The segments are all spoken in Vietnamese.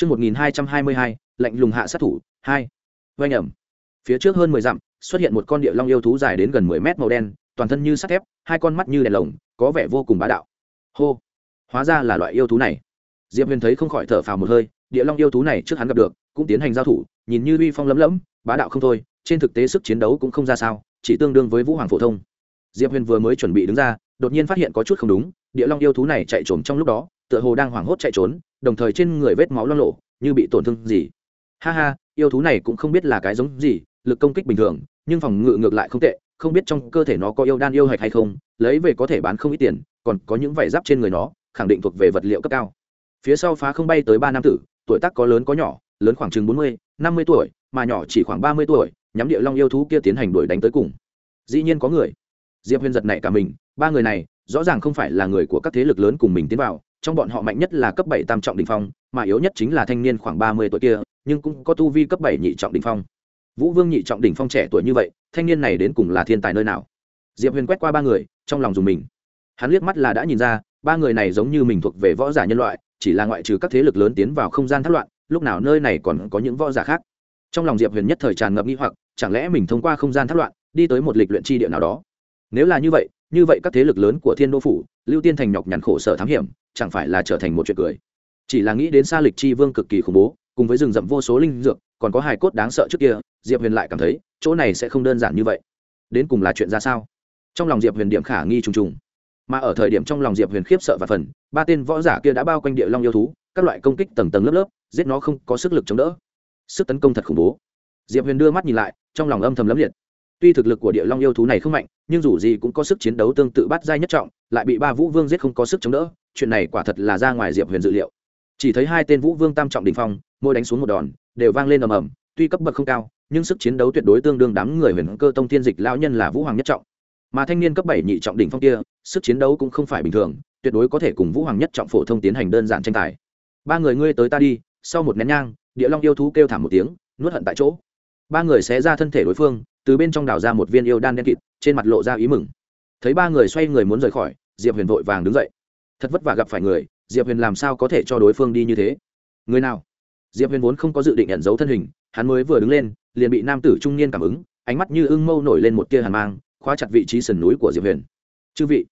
Trước 1222, lạnh lùng hạ sát thủ, 2. Vây ẩm. Phía trước hơn 10 dặm, xuất hiện một con địa long yêu thú dài đến gần 10 mét màu đen, toàn thân như sắt thép, hai con mắt như đèn lồng, có vẻ vô cùng bá đạo. Hô. Hóa ra là loại yêu thú này. Diệp Huyền thấy không khỏi thở phào một hơi, địa long yêu thú này trước hắn gặp được, cũng tiến hành giao thủ, nhìn như uy phong lấm lẫm, bá đạo không thôi, trên thực tế sức chiến đấu cũng không ra sao, chỉ tương đương với Vũ Hoàng phổ thông. Diệp Huyền vừa mới chuẩn bị đứng ra, đột nhiên phát hiện có chút không đúng, địa long yêu thú này chạy trồm trong lúc đó, tựa hồ đang hoảng hốt chạy trốn, đồng thời trên người vết máu loang lộ như bị tổn thương gì. Ha ha yêu thú này cũng không biết là cái giống gì lực công kích bình thường nhưng phòng ngự ngược lại không tệ không biết trong cơ thể nó có yêu đan yêu hạch hay không lấy về có thể bán không ít tiền còn có những vải giáp trên người nó khẳng định thuộc về vật liệu cấp cao. Phía sau phá không bay tới ba nam tử tuổi tác có lớn có nhỏ lớn khoảng chừng bốn mươi năm mươi tuổi mà nhỏ chỉ khoảng ba mươi tuổi nhắm địa long yêu thú kia tiến hành đuổi đánh tới cùng. Dĩ nhiên có người. Diệp huyền giật này cả mình ba người này rõ ràng không phải là người của các thế lực lớn cùng mình tiến vào trong bọn họ mạnh nhất là cấp bảy tam trọng đỉnh phong, mà yếu nhất chính là thanh niên khoảng ba mươi tuổi kia, nhưng cũng có tu vi cấp bảy nhị trọng đỉnh phong. Vũ vương nhị trọng đỉnh phong trẻ tuổi như vậy, thanh niên này đến cùng là thiên tài nơi nào? Diệp huyền quét qua ba người, trong lòng dùng mình. Hắn liếc mắt là đã nhìn ra, ba người này giống như mình thuộc về võ giả nhân loại, chỉ là ngoại trừ các thế lực lớn tiến vào không gian thất loạn, lúc nào nơi này còn có những võ giả khác? Trong lòng diệp huyền nhất thời tràn ngập nghi hoặc, chẳng lẽ mình thông qua không gian thất loạn, đi tới một lịch luyện chi địa nào đó? Nếu là như vậy như vậy các thế lực lớn của thiên đô phủ, lưu tiên thành nhọc nhằn khổ sở thám hiểm, chẳng phải là trở thành một chuyện cười. Chỉ là nghĩ đến xa lịch chi vương cực kỳ khủng bố, cùng với rừng rậm vô số linh dược, còn có hài cốt đáng sợ trước kia, diệp huyền lại cảm thấy, chỗ này sẽ không đơn giản như vậy. Đến cùng là chuyện ra sao? Trong lòng diệp huyền điểm khả nghi trùng trùng. Mà ở thời điểm trong lòng diệp huyền khiếp sợ và phần, ba tên võ giả kia đã bao quanh địa long yêu thú, các loại công kích tầng tầng lớp lớp, giết nó không có sức lực chống đỡ. Sức tấn công thật khủng bố. Diệp huyền đưa mắt nhìn lại, trong lòng âm thầm lấm liệt tuy thực lực của địa long yêu thú này không mạnh, nhưng dù gì cũng có sức chiến đấu tương tự bắt giai nhất trọng, lại bị ba vũ vương giết không có sức chống đỡ, chuyện này quả thật là ra ngoài diệp huyền dự liệu. Chỉ thấy hai tên vũ vương tam trọng đình phong, mỗi đánh xuống một đòn, đều vang lên ầm ầm, tuy cấp bậc không cao, nhưng sức chiến đấu tuyệt đối tương đương đám người huyền cơ tông thiên dịch lao nhân là vũ hoàng nhất trọng. Mà thanh niên cấp bảy nhị trọng đỉnh phong kia, sức chiến đấu cũng không phải bình thường, tuyệt đối có thể cùng vũ hoàng nhất trọng phổ thông tiến hành đơn giản tranh tài. Ba người ngươi tới ta đi, sau một nén nhang, địa long yêu thú kêu thảm một tiếng, nuốt hận tại chỗ. Ba người xé ra thân thể đối phương từ bên trong đào ra một viên yêu đan đen kịt, trên mặt lộ ra ý mừng. Thấy ba người xoay người muốn rời khỏi, diệp huyền vội vàng đứng dậy. Thật vất vả gặp phải người, diệp huyền làm sao có thể cho đối phương đi như thế? Người nào? Diệp huyền vốn không có dự định nhận dấu thân hình, hắn mới vừa đứng lên, liền bị nam tử trung niên cảm ứng, ánh mắt như ưng mâu nổi lên một tia hàn mang, khóa chặt vị trí sườn núi của diệp huyền. Chư vị.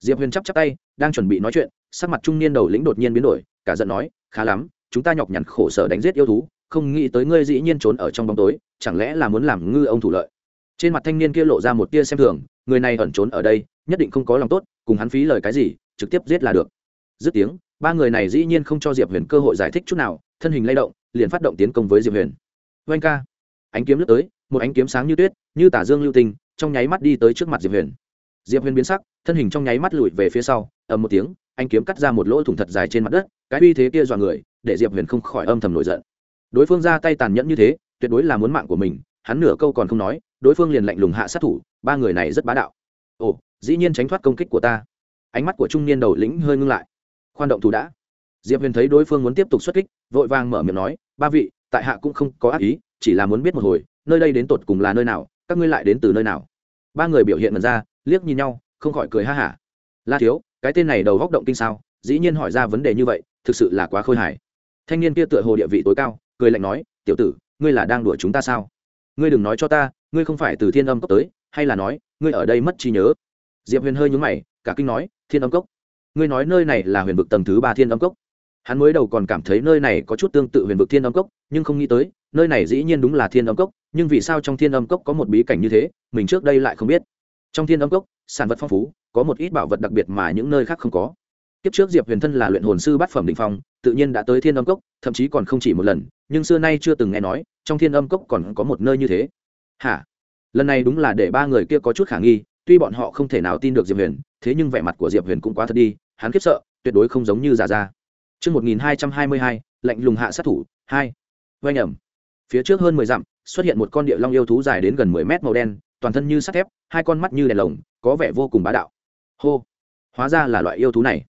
Diệp huyền chắp chắp tay, đang chuẩn bị nói chuyện, sắc mặt trung niên đầu lĩnh đột nhiên biến đổi, cả giận nói, khá lắm, chúng ta nhọc nhằn khổ sở đánh giết yêu thú, không nghĩ tới ngươi dĩ nhiên trốn ở trong bóng tối, chẳng lẽ là muốn làm ngư ông thủ lợi? Trên mặt thanh niên kia lộ ra một tia xem thường, người này ẩn trốn ở đây, nhất định không có lòng tốt, cùng hắn phí lời cái gì, trực tiếp giết là được. Dứt tiếng, ba người này dĩ nhiên không cho diệp huyền cơ hội giải thích chút nào, thân hình lay động, liền phát động tiến công với diệp huyền. Oanh ca. Ánh kiếm lướt tới, một ánh kiếm sáng như tuyết, như tả dương lưu tinh trong nháy mắt đi tới trước mặt diệp huyền. Diệp huyền biến sắc, thân hình trong nháy mắt lùi về phía sau, ầm một tiếng anh kiếm cắt ra một lỗ thủng thật dài trên mặt đất, cái uy thế kia dọa người, để diệp huyền không khỏi âm thầm nổi giận. Đối phương ra tay tàn nhẫn như thế, tuyệt đối là muốn mạng của mình, hắn nửa câu còn không nói đối phương liền lạnh lùng hạ sát thủ, ba người này rất bá đạo. Ồ, dĩ nhiên tránh thoát công kích của ta. Ánh mắt của trung niên đầu lĩnh hơi ngưng lại. Khoan động thủ đã. Diệp huyền thấy đối phương muốn tiếp tục xuất kích, vội vàng mở miệng nói, ba vị, tại hạ cũng không có ác ý, chỉ là muốn biết một hồi, nơi đây đến tột cùng là nơi nào, các ngươi lại đến từ nơi nào? Ba người biểu hiện mật ra, liếc nhìn nhau, không khỏi cười ha hả. La thiếu, cái tên này đầu góc động kinh sao? Dĩ nhiên hỏi ra vấn đề như vậy, thực sự là quá khôi hài. Thanh niên kia tựa hồ địa vị tối cao, cười lạnh nói, tiểu tử, ngươi là đang đuổi chúng ta sao? Ngươi đừng nói cho ta ngươi không phải từ thiên âm cốc tới, hay là nói, ngươi ở đây mất trí nhớ? Diệp huyền hơi nhúng mày, cả kinh nói, thiên âm cốc? Ngươi nói nơi này là huyền vực tầng thứ ba thiên âm cốc. Hắn mới đầu còn cảm thấy nơi này có chút tương tự huyền vực thiên âm cốc, nhưng không nghĩ tới, nơi này dĩ nhiên đúng là thiên âm cốc, nhưng vì sao trong thiên âm cốc có một bí cảnh như thế, mình trước đây lại không biết. Trong thiên âm cốc, sản vật phong phú, có một ít bảo vật đặc biệt mà những nơi khác không có. Kiếp trước diệp huyền thân là luyện hồn sư bát phẩm đình phong, tự nhiên đã tới thiên âm cốc, thậm chí còn không chỉ một lần, nhưng xưa nay chưa từng nghe nói, trong thiên âm cốc còn có một nơi như thế hả lần này đúng là để ba người kia có chút khả nghi tuy bọn họ không thể nào tin được diệp huyền thế nhưng vẻ mặt của diệp huyền cũng quá thật đi hắn khiếp sợ tuyệt đối không giống như giả ra Trước 1222, lạnh lùng hạ sát thủ, 2. Vâng ẩm. Phía trước hơn 10 dặm, xuất hiện một con địa long yêu thú dài đến gần 10 mét màu đen, toàn thân như sắt thép, hai con mắt như đèn lồng, có vẻ vô cùng bá đạo. Hô! Hóa ra là loại yêu thú này.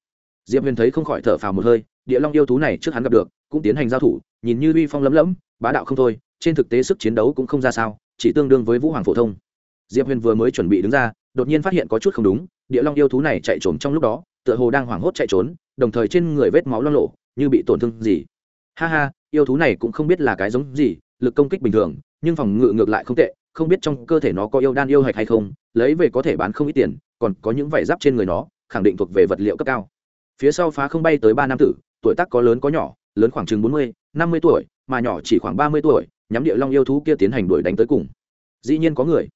Diệp Huyền thấy không khỏi thở phào một hơi, địa long yêu thú này trước hắn gặp được, cũng tiến hành giao thủ, nhìn như uy phong lấm lẫm, bá đạo không thôi, trên thực tế sức chiến đấu cũng không ra sao, chỉ tương đương với vũ hoàng phổ thông. Diệp Huyền vừa mới chuẩn bị đứng ra, đột nhiên phát hiện có chút không đúng, địa long yêu thú này chạy trốn trong lúc đó, tựa hồ đang hoảng hốt chạy trốn, đồng thời trên người vết máu lo lộ, như bị tổn thương gì. Ha ha, yêu thú này cũng không biết là cái giống gì lực công kích bình thường nhưng phòng ngự ngược lại không tệ không biết trong cơ thể nó có yêu đan yêu hạch hay không lấy về có thể bán không ít tiền còn có những vảy giáp trên người nó khẳng định thuộc về vật liệu cấp cao phía sau phá không bay tới ba nam tử tuổi tác có lớn có nhỏ lớn khoảng chừng bốn mươi năm mươi tuổi mà nhỏ chỉ khoảng ba mươi tuổi nhắm địa long yêu thú kia tiến hành đuổi đánh tới cùng. Dĩ nhiên có người.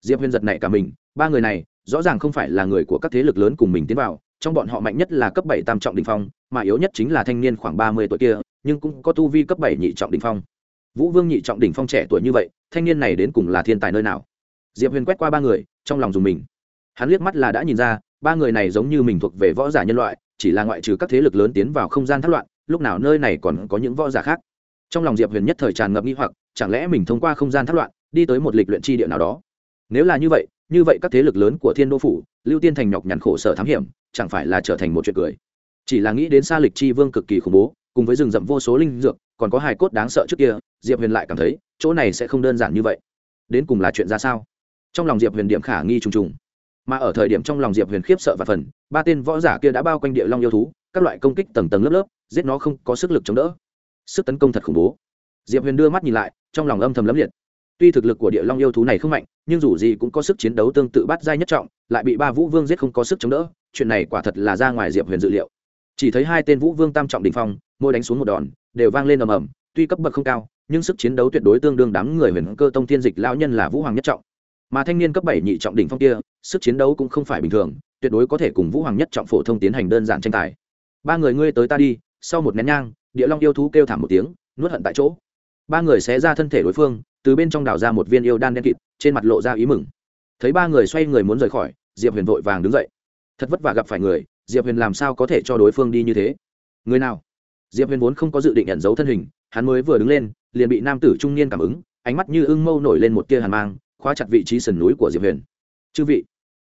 Diệp huyền giật này cả mình, ba người này, rõ ràng không phải là người của các thế lực lớn cùng mình tiến vào, trong bọn họ mạnh nhất là cấp bảy tam trọng đình phong, mà yếu nhất chính là thanh niên khoảng ba mươi tuổi kia, nhưng cũng có tu vi cấp bảy nhị trọng đình phong. Vũ vương nhị trọng đỉnh phong trẻ tuổi như vậy, thanh niên này đến cùng là thiên tài nơi nào? Diệp huyền quét qua ba người, trong lòng dùng mình. Hắn liếc mắt là đã nhìn ra, ba người này giống như mình thuộc về võ giả nhân loại, chỉ là ngoại trừ các thế lực lớn tiến vào không gian thất loạn, lúc nào nơi này còn có những võ giả khác? Trong lòng diệp huyền nhất thời tràn ngập nghi hoặc chẳng lẽ mình thông qua không gian thất loạn, đi tới một lịch luyện tri địa nào đó? Nếu là như vậy như vậy các thế lực lớn của thiên đô phủ, lưu tiên thành nhọc nhằn khổ sở thám hiểm, chẳng phải là trở thành một chuyện cười. Chỉ là nghĩ đến xa lịch chi vương cực kỳ khủng bố, cùng với rừng rậm vô số linh dược, còn có hài cốt đáng sợ trước kia, diệp huyền lại cảm thấy, chỗ này sẽ không đơn giản như vậy. Đến cùng là chuyện ra sao? Trong lòng diệp huyền điểm khả nghi trùng trùng. Mà ở thời điểm trong lòng diệp huyền khiếp sợ và phần, ba tên võ giả kia đã bao quanh địa long yêu thú, các loại công kích tầng tầng lớp lớp, giết nó không có sức lực chống đỡ. Sức tấn công thật khủng bố diệp huyền đưa mắt nhìn lại, trong lòng âm thầm lấm liệt. Tuy thực lực của địa long yêu thú này không mạnh, nhưng dù gì cũng có sức chiến đấu tương tự bắt giai nhất trọng, lại bị ba vũ vương giết không có sức chống đỡ, chuyện này quả thật là ra ngoài diệp huyền dự liệu. Chỉ thấy hai tên vũ vương tam trọng đình phong môi đánh xuống một đòn, đều vang lên ầm ầm, tuy cấp bậc không cao, nhưng sức chiến đấu tuyệt đối tương đương đám người huyền cơ tông thiên dịch lão nhân là vũ hoàng nhất trọng. Mà thanh niên cấp bảy nhị trọng đỉnh phong kia, sức chiến đấu cũng không phải bình thường, tuyệt đối có thể cùng vũ hoàng nhất trọng phổ thông tiến hành đơn giản tranh tài. Ba người ngươi tới ta đi, sau một nén nhang, địa long yêu thú kêu thảm một tiếng, nuốt hận tại chỗ ba người xé ra thân thể đối phương, từ bên trong đào ra một viên yêu đan đen kịt, trên mặt lộ ra ý mừng. Thấy ba người xoay người muốn rời khỏi, diệp huyền vội vàng đứng dậy. Thật vất vả gặp phải người, diệp huyền làm sao có thể cho đối phương đi như thế? Người nào? Diệp huyền vốn không có dự định nhận dấu thân hình, hắn mới vừa đứng lên, liền bị nam tử trung niên cảm ứng, ánh mắt như ưng mâu nổi lên một tia hàn mang, khóa chặt vị trí sườn núi của diệp huyền. Chư vị.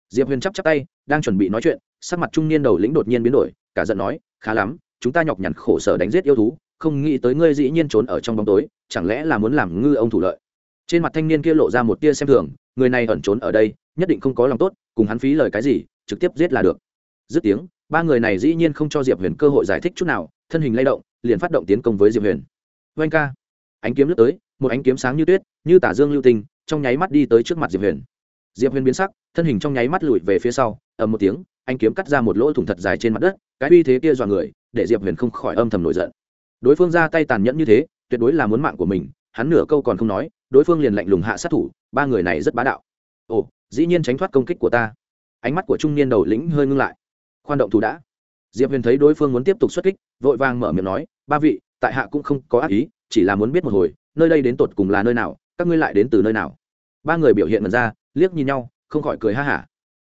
Diệp huyền chắp chắp tay, đang chuẩn bị nói chuyện, sắc mặt trung niên đầu lĩnh đột nhiên biến đổi, cả giận nói, khá lắm, chúng ta nhọc nhằn khổ sở đánh giết yêu thú không nghĩ tới ngươi dĩ nhiên trốn ở trong bóng tối, chẳng lẽ là muốn làm ngư ông thủ lợi? Trên mặt thanh niên kia lộ ra một tia xem thường, người này ẩn trốn ở đây, nhất định không có lòng tốt, cùng hắn phí lời cái gì, trực tiếp giết là được. Dứt tiếng, ba người này dĩ nhiên không cho diệp huyền cơ hội giải thích chút nào, thân hình lay động, liền phát động tiến công với diệp huyền. Oanh ca. Ánh kiếm lướt tới, một ánh kiếm sáng như tuyết, như tả dương lưu tinh trong nháy mắt đi tới trước mặt diệp huyền. Diệp huyền biến sắc, thân hình trong nháy mắt lùi về phía sau, ầm một tiếng anh kiếm cắt ra một lỗ thủng thật dài trên mặt đất, cái uy thế kia dọa người, để diệp huyền không khỏi âm thầm nổi giận đối phương ra tay tàn nhẫn như thế, tuyệt đối là muốn mạng của mình, hắn nửa câu còn không nói, đối phương liền lạnh lùng hạ sát thủ, ba người này rất bá đạo. Ồ, dĩ nhiên tránh thoát công kích của ta. Ánh mắt của trung niên đầu lĩnh hơi ngưng lại. Khoan động thủ đã. Diệp huyền thấy đối phương muốn tiếp tục xuất kích, vội vàng mở miệng nói, ba vị, tại hạ cũng không có ác ý, chỉ là muốn biết một hồi, nơi đây đến tột cùng là nơi nào, các ngươi lại đến từ nơi nào? Ba người biểu hiện mật ra, liếc nhìn nhau, không khỏi cười ha hả.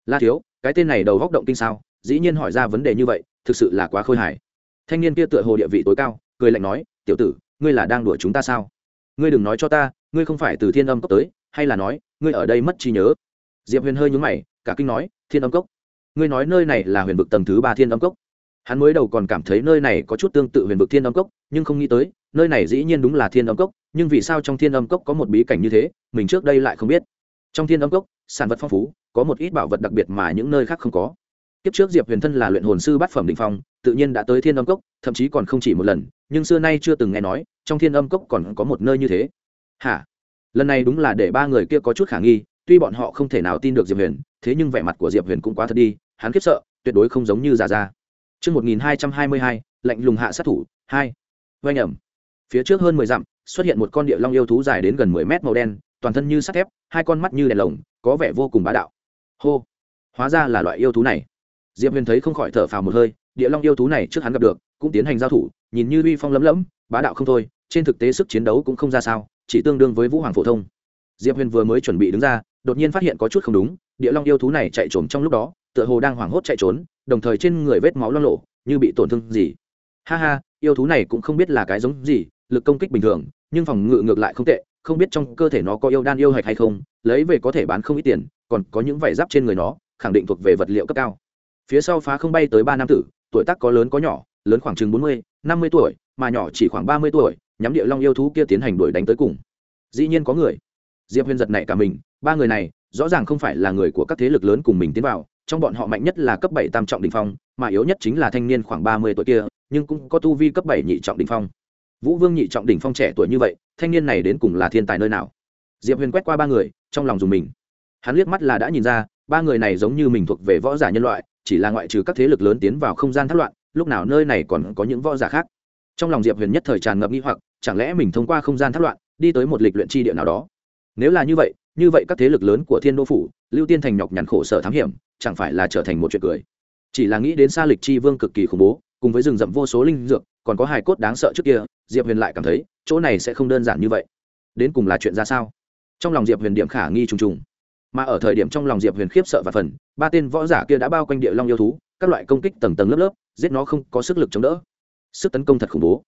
La thiếu, cái tên này đầu góc động kinh sao? Dĩ nhiên hỏi ra vấn đề như vậy, thực sự là quá khôi hài. Thanh niên kia tựa hồ địa vị tối cao cười lạnh nói tiểu tử ngươi là đang đuổi chúng ta sao? Ngươi đừng nói cho ta ngươi không phải từ thiên âm cốc tới hay là nói ngươi ở đây mất trí nhớ? Diệp huyền hơi nhúng mày cả kinh nói thiên âm cốc? Ngươi nói nơi này là huyền vực tầng thứ ba thiên âm cốc? Hắn mới đầu còn cảm thấy nơi này có chút tương tự huyền vực thiên âm cốc nhưng không nghĩ tới nơi này dĩ nhiên đúng là thiên âm cốc nhưng vì sao trong thiên âm cốc có một bí cảnh như thế mình trước đây lại không biết. Trong thiên âm cốc sản vật phong phú có một ít bảo vật đặc biệt mà những nơi khác không có. Kiếp trước Diệp Huyền thân là luyện hồn sư bát phẩm đỉnh phong, tự nhiên đã tới Thiên Âm Cốc, thậm chí còn không chỉ một lần, nhưng xưa nay chưa từng nghe nói, trong Thiên Âm Cốc còn có một nơi như thế. Hả? Lần này đúng là để ba người kia có chút khả nghi, tuy bọn họ không thể nào tin được Diệp Huyền, thế nhưng vẻ mặt của Diệp Huyền cũng quá thật đi, hắn khiếp sợ, tuyệt đối không giống như giả ra. Trước 1222, lạnh lùng hạ sát thủ, 2. Vâng ẩm. Phía trước hơn 10 dặm, xuất hiện một con địa long yêu thú dài đến gần 10 mét màu đen, toàn thân như sắt thép, hai con mắt như đèn lồng, có vẻ vô cùng bá đạo. Hô, hóa ra là loại yêu thú này diệp huyền thấy không khỏi thở phào một hơi địa long yêu thú này trước hắn gặp được cũng tiến hành giao thủ, nhìn như uy phong lấm lẫm bá đạo không thôi, trên thực tế sức chiến đấu cũng không ra sao, chỉ tương đương với vũ hoàng phổ thông. Diệp huyền vừa mới chuẩn bị đứng ra, đột nhiên phát hiện có chút không đúng, địa long yêu thú này chạy trốn trong lúc đó, tựa hồ đang hoảng hốt chạy trốn, đồng thời trên người vết máu lo lộ như bị tổn thương gì. Ha ha, yêu thú này cũng không biết là cái giống gì, lực công kích bình thường, nhưng phòng ngự ngược lại không tệ, không biết trong cơ thể nó có yêu đan yêu hạch hay không, lấy về có thể bán không ít tiền, còn có những vảy giáp trên người nó, khẳng định thuộc về vật liệu cấp cao. Phía sau phá không bay tới ba nam tử, tuổi tác có lớn có nhỏ lớn khoảng chừng bốn mươi, năm mươi tuổi, mà nhỏ chỉ khoảng ba mươi tuổi, nhắm địa long yêu thú kia tiến hành đuổi đánh tới cùng. Dĩ nhiên có người. Diệp huyền giật này cả mình, ba người này, rõ ràng không phải là người của các thế lực lớn cùng mình tiến vào, trong bọn họ mạnh nhất là cấp bảy tam trọng đình phong, mà yếu nhất chính là thanh niên khoảng ba mươi tuổi kia, nhưng cũng có tu vi cấp bảy nhị trọng đình phong. Vũ vương nhị trọng đỉnh phong trẻ tuổi như vậy, thanh niên này đến cùng là thiên tài nơi nào? Diệp huyền quét qua ba người, trong lòng dùng mình. Hắn liếc mắt là đã nhìn ra, ba người này giống như mình thuộc về võ giả nhân loại, chỉ là ngoại trừ các thế lực lớn tiến vào không gian thất loạn lúc nào nơi này còn có những võ giả khác? Trong lòng diệp huyền nhất thời tràn ngập nghi hoặc, chẳng lẽ mình thông qua không gian thất loạn, đi tới một lịch luyện tri địa nào đó? Nếu là như vậy như vậy các thế lực lớn của thiên đô phủ, lưu tiên thành nhọc nhằn khổ sở thám hiểm, chẳng phải là trở thành một chuyện cười? Chỉ là nghĩ đến xa lịch chi vương cực kỳ khủng bố, cùng với rừng rậm vô số linh dược, còn có hài cốt đáng sợ trước kia, diệp huyền lại cảm thấy, chỗ này sẽ không đơn giản như vậy. Đến cùng là chuyện ra sao? Trong lòng diệp huyền điểm khả nghi trùng trùng mà ở thời điểm trong lòng diệp huyền khiếp sợ và phần, ba tên võ giả kia đã bao quanh địa long yêu thú, các loại công kích tầng tầng lớp lớp, giết nó không có sức lực chống đỡ. Sức tấn công thật khủng bố.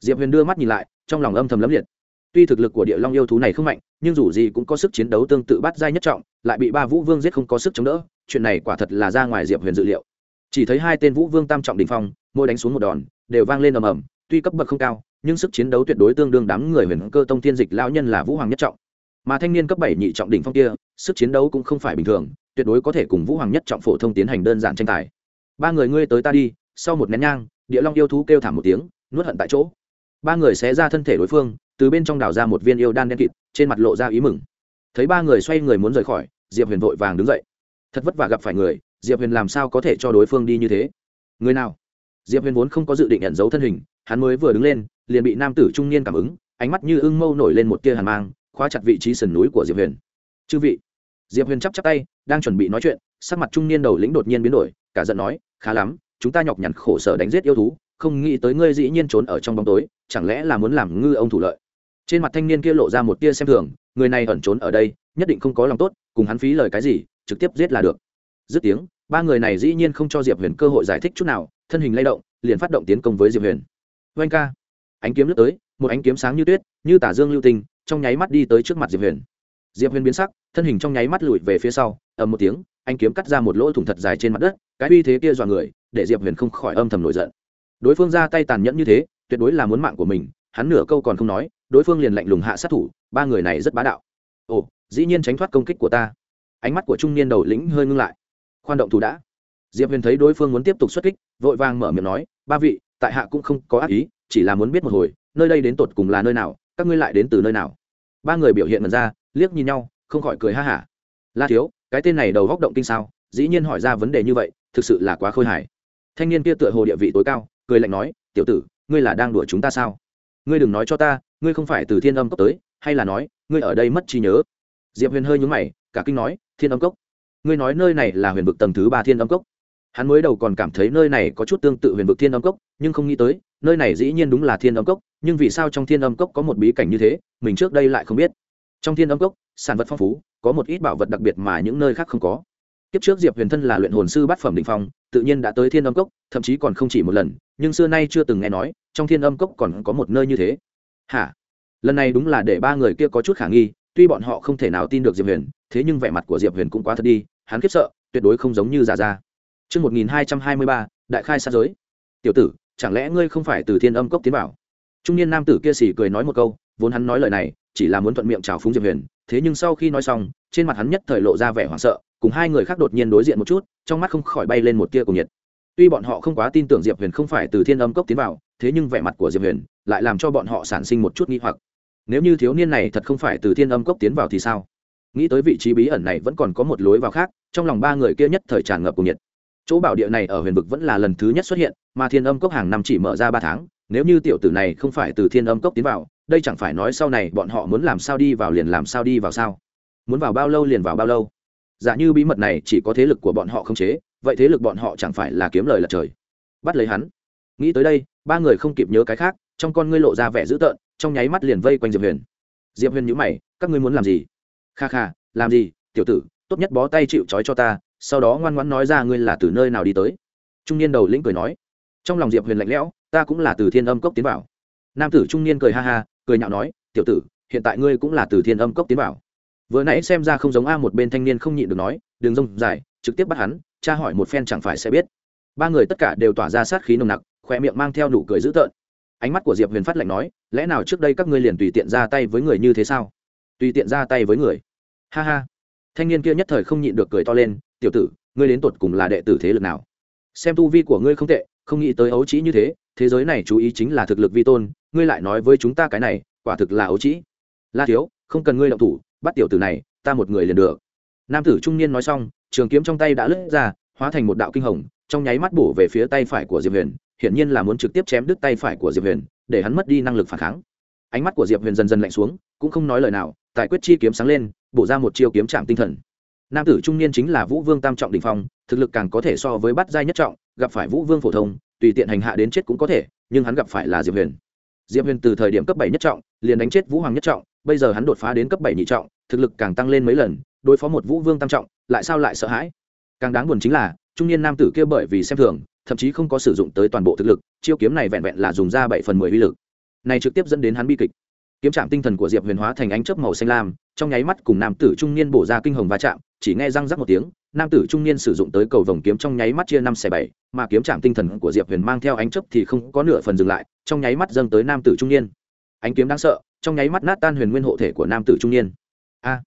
Diệp huyền đưa mắt nhìn lại, trong lòng âm thầm lấm liệt. Tuy thực lực của địa long yêu thú này không mạnh, nhưng dù gì cũng có sức chiến đấu tương tự bắt giai nhất trọng, lại bị ba vũ vương giết không có sức chống đỡ, chuyện này quả thật là ra ngoài diệp huyền dự liệu. Chỉ thấy hai tên vũ vương tam trọng đình phong, mỗi đánh xuống một đòn, đều vang lên ầm ầm, tuy cấp bậc không cao, nhưng sức chiến đấu tuyệt đối tương đương đám người huyền cơ tông thiên dịch lão nhân là vũ hoàng nhất trọng mà thanh niên cấp bảy nhị trọng đỉnh phong kia, sức chiến đấu cũng không phải bình thường, tuyệt đối có thể cùng vũ hoàng nhất trọng phổ thông tiến hành đơn giản tranh tài. Ba người ngươi tới ta đi, sau một nén nhang, địa long yêu thú kêu thảm một tiếng, nuốt hận tại chỗ. Ba người xé ra thân thể đối phương, từ bên trong đào ra một viên yêu đan đen kịt, trên mặt lộ ra ý mừng. Thấy ba người xoay người muốn rời khỏi, diệp huyền vội vàng đứng dậy. Thật vất vả gặp phải người, diệp huyền làm sao có thể cho đối phương đi như thế? Người nào? Diệp huyền vốn không có dự định nhận dấu thân hình, hắn mới vừa đứng lên, liền bị nam tử trung niên cảm ứng, ánh mắt như ưng mâu nổi lên một tia hàn mang khóa chặt vị trí sườn núi của diệp huyền. Chư vị. Diệp huyền chắp chắp tay, đang chuẩn bị nói chuyện, sắc mặt trung niên đầu lĩnh đột nhiên biến đổi, cả giận nói, khá lắm, chúng ta nhọc nhằn khổ sở đánh giết yêu thú, không nghĩ tới ngươi dĩ nhiên trốn ở trong bóng tối, chẳng lẽ là muốn làm ngư ông thủ lợi? Trên mặt thanh niên kia lộ ra một tia xem thường, người này ẩn trốn ở đây, nhất định không có lòng tốt, cùng hắn phí lời cái gì, trực tiếp giết là được. Dứt tiếng, ba người này dĩ nhiên không cho diệp huyền cơ hội giải thích chút nào, thân hình lay động, liền phát động tiến công với diệp huyền. Oanh ca. Ánh kiếm lướt tới, một ánh kiếm sáng như tuyết, như tả dương lưu tinh trong nháy mắt đi tới trước mặt diệp huyền. Diệp huyền biến sắc, thân hình trong nháy mắt lùi về phía sau, ầm một tiếng, anh kiếm cắt ra một lỗ thủng thật dài trên mặt đất, cái uy thế kia dọa người, để diệp huyền không khỏi âm thầm nổi giận. Đối phương ra tay tàn nhẫn như thế, tuyệt đối là muốn mạng của mình, hắn nửa câu còn không nói, đối phương liền lạnh lùng hạ sát thủ, ba người này rất bá đạo. Ồ, dĩ nhiên tránh thoát công kích của ta. Ánh mắt của trung niên đầu lĩnh hơi ngưng lại. Khoan động thủ đã. Diệp huyền thấy đối phương muốn tiếp tục xuất kích, vội vàng mở miệng nói, ba vị, tại hạ cũng không có ác ý, chỉ là muốn biết một hồi, nơi đây đến tột cùng là nơi nào, các ngươi lại đến từ nơi nào? Ba người biểu hiện mật ra, liếc nhìn nhau, không khỏi cười ha hả. La thiếu, cái tên này đầu góc động kinh sao? Dĩ nhiên hỏi ra vấn đề như vậy, thực sự là quá khôi hài. Thanh niên kia tựa hồ địa vị tối cao, cười lạnh nói, tiểu tử, ngươi là đang đuổi chúng ta sao? Ngươi đừng nói cho ta, ngươi không phải từ thiên âm cốc tới, hay là nói, ngươi ở đây mất trí nhớ? Diệp huyền hơi nhúng mày, cả kinh nói, thiên âm cốc? Ngươi nói nơi này là huyền vực tầng thứ ba thiên âm cốc? Hắn mới đầu còn cảm thấy nơi này có chút tương tự huyền vực thiên âm cốc, nhưng không nghĩ tới nơi này dĩ nhiên đúng là thiên âm cốc nhưng vì sao trong thiên âm cốc có một bí cảnh như thế mình trước đây lại không biết. Trong thiên âm cốc sản vật phong phú có một ít bảo vật đặc biệt mà những nơi khác không có. Kiếp trước diệp huyền thân là luyện hồn sư bát phẩm định phong tự nhiên đã tới thiên âm cốc thậm chí còn không chỉ một lần nhưng xưa nay chưa từng nghe nói trong thiên âm cốc còn có một nơi như thế. Hả? Lần này đúng là để ba người kia có chút khả nghi tuy bọn họ không thể nào tin được diệp huyền thế nhưng vẻ mặt của diệp huyền cũng quá thật đi hắn khiếp sợ tuyệt đối không giống như giả ra. Trước 1223, đại khai sát giới. Tiểu tử, chẳng lẽ ngươi không phải từ thiên âm cốc tiến vào? Trung niên nam tử kia xỉ cười nói một câu, vốn hắn nói lời này, chỉ là muốn thuận miệng chào phúng Diệp Huyền, thế nhưng sau khi nói xong, trên mặt hắn nhất thời lộ ra vẻ hoảng sợ, cùng hai người khác đột nhiên đối diện một chút, trong mắt không khỏi bay lên một tia cùng nhiệt. Tuy bọn họ không quá tin tưởng Diệp Huyền không phải từ thiên âm cốc tiến vào, thế nhưng vẻ mặt của Diệp Huyền lại làm cho bọn họ sản sinh một chút nghi hoặc. Nếu như thiếu niên này thật không phải từ thiên âm cốc tiến vào thì sao? Nghĩ tới vị trí bí ẩn này vẫn còn có một lối vào khác, trong lòng ba người kia nhất thời tràn ngập cùng nhiệt chỗ bảo địa này ở huyền vực vẫn là lần thứ nhất xuất hiện, mà thiên âm cốc hàng năm chỉ mở ra ba tháng, nếu như tiểu tử này không phải từ thiên âm cốc tiến vào, đây chẳng phải nói sau này bọn họ muốn làm sao đi vào liền làm sao đi vào sao? Muốn vào bao lâu liền vào bao lâu? Giả như bí mật này chỉ có thế lực của bọn họ không chế, vậy thế lực bọn họ chẳng phải là kiếm lời lật trời? Bắt lấy hắn. Nghĩ tới đây, ba người không kịp nhớ cái khác, trong con ngươi lộ ra vẻ dữ tợn, trong nháy mắt liền vây quanh diệp huyền. Diệp huyền nhữ mày, các ngươi muốn làm gì? Kha kha, làm gì? Tiểu tử, tốt nhất bó tay chịu trói cho ta sau đó ngoan ngoãn nói ra, ngươi là từ nơi nào đi tới? Trung niên đầu lĩnh cười nói, trong lòng diệp huyền lạnh lẽo, ta cũng là từ thiên âm cốc tiến vào. Nam tử trung niên cười ha ha, cười nhạo nói, tiểu tử, hiện tại ngươi cũng là từ thiên âm cốc tiến vào. Vừa nãy xem ra không giống a một bên thanh niên không nhịn được nói, đường rông dài, trực tiếp bắt hắn, cha hỏi một phen chẳng phải sẽ biết. Ba người tất cả đều tỏa ra sát khí nồng nặc khoe miệng mang theo nụ cười dữ tợn. Ánh mắt của diệp huyền phát lạnh nói, lẽ nào trước đây các ngươi liền tùy tiện ra tay với người như thế sao? Tùy tiện ra tay với người. Ha ha. Thanh niên kia nhất thời không nhịn được cười to lên tiểu tử, ngươi đến tột cùng là đệ tử thế lực nào? Xem tu vi của ngươi không tệ, không nghĩ tới ấu trĩ như thế thế giới này chú ý chính là thực lực vi tôn, ngươi lại nói với chúng ta cái này, quả thực là ấu trĩ. La thiếu, không cần ngươi động thủ, bắt tiểu tử này, ta một người liền được. Nam tử trung niên nói xong, trường kiếm trong tay đã lướt ra, hóa thành một đạo kinh hồng, trong nháy mắt bổ về phía tay phải của diệp huyền, hiển nhiên là muốn trực tiếp chém đứt tay phải của diệp huyền, để hắn mất đi năng lực phản kháng. Ánh mắt của diệp huyền dần dần lạnh xuống, cũng không nói lời nào tại quyết chi kiếm sáng lên, bổ ra một chiêu kiếm chạm tinh thần nam tử trung niên chính là vũ vương tam trọng đình phong, thực lực càng có thể so với bắt giai nhất trọng, gặp phải vũ vương phổ thông, tùy tiện hành hạ đến chết cũng có thể, nhưng hắn gặp phải là diệp huyền. Diệp huyền từ thời điểm cấp bảy nhất trọng, liền đánh chết vũ hoàng nhất trọng, bây giờ hắn đột phá đến cấp bảy nhị trọng, thực lực càng tăng lên mấy lần, đối phó một vũ vương tam trọng, lại sao lại sợ hãi? Càng đáng buồn chính là, trung niên nam tử kia bởi vì xem thường, thậm chí không có sử dụng tới toàn bộ thực lực, chiêu kiếm này vẹn vẹn là dùng ra bảy phần mười uy lực. Này trực tiếp dẫn đến hắn bi kịch. Kiếm trạm tinh thần của diệp huyền hóa thành ánh chớp màu xanh lam trong nháy mắt cùng nam tử trung niên bổ ra kinh hồng va chạm, chỉ nghe răng rắc một tiếng, nam tử trung niên sử dụng tới cầu vồng kiếm trong nháy mắt chia năm xẻ bảy, mà kiếm trạm tinh thần của diệp huyền mang theo ánh chớp thì không có nửa phần dừng lại, trong nháy mắt dâng tới nam tử trung niên. Ánh kiếm đáng sợ, trong nháy mắt nát tan huyền nguyên hộ thể của nam tử trung niên. A!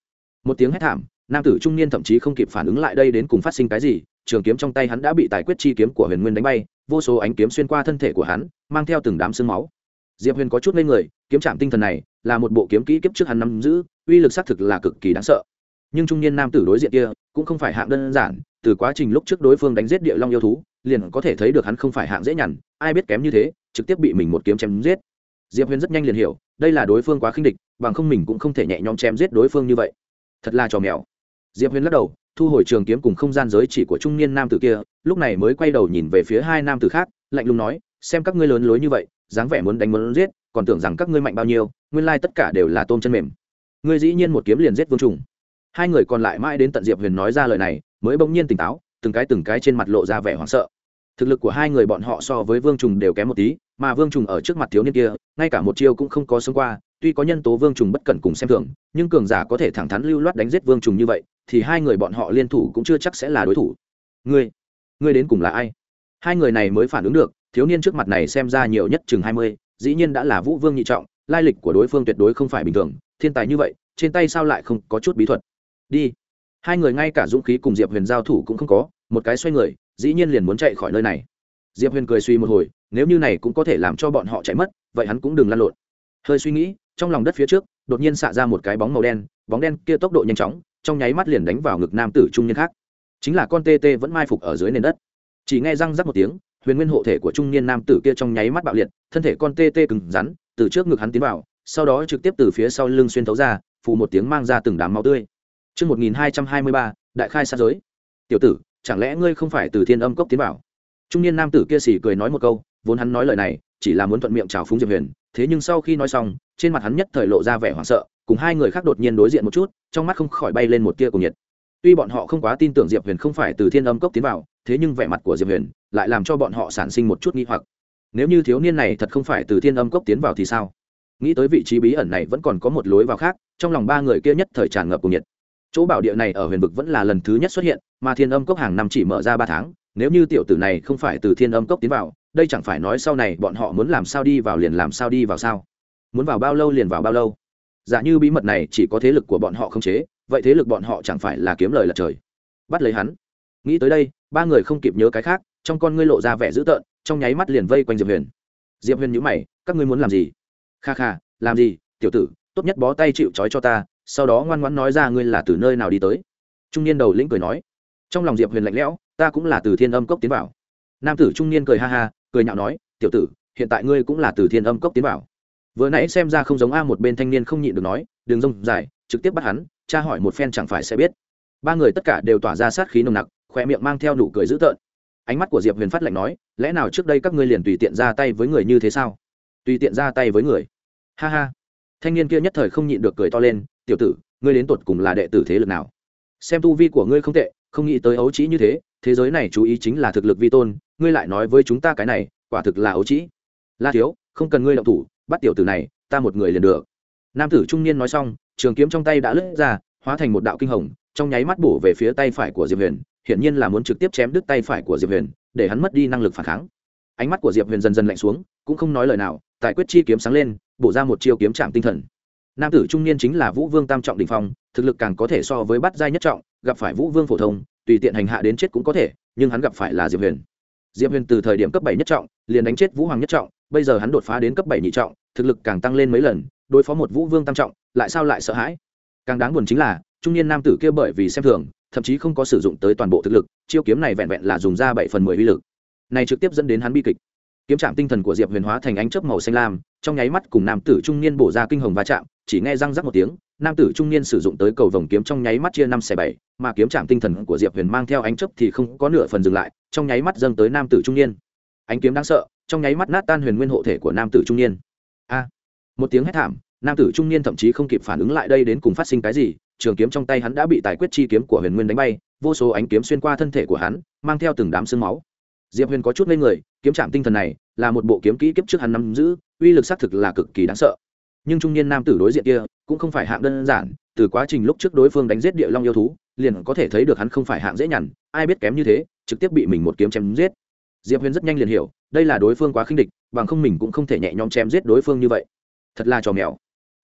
Một tiếng hét thảm, nam tử trung niên thậm chí không kịp phản ứng lại đây đến cùng phát sinh cái gì, trường kiếm trong tay hắn đã bị tài quyết chi kiếm của huyền nguyên đánh bay, vô số ánh kiếm xuyên qua thân thể của hắn, mang theo từng đám sương máu. Diệp huyền có chút ngây người, kiếm trạm tinh thần này là một bộ kiếm kỹ kiếp trước hắn nắm giữ uy lực xác thực là cực kỳ đáng sợ. Nhưng trung niên nam tử đối diện kia cũng không phải hạng đơn giản, từ quá trình lúc trước đối phương đánh giết địa long yêu thú, liền có thể thấy được hắn không phải hạng dễ nhằn, ai biết kém như thế, trực tiếp bị mình một kiếm chém giết. Diệp huyền rất nhanh liền hiểu, đây là đối phương quá khinh địch, bằng không mình cũng không thể nhẹ nhõm chém giết đối phương như vậy. Thật là trò mèo. Diệp huyền lắc đầu, thu hồi trường kiếm cùng không gian giới chỉ của trung niên nam tử kia, lúc này mới quay đầu nhìn về phía hai nam tử khác, lạnh lùng nói, xem các ngươi lớn lối như vậy, dáng vẻ muốn đánh muốn giết, còn tưởng rằng các ngươi mạnh bao nhiêu, nguyên lai tất cả đều là tôm chân mềm ngươi dĩ nhiên một kiếm liền giết vương trùng. Hai người còn lại mãi đến tận diệp huyền nói ra lời này, mới bỗng nhiên tỉnh táo, từng cái từng cái trên mặt lộ ra vẻ hoảng sợ. Thực lực của hai người bọn họ so với vương trùng đều kém một tí, mà vương trùng ở trước mặt thiếu niên kia, ngay cả một chiêu cũng không có xông qua, tuy có nhân tố vương trùng bất cẩn cùng xem thường, nhưng cường giả có thể thẳng thắn lưu loát đánh giết vương trùng như vậy, thì hai người bọn họ liên thủ cũng chưa chắc sẽ là đối thủ. Ngươi ngươi đến cùng là ai? Hai người này mới phản ứng được, thiếu niên trước mặt này xem ra nhiều nhất chừng hai mươi, dĩ nhiên đã là vũ vương nhị trọng, lai lịch của đối phương tuyệt đối không phải bình thường thiên tài như vậy, trên tay sao lại không có chút bí thuật? Đi. Hai người ngay cả dũng khí cùng diệp huyền giao thủ cũng không có, một cái xoay người, dĩ nhiên liền muốn chạy khỏi nơi này. Diệp huyền cười suy một hồi, nếu như này cũng có thể làm cho bọn họ chạy mất, vậy hắn cũng đừng lăn lộn. Hơi suy nghĩ, trong lòng đất phía trước, đột nhiên xạ ra một cái bóng màu đen, bóng đen kia tốc độ nhanh chóng, trong nháy mắt liền đánh vào ngực nam tử trung niên khác. Chính là con tê tê vẫn mai phục ở dưới nền đất. Chỉ nghe răng rắc một tiếng, huyền nguyên hộ thể của trung niên nam tử kia trong nháy mắt bạo liệt, thân thể con tê tê cứng rắn, từ trước ngực hắn tiến vào sau đó trực tiếp từ phía sau lưng xuyên thấu ra phụ một tiếng mang ra từng đám máu tươi Trước 1223, đại khai sát giới. Tiểu tử, chẳng lẽ ngươi không phải từ thiên âm cốc tiến vào? Trung niên nam tử kia xỉ cười nói một câu, vốn hắn nói lời này, chỉ là muốn thuận miệng chào phúng Diệp Huyền, thế nhưng sau khi nói xong, trên mặt hắn nhất thời lộ ra vẻ hoảng sợ, cùng hai người khác đột nhiên đối diện một chút, trong mắt không khỏi bay lên một tia cùng nhiệt. Tuy bọn họ không quá tin tưởng Diệp Huyền không phải từ thiên âm cốc tiến vào, thế nhưng vẻ mặt của Diệp Huyền lại làm cho bọn họ sản sinh một chút nghi hoặc. Nếu như thiếu niên này thật không phải từ thiên âm cốc tiến vào thì sao? Nghĩ tới vị trí bí ẩn này vẫn còn có một lối vào khác, trong lòng ba người kia nhất thời tràn ngập cùng nhiệt. Chỗ bảo địa này ở huyền vực vẫn là lần thứ nhất xuất hiện mà thiên âm cốc hàng năm chỉ mở ra ba tháng nếu như tiểu tử này không phải từ thiên âm cốc tiến vào đây chẳng phải nói sau này bọn họ muốn làm sao đi vào liền làm sao đi vào sao? Muốn vào bao lâu liền vào bao lâu? Giả như bí mật này chỉ có thế lực của bọn họ không chế vậy thế lực bọn họ chẳng phải là kiếm lời lật trời? Bắt lấy hắn. Nghĩ tới đây ba người không kịp nhớ cái khác trong con ngươi lộ ra vẻ dữ tợn trong nháy mắt liền vây quanh diệp huyền. Diệp huyền nhữ mày các ngươi muốn làm gì? Kha kha, làm gì, tiểu tử, tốt nhất bó tay chịu trói cho ta, sau đó ngoan ngoãn nói ra ngươi là từ nơi nào đi tới. Trung niên đầu lĩnh cười nói. Trong lòng diệp huyền lạnh lẽo, ta cũng là từ thiên âm cốc tiến vào. Nam tử trung niên cười ha ha, cười nhạo nói, tiểu tử, hiện tại ngươi cũng là từ thiên âm cốc tiến vào. Vừa nãy xem ra không giống a một bên thanh niên không nhịn được nói, đường rông dài, trực tiếp bắt hắn, cha hỏi một phen chẳng phải sẽ biết. Ba người tất cả đều tỏa ra sát khí nồng nặc, khoe miệng mang theo nụ cười dữ tợn. Ánh mắt của diệp huyền phát lạnh nói, lẽ nào trước đây các ngươi liền tùy tiện ra tay với người như thế sao? Tùy tiện ra tay với người? Ha ha. Thanh niên kia nhất thời không nhịn được cười to lên, tiểu tử, ngươi đến tột cùng là đệ tử thế lực nào? Xem tu vi của ngươi không tệ, không nghĩ tới ấu trĩ như thế thế giới này chú ý chính là thực lực vi tôn, ngươi lại nói với chúng ta cái này, quả thực là ấu trĩ. La thiếu, không cần ngươi động thủ, bắt tiểu tử này, ta một người liền được. Nam tử trung niên nói xong, trường kiếm trong tay đã lướt ra, hóa thành một đạo kinh hồng, trong nháy mắt bổ về phía tay phải của diệp huyền, hiển nhiên là muốn trực tiếp chém đứt tay phải của diệp huyền, để hắn mất đi năng lực phản kháng. Ánh mắt của diệp huyền dần dần lạnh xuống, cũng không nói lời nào tại quyết chi kiếm sáng lên bổ ra một chiêu kiếm chạm tinh thần. Nam tử trung niên chính là vũ vương tam trọng đình phong, thực lực càng có thể so với bắt giai nhất trọng, gặp phải vũ vương phổ thông, tùy tiện hành hạ đến chết cũng có thể, nhưng hắn gặp phải là diệp huyền. Diệp huyền từ thời điểm cấp bảy nhất trọng, liền đánh chết vũ hoàng nhất trọng, bây giờ hắn đột phá đến cấp bảy nhị trọng, thực lực càng tăng lên mấy lần, đối phó một vũ vương tam trọng, lại sao lại sợ hãi? Càng đáng buồn chính là, trung niên nam tử kia bởi vì xem thường, thậm chí không có sử dụng tới toàn bộ thực lực, chiêu kiếm này vẹn vẹn là dùng ra bảy phần mười uy lực. Này trực tiếp dẫn đến hắn bi kịch kiếm trạm tinh thần của diệp huyền hóa thành ánh chớp màu xanh lam, trong nháy mắt cùng nam tử trung niên bổ ra kinh hồng va chạm, chỉ nghe răng rắc một tiếng, nam tử trung niên sử dụng tới cầu vồng kiếm trong nháy mắt chia năm xẻ bảy, mà kiếm trạm tinh thần của diệp huyền mang theo ánh chớp thì không có nửa phần dừng lại, trong nháy mắt dâng tới nam tử trung niên. Ánh kiếm đáng sợ, trong nháy mắt nát tan huyền nguyên hộ thể của nam tử trung niên. A! Một tiếng hét thảm, nam tử trung niên thậm chí không kịp phản ứng lại đây đến cùng phát sinh cái gì, trường kiếm trong tay hắn đã bị tài quyết chi kiếm của huyền nguyên đánh bay, vô số ánh kiếm xuyên qua thân thể của hắn, mang theo từng đám sương máu diệp huyền có chút lên người, kiếm trạm tinh thần này là một bộ kiếm kỹ kiếp trước hắn nắm giữ, uy lực xác thực là cực kỳ đáng sợ. Nhưng trung niên nam tử đối diện kia cũng không phải hạng đơn giản, từ quá trình lúc trước đối phương đánh giết địa long yêu thú, liền có thể thấy được hắn không phải hạng dễ nhằn, ai biết kém như thế, trực tiếp bị mình một kiếm chém giết. Diệp huyền rất nhanh liền hiểu, đây là đối phương quá khinh địch, bằng không mình cũng không thể nhẹ nhõm chém giết đối phương như vậy. Thật là trò mèo.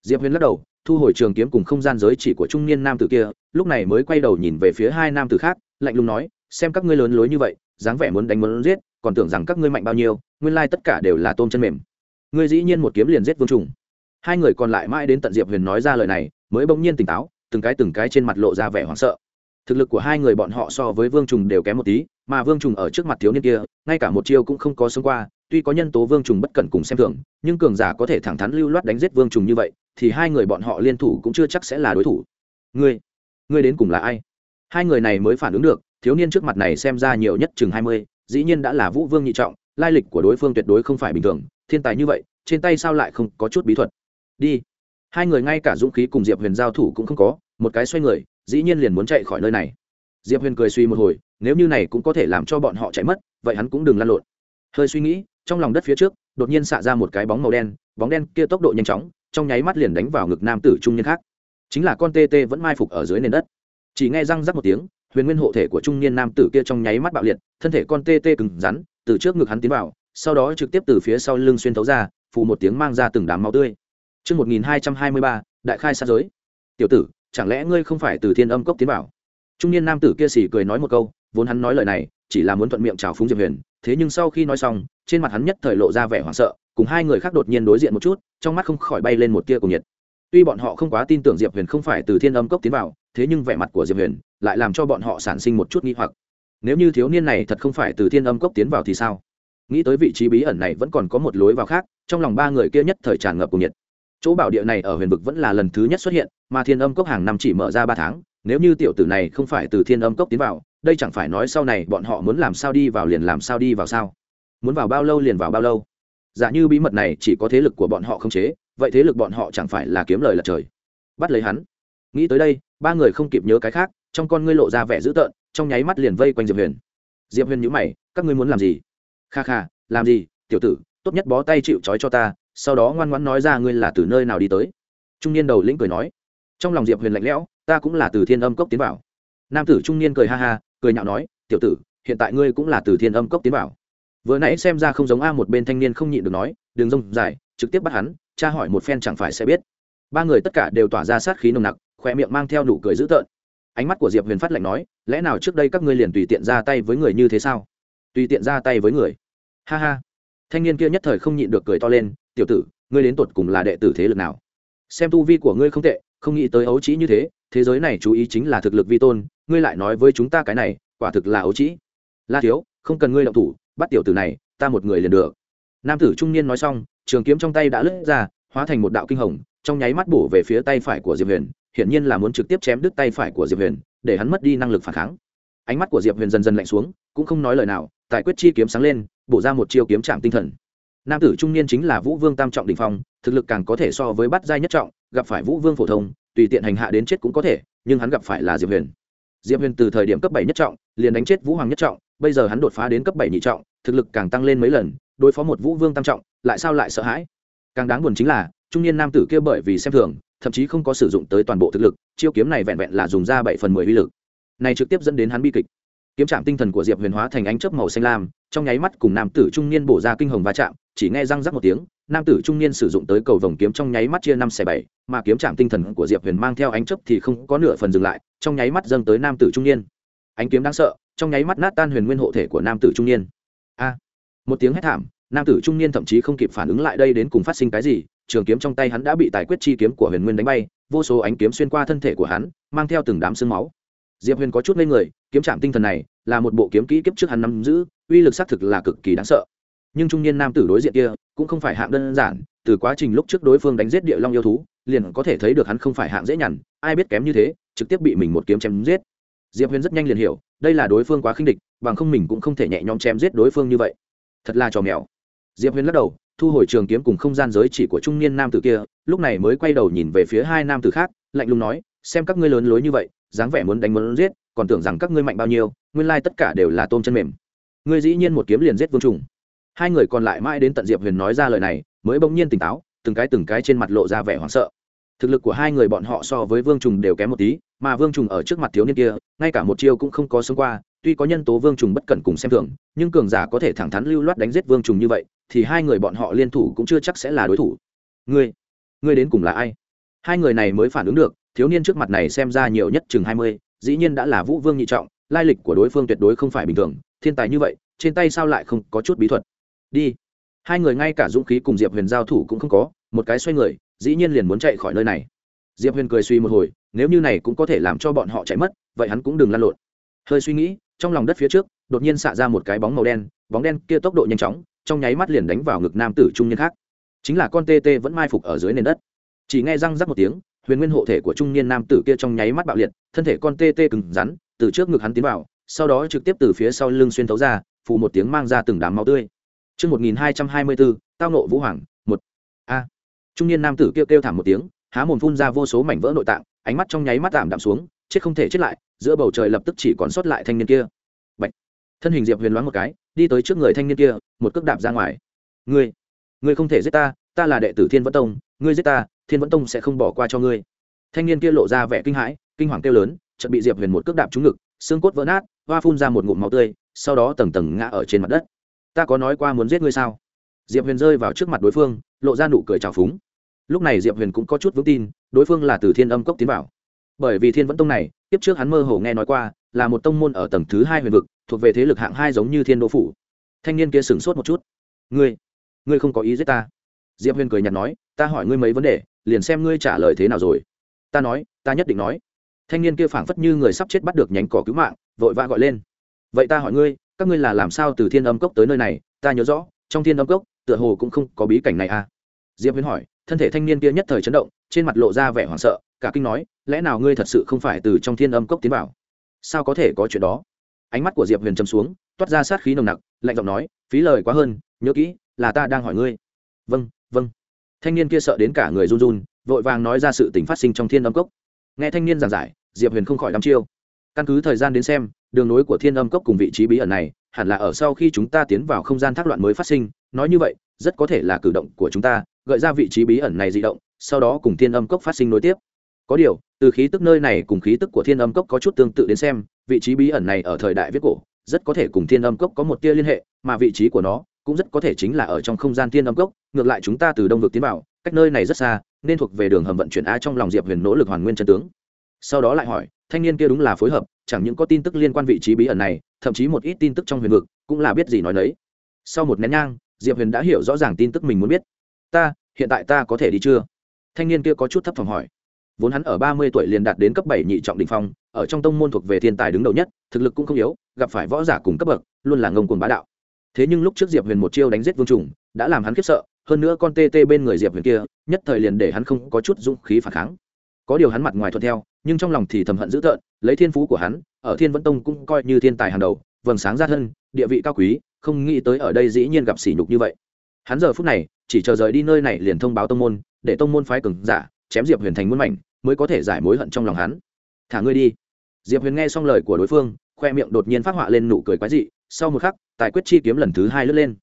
Diệp huyền lắc đầu, thu hồi trường kiếm cùng không gian giới chỉ của trung niên nam tử kia, lúc này mới quay đầu nhìn về phía hai nam tử khác, lạnh lùng nói, xem các ngươi lớn lối như vậy dáng vẻ muốn đánh muốn giết, còn tưởng rằng các ngươi mạnh bao nhiêu, nguyên lai tất cả đều là tôm chân mềm. Ngươi dĩ nhiên một kiếm liền giết vương trùng. Hai người còn lại mãi đến tận diệp huyền nói ra lời này, mới bỗng nhiên tỉnh táo, từng cái từng cái trên mặt lộ ra vẻ hoảng sợ. Thực lực của hai người bọn họ so với vương trùng đều kém một tí, mà vương trùng ở trước mặt thiếu niên kia, ngay cả một chiêu cũng không có sống qua, tuy có nhân tố vương trùng bất cẩn cùng xem thường, nhưng cường giả có thể thẳng thắn lưu loát đánh giết vương trùng như vậy, thì hai người bọn họ liên thủ cũng chưa chắc sẽ là đối thủ. Ngươi ngươi đến cùng là ai? Hai người này mới phản ứng được thiếu niên trước mặt này xem ra nhiều nhất chừng hai mươi, dĩ nhiên đã là vũ vương nhị trọng, lai lịch của đối phương tuyệt đối không phải bình thường, thiên tài như vậy, trên tay sao lại không có chút bí thuật? Đi. Hai người ngay cả dũng khí cùng diệp huyền giao thủ cũng không có, một cái xoay người, dĩ nhiên liền muốn chạy khỏi nơi này. Diệp huyền cười suy một hồi, nếu như này cũng có thể làm cho bọn họ chạy mất, vậy hắn cũng đừng lăn lộn. Hơi suy nghĩ, trong lòng đất phía trước, đột nhiên xạ ra một cái bóng màu đen, bóng đen kia tốc độ nhanh chóng, trong nháy mắt liền đánh vào ngực nam tử trung niên khác. Chính là con tê tê vẫn mai phục ở dưới nền đất. Chỉ nghe răng rắc một tiếng huyền nguyên hộ thể của trung niên nam tử kia trong nháy mắt bạo liệt thân thể con tê tê cứng rắn từ trước ngực hắn tiến vào sau đó trực tiếp từ phía sau lưng xuyên thấu ra phụ một tiếng mang ra từng đám máu tươi Trước 1223, đại khai sát giới. Tiểu tử, chẳng lẽ ngươi không phải từ thiên âm cốc tiến vào? Trung niên nam tử kia xỉ cười nói một câu, vốn hắn nói lời này, chỉ là muốn thuận miệng chào phúng Diệp Huyền, thế nhưng sau khi nói xong, trên mặt hắn nhất thời lộ ra vẻ hoảng sợ, cùng hai người khác đột nhiên đối diện một chút, trong mắt không khỏi bay lên một tia cùng nhiệt. Tuy bọn họ không quá tin tưởng Diệp Huyền không phải từ thiên âm cốc tiến vào, thế nhưng vẻ mặt của Diệp Huyền lại làm cho bọn họ sản sinh một chút nghi hoặc. Nếu như thiếu niên này thật không phải từ thiên âm cốc tiến vào thì sao? Nghĩ tới vị trí bí ẩn này vẫn còn có một lối vào khác, trong lòng ba người kia nhất thời tràn ngập cùng nhiệt chỗ bảo địa này ở huyền vực vẫn là lần thứ nhất xuất hiện mà thiên âm cốc hàng năm chỉ mở ra ba tháng nếu như tiểu tử này không phải từ thiên âm cốc tiến vào đây chẳng phải nói sau này bọn họ muốn làm sao đi vào liền làm sao đi vào sao muốn vào bao lâu liền vào bao lâu giả như bí mật này chỉ có thế lực của bọn họ không chế, vậy thế lực bọn họ chẳng phải là kiếm lời lật trời. Bắt lấy hắn. Nghĩ tới đây, ba người không kịp nhớ cái khác, trong con ngươi lộ ra vẻ dữ tợn, trong nháy mắt liền vây quanh diệp huyền. Diệp huyền nhữ mày, các ngươi muốn làm gì? Kha kha, làm gì, tiểu tử, tốt nhất bó tay chịu trói cho ta, sau đó ngoan ngoãn nói ra ngươi là từ nơi nào đi tới. Trung niên đầu lĩnh cười nói. Trong lòng diệp huyền lạnh lẽo, ta cũng là từ thiên âm cốc tiến vào. Nam tử trung niên cười ha ha, cười nhạo nói, tiểu tử, hiện tại ngươi cũng là từ thiên âm cốc tiến vào vừa nãy xem ra không giống a một bên thanh niên không nhịn được nói, đường rông, dài, trực tiếp bắt hắn tra hỏi một phen chẳng phải sẽ biết. Ba người tất cả đều tỏa ra sát khí nồng nặc khỏe miệng mang theo nụ cười dữ tợn. Ánh mắt của diệp huyền phát lạnh nói, lẽ nào trước đây các ngươi liền tùy tiện ra tay với người như thế sao? Tùy tiện ra tay với người. Ha ha. Thanh niên kia nhất thời không nhịn được cười to lên, tiểu tử, ngươi đến tột cùng là đệ tử thế lực nào? Xem tu vi của ngươi không tệ, không nghĩ tới ấu trĩ như thế thế giới này chú ý chính là thực lực vi tôn, ngươi lại nói với chúng ta cái này, quả thực là ấu trĩ. La thiếu, không cần ngươi động thủ bắt tiểu tử này, ta một người liền được. Nam tử trung niên nói xong, trường kiếm trong tay đã lướt ra, hóa thành một đạo kinh hồng, trong nháy mắt bổ về phía tay phải của diệp huyền, hiển nhiên là muốn trực tiếp chém đứt tay phải của diệp huyền, để hắn mất đi năng lực phản kháng. Ánh mắt của diệp huyền dần dần lạnh xuống, cũng không nói lời nào tại quyết chi kiếm sáng lên, bổ ra một chiêu kiếm trạm tinh thần. Nam tử trung niên chính là vũ vương tam trọng đình phong, thực lực càng có thể so với bắt giai nhất trọng, gặp phải vũ vương phổ thông, tùy tiện hành hạ đến chết cũng có thể, nhưng hắn gặp phải là diệp huyền. Diệp huyền từ thời điểm cấp bảy nhất trọng, liền đánh chết vũ hoàng nhất trọng bây giờ hắn đột phá đến cấp bảy nhị trọng, thực lực càng tăng lên mấy lần, đối phó một vũ vương tam trọng, lại sao lại sợ hãi? Càng đáng buồn chính là, trung niên nam tử kia bởi vì xem thường, thậm chí không có sử dụng tới toàn bộ thực lực, chiêu kiếm này vẹn vẹn là dùng ra bảy phần mười uy lực. Này trực tiếp dẫn đến hắn bi kịch. Kiếm trạm tinh thần của diệp huyền hóa thành ánh chớp màu xanh lam, trong nháy mắt cùng nam tử trung niên bổ ra kinh hồng va chạm, chỉ nghe răng rắc một tiếng, nam tử trung niên sử dụng tới cầu vồng kiếm trong nháy mắt chia năm xẻ bảy, mà kiếm trạm tinh thần của diệp huyền mang theo ánh chớp thì không có nửa phần dừng lại, trong nháy mắt dâng tới nam tử trung niên. Ánh kiếm đáng sợ trong nháy mắt nát tan huyền nguyên hộ thể của nam tử trung niên. A, một tiếng hét thảm, nam tử trung niên thậm chí không kịp phản ứng lại đây đến cùng phát sinh cái gì, trường kiếm trong tay hắn đã bị tài quyết chi kiếm của huyền nguyên đánh bay, vô số ánh kiếm xuyên qua thân thể của hắn, mang theo từng đám sương máu. Diệp huyền có chút lên người, kiếm trạm tinh thần này là một bộ kiếm kỹ kiếp trước hắn nắm giữ, uy lực xác thực là cực kỳ đáng sợ. Nhưng trung niên nam tử đối diện kia cũng không phải hạng đơn giản, từ quá trình lúc trước đối phương đánh giết địa long yêu thú, liền có thể thấy được hắn không phải hạng dễ nhằn, ai biết kém như thế, trực tiếp bị mình một kiếm chém giết. Diệp huyền rất nhanh liền hiểu đây là đối phương quá khinh địch, bằng không mình cũng không thể nhẹ nhõm chém giết đối phương như vậy. Thật là trò mèo. Diệp huyền lắc đầu, thu hồi trường kiếm cùng không gian giới chỉ của trung niên nam tử kia, lúc này mới quay đầu nhìn về phía hai nam tử khác, lạnh lùng nói, xem các ngươi lớn lối như vậy, dáng vẻ muốn đánh muốn giết, còn tưởng rằng các ngươi mạnh bao nhiêu, nguyên lai tất cả đều là tôm chân mềm. Ngươi dĩ nhiên một kiếm liền giết vương trùng. Hai người còn lại mãi đến tận diệp huyền nói ra lời này, mới bỗng nhiên tỉnh táo, từng cái từng cái trên mặt lộ ra vẻ hoảng sợ thực lực của hai người bọn họ so với vương trùng đều kém một tí, mà vương trùng ở trước mặt thiếu niên kia, ngay cả một chiêu cũng không có sống qua, tuy có nhân tố vương trùng bất cẩn cùng xem thường, nhưng cường giả có thể thẳng thắn lưu loát đánh giết vương trùng như vậy, thì hai người bọn họ liên thủ cũng chưa chắc sẽ là đối thủ. Ngươi ngươi đến cùng là ai? Hai người này mới phản ứng được, thiếu niên trước mặt này xem ra nhiều nhất chừng hai mươi, dĩ nhiên đã là vũ vương nhị trọng, lai lịch của đối phương tuyệt đối không phải bình thường, thiên tài như vậy, trên tay sao lại không có chút bí thuật? Đi. Hai người ngay cả dũng khí cùng diệp huyền giao thủ cũng không có, một cái xoay người dĩ nhiên liền muốn chạy khỏi nơi này. Diệp huyền cười suy một hồi nếu như này cũng có thể làm cho bọn họ chạy mất vậy hắn cũng đừng lăn lộn. Hơi suy nghĩ trong lòng đất phía trước đột nhiên xạ ra một cái bóng màu đen bóng đen kia tốc độ nhanh chóng trong nháy mắt liền đánh vào ngực nam tử trung niên khác. Chính là con tê tê vẫn mai phục ở dưới nền đất. Chỉ nghe răng rắc một tiếng huyền nguyên hộ thể của trung niên nam tử kia trong nháy mắt bạo liệt thân thể con tê tê cứng rắn từ trước ngực hắn tiến vào sau đó trực tiếp từ phía sau lưng xuyên thấu ra phù một tiếng mang ra từng đám máu tươi. Trước 1224, tao nộ vũ hoàng. Trung niên nam tử kêu kêu thảm một tiếng, há mồm phun ra vô số mảnh vỡ nội tạng, ánh mắt trong nháy mắt tạm đạm xuống, chết không thể chết lại, giữa bầu trời lập tức chỉ còn sót lại thanh niên kia. Bạch. Thân hình Diệp Huyền loáng một cái, đi tới trước người thanh niên kia, một cước đạp ra ngoài. Ngươi, ngươi không thể giết ta, ta là đệ tử Thiên Vẫn Tông, ngươi giết ta, Thiên Vẫn Tông sẽ không bỏ qua cho ngươi. Thanh niên kia lộ ra vẻ kinh hãi, kinh hoàng kêu lớn, chợt bị Diệp Huyền một cước đạp trúng ngực, xương cốt vỡ nát, hoa phun ra một ngụm máu tươi, sau đó tầng tầng ngã ở trên mặt đất ta có nói qua muốn giết ngươi sao diệp huyền rơi vào trước mặt đối phương lộ ra nụ cười trào phúng lúc này diệp huyền cũng có chút vững tin, đối phương là từ thiên âm cốc tiến vào. Bởi vì thiên vẫn tông này tiếp trước hắn mơ hồ nghe nói qua, là một tông môn ở tầng thứ hai huyền vực, thuộc về thế lực hạng hai giống như thiên đô phủ. Thanh niên kia sửng sốt một chút. Ngươi ngươi không có ý giết ta? Diệp huyền cười n h ạ t nói, ta hỏi ngươi mấy vấn đề, liền xem ngươi trả lời thế nào rồi. Ta nói, ta nhất định nói. Thanh niên kia phảng phất như người sắp chết bắt được nhánh cỏ cứu mạng, vội vã gọi lên. Vậy ta hỏi ngươi, các ngươi là làm sao từ thiên âm cốc tới nơi này? Ta nhớ rõ, trong thiên âm cốc, tựa hồ cũng không có bí cảnh này à? Diệp huyền hỏi thân thể thanh niên kia nhất thời chấn động, trên mặt lộ ra vẻ hoảng sợ, cả kinh nói, lẽ nào ngươi thật sự không phải từ trong thiên âm cốc tiến vào? Sao có thể có chuyện đó? Ánh mắt của diệp huyền châm xuống, toát ra sát khí nồng nặc, lạnh giọng nói, phí lời quá hơn, nhớ kỹ, là ta đang hỏi ngươi. Vâng vâng. Thanh niên kia sợ đến cả người run run, vội vàng nói ra sự tình phát sinh trong thiên âm cốc. Nghe thanh niên giảng giải, diệp huyền không khỏi đắm chiêu. Căn cứ thời gian đến xem, đường nối của thiên âm cốc cùng vị trí bí ẩn này, hẳn là ở sau khi chúng ta tiến vào không gian thác loạn mới phát sinh, nói như vậy, rất có thể là cử động của chúng ta gợi ra vị trí bí ẩn này di động, sau đó cùng thiên âm cốc phát sinh nối tiếp. Có điều, từ khí tức nơi này cùng khí tức của thiên âm cốc có chút tương tự đến xem, vị trí bí ẩn này ở thời đại viết cổ, rất có thể cùng thiên âm cốc có một tia liên hệ, mà vị trí của nó cũng rất có thể chính là ở trong không gian thiên âm cốc, ngược lại chúng ta từ đông vực tiến vào, cách nơi này rất xa, nên thuộc về đường hầm vận chuyển a trong lòng diệp huyền nỗ lực hoàn nguyên chân tướng. Sau đó lại hỏi, thanh niên kia đúng là phối hợp, chẳng những có tin tức liên quan vị trí bí ẩn này, thậm chí một ít tin tức trong huyền vực, cũng là biết gì nói đấy sau một nén nhang, diệp huyền đã hiểu rõ ràng tin tức mình muốn biết ta, hiện tại ta có thể đi chưa? Thanh niên kia có chút thấp thỏm hỏi. Vốn hắn ở ba mươi tuổi liền đạt đến cấp bảy nhị trọng đình phong, ở trong tông môn thuộc về thiên tài đứng đầu nhất, thực lực cũng không yếu, gặp phải võ giả cùng cấp bậc, luôn là ngông cuồng bá đạo. Thế nhưng lúc trước diệp huyền một chiêu đánh giết vương trùng, đã làm hắn khiếp sợ, hơn nữa con tê tê bên người diệp huyền kia, nhất thời liền để hắn không có chút dũng khí phản kháng. Có điều hắn mặt ngoài thuận theo, nhưng trong lòng thì thầm hận dữ tợn, lấy thiên phú của hắn, ở thiên vẫn tông cũng coi như thiên tài hàng đầu, vầng sáng ra thân, địa vị cao quý, không nghĩ tới ở đây dĩ nhiên gặp sỉ nhục như vậy. Hắn giờ phút này chỉ chờ rời đi nơi này liền thông báo tông môn, để tông môn phái cường giả chém diệp huyền thành muôn mảnh, mới có thể giải mối hận trong lòng hắn. Thả ngươi đi. Diệp huyền nghe xong lời của đối phương, khoe miệng đột nhiên phát họa lên nụ cười quái dị, sau một khắc, tài quyết chi kiếm lần thứ hai lướt lên.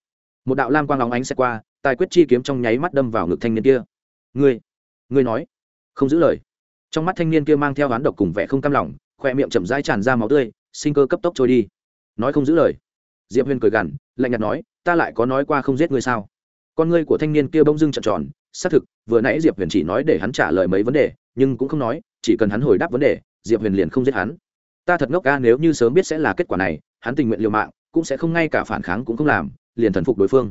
Một đạo lam quang lóng ánh sẽ qua, tài quyết chi kiếm trong nháy mắt đâm vào ngực thanh niên kia. Ngươi ngươi nói. Không giữ lời. Trong mắt thanh niên kia mang theo oán độc cùng vẻ không cam lòng, khoe miệng chậm rãi tràn ra máu tươi, sinh cơ cấp tốc trôi đi. Nói không giữ lời. Diệp huyền cười gằn, lạnh nhạt nói, ta lại có nói qua không giết ngươi sao? Con ngươi của thanh niên kia bông dưng trợn tròn, xác thực, vừa nãy diệp huyền chỉ nói để hắn trả lời mấy vấn đề, nhưng cũng không nói, chỉ cần hắn hồi đáp vấn đề, diệp huyền liền không giết hắn. Ta thật ngốc ca nếu như sớm biết sẽ là kết quả này, hắn tình nguyện liều mạng, cũng sẽ không ngay cả phản kháng cũng không làm, liền thần phục đối phương.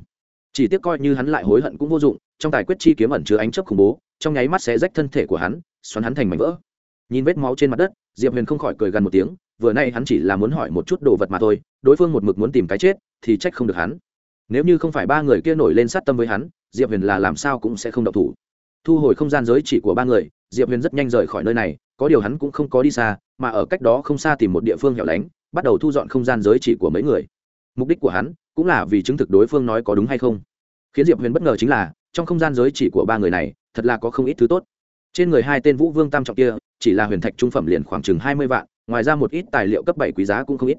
Chỉ tiếc coi như hắn lại hối hận cũng vô dụng, trong tài quyết chi kiếm ẩn chứa ánh chấp khủng bố, trong nháy mắt sẽ rách thân thể của hắn, xoắn hắn thành mảnh vỡ. Nhìn vết máu trên mặt đất, diệp huyền không khỏi cười gần một tiếng, vừa nay hắn chỉ là muốn hỏi một chút đồ vật mà thôi, đối phương một mực muốn tìm cái chết, thì trách không được hắn nếu như không phải ba người kia nổi lên sát tâm với hắn, diệp huyền là làm sao cũng sẽ không độc thủ. Thu hồi không gian giới chỉ của ba người, diệp huyền rất nhanh rời khỏi nơi này, có điều hắn cũng không có đi xa, mà ở cách đó không xa tìm một địa phương hẻo lánh, bắt đầu thu dọn không gian giới chỉ của mấy người. Mục đích của hắn cũng là vì chứng thực đối phương nói có đúng hay không. Khiến diệp huyền bất ngờ chính là, trong không gian giới chỉ của ba người này, thật là có không ít thứ tốt. Trên người hai tên vũ vương tam trọng kia, chỉ là huyền thạch trung phẩm liền khoảng chừng hai mươi vạn, ngoài ra một ít tài liệu cấp bảy quý giá cũng không ít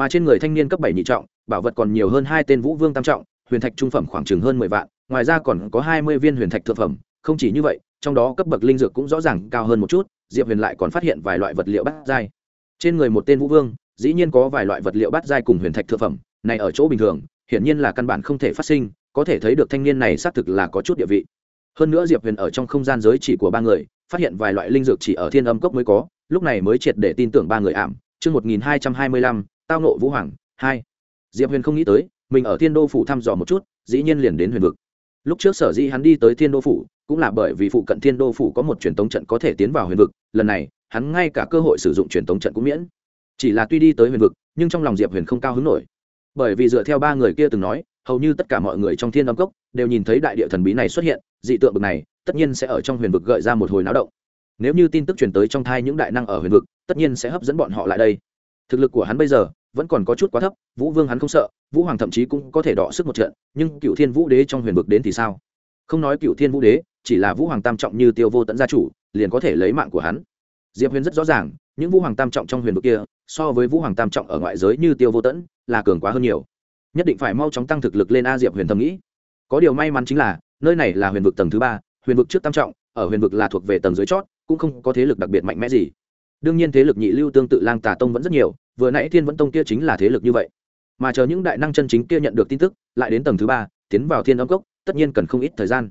mà trên người thanh niên cấp bảy nhị trọng, bảo vật còn nhiều hơn hai tên vũ vương tam trọng, huyền thạch trung phẩm khoảng chừng hơn mười vạn, ngoài ra còn có hai mươi viên huyền thạch thượng phẩm. Không chỉ như vậy, trong đó cấp bậc linh dược cũng rõ ràng cao hơn một chút, diệp huyền lại còn phát hiện vài loại vật liệu bát giai. Trên người một tên vũ vương, dĩ nhiên có vài loại vật liệu bát giai cùng huyền thạch thượng phẩm, này ở chỗ bình thường, hiển nhiên là căn bản không thể phát sinh, có thể thấy được thanh niên này xác thực là có chút địa vị. Hơn nữa diệp huyền ở trong không gian giới chỉ của ba người, phát hiện vài loại linh dược chỉ ở thiên âm cốc mới có, lúc này mới triệt để tin tưởng ba người ảm. Chương một nghìn hai trăm hai mươi lăm tao nộ vũ hoàng, hai. Diệp huyền không nghĩ tới, mình ở thiên đô phủ thăm dò một chút, dĩ nhiên liền đến huyền vực. Lúc trước sở dĩ hắn đi tới thiên đô phủ, cũng là bởi vì phụ cận thiên đô phủ có một truyền tống trận có thể tiến vào huyền vực, lần này, hắn ngay cả cơ hội sử dụng truyền tống trận cũng miễn. Chỉ là tuy đi tới huyền vực, nhưng trong lòng diệp huyền không cao hứng nổi. Bởi vì dựa theo ba người kia từng nói, hầu như tất cả mọi người trong thiên âm cốc đều nhìn thấy đại địa thần bí này xuất hiện, dị tượng bực này, tất nhiên sẽ ở trong huyền vực gợi ra một hồi náo động. Nếu như tin tức truyền tới trong thai những đại năng ở huyền vực, tất nhiên sẽ hấp dẫn bọn họ lại đây. Thực lực của hắn bây giờ vẫn còn có chút quá thấp, vũ vương hắn không sợ, vũ hoàng thậm chí cũng có thể đọ sức một trận, nhưng cựu thiên vũ đế trong huyền vực đến thì sao? Không nói cựu thiên vũ đế, chỉ là vũ hoàng tam trọng như tiêu vô tận gia chủ, liền có thể lấy mạng của hắn. Diệp huyền rất rõ ràng, những vũ hoàng tam trọng trong huyền vực kia, so với vũ hoàng tam trọng ở ngoại giới như tiêu vô tẫn là cường quá hơn nhiều. Nhất định phải mau chóng tăng thực lực lên a diệp huyền thầm nghĩ. Có điều may mắn chính là, nơi này là huyền vực tầng thứ ba, huyền vực trước tam trọng, ở huyền vực là thuộc về tầng dưới chót, cũng không có thế lực đặc biệt mạnh mẽ gì. Đương nhiên thế lực nhị lưu tương tự lang tà tông vẫn rất nhiều vừa nãy thiên vẫn tông kia chính là thế lực như vậy. Mà chờ những đại năng chân chính kia nhận được tin tức, lại đến tầng thứ ba, tiến vào thiên âm cốc, tất nhiên cần không ít thời gian.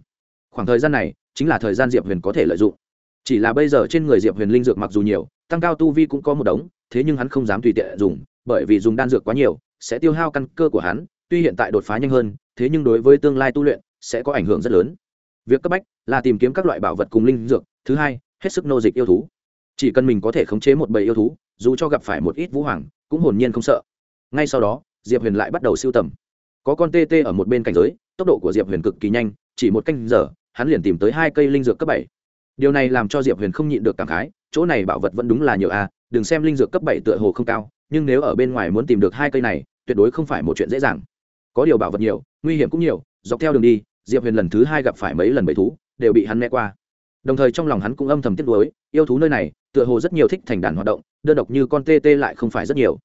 Khoảng thời gian này, chính là thời gian diệp huyền có thể lợi dụng. Chỉ là bây giờ trên người diệp huyền linh dược mặc dù nhiều, tăng cao tu vi cũng có một đống, thế nhưng hắn không dám tùy tiện dùng, bởi vì dùng đan dược quá nhiều, sẽ tiêu hao căn cơ của hắn, tuy hiện tại đột phá nhanh hơn, thế nhưng đối với tương lai tu luyện, sẽ có ảnh hưởng rất lớn. Việc cấp bách là tìm kiếm các loại bảo vật cùng linh dược, thứ hai, hết sức nô dịch yêu thú. Chỉ cần mình có thể khống chế một bầy yêu thú dù cho gặp phải một ít vũ hoàng, cũng hồn nhiên không sợ. Ngay sau đó, diệp huyền lại bắt đầu siêu tầm. Có con tê tê ở một bên cảnh giới, tốc độ của diệp huyền cực kỳ nhanh, chỉ một canh giờ, hắn liền tìm tới hai cây linh dược cấp bảy. Điều này làm cho diệp huyền không nhịn được cảm khái, chỗ này bảo vật vẫn đúng là nhiều a, đừng xem linh dược cấp bảy tựa hồ không cao, nhưng nếu ở bên ngoài muốn tìm được hai cây này, tuyệt đối không phải một chuyện dễ dàng. Có điều bảo vật nhiều, nguy hiểm cũng nhiều, dọc theo đường đi, diệp huyền lần thứ hai gặp phải mấy lần bầy thú, đều bị hắn né qua. Đồng thời trong lòng hắn cũng âm thầm tiếc nuối, yêu thú nơi này, tựa hồ rất nhiều thích thành đàn hoạt động đơn độc như con tê tê lại không phải rất nhiều.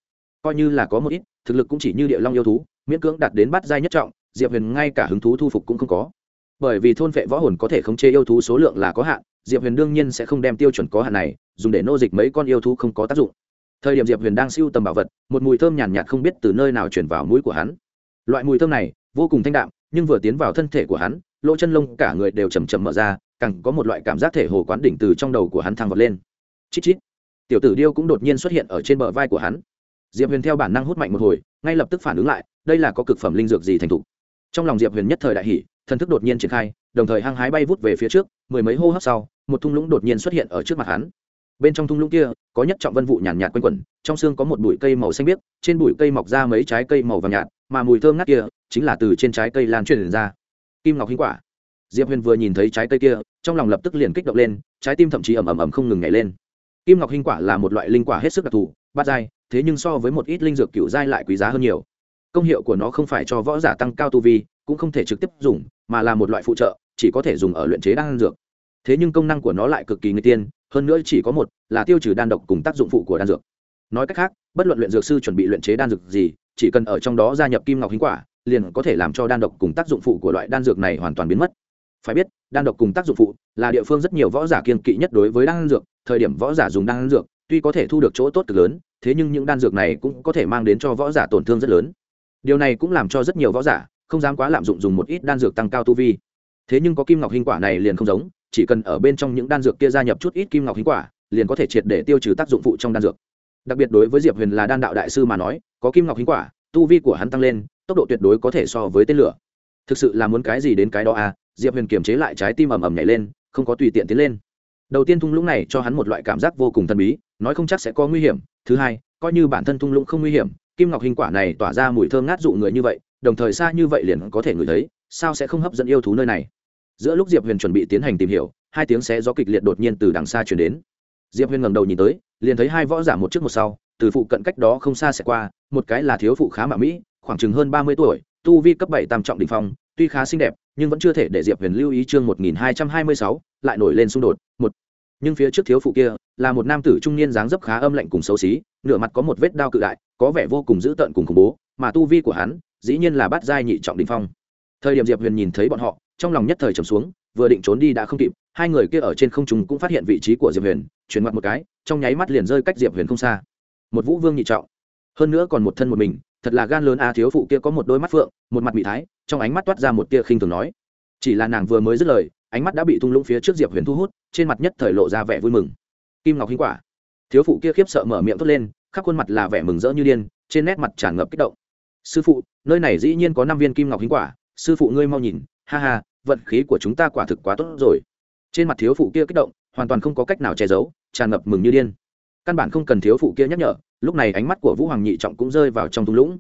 Coi như là có một ít thực lực cũng chỉ như địa long yêu thú miễn cưỡng đạt đến bát giai nhất trọng diệp huyền ngay cả hứng thú thu phục cũng không có. Bởi vì thôn vệ võ hồn có thể khống chế yêu thú số lượng là có hạn diệp huyền đương nhiên sẽ không đem tiêu chuẩn có hạn này dùng để nô dịch mấy con yêu thú không có tác dụng. Thời điểm diệp huyền đang siêu tầm bảo vật một mùi thơm nhàn nhạt, nhạt không biết từ nơi nào chuyển vào mũi của hắn. Loại mùi thơm này vô cùng thanh đạm nhưng vừa tiến vào thân thể của hắn lỗ chân lông cả người đều chầm chầm mở ra càng có một loại cảm giác thể hồ quán đỉnh từ trong đầu của hắn thăng vọt lên. Chít chít tiểu tử điêu cũng đột nhiên xuất hiện ở trên bờ vai của hắn. Diệp huyền theo bản năng hút mạnh một hồi ngay lập tức phản ứng lại đây là có cực phẩm linh dược gì thành thục. Trong lòng diệp huyền nhất thời đại hỷ thần thức đột nhiên triển khai đồng thời hăng hái bay vút về phía trước mười mấy hô hấp sau một thung lũng đột nhiên xuất hiện ở trước mặt hắn. Bên trong thung lũng kia có nhất trọng vân vụ nhàn nhạt, nhạt quanh quẩn trong xương có một bụi cây màu xanh biếc trên bụi cây mọc ra mấy trái cây màu vàng nhạt mà mùi thơm ngát kia chính là từ trên trái cây lan truyền ra. Kim ngọc hinh quả. Diệp huyền vừa nhìn thấy trái cây kia trong lòng lập tức liền kích động lên trái tim thậm chí ầm ầm ầm không ngừng nhảy lên kim ngọc hình quả là một loại linh quả hết sức đặc thù, bát giai, thế nhưng so với một ít linh dược cựu giai lại quý giá hơn nhiều. Công hiệu của nó không phải cho võ giả tăng cao tu vi, cũng không thể trực tiếp dùng, mà là một loại phụ trợ, chỉ có thể dùng ở luyện chế đan dược. Thế nhưng công năng của nó lại cực kỳ người tiên, hơn nữa chỉ có một, là tiêu trừ đan độc cùng tác dụng phụ của đan dược. Nói cách khác, bất luận luyện dược sư chuẩn bị luyện chế đan dược gì, chỉ cần ở trong đó gia nhập kim ngọc hình quả, liền có thể làm cho đan độc cùng tác dụng phụ của loại đan dược này hoàn toàn biến mất phải biết, đan độc cùng tác dụng phụ là địa phương rất nhiều võ giả kiên kỵ nhất đối với đan dược. Thời điểm võ giả dùng đan dược, tuy có thể thu được chỗ tốt cực lớn, thế nhưng những đan dược này cũng có thể mang đến cho võ giả tổn thương rất lớn. Điều này cũng làm cho rất nhiều võ giả không dám quá lạm dụng dùng một ít đan dược tăng cao tu vi. Thế nhưng có kim ngọc hình quả này liền không giống, chỉ cần ở bên trong những đan dược kia gia nhập chút ít kim ngọc hình quả, liền có thể triệt để tiêu trừ tác dụng phụ trong đan dược. Đặc biệt đối với diệp huyền là đan đạo đại sư mà nói, có kim ngọc hình quả, tu vi của hắn tăng lên, tốc độ tuyệt đối có thể so với tên lửa. Thực sự là muốn cái gì đến cái đó à? Diệp huyền kiềm chế lại trái tim ầm ầm nhảy lên, không có tùy tiện tiến lên. Đầu tiên thung lũng này cho hắn một loại cảm giác vô cùng thần bí, nói không chắc sẽ có nguy hiểm. Thứ hai, coi như bản thân thung lũng không nguy hiểm, kim ngọc hình quả này tỏa ra mùi thơm ngát dụ người như vậy, đồng thời xa như vậy liền có thể ngửi thấy, sao sẽ không hấp dẫn yêu thú nơi này? Giữa lúc diệp huyền chuẩn bị tiến hành tìm hiểu, hai tiếng xé gió kịch liệt đột nhiên từ đằng xa chuyển đến. Diệp huyền ngẩng đầu nhìn tới, liền thấy hai võ giả một trước một sau, từ phụ cận cách đó không xa sẽ qua, một cái là thiếu phụ khá mạ mỹ, khoảng chừng hơn ba mươi tuổi, tu vi cấp bảy tam trọng đình phong, tuy khá xinh đẹp nhưng vẫn chưa thể để diệp huyền lưu ý chương một nghìn hai trăm hai mươi sáu, lại nổi lên xung đột, một. Nhưng phía trước thiếu phụ kia, là một nam tử trung niên dáng dấp khá âm lạnh cùng xấu xí, nửa mặt có một vết đao cự đại, có vẻ vô cùng dữ tợn cùng khủng bố, mà tu vi của hắn, dĩ nhiên là bát giai nhị trọng đình phong. Thời điểm diệp huyền nhìn thấy bọn họ, trong lòng nhất thời trầm xuống, vừa định trốn đi đã không kịp, hai người kia ở trên không trung cũng phát hiện vị trí của diệp huyền, chuyển mặt một cái, trong nháy mắt liền rơi cách diệp huyền không xa. Một vũ vương nhị trọng, hơn nữa còn một thân một mình, thật là gan lớn a, thiếu phụ kia có một đôi mắt phượng, một mặt bị thái trong ánh mắt toát ra một tia khinh thường nói. Chỉ là nàng vừa mới dứt lời, ánh mắt đã bị thung lũng phía trước diệp huyền thu hút, trên mặt nhất thời lộ ra vẻ vui mừng. Kim ngọc hinh quả, thiếu phụ kia khiếp sợ mở miệng thốt lên, khắp khuôn mặt là vẻ mừng rỡ như điên, trên nét mặt tràn ngập kích động. Sư phụ, nơi này dĩ nhiên có năm viên kim ngọc hinh quả, sư phụ ngươi mau nhìn, ha ha, vận khí của chúng ta quả thực quá tốt rồi. Trên mặt thiếu phụ kia kích động, hoàn toàn không có cách nào che giấu, tràn ngập mừng như điên. Căn bản không cần thiếu phụ kia nhắc nhở, lúc này ánh mắt của vũ hoàng nhị trọng cũng rơi vào trong thung lũng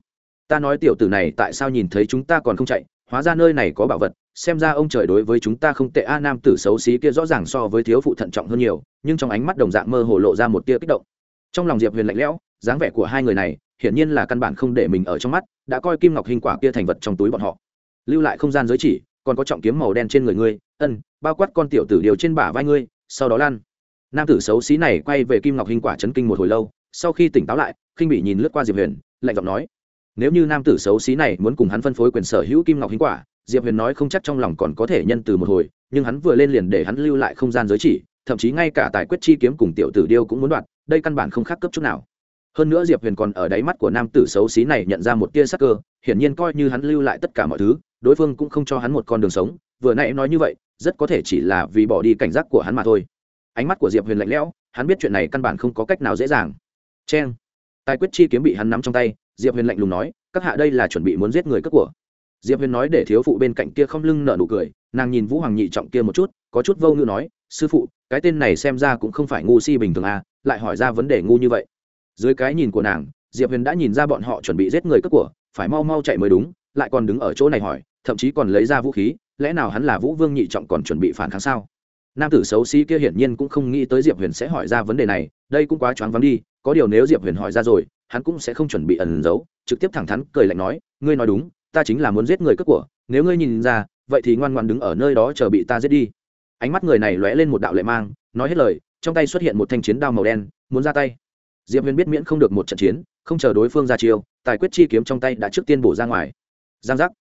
ta nói tiểu tử này tại sao nhìn thấy chúng ta còn không chạy, hóa ra nơi này có bảo vật, xem ra ông trời đối với chúng ta không tệ, a, nam tử xấu xí kia rõ ràng so với thiếu phụ thận trọng hơn nhiều, nhưng trong ánh mắt đồng dạng mơ hồ lộ ra một tia kích động. Trong lòng diệp huyền lạnh lẽo, dáng vẻ của hai người này, hiển nhiên là căn bản không để mình ở trong mắt, đã coi kim ngọc hình quả kia thành vật trong túi bọn họ. Lưu lại không gian giới chỉ, còn có trọng kiếm màu đen trên người ngươi, ân, bao quát con tiểu tử điều trên bả vai ngươi, sau đó lan nam tử xấu xí này quay về kim ngọc hình quả chấn kinh một hồi lâu, sau khi tỉnh táo lại, khinh bị nhìn lướt qua diệp huyền, lạnh giọng nói nếu như nam tử xấu xí này muốn cùng hắn phân phối quyền sở hữu kim ngọc hình quả, diệp huyền nói không chắc trong lòng còn có thể nhân từ một hồi, nhưng hắn vừa lên liền để hắn lưu lại không gian giới chỉ, thậm chí ngay cả tài quyết chi kiếm cùng tiểu tử điêu cũng muốn đoạt, đây căn bản không khác cấp chút nào. Hơn nữa diệp huyền còn ở đáy mắt của nam tử xấu xí này nhận ra một tia sắc cơ, hiển nhiên coi như hắn lưu lại tất cả mọi thứ, đối phương cũng không cho hắn một con đường sống, vừa nãy nói như vậy, rất có thể chỉ là vì bỏ đi cảnh giác của hắn mà thôi. Ánh mắt của diệp huyền lạnh lẽo, hắn biết chuyện này căn bản không có cách nào dễ dàng. C h e n tài quyết chi kiếm bị hắn nắm trong tay diệp huyền lạnh lùng nói, các hạ đây là chuẩn bị muốn giết người cất của. Diệp huyền nói để thiếu phụ bên cạnh kia không lưng nợ nụ cười, nàng nhìn vũ hoàng nhị trọng kia một chút, có chút vô ngữ nói, sư phụ, cái tên này xem ra cũng không phải ngu si bình thường à lại hỏi ra vấn đề ngu như vậy. Dưới cái nhìn của nàng, diệp huyền đã nhìn ra bọn họ chuẩn bị giết người cất của, phải mau mau chạy mới đúng, lại còn đứng ở chỗ này hỏi, thậm chí còn lấy ra vũ khí, lẽ nào hắn là vũ vương nhị trọng còn chuẩn bị phản kháng sao? Nam tử xấu xí kia hiển nhiên cũng không nghĩ tới diệp huyền sẽ hỏi ra vấn đề này, đây cũng quá choáng vắng đi có điều nếu diệp huyền hỏi ra rồi, hắn cũng sẽ không chuẩn bị ẩn giấu. Trực tiếp thẳng thắn cười lạnh nói, ngươi nói đúng, ta chính là muốn giết người cất của. Nếu ngươi nhìn ra, vậy thì ngoan ngoan đứng ở nơi đó chờ bị ta giết đi. Ánh mắt người này lóe lên một đạo lệ mang, nói hết lời, trong tay xuất hiện một thanh chiến đao màu đen, muốn ra tay. Diệp huyền biết miễn không được một trận chiến, không chờ đối phương ra chiêu, tài quyết chi kiếm trong tay đã trước tiên bổ ra ngoài. Giang giác.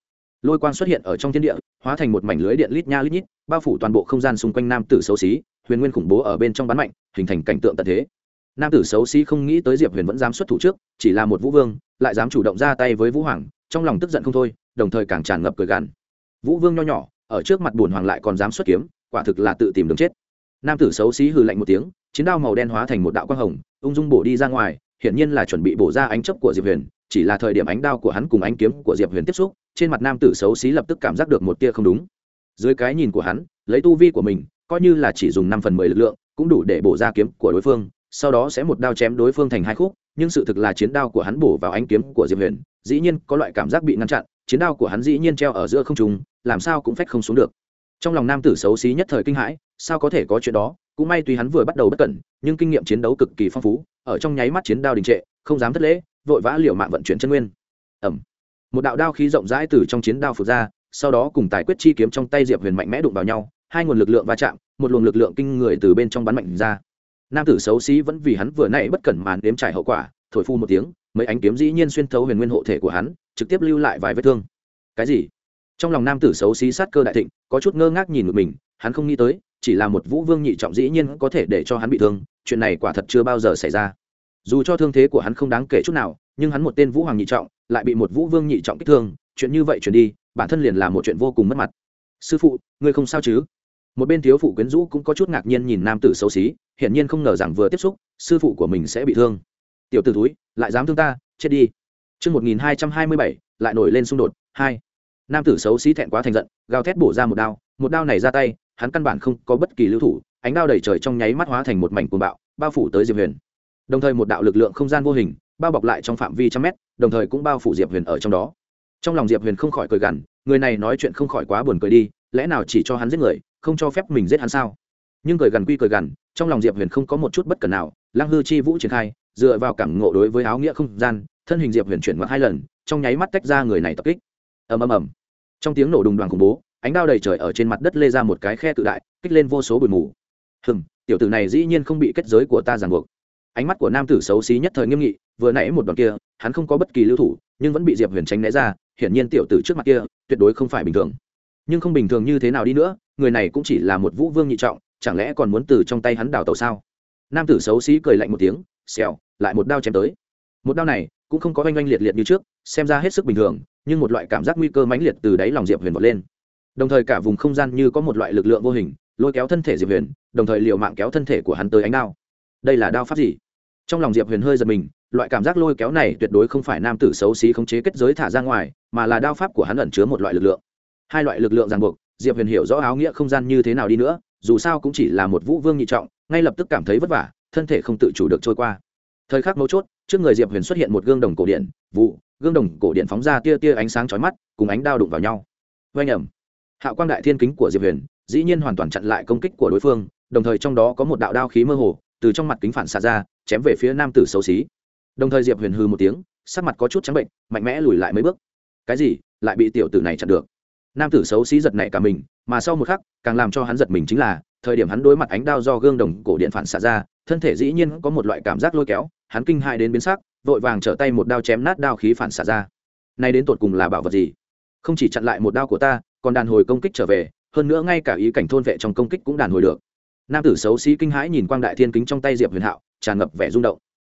Lôi quang xuất hiện ở trong thiên địa, hóa thành một mảnh lưới điện lít nha lít nhít, bao phủ toàn bộ không gian xung quanh nam tử xấu xí, huyền nguyên khủng bố ở bên trong bắn mạnh, hình thành cảnh tượng tận thế nam tử xấu xí không nghĩ tới diệp huyền vẫn dám xuất thủ trước, chỉ là một vũ vương, lại dám chủ động ra tay với vũ hoàng, trong lòng tức giận không thôi, đồng thời càng tràn ngập cười gằn. Vũ vương nho nhỏ, ở trước mặt bùn hoàng lại còn dám xuất kiếm, quả thực là tự tìm đường chết. Nam tử xấu xí hừ lạnh một tiếng, chiến đao màu đen hóa thành một đạo quang hồng, ung dung bổ đi ra ngoài, hiển nhiên là chuẩn bị bổ ra ánh chấp của diệp huyền, chỉ là thời điểm ánh đao của hắn cùng ánh kiếm của diệp huyền tiếp xúc, trên mặt nam tử xấu xí lập tức cảm giác được một tia không đúng. Dưới cái nhìn của hắn, lấy tu vi của mình, coi như là chỉ dùng năm phần mười lực lượng, cũng đủ để bổ ra kiếm của đối phương sau đó sẽ một đao chém đối phương thành hai khúc, nhưng sự thực là chiến đao của hắn bổ vào ánh kiếm của diệp huyền, dĩ nhiên có loại cảm giác bị ngăn chặn, chiến đao của hắn dĩ nhiên treo ở giữa không trùng làm sao cũng phách không xuống được. Trong lòng nam tử xấu xí nhất thời kinh hãi, sao có thể có chuyện đó, cũng may tuy hắn vừa bắt đầu bất cẩn, nhưng kinh nghiệm chiến đấu cực kỳ phong phú, ở trong nháy mắt chiến đao đình trệ, không dám thất lễ, vội vã liều mạng vận chuyển chân nguyên. Ẩm một đạo đao khí rộng rãi từ trong chiến đao phụt ra, sau đó cùng tài quyết chi kiếm trong tay diệp huyền mạnh mẽ đụng vào nhau, hai nguồn lực lượng va chạm, một luồng lực lượng kinh người từ bên trong bắn mạnh ra nam tử xấu xí vẫn vì hắn vừa nãy bất cẩn màn đếm trải hậu quả, thổi phu một tiếng, mấy ánh kiếm dĩ nhiên xuyên thấu huyền nguyên hộ thể của hắn, trực tiếp lưu lại vài vết thương. Cái gì? Trong lòng nam tử xấu xí sát cơ đại thịnh, có chút ngơ ngác nhìn ngược mình, hắn không nghĩ tới, chỉ là một vũ vương nhị trọng dĩ nhiên có thể để cho hắn bị thương, chuyện này quả thật chưa bao giờ xảy ra. Dù cho thương thế của hắn không đáng kể chút nào, nhưng hắn một tên vũ hoàng nhị trọng, lại bị một vũ vương nhị trọng kích thương, chuyện như vậy chuyển đi, bản thân liền là một chuyện vô cùng mất mặt. Sư phụ, ngươi không sao chứ? Một bên thiếu phụ quyến rũ cũng có chút ngạc nhiên nhìn nam tử xấu xí hiển nhiên không ngờ rằng vừa tiếp xúc sư phụ của mình sẽ bị thương tiểu t ử túi lại dám thương ta chết đi Trước 1227, lại nổi lên xung đột. Hai. Nam tử xấu xí thẹn quá thành giận, gào thét bổ ra một đao, một đao này ra tay, hắn căn bản không có bất kỳ lưu thủ, ánh đao đầy trời trong nháy mắt hóa thành một mảnh cuồng bạo, bao phủ tới Diệp Huyền. Đồng thời một đạo lực lượng không gian vô hình, bao bọc lại trong phạm vi trăm mét, đồng thời cũng bao phủ Diệp Huyền ở trong đó. Trong lòng Diệp Huyền không khỏi cười gằn, người này nói chuyện không khỏi quá buồn cười đi, lẽ nào chỉ cho hắn giết người, không cho phép mình giết hắn sao? Nhưng cười gằn quy cười gằn, trong lòng Diệp Huyền không có một chút bất cẩn nào, Lăng Hư Chi Vũ triển khai, dựa vào cảm ngộ đối với áo nghĩa không gian, thân hình Diệp Huyền chuyển ngoặt hai lần, trong nháy mắt tách ra người này tập kích. Ầm ầm ầm. Trong tiếng nổ đùng đoàn khủng bố, ánh đao đầy trời ở trên mặt đất lê ra một cái khe tự đại, kích lên vô số bụi mù. Hừm, tiểu tử này dĩ nhiên không bị kết giới của ta ràng buộc. Ánh mắt của nam tử xấu xí nhất thời nghiêm nghị, vừa nãy một đoạn kia, hắn không có bất kỳ lưu thủ, nhưng vẫn bị Diệp Huyền tránh né ra, hiển nhiên tiểu tử trước mặt kia, tuyệt đối không phải bình thường. Nhưng không bình thường như thế nào đi nữa, người này cũng chỉ là một vũ vương nhị trọng, chẳng lẽ còn muốn từ trong tay hắn đào tẩu sao? Nam tử xấu xí cười lạnh một tiếng, xèo, lại một đao chém tới. Một đao này, cũng không có oanh oanh liệt liệt như trước, xem ra hết sức bình thường, nhưng một loại cảm giác nguy cơ mãnh liệt từ đáy lòng Diệp Huyền vọt lên. Đồng thời cả vùng không gian như có một loại lực lượng vô hình, lôi kéo thân thể Diệp Huyền, đồng thời liều mạng kéo thân thể của hắn tới ánh đao. Đây là đao pháp gì? Trong lòng Diệp Huyền hơi giật mình, loại cảm giác lôi kéo này tuyệt đối không phải nam tử xấu xí khống chế kết giới thả ra ngoài, mà là đao pháp của hắn ẩn chứa một loại lực lượng. Hai loại lực lượng ràng buộc, Diệp Huyền hiểu rõ áo nghĩa không gian như thế nào đi nữa, dù sao cũng chỉ là một vũ vương nhị trọng, ngay lập tức cảm thấy vất vả, thân thể không tự chủ được trôi qua. Thời khắc mấu chốt, trước người Diệp Huyền xuất hiện một gương đồng cổ điện, vụ, gương đồng cổ điện phóng ra tia tia ánh sáng chói mắt, cùng ánh đao đụng vào nhau. Oanh ầm. Hạo quang đại thiên kính của Diệp Huyền, dĩ nhiên hoàn toàn chặn lại công kích của đối phương, đồng thời trong đó có một đạo đao khí mơ hồ, từ trong mặt kính phản xạ ra, chém về phía nam tử xấu xí đồng thời diệp huyền hư một tiếng sắc mặt có chút trắng bệnh mạnh mẽ lùi lại mấy bước cái gì lại bị tiểu tử này chặn được nam tử xấu xí giật nảy cả mình, mà sau một khắc, càng làm cho hắn giật mình chính là, thời điểm hắn đối mặt ánh đao do gương đồng cổ điện phản xạ ra, thân thể dĩ nhiên có một loại cảm giác lôi kéo, hắn kinh hai đến biến sắc, vội vàng trở tay một đao chém nát đao khí phản xạ ra. Nay đến tột cùng là bảo vật gì? Không chỉ chặn lại một đao của ta, còn đàn hồi công kích trở về, hơn nữa ngay cả ý cảnh thôn vệ trong công kích cũng đàn hồi được. Nam tử xấu xí kinh hãi nhìn quang đại thiên kính trong tay diệp huyền hạo, tràn ngập vẻ rung động.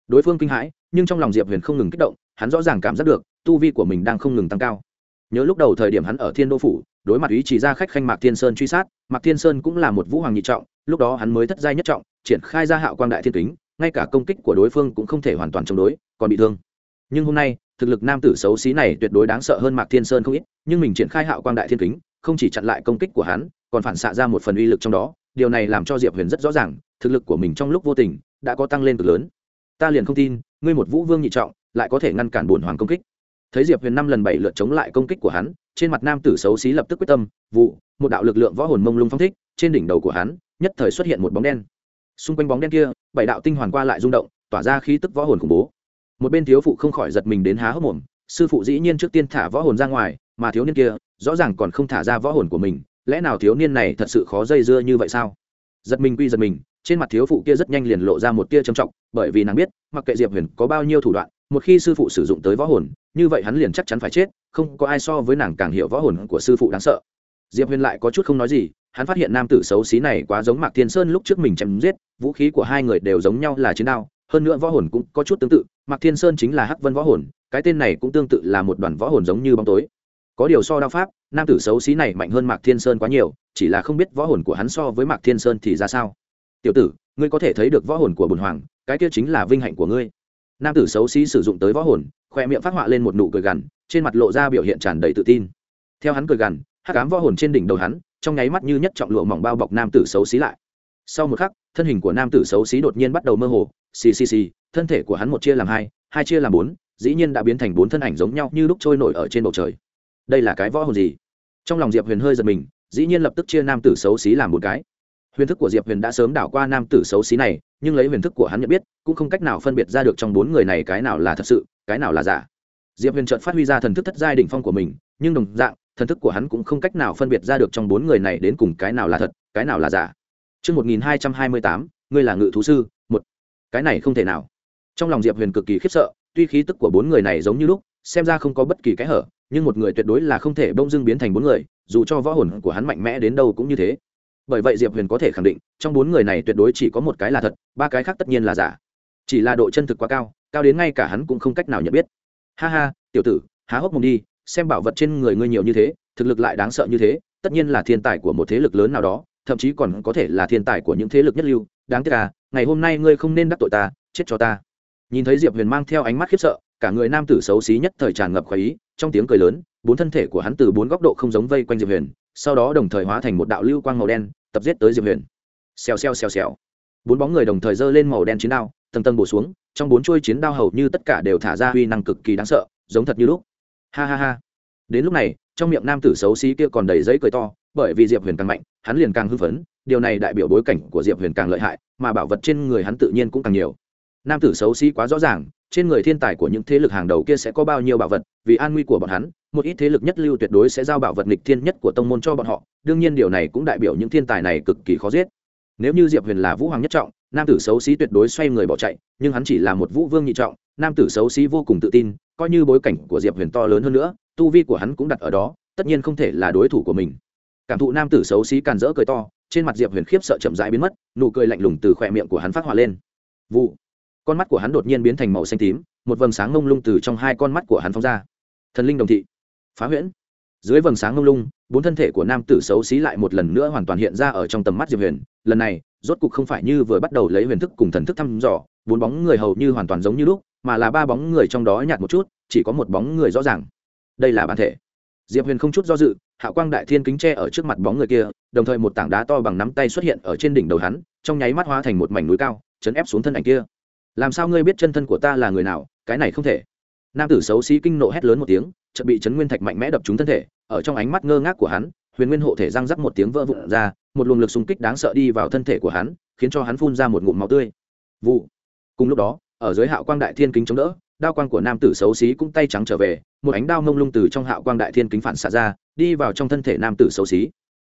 Đối phương kinh hãi, nhưng trong lòng diệp huyền không ngừng kích động, hắn rõ ràng cảm giác được, tu vi của mình đang không ngừng tăng cao nhớ lúc đầu thời điểm hắn ở thiên đô phủ, đối mặt ý chỉ ra khách khanh mạc thiên sơn truy sát, mạc thiên sơn cũng là một vũ hoàng nhị trọng, lúc đó hắn mới thất giai nhất trọng, triển khai ra hạo quang đại thiên kính, ngay cả công kích của đối phương cũng không thể hoàn toàn chống đối, còn bị thương. Nhưng hôm nay, thực lực nam tử xấu xí này tuyệt đối đáng sợ hơn mạc thiên sơn không ít, nhưng mình triển khai hạo quang đại thiên kính, không chỉ chặn lại công kích của hắn, còn phản xạ ra một phần uy lực trong đó, điều này làm cho diệp huyền rất rõ ràng, thực lực của mình trong lúc vô tình, đã có tăng lên cực lớn. Ta liền không tin, ngươi một vũ vương nhị trọng, lại có thể ngăn cản bổn hoàng công kích thấy diệp huyền năm lần bảy lượt chống lại công kích của hắn, trên mặt nam tử xấu xí lập tức quyết tâm, vụ, một đạo lực lượng võ hồn mông lung phong thích, trên đỉnh đầu của hắn, nhất thời xuất hiện một bóng đen. Xung quanh bóng đen kia, bảy đạo tinh hoàn qua lại rung động, tỏa ra khí tức võ hồn khủng bố. Một bên thiếu phụ không khỏi giật mình đến há hốc mồm, sư phụ dĩ nhiên trước tiên thả võ hồn ra ngoài, mà thiếu niên kia, rõ ràng còn không thả ra võ hồn của mình, lẽ nào thiếu niên này thật sự khó dây dưa như vậy sao? Giật mình quy giật mình, trên mặt thiếu phụ kia rất nhanh liền lộ ra một tia trầm trọng, bởi vì nàng biết, mặc kệ diệp huyền có bao nhiêu thủ đoạn một khi sư phụ sử dụng tới võ hồn, như vậy hắn liền chắc chắn phải chết, không có ai so với nàng càng hiểu võ hồn của sư phụ đáng sợ. Diệp huyền lại có chút không nói gì, hắn phát hiện nam tử xấu xí này quá giống mạc thiên sơn lúc trước mình chém giết, vũ khí của hai người đều giống nhau là chiến đao, hơn nữa võ hồn cũng có chút tương tự, mạc thiên sơn chính là hắc vân võ hồn, cái tên này cũng tương tự là một đoàn võ hồn giống như bóng tối. Có điều so đao pháp, nam tử xấu xí này mạnh hơn mạc thiên sơn quá nhiều, chỉ là không biết võ hồn của hắn so với mạc thiên sơn thì ra sao. Tiểu tử, ngươi có thể thấy được võ hồn của bùn hoàng, cái kia chính là vinh hạnh của ngươi nam tử xấu xí sử dụng tới võ hồn, khoe miệng phát họa lên một nụ cười gằn, trên mặt lộ ra biểu hiện tràn đầy tự tin. Theo hắn cười gằn, hắc ám võ hồn trên đỉnh đầu hắn, trong nháy mắt như nhất trọng lụa mỏng bao bọc nam tử xấu xí lại. Sau một khắc, thân hình của nam tử xấu xí đột nhiên bắt đầu mơ hồ, xì xì xì, thân thể của hắn một chia làm hai hai chia làm bốn, dĩ nhiên đã biến thành bốn thân ảnh giống nhau như lúc trôi nổi ở trên bầu trời. Đây là cái võ hồn gì? Trong lòng diệp huyền hơi giật mình, dĩ nhiên lập tức chia nam tử xấu xí làm một cái. Huyền thức của diệp huyền đã sớm đảo qua nam tử xấu xí này nhưng lấy huyền thức của hắn nhận biết cũng không cách nào phân biệt ra được trong bốn người này cái nào là thật sự cái nào là giả diệp huyền trợt phát huy ra thần thức thất giai đ ỉ n h phong của mình nhưng đồng dạng thần thức của hắn cũng không cách nào phân biệt ra được trong bốn người này đến cùng cái nào là thật cái nào là giả Trước 1228, ngươi là ngự thú sư, một. Cái này không thể nào. Trong lòng Diệp Huyền cực kỳ khiếp sợ, tuy khí tức của bốn người này giống như lúc, xem ra không có bất kỳ cái hở, nhưng một người tuyệt đối là không thể bỗng dưng biến thành bốn người, dù cho võ hồn của hắn mạnh mẽ đến đâu cũng như thế bởi vậy diệp huyền có thể khẳng định trong bốn người này tuyệt đối chỉ có một cái là thật, ba cái khác tất nhiên là giả. Chỉ là độ chân thực quá cao cao đến ngay cả hắn cũng không cách nào nhận biết. Ha ha, tiểu tử, há hốc mồm đi, xem bảo vật trên người ngươi nhiều như thế, thực lực lại đáng sợ như thế, tất nhiên là thiên tài của một thế lực lớn nào đó, thậm chí còn có thể là thiên tài của những thế lực nhất lưu, đáng tiếc à ngày hôm nay ngươi không nên đắc tội ta, chết cho ta. Nhìn thấy diệp huyền mang theo ánh mắt khiếp sợ, cả người nam tử xấu xí nhất thời tràn ngập khoái ý, trong tiếng cười lớn, bốn thân thể của hắn từ bốn góc độ không giống vây quanh diệp huyền sau đó đồng thời hóa thành một đạo lưu quang màu đen, tập giết tới diệp huyền. Xèo xèo xèo xèo. Bốn bóng người đồng thời giơ lên màu đen chiến đao, tầng tầng bổ xuống, trong bốn chuôi chiến đao hầu như tất cả đều thả ra uy năng cực kỳ đáng sợ, giống thật như lúc. Ha ha ha. Đến lúc này, trong miệng nam tử xấu xí kia còn đầy giấy cười to, bởi vì diệp huyền càng mạnh, hắn liền càng hưng phấn, điều này đại biểu bối cảnh của diệp huyền càng lợi hại, mà bảo vật trên người hắn tự nhiên cũng càng nhiều. Nam tử xấu xí quá rõ ràng trên người thiên tài của những thế lực hàng đầu kia sẽ có bao nhiêu bảo vật, vì an nguy của bọn hắn, một ít thế lực nhất lưu tuyệt đối sẽ giao bảo vật nghịch thiên nhất của tông môn cho bọn họ, đương nhiên điều này cũng đại biểu những thiên tài này cực kỳ khó giết. Nếu như diệp huyền là vũ hoàng nhất trọng, nam tử xấu xí tuyệt đối xoay người bỏ chạy, nhưng hắn chỉ là một vũ vương nhị trọng, nam tử xấu xí vô cùng tự tin, coi như bối cảnh của diệp huyền to lớn hơn nữa, tu vi của hắn cũng đặt ở đó, tất nhiên không thể là đối thủ của mình. Cảm thụ nam tử xấu xí càn rỡ cười to, trên mặt diệp huyền khiếp sợ chậm rãi biến mất, nụ cười lạnh lùng từ khỏe miệng của hắn phát hòa lên. Vụ con mắt của hắn đột nhiên biến thành màu xanh tím, một vầng sáng ngông lung từ trong hai con mắt của hắn phóng ra. Thần linh đồng thị. Phá huyễn. Dưới vầng sáng ngông lung, bốn thân thể của nam tử xấu xí lại một lần nữa hoàn toàn hiện ra ở trong tầm mắt diệp huyền. Lần này, rốt cục không phải như vừa bắt đầu lấy huyền thức cùng thần thức thăm dò, bốn bóng người hầu như hoàn toàn giống như lúc, mà là ba bóng người trong đó nhạt một chút, chỉ có một bóng người rõ ràng. Đây là bản thể. Diệp huyền không chút do dự, hạ quang đại thiên kính tre ở trước mặt bóng người kia, đồng thời một tảng đá to bằng nắm tay xuất hiện ở trên đỉnh đầu hắn, trong nháy mắt hóa thành một mảnh núi cao, chấn ép xuống thân ảnh kia làm sao ngươi biết chân thân của ta là người nào? Cái này không thể. Nam tử xấu xí kinh nộ hét lớn một tiếng, chợt bị chấn nguyên thạch mạnh mẽ đập trúng thân thể, ở trong ánh mắt ngơ ngác của hắn, huyền nguyên hộ thể răng rắc một tiếng vỡ vụn ra, một luồng lực xung kích đáng sợ đi vào thân thể của hắn, khiến cho hắn phun ra một ngụm máu tươi. Vụ. Cùng lúc đó, ở dưới hạo quang đại thiên kính chống đỡ, đao quang của nam tử xấu xí cũng tay trắng trở về, một ánh đao mông lung từ trong hạo quang đại thiên kính phản xạ ra, đi vào trong thân thể nam tử xấu xí.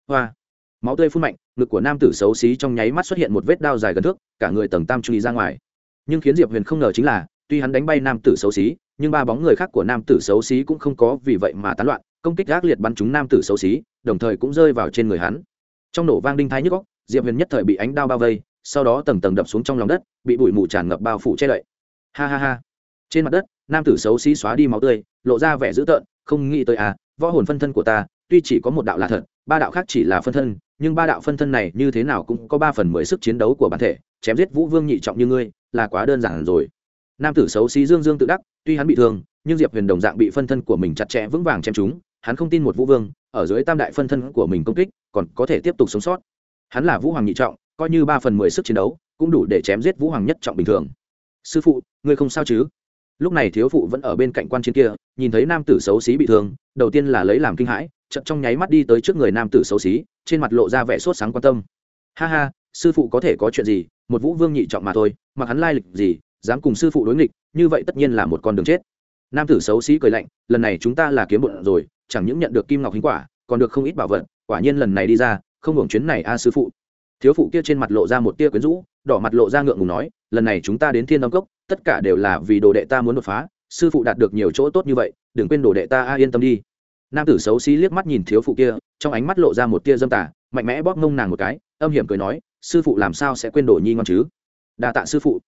Hoa. Máu tươi phun mạnh, ngực của nam tử xấu xí trong nháy mắt xuất hiện một vết đao dài gần thước, cả người tầng tam truy ra ngoài nhưng khiến diệp huyền không ngờ chính là, tuy hắn đánh bay nam tử xấu xí, nhưng ba bóng người khác của nam tử xấu xí cũng không có vì vậy mà tán loạn, công kích gác liệt bắn trúng nam tử xấu xí, đồng thời cũng rơi vào trên người hắn. Trong nổ vang đinh thái nhức góc diệp huyền nhất thời bị ánh đao bao vây, sau đó tầng tầng đập xuống trong lòng đất, bị bụi mù tràn ngập bao phủ che đậy. Ha ha ha. Trên mặt đất, nam tử xấu xí xóa đi máu tươi, lộ ra vẻ dữ tợn, không nghĩ tới à võ hồn phân thân của ta, tuy chỉ có một đạo là thật, ba đạo khác chỉ là phân thân, nhưng ba đạo phân thân này như thế nào cũng có ba phần mười sức chiến đấu của bản thể, chém giết vũ vương nhị trọng như ngươi là quá đơn giản rồi. Nam tử xấu xí dương dương tự đắc, tuy hắn bị thương, nhưng diệp huyền đồng dạng bị phân thân của mình chặt chẽ vững vàng chém chúng hắn không tin một vũ vương ở dưới tam đại phân thân của mình công kích còn có thể tiếp tục sống sót. Hắn là vũ hoàng nhị trọng, coi như ba phần mười sức chiến đấu cũng đủ để chém giết vũ hoàng nhất trọng bình thường. Sư phụ, ngươi không sao chứ? Lúc này thiếu phụ vẫn ở bên cạnh quan chiến kia, nhìn thấy nam tử xấu xí bị thương, đầu tiên là lấy làm kinh hãi chậm trong nháy mắt đi tới trước người nam tử xấu xí, trên mặt lộ ra vẻ sốt sáng quan tâm. Ha ha, sư phụ có thể có chuyện gì? Một vũ vương nhị trọng mà thôi, mặc hắn lai lịch gì, dám cùng sư phụ đối nghịch, như vậy tất nhiên là một con đường chết. Nam tử xấu xí cười lạnh, lần này chúng ta là kiếm bụng rồi, chẳng những nhận được kim ngọc hính quả, còn được không ít bảo vật, quả nhiên lần này đi ra, không hưởng chuyến này a sư phụ. Thiếu phụ kia trên mặt lộ ra một tia quyến rũ, đỏ mặt lộ ra ngượng ngùng nói, lần này chúng ta đến thiên đông cốc, tất cả đều là vì đồ đệ ta muốn đột phá, sư phụ đạt được nhiều chỗ tốt như vậy, đừng quên đồ đệ ta a, yên tâm đi. Nam tử xấu xí liếc mắt nhìn thiếu phụ kia, trong ánh mắt lộ ra một tia dâm tả mạnh mẽ bóp ngông nàng một cái, âm hiểm cười nói sư phụ làm sao sẽ quên đồ nhi ngon chứ? Đa tạ sư phụ.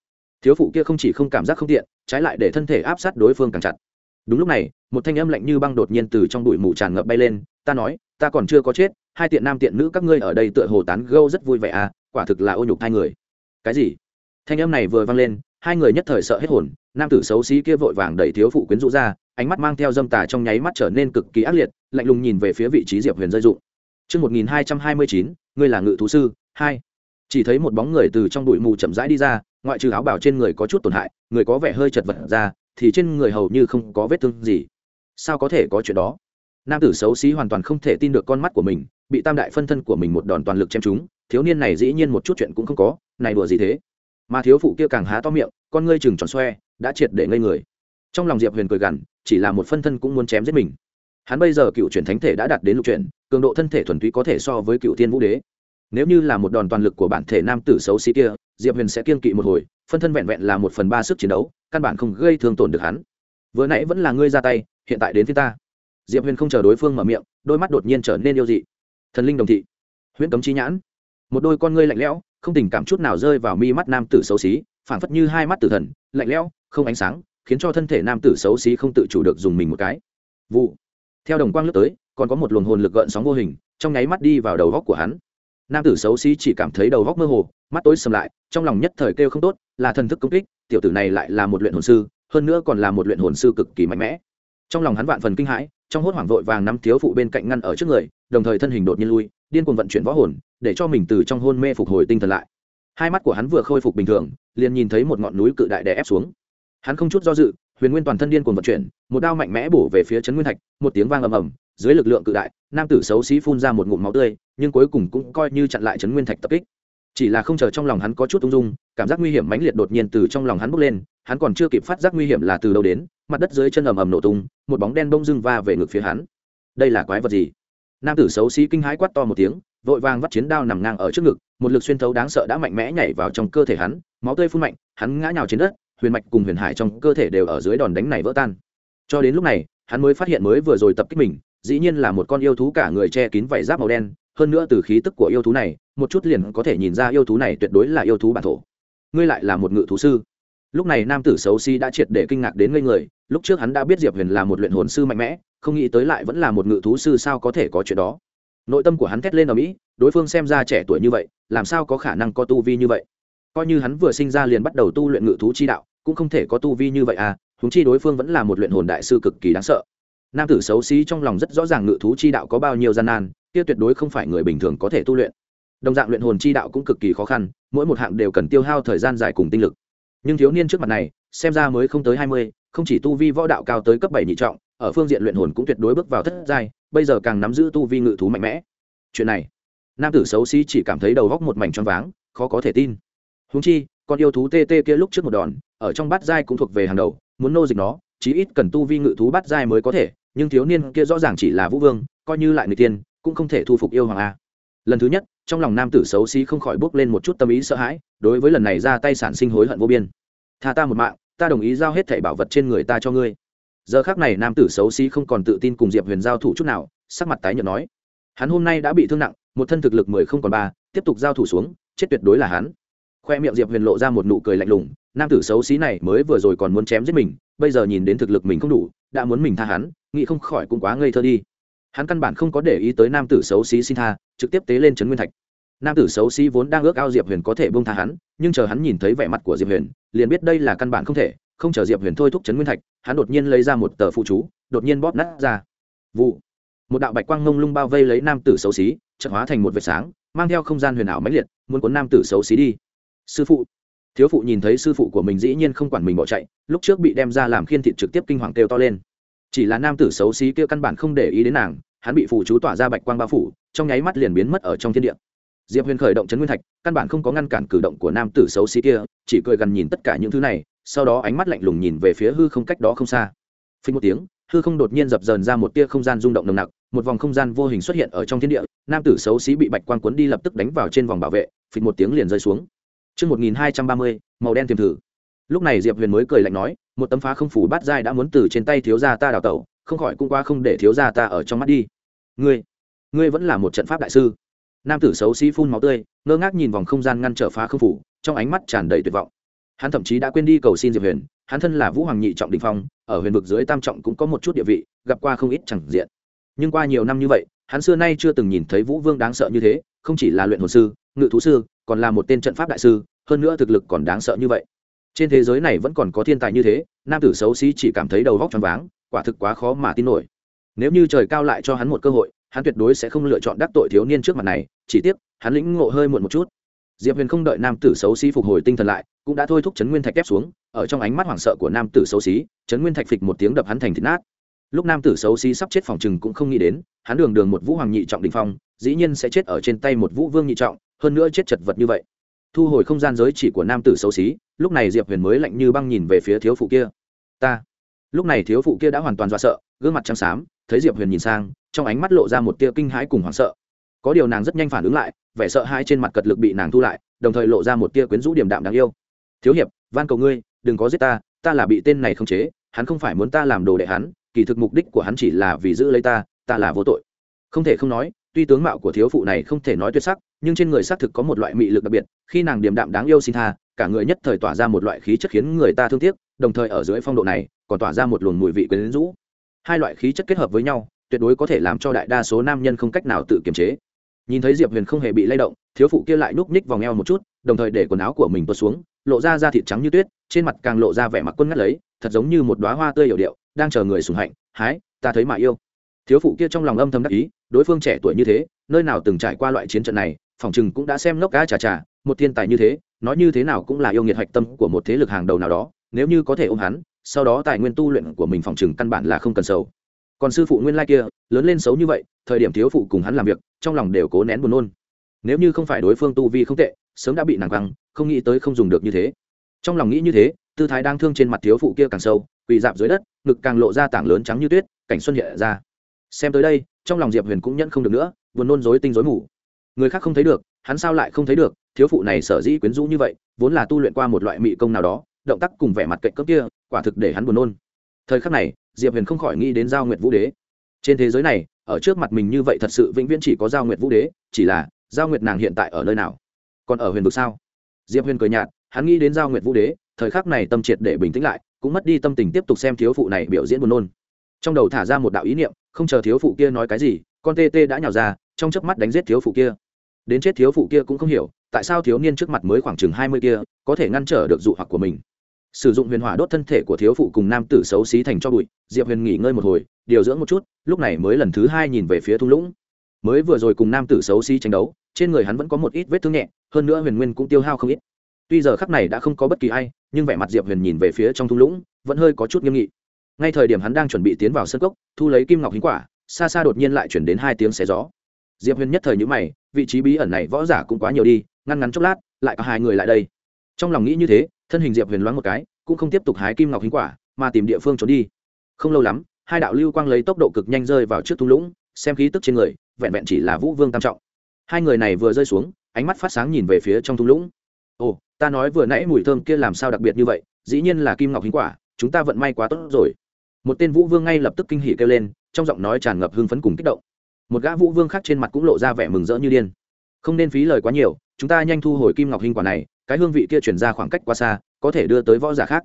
Thiếu phụ kia không chỉ không cảm giác không tiện trái lại để thân thể áp sát đối phương càng chặt. Đúng lúc này một thanh âm lạnh như băng đột nhiên từ trong bụi mù tràn ngập bay lên ta nói ta còn chưa có chết hai tiện nam tiện nữ các ngươi ở đây tựa hồ tán gâu rất vui vẻ à quả thực là ô nhục hai người. Cái gì? Thanh âm này vừa vang lên hai người nhất thời sợ hết hồn nam tử xấu xí kia vội vàng đẩy thiếu phụ quyến rũ ra ánh mắt mang theo dâm tà trong nháy mắt trở nên cực kỳ ác liệt lạnh lùng nhìn về phía vị trí diệp huyền rơi dụng Trước 1229, ngươi là ngự thú sư, hai. Chỉ thấy một bóng người từ trong bụi mù chậm rãi đi ra, ngoại trừ áo bào trên người có chút tổn hại, người có vẻ hơi chật vật ra, thì trên người hầu như không có vết thương gì. Sao có thể có chuyện đó? Nam tử xấu xí hoàn toàn không thể tin được con mắt của mình, bị tam đại phân thân của mình một đòn toàn lực chém trúng, thiếu niên này dĩ nhiên một chút chuyện cũng không có, này đùa gì thế? Mà thiếu phụ kia càng há to miệng, con ngươi chừng tròn xoe, đã triệt để ngây người. Trong lòng Diệp Huyền cười gằn, chỉ là một phân thân cũng muốn chém giết mình hắn bây giờ cựu truyền thánh thể đã đạt đến lục truyền, cường độ thân thể thuần túy có thể so với cựu tiên vũ đế nếu như là một đòn toàn lực của bản thể nam tử xấu xí kia, diệp huyền sẽ kiên kỵ một hồi, phân thân vẹn vẹn là một phần ba sức chiến đấu, căn bản không gây thương tổn được hắn. Vừa nãy vẫn là ngươi ra tay, hiện tại đến phía ta. Diệp huyền không chờ đối phương mở miệng, đôi mắt đột nhiên trở nên yêu dị. Thần linh đồng thị. Huyễn cấm chi nhãn. Một đôi con ngươi lạnh lẽo, không tình cảm chút nào rơi vào mi mắt nam tử xấu xí, phảng phất như hai mắt tử thần, lạnh lẽo, không ánh sáng, khiến cho thân thể nam tử xấu xí không tự chủ được dùng mình một cái. Vụ. Theo đồng quang lướt tới, còn có một luồng hồn lực gợn sóng vô hình, trong nháy mắt đi vào đầu góc của hắn nam tử xấu xí chỉ cảm thấy đầu góc mơ hồ, mắt tối sầm lại, trong lòng nhất thời kêu không tốt, là thần thức công kích, tiểu tử này lại là một luyện hồn sư, hơn nữa còn là một luyện hồn sư cực kỳ mạnh mẽ. Trong lòng hắn vạn phần kinh hãi, trong hốt hoảng vội vàng nắm thiếu phụ bên cạnh ngăn ở trước người, đồng thời thân hình đột nhiên lui, điên cuồng vận chuyển võ hồn, để cho mình từ trong hôn mê phục hồi tinh thần lại. Hai mắt của hắn vừa khôi phục bình thường, liền nhìn thấy một ngọn núi cự đại đè ép xuống. Hắn không chút do dự, huyền nguyên toàn thân điên cuồng vận chuyển, một đao mạnh mẽ bổ về phía trấn nguyên thạch, một tiếng vang ầm ầm, dưới lực lượng cự đại, nam tử xấu xí phun ra một ngụm máu tươi nhưng cuối cùng cũng coi như chặn lại trấn nguyên thạch tập kích. Chỉ là không chờ trong lòng hắn có chút ung dung, cảm giác nguy hiểm mãnh liệt đột nhiên từ trong lòng hắn bốc lên, hắn còn chưa kịp phát giác nguy hiểm là từ đâu đến, mặt đất dưới chân ầm ầm nổ tung, một bóng đen bông dưng va về ngực phía hắn. Đây là quái vật gì? Nam tử xấu xí kinh hãi quát to một tiếng, vội vàng vắt chiến đao nằm ngang ở trước ngực, một lực xuyên thấu đáng sợ đã mạnh mẽ nhảy vào trong cơ thể hắn, máu tươi phun mạnh, hắn ngã nhào trên đất, huyền mạch cùng huyền hải trong cơ thể đều ở dưới đòn đánh này vỡ tan. Cho đến lúc này, hắn mới phát hiện mới vừa rồi tập kích mình, dĩ nhiên là một con yêu thú cả người che kín vảy giáp màu đen hơn nữa từ khí tức của yêu thú này, một chút liền có thể nhìn ra yêu thú này tuyệt đối là yêu thú bản thổ. Ngươi lại là một ngự thú sư. Lúc này nam tử xấu xí đã triệt để kinh ngạc đến ngây người, lúc trước hắn đã biết diệp huyền là một luyện hồn sư mạnh mẽ, không nghĩ tới lại vẫn là một ngự thú sư sao có thể có chuyện đó. Nội tâm của hắn thét lên ở mỹ, đối phương xem ra trẻ tuổi như vậy, làm sao có khả năng có tu vi như vậy? Coi như hắn vừa sinh ra liền bắt đầu tu luyện ngự thú chi đạo, cũng không thể có tu vi như vậy à húng chi đối phương vẫn là một luyện hồn đại sư cực kỳ đáng sợ. Nam tử xấu xí trong lòng rất rõ ràng ngự thú chi đạo có bao nhiêu gian nan kia tuyệt đối không phải người bình thường có thể tu luyện. Đồng dạng luyện hồn chi đạo cũng cực kỳ khó khăn, mỗi một hạng đều cần tiêu hao thời gian dài cùng tinh lực. Nhưng thiếu niên trước mặt này, xem ra mới không tới hai mươi, không chỉ tu vi võ đạo cao tới cấp bảy nhị trọng, ở phương diện luyện hồn cũng tuyệt đối bước vào thất giai, bây giờ càng nắm giữ tu vi ngự thú mạnh mẽ. Chuyện này, nam tử xấu xí chỉ cảm thấy đầu góc một mảnh choáng váng, khó có thể tin. Húng chi, con yêu thú tê tê kia lúc trước một đòn, ở trong bát giai cũng thuộc về hàng đầu, muốn nô dịch nó, chí ít cần tu vi ngự thú bát giai mới có thể, nhưng thiếu niên kia rõ ràng chỉ là vũ vương, coi như lại người tiên cũng không thể thu phục yêu hoàng a. Lần thứ nhất, trong lòng nam tử xấu xí không khỏi bốc lên một chút tâm ý sợ hãi, đối với lần này ra tay sản sinh hối hận vô biên. Tha ta một mạng, ta đồng ý giao hết thẻ bảo vật trên người ta cho ngươi. Giờ khác này nam tử xấu xí không còn tự tin cùng diệp huyền giao thủ chút nào, sắc mặt tái nhợt nói. Hắn hôm nay đã bị thương nặng, một thân thực lực mười không còn ba, tiếp tục giao thủ xuống, chết tuyệt đối là hắn. Khoe miệng diệp huyền lộ ra một nụ cười lạnh lùng, nam tử xấu xí này mới vừa rồi còn muốn chém giết mình, bây giờ nhìn đến thực lực mình không đủ, đã muốn mình tha hắn, nghĩ không khỏi cũng quá ngây thơ đi hắn căn bản không có để ý tới nam tử xấu xí xin tha, trực tiếp tế lên trấn nguyên thạch. Nam tử xấu xí vốn đang ước ao diệp huyền có thể bông tha hắn, nhưng chờ hắn nhìn thấy vẻ mặt của diệp huyền, liền biết đây là căn bản không thể, không chờ diệp huyền thôi thúc trấn nguyên thạch, hắn đột nhiên lấy ra một tờ phụ chú, đột nhiên bóp nát ra. Vụ. Một đạo bạch quang ngông lung bao vây lấy nam tử xấu xí chật hóa thành một vệt sáng, mang theo không gian huyền ảo mãnh liệt, muốn cuốn nam tử xấu xí đi. Sư phụ. Thiếu phụ nhìn thấy sư phụ của mình dĩ nhiên không quản mình bỏ chạy, lúc trước bị đem ra làm khiên thịt trực tiếp kinh hoàng kêu to lên chỉ là nam tử xấu xí kia căn bản không để ý đến nàng hắn bị phù chú tỏa ra bạch quang bao phủ trong nháy mắt liền biến mất ở trong thiên địa. Diệp huyền khởi động chấn nguyên thạch căn bản không có ngăn cản cử động của nam tử xấu xí kia chỉ cười gần nhìn tất cả những thứ này sau đó ánh mắt lạnh lùng nhìn về phía hư không cách đó không xa. Phình một tiếng hư không đột nhiên dập dờn ra một tia không gian rung động nồng nặc một vòng không gian vô hình xuất hiện ở trong thiên địa nam tử xấu xí bị bạch quang cuốn đi lập tức đánh vào trên vòng bảo vệ phình một tiếng liền rơi xuống. Trước 1230, màu đen tiềm thử. Lúc này Diệp Huyền mới cười lạnh nói, một tấm phá không phủ bát giai đã muốn từ trên tay thiếu gia ta đào tẩu, không khỏi cũng qua không để thiếu gia ta ở trong mắt đi. Ngươi, ngươi vẫn là một trận pháp đại sư. Nam tử xấu xí phun máu tươi, ngơ ngác nhìn vòng không gian ngăn trở phá không phủ, trong ánh mắt tràn đầy tuyệt vọng. Hắn thậm chí đã quên đi cầu xin Diệp Huyền, hắn thân là Vũ Hoàng nhị trọng đỉnh phong, ở huyền vực dưới tam trọng cũng có một chút địa vị, gặp qua không ít chẳng diện. Nhưng qua nhiều năm như vậy, hắn xưa nay chưa từng nhìn thấy Vũ Vương đáng sợ như thế, không chỉ là luyện hồ sư, ngự thú sư, còn là một tên trận pháp đại sư, hơn nữa thực lực còn đáng sợ như vậy trên thế giới này vẫn còn có thiên tài như thế, nam tử xấu xí chỉ cảm thấy đầu vóc n váng, quả thực quá khó mà tin nổi. Nếu như trời cao lại cho hắn một cơ hội, hắn tuyệt đối sẽ không lựa chọn đắc tội thiếu niên trước mặt này, chỉ tiếc, hắn lĩnh ngộ hơi muộn một chút. Diệp huyền không đợi nam tử xấu xí phục hồi tinh thần lại, cũng đã thôi thúc chấn nguyên thạch ép xuống, ở trong ánh mắt hoảng sợ của nam tử xấu xí chấn nguyên thạch phịch một tiếng đập hắn thành thịt nát. Lúc nam tử xấu xí sắp chết phòng chừng cũng không nghĩ đến, hắn đường đường một vũ hoàng nhị trọng đình phong, dĩ nhiên sẽ chết ở trên tay một vũ vương nhị trọng, hơn nữa chết chật vật như vậy thu hồi không gian giới chỉ của nam tử xấu xí, lúc này diệp huyền mới lạnh như băng nhìn về phía thiếu phụ kia. Ta. Lúc này thiếu phụ kia đã hoàn toàn dọa sợ, gương mặt trắng xám, thấy diệp huyền nhìn sang, trong ánh mắt lộ ra một tia kinh hãi cùng hoảng sợ. Có điều nàng rất nhanh phản ứng lại, vẻ sợ hãi trên mặt cật lực bị nàng thu lại, đồng thời lộ ra một tia quyến rũ điểm đạm đáng yêu. Thiếu hiệp, van cầu ngươi, đừng có giết ta ta là bị tên này khống chế, hắn không phải muốn ta làm đồ đệ hắn, kỳ thực mục đích của hắn chỉ là vì giữ lấy ta ta là vô tội. Không thể không nói, tuy tướng mạo của thiếu phụ này không thể nói tuyệt sắc nhưng trên người xác thực có một loại mị lực đặc biệt, khi nàng điềm đạm đáng yêu xin tha, cả người nhất thời tỏa ra một loại khí chất khiến người ta thương tiếc, đồng thời ở dưới phong độ này, còn tỏa ra một luồng mùi vị quyến rũ. Hai loại khí chất kết hợp với nhau, tuyệt đối có thể làm cho đại đa số nam nhân không cách nào tự kiềm chế. Nhìn thấy diệp huyền không hề bị lay động, thiếu phụ kia lại núp ních vòng eo một chút, đồng thời để quần áo của mình tuột xuống, lộ ra da thịt trắng như tuyết, trên mặt càng lộ ra vẻ mặt quân ngắt lấy, thật giống như một đoá hoa tươi hiểu điệu, đang chờ người sùng hạnh, hái, ta thấy mà yêu. Thiếu phụ kia trong lòng âm thầm đắc ý, đối phương trẻ tuổi như thế, nơi nào từng trải qua loại chiến trận này phòng chừng cũng đã xem lốc cá trà trà một thiên tài như thế, nói như thế nào cũng là yêu nghiệt hạch tâm của một thế lực hàng đầu nào đó, nếu như có thể ôm hắn, sau đó tài nguyên tu luyện của mình phòng chừng căn bản là không cần sầu. Còn sư phụ nguyên lai kia, lớn lên xấu như vậy, thời điểm thiếu phụ cùng hắn làm việc, trong lòng đều cố nén buồn nôn. Nếu như không phải đối phương tu vi không tệ, sớm đã bị nàng văng không nghĩ tới không dùng được như thế. Trong lòng nghĩ như thế, tư thái đang thương trên mặt thiếu phụ kia càng sâu, quỳ dạp dưới đất, ngực càng lộ ra tảng lớn trắng như tuyết, cảnh xuân hiện ra. Xem tới đây, trong lòng diệp huyền cũng nhẫn không được nữa, buồn nôn dối tinh dối mù người khác không thấy được, hắn sao lại không thấy được? Thiếu phụ này sở dĩ quyến rũ như vậy, vốn là tu luyện qua một loại mị công nào đó, động tác cùng vẻ mặt cạnh cấp kia, quả thực để hắn buồn nôn. Thời khắc này, diệp huyền không khỏi nghĩ đến giao nguyệt vũ đế. Trên thế giới này, ở trước mặt mình như vậy thật sự vĩnh viễn chỉ có giao nguyệt vũ đế, chỉ là giao nguyệt nàng hiện tại ở nơi nào? Còn ở huyền vực sao? Diệp huyền cười nhạt, hắn nghĩ đến giao nguyệt vũ đế, thời khắc này tâm triệt để bình tĩnh lại, cũng mất đi tâm tình tiếp tục xem thiếu phụ này biểu diễn buồn nôn. Trong đầu thả ra một đạo ý niệm, không chờ thiếu phụ kia nói cái gì con tê tê đã nhào ra, trong chớp mắt đánh giết thiếu phụ kia. Đến chết thiếu phụ kia cũng không hiểu, tại sao thiếu niên trước mặt mới khoảng chừng hai mươi kia, có thể ngăn trở được dụ hoặc của mình. Sử dụng huyền hỏa đốt thân thể của thiếu phụ cùng nam tử xấu xí thành cho bụi, diệp huyền nghỉ ngơi một hồi, điều dưỡng một chút, lúc này mới lần thứ hai nhìn về phía thung lũng. Mới vừa rồi cùng nam tử xấu xí tranh đấu, trên người hắn vẫn có một ít vết thương nhẹ, hơn nữa huyền nguyên cũng tiêu hao không ít. Tuy giờ khắc này đã không có bất kỳ ai, nhưng vẻ mặt diệp huyền nhìn về phía trong thung lũng, vẫn hơi có chút nghiêm nghị. Ngay thời điểm hắn đang chuẩn bị tiến vào sân cốc, thu lấy kim ngọc hính quả xa xa đột nhiên lại chuyển đến hai tiếng xé gió. Diệp huyền nhất thời nhữ mày, vị trí bí ẩn này võ giả cũng quá nhiều đi, ngăn ngắn chốc lát, lại có hai người lại đây. Trong lòng nghĩ như thế, thân hình diệp huyền loáng một cái, cũng không tiếp tục hái kim ngọc hình quả, mà tìm địa phương trốn đi. Không lâu lắm, hai đạo lưu quang lấy tốc độ cực nhanh rơi vào trước thung lũng, xem khí tức trên người, vẹn vẹn chỉ là vũ vương tam trọng. Hai người này vừa rơi xuống, ánh mắt phát sáng nhìn về phía trong thung lũng. Ồ, ta nói vừa nãy mùi thơm kia làm sao đặc biệt như vậy? Dĩ nhiên là kim ngọc hình quả, chúng ta vận may quá tốt rồi một tên vũ vương ngay lập tức kinh hỉ kêu lên, trong giọng nói tràn ngập hưng phấn cùng kích động. Một gã vũ vương khác trên mặt cũng lộ ra vẻ mừng rỡ như điên. Không nên phí lời quá nhiều, chúng ta nhanh thu hồi kim ngọc hình quả này, cái hương vị kia chuyển ra khoảng cách quá xa, có thể đưa tới võ giả khác.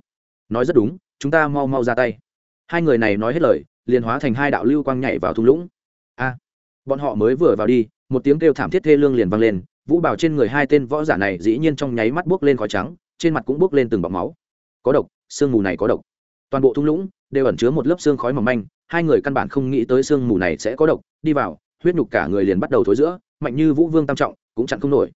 Nói rất đúng, chúng ta mau mau ra tay. Hai người này nói hết lời, liền hóa thành hai đạo lưu quang nhảy vào thung lũng. A! Bọn họ mới vừa vào đi, một tiếng kêu thảm thiết thê lương liền vang lên, vũ bảo trên người hai tên võ giả này dĩ nhiên trong nháy mắt buốc lên khói trắng, trên mặt cũng buốc lên từng bọc máu. Có độc, sương mù này có độc. Toàn bộ thung lũng đều ẩn chứa một lớp xương khói mỏng manh hai người căn bản không nghĩ tới xương mù này sẽ có độc đi vào huyết nhục cả người liền bắt đầu thối giữa mạnh như vũ vương tam trọng cũng chặn không nổi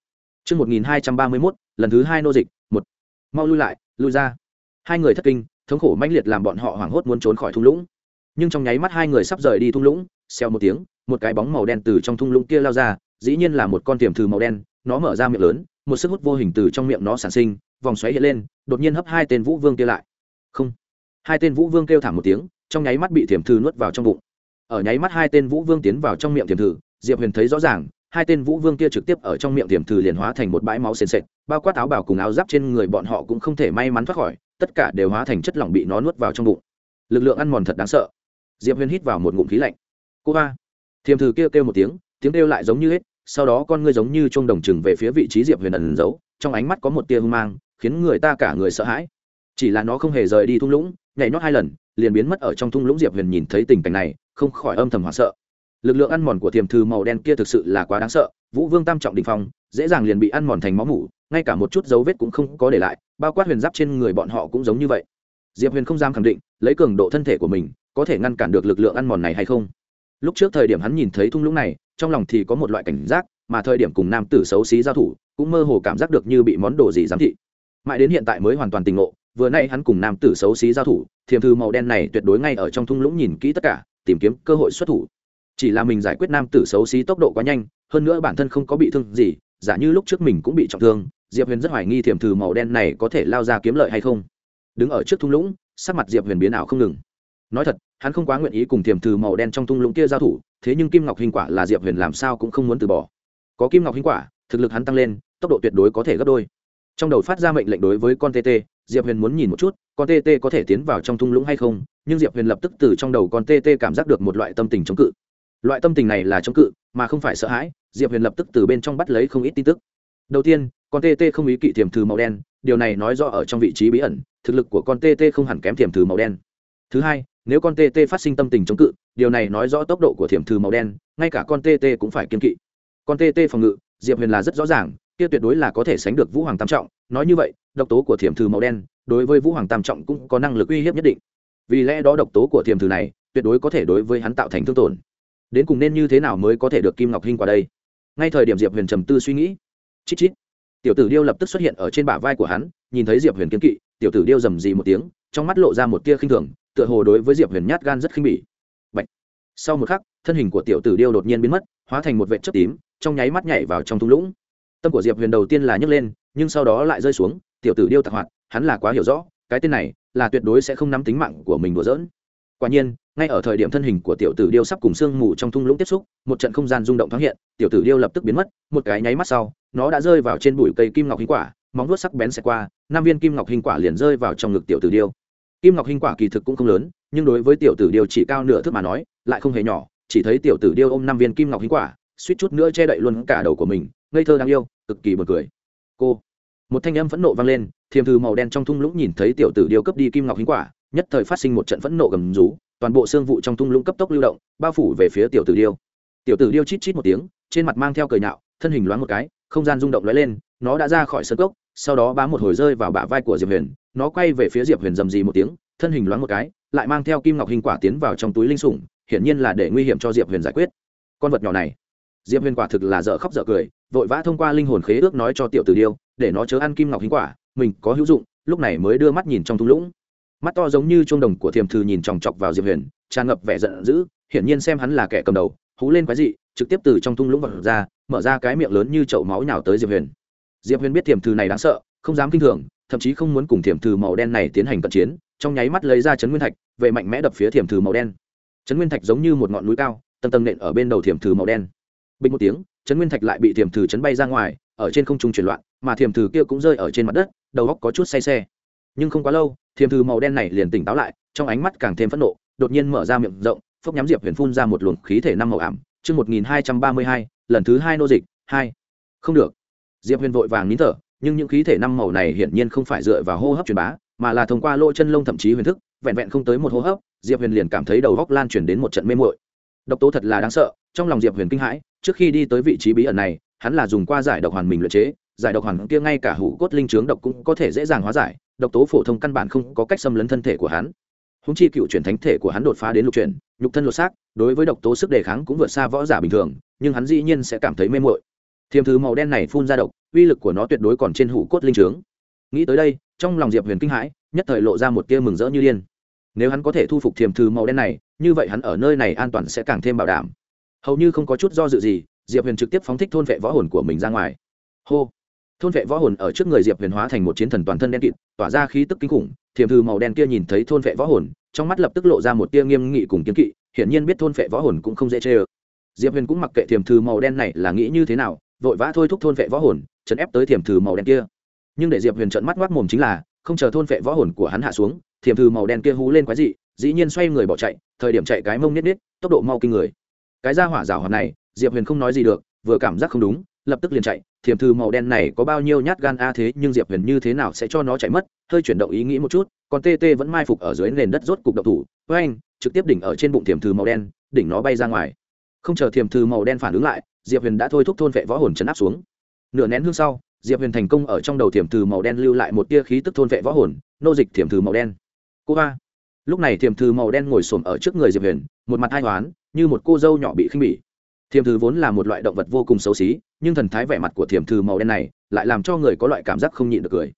Trước 1231, lần thứ hai nô dịch, một. Mau lui lại, lui ra. Hai người thất kinh, thống khổ mãnh liệt làm bọn họ hoảng hốt muốn trốn khỏi thung lũng. Nhưng trong nháy mắt hai người sắp rời đi thung lũng, xèo một tiếng, một cái bóng màu đen từ trong thung lũng kia lao ra, dĩ nhiên là một con tiềm thử màu đen, nó mở ra miệng lớn, một sức hút vô hình từ trong miệng nó sản sinh, vòng xoáy hiện lên, đột nhiên hấp hai tên vũ vương kia lại. Không. Hai tên vũ vương kêu thảm một tiếng, trong nháy mắt bị thiểm thư nuốt vào trong bụng. Ở nháy mắt hai tên vũ vương tiến vào trong miệng thiểm thử diệp huyền thấy rõ ràng hai tên vũ vương kia trực tiếp ở trong miệng thiểm thử liền hóa thành một bãi máu sền sệt bao quát áo bảo cùng áo giáp trên người bọn họ cũng không thể may mắn thoát khỏi tất cả đều hóa thành chất lỏng bị nó nuốt vào trong bụng. Lực lượng ăn mòn thật đáng sợ. Diệp huyền hít vào một ngụm khí lạnh. Cô ba. Thiềm thử kêu kêu một tiếng tiếng kêu lại giống như hết sau đó con ngươi giống như chuông đồng chừng về phía vị trí diệp huyền ẩn giấu trong ánh mắt có một tia hung mang khiến người ta cả người sợ hãi. Chỉ là nó không hề rời đi thung lũng nhảy nhót hai lần, liền biến mất ở trong thung lũng diệp huyền nhìn thấy tình cảnh này, không khỏi âm thầm hoảng sợ. Lực lượng ăn mòn của thiềm thư màu đen kia thực sự là quá đáng sợ, vũ vương tam trọng đình phong, dễ dàng liền bị ăn mòn thành máu mủ, ngay cả một chút dấu vết cũng không có để lại, bao quát huyền giáp trên người bọn họ cũng giống như vậy. Diệp huyền không dám khẳng định, lấy cường độ thân thể của mình, có thể ngăn cản được lực lượng ăn mòn này hay không. Lúc trước thời điểm hắn nhìn thấy thung lũng này, trong lòng thì có một loại cảnh giác, mà thời điểm cùng nam tử xấu xí giao thủ, cũng mơ hồ cảm giác được như bị món đồ gì giám thị. Mãi đến hiện tại mới hoàn toàn tình ngộ vừa nay hắn cùng nam tử xấu xí giao thủ, thiềm thư màu đen này tuyệt đối ngay ở trong thung lũng nhìn kỹ tất cả, tìm kiếm cơ hội xuất thủ. Chỉ là mình giải quyết nam tử xấu xí tốc độ quá nhanh, hơn nữa bản thân không có bị thương gì, giả như lúc trước mình cũng bị trọng thương, diệp huyền rất hoài nghi thiềm thư màu đen này có thể lao ra kiếm lợi hay không. Đứng ở trước thung lũng, sắc mặt diệp huyền biến ảo không ngừng. Nói thật, hắn không quá nguyện ý cùng thiềm thư màu đen trong thung lũng kia giao thủ, thế nhưng kim ngọc hình quả là diệp huyền làm sao cũng không muốn từ bỏ. Có kim ngọc hình quả, thực lực hắn tăng lên, tốc độ tuyệt đối có thể gấp đôi. Trong đầu phát ra mệnh lệnh đối với con tt diệp huyền muốn nhìn một chút, con tt có thể tiến vào trong thung lũng hay không, nhưng diệp huyền lập tức từ trong đầu con tt cảm giác được một loại tâm tình chống cự. Loại tâm tình này là chống cự, mà không phải sợ hãi, diệp huyền lập tức từ bên trong bắt lấy không ít tin tức. Đầu tiên, con tt không ý kỵ thiềm thử màu đen, điều này nói rõ ở trong vị trí bí ẩn, thực lực của con tt không hẳn kém thiềm thử màu đen. Thứ hai, nếu con tt phát sinh tâm tình chống cự, điều này nói rõ tốc độ của thiềm thử màu đen, ngay cả con tt cũng phải kiên kỵ. Con tt phòng ngự, diệp huyền là rất rõ ràng, kia tuyệt đối là có thể sánh được vũ hoàng tam trọng, nói như vậy độc tố của thiểm thư màu đen, đối với vũ hoàng tam trọng cũng có năng lực uy hiếp nhất định. Vì lẽ đó độc tố của thiềm thư này tuyệt đối có thể đối với hắn tạo thành thương tổn. Đến cùng nên như thế nào mới có thể được kim ngọc hinh qua đây? Ngay thời điểm diệp huyền trầm tư suy nghĩ. Chít chít. Tiểu tử điêu lập tức xuất hiện ở trên bả vai của hắn, nhìn thấy diệp huyền kiến kỵ, tiểu tử điêu rầm rì một tiếng, trong mắt lộ ra một tia khinh thường, tựa hồ đối với diệp huyền nhát gan rất khinh bỉ. Bạch. sau một khắc, thân hình của tiểu tử điêu đột nhiên biến mất, hóa thành một vệ chất tím, trong nháy mắt nhảy vào trong thung lũng. Tâm của diệp huyền đầu tiên là nhấc lên, nhưng sau đó lại rơi xuống tiểu tử điêu tạc hoạt, hắn là quá hiểu rõ, cái tên này là tuyệt đối sẽ không nắm tính mạng của mình đùa dỡn quả nhiên, ngay ở thời điểm thân hình của tiểu tử điêu sắp cùng sương mù trong thung lũng tiếp xúc, một trận không gian rung động thoáng hiện, tiểu tử điêu lập tức biến mất, một cái nháy mắt sau, nó đã rơi vào trên bụi cây kim ngọc hình quả, móng vuốt sắc bén xẹt qua, năm viên kim ngọc hình quả liền rơi vào trong ngực tiểu tử điêu. Kim ngọc hình quả kỳ thực cũng không lớn, nhưng đối với tiểu tử điêu chỉ cao nửa thước mà nói, lại không hề nhỏ, chỉ thấy tiểu tử điêu ôm năm viên kim ngọc hình quả, suýt chút nữa che đậy luôn cả đầu của mình, ngây thơ đáng yêu, cực kỳ buồn cười. Cô một thanh âm phẫn nộ vang lên, thiềm thư màu đen trong thung lũng nhìn thấy tiểu tử điêu cấp đi kim ngọc hình quả, nhất thời phát sinh một trận phẫn nộ gầm rú, toàn bộ xương vụ trong thung lũng cấp tốc lưu động, bao phủ về phía tiểu tử điêu. Tiểu tử điêu chít chít một tiếng, trên mặt mang theo cười nhạo, thân hình loáng một cái, không gian rung động lóe lên, nó đã ra khỏi sân cốc, sau đó bám một hồi rơi vào bả vai của diệp huyền, nó quay về phía diệp huyền rầm rì một tiếng, thân hình loáng một cái, lại mang theo kim ngọc hình quả tiến vào trong túi linh sủng, hiển nhiên là để nguy hiểm cho diệp huyền giải quyết. Con vật nhỏ này diệp huyền quả thực là dở khóc dở cười, vội vã thông qua linh hồn khế ước nói cho tiểu tử điêu, để nó chớ ăn kim ngọc hính quả, mình có hữu dụng, lúc này mới đưa mắt nhìn trong thung lũng. Mắt to giống như chuông đồng của thiềm thư nhìn chòng chọc vào diệp huyền, tràn ngập vẻ giận dữ, hiển nhiên xem hắn là kẻ cầm đầu, hú lên quái dị, trực tiếp từ trong thung lũng vật ra, mở ra cái miệng lớn như chậu máu nhào tới diệp huyền. Diệp huyền biết thiềm thư này đáng sợ, không dám kinh thường, thậm chí không muốn cùng thiềm thư màu đen này tiến hành cận chiến, trong nháy mắt lấy ra chấn nguyên thạch, về mạnh mẽ đập phía thiềm thư màu đen. Chấn nguyên thạch giống như một ngọn núi cao, tầng tầng nện ở bên đầu thiềm thư màu đen bình một tiếng chấn nguyên thạch lại bị thiềm thử chấn bay ra ngoài, ở trên không trung chuyển loạn, mà thiềm thử kia cũng rơi ở trên mặt đất, đầu góc có chút say xe. Nhưng không quá lâu thiềm thử màu đen này liền tỉnh táo lại, trong ánh mắt càng thêm phẫn nộ, đột nhiên mở ra miệng rộng, phốc nhắm diệp huyền phun ra một luồng khí thể năm màu ảm, chương một nghìn hai trăm ba mươi hai, lần thứ hai nô dịch, hai. Không được. Diệp huyền vội vàng nín thở, nhưng những khí thể năm màu này hiển nhiên không phải dựa vào hô hấp truyền bá, mà là thông qua lỗ chân lông thậm chí huyền thức, vẹn vẹn không tới một hô hấp, diệp huyền liền cảm thấy đầu góc lan truyền đến một trận mê mội độc tố thật là đáng sợ, trong lòng diệp huyền kinh hãi, trước khi đi tới vị trí bí ẩn này, hắn là dùng qua giải độc hoàn mình luyện chế, giải độc hoàn kia ngay cả hủ cốt linh trướng độc cũng có thể dễ dàng hóa giải, độc tố phổ thông căn bản không có cách xâm lấn thân thể của hắn. Húng chi cựu chuyển thánh thể của hắn đột phá đến lục chuyển, nhục thân lột xác, đối với độc tố sức đề kháng cũng vượt xa võ giả bình thường, nhưng hắn dĩ nhiên sẽ cảm thấy mê mội thiềm thứ màu đen này phun ra độc, uy lực của nó tuyệt đối còn trên hủ cốt linh trướng nghĩ tới đây, trong lòng diệp huyền kinh hãi, nhất thời lộ ra một tia mừng rỡ như điên. Nếu hắn có thể thu phục thiềm thứ màu đen này như vậy hắn ở nơi này an toàn sẽ càng thêm bảo đảm. Hầu như không có chút do dự gì, diệp huyền trực tiếp phóng thích thôn vệ võ hồn của mình ra ngoài. Hô! Thôn vệ võ hồn ở trước người diệp huyền hóa thành một chiến thần toàn thân đen kịt, tỏa ra khí tức kinh khủng, thiềm thư màu đen kia nhìn thấy thôn vệ võ hồn, trong mắt lập tức lộ ra một tia nghiêm nghị cùng kiến kỵ, hiển nhiên biết thôn vệ võ hồn cũng không dễ chê ơ. Diệp huyền cũng mặc kệ thiềm thư màu đen này là nghĩ như thế nào, vội vã thôi thúc thôn vệ võ hồn, chấn ép tới thiềm thư màu đen kia. Nhưng để diệp huyền trợn mắt ngoác mồm chính là, không chờ thôn vệ võ hồn của hắn hạ xuống, thiềm thư màu đen kia hú lên quái dị dĩ nhiên xoay người bỏ chạy, thời điểm chạy cái mông nết nết tốc độ mau kinh người. Cái ra hỏa rào hoạt này, diệp huyền không nói gì được, vừa cảm giác không đúng, lập tức liền chạy thiềm thư màu đen này có bao nhiêu nhát gan a, thế nhưng diệp huyền như thế nào sẽ cho nó chạy mất, hơi chuyển động ý nghĩ một chút, còn tt vẫn mai phục ở dưới nền đất rốt cục độc thủ, với anh, trực tiếp đỉnh ở trên bụng thiềm thư màu đen, đỉnh nó bay ra ngoài. Không chờ thiềm thư màu đen phản ứng lại, diệp huyền đã thôi thúc thôn vệ võ hồn chấn áp xuống. Nửa nén hương sau, diệp huyền thành công ở trong đầu thiềm thư màu đen lưu lại một tia khí tức thôn vệ võ hồn, nô dịch thiềm thư màu đen. Cô ba lúc này thiềm thư màu đen ngồi xổm ở trước người diệp huyền, một mặt hai hoán, như một cô dâu nhỏ bị khinh bỉ. Thiềm thư vốn là một loại động vật vô cùng xấu xí, nhưng thần thái vẻ mặt của thiềm thư màu đen này lại làm cho người có loại cảm giác không nhịn được cười.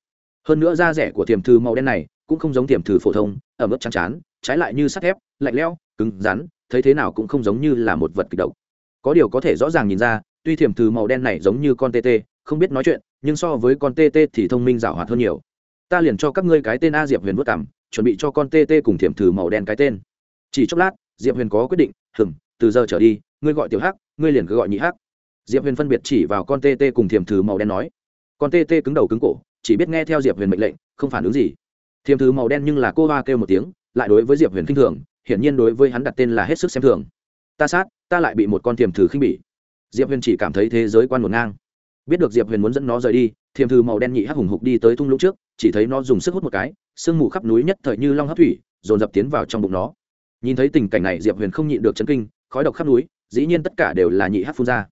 Hơn nữa da rẻ của thiềm thư màu đen này cũng không giống thiềm thư phổ thông ở mức trắng chán trái lại như sắt thép, lạnh lẽo, cứng rắn, thấy thế nào cũng không giống như là một vật kịch độc. Có điều có thể rõ ràng nhìn ra, tuy thiềm thư màu đen này giống như con tê không biết nói chuyện, nhưng so với con tê thì thông minh giảo hoạt hơn nhiều. Ta liền cho các ngươi cái tên a diệp huyền vất cảm chuẩn bị cho con tê cùng thiềm thử màu đen cái tên. Chỉ chốc lát, diệp huyền có quyết định hừng từ giờ trở đi, ngươi gọi tiểu hắc, ngươi liền cứ gọi nhị hắc. Diệp huyền phân biệt chỉ vào con tê tê cùng thiềm thử màu đen nói. Con tê tê cứng đầu cứng cổ, chỉ biết nghe theo diệp huyền mệnh lệnh, không phản ứng gì. Thiềm thử màu đen nhưng là cô hoa kêu một tiếng, lại đối với diệp huyền khinh thường, hiển nhiên đối với hắn đặt tên là hết sức xem thường. Ta sát, ta lại bị một con thiềm thử khinh bỉ. Diệp huyền chỉ cảm thấy thế giới quan một ngang biết được diệp huyền muốn dẫn nó rời đi, thiềm Thư màu đen nhị hắc hùng hục đi tới thung lũng trước, chỉ thấy nó dùng sức hút một cái, sương mù khắp núi nhất thời như long hấp thủy, dồn dập tiến vào trong bụng nó. Nhìn thấy tình cảnh này, diệp huyền không nhịn được chấn kinh, khói độc khắp núi, dĩ nhiên tất cả đều là nhị hắc phun ra.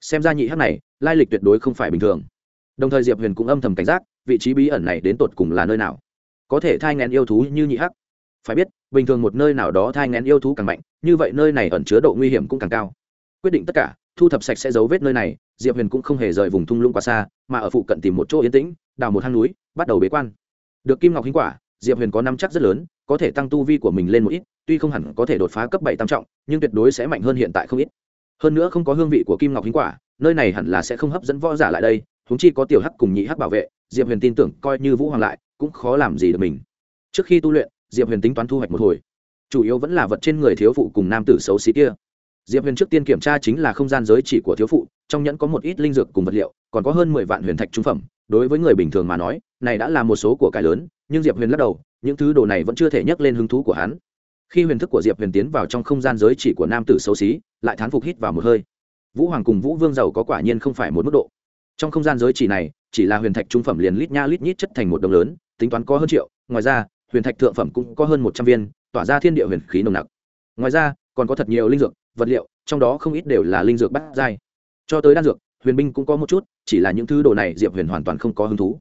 Xem ra nhị hắc này, lai lịch tuyệt đối không phải bình thường. Đồng thời diệp huyền cũng âm thầm cảnh giác, vị trí bí ẩn này đến tột cùng là nơi nào? Có thể thai ngén yêu thú như nhị hắc? Phải biết, bình thường một nơi nào đó thai ngén yêu thú càng mạnh, như vậy nơi này ẩn chứa độ nguy hiểm cũng càng cao. Quyết định tất cả thu thập sạch sẽ dấu vết nơi này, diệp huyền cũng không hề rời vùng thung lũng quá xa, mà ở phụ cận tìm một chỗ yên tĩnh, đào một hang núi, bắt đầu bế quan. Được kim ngọc hinh quả, diệp huyền có năm chắc rất lớn, có thể tăng tu vi của mình lên một ít, tuy không hẳn có thể đột phá cấp bảy tam trọng, nhưng tuyệt đối sẽ mạnh hơn hiện tại không ít. Hơn nữa không có hương vị của kim ngọc hinh quả, nơi này hẳn là sẽ không hấp dẫn võ giả lại đây húng chi có tiểu hắc cùng nhị hắc bảo vệ, diệp huyền tin tưởng coi như vũ hoàng lại, cũng khó làm gì được mình. Trước khi tu luyện, diệp huyền tính toán thu hoạch một hồi. Chủ yếu vẫn là vật trên người thiếu phụ cùng nam tử xấu xí kia diệp huyền trước tiên kiểm tra chính là không gian giới chỉ của thiếu phụ, trong nhẫn có một ít linh dược cùng vật liệu, còn có hơn mười vạn huyền thạch trung phẩm. Đối với người bình thường mà nói, này đã là một số của cải lớn, nhưng diệp huyền lắc đầu, những thứ đồ này vẫn chưa thể nhắc lên hứng thú của hắn. Khi huyền thức của diệp huyền tiến vào trong không gian giới chỉ của nam tử xấu xí, lại thán phục hít vào một hơi. Vũ hoàng cùng vũ vương giàu có quả nhiên không phải một mức độ. Trong không gian giới chỉ này, chỉ là huyền thạch trung phẩm liền lít nha lít nhít chất thành một đồng lớn, tính toán có hơn triệu, ngoài ra, huyền thạch thượng phẩm cũng có hơn một trăm viên, tỏa ra thiên địa huyền khí nồng nặc. Ngoài ra, còn có thật nhiều linh dược vật liệu, trong đó không ít đều là linh dược bắt dai cho tới đan dược, huyền binh cũng có một chút, chỉ là những thứ đồ này diệp huyền hoàn toàn không có hứng thú.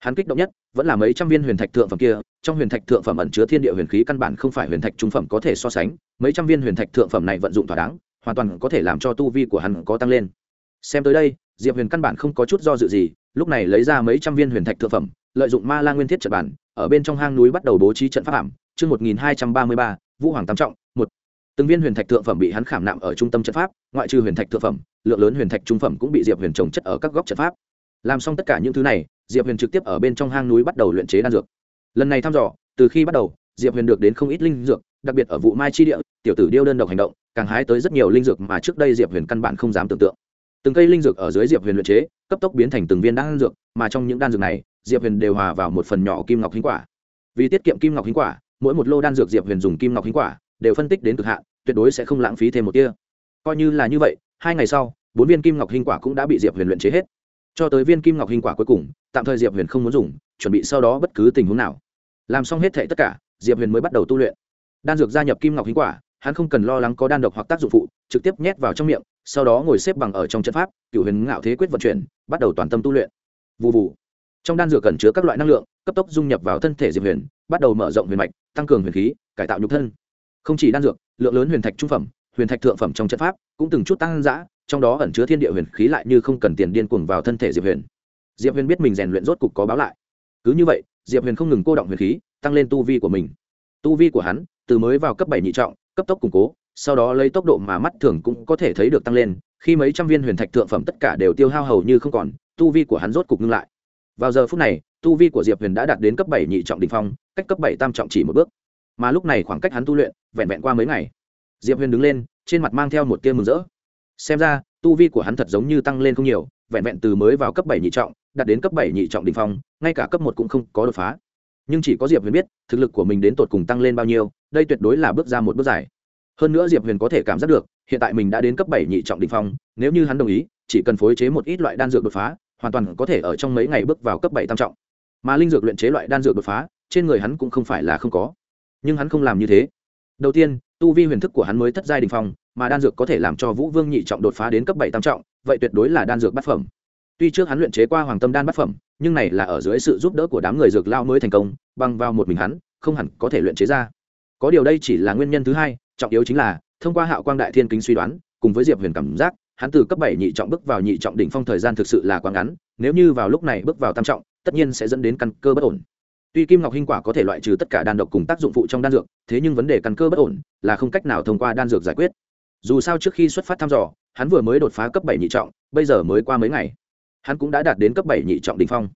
Hắn kích động nhất, vẫn là mấy trăm viên huyền thạch thượng phẩm kia, trong huyền thạch thượng phẩm ẩn chứa thiên địa huyền khí căn bản không phải huyền thạch trung phẩm có thể so sánh, mấy trăm viên huyền thạch thượng phẩm này vận dụng thỏa đáng, hoàn toàn có thể làm cho tu vi của hắn có tăng lên. Xem tới đây, diệp huyền căn bản không có chút do dự gì, lúc này lấy ra mấy trăm viên huyền thạch thượng phẩm, lợi dụng ma la nguyên thiết trận bản, ở bên trong hang núi bắt đầu bố trí trận pháp ảm. Chương một nghìn hai trăm ba mươi ba, vũ hoàng tam trọng từng viên huyền thạch thượng phẩm bị hắn khảm nạm ở trung tâm trận pháp, ngoại trừ huyền thạch thượng phẩm, lượng lớn huyền thạch trung phẩm cũng bị diệp huyền trồng chất ở các góc trận pháp. Làm xong tất cả những thứ này, diệp huyền trực tiếp ở bên trong hang núi bắt đầu luyện chế đan dược. Lần này thăm dò, từ khi bắt đầu, diệp huyền được đến không ít linh dược, đặc biệt ở vụ mai chi địa, tiểu tử điêu đơn độc hành động, càng hái tới rất nhiều linh dược mà trước đây diệp huyền căn bản không dám tưởng tượng. Từng cây linh dược ở dưới diệp huyền luyện chế, cấp tốc biến thành từng viên đan dược, mà trong những đan dược này, diệp huyền đều hòa vào một phần nhỏ kim ngọc hinh quả. Vì tiết kiệm kim ngọc hinh quả, mỗi một lô đan dược diệp huyền dùng kim ngọc hinh quả đều phân tích đến cực hạn, tuyệt đối sẽ không lãng phí thêm một tia. Coi như là như vậy, hai ngày sau, bốn viên kim ngọc hình quả cũng đã bị diệp huyền luyện chế hết. Cho tới viên kim ngọc hình quả cuối cùng, tạm thời diệp huyền không muốn dùng, chuẩn bị sau đó bất cứ tình huống nào. Làm xong hết thệ tất cả, diệp huyền mới bắt đầu tu luyện. Đan dược gia nhập kim ngọc hình quả, hắn không cần lo lắng có đan độc hoặc tác dụng phụ, trực tiếp nhét vào trong miệng, sau đó ngồi xếp bằng ở trong trận pháp cựu huyền ngạo thế quyết vận chuyển, bắt đầu toàn tâm tu luyện. Vụ vụ trong đan dược cần chứa các loại năng lượng, cấp tốc dung nhập vào thân thể diệp huyền, bắt đầu mở rộng huyền mạch, tăng cường huyền khí, cải tạo nhục thân không chỉ đan dược, lượng lớn huyền thạch trung phẩm, huyền thạch thượng phẩm trong trận pháp cũng từng chút tăng giã trong đó ẩn chứa thiên địa huyền khí lại như không cần tiền điên cuồng vào thân thể diệp huyền. Diệp huyền biết mình rèn luyện rốt cục có báo lại. Cứ như vậy, diệp huyền không ngừng cô động huyền khí, tăng lên tu vi của mình. Tu vi của hắn, từ mới vào cấp bảy nhị trọng, cấp tốc củng cố, sau đó lấy tốc độ mà mắt thường cũng có thể thấy được tăng lên, khi mấy trăm viên huyền thạch thượng phẩm tất cả đều tiêu hao hầu như không còn, tu vi của hắn rốt cục ngưng lại. Vào giờ phút này, tu vi của diệp huyền đã đạt đến cấp bảy nhị trọng đình phong, cách cấp bảy tam trọng chỉ một bước. Mà lúc này khoảng cách hắn tu luyện vẹn vẹn qua mấy ngày. Diệp huyền đứng lên, trên mặt mang theo một tia mừng rỡ. Xem ra, tu vi của hắn thật giống như tăng lên không nhiều, vẹn vẹn từ mới vào cấp bảy nhị trọng, đạt đến cấp bảy nhị trọng đình phong, ngay cả cấp một cũng không có đột phá. Nhưng chỉ có diệp huyền biết, thực lực của mình đến tột cùng tăng lên bao nhiêu, đây tuyệt đối là bước ra một bước dài. Hơn nữa diệp huyền có thể cảm giác được, hiện tại mình đã đến cấp bảy nhị trọng đình phong, nếu như hắn đồng ý, chỉ cần phối chế một ít loại đan dược đột phá, hoàn toàn có thể ở trong mấy ngày bước vào cấp bảy tam trọng. Mà linh dược luyện chế loại đan dược đột phá, trên người hắn cũng không phải là không có. Nhưng hắn không làm như thế đầu tiên, tu vi huyền thức của hắn mới thất giai đình phong, mà đan dược có thể làm cho vũ vương nhị trọng đột phá đến cấp bảy tam trọng, vậy tuyệt đối là đan dược bát phẩm. Tuy trước hắn luyện chế qua hoàng tâm đan bát phẩm, nhưng này là ở dưới sự giúp đỡ của đám người dược lao mới thành công, bằng vào một mình hắn, không hẳn có thể luyện chế ra. Có điều đây chỉ là nguyên nhân thứ hai, trọng yếu chính là, thông qua hạo quang đại thiên kính suy đoán, cùng với diệp huyền cảm giác, hắn từ cấp bảy nhị trọng bước vào nhị trọng đỉnh phong thời gian thực sự là quá ngắn, nếu như vào lúc này bước vào tam trọng, tất nhiên sẽ dẫn đến căn cơ bất ổn tuy kim ngọc hinh quả có thể loại trừ tất cả đan độc cùng tác dụng phụ trong đan dược, thế nhưng vấn đề căn cơ bất ổn, là không cách nào thông qua đan dược giải quyết. Dù sao trước khi xuất phát thăm dò, hắn vừa mới đột phá cấp bảy nhị trọng, bây giờ mới qua mấy ngày. Hắn cũng đã đạt đến cấp bảy nhị trọng đỉnh phong.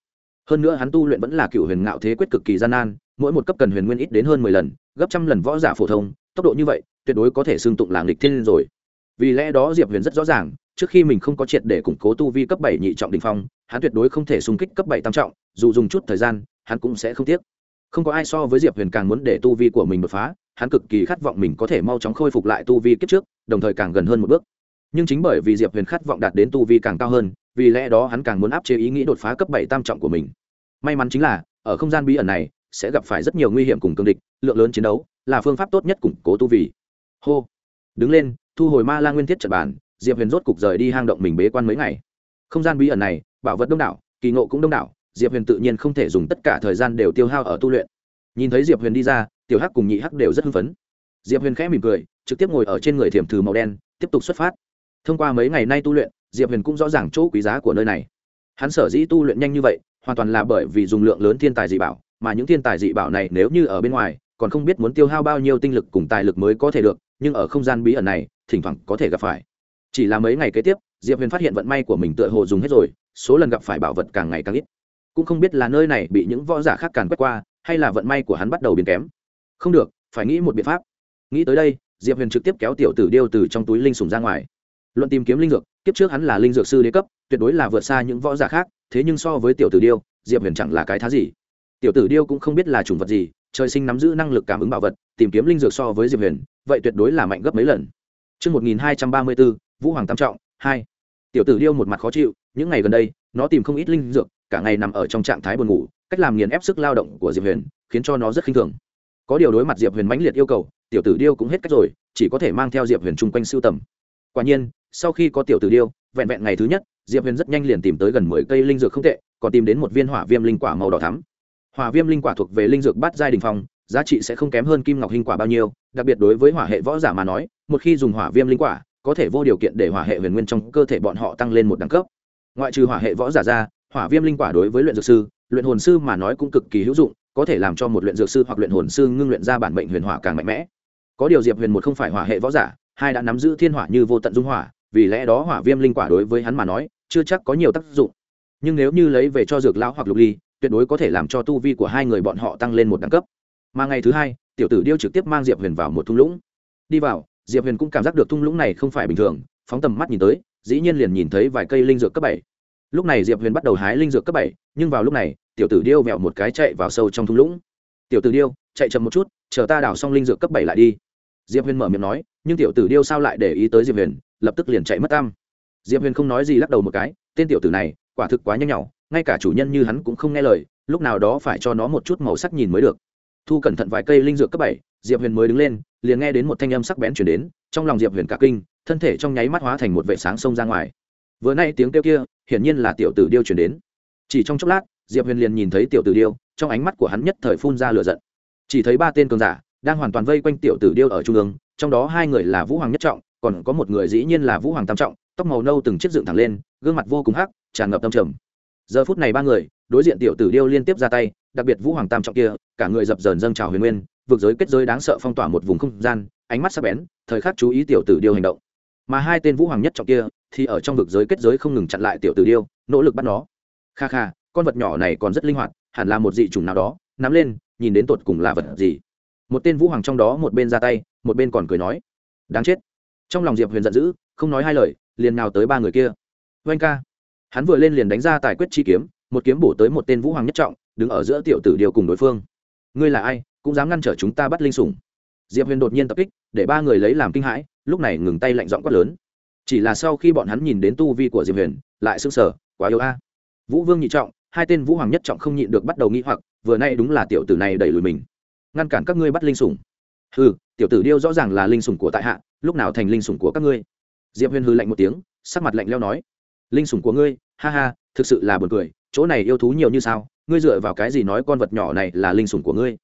Hơn nữa hắn tu luyện vẫn là cựu huyền ngạo thế quyết cực kỳ gian nan, mỗi một cấp cần huyền nguyên ít đến hơn mười lần, gấp trăm lần võ giả phổ thông, tốc độ như vậy, tuyệt đối có thể xưng tụng làng lịch thiên rồi. Vì lẽ đó diệp huyền rất rõ ràng, trước khi mình không có triệt để củng cố tu vi cấp bảy nhị trọng đỉnh phong, hắn tuyệt đối không thể xung kích cấp bảy tam trọng, dù dùng chút thời gian hắn cũng sẽ không tiếc. Không có ai so với diệp huyền càng muốn để tu vi của mình đột phá, hắn cực kỳ khát vọng mình có thể mau chóng khôi phục lại tu vi kiếp trước, đồng thời càng gần hơn một bước. Nhưng chính bởi vì diệp huyền khát vọng đạt đến tu vi càng cao hơn, vì lẽ đó hắn càng muốn áp chế ý nghĩ đột phá cấp bảy tam trọng của mình. May mắn chính là, ở không gian bí ẩn này, sẽ gặp phải rất nhiều nguy hiểm cùng cương địch, lượng lớn chiến đấu là phương pháp tốt nhất củng cố tu vi. Hô. Đứng lên, thu hồi ma la nguyên thiết trận bàn, diệp huyền rốt cục rời đi hang động mình bế quan mấy ngày. Không gian bí ẩn này, bảo vật đông đảo, kỳ ngộ cũng đông đảo diệp huyền tự nhiên không thể dùng tất cả thời gian đều tiêu hao ở tu luyện. Nhìn thấy diệp huyền đi ra, tiểu hắc cùng nhị hắc đều rất hưng phấn. Diệp huyền khẽ mỉm cười, trực tiếp ngồi ở trên người thiểm thử màu đen, tiếp tục xuất phát. Thông qua mấy ngày nay tu luyện, diệp huyền cũng rõ ràng chỗ quý giá của nơi này. Hắn sở dĩ tu luyện nhanh như vậy, hoàn toàn là bởi vì dùng lượng lớn thiên tài dị bảo, mà những thiên tài dị bảo này nếu như ở bên ngoài, còn không biết muốn tiêu hao bao nhiêu tinh lực cùng tài lực mới có thể được, nhưng ở không gian bí ẩn này, thỉnh thoảng có thể gặp phải. Chỉ là mấy ngày kế tiếp, diệp huyền phát hiện vận may của mình tựa hồ dùng hết rồi, số lần gặp phải bảo vật càng ngày càng ít cũng không biết là nơi này bị những võ giả khác càn quét qua hay là vận may của hắn bắt đầu biến kém. Không được phải nghĩ một biện pháp. Nghĩ tới đây diệp huyền trực tiếp kéo tiểu tử điêu từ trong túi linh sùng ra ngoài. Luận tìm kiếm linh dược kiếp trước hắn là linh dược sư đế cấp tuyệt đối là vượt xa những võ giả khác thế nhưng so với tiểu tử điêu diệp huyền chẳng là cái thá gì. Tiểu tử điêu cũng không biết là chủng vật gì trời sinh nắm giữ năng lực cảm ứng bảo vật tìm kiếm linh dược so với diệp huyền vậy tuyệt đối là mạnh gấp mấy lần. Trước 1234, Vũ Hoàng Tam Trọng, 2. Tiểu tử điêu một mặt khó chịu, những ngày gần đây, nó tìm không ít linh dược, cả ngày nằm ở trong trạng thái buồn ngủ, cách làm nghiền ép sức lao động của Diệp Huyền, khiến cho nó rất khinh thường. Có điều đối mặt Diệp Huyền mãnh liệt yêu cầu, tiểu tử điêu cũng hết cách rồi, chỉ có thể mang theo Diệp Huyền chung quanh sưu tầm. Quả nhiên, sau khi có tiểu tử điêu, vẹn vẹn ngày thứ nhất, Diệp Huyền rất nhanh liền tìm tới gần mười cây linh dược không tệ, còn tìm đến một viên hỏa viêm linh quả màu đỏ thắm. Hỏa viêm linh quả thuộc về linh dược bát giai đỉnh phong, giá trị sẽ không kém hơn kim ngọc hình quả bao nhiêu, đặc biệt đối với hỏa hệ võ giả mà nói, một khi dùng hỏa viêm linh quả, có thể vô điều kiện để hỏa hệ huyền nguyên trong cơ thể bọn họ tăng lên một đẳng cấp. Ngoại trừ hỏa hệ võ giả ra, hỏa viêm linh quả đối với luyện dược sư, luyện hồn sư mà nói cũng cực kỳ hữu dụng, có thể làm cho một luyện dược sư hoặc luyện hồn sư ngưng luyện ra bản mệnh huyền hỏa càng mạnh mẽ. Có điều Diệp Huyền một không phải hỏa hệ võ giả, hai đã nắm giữ thiên hỏa như vô tận dung hỏa, vì lẽ đó hỏa viêm linh quả đối với hắn mà nói, chưa chắc có nhiều tác dụng. Nhưng nếu như lấy về cho dược lão hoặc lục ly, tuyệt đối có thể làm cho tu vi của hai người bọn họ tăng lên một đẳng cấp mà ngày thứ hai tiểu tử điêu trực tiếp mang diệp huyền vào một thung lũng đi vào diệp huyền cũng cảm giác được thung lũng này không phải bình thường phóng tầm mắt nhìn tới dĩ nhiên liền nhìn thấy vài cây linh dược cấp bảy lúc này diệp huyền bắt đầu hái linh dược cấp bảy, nhưng vào lúc này, tiểu tử điêu vẹo một cái chạy vào sâu trong thung lũng. Tiểu tử điêu, chạy chậm một chút, chờ ta đào xong linh dược cấp bảy lại đi. Diệp huyền mở miệng nói, nhưng tiểu tử điêu sao lại để ý tới diệp huyền, lập tức liền chạy mất tam diệp huyền không nói gì lắc đầu một cái, tên tiểu tử này, quả thực quá nhanh nhỏ ngay cả chủ nhân như hắn cũng không nghe lời, lúc nào đó phải cho nó một chút màu sắc nhìn mới được. Thu cẩn thận vài cây linh dược cấp bảy, diệp huyền mới đứng lên, liền nghe đến một thanh âm sắc bén chuyển đến, trong lòng diệp huyền cả kinh, thân thể trong nháy mắt hóa thành một vệ sáng sông ra ngoài vừa nay tiếng kêu kia, hiển nhiên là tiểu tử điêu chuyển đến. Chỉ trong chốc lát, diệp huyền liền nhìn thấy tiểu tử điêu, trong ánh mắt của hắn nhất thời phun ra lửa giận. Chỉ thấy ba tên cường giả đang hoàn toàn vây quanh tiểu tử điêu ở trung ương, trong đó hai người là vũ hoàng nhất trọng, còn có một người dĩ nhiên là vũ hoàng tam trọng, tóc màu nâu từng chiếc dựng thẳng lên, gương mặt vô cùng hắc, tràn ngập tâm trầm. Giờ phút này ba người, đối diện tiểu tử điêu liên tiếp ra tay, đặc biệt vũ hoàng tam trọng kia, cả người dập dờn dâng trào huyền nguyên, vực giới kết giới đáng sợ phong tỏa một vùng không gian, ánh mắt sắc bén, thời khắc chú ý tiểu tử điêu hành động. Mà hai tên vũ hoàng nhất trọng kia thì ở trong vực giới kết giới không ngừng chặn lại tiểu tử điêu, nỗ lực bắt nó. Kha kha, con vật nhỏ này còn rất linh hoạt, hẳn là một dị chủng nào đó, nắm lên, nhìn đến tột cùng là vật gì. Một tên vũ hoàng trong đó một bên ra tay, một bên còn cười nói, đáng chết. Trong lòng diệp huyền giận dữ, không nói hai lời, liền nào tới ba người kia. Oanh ca. Hắn vừa lên liền đánh ra tài quyết chi kiếm, một kiếm bổ tới một tên vũ hoàng nhất trọng, đứng ở giữa tiểu tử điều cùng đối phương. Ngươi là ai, cũng dám ngăn trở chúng ta bắt linh sủng? Diệp huyền đột nhiên tập kích, để ba người lấy làm kinh hãi, lúc này ngừng tay lạnh giọng quát lớn chỉ là sau khi bọn hắn nhìn đến tu vi của diệp huyền, lại sưng sở quá yếu a. Vũ vương nhị trọng, hai tên vũ hoàng nhất trọng không nhịn được bắt đầu nghĩ hoặc, vừa nay đúng là tiểu tử này đẩy lùi mình. Ngăn cản các ngươi bắt linh sủng. Hừ, tiểu tử điêu rõ ràng là linh sủng của tại hạ, lúc nào thành linh sủng của các ngươi? Diệp huyền hư lạnh một tiếng, sắc mặt lạnh leo nói. Linh sủng của ngươi, ha ha, thực sự là buồn cười, chỗ này yêu thú nhiều như sao, ngươi dựa vào cái gì nói con vật nhỏ này là linh sủng của ngươi?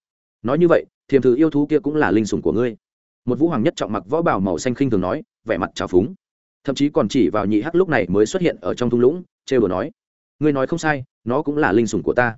Nói như vậy, thiềm thử yêu thú kia cũng là linh sủng của ngươi. Một vũ hoàng nhất trọng mặc võ bảo màu xanh khinh thường nói, vẻ mặt trào phúng thậm chí còn chỉ vào nhị hắc lúc này mới xuất hiện ở trong thung lũng, trêu đồ nói, ngươi nói không sai, nó cũng là linh sủng của ta.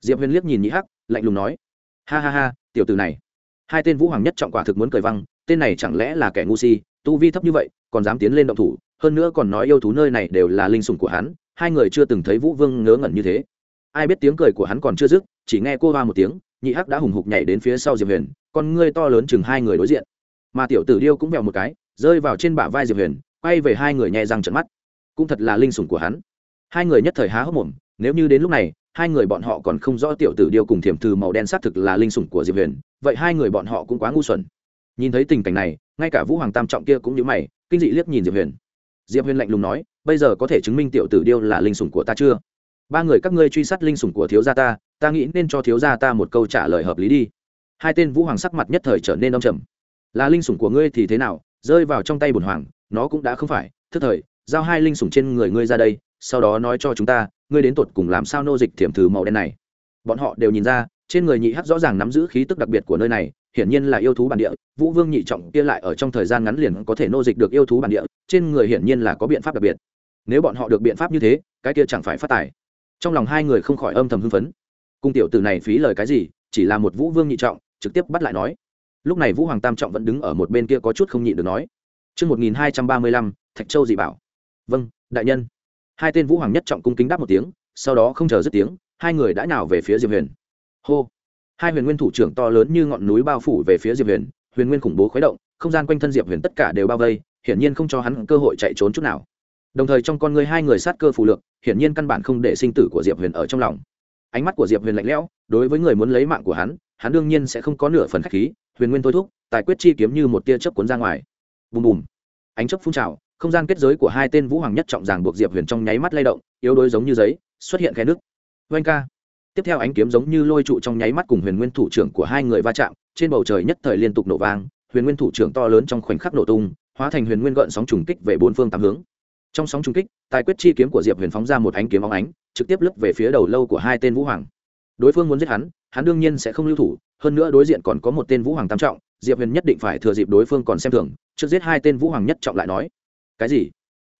Diệp huyền liếc nhìn nhị hắc, lạnh lùng nói, ha ha ha, tiểu từ này. Hai tên vũ hoàng nhất trọng quả thực muốn cười văng, tên này chẳng lẽ là kẻ ngu si, tu vi thấp như vậy, còn dám tiến lên động thủ, hơn nữa còn nói yêu thú nơi này đều là linh sủng của hắn, hai người chưa từng thấy vũ vương ngớ ngẩn như thế. Ai biết tiếng cười của hắn còn chưa dứt, chỉ nghe cô hoa một tiếng, nhị hắc đã hùng hục nhảy đến phía sau diệp huyền, con ngươi to lớn chừng hai người đối diện. Mà tiểu tử điêu cũng vèo một cái, rơi vào trên bả vai diệp huyền quay về hai người nhẹ răng trận mắt. Cũng thật là linh sủng của hắn. Hai người nhất thời há hốc mồm, nếu như đến lúc này, hai người bọn họ còn không rõ tiểu tử điêu cùng thiểm thư màu đen xác thực là linh sủng của diệp huyền, vậy hai người bọn họ cũng quá ngu xuẩn. Nhìn thấy tình cảnh này, ngay cả vũ hoàng tam trọng kia cũng như mày, kinh dị liếc nhìn diệp huyền. Diệp huyền lạnh lùng nói, bây giờ có thể chứng minh tiểu tử điêu là linh sủng của ta chưa? Ba người các ngươi truy sát linh sủng của thiếu gia ta ta nghĩ nên cho thiếu gia ta một câu trả lời hợp lý đi. Hai tên vũ hoàng sắc mặt nhất thời trở nên đông trầm. Là linh sủng của ngươi thì thế nào? Rơi vào trong tay bùn hoàng nó cũng đã không phải. Thức thời, giao hai linh sủng trên người ngươi ra đây, sau đó nói cho chúng ta, ngươi đến tột cùng làm sao nô dịch thiểm thử màu đen này. Bọn họ đều nhìn ra, trên người nhị hắc rõ ràng nắm giữ khí tức đặc biệt của nơi này, hiển nhiên là yêu thú bản địa, vũ vương nhị trọng kia lại ở trong thời gian ngắn liền có thể nô dịch được yêu thú bản địa, trên người hiển nhiên là có biện pháp đặc biệt. Nếu bọn họ được biện pháp như thế, cái kia chẳng phải phát tài. Trong lòng hai người không khỏi âm thầm hưng phấn. Cung tiểu tử này phí lời cái gì, chỉ là một vũ vương nhị trọng, trực tiếp bắt lại nói. Lúc này vũ hoàng tam trọng vẫn đứng ở một bên kia có chút không nhịn được nói. Trước 1235, Thạch Châu dị bảo. Vâng, đại nhân. Hai tên vũ hoàng nhất trọng cung kính đáp một tiếng, sau đó không chờ dứt tiếng, hai người đã nhào về phía Diệp Huyền. Hô! Hai huyền nguyên thủ trưởng to lớn như ngọn núi bao phủ về phía Diệp Huyền, huyền nguyên khủng bố khuấy động, không gian quanh thân Diệp Huyền tất cả đều bao vây, hiển nhiên không cho hắn cơ hội chạy trốn chút nào. Đồng thời trong con người hai người sát cơ phù lượng, hiển nhiên căn bản không để sinh tử của Diệp Huyền ở trong lòng. Ánh mắt của Diệp Huyền lạnh lẽo, đối với người muốn lấy mạng của hắn, hắn đương nhiên sẽ không có nửa phần khách khí, huyền nguyên thôi thúc, tài quyết chi kiếm như một tia chớp cuốn ra ngoài. Bùm bùm. Ánh chớp phun trào, không gian kết giới của hai tên vũ hoàng nhất trọng ràng buộc Diệp Huyền trong nháy mắt lay động, yếu đuối giống như giấy, xuất hiện khe nước. Oanh ca. Tiếp theo ánh kiếm giống như lôi trụ trong nháy mắt cùng huyền nguyên thủ trưởng của hai người va chạm, trên bầu trời nhất thời liên tục nổ vang, huyền nguyên thủ trưởng to lớn trong khoảnh khắc nổ tung, hóa thành huyền nguyên gợn sóng trùng kích về bốn phương tám hướng trong sóng trùng kích tài quyết chi kiếm của diệp huyền phóng ra một ánh kiếm óng ánh trực tiếp lướt về phía đầu lâu của hai tên vũ hoàng đối phương muốn giết hắn hắn đương nhiên sẽ không lưu thủ hơn nữa đối diện còn có một tên vũ hoàng tam trọng diệp huyền nhất định phải thừa dịp đối phương còn xem thường trước giết hai tên vũ hoàng nhất trọng lại nói cái gì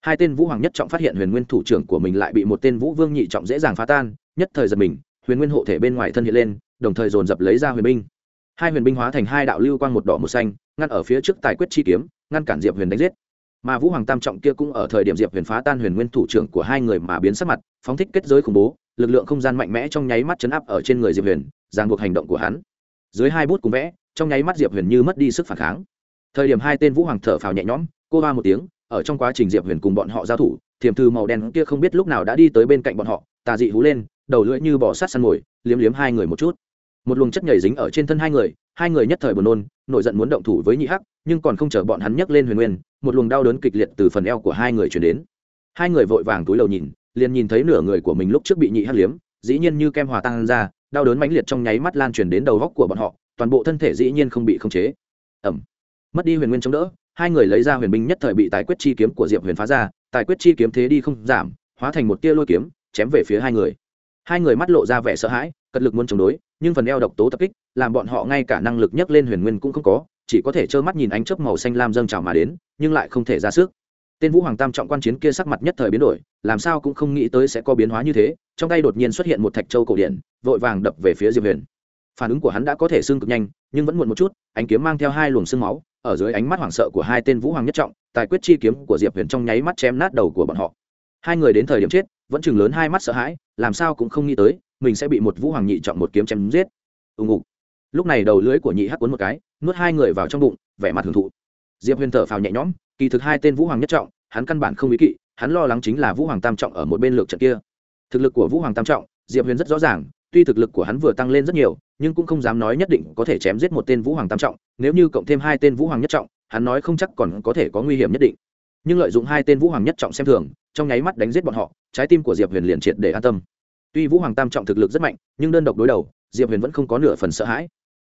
hai tên vũ hoàng nhất trọng phát hiện huyền nguyên thủ trưởng của mình lại bị một tên vũ vương nhị trọng dễ dàng phá tan nhất thời giật mình huyền nguyên hộ thể bên ngoài thân hiện lên đồng thời dồn dập lấy ra huyền binh hai huyền binh hóa thành hai đạo lưu quang một đỏ một xanh ngăn ở phía trước tài quyết chi kiếm ngăn cản diệp huyền đánh giết mà vũ hoàng tam trọng kia cũng ở thời điểm diệp huyền phá tan huyền nguyên thủ trưởng của hai người mà biến sắc mặt phóng thích kết giới khủng bố lực lượng không gian mạnh mẽ trong nháy mắt chấn áp ở trên người diệp huyền ràng buộc hành động của hắn dưới hai bút cùng vẽ trong nháy mắt diệp huyền như mất đi sức phản kháng. Thời điểm hai tên vũ hoàng thở phào nhẹ nhõm, cô ba một tiếng, ở trong quá trình diệp huyền cùng bọn họ giao thủ, thiềm thư màu đen kia không biết lúc nào đã đi tới bên cạnh bọn họ, tà dị hú lên, đầu lưỡi như bỏ sát săn mồi, liếm liếm hai người một chút. Một luồng chất nhảy dính ở trên thân hai người hai người nhất thời buồn nôn, nổi giận muốn động thủ với nhị hắc, nhưng còn không chờ bọn hắn nhấc lên huyền nguyên, một luồng đau đớn kịch liệt từ phần eo của hai người chuyển đến. Hai người vội vàng túi đầu nhìn, liền nhìn thấy nửa người của mình lúc trước bị nhị hắc liếm, dĩ nhiên như kem hòa tan ra, đau đớn mãnh liệt trong nháy mắt lan truyền đến đầu góc của bọn họ toàn bộ thân thể dĩ nhiên không bị khống chế. Ẩm. Mất đi huyền nguyên chống đỡ, hai người lấy ra huyền binh nhất thời bị tài quyết chi kiếm của diệp huyền phá ra, tài quyết chi kiếm thế đi không giảm, hóa thành một tia lôi kiếm, chém về phía hai người. Hai người mắt lộ ra vẻ sợ hãi, cật lực muốn chống đối, nhưng phần eo độc tố tập kích, làm bọn họ ngay cả năng lực nhấc lên huyền nguyên cũng không có, chỉ có thể trơ mắt nhìn ánh chớp màu xanh lam dâng trào mà đến, nhưng lại không thể ra sức. Tên vũ hoàng tam trọng quan chiến kia sắc mặt nhất thời biến đổi, làm sao cũng không nghĩ tới sẽ có biến hóa như thế, trong tay đột nhiên xuất hiện một thạch châu cổ điện vội vàng đập về phía diệp huyền phản ứng của hắn đã có thể xương cực nhanh, nhưng vẫn muộn một chút, ánh kiếm mang theo hai luồng xương máu, ở dưới ánh mắt hoảng sợ của hai tên vũ hoàng nhất trọng, tài quyết chi kiếm của diệp huyền trong nháy mắt chém nát đầu của bọn họ. Hai người đến thời điểm chết, vẫn chừng lớn hai mắt sợ hãi, làm sao cũng không nghĩ tới, mình sẽ bị một vũ hoàng nhị trọng một kiếm chém giết. Ưng ục lúc này đầu lưới của nhị hắc cuốn một cái, nuốt hai người vào trong bụng, vẻ mặt hưởng thụ. Diệp huyền thở phào nhẹ nhõm, kỳ thực hai tên vũ hoàng nhất trọng, hắn căn bản không ý kỵ, hắn lo lắng chính là vũ hoàng tam trọng ở một bên lược trận kia. Thực lực của vũ hoàng tam trọng, diệp huyền rất rõ ràng tuy thực lực của hắn vừa tăng lên rất nhiều, nhưng cũng không dám nói nhất định có thể chém giết một tên vũ hoàng tam trọng, nếu như cộng thêm hai tên vũ hoàng nhất trọng, hắn nói không chắc còn có thể có nguy hiểm nhất định. Nhưng lợi dụng hai tên vũ hoàng nhất trọng xem thường, trong nháy mắt đánh giết bọn họ, trái tim của diệp huyền liền triệt để an tâm. Tuy vũ hoàng tam trọng thực lực rất mạnh, nhưng đơn độc đối đầu, diệp huyền vẫn không có nửa phần sợ hãi.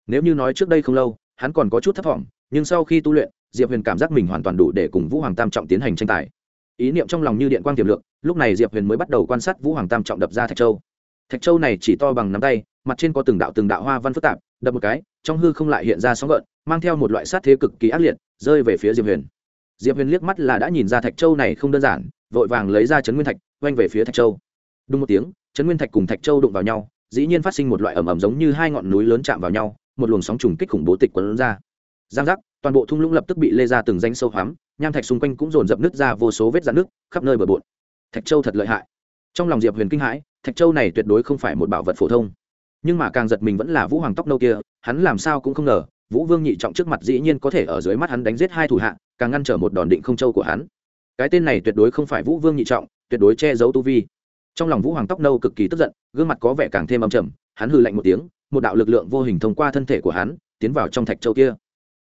Nếu như nói trước đây không lâu, hắn còn có chút thất vọng, nhưng sau khi tu luyện, diệp huyền cảm giác mình hoàn toàn đủ để cùng vũ hoàng tam trọng tiến hành tranh tài. Ý niệm trong lòng như điện quang tiềm lượng lúc này diệp huyền mới bắt đầu quan sát vũ hoàng tam trọng đập ra thạch châu thạch châu này chỉ to bằng nắm tay, mặt trên có từng đạo từng đạo hoa văn phức tạp, đập một cái, trong hư không lại hiện ra sóng gợn, mang theo một loại sát thế cực kỳ ác liệt, rơi về phía diệp huyền. Diệp huyền liếc mắt là đã nhìn ra thạch châu này không đơn giản, vội vàng lấy ra chấn nguyên thạch oanh về phía thạch châu. Đúng một tiếng, chấn nguyên thạch cùng thạch châu đụng vào nhau, dĩ nhiên phát sinh một loại ẩm ẩm giống như hai ngọn núi lớn chạm vào nhau, một luồng sóng trùng kích khủng bố tịch quấn ra. Giang giác, toàn bộ thung lũng lập tức bị lê ra từng danh sâu hoắm, nham thạch xung quanh cũng dồn dập nứt ra vô số vết dạn nước khắp nơi bờ bộn. Thạch châu thật lợi hại trong lòng diệp huyền kinh hãi, thạch châu này tuyệt đối không phải một bảo vật phổ thông. Nhưng mà càng giật mình vẫn là vũ hoàng tóc nâu kia, hắn làm sao cũng không ngờ, vũ vương nhị trọng trước mặt dĩ nhiên có thể ở dưới mắt hắn đánh giết hai thủ hạ, càng ngăn trở một đòn định không châu của hắn. Cái tên này tuyệt đối không phải vũ vương nhị trọng, tuyệt đối che giấu tu vi. Trong lòng vũ hoàng tóc nâu cực kỳ tức giận, gương mặt có vẻ càng thêm âm trầm, hắn hừ lạnh một tiếng, một đạo lực lượng vô hình thông qua thân thể của hắn, tiến vào trong thạch châu kia.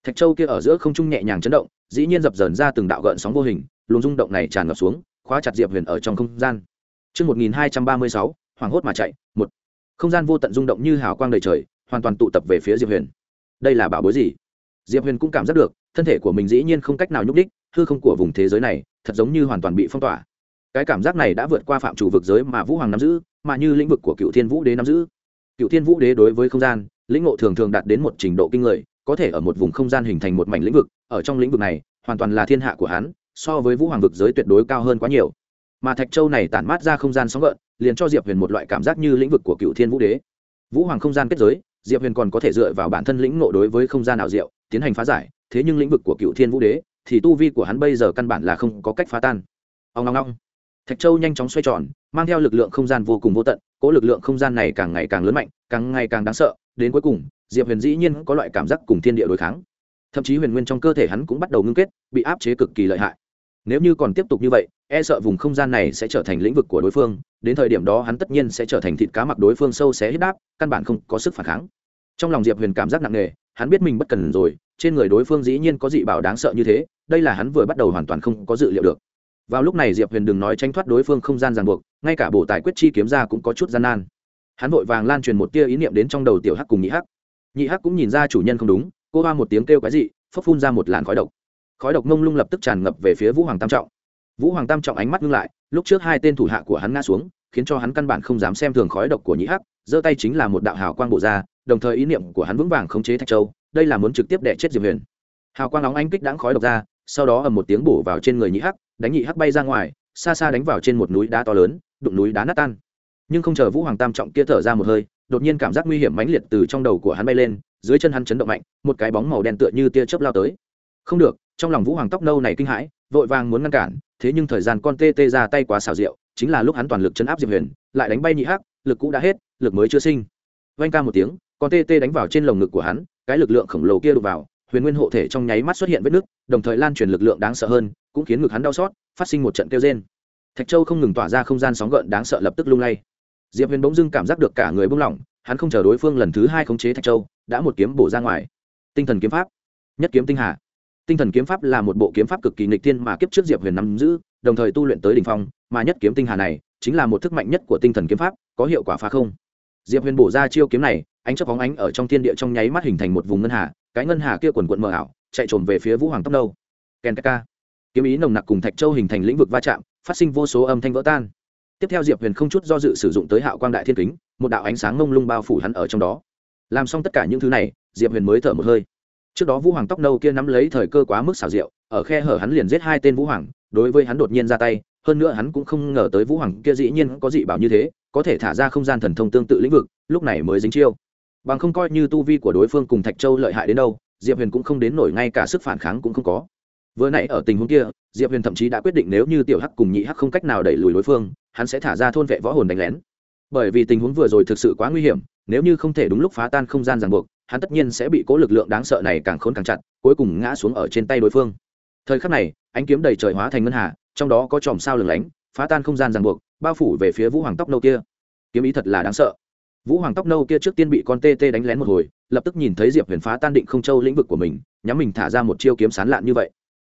Thạch châu kia ở giữa không trung nhẹ nhàng chấn động, dĩ nhiên dập dờn ra từng đạo gợn sóng vô hình, luồng rung động này tràn ngập xuống, khóa chặt diệp huyền ở trong không gian. Trước 1236, hoàng hốt mà chạy, một. Không gian vô tận rung động như hào quang đầy trời, hoàn toàn tụ tập về phía Diệp Huyền. Đây là bảo bối gì? Diệp Huyền cũng cảm giác được, thân thể của mình dĩ nhiên không cách nào nhúc đích, hư không của vùng thế giới này, thật giống như hoàn toàn bị phong tỏa. Cái cảm giác này đã vượt qua phạm chủ vực giới mà Vũ Hoàng nắm giữ, mà như lĩnh vực của Cựu Thiên Vũ Đế nắm giữ cựu thiên vũ đế đối với không gian lĩnh ngộ thường thường đạt đến một trình độ kinh người có thể ở một vùng không gian hình thành một mảnh lĩnh vực ở trong lĩnh vực này hoàn toàn là thiên hạ của hắn so với vũ hoàng vực giới tuyệt đối cao hơn quá nhiều mà thạch châu này tản mát ra không gian sóng gợn, liền cho diệp huyền một loại cảm giác như lĩnh vực của cựu thiên vũ đế. Vũ hoàng không gian kết giới, diệp huyền còn có thể dựa vào bản thân lĩnh nộ đối với không gian ảo diệu, tiến hành phá giải, thế nhưng lĩnh vực của cựu thiên vũ đế thì tu vi của hắn bây giờ căn bản là không có cách phá tan. Ông ngong ngong thạch châu nhanh chóng xoay tròn, mang theo lực lượng không gian vô cùng vô tận cỗ lực lượng không gian này càng ngày càng lớn mạnh, càng ngày càng đáng sợ, đến cuối cùng, diệp huyền dĩ nhiên có loại cảm giác cùng thiên địa đối kháng. Thậm chí huyền nguyên trong cơ thể hắn cũng bắt đầu ngưng kết, bị áp chế cực kỳ lợi hại nếu như còn tiếp tục như vậy e sợ vùng không gian này sẽ trở thành lĩnh vực của đối phương, đến thời điểm đó hắn tất nhiên sẽ trở thành thịt cá mặc đối phương sâu xé hết đáp căn bản không có sức phản kháng. Trong lòng diệp huyền cảm giác nặng nề, hắn biết mình bất cần rồi, trên người đối phương dĩ nhiên có dị bảo đáng sợ như thế, đây là hắn vừa bắt đầu hoàn toàn không có dự liệu được. Vào lúc này diệp huyền đừng nói tranh thoát đối phương không gian ràng buộc, ngay cả bổ tài quyết chi kiếm ra cũng có chút gian nan. Hắn vội vàng lan truyền một tia ý niệm đến trong đầu tiểu hắc cùng nhị hắc. Nhị hắc cũng nhìn ra chủ nhân không đúng, cô hoa một tiếng kêu cái gì phấp phun ra một làn khói độc khói độc mông lung lập tức tràn ngập về phía vũ hoàng tam trọng. Vũ hoàng tam trọng ánh mắt ngưng lại, lúc trước hai tên thủ hạ của hắn ngã xuống, khiến cho hắn căn bản không dám xem thường khói độc của Nhĩ hắc, giơ tay chính là một đạo hào quang bộ ra, đồng thời ý niệm của hắn vững vàng khống chế thạch châu, đây là muốn trực tiếp đẻ chết diệp huyền. Hào quang nóng ánh kích đáng khói độc ra, sau đó ầm một tiếng bổ vào trên người Nhĩ hắc, đánh nhị hắc bay ra ngoài, xa xa đánh vào trên một núi đá to lớn, đụng núi đá nát tan. Nhưng không chờ vũ hoàng tam trọng kia thở ra một hơi, đột nhiên cảm giác nguy hiểm mãnh liệt từ trong đầu của hắn bay lên, dưới chân hắn chấn động mạnh, một cái bóng màu đen tựa như tia chớp lao tới. Không được trong lòng vũ hoàng tóc nâu này kinh hãi, vội vàng muốn ngăn cản, thế nhưng thời gian con tê tê ra tay quá xảo diệu, chính là lúc hắn toàn lực chấn áp diệp huyền, lại đánh bay nhị hắc, lực cũ đã hết, lực mới chưa sinh. Vanh ca một tiếng, con tê tê đánh vào trên lồng ngực của hắn, cái lực lượng khổng lồ kia đục vào, huyền nguyên hộ thể trong nháy mắt xuất hiện vết nứt, đồng thời lan truyền lực lượng đáng sợ hơn, cũng khiến ngực hắn đau xót, phát sinh một trận kêu rên. Thạch châu không ngừng tỏa ra không gian sóng gợn đáng sợ lập tức lung lay. Diệp huyền bỗng dưng cảm giác được cả người bung lỏng, hắn không chờ đối phương lần thứ hai khống chế thạch châu, đã một kiếm bổ ra ngoài. Tinh thần kiếm pháp. Nhất kiếm tinh hà tinh thần kiếm pháp là một bộ kiếm pháp cực kỳ nghịch thiên mà kiếp trước diệp huyền nắm giữ, đồng thời tu luyện tới đ ỉ n h phong, mà nhất kiếm tinh hà này chính là một thức mạnh nhất của tinh thần kiếm pháp, có hiệu quả phá không. Diệp huyền bổ ra chiêu kiếm này, ánh chấp bóng ánh ở trong thiên địa trong nháy mắt hình thành một vùng ngân hà, cái ngân hà kia quần quận mờ ảo, chạy trồm về phía vũ hoàng tóc đâu ken ka kiếm ý nồng nặc cùng thạch châu hình thành lĩnh vực va chạm, phát sinh vô số âm thanh vỡ tan. Tiếp theo diệp huyền không chút do dự sử dụng tới hạo quang đại thiên kính, một đạo ánh sáng ngông lung bao phủ hắn ở trong đó. Làm xong tất cả những thứ này, diệp huyền mới thở một hơi trước đó vũ hoàng tóc nâu kia nắm lấy thời cơ quá mức xảo diệu, ở khe hở hắn liền giết hai tên vũ hoàng, đối với hắn đột nhiên ra tay, hơn nữa hắn cũng không ngờ tới vũ hoàng kia dĩ nhiên có dị bảo như thế, có thể thả ra không gian thần thông tương tự lĩnh vực, lúc này mới dính chiêu. Bằng không coi như tu vi của đối phương cùng thạch châu lợi hại đến đâu, diệp huyền cũng không đến nổi ngay cả sức phản kháng cũng không có. Vừa nãy ở tình huống kia, diệp huyền thậm chí đã quyết định nếu như tiểu hắc cùng nhị hắc không cách nào đẩy lùi đối phương, hắn sẽ thả ra thôn vệ võ hồn đánh lén. Bởi vì tình huống vừa rồi thực sự quá nguy hiểm, nếu như không thể đúng lúc phá tan không gian ràng buộc hắn tất nhiên sẽ bị cố lực lượng đáng sợ này càng khốn càng chặt, cuối cùng ngã xuống ở trên tay đối phương. Thời khắc này, ánh kiếm đầy trời hóa thành ngân hà, trong đó có chòm sao lừng lánh, phá tan không gian ràng buộc, bao phủ về phía vũ hoàng tóc nâu kia. Kiếm ý thật là đáng sợ. Vũ hoàng tóc nâu kia trước tiên bị con tê tê đánh lén một hồi, lập tức nhìn thấy diệp huyền phá tan định không châu lĩnh vực của mình, nhắm mình thả ra một chiêu kiếm sán lạn như vậy.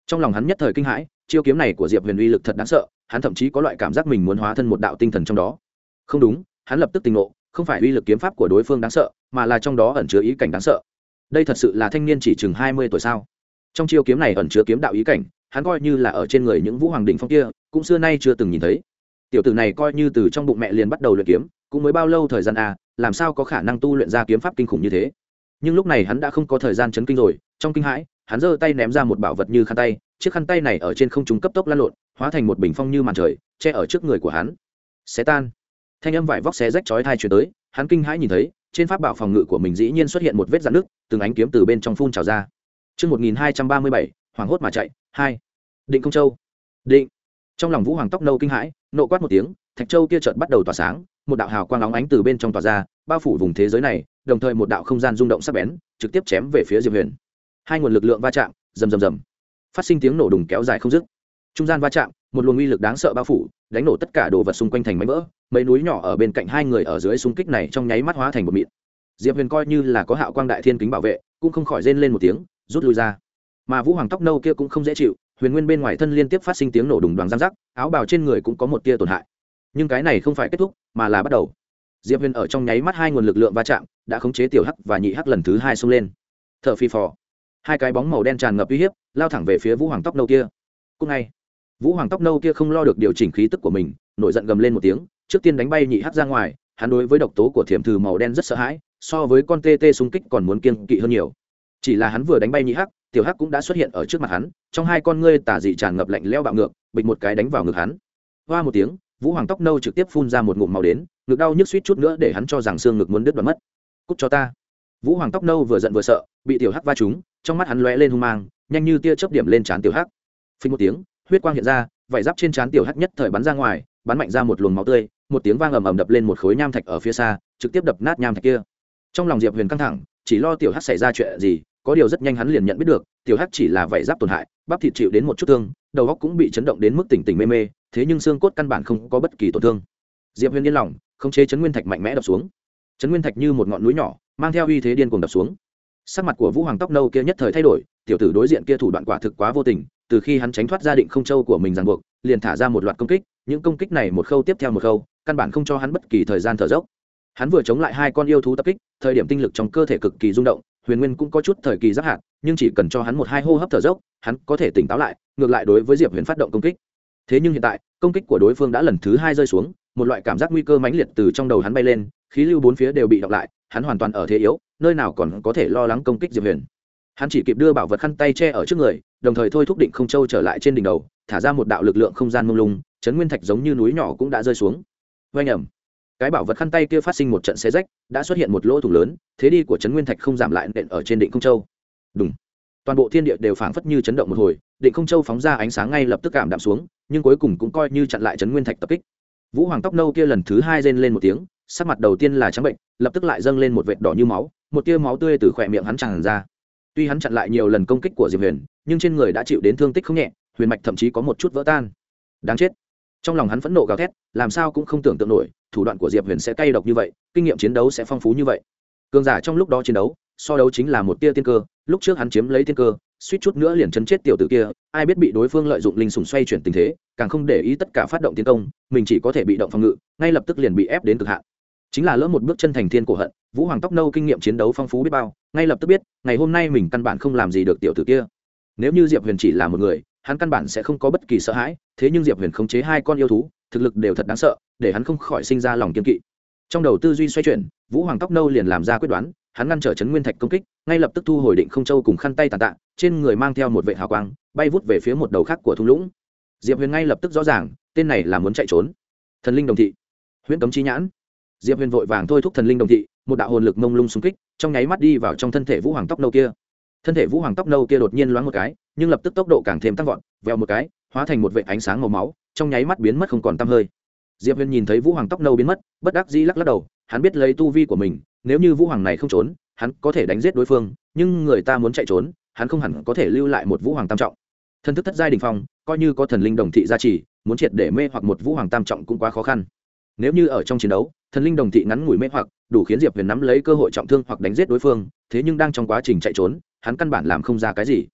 Trong lòng hắn nhất thời kinh hãi, chiêu kiếm này của diệp huyền uy lực thật đáng sợ, hắn thậm chí có loại cảm giác mình muốn hóa thân một đạo tinh thần trong đó. Không đúng, hắn lập tức tình ngộ không phải uy lực kiếm pháp của đối phương đáng sợ, mà là trong đó ẩn chứa ý cảnh đáng sợ. Đây thật sự là thanh niên chỉ chừng hai mươi tuổi sao? Trong chiêu kiếm này ẩn chứa kiếm đạo ý cảnh, hắn coi như là ở trên người những vũ hoàng đình phong kia, cũng xưa nay chưa từng nhìn thấy. Tiểu tử này coi như từ trong bụng mẹ liền bắt đầu luyện kiếm, cũng mới bao lâu thời gian à làm sao có khả năng tu luyện ra kiếm pháp kinh khủng như thế? Nhưng lúc này hắn đã không có thời gian chấn kinh rồi, trong kinh hãi, hắn giơ tay ném ra một bảo vật như khăn tay, chiếc khăn tay này ở trên không trung cấp tốc lăn lộn, hóa thành một bình phong như màn trời, che ở trước người của hắn. Xé tan thanh âm vải vóc xé rách chói thai chuyển tới hắn kinh hãi nhìn thấy trên pháp bảo phòng ngự của mình dĩ nhiên xuất hiện một vết dạn nước từng ánh kiếm từ bên trong phun trào ra Trước 1237, hoàng hốt mà chạy, hai. Định công châu. Định. Trong lòng Vũ Hoàng tóc nâu kinh hãi, nộ quát một tiếng, thạch châu kia chợt bắt đầu tỏa sáng, một đạo hào quang óng ánh từ bên trong tỏa ra, bao phủ vùng thế giới này, đồng thời một đạo không gian rung động sắc bén, trực tiếp chém về phía Diệp Huyền. Hai nguồn lực lượng va chạm, rầm rầm rầm. Phát sinh tiếng nổ đùng kéo dài không dứt. Trung gian va chạm, một luồng uy lực đáng sợ bao phủ, đánh nổ tất cả đồ vật xung quanh thành mảnh vỡ, mấy núi nhỏ ở bên cạnh hai người ở dưới xung kích này trong nháy mắt hóa thành một mịn. Diệp huyền coi như là có hạo quang đại thiên kính bảo vệ cũng không khỏi rên lên một tiếng rút lui ra. Mà vũ hoàng tóc nâu kia cũng không dễ chịu huyền nguyên bên ngoài thân liên tiếp phát sinh tiếng nổ đùng đoàn giang rắc áo bào trên người cũng có một tia tổn hại. Nhưng cái này không phải kết thúc mà là bắt đầu. Diệp huyền ở trong nháy mắt hai nguồn lực lượng va chạm đã khống chế tiểu hắc và nhị hắc lần thứ hai xông lên. T h ở phi phò. Hai cái bóng màu đen tràn ngập uy hiếp lao thẳng về phía vũ hoàng tóc nâu kia. Cúc ngay vũ hoàng tóc nâu kia không lo được điều chỉnh khí tức của mình, nổi giận gầm lên một tiếng, trước tiên đánh bay nhị hắc ra ngoài, hắn đối với độc tố của thiểm thử màu đen rất sợ hãi, so với con tê tê xung kích còn muốn kiên kỵ hơn nhiều. Chỉ là hắn vừa đánh bay nhị hắc, tiểu hắc cũng đã xuất hiện ở trước mặt hắn, trong hai con ngươi tả dị tràn ngập lạnh leo bạo ngược, bịch một cái đánh vào ngực hắn. Hoa một tiếng, vũ hoàng tóc nâu trực tiếp phun ra một ngụm màu đến, ngực đau nhức suýt chút nữa để hắn cho rằng xương ngực muốn đứt đoạn mất. Cút cho ta. Vũ hoàng tóc nâu vừa giận vừa sợ, bị tiểu hắc va trúng, trong mắt hắn lóe lên hung mang, nhanh như tia chớp điểm lên trán tiểu hắc. Phình một tiếng huyết quang hiện ra, vải giáp trên trán tiểu hắc nhất thời bắn ra ngoài, bắn mạnh ra một luồng máu tươi, một tiếng vang ầm ầm đập lên một khối nham thạch ở phía xa, trực tiếp đập nát nham thạch kia. Trong lòng diệp huyền căng thẳng, chỉ lo tiểu hắc xảy ra chuyện gì, có điều rất nhanh hắn liền nhận biết được, tiểu hắc chỉ là vảy giáp tổn hại, bắp thịt chịu đến một chút thương, đầu óc cũng bị chấn động đến mức tỉnh tỉnh mê mê, thế nhưng xương cốt căn bản không có bất kỳ tổn thương. Diệp huyền yên lòng không chế chấn nguyên thạch mạnh mẽ đập xuống. Chấn nguyên thạch như một ngọn núi nhỏ, mang theo uy thế điên cuồng đập xuống. Sắc mặt của vũ hoàng tóc nâu kia nhất thời thay đổi tiểu tử đối diện kia thủ đoạn quả thực quá vô tình, từ khi hắn tránh thoát gia định không châu của mình ràng buộc, liền thả ra một loạt công kích, những công kích này một khâu tiếp theo một khâu, căn bản không cho hắn bất kỳ thời gian thở dốc. Hắn vừa chống lại hai con yêu thú tập kích, thời điểm tinh lực trong cơ thể cực kỳ rung động, huyền nguyên cũng có chút thời kỳ giáp hạn nhưng chỉ cần cho hắn một hai hô hấp thở dốc, hắn có thể tỉnh táo lại, ngược lại đối với diệp huyền phát động công kích. Thế nhưng hiện tại, công kích của đối phương đã lần thứ hai rơi xuống, một loại cảm giác nguy cơ mãnh liệt từ trong đầu hắn bay lên, khí lưu bốn phía đều bị đọc lại, hắn hoàn toàn ở thế yếu, nơi nào còn có thể lo lắng công kích diệp huyền hắn chỉ kịp đưa bảo vật khăn tay che ở trước người, đồng thời thôi thúc định không châu trở lại trên đỉnh đầu, thả ra một đạo lực lượng không gian mông lung, chấn nguyên thạch giống như núi nhỏ cũng đã rơi xuống. Vây ẩm. Cái bảo vật khăn tay kia phát sinh một trận xe rách, đã xuất hiện một lỗ thủng lớn, thế đi của chấn nguyên thạch không giảm lại nện ở trên định không châu đúng toàn bộ thiên địa đều phảng phất như chấn động một hồi, định không châu phóng ra ánh sáng ngay lập tức cảm đạm xuống, nhưng cuối cùng cũng coi như chặn lại chấn nguyên thạch tập kích. Vũ hoàng tóc nâu kia lần thứ hai rên lên một tiếng, sắc mặt đầu tiên là trắng bệnh, lập tức lại dâng lên một vệt đỏ như máu, một tia máu tươi từ khỏe miệng hắn tràn ra tuy hắn chặn lại nhiều lần công kích của diệp huyền, nhưng trên người đã chịu đến thương tích không nhẹ, huyền mạch thậm chí có một chút vỡ tan. Đáng chết. Trong lòng hắn phẫn nộ gào thét, làm sao cũng không tưởng tượng nổi, thủ đoạn của diệp huyền sẽ cay độc như vậy, kinh nghiệm chiến đấu sẽ phong phú như vậy. Cường giả trong lúc đó chiến đấu, so đấu chính là một tia tiên cơ, lúc trước hắn chiếm lấy tiên cơ, suýt chút nữa liền chấn chết tiểu tử kia, ai biết bị đối phương lợi dụng linh sùng xoay chuyển tình thế, càng không để ý tất cả phát động tiến công, mình chỉ có thể bị động phòng ngự, ngay lập tức liền bị ép đến cực hạn. Chính là lỡ một bước chân thành thiên cổ hận vũ hoàng tóc nâu kinh nghiệm chiến đấu phong phú biết bao, ngay lập tức biết, ngày hôm nay mình căn bản không làm gì được tiểu tử kia. Nếu như diệp huyền chỉ là một người, hắn căn bản sẽ không có bất kỳ sợ hãi, thế nhưng diệp huyền khống chế hai con yêu thú, thực lực đều thật đáng sợ, để hắn không khỏi sinh ra lòng kiên kỵ. Trong đầu tư duy xoay chuyển, vũ hoàng tóc nâu liền làm ra quyết đoán, hắn ngăn trở chấn nguyên thạch công kích, ngay lập tức thu hồi định không châu cùng khăn tay tàn tạ, trên người mang theo một vệ hào quang, bay vút về phía một đầu khác của thung lũng. Diệp huyền ngay lập tức rõ ràng, tên này là muốn chạy trốn. Thần linh đồng thị. Huyễn cấm chi nhãn. Diệp huyền vội vàng thôi thúc thần linh đồng thị một đạo hồn lực mông lung xung kích, trong nháy mắt đi vào trong thân thể vũ hoàng tóc nâu kia. Thân thể vũ hoàng tóc nâu kia đột nhiên loáng một cái, nhưng lập tức tốc độ càng thêm tăng vọt, vèo một cái, hóa thành một vệ ánh sáng màu máu, trong nháy mắt biến mất không còn t hơi. Diệp huyền nhìn thấy vũ hoàng tóc nâu biến mất, bất đắc dĩ lắc lắc đầu, hắn biết lấy tu vi của mình, nếu như vũ hoàng này không trốn, hắn có thể đánh giết đối phương, nhưng người ta muốn chạy trốn, hắn không hẳn có thể lưu lại một vũ hoàng tam trọng. Thân thức thất giai đình phong, coi như có thần linh đồng thị gia trì, muốn triệt để mê hoặc một vũ hoàng tam trọng cũng quá khó khăn. Nếu như ở trong chiến đấu thần linh đồng thị ngắn ngủi mê hoặc, đủ khiến diệp huyền nắm lấy cơ hội trọng thương hoặc đánh giết đối phương, thế nhưng đang trong quá trình chạy trốn, hắn căn bản làm không ra cái gì.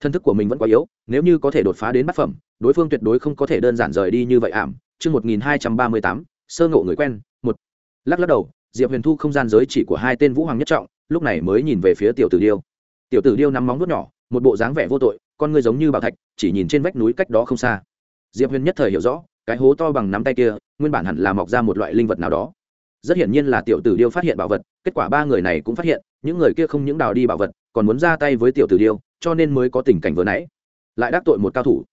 Thân thức của mình vẫn quá yếu, nếu như có thể đột phá đến bát phẩm, đối phương tuyệt đối không có thể đơn giản rời đi như vậy ảm. Chương một nghìn hai trăm ba mươi tám, sơ ngộ người quen, một. Lắc lắc đầu, diệp huyền thu không gian giới chỉ của hai tên vũ hoàng nhất trọng, lúc này mới nhìn về phía tiểu tử điêu. Tiểu tử điêu nắm móng vuốt nhỏ, một bộ dáng vẻ vô tội, con ngươi giống như bảo thạch, chỉ nhìn trên vách núi cách đó không xa. Diệp huyền nhất thời hiểu rõ, cái hố to bằng nắm tay kia, nguyên bản hẳn là mọc ra một loại linh vật nào đó rất hiển nhiên là tiểu tử điêu phát hiện bảo vật, kết quả ba người này cũng phát hiện, những người kia không những đào đi bảo vật, còn muốn ra tay với tiểu tử điêu, cho nên mới có tình cảnh vừa nãy. Lại đắc tội một cao thủ.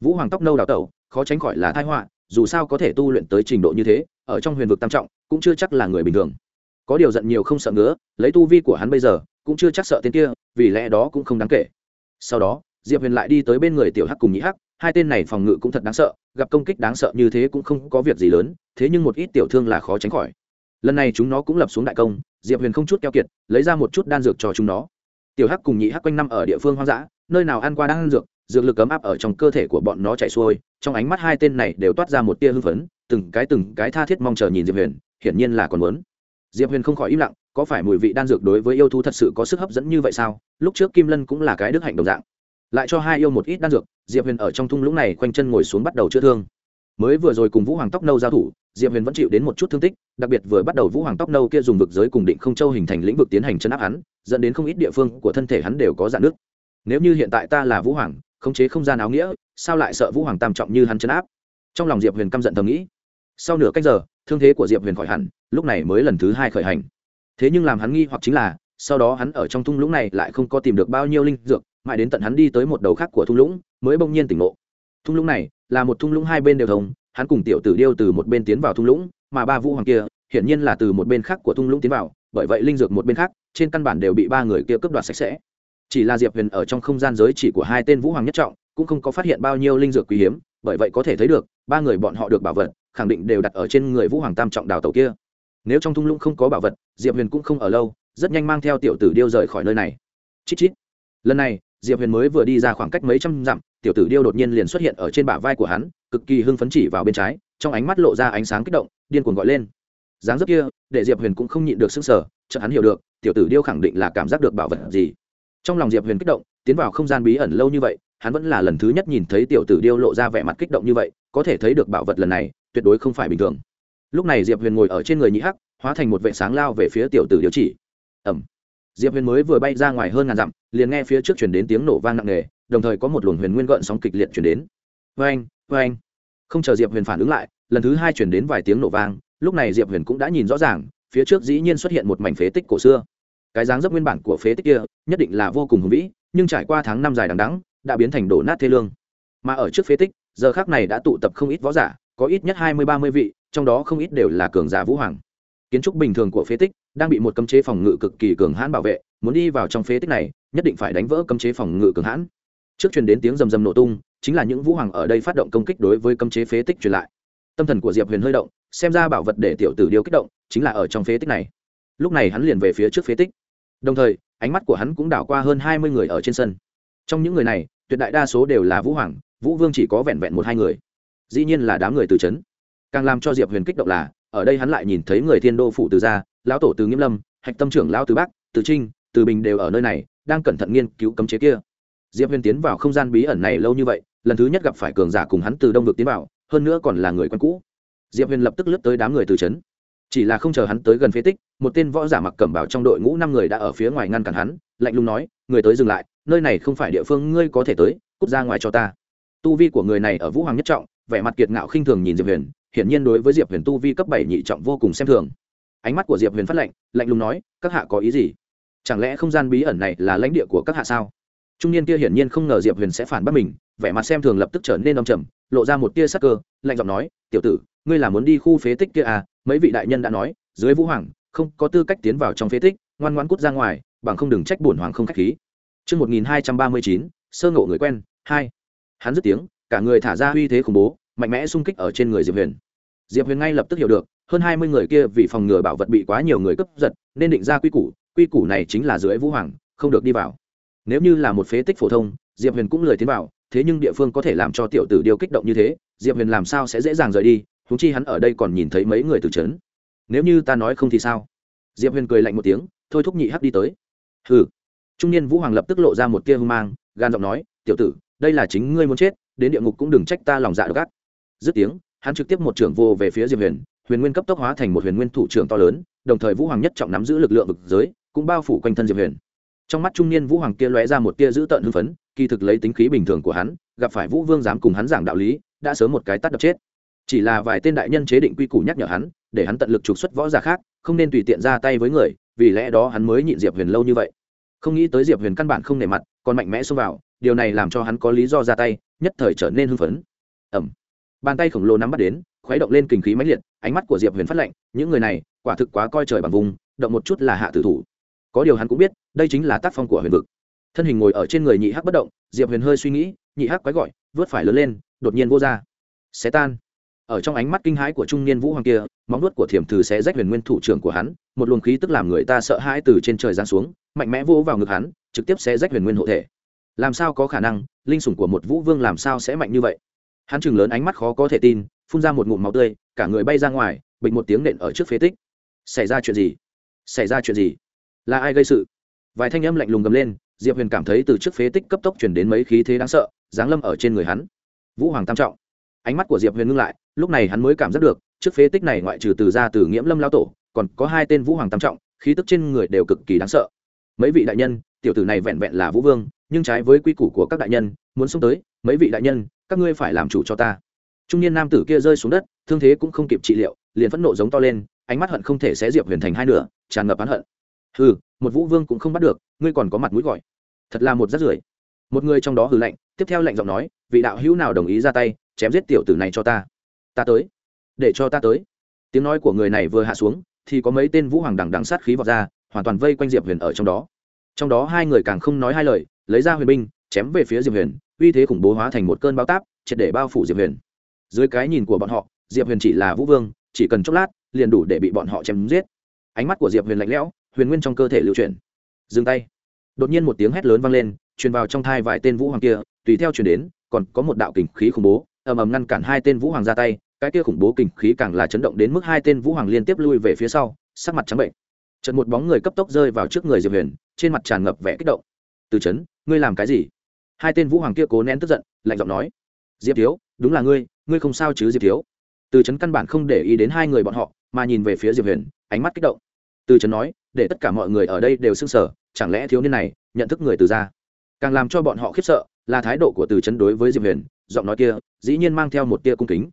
Vũ hoàng tóc nâu đào tẩu, khó tránh khỏi là thái họa, dù sao có thể tu luyện tới trình độ như thế, ở trong huyền vực tam trọng, cũng chưa chắc là người bình thường. Có điều giận nhiều không sợ ngứa, lấy tu vi của hắn bây giờ, cũng chưa chắc sợ tên kia, vì lẽ đó cũng không đáng kể. Sau đó, diệp huyền lại đi tới bên người tiểu hắc cùng nhĩ hắc, hai tên này phòng ngự cũng thật đáng sợ, gặp công kích đáng sợ như thế cũng không có việc gì lớn, thế nhưng một ít tiểu thương là khó tránh khỏi lần này chúng nó cũng lập xuống đại công, diệp huyền không chút keo kiệt, lấy ra một chút đan dược cho chúng nó. Tiểu hắc cùng nhị hắc quanh năm ở địa phương hoang dã, nơi nào ăn qua đan dược dược lực ấm áp ở trong cơ thể của bọn nó chạy xuôi, trong ánh mắt hai tên này đều toát ra một tia hưng phấn, từng cái từng cái tha thiết mong chờ nhìn diệp huyền, hiển nhiên là còn muốn. Diệp huyền không khỏi im lặng, có phải mùi vị đan dược đối với yêu thú thật sự có sức hấp dẫn như vậy sao? Lúc trước kim lân cũng là cái đức hạnh đồng dạng. Lại cho hai yêu một ít đan dược, diệp huyền ở trong thung lũng này quanh chân ngồi xuống bắt đầu chữa thương mới vừa rồi cùng vũ hoàng tóc nâu giao thủ, diệp huyền vẫn chịu đến một chút thương tích, đặc biệt vừa bắt đầu vũ hoàng tóc nâu kia dùng vực giới cùng định không châu hình thành lĩnh vực tiến hành chấn áp hắn, dẫn đến không ít địa phương của thân thể hắn đều có dạn nước nếu như hiện tại ta là vũ hoàng, khống chế không gian áo nghĩa, sao lại sợ vũ hoàng tam trọng như hắn chấn áp? Trong lòng diệp huyền căm giận thầm nghĩ. Sau nửa cách giờ, thương thế của diệp huyền khỏi hẳn, lúc này mới lần thứ hai khởi hành. Thế nhưng làm hắn nghi hoặc chính là, sau đó hắn ở trong thung lũng này lại không có tìm được bao nhiêu linh dược, mãi đến tận hắn đi tới một đầu khác của thung lũng, mới bỗng nhiên tỉnh ngộ thung lũng này là một thung lũng hai bên đều thông, hắn cùng tiểu tử điêu từ một bên tiến vào thung lũng, mà ba vũ hoàng kia hiển nhiên là từ một bên khác của thung lũng tiến vào, bởi vậy linh dược một bên khác, trên căn bản đều bị ba người kia cướp đoạt sạch sẽ. Chỉ là diệp huyền ở trong không gian giới chỉ của hai tên vũ hoàng nhất trọng, cũng không có phát hiện bao nhiêu linh dược quý hiếm, bởi vậy có thể thấy được, ba người bọn họ được bảo vật, khẳng định đều đặt ở trên người vũ hoàng tam trọng đào tàu kia. Nếu trong thung lũng không có bảo vật, diệp huyền cũng không ở lâu, rất nhanh mang theo tiểu tử điêu rời khỏi nơi này. Chít chít. Lần này diệp huyền mới vừa đi ra khoảng cách mấy trăm dặm, tiểu tử điêu đột nhiên liền xuất hiện ở trên bả vai của hắn, cực kỳ hưng phấn chỉ vào bên trái, trong ánh mắt lộ ra ánh sáng kích động, điên cuồng gọi lên. Dáng dấp kia, để diệp huyền cũng không nhịn được sức sở chợt hắn hiểu được, tiểu tử điêu khẳng định là cảm giác được bảo vật gì. Trong lòng diệp huyền kích động, tiến vào không gian bí ẩn lâu như vậy, hắn vẫn là lần thứ nhất nhìn thấy tiểu tử điêu lộ ra vẻ mặt kích động như vậy, có thể thấy được bảo vật lần này, tuyệt đối không phải bình thường. Lúc này diệp huyền ngồi ở trên người nhĩ hắc, hóa thành một vệ sáng lao về phía tiểu tử điêu chỉ. Ẩm diệp huyền mới vừa bay ra ngoài hơn ngàn dặm, liền nghe phía trước chuyển đến tiếng nổ vang nặng nề, đồng thời có một luồng huyền nguyên gợn sóng kịch liệt chuyển đến. Vê anh vê anh không chờ diệp huyền phản ứng lại, lần thứ hai chuyển đến vài tiếng nổ vang, lúc này diệp huyền cũng đã nhìn rõ ràng, phía trước dĩ nhiên xuất hiện một mảnh phế tích cổ xưa. Cái dáng dấp nguyên bản của phế tích kia, nhất định là vô cùng hùng vĩ, nhưng trải qua tháng năm dài đằng đắng đã biến thành đổ nát thê lương. Mà ở trước phế tích, giờ khác này đã tụ tập không ít võ giả, có ít nhất hai mươi, ba mươi vị, trong đó không ít đều là cường giả vũ hoàng. Kiến trúc bình thường của phế tích đang bị một cấm chế phòng ngự cực kỳ cường hãn bảo vệ, muốn đi vào trong phế tích này, nhất định phải đánh vỡ cấm chế phòng ngự cường hãn. Trước truyền đến tiếng rầm rầm nổ tung, chính là những vũ hoàng ở đây phát động công kích đối với cấm chế phế tích truyền lại. Tâm thần của diệp huyền hơi động, xem ra bảo vật để tiểu tử điêu kích động, chính là ở trong phế tích này. Lúc này hắn liền về phía trước phế tích. Đồng thời, ánh mắt của hắn cũng đảo qua hơn hai mươi người ở trên sân. Trong những người này, tuyệt đại đa số đều là vũ hoàng, vũ vương chỉ có vẹn vẹn một hai người. Dĩ nhiên là đám người từ trấn càng làm cho diệp huyền kích động là, ở đây hắn lại nhìn thấy người thiên đô phụ từ gia lão tổ từ nghiêm lâm, hạch tâm trưởng lão từ bắc, từ trinh, từ bình đều ở nơi này, đang cẩn thận nghiên cứu cấm chế kia. Diệp huyền tiến vào không gian bí ẩn này lâu như vậy, lần thứ nhất gặp phải cường giả cùng hắn từ đông vực tiến vào, hơn nữa còn là người quen cũ. Diệp huyền lập tức lướt tới đám người từ trấn. Chỉ là không chờ hắn tới gần phế tích, một tên võ giả mặc cẩm bảo trong đội ngũ năm người đã ở phía ngoài ngăn cản hắn, lạnh lùng nói, người tới dừng lại, nơi này không phải địa phương ngươi có thể tới, cút ra ngoài cho ta. Tu vi của người này ở vũ hoàng nhất trọng, vẻ mặt kiệt ngạo khinh thường nhìn diệp huyền, hiển nhiên đối với diệp huyền tu vi cấp bảy nhị trọng vô cùng xem thường ánh mắt của diệp huyền phát lạnh lạnh lùng nói các hạ có ý gì chẳng lẽ không gian bí ẩn này là lãnh địa của các hạ sao trung niên kia hiển nhiên không ngờ diệp huyền sẽ phản bác mình vẻ mặt xem thường lập tức trở nên đông trầm lộ ra một tia sắc cơ lạnh giọng nói tiểu tử ngươi là muốn đi khu phế tích kia à mấy vị đại nhân đã nói dưới vũ hoàng không có tư cách tiến vào trong phế tích ngoan ngoan cút ra ngoài bằng không đừng trách bổn hoàng không khách khí Trước 1239, sơ ngộ người quen, 2. Hắn dứt tiếng, cả người thả ra uy thế khủng bố, mạnh mẽ xung kích ở trên người Diệp Huyền. Diệp Huyền ngay lập tức hiểu được, hơn 20 người kia vì phòng ngừa bảo vật bị quá nhiều người cướp giật, nên định ra quy củ, quy củ này chính là dưới vũ hoàng, không được đi vào. Nếu như là một phế tích phổ thông, Diệp Huyền cũng lười tiến vào, thế nhưng địa phương có thể làm cho tiểu tử điều kích động như thế, Diệp Huyền làm sao sẽ dễ dàng rời đi, huống chi hắn ở đây còn nhìn thấy mấy người từ trấn nếu như ta nói không thì sao? Diệp huyền cười lạnh một tiếng thôi thúc nhị hắc đi tới. Hừ. Trung niên vũ hoàng lập tức lộ ra một tia hư mang gan giọng nói tiểu tử đây là chính ngươi muốn chết đến địa ngục cũng đừng trách ta lòng dạ gắt. Dứt tiếng hắn trực tiếp một trưởng vô về phía diệp huyền huyền nguyên cấp tốc hóa thành một huyền nguyên thủ trưởng to lớn, đồng thời vũ hoàng nhất trọng nắm giữ lực lượng vực giới, cũng bao phủ quanh thân diệp huyền. Trong mắt trung niên vũ hoàng kia lóe ra một tia dữ tợn hưng phấn, kỳ thực lấy tính khí bình thường của hắn, gặp phải vũ vương dám cùng hắn giảng đạo lý, đã sớm một cái tắt đập chết. Chỉ là vài tên đại nhân chế định quy củ nhắc nhở hắn, để hắn tận lực trục xuất võ giả khác, không nên tùy tiện ra tay với người, vì lẽ đó hắn mới nhịn diệp huyền lâu như vậy. Không nghĩ tới diệp huyền căn bản không nề mặt, còn mạnh mẽ xông vào, điều này làm cho hắn có lý do ra tay, nhất thời trở nên hưng phấn. Ẩm bàn tay khổng lồ nắm bắt đến khuấy động lên kinh khí mãnh liệt, ánh mắt của diệp huyền phát lệnh những người này, quả thực quá coi trời bằng vùng, động một chút là hạ tử thủ. Có điều hắn cũng biết, đây chính là tác phong của huyền vực. Thân hình ngồi ở trên người nhị hắc bất động, diệp huyền hơi suy nghĩ, nhị hắc quái gọi, vớt phải lớn lên, đột nhiên vô ra. Xé tan. Ở trong ánh mắt kinh hãi của trung niên vũ hoàng kia, móng nuốt của thiểm thử sẽ rách huyền nguyên thủ trưởng của hắn, một luồng khí tức làm người ta sợ hãi từ trên trời giáng xuống, mạnh mẽ vỗ vào ngực hắn, trực tiếp sẽ rách huyền nguyên hộ thể. Làm sao có khả năng, linh sủng của một vũ vương làm sao sẽ mạnh như vậy? Hắn chừng lớn ánh mắt khó có thể tin phun ra một ngụm máu tươi, cả người bay ra ngoài, bịch một tiếng nện ở trước phế tích. Xảy ra chuyện gì? Xảy ra chuyện gì? Là ai gây sự? Vài thanh âm lạnh lùng gầm lên, diệp huyền cảm thấy từ trước phế tích cấp tốc chuyển đến mấy khí thế đáng sợ, giáng lâm ở trên người hắn. Vũ hoàng tam trọng. Ánh mắt của diệp huyền ngưng lại, lúc này hắn mới cảm giác được, trước phế tích này ngoại trừ từ ra từ nghiễm lâm lao tổ, còn có hai tên vũ hoàng tam trọng, khí tức trên người đều cực kỳ đáng sợ. Mấy vị đại nhân, tiểu tử này vẹn vẹn là vũ vương, nhưng trái với quy củ của các đại nhân, muốn xông tới, mấy vị đại nhân, các ngươi phải làm chủ cho ta trung niên nam tử kia rơi xuống đất, thương thế cũng không kịp trị liệu, liền phẫn nộ giống to lên, ánh mắt hận không thể xé diệp huyền thành hai nửa, tràn ngập oán hận. Hừ, một vũ vương cũng không bắt được, ngươi còn có mặt mũi gọi. Thật là một rắt rưởi. Một người trong đó hừ lạnh, tiếp theo lạnh giọng nói, vị đạo hữu nào đồng ý ra tay, chém giết tiểu tử này cho ta. Ta tới. Để cho ta tới. Tiếng nói của người này vừa hạ xuống, thì có mấy tên vũ hoàng đằng đằng sát khí vọt ra, hoàn toàn vây quanh diệp huyền ở trong đó. Trong đó hai người càng không nói hai lời, lấy ra huyền binh, chém về phía diệp huyền, uy thế khủng bố hóa thành một cơn bao táp, triệt để bao phủ diệp huyền dưới cái nhìn của bọn họ, diệp huyền chỉ là vũ vương, chỉ cần chốc lát, liền đủ để bị bọn họ chém giết. Ánh mắt của diệp huyền lạnh lẽo, huyền nguyên trong cơ thể lưu chuyển. Dừng tay. Đột nhiên một tiếng hét lớn vang lên, truyền vào trong thai vài tên vũ hoàng kia, tùy theo truyền đến, còn có một đạo kình khí khủng bố, ầm ầm ngăn cản hai tên vũ hoàng ra tay, cái kia khủng bố kình khí càng là chấn động đến mức hai tên vũ hoàng liên tiếp lui về phía sau, sắc mặt trắng bệnh. Trận một bóng người cấp tốc rơi vào trước người diệp huyền, trên mặt tràn ngập vẻ kích động. Từ trấn, ngươi làm cái gì? Hai tên vũ hoàng kia cố nén tức giận, lạnh giọng nói. Diệp thiếu, đúng là ngươi ngươi không sao chứ diệp thiếu? Từ trấn căn bản không để ý đến hai người bọn họ, mà nhìn về phía diệp huyền, ánh mắt kích động. Từ trấn nói, để tất cả mọi người ở đây đều s ư n g sở chẳng lẽ thiếu niên này nhận thức người từ ra càng làm cho bọn họ khiếp sợ là thái độ của từ trấn đối với diệp huyền, giọng nói kia dĩ nhiên mang theo một tia cung kính.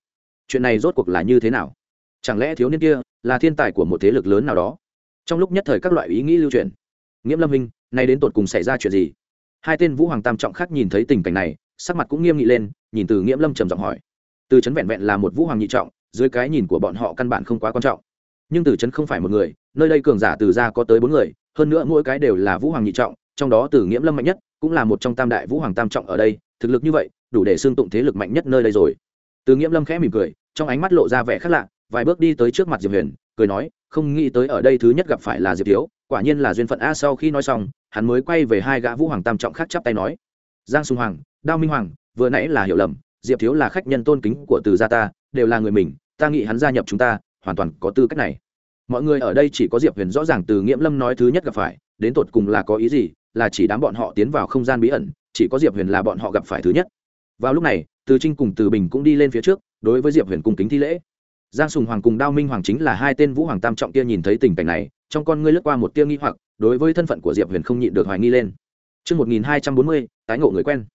Chuyện này rốt cuộc là như thế nào? Chẳng lẽ thiếu niên kia là thiên tài của một thế lực lớn nào đó? Trong lúc nhất thời các loại ý nghĩ lưu truyền nghiễm lâm minh, nay đến tột cùng xảy ra chuyện gì? Hai tên vũ hoàng tam trọng khác nhìn thấy tình cảnh này, sắc mặt cũng nghiêm nghị lên, nhìn từ nghiễm lâm trầm giọng hỏi từ trấn vẹn vẹn là một vũ hoàng nhị trọng, dưới cái nhìn của bọn họ căn bản không quá quan trọng. Nhưng từ trấn không phải một người, nơi đây cường giả từ ra có tới bốn người, hơn nữa mỗi cái đều là vũ hoàng nhị trọng, trong đó từ nghiễm lâm mạnh nhất, cũng là một trong tam đại vũ hoàng tam trọng ở đây, thực lực như vậy, đủ để xương tụng thế lực mạnh nhất nơi đây rồi. Từ nghiễm lâm khẽ mỉm cười, trong ánh mắt lộ ra vẻ khác lạ, vài bước đi tới trước mặt diệp huyền, cười nói, không nghĩ tới ở đây thứ nhất gặp phải là diệp thiếu, quả nhiên là duyên phận a. Sau khi nói xong, hắn mới quay về hai gã vũ hoàng tam trọng khác chắp tay nói, giang sùng hoàng, đao minh hoàng, vừa nãy là hiểu lầm diệp thiếu là khách nhân tôn kính của từ gia ta đều là người mình ta nghĩ hắn gia nhập chúng ta hoàn toàn có tư cách này. Mọi người ở đây chỉ có diệp huyền rõ ràng từ nghiễm lâm nói thứ nhất gặp phải đến tột cùng là có ý gì là chỉ đám bọn họ tiến vào không gian bí ẩn chỉ có diệp huyền là bọn họ gặp phải thứ nhất. Vào lúc này từ trinh cùng từ bình cũng đi lên phía trước đối với diệp huyền cung kính thi lễ. Giang sùng hoàng cùng đao minh hoàng chính là hai tên vũ hoàng tam trọng kia nhìn thấy tình cảnh này trong con ngươi lướt qua một tia nghi hoặc đối với thân phận của diệp huyền không nhịn được hoài nghi lên. Trước 1240, tái ngộ người quen.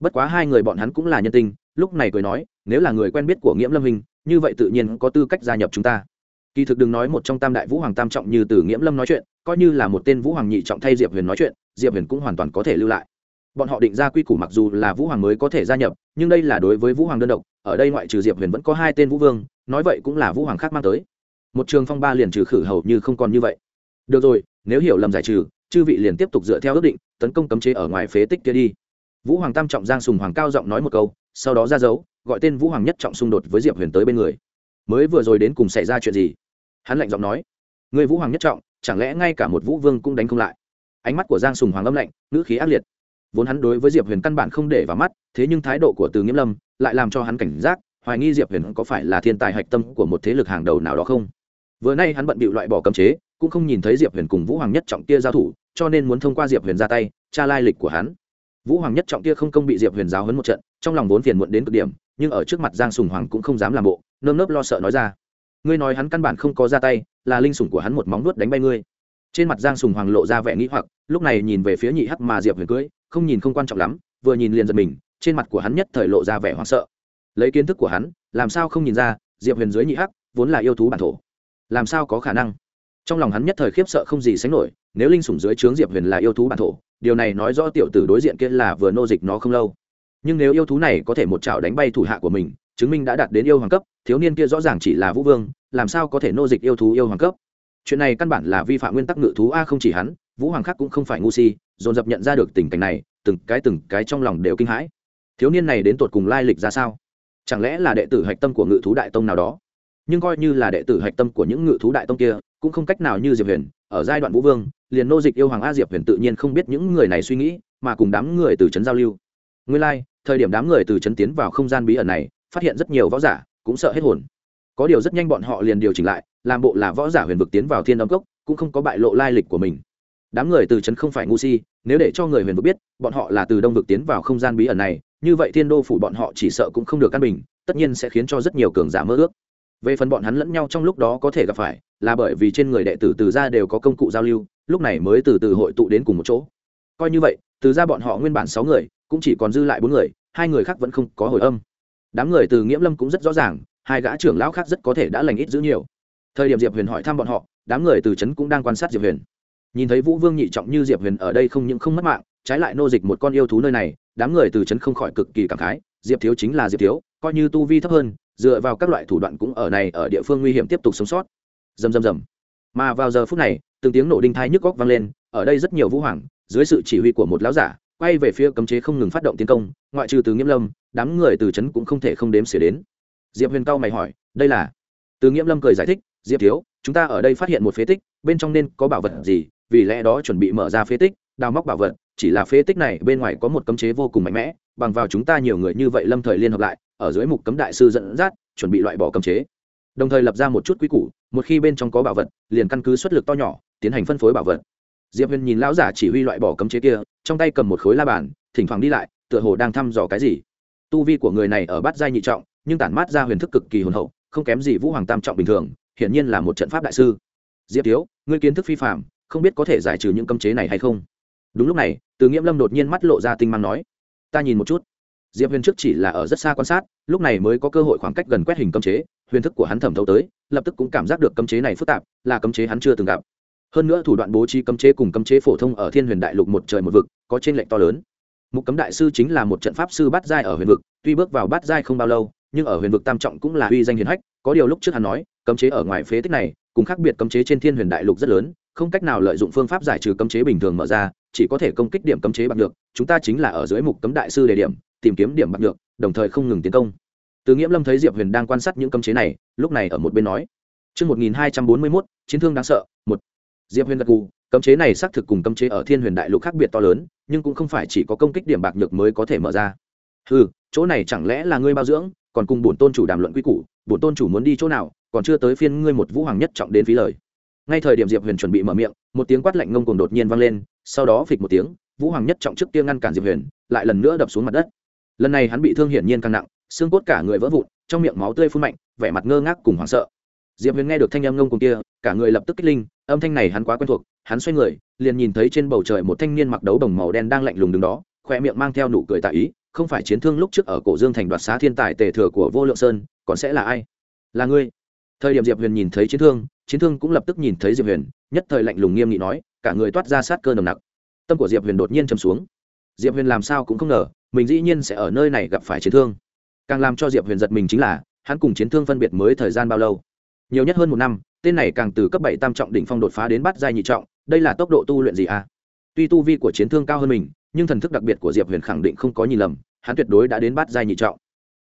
Bất quá hai người bọn hắn cũng là nhân tình, lúc này cười nói, nếu là người quen biết của Nghiễm Lâm Hình, như vậy tự nhiên có tư cách gia nhập chúng ta. Kỳ thực đừng nói một trong tam đại vũ hoàng tam trọng như Từ Nghiễm Lâm nói chuyện, coi như là một tên vũ hoàng nhị trọng thay Diệp Huyền nói chuyện, Diệp Huyền cũng hoàn toàn có thể lưu lại. Bọn họ định ra quy củ mặc dù là vũ hoàng mới có thể gia nhập, nhưng đây là đối với vũ hoàng đơn độc, ở đây ngoại trừ Diệp Huyền vẫn có hai tên vũ vương, nói vậy cũng là vũ hoàng khác mang tới. Một trường phong ba liền trừ khử hầu như không còn như vậy được rồi nếu hiểu lầm giải trừ chư vị liền tiếp tục dựa theo ước định tấn công cấm chế ở ngoài phế tích kia đi vũ hoàng tam trọng giang sùng hoàng cao giọng nói một câu, sau đó ra dấu, gọi tên vũ hoàng nhất trọng xung đột với diệp huyền tới bên người. Mới vừa rồi đến cùng xảy ra chuyện gì? Hắn lạnh giọng nói, người vũ hoàng nhất trọng, chẳng lẽ ngay cả một vũ vương cũng đánh không lại? Ánh mắt của giang sùng hoàng âm lạnh, ngữ khí ác liệt. Vốn hắn đối với diệp huyền căn bản không để vào mắt, thế nhưng thái độ của từ nghiêm lâm lại làm cho hắn cảnh giác, hoài nghi diệp huyền có phải là thiên tài hạch tâm của một thế lực hàng đầu nào đó không. Vừa nay hắn bận bịu loại bỏ cấm chế, cũng không nhìn thấy diệp huyền cùng vũ hoàng nhất trọng kia giao thủ, cho nên muốn thông qua diệp huyền ra tay, tra lai lịch của hắn vũ hoàng nhất trọng kia không công bị diệp huyền giáo hấn một trận, trong lòng vốn phiền muộn đến cực điểm, nhưng ở trước mặt giang sùng hoàng cũng không dám làm bộ, nơm nớp lo sợ nói ra. Ngươi nói hắn căn bản không có ra tay, là linh sủng của hắn một móng nuốt đánh bay ngươi. Trên mặt giang sùng hoàng lộ ra vẻ nghĩ hoặc, lúc này nhìn về phía nhị hắc mà diệp huyền cưới, không nhìn không quan trọng lắm, vừa nhìn liền giật mình, trên mặt của hắn nhất thời lộ ra vẻ hoảng sợ. Lấy kiến thức của hắn, làm sao không nhìn ra, diệp huyền dưới nhị hắc vốn là yêu thú bản thổ. Làm sao có khả năng? Trong lòng hắn nhất thời khiếp sợ không gì sánh nổi, nếu linh sủng dưới trướng diệp huyền là yêu thú bản thổ điều này nói rõ tiểu tử đối diện kia là vừa nô dịch nó không lâu. Nhưng nếu yêu thú này có thể một chảo đánh bay thủ hạ của mình, chứng minh đã đạt đến yêu hoàng cấp, thiếu niên kia rõ ràng chỉ là vũ vương, làm sao có thể nô dịch yêu thú yêu hoàng cấp? Chuyện này căn bản là vi phạm nguyên tắc ngự thú a không chỉ hắn, vũ hoàng khác cũng không phải ngu si, dồn dập nhận ra được tình cảnh này, từng cái từng cái trong lòng đều kinh hãi. Thiếu niên này đến tột cùng lai lịch ra sao? Chẳng lẽ là đệ tử hạch tâm của ngự thú đại tông nào đó? Nhưng coi như là đệ tử hạch tâm của những ngự thú đại tông kia cũng không cách nào như diệp huyền ở giai đoạn vũ vương liền nô dịch yêu hoàng a diệp huyền tự nhiên không biết những người này suy nghĩ mà cùng đám người từ trấn giao lưu. Nguyên lai、like, thời điểm đám người từ trấn tiến vào không gian bí ẩn này phát hiện rất nhiều võ giả cũng sợ hết hồn. Có điều rất nhanh bọn họ liền điều chỉnh lại làm bộ là võ giả huyền vực tiến vào thiên âm cốc cũng không có bại lộ lai lịch của mình. Đám người từ trấn không phải ngu si nếu để cho người huyền vực biết bọn họ là từ đông vực tiến vào không gian bí ẩn này như vậy thiên đô phủ bọn họ chỉ sợ cũng không được căn bình tất nhiên sẽ khiến cho rất nhiều cường giả mơ ước về phần bọn hắn lẫn nhau trong lúc đó có thể gặp phải, là bởi vì trên người đệ tử từ ra đều có công cụ giao lưu, lúc này mới từ từ hội tụ đến cùng một chỗ. Coi như vậy, từ ra bọn họ nguyên bản sáu người, cũng chỉ còn dư lại bốn người, hai người khác vẫn không có hồi âm. Đám người từ nghiễm lâm cũng rất rõ ràng, hai gã trưởng lão khác rất có thể đã lành ít giữ nhiều. Thời điểm diệp huyền hỏi thăm bọn họ, đám người từ trấn cũng đang quan sát diệp huyền. Nhìn thấy vũ vương nhị trọng như diệp huyền ở đây không những không mất mạng, trái lại nô dịch một con yêu thú nơi này, đám người từ trấn không khỏi cực kỳ cảm khái, diệp thiếu chính là diệp thiếu, coi như tu vi thấp hơn dựa vào các loại thủ đoạn cũng ở này ở địa phương nguy hiểm tiếp tục sống sót. Dầm dầm dầm mà vào giờ phút này, từng tiếng nổ đinh thai nhức góc vang lên, ở đây rất nhiều vũ hoàng, dưới sự chỉ huy của một lão giả, quay về phía cấm chế không ngừng phát động tiến công, ngoại trừ từ nghiễm lâm, đám người từ trấn cũng không thể không đếm xỉa đến. Diệp huyền cao mày hỏi, đây là? Từ nghiễm lâm cười giải thích, diệp thiếu, chúng ta ở đây phát hiện một phế tích, bên trong nên có bảo vật gì? Vì lẽ đó chuẩn bị mở ra phế tích, đào móc bảo vật, chỉ là phế tích này bên ngoài có một cấm chế vô cùng mạnh mẽ, bằng vào chúng ta nhiều người như vậy lâm thời liên hợp lại ở dưới mục cấm đại sư dẫn dắt, chuẩn bị loại bỏ cấm chế. Đồng thời lập ra một chút quy củ, một khi bên trong có bảo vật, liền căn cứ xuất lực to nhỏ, tiến hành phân phối bảo vật. Diệp huyền nhìn lão giả chỉ huy loại bỏ cấm chế kia, trong tay cầm một khối la bàn, thỉnh thoảng đi lại, tựa hồ đang thăm dò cái gì. Tu vi của người này ở bát giai nhị trọng, nhưng tản mát ra huyền thức cực kỳ hồn hậu, không kém gì vũ hoàng tam trọng bình thường, hiển nhiên là một trận pháp đại sư. Diệp thiếu, ngươi kiến thức phi phạm không biết có thể giải trừ những cấm chế này hay không? Đúng lúc này, từ nghiễm lâm đột nhiên mắt lộ ra tinh mang nói, ta nhìn một chút diệp huyền trước chỉ là ở rất xa quan sát, lúc này mới có cơ hội khoảng cách gần quét hình cấm chế, huyền thức của hắn thẩm thấu tới, lập tức cũng cảm giác được cấm chế này phức tạp, là cấm chế hắn chưa từng gặp. Hơn nữa thủ đoạn bố trí cấm chế cùng cấm chế phổ thông ở thiên huyền đại lục một trời một vực, có trên lệnh to lớn. Mục cấm đại sư chính là một trận pháp sư bát giai ở huyền vực, tuy bước vào bát giai không bao lâu, nhưng ở huyền vực tam trọng cũng là uy danh hiền hách, có điều lúc trước hắn nói, cấm chế ở ngoài phế tích này, cùng khác biệt cấm chế trên thiên huyền đại lục rất lớn, không cách nào lợi dụng phương pháp giải trừ cấm chế bình thường mở ra, chỉ có thể công kích điểm cấm chế bằng được, chúng ta chính là ở dưới mục cấm đại sư đề điểm tìm kiếm điểm bạc được đồng thời không ngừng tiến công từ nghiễm lâm thấy diệp huyền đang quan sát những cấm chế này lúc này ở một bên nói Trước 1241, chiến thương đáng sợ, một. Diệp Huyền gật gù, cấm chế này xác thực cùng cấm chế ở Thiên Huyền Đại Lục khác biệt to lớn, nhưng cũng không phải chỉ có công kích điểm bạc nhược mới có thể mở ra. Hừ, chỗ này chẳng lẽ là ngươi bao dưỡng, còn cùng bổn tôn chủ đàm luận quy củ, bổn tôn chủ muốn đi chỗ nào, còn chưa tới phiên ngươi một vũ hoàng nhất trọng đến phí lời. Ngay thời điểm Diệp Huyền chuẩn bị mở miệng, một tiếng quát lạnh ngông cuồng đột nhiên vang lên, sau đó phịch một tiếng, vũ hoàng nhất trọng trước kia ngăn cản Diệp Huyền, lại lần nữa đập xuống mặt đất. Lần này hắn bị thương hiển nhiên càng nặng, xương cốt cả người vỡ vụn, trong miệng máu tươi phun mạnh, vẻ mặt ngơ ngác cùng hoảng sợ. Diệp huyền nghe được thanh âm ngông cùng kia cả người lập tức kích linh âm thanh này hắn quá quen thuộc hắn xoay người liền nhìn thấy trên bầu trời một thanh niên mặc đấu đồng màu đen đang lạnh lùng đứng đó khoe miệng mang theo nụ cười tạ ý không phải chiến thương lúc trước ở cổ dương thành đoạt xá thiên tài tề thừa của vô lượng sơn còn sẽ là ai? Là ngươi. Thời điểm diệp huyền nhìn thấy chiến thương chiến thương cũng lập tức nhìn thấy diệp huyền nhất thời lạnh lùng nghiêm nghị nói cả người toát ra sát cơ nồng nặc. Tâm của diệp huyền đột nhiên chầm xuống. Diệp huyền làm sao cũng không ngờ mình dĩ nhiên sẽ ở nơi này gặp phải chiến thương. Càng làm cho diệp huyền giật mình chính là, hắn cùng chiến thương phân biệt mới thời gian bao lâu? Nhiều nhất hơn một năm, tên này càng từ cấp bảy tam trọng đỉnh phong đột phá đến bát giai nhị trọng, đây là tốc độ tu luyện gì à? Tuy tu vi của chiến thương cao hơn mình, nhưng thần thức đặc biệt của diệp huyền khẳng định không có nhìn lầm, hắn tuyệt đối đã đến bát giai nhị trọng.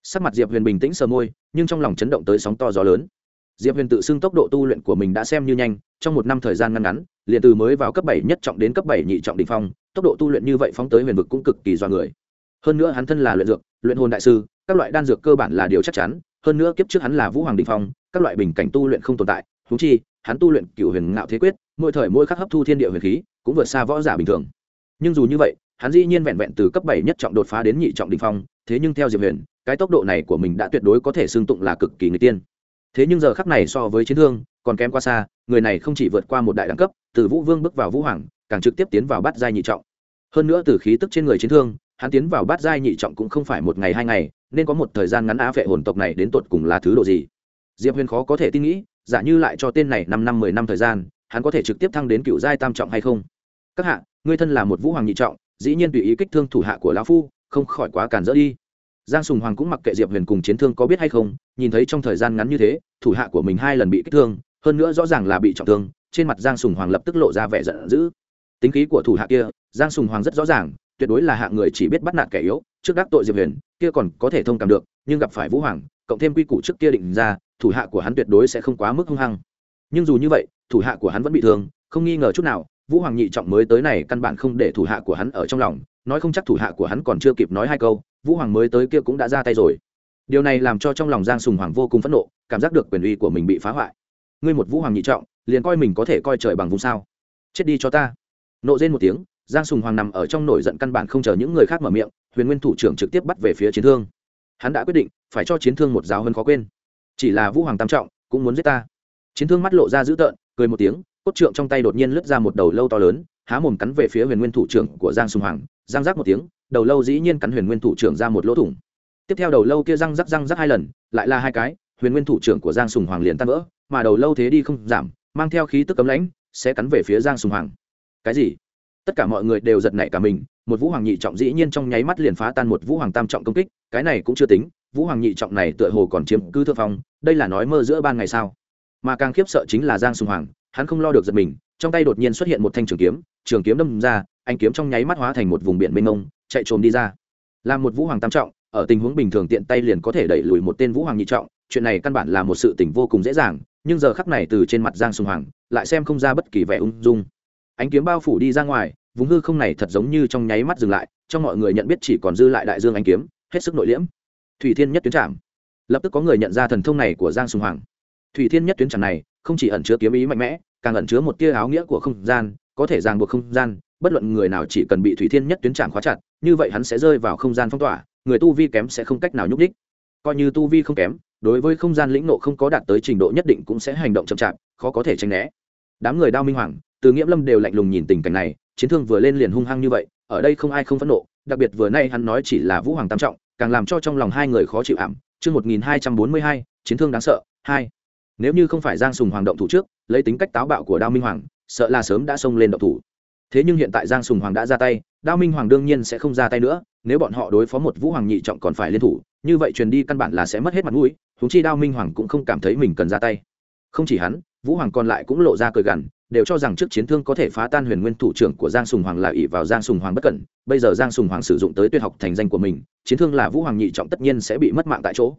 Sắc mặt diệp huyền bình tĩnh sờ môi, nhưng trong lòng chấn động tới sóng to gió lớn. Diệp huyền tự xưng tốc độ tu luyện của mình đã xem như nhanh, trong một năm thời gian ngăn ngắn, liền từ mới vào cấp bảy nhất trọng đến cấp bảy nhị trọng đ ỉ n h phong, tốc độ tu luyện như vậy phóng tới huyền vực cũng cực kỳ do người hơn nữa hắn thân là luyện dược, luyện hồn đại sư, các loại đan dược cơ bản là điều chắc chắn, hơn nữa kiếp trước hắn là vũ hoàng đình phong, các loại bình cảnh tu luyện không tồn tại thú chi, hắn tu luyện cựu huyền ngạo thế quyết, mỗi thời mỗi khắc hấp thu thiên địa huyền khí, cũng vượt xa võ giả bình thường. Nhưng dù như vậy, hắn dĩ nhiên vẹn vẹn từ cấp bảy nhất trọng đột phá đến nhị trọng đình phong, thế nhưng theo diệp huyền, cái tốc độ này của mình đã tuyệt đối có thể xương tụng là cực kỳ người tiên. Thế nhưng giờ khắc này so với chiến thương, còn kém qua xa, người này không chỉ vượt qua một đại đẳng cấp, từ vũ vương bước vào vũ hoàng, càng trực tiếp tiến vào bát giai nhị trọng. Hơn nữa từ khí tức trên người chiến thương hắn tiến vào bát giai nhị trọng cũng không phải một ngày hai ngày, nên có một thời gian ngắn á vệ hồn tộc này đến tột cùng là thứ độ gì? Diệp huyền khó có thể tin nghĩ, giả như lại cho tên này năm năm, mười năm thời gian, hắn có thể trực tiếp thăng đến cựu giai tam trọng hay không? Các hạ, ngươi thân là một vũ hoàng nhị trọng, dĩ nhiên tùy ý kích thương thủ hạ của lão phu, không khỏi quá cản rỡ đi. Giang sùng hoàng cũng mặc kệ diệp huyền cùng chiến thương có biết hay không, nhìn thấy trong thời gian ngắn như thế, thủ hạ của mình hai lần bị kích thương, hơn nữa rõ ràng là bị trọng thương, trên mặt giang sùng hoàng lập tức lộ ra vẻ giận dữ. Tính khí của thủ hạ kia, giang sùng hoàng rất rõ ràng tuyệt đối là hạng người chỉ biết bắt nạt kẻ yếu, trước đắc tội diệp huyền, kia còn có thể thông cảm được, nhưng gặp phải vũ hoàng, cộng thêm quy củ trước kia định ra, thủ hạ của hắn tuyệt đối sẽ không quá mức hung hăng. Nhưng dù như vậy, thủ hạ của hắn vẫn bị thương, không nghi ngờ chút nào, vũ hoàng nhị trọng mới tới này căn bản không để thủ hạ của hắn ở trong lòng, nói không chắc thủ hạ của hắn còn chưa kịp nói hai câu, vũ hoàng mới tới kia cũng đã ra tay rồi. Điều này làm cho trong lòng giang sùng hoàng vô cùng phẫn nộ, cảm giác được quyền uy của mình bị phá hoại. Ngươi một vũ hoàng nhị trọng, liền coi mình có thể coi trời bằng vùng sao. Chết đi cho ta. Nộ rên một tiếng giang sùng hoàng nằm ở trong nổi giận căn bản không chờ những người khác mở miệng, huyền nguyên thủ trưởng trực tiếp bắt về phía chiến thương. Hắn đã quyết định, phải cho chiến thương một giáo hơn khó quên. Chỉ là vũ hoàng tam trọng cũng muốn giết ta. Chiến thương mắt lộ ra dữ tợn, cười một tiếng, cốt trượng trong tay đột nhiên lướt ra một đầu lâu to lớn, há mồm cắn về phía huyền nguyên thủ trưởng của giang sùng hoàng giang rác một tiếng, đầu lâu dĩ nhiên cắn huyền nguyên thủ trưởng ra một lỗ thủng. Tiếp theo đầu lâu kia răng rắc răng rắc hai lần, lại là hai cái, huyền nguyên thủ trưởng của giang sùng hoàng liền tan vỡ, mà đầu lâu thế đi không giảm, mang theo khí tức cấm lãnh, sẽ cắn về phía giang sùng hoàng. Cái gì? Tất cả mọi người đều giật nảy cả mình, một vũ hoàng nhị trọng dĩ nhiên trong nháy mắt liền phá tan một vũ hoàng tam trọng công kích, cái này cũng chưa tính, vũ hoàng nhị trọng này tựa hồ còn chiếm cứ thượng phong, đây là nói mơ giữa ban ngày sao? Mà càng khiếp sợ chính là giang sùng hoàng, hắn không lo được giật mình, trong tay đột nhiên xuất hiện một thanh trường kiếm trường kiếm đâm ra, anh kiếm trong nháy mắt hóa thành một vùng biển mênh mông, chạy trồm đi ra. Làm một vũ hoàng tam trọng, ở tình huống bình thường tiện tay liền có thể đẩy lùi một tên vũ hoàng nhị trọng, chuyện này căn bản là một sự tình vô cùng dễ dàng, nhưng giờ khắc này từ trên mặt giang sùng hoàng, lại xem không ra bất kỳ vẻ ung dung ánh kiếm bao phủ đi ra ngoài, vùng hư không này thật giống như trong nháy mắt dừng lại trong mọi người nhận biết chỉ còn dư lại đại dương ánh kiếm, hết sức nội liễm. Thủy thiên nhất tuyến trạm lập tức có người nhận ra thần thông này của giang sùng hoàng. Thủy thiên nhất tuyến trạm này, không chỉ ẩn chứa kiếm ý mạnh mẽ, càng ẩn chứa một tia áo nghĩa của không gian, có thể ràng buộc không gian, bất luận người nào chỉ cần bị thủy thiên nhất tuyến trạm khóa chặt, như vậy hắn sẽ rơi vào không gian phong tỏa, người tu vi kém sẽ không cách nào nhúc đích coi như tu vi không kém, đối với không gian lĩnh nộ không có đạt tới trình độ nhất định cũng sẽ hành động chậm chạp, khó có thể tránh né. Đám người đao minh hoàng từ nghiễm lâm đều lạnh lùng nhìn tình cảnh này, chiến thương vừa lên liền hung hăng như vậy, ở đây không ai không phẫn nộ, đặc biệt vừa nay hắn nói chỉ là vũ hoàng tam trọng, càng làm cho trong lòng hai người khó chịu ảm. Chương một nghìn hai trăm bốn mươi hai, chiến thương đáng sợ, hai. Nếu như không phải giang sùng hoàng động thủ trước, lấy tính cách táo bạo của đao minh hoàng, sợ là sớm đã xông lên động thủ. Thế nhưng hiện tại giang sùng hoàng đã ra tay, đao minh hoàng đương nhiên sẽ không ra tay nữa, nếu bọn họ đối phó một vũ hoàng nhị trọng còn phải liên thủ, như vậy truyền đi căn bản là sẽ mất hết mặt mũi húng chi đao minh hoàng cũng không cảm thấy mình cần ra tay. Không chỉ hắn, vũ hoàng còn lại cũng lộ ra cười gằn đều cho rằng trước chiến thương có thể phá tan huyền nguyên thủ trưởng của giang sùng hoàng là ỷ vào giang sùng hoàng bất cẩn, bây giờ giang sùng hoàng sử dụng tới tuyệt học thành danh của mình, chiến thương là vũ hoàng nhị trọng tất nhiên sẽ bị mất mạng tại chỗ.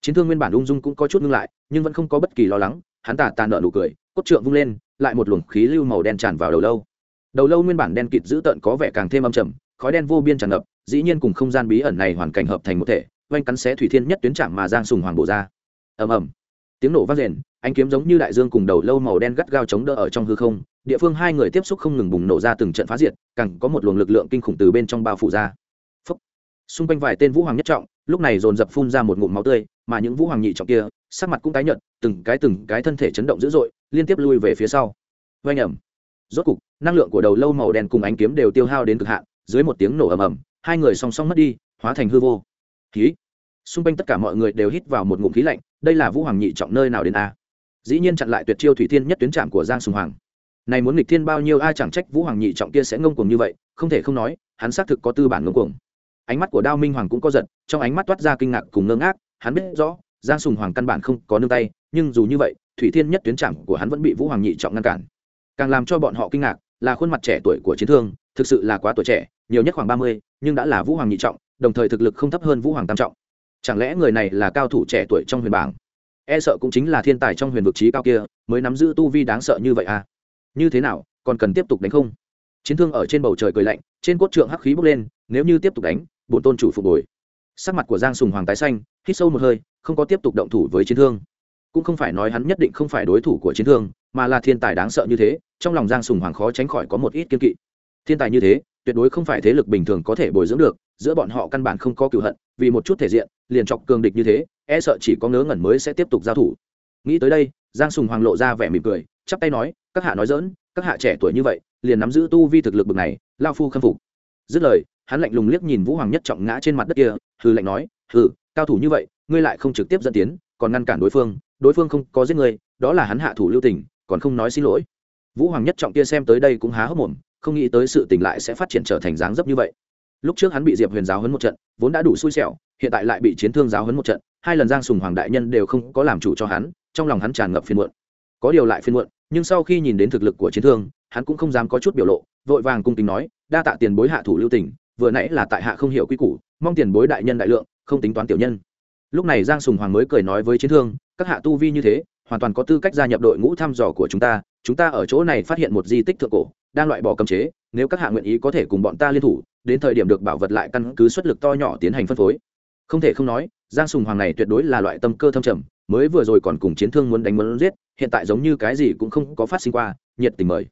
Chiến thương nguyên bản ung dung cũng có chút ngưng lại, nhưng vẫn không có bất kỳ lo lắng, hắn tà tàn nợ nụ cười, cốt trượng vung lên, lại một luồng khí lưu màu đen tràn vào đầu lâu. Đầu lâu nguyên bản đen kịt dữ tợn có vẻ càng thêm âm trầm, khói đen vô biên tràn ngập, dĩ nhiên cùng không gian bí ẩn này hoàn cảnh hợp thành một thể oanh cắn xé thủy thiên nhất tuyến trạm mà giang sùng hoàng bổ ra. Ầm ầm tiếng nổ vang rền, ánh kiếm giống như đại dương cùng đầu lâu màu đen gắt gao chống đỡ ở trong hư không, địa phương hai người tiếp xúc không ngừng bùng nổ ra từng trận phá diệt, càng có một luồng lực lượng kinh khủng từ bên trong bao phủ ra. Phúc. xung quanh vài tên vũ hoàng nhất trọng, lúc này dồn dập phun ra một ngụm máu tươi, mà những vũ hoàng nhị trọng kia, sắc mặt cũng tái nhợt, từng cái từng cái thân thể chấn động dữ dội, liên tiếp lui về phía sau. Vang ầm rốt cục, năng lượng của đầu lâu màu đen cùng ánh kiếm đều tiêu hao đến cực hạn, dưới một tiếng nổ ầm ầm, hai người song song mất đi, hóa thành hư vô. Khí xung quanh tất cả mọi người đều hít vào một ngụm khí lạnh, đây là vũ hoàng nhị trọng nơi nào đến a? Dĩ nhiên chặn lại tuyệt chiêu thủy thiên nhất tuyến trạm của giang sùng hoàng. Này muốn nghịch thiên bao nhiêu ai chẳng trách vũ hoàng nhị trọng kia sẽ ngông cuồng như vậy, không thể không nói, hắn xác thực có tư bản ngông cuồng. Ánh mắt của đao minh hoàng cũng có giật, trong ánh mắt toát ra kinh ngạc cùng ngơ ngác, hắn biết rõ, giang sùng hoàng căn bản không có nương tay, nhưng dù như vậy, thủy thiên nhất tuyến trạm của hắn vẫn bị vũ hoàng nhị trọng ngăn cản. Càng làm cho bọn họ kinh ngạc là khuôn mặt trẻ tuổi của chiến thương, thực sự là quá tuổi trẻ, nhiều nhất khoảng ba mươi, nhưng đã là vũ hoàng nhị trọng, đồng thời thực lực không thấp hơn vũ hoàng tam trọng chẳng lẽ người này là cao thủ trẻ tuổi trong huyền bảng? E sợ cũng chính là thiên tài trong huyền vực trí cao kia, mới nắm giữ tu vi đáng sợ như vậy à? Như thế nào, còn cần tiếp tục đánh không? Chiến thương ở trên bầu trời cười lạnh, trên cốt trượng hắc khí bốc lên, nếu như tiếp tục đánh, bổn tôn chủ phục hồi. Sắc mặt của giang sùng hoàng tái xanh, hít sâu một hơi, không có tiếp tục động thủ với chiến thương. Cũng không phải nói hắn nhất định không phải đối thủ của chiến thương, mà là thiên tài đáng sợ như thế, trong lòng giang sùng hoàng khó tránh khỏi có một ít kiên kỵ thiên tài như thế, tuyệt đối không phải thế lực bình thường có thể bồi dưỡng được, giữa bọn họ căn bản không có cựu hận, vì một chút thể diện, liền chọc cường địch như thế e sợ chỉ có ngớ ngẩn mới sẽ tiếp tục giao thủ. Nghĩ tới đây, giang sùng hoàng lộ ra vẻ mỉm cười, chắp tay nói, các hạ nói dỡn các hạ trẻ tuổi như vậy, liền nắm giữ tu vi thực lực bực này, lao phu khâm phục. Dứt lời, hắn lạnh lùng liếc nhìn vũ hoàng nhất trọng ngã trên mặt đất kia hư lạnh nói, hừ, cao thủ như vậy, ngươi lại không trực tiếp dẫn tiến, còn ngăn cản đối phương đối phương không có giết ngươi, đó là hắn hạ thủ lưu tình, còn không nói xin lỗi. Vũ hoàng nhất trọng kia xem tới đây cũng há hốc mồm không nghĩ tới sự tình lại sẽ phát triển trở thành dáng dấp như vậy. Lúc trước hắn bị diệp huyền giáo hấn một trận, vốn đã đủ xui xẻo, hiện tại lại bị chiến thương giáo hấn một trận, hai lần giang sùng hoàng đại nhân đều không có làm chủ cho hắn, trong lòng hắn tràn ngập phiên muộn. Có điều lại phiên muộn, nhưng sau khi nhìn đến thực lực của chiến thương, hắn cũng không dám có chút biểu lộ, vội vàng cung kính nói, đa tạ tiền bối hạ thủ lưu tình, vừa nãy là tại hạ không hiểu quy củ, mong tiền bối đại nhân đại lượng, không tính toán tiểu nhân. Lúc này giang sùng hoàng mới cười nói với chiến thương, các hạ tu vi như thế, hoàn toàn có tư cách gia nhập đội ngũ thăm dò của chúng ta chúng ta ở chỗ này phát hiện một di tích thượng cổ, đang loại bỏ cấm chế, nếu các hạ nguyện ý có thể cùng bọn ta liên thủ, đến thời điểm được bảo vật lại căn cứ xuất lực to nhỏ tiến hành phân phối. Không thể không nói, giang sùng hoàng này tuyệt đối là loại tâm cơ thâm trầm, mới vừa rồi còn cùng chiến thương muốn đánh muốn giết, hiện tại giống như cái gì cũng không có phát sinh qua, nhiệt tình mời.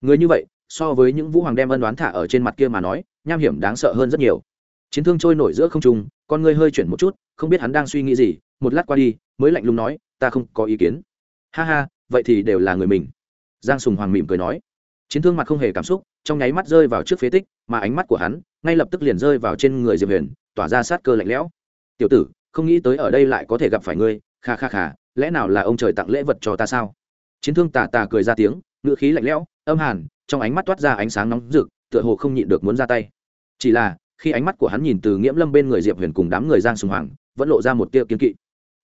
Người như vậy, so với những vũ hoàng đem ân đoán thả ở trên mặt kia mà nói, nham hiểm đáng sợ hơn rất nhiều. Chiến thương trôi nổi giữa không trung, con người hơi chuyển một chút, không biết hắn đang suy nghĩ gì, một lát qua đi, mới lạnh lùng nói, ta không có ý kiến. Ha ha, vậy thì đều là người mình giang sùng hoàng mỉm cười nói. Chiến thương mặt không hề cảm xúc, trong nháy mắt rơi vào trước phế tích, mà ánh mắt của hắn, ngay lập tức liền rơi vào trên người diệp huyền, tỏa ra sát cơ lạnh lẽo. Tiểu tử, không nghĩ tới ở đây lại có thể gặp phải ngươi, kha kha kha, lẽ nào là ông trời tặng lễ vật cho ta sao? Chiến thương tà tà cười ra tiếng ngựa khí lạnh lẽo, âm hàn, trong ánh mắt toát ra ánh sáng nóng rực, tựa hồ không nhịn được muốn ra tay. Chỉ là, khi ánh mắt của hắn nhìn từ nghiễm lâm bên người diệp huyền cùng đám người giang sùng hoàng, vẫn lộ ra một tia kiên kỵ.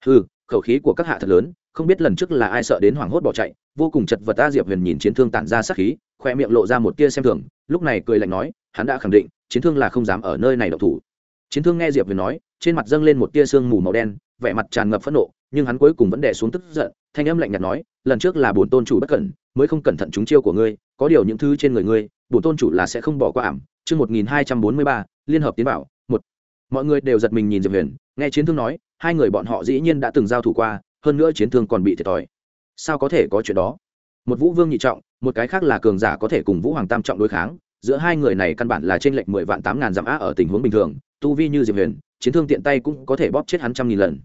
Ừ khẩu khí của các hạ thật lớn, không biết lần trước là ai sợ đến hoảng hốt bỏ chạy, vô cùng chật vật ta diệp huyền nhìn chiến thương tản ra sát khí, khoe miệng lộ ra một tia xem thường, lúc này cười lạnh nói, hắn đã khẳng định, chiến thương là không dám ở nơi này độc thủ. Chiến thương nghe diệp huyền nói, trên mặt dâng lên một tia sương mù màu đen, vẻ mặt tràn ngập phẫn nộ, nhưng hắn cuối cùng vẫn đè xuống tức giận, thanh âm lạnh nhạt nói, lần trước là bổn tôn chủ bất cẩn, mới không cẩn thận chúng chiêu của ngươi, có điều những thứ trên người ngươi, bổn tôn chủ là sẽ không bỏ qua ảm. Chương một nghìn hai trăm bốn mươi ba, liên hợp tiến bảo, một. Mọi người đều giật mình nhìn diệp huyền, nghe chiến thương nói hai người bọn họ dĩ nhiên đã từng giao thủ qua, hơn nữa chiến thương còn bị thiệt thòi. Sao có thể có chuyện đó? Một vũ vương nhị trọng, một cái khác là cường giả có thể cùng vũ hoàng tam trọng đối kháng, giữa hai người này căn bản là trên lệnh mười vạn tám ngàn dặm á ở tình huống bình thường, tu vi như diệp huyền, chiến thương tiện tay cũng có thể bóp chết hắn trăm nghìn lần.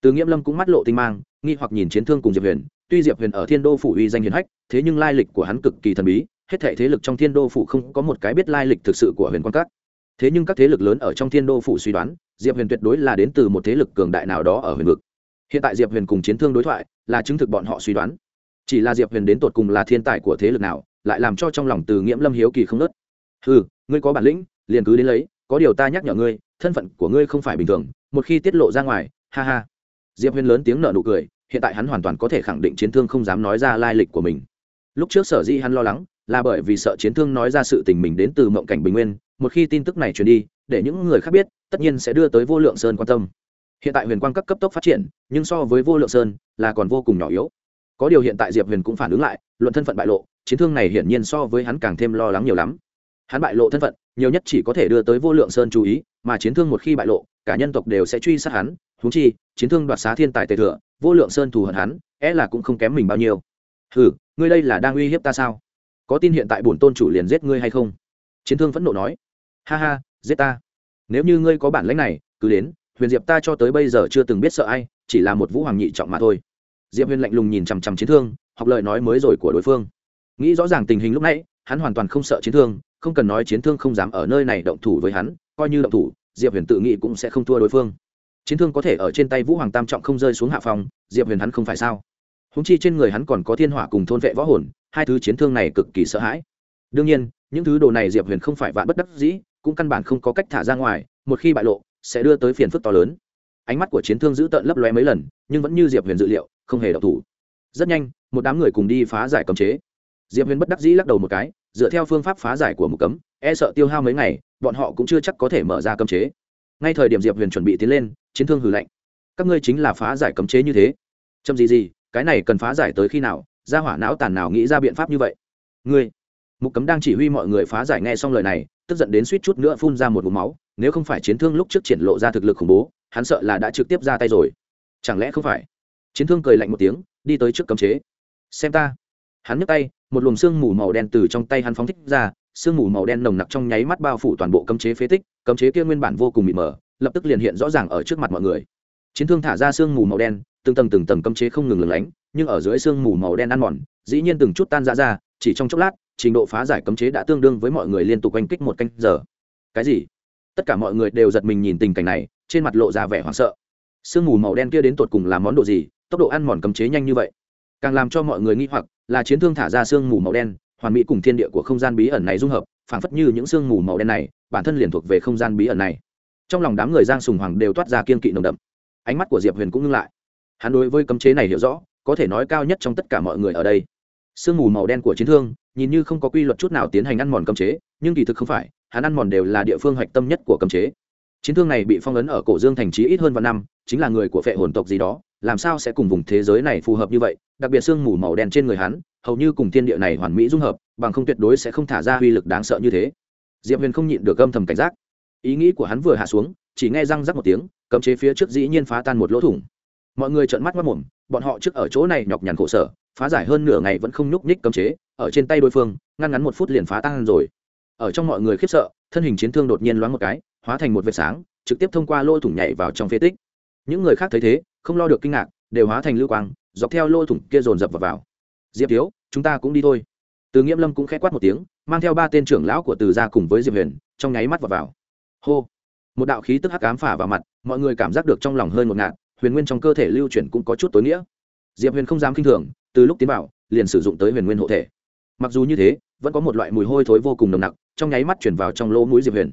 Từ nghiễm lâm cũng mắt lộ tinh mang, nghi hoặc nhìn chiến thương cùng diệp huyền, tuy diệp huyền ở thiên đô phủ uy danh hiền hách, thế nhưng lai lịch của hắn cực kỳ thần bí, hết thệ thế lực trong thiên đô phủ không có một cái biết lai lịch thực sự của huyền quan các thế nhưng các thế lực lớn ở trong thiên đô phủ suy đoán, diệp huyền tuyệt đối là đến từ một thế lực cường đại nào đó ở huyền vực. Hiện tại diệp huyền cùng chiến thương đối thoại, là chứng thực bọn họ suy đoán. Chỉ là diệp huyền đến tột cùng là thiên tài của thế lực nào, lại làm cho trong lòng từ nghiễm lâm hiếu kỳ không nớt ừ ngươi có bản lĩnh, liền cứ đến lấy, có điều ta nhắc nhở ngươi, thân phận của ngươi không phải bình thường, một khi tiết lộ ra ngoài, ha ha. Diệp huyền lớn tiếng nợ nụ cười, hiện tại hắn hoàn toàn có thể khẳng định chiến thương không dám nói ra lai lịch của mình. Lúc trước sở dĩ hắn lo lắng là bởi vì sợ chiến thương nói ra sự tình mình đến từ mộng cảnh bình nguyên, một khi tin tức này truyền đi, để những người khác biết, tất nhiên sẽ đưa tới vô lượng sơn quan tâm. Hiện tại huyền quang các cấp tốc phát triển, nhưng so với vô lượng sơn là còn vô cùng nhỏ yếu. Có điều hiện tại diệp huyền cũng phản ứng lại, luận thân phận bại lộ, chiến thương này hiển nhiên so với hắn càng thêm lo lắng nhiều lắm. Hắn bại lộ thân phận, nhiều nhất chỉ có thể đưa tới vô lượng sơn chú ý, mà chiến thương một khi bại lộ, cả nhân tộc đều sẽ truy sát hắn thú chi, chiến thương đoạt xá thiên tài tề thừa, vô lượng sơn thù hận hắn é là cũng không kém mình bao nhiêu. Ừ ngươi đây là đang uy hiếp ta sao? Có tin hiện tại bổn tôn chủ liền giết ngươi hay không? Chiến thương phẫn nộ nói. Ha ha, giết ta. Nếu như ngươi có bản lãnh này, cứ đến, huyền diệp ta cho tới bây giờ chưa từng biết sợ ai, chỉ là một vũ hoàng nhị trọng mà thôi. Diệp huyền lạnh lùng nhìn chằm chằm chiến thương, học lời nói mới rồi của đối phương. Nghĩ rõ ràng tình hình lúc nãy, hắn hoàn toàn không sợ chiến thương, không cần nói chiến thương không dám ở nơi này động thủ với hắn, coi như động thủ, diệp huyền tự nghĩ cũng sẽ không thua đối phương. Chiến thương có thể ở trên tay vũ hoàng tam trọng không rơi xuống hạ phòng, diệp huyền hắn không phải sao? Húng chi trên người hắn còn có thiên hỏa cùng thôn vệ võ hồn hai thứ chiến thương này cực kỳ sợ hãi. Đương nhiên, những thứ đồ này diệp huyền không phải vạn bất đắc dĩ, cũng căn bản không có cách thả ra ngoài, một khi bại lộ, sẽ đưa tới phiền phức to lớn. Ánh mắt của chiến thương giữ tợn lấp lóe mấy lần, nhưng vẫn như diệp huyền dự liệu, không hề động thủ. Rất nhanh, một đám người cùng đi phá giải cấm chế. Diệp huyền bất đắc dĩ lắc đầu một cái, dựa theo phương pháp phá giải của một cấm e sợ tiêu hao mấy ngày, bọn họ cũng chưa chắc có thể mở ra cấm chế. Ngay thời điểm diệp huyền chuẩn bị tiến lên, chiến thương hừ lạnh. Các ngươi chính là phá giải cấm chế như thế? Chậm gì gì, cái này cần phá giải tới khi nào? Ra hỏa não tàn nào nghĩ ra biện pháp như vậy? Ngươi, mục cấm đang chỉ huy mọi người phá giải nghe xong lời này, tức giận đến suýt chút nữa phun ra một mục máu, nếu không phải chiến thương lúc trước triển lộ ra thực lực khủng bố, hắn sợ là đã trực tiếp ra tay rồi. Chẳng lẽ không phải? Chiến thương cười lạnh một tiếng, đi tới trước cấm chế. Xem ta. Hắn nhấc tay, một luồng sương mù màu đen từ trong tay hắn phóng thích ra, sương mù màu đen nồng nặc trong nháy mắt bao phủ toàn bộ cấm chế phế tích, cấm chế kia nguyên bản vô cùng mịt mờ, lập tức liền hiện rõ ràng ở trước mặt mọi người. Chiến thương thả ra sương mù màu đen, từng tầng từng tầng cấm chế không ngừng lửng lánh nhưng ở dưới sương mù màu đen ăn mòn, dĩ nhiên từng chút tan ra ra, chỉ trong chốc lát, trình độ phá giải cấm chế đã tương đương với mọi người liên tục oanh kích một canh giờ. Cái gì? Tất cả mọi người đều giật mình nhìn tình cảnh này, trên mặt lộ ra vẻ hoảng sợ. Sương mù màu đen kia đến tột cùng là món đồ gì? Tốc độ ăn mòn cấm chế nhanh như vậy. Càng làm cho mọi người nghi hoặc là chiến thương thả ra sương mù màu đen, hoàn mỹ cùng thiên địa của không gian bí ẩn này dung hợp, phảng phất như những sương mù màu đen này, bản thân liền thuộc về không gian bí ẩn này. Trong lòng đám người giang sùng hoàng đều toát ra kiên kỵ nồng đậm. Ánh mắt của diệp huyền cũng ngưng lại. Hắn đối với cấm chế này hiểu rõ có thể nói cao nhất trong tất cả mọi người ở đây. Sương mù màu đen của chiến thương, nhìn như không có quy luật chút nào tiến hành ăn mòn cấm chế, nhưng kỳ thực không phải, hắn ăn mòn đều là địa phương hoạch tâm nhất của cấm chế. Chiến thương này bị phong ấn ở cổ dương thành trí ít hơn vài năm, chính là người của phệ hồn tộc gì đó, làm sao sẽ cùng vùng thế giới này phù hợp như vậy, đặc biệt sương mù màu đen trên người hắn, hầu như cùng thiên địa này hoàn mỹ dung hợp, bằng không tuyệt đối sẽ không thả ra uy lực đáng sợ như thế. Diệp huyền không nhịn được âm thầm cảnh giác. Ý nghĩ của hắn vừa hạ xuống, chỉ nghe răng rắc một tiếng, cấm chế phía trước dĩ nhiên phá tan một lỗ thủng mọi người trợn mắt mất mồm bọn họ trước ở chỗ này nhọc nhằn khổ sở phá giải hơn nửa ngày vẫn không nhúc nhích cấm chế ở trên tay đối phương ngăn ngắn một phút liền phá tan rồi ở trong mọi người khiếp sợ thân hình chiến thương đột nhiên loáng một cái hóa thành một vệt sáng trực tiếp thông qua lỗ thủng nhảy vào trong phế tích những người khác thấy thế không lo được kinh ngạc đều hóa thành lưu quang dọc theo lỗ thủng kia dồn dập vào, vào. diệp thiếu chúng ta cũng đi thôi từ nghiễm lâm cũng khẽ quát một tiếng mang theo ba tên trưởng lão của từ gia cùng với diệp huyền trong nháy mắt vào, vào. hô một đạo khí tức hắc ám phả vào mặt mọi người cảm giác được trong lòng hơi ngột ngạt huyền nguyên trong cơ thể lưu chuyển cũng có chút tối nghĩa diệp huyền không dám k i n h thường từ lúc tiến vào liền sử dụng tới huyền nguyên hộ thể mặc dù như thế vẫn có một loại mùi hôi thối vô cùng nồng nặc trong nháy mắt chuyển vào trong lỗ mũi diệp huyền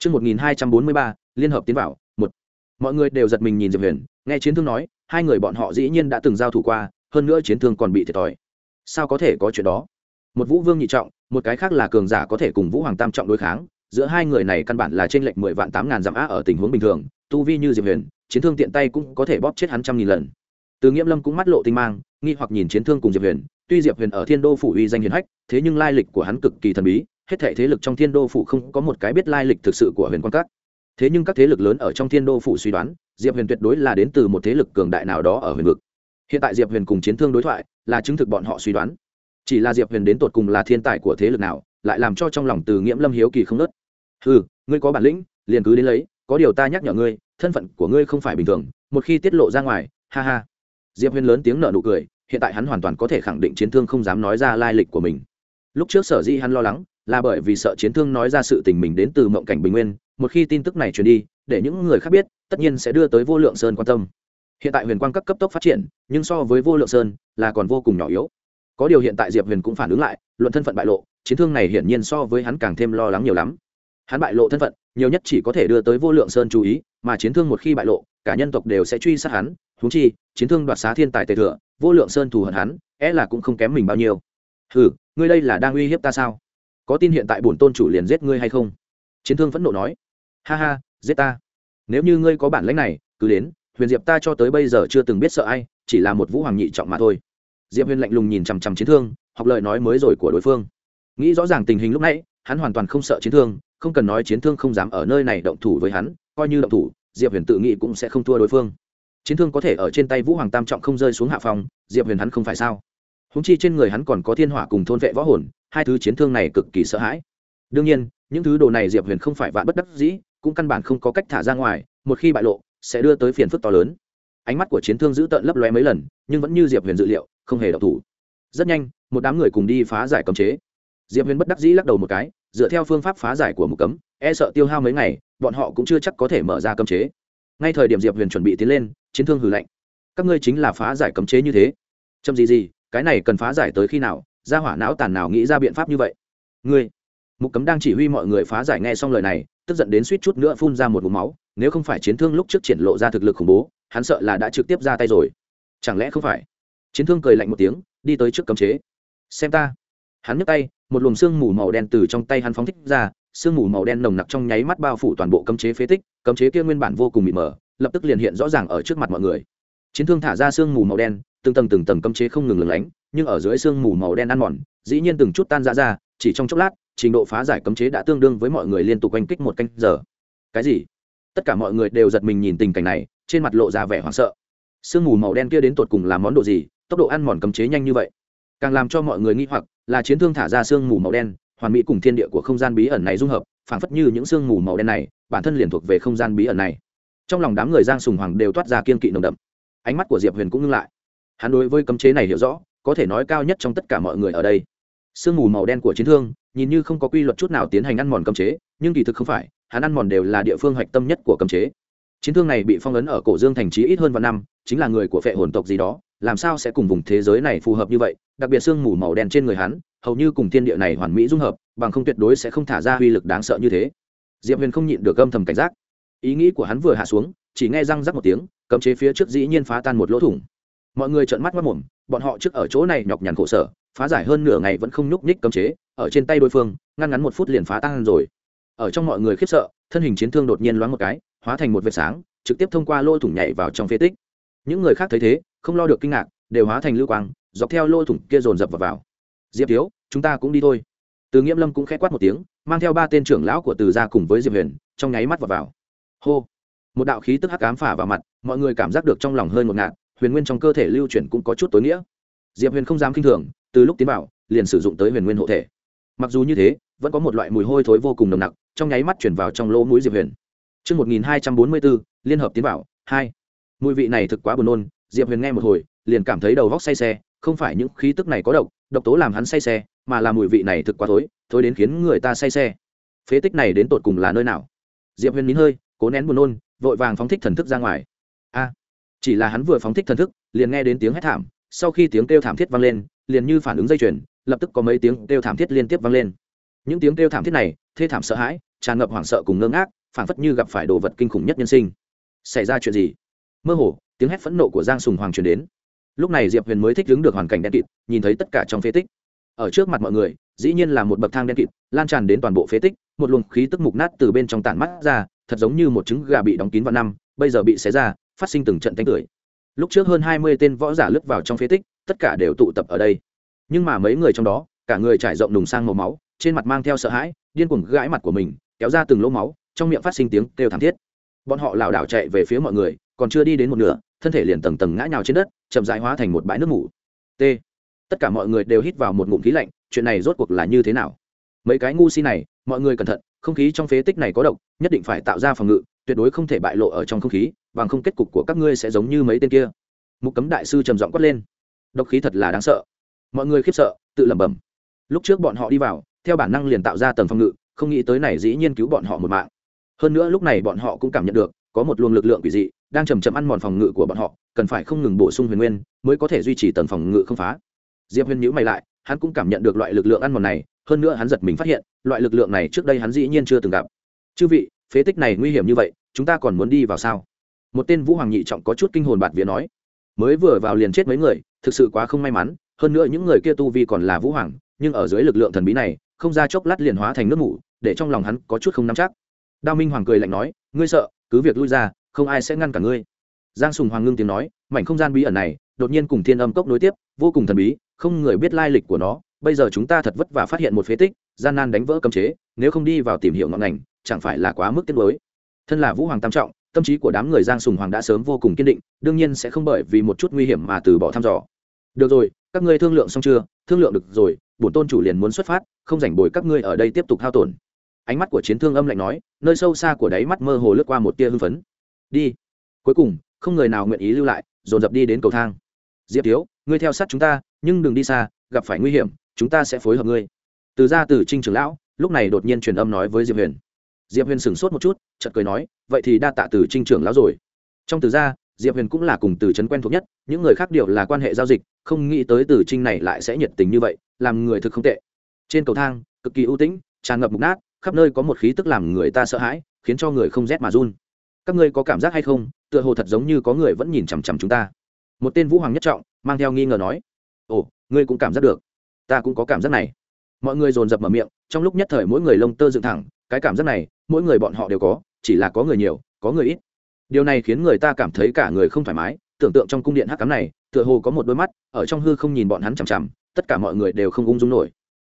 Trước 1243, liên hợp tiến vào, một. Mọi người đều giật mình nhìn Diệp Huyền, nghe chiến thương nói, hai người bọn họ dĩ nhiên đã từng giao thủ qua, hơn nữa chiến thương còn bị thiệt thòi. Sao có thể có chuyện đó? Một Vũ Vương nhị trọng, một cái khác là cường giả có thể cùng Vũ Hoàng tam trọng đối kháng, giữa hai người này căn bản là trên lệch mười vạn tám ngàn dặm á ở tình huống bình thường, tu vi như Diệp Huyền, chiến thương tiện tay cũng có thể bóp chết hắn trăm nghìn lần. Từ Nghiễm Lâm cũng mắt lộ tinh mang, nghi hoặc nhìn chiến thương cùng Diệp Huyền, tuy Diệp Huyền ở Thiên Đô phủ uy danh hiển hách, thế nhưng lai lịch của hắn cực kỳ thần bí, hết thảy thế lực trong Thiên Đô phủ không có một cái biết lai lịch thực sự của Huyền Quan Các. Thế nhưng các thế lực lớn ở trong Thiên Đô phủ suy đoán, Diệp Huyền tuyệt đối là đến từ một thế lực cường đại nào đó ở huyền vực. Hiện tại Diệp Huyền cùng chiến thương đối thoại, là chứng thực bọn họ suy đoán. Chỉ là Diệp Huyền đến tột cùng là thiên tài của thế lực nào, lại làm cho trong lòng Từ Nghiễm Lâm hiếu kỳ không nớt Hừ, ngươi có bản lĩnh, liền cứ đến lấy, có điều ta nhắc nhở ngươi, thân phận của ngươi không phải bình thường, một khi tiết lộ ra ngoài, ha ha. Diệp Huyền lớn tiếng nở nụ cười, hiện tại hắn hoàn toàn có thể khẳng định chiến thương không dám nói ra lai lịch của mình. Lúc trước sở dĩ hắn lo lắng, là bởi vì sợ chiến thương nói ra sự tình mình đến từ mộng cảnh bình nguyên một khi tin tức này truyền đi để những người khác biết tất nhiên sẽ đưa tới vô lượng sơn quan tâm hiện tại huyền quang các cấp tốc phát triển nhưng so với vô lượng sơn là còn vô cùng nhỏ yếu có điều hiện tại diệp huyền cũng phản ứng lại luận thân phận bại lộ chiến thương này hiển nhiên so với hắn càng thêm lo lắng nhiều lắm hắn bại lộ thân phận nhiều nhất chỉ có thể đưa tới vô lượng sơn chú ý mà chiến thương một khi bại lộ, cả nhân tộc đều sẽ truy sát hắn húng chi, chiến thương đoạt xá thiên tài tề thừa, vô lượng sơn thù hận hắn é e là cũng không kém mình bao nhiêu. Hừ, ngươi đây là đang uy hiếp ta sao? Có tin hiện tại bổn tôn chủ liền giết ngươi hay không? Chiến thương phẫn nộ nói. Ha ha, giết ta. Nếu như ngươi có bản lãnh này, cứ đến, huyền diệp ta cho tới bây giờ chưa từng biết sợ ai, chỉ là một vũ hoàng nhị trọng mà thôi. Diệp huyền lạnh lùng nhìn chằm chằm chiến thương, học lời nói mới rồi của đối phương. Nghĩ rõ ràng tình hình lúc nãy, hắn hoàn toàn không sợ chiến thương, không cần nói chiến thương không dám ở nơi này động thủ với hắn coi như động thủ, diệp huyền tự nghĩ cũng sẽ không thua đối phương. Chiến thương có thể ở trên tay vũ hoàng tam trọng không rơi xuống hạ phòng diệp huyền hắn không phải sao? Húng chi trên người hắn còn có thiên hỏa cùng thôn vệ võ hồn, hai thứ chiến thương này cực kỳ sợ hãi. Đương nhiên, những thứ đồ này diệp huyền không phải vạn bất đắc dĩ, cũng căn bản không có cách thả ra ngoài, một khi bại lộ, sẽ đưa tới phiền phức to lớn. Ánh mắt của chiến thương giữ tợn lấp lóe mấy lần, nhưng vẫn như diệp huyền dự liệu, không hề độc thủ. Rất nhanh, một đám người cùng đi phá giải cấm chế. Diệp huyền bất đắc dĩ lắc đầu một cái, dựa theo phương pháp phá giải của một cấm e sợ tiêu hao mấy ngày bọn họ cũng chưa chắc có thể mở ra cấm chế. Ngay thời điểm diệp huyền chuẩn bị tiến lên, chiến thương hử lạnh. Các ngươi chính là phá giải cấm chế như thế. Châm gì gì, cái này cần phá giải tới khi nào? Ra hỏa não tàn nào nghĩ ra biện pháp như vậy? Ngươi, mục cấm đang chỉ huy mọi người phá giải nghe xong lời này, tức giận đến suýt chút nữa phun ra một vùng máu, nếu không phải chiến thương lúc trước triển lộ ra thực lực khủng bố, hắn sợ là đã trực tiếp ra tay rồi. Chẳng lẽ không phải? Chiến thương cười lạnh một tiếng, đi tới trước cấm chế. Xem ta. Hắn nhấc tay, một luồng sương mù màu đen từ trong tay hắn phóng thích ra sương mù màu đen nồng nặc trong nháy mắt bao phủ toàn bộ cấm chế phế tích, cấm chế kia nguyên bản vô cùng mịt mờ, lập tức liền hiện rõ ràng ở trước mặt mọi người. Chiến thương thả ra sương mù màu đen, từng tầng từng tầng cấm chế không ngừng lửng lánh, nhưng ở dưới sương mù màu đen ăn mòn, dĩ nhiên từng chút tan ra ra, chỉ trong chốc lát, trình độ phá giải cấm chế đã tương đương với mọi người liên tục oanh kích một canh giờ. Cái gì? Tất cả mọi người đều giật mình nhìn tình cảnh này, trên mặt lộ ra vẻ hoảng sợ. Sương mù màu đen kia đến tột cùng là món đồ gì? Tốc độ ăn mòn cấm chế nhanh như vậy. Càng làm cho mọi người nghi hoặc là chiến thương thả ra sương mù màu đen hoàn mỹ cùng thiên địa của không gian bí ẩn này dung hợp, phảng phất như những sương mù màu đen này, bản thân liền thuộc về không gian bí ẩn này. Trong lòng đám người giang sùng hoàng đều toát ra kiên kỵ nồng đậm. Ánh mắt của diệp huyền cũng ngưng lại. Hắn đối với cấm chế này hiểu rõ, có thể nói cao nhất trong tất cả mọi người ở đây. Sương mù màu đen của chiến thương, nhìn như không có quy luật chút nào tiến hành ăn mòn cấm chế, nhưng kỳ thực không phải, hắn ăn mòn đều là địa phương hoạch tâm nhất của cấm chế. Chiến thương này bị phong ấn ở cổ dương thành trí ít hơn vạn năm, chính là người của phệ hồn tộc gì đó, làm sao sẽ cùng vùng thế giới này phù hợp như vậy, đặc biệt sương mù màu đen trên người hắn hầu như cùng thiên địa này hoàn mỹ dung hợp bằng không tuyệt đối sẽ không thả ra uy lực đáng sợ như thế. Diệp huyền không nhịn được âm thầm cảnh giác. Ý nghĩ của hắn vừa hạ xuống chỉ nghe răng rắc một tiếng cấm chế phía trước dĩ nhiên phá tan một lỗ thủng. Mọi người trợn mắt mất mồm bọn họ trước ở chỗ này nhọc nhằn khổ sở phá giải hơn nửa ngày vẫn không nhúc nhích cấm chế ở trên tay đối phương ngăn ngắn một phút liền phá tan rồi. Ở trong mọi người khiếp sợ thân hình chiến thương đột nhiên loáng một cái hóa thành một vệt sáng trực tiếp thông qua lỗ thủng nhảy vào trong phế tích. Những người khác thấy thế không lo được kinh ngạc đều hóa thành lưu quang dọc theo lỗ thủng kia dồn dập vào, vào diệp thiếu chúng ta cũng đi thôi. Từ nghiễm lâm cũng k h ẽ quát một tiếng mang theo ba tên trưởng lão của từ ra cùng với diệp huyền trong nháy mắt vào, vào. hô! Một đạo khí tức hắc cám phả vào mặt mọi người cảm giác được trong lòng hơi ngột ngạt huyền nguyên trong cơ thể lưu chuyển cũng có chút tối nghĩa. Diệp huyền không dám k i n h thường từ lúc tiến vào liền sử dụng tới huyền nguyên hộ thể. Mặc dù như thế vẫn có một loại mùi hôi thối vô cùng nồng nặc trong nháy mắt chuyển vào trong lỗ mũi diệp huyền. Trước 1244, liên hợp tiến vào, 2. Mùi vị này thực quá buồn nôn, Diệp Huyền nghe một hồi, liền cảm thấy đầu vóc say xe, không phải những khí tức này có độc, độc tố làm hắn say xe, mà là mùi vị này thực quá thối, thối đến khiến người ta say xe. Phế tích này đến tột cùng là nơi nào? Diệp Huyền nín hơi, cố nén buồn nôn, vội vàng phóng thích thần thức ra ngoài. A! chỉ là hắn vừa phóng thích thần thức liền nghe đến tiếng hét thảm sau khi tiếng kêu thảm thiết vang lên liền như phản ứng dây chuyền lập tức có mấy tiếng kêu thảm thiết liên tiếp vang lên những tiếng kêu thảm thiết này thê thảm sợ hãi tràn ngập hoảng sợ cùng ngơ ngác phảng phất như gặp phải đồ vật kinh khủng nhất nhân sinh xảy ra chuyện gì mơ hồ tiếng hét phẫn nộ của giang sùng hoàng truyền đến lúc này diệp huyền mới thích ứng được hoàn cảnh đen kịt, nhìn thấy tất cả trong phế tích. Ở trước mặt mọi người, dĩ nhiên là một bậc thang đen kịt, lan tràn đến toàn bộ phế tích, một luồng khí tức mục nát từ bên trong tản mắt ra, thật giống như một trứng gà bị đóng kín vào năm, bây giờ bị xé ra, phát sinh từng trận thanh tưởi. Lúc trước hơn hai mươi tên võ giả lướt vào trong phế tích, tất cả đều tụ tập ở đây. Nhưng mà mấy người trong đó, cả người trải rộng đùng sang màu máu, trên mặt mang theo sợ hãi, điên cuồng gãi mặt của mình, kéo ra từng lỗ máu, trong miệng phát sinh tiếng kêu thảm thiết. Bọn họ lảo đảo chạy về phía mọi người, còn chưa đi đến một nửa thân thể liền tầng tầng ngã nhào trên đất, chậm rãi hóa thành một bãi nước mủ t. Tất cả mọi người đều hít vào một ngụm khí lạnh, chuyện này rốt cuộc là như thế nào? Mấy cái ngu si này, mọi người cẩn thận, không khí trong phế tích này có độc, nhất định phải tạo ra phòng ngự, tuyệt đối không thể bại lộ ở trong không khí, bằng không kết cục của các ngươi sẽ giống như mấy tên kia. Mục cấm đại sư trầm giọng quát lên. Độc khí thật là đáng sợ. Mọi người khiếp sợ, tự lẩm bẩm. Lúc trước bọn họ đi vào, theo bản năng liền tạo ra tầng phòng ngự, không nghĩ tới này dĩ nhiên cứu bọn họ một mạng. Hơn nữa lúc này bọn họ cũng cảm nhận được, có một luồng lực lượng quỷ dị đang chầm chậm ăn mòn phòng ngự của bọn họ, cần phải không ngừng bổ sung huyền nguyên mới có thể duy trì tầng phòng ngự không phá. Diệp huyền nhữ mày lại, hắn cũng cảm nhận được loại lực lượng ăn mòn này, hơn nữa hắn giật mình phát hiện, loại lực lượng này trước đây hắn dĩ nhiên chưa từng gặp. Chư vị, phế tích này nguy hiểm như vậy, chúng ta còn muốn đi vào sao? Một tên vũ hoàng nhị trọng có chút kinh hồn bạt vía nói. Mới vừa vào liền chết mấy người, thực sự quá không may mắn, hơn nữa những người kia tu vi còn là vũ hoàng, nhưng ở dưới lực lượng thần bí này, không ra chốc lát liền hóa thành nước mủ, để trong lòng hắn có chút không nắm chắc. Đao minh hoàng cười lạnh nói, ngươi sợ, cứ việc lui ra không ai sẽ ngăn cả ngươi. Giang sùng hoàng ngưng tiếng nói, mảnh không gian bí ẩn này, đột nhiên cùng thiên âm cốc nối tiếp, vô cùng thần bí, không người biết lai lịch của nó. Bây giờ chúng ta thật vất vả phát hiện một phế tích, gian nan đánh vỡ cấm chế, nếu không đi vào tìm hiểu ngọn ngành, chẳng phải là quá mức tiết mới thân là vũ hoàng tam trọng, tâm trí của đám người giang sùng hoàng đã sớm vô cùng kiên định, đương nhiên sẽ không bởi vì một chút nguy hiểm mà từ bỏ thăm dò. Được rồi, các ngươi thương lượng xong chưa? Thương lượng được rồi, bổn tôn chủ liền muốn xuất phát, không rảnh bồi các ngươi ở đây tiếp tục thao tổn. Ánh mắt của chiến thương âm lạnh nói, nơi sâu xa của đáy mắt mơ hồ lướt qua một tia hưng phấn đi. Cuối cùng, không người nào nguyện ý lưu lại, dồn dập đi đến cầu thang. Diệp thiếu, ngươi theo sát chúng ta, nhưng đừng đi xa, gặp phải nguy hiểm, chúng ta sẽ phối hợp ngươi. Từ ra từ trinh trưởng lão, lúc này đột nhiên truyền âm nói với diệp huyền. Diệp huyền sửng sốt một chút, chợt cười nói, vậy thì đa tạ từ trinh trưởng lão rồi. Trong từ ra diệp huyền cũng là cùng từ trấn quen thuộc nhất, những người khác điều là quan hệ giao dịch, không nghĩ tới từ trinh này lại sẽ nhiệt tình như vậy, làm người thực không tệ. Trên cầu thang, cực kỳ ưu tĩnh, tràn ngập mục nát, khắp nơi có một khí tức làm người ta sợ hãi, khiến cho người không rét mà run các ngươi có cảm giác hay không, tựa hồ thật giống như có người vẫn nhìn chằm chằm chúng ta. Một tên vũ hoàng nhất trọng, mang theo nghi ngờ nói, ồ, ngươi cũng cảm giác được. Ta cũng có cảm giác này. Mọi người dồn dập mở miệng, trong lúc nhất thời mỗi người lông tơ dựng thẳng, cái cảm giác này, mỗi người bọn họ đều có, chỉ là có người nhiều, có người ít. Điều này khiến người ta cảm thấy cả người không thoải mái, tưởng tượng trong cung điện hắc cám này, tựa hồ có một đôi mắt, ở trong hư không nhìn bọn hắn chằm chằm, tất cả mọi người đều không ung dung nổi.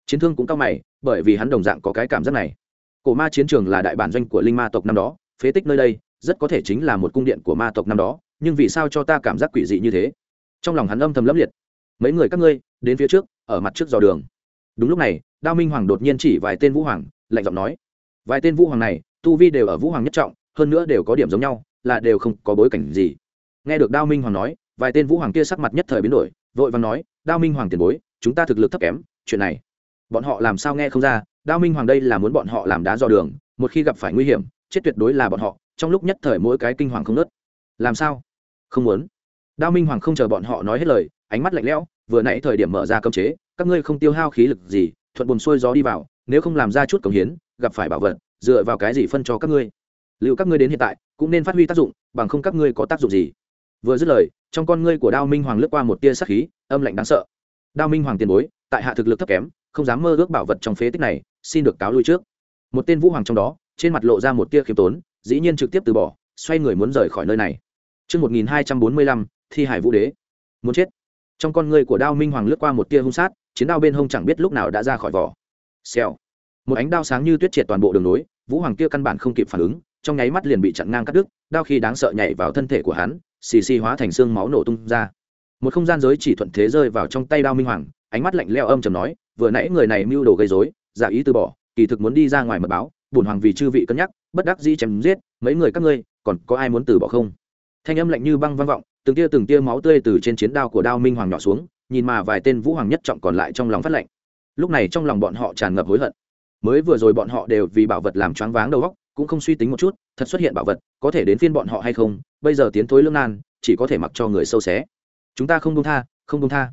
Chiến thương cũng cao mày, bởi vì hắn đồng dạng có cái cảm giác này. Cổ ma chiến trường là đại bản doanh của linh ma tộc năm đó, phế tích nơi đây rất có thể chính là một cung điện của ma tộc năm đó, nhưng vì sao cho ta cảm giác quỷ dị như thế? Trong lòng hắn âm thầm lấp liệt. Mấy người các ngươi, đến phía trước, ở mặt trước dò đường. Đúng lúc này, đao minh hoàng đột nhiên chỉ vài tên vũ hoàng, lạnh giọng nói. Vài tên vũ hoàng này, tu vi đều ở vũ hoàng nhất trọng, hơn nữa đều có điểm giống nhau, là đều không có bối cảnh gì. Nghe được đao minh hoàng nói, vài tên vũ hoàng kia sắc mặt nhất thời biến đổi, vội vàng nói, đao minh hoàng tiền bối, chúng ta thực lực thấp kém, chuyện này, bọn họ làm sao nghe không ra? Đao minh hoàng đây là muốn bọn họ làm đá dò đường, một khi gặp phải nguy hiểm, chết tuyệt đối là bọn họ trong lúc nhất thời mỗi cái kinh hoàng không nớt. Làm sao? Không muốn. Đao minh hoàng không chờ bọn họ nói hết lời, ánh mắt lạnh lẽo, vừa nãy thời điểm mở ra cấm chế, các ngươi không tiêu hao khí lực gì, thuận buồn xuôi gió đi vào, nếu không làm ra chút cống hiến, gặp phải bảo vật, dựa vào cái gì phân cho các ngươi? Liệu các ngươi đến hiện tại, cũng nên phát huy tác dụng, bằng không các ngươi có tác dụng gì? Vừa dứt lời, trong con ngươi của đao minh hoàng lướt qua một tia sắc khí, âm lạnh đáng sợ. Đao minh hoàng tiền bối, tại hạ thực lực thấp kém, không dám mơ ước bảo vật trong phế tích này, xin được cáo lui trước. Một tên vũ hoàng trong đó, trên mặt lộ ra một tia khiêm tốn dĩ nhiên trực tiếp từ bỏ xoay người muốn rời khỏi nơi này Trước 1245, thi hải vũ đế. Muốn chết. Trong con người của đao minh hoàng lướt qua một tia hung sát, chiến đao bên hông chẳng biết lúc nào đã ra khỏi vỏ. Xèo. Một ánh đao sáng như tuyết triệt toàn bộ đường nối, vũ hoàng kia căn bản không kịp phản ứng, trong nháy mắt liền bị chặn ngang cắt đứt, đao khi đáng sợ nhảy vào thân thể của hắn, xì xì hóa thành xương máu nổ tung ra. Một không gian giới chỉ thuận thế rơi vào trong tay đao minh hoàng, ánh mắt lạnh lẽo âm trầm nói, vừa nãy người này mưu đồ gây rối, giả ý từ bỏ, kỳ thực muốn đi ra ngoài mật báo, bổn hoàng vì chư vị cân nhắc, bất đắc dĩ chém giết, mấy người các ngươi, còn có ai muốn từ bỏ không? Thanh âm lạnh như băng vang vọng, từng tia từng tia máu tươi từ trên chiến đao của đao minh hoàng nhỏ xuống, nhìn mà vài tên vũ hoàng nhất trọng còn lại trong lòng phát lạnh. Lúc này trong lòng bọn họ tràn ngập hối hận. Mới vừa rồi bọn họ đều vì bảo vật làm choáng váng đầu óc, cũng không suy tính một chút, thật xuất hiện bảo vật, có thể đến phiên bọn họ hay không, bây giờ tiến thối lưỡng nan, chỉ có thể mặc cho người sâu xé. Chúng ta không buông tha, không công tha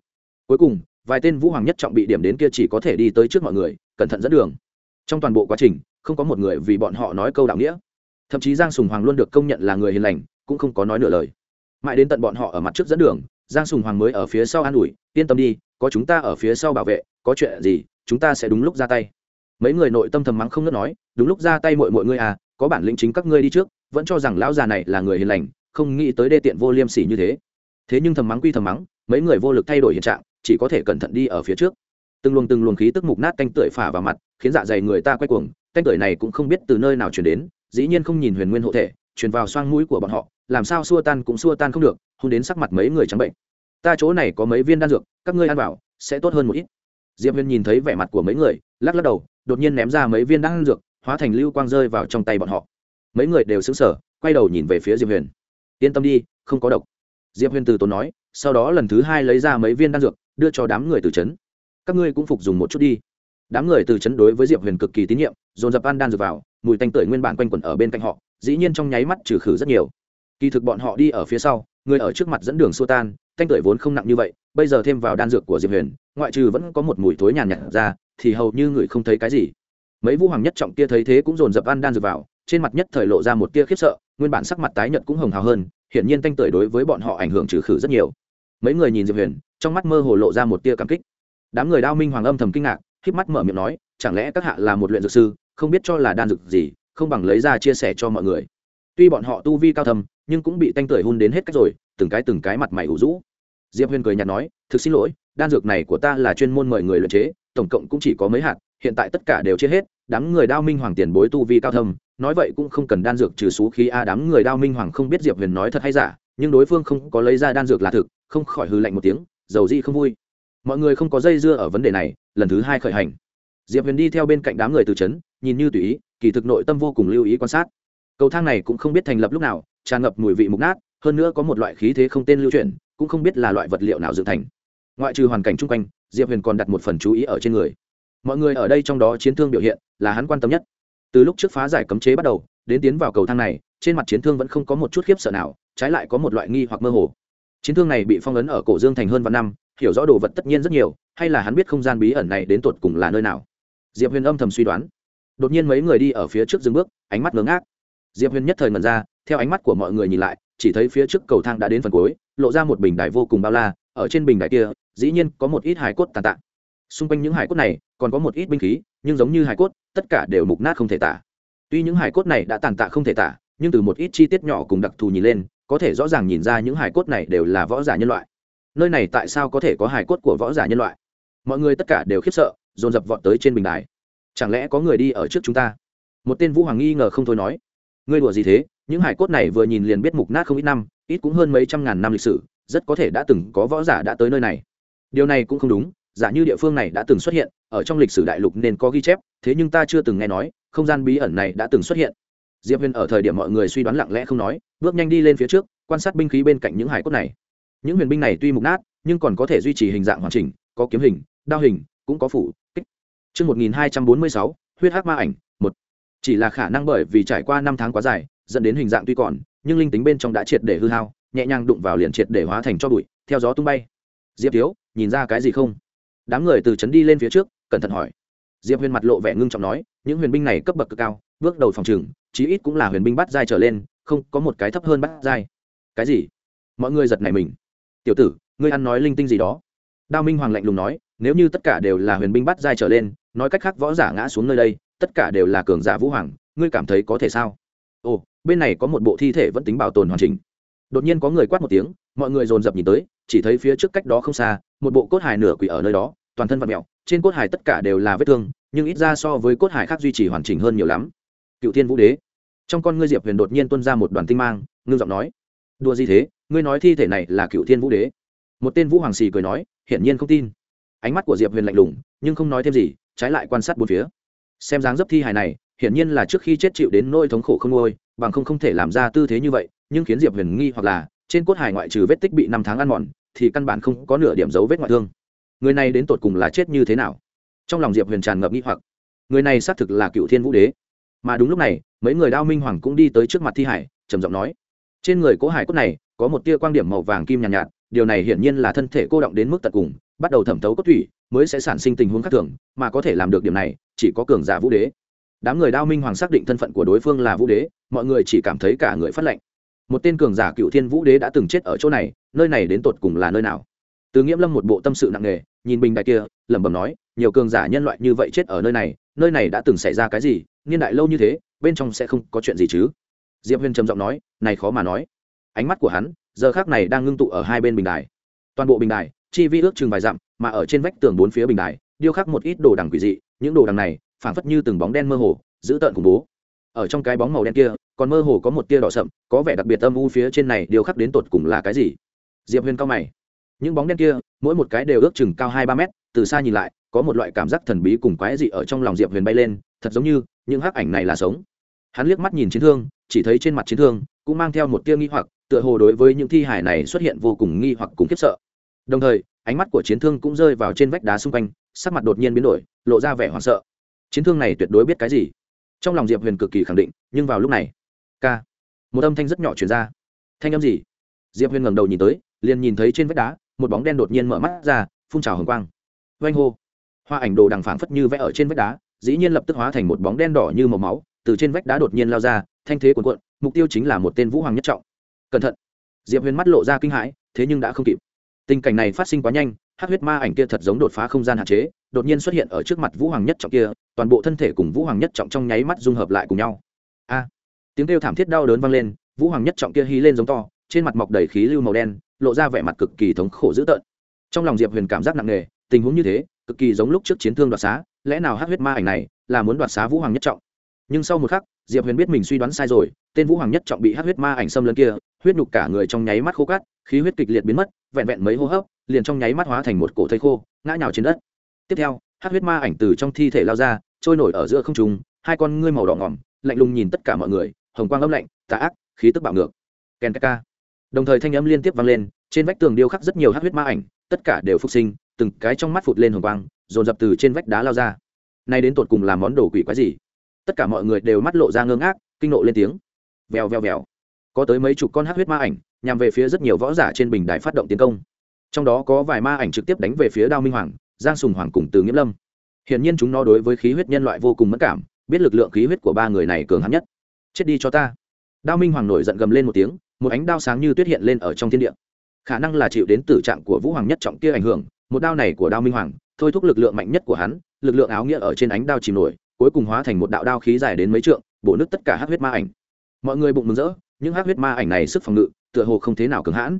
cuối cùng vài tên vũ hoàng nhất trọng bị điểm đến kia chỉ có thể đi tới trước mọi người cẩn thận dẫn đường trong toàn bộ quá trình không có một người vì bọn họ nói câu đạo nghĩa. Thậm chí giang sùng hoàng luôn được công nhận là người hiền lành, cũng không có nói nửa lời. Mãi đến tận bọn họ ở mặt trước dẫn đường, giang sùng hoàng mới ở phía sau an ủi, yên tâm đi, có chúng ta ở phía sau bảo vệ, có chuyện gì, chúng ta sẽ đúng lúc ra tay. Mấy người nội tâm thầm mắng không ngớt nói, đúng lúc ra tay mọi mọi ngươi à có bản lĩnh chính các ngươi đi trước, vẫn cho rằng lão già này là người hiền lành, không nghĩ tới đê tiện vô liêm sỉ như thế. Thế nhưng thầm mắng quy thầm mắng, mấy người vô lực thay đổi hiện trạng, chỉ có thể cẩn thận đi ở phía trước. Từng luồng từng luồng khí tức mục nát canh tưởi phả vào mặt, khiến dạ dày người ta quay cuồng canh cười này cũng không biết từ nơi nào chuyển đến, dĩ nhiên không nhìn huyền nguyên hộ thể truyền vào xoang mũi của bọn họ, làm sao xua tan cũng xua tan không được, hôn đến sắc mặt mấy người trắng bệnh. Ta chỗ này có mấy viên đan dược, các ngươi ăn vào, sẽ tốt hơn một ít. Diệp huyền nhìn thấy vẻ mặt của mấy người, lắc lắc đầu, đột nhiên ném ra mấy viên đan dược, hóa thành lưu quang rơi vào trong tay bọn họ. Mấy người đều xứng sở quay đầu nhìn về phía diệp huyền. Yên tâm đi, không có độc. Diệp huyền từ tốn nói, sau đó lần thứ hai lấy ra mấy viên đan dược, đưa cho đám người từ trấn các ngươi cũng phục dùng một chút đi đám người từ chấn đối với diệp huyền cực kỳ tín nhiệm, dồn dập ăn đan dược vào, mùi tanh tưởi nguyên bản quanh quẩn ở bên cạnh họ, dĩ nhiên trong nháy mắt trừ khử rất nhiều. Kỳ thực bọn họ đi ở phía sau, người ở trước mặt dẫn đường xua tan, tanh tưởi vốn không nặng như vậy, bây giờ thêm vào đan dược của diệp huyền, ngoại trừ vẫn có một mùi thối nhàn nhạt ra, thì hầu như người không thấy cái gì. Mấy vũ hoàng nhất trọng kia thấy thế cũng dồn dập ăn đan dược vào, trên mặt nhất thời lộ ra một tia khiếp sợ, nguyên bản sắc mặt tái nhợt cũng hồng hào hơn, hiển nhiên tanh tưởi đối với bọn họ ảnh hưởng trừ khử rất nhiều. Mấy người nhìn diệp huyền, trong mắt mơ hồ lộ ra một tia cảm kích. Đám người đao minh hoàng âm thầm kinh ngạc híp mắt mở miệng nói, chẳng lẽ các hạ là một luyện dược sư, không biết cho là đan dược gì, không bằng lấy ra chia sẻ cho mọi người. Tuy bọn họ tu vi cao thầm nhưng cũng bị tanh tưởi hun đến hết cách rồi, từng cái từng cái mặt mày ủ rũ. Diệp huyền cười nhạt nói, thực xin lỗi, đan dược này của ta là chuyên môn mời người luyện chế, tổng cộng cũng chỉ có mấy hạt, hiện tại tất cả đều chia hết, đám người đao minh hoàng tiền bối tu vi cao thâm, nói vậy cũng không cần đan dược trừ số khí a, đám người đao minh hoàng không biết diệp huyền nói thật hay giả, nhưng đối phương không có lấy ra đan dược là thực, không khỏi hư lạnh một tiếng, dầu di không vui mọi người không có dây dưa ở vấn đề này, lần thứ hai khởi hành. Diệp huyền đi theo bên cạnh đám người từ trấn nhìn như tùy ý, kỳ thực nội tâm vô cùng lưu ý quan sát. Cầu thang này cũng không biết thành lập lúc nào, tràn ngập mùi vị mục nát, hơn nữa có một loại khí thế không tên lưu chuyển, cũng không biết là loại vật liệu nào dựng thành. Ngoại trừ hoàn cảnh chung quanh, diệp huyền còn đặt một phần chú ý ở trên người. Mọi người ở đây trong đó chiến thương biểu hiện là hắn quan tâm nhất. Từ lúc trước phá giải cấm chế bắt đầu, đến tiến vào cầu thang này, trên mặt chiến thương vẫn không có một chút khiếp sợ nào, trái lại có một loại nghi hoặc mơ hồ. Chiến thương này bị phong ấn ở cổ dương thành hơn vạn năm hiểu rõ đồ vật tất nhiên rất nhiều, hay là hắn biết không gian bí ẩn này đến tột cùng là nơi nào? Diệp huyền âm thầm suy đoán. Đột nhiên mấy người đi ở phía trước dừng bước, ánh mắt ngớ ngác. Diệp huyền nhất thời ngần ra, theo ánh mắt của mọi người nhìn lại, chỉ thấy phía trước cầu thang đã đến phần cuối, lộ ra một bình đài vô cùng bao la, ở trên bình đài kia, dĩ nhiên có một ít hải cốt tàn tạ. Xung quanh những hải cốt này, còn có một ít binh khí, nhưng giống như hải cốt, tất cả đều mục nát không thể tả. Tuy những hải cốt này đã tàn tạ không thể tả, nhưng từ một ít chi tiết nhỏ cùng đặc thù nhìn lên, có thể rõ ràng nhìn ra những hải cốt này đều là võ giả nhân loại nơi này tại sao có thể có hài cốt của võ giả nhân loại? Mọi người tất cả đều khiếp sợ, dồn dập vọt tới trên bình đài. Chẳng lẽ có người đi ở trước chúng ta? Một tên vũ hoàng nghi ngờ không thôi nói. Ngươi đùa gì thế? Những hải cốt này vừa nhìn liền biết mục nát không ít năm, ít cũng hơn mấy trăm ngàn năm lịch sử, rất có thể đã từng có võ giả đã tới nơi này. Điều này cũng không đúng, giả như địa phương này đã từng xuất hiện, ở trong lịch sử đại lục nên có ghi chép, thế nhưng ta chưa từng nghe nói, không gian bí ẩn này đã từng xuất hiện. Diệp huyền ở thời điểm mọi người suy đoán lặng lẽ không nói, bước nhanh đi lên phía trước, quan sát binh khí bên cạnh những hải cốt này những huyền binh này tuy mục nát nhưng còn có thể duy trì hình dạng hoàn chỉnh có kiếm hình đao hình cũng có phủ kích Trước 1246, huyết hắc ma ảnh, một. Chỉ là khả năng bởi vì trải qua năm tháng quá dài, dẫn đến hình dạng tuy còn, nhưng linh tính bên trong đã triệt để hư hao, nhẹ nhàng đụng vào liền triệt để hóa thành cho bụi, theo gió tung bay. Diệp Thiếu, nhìn ra cái gì không? Đám người từ trấn đi lên phía trước, cẩn thận hỏi. Diệp Huyền mặt lộ vẻ ngưng trọng nói, những huyền binh này cấp bậc cực cao, bước đầu phòng trường, chí ít cũng là huyền binh bắt giai trở lên, không có một cái thấp hơn bắt giai. Cái gì? Mọi người giật nảy mình. Tiểu tử, ngươi ăn nói linh tinh gì đó? Đao Minh Hoàng lạnh lùng nói, nếu như tất cả đều là huyền binh bắt giai trở lên, nói cách khác võ giả ngã xuống nơi đây tất cả đều là cường giả vũ hoàng ngươi cảm thấy có thể sao? Ồ bên này có một bộ thi thể vẫn tính bảo tồn hoàn chỉnh. Đột nhiên có người quát một tiếng mọi người dồn dập nhìn tới chỉ thấy phía trước cách đó không xa một bộ cốt hài nửa quỷ ở nơi đó toàn thân vật mẹo trên cốt hài tất cả đều là vết thương nhưng ít ra so với cốt hài khác duy trì hoàn chỉnh hơn nhiều lắm. Cựu thiên vũ đế. Trong con ngươi diệp huyền đột nhiên tuân ra một đoàn tinh mang ngưng giọng nói đùa gì thế? Ngươi nói thi thể này là cựu thiên vũ đế một tên vũ hoàng xì cười nói hiển nhiên không tin ánh mắt của diệp huyền lạnh lùng nhưng không nói thêm gì trái lại quan sát bốn phía xem dáng dấp thi hài này hiển nhiên là trước khi chết chịu đến nỗi thống khổ không ngôi bằng không không thể làm ra tư thế như vậy nhưng khiến diệp huyền nghi hoặc là trên cốt hài ngoại trừ vết tích bị năm tháng ăn mòn thì căn bản không có nửa điểm dấu vết ngoại thương người này đến tột cùng là chết như thế nào trong lòng diệp huyền tràn ngập nghi hoặc người này xác thực là cựu thiên vũ đế mà đúng lúc này mấy người đao minh hoàng cũng đi tới trước mặt thi hải trầm giọng nói trên người cỗ hải cốt này có một tia quang điểm màu vàng kim nhàn nhạt, nhạt điều này hiển nhiên là thân thể cô động đến mức tận cùng bắt đầu thẩm thấu cốt thủy mới sẽ sản sinh tình huống khác thường mà có thể làm được điểm này chỉ có cường giả vũ đế. Đám người đao minh hoàng xác định thân phận của đối phương là vũ đế mọi người chỉ cảm thấy cả người phát lệnh một tên cường giả cựu thiên vũ đế đã từng chết ở chỗ này nơi này đến tột cùng là nơi nào? Từ nghiễm lâm một bộ tâm sự nặng nề nhìn bình đại kia lẩm bẩm nói nhiều cường giả nhân loại như vậy chết ở nơi này nơi này đã từng xảy ra cái gì? Niên đại lâu như thế bên trong sẽ không có chuyện gì chứ? Diệp huyền trầm giọng nói này khó mà nói ánh mắt của hắn giờ khác này đang ngưng tụ ở hai bên bình đài. Toàn bộ bình đài, chi vi ước chừng vài dặm, mà ở trên vách tường bốn phía bình đài, điêu khắc một ít đồ đằng quỷ dị, những đồ đằng này phảng phất như từng bóng đen mơ hồ giữ tợn khủng bố. Ở trong cái bóng màu đen kia, còn mơ hồ có một tia đỏ sậm, có vẻ đặc biệt âm u phía trên này điêu khắc đến tột cùng là cái gì? Diệp huyền cao mày. Những bóng đen kia, mỗi một cái đều ước chừng cao hai ba mét, từ xa nhìn lại, có một loại cảm giác thần bí cùng quái dị ở trong lòng diệp huyền bay lên, thật giống như những hắc ảnh này là sống. Hắn liếc mắt nhìn chiến thương, chỉ thấy trên mặt chiến thương cũng mang theo một tia nghi hoặc tựa hồ đối với những thi hải này xuất hiện vô cùng nghi hoặc cùng khiếp sợ. Đồng thời, ánh mắt của chiến thương cũng rơi vào trên vách đá xung quanh, sắc mặt đột nhiên biến đổi, lộ ra vẻ hoảng sợ. Chiến thương này tuyệt đối biết cái gì? Trong lòng diệp huyền cực kỳ khẳng định, nhưng vào lúc này k một âm thanh rất nhỏ chuyển ra. Thanh âm gì? Diệp huyền ngẩng đầu nhìn tới, liền nhìn thấy trên vách đá, một bóng đen đột nhiên mở mắt ra, phun trào hồng quang. Oanh hô. Hoa ảnh đồ đằng phảng phất như vẽ ở trên vách đá, dĩ nhiên lập tức hóa thành một bóng đen đỏ như màu máu, từ trên vách đá đột nhiên lao ra, thanh thế cuồn cuộn, mục tiêu chính là một tên vũ hoàng nhất trọng cẩn thận. Diệp huyền mắt lộ ra kinh hãi, thế nhưng đã không kịp. Tình cảnh này phát sinh quá nhanh hát huyết ma ảnh kia thật giống đột phá không gian hạn chế, đột nhiên xuất hiện ở trước mặt vũ hoàng nhất trọng kia, toàn bộ thân thể cùng vũ hoàng nhất trọng trong nháy mắt dung hợp lại cùng nhau. A! Tiếng kêu thảm thiết đau đớn vang lên, vũ hoàng nhất trọng kia hí lên giống to, trên mặt mọc đầy khí lưu màu đen, lộ ra vẻ mặt cực kỳ thống khổ dữ tợn. Trong lòng diệp huyền cảm giác nặng nề, tình huống như thế, cực kỳ giống lúc trước chiến thương đoạt xá, lẽ nào hát huyết ma ảnh này là muốn đoạt xá vũ hoàng nhất trọng? Nhưng sau một khắc, diệp huyền biết mình suy đoán sai rồi, tên vũ hoàng nhất trọng bị hát huyết ma ảnh xâm lấn kia huyết nhục cả người trong nháy mắt khô cát, khí huyết kịch liệt biến mất, vẹn vẹn mấy hô hấp, liền trong nháy mắt hóa thành một cổ thây khô, ngã nhào trên đất. Tiếp theo hát huyết ma ảnh từ trong thi thể lao ra, trôi nổi ở giữa không trung, hai con ngươi màu đỏ ngỏm, lạnh lùng nhìn tất cả mọi người, hồng quang âm lạnh, tà ác, khí tức bạo ngược. Ken ka đồng thời thanh âm liên tiếp vang lên, trên vách tường điêu khắc rất nhiều hát huyết ma ảnh, tất cả đều phục sinh, từng cái trong mắt phụt lên hồng quang, dồn dập từ trên vách đá lao ra. Nay đến tột cùng làm món đồ quỷ quái gì? Tất cả mọi người đều mắt lộ ra ngơ ngác, kinh nộ lên tiếng. Vèo vèo vèo có tới mấy chục con hát huyết ma ảnh, nhằm về phía rất nhiều võ giả trên bình đài phát động tiến công. Trong đó có vài ma ảnh trực tiếp đánh về phía đao minh hoàng, giang sùng hoàng cùng từ nghĩa lâm. Hiển nhiên chúng nó đối với khí huyết nhân loại vô cùng mất cảm, biết lực lượng khí huyết của ba người này cường hắn nhất. Chết đi cho ta. Đao minh hoàng nổi giận gầm lên một tiếng, một ánh đao sáng như tuyết hiện lên ở trong thiên địa. Khả năng là chịu đến tử trạng của vũ hoàng nhất trọng kia ảnh hưởng, một đao này của đao minh hoàng, thôi thúc lực lượng mạnh nhất của hắn, lực lượng áo nghĩa ở trên ánh đao chìm nổi, cuối cùng hóa thành một đạo đao khí dài đến mấy trượng, bổ nứt tất cả hát huyết ma ảnh. Mọi người bụng mừng rỡ những hắc huyết ma ảnh này sức phòng ngự, tựa hồ không thế nào cứng hãn.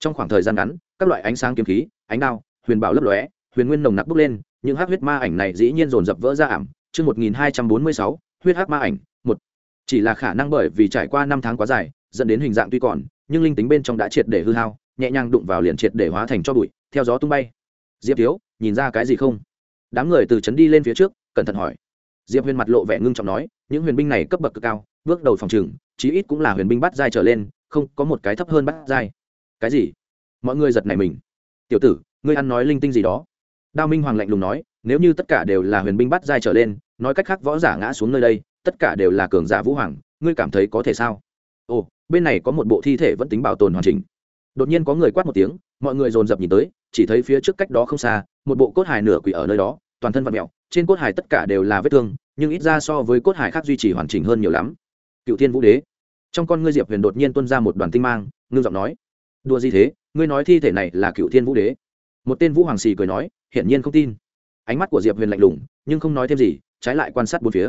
Trong khoảng thời gian ngắn, các loại ánh sáng kiếm khí, ánh đao, huyền bảo lấp lóe, huyền nguyên nồng nặc bốc lên, những hắc huyết ma ảnh này dĩ nhiên dồn dập vỡ ra ảm. Chương một nghìn hai trăm bốn mươi sáu, huyết hắc ma ảnh, một. Chỉ là khả năng bởi vì trải qua năm tháng quá dài, dẫn đến hình dạng tuy còn, nhưng linh tính bên trong đã triệt để hư hao, nhẹ nhàng đụng vào liền triệt để hóa thành cho bụi, theo gió tung bay. Diệp thiếu, nhìn ra cái gì không? Đám người từ trấn đi lên phía trước, cẩn thận hỏi diệp huyền mặt lộ vẻ ngưng trọng nói, những huyền binh này cấp bậc cực cao, bước đầu phòng trừng, chí ít cũng là huyền binh bắt giai trở lên, không có một cái thấp hơn bắt giai. Cái gì? Mọi người giật này mình. Tiểu tử, ngươi ăn nói linh tinh gì đó. Đao minh hoàng lạnh lùng nói, nếu như tất cả đều là huyền binh bắt giai trở lên, nói cách khác võ giả ngã xuống nơi đây, tất cả đều là cường giả vũ hoàng, ngươi cảm thấy có thể sao? Ồ, bên này có một bộ thi thể vẫn tính bảo tồn hoàn chỉnh. Đột nhiên có người quát một tiếng, mọi người dồn dập nhìn tới, chỉ thấy phía trước cách đó không xa, một bộ cốt hài nửa quỷ ở nơi đó, toàn thân vật mẹo trên cốt hài tất cả đều là vết thương, nhưng ít ra so với cốt hài khác duy trì hoàn chỉnh hơn nhiều lắm. Cựu thiên vũ đế. Trong con ngươi diệp huyền đột nhiên tuân ra một đoàn tinh mang, ngưng giọng nói, đùa gì thế? Ngươi nói thi thể này là cựu thiên vũ đế. Một tên vũ hoàng xì cười nói, hiển nhiên không tin. Ánh mắt của diệp huyền lạnh lùng, nhưng không nói thêm gì, trái lại quan sát bốn phía.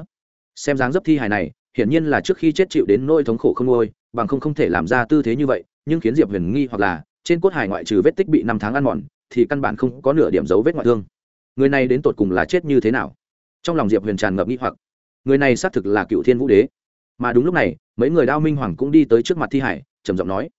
Xem dáng dấp thi hài này, hiển nhiên là trước khi chết chịu đến nỗi thống khổ không ngôi bằng không không thể làm ra tư thế như vậy, nhưng khiến diệp huyền nghi hoặc là, trên cốt hài ngoại trừ vết tích bị năm tháng ăn mòn, thì căn bản không có nửa điểm dấu vết ngoại thương người này đến tột cùng là chết như thế nào? Trong lòng diệp huyền tràn ngập nghi hoặc. Người này xác thực là cựu thiên vũ đế. Mà đúng lúc này mấy người đao minh hoàng cũng đi tới trước mặt thi hải trầm giọng nói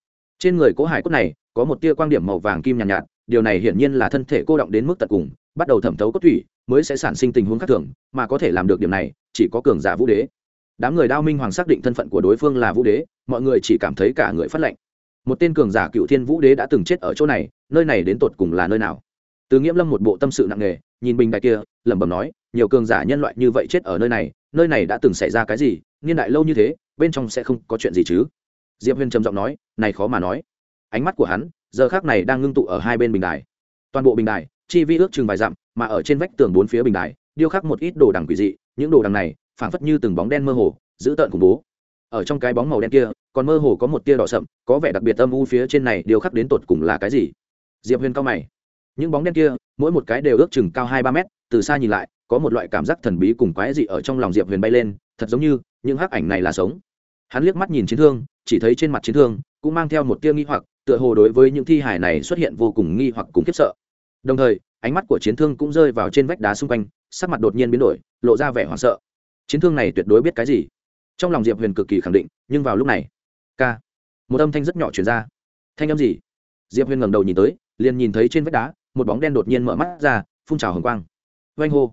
trên người cố hải cốt này có một tia quan điểm màu vàng kim nhàn nhạt, nhạt điều này hiển nhiên là thân thể cô động đến mức tận cùng bắt đầu thẩm thấu cốt thủy mới sẽ sản sinh tình huống khác thường mà có thể làm được điểm này chỉ có cường giả vũ đế. Đám người đao minh hoàng xác định thân phận của đối phương là vũ đế mọi người chỉ cảm thấy cả người phát lệnh một tên cường giả cựu thiên vũ đế đã từng chết ở chỗ này nơi này đến tột cùng là nơi nào? Từ nghiễm lâm một bộ tâm sự nặng nề, nhìn bình đại kia, lẩm bẩm nói, nhiều cường giả nhân loại như vậy chết ở nơi này nơi này đã từng xảy ra cái gì, niên đại lâu như thế, bên trong sẽ không có chuyện gì chứ? Diệp huyền trầm giọng nói, này khó mà nói. Ánh mắt của hắn, giờ khác này đang ngưng tụ ở hai bên bình đài. Toàn bộ bình đài, chi vi ước chừng vài dặm, mà ở trên vách tường bốn phía bình đài, điêu khắc một ít đồ đằng quỷ dị, những đồ đằng này, phảng phất như từng bóng đen mơ hồ, dữ tợn khủng bố. Ở trong cái bóng màu đen kia, còn mơ hồ có một tia đỏ sậm, có vẻ đặc biệt âm u phía trên này điêu khắc đến tột cùng là cái gì? Diệp huyền cao mày những bóng đen kia, mỗi một cái đều ước chừng cao hai ba mét, từ xa nhìn lại, có một loại cảm giác thần bí cùng quái dị ở trong lòng diệp huyền bay lên, thật giống như những hắc ảnh này là sống. Hắn liếc mắt nhìn chiến thương, chỉ thấy trên mặt chiến thương cũng mang theo một tia nghi hoặc, tựa hồ đối với những thi hải này xuất hiện vô cùng nghi hoặc cùng khiếp sợ. Đồng thời, ánh mắt của chiến thương cũng rơi vào trên vách đá xung quanh, sắc mặt đột nhiên biến đổi, lộ ra vẻ hoảng sợ. Chiến thương này tuyệt đối biết cái gì? Trong lòng diệp huyền cực kỳ khẳng định, nhưng vào lúc này k một âm thanh rất nhỏ chuyển ra. Thanh âm gì? Diệp huyền ngẩng đầu nhìn tới, liền nhìn thấy trên vách đá một bóng đen đột nhiên mở mắt ra, phun trào hồng quang. Oanh hô.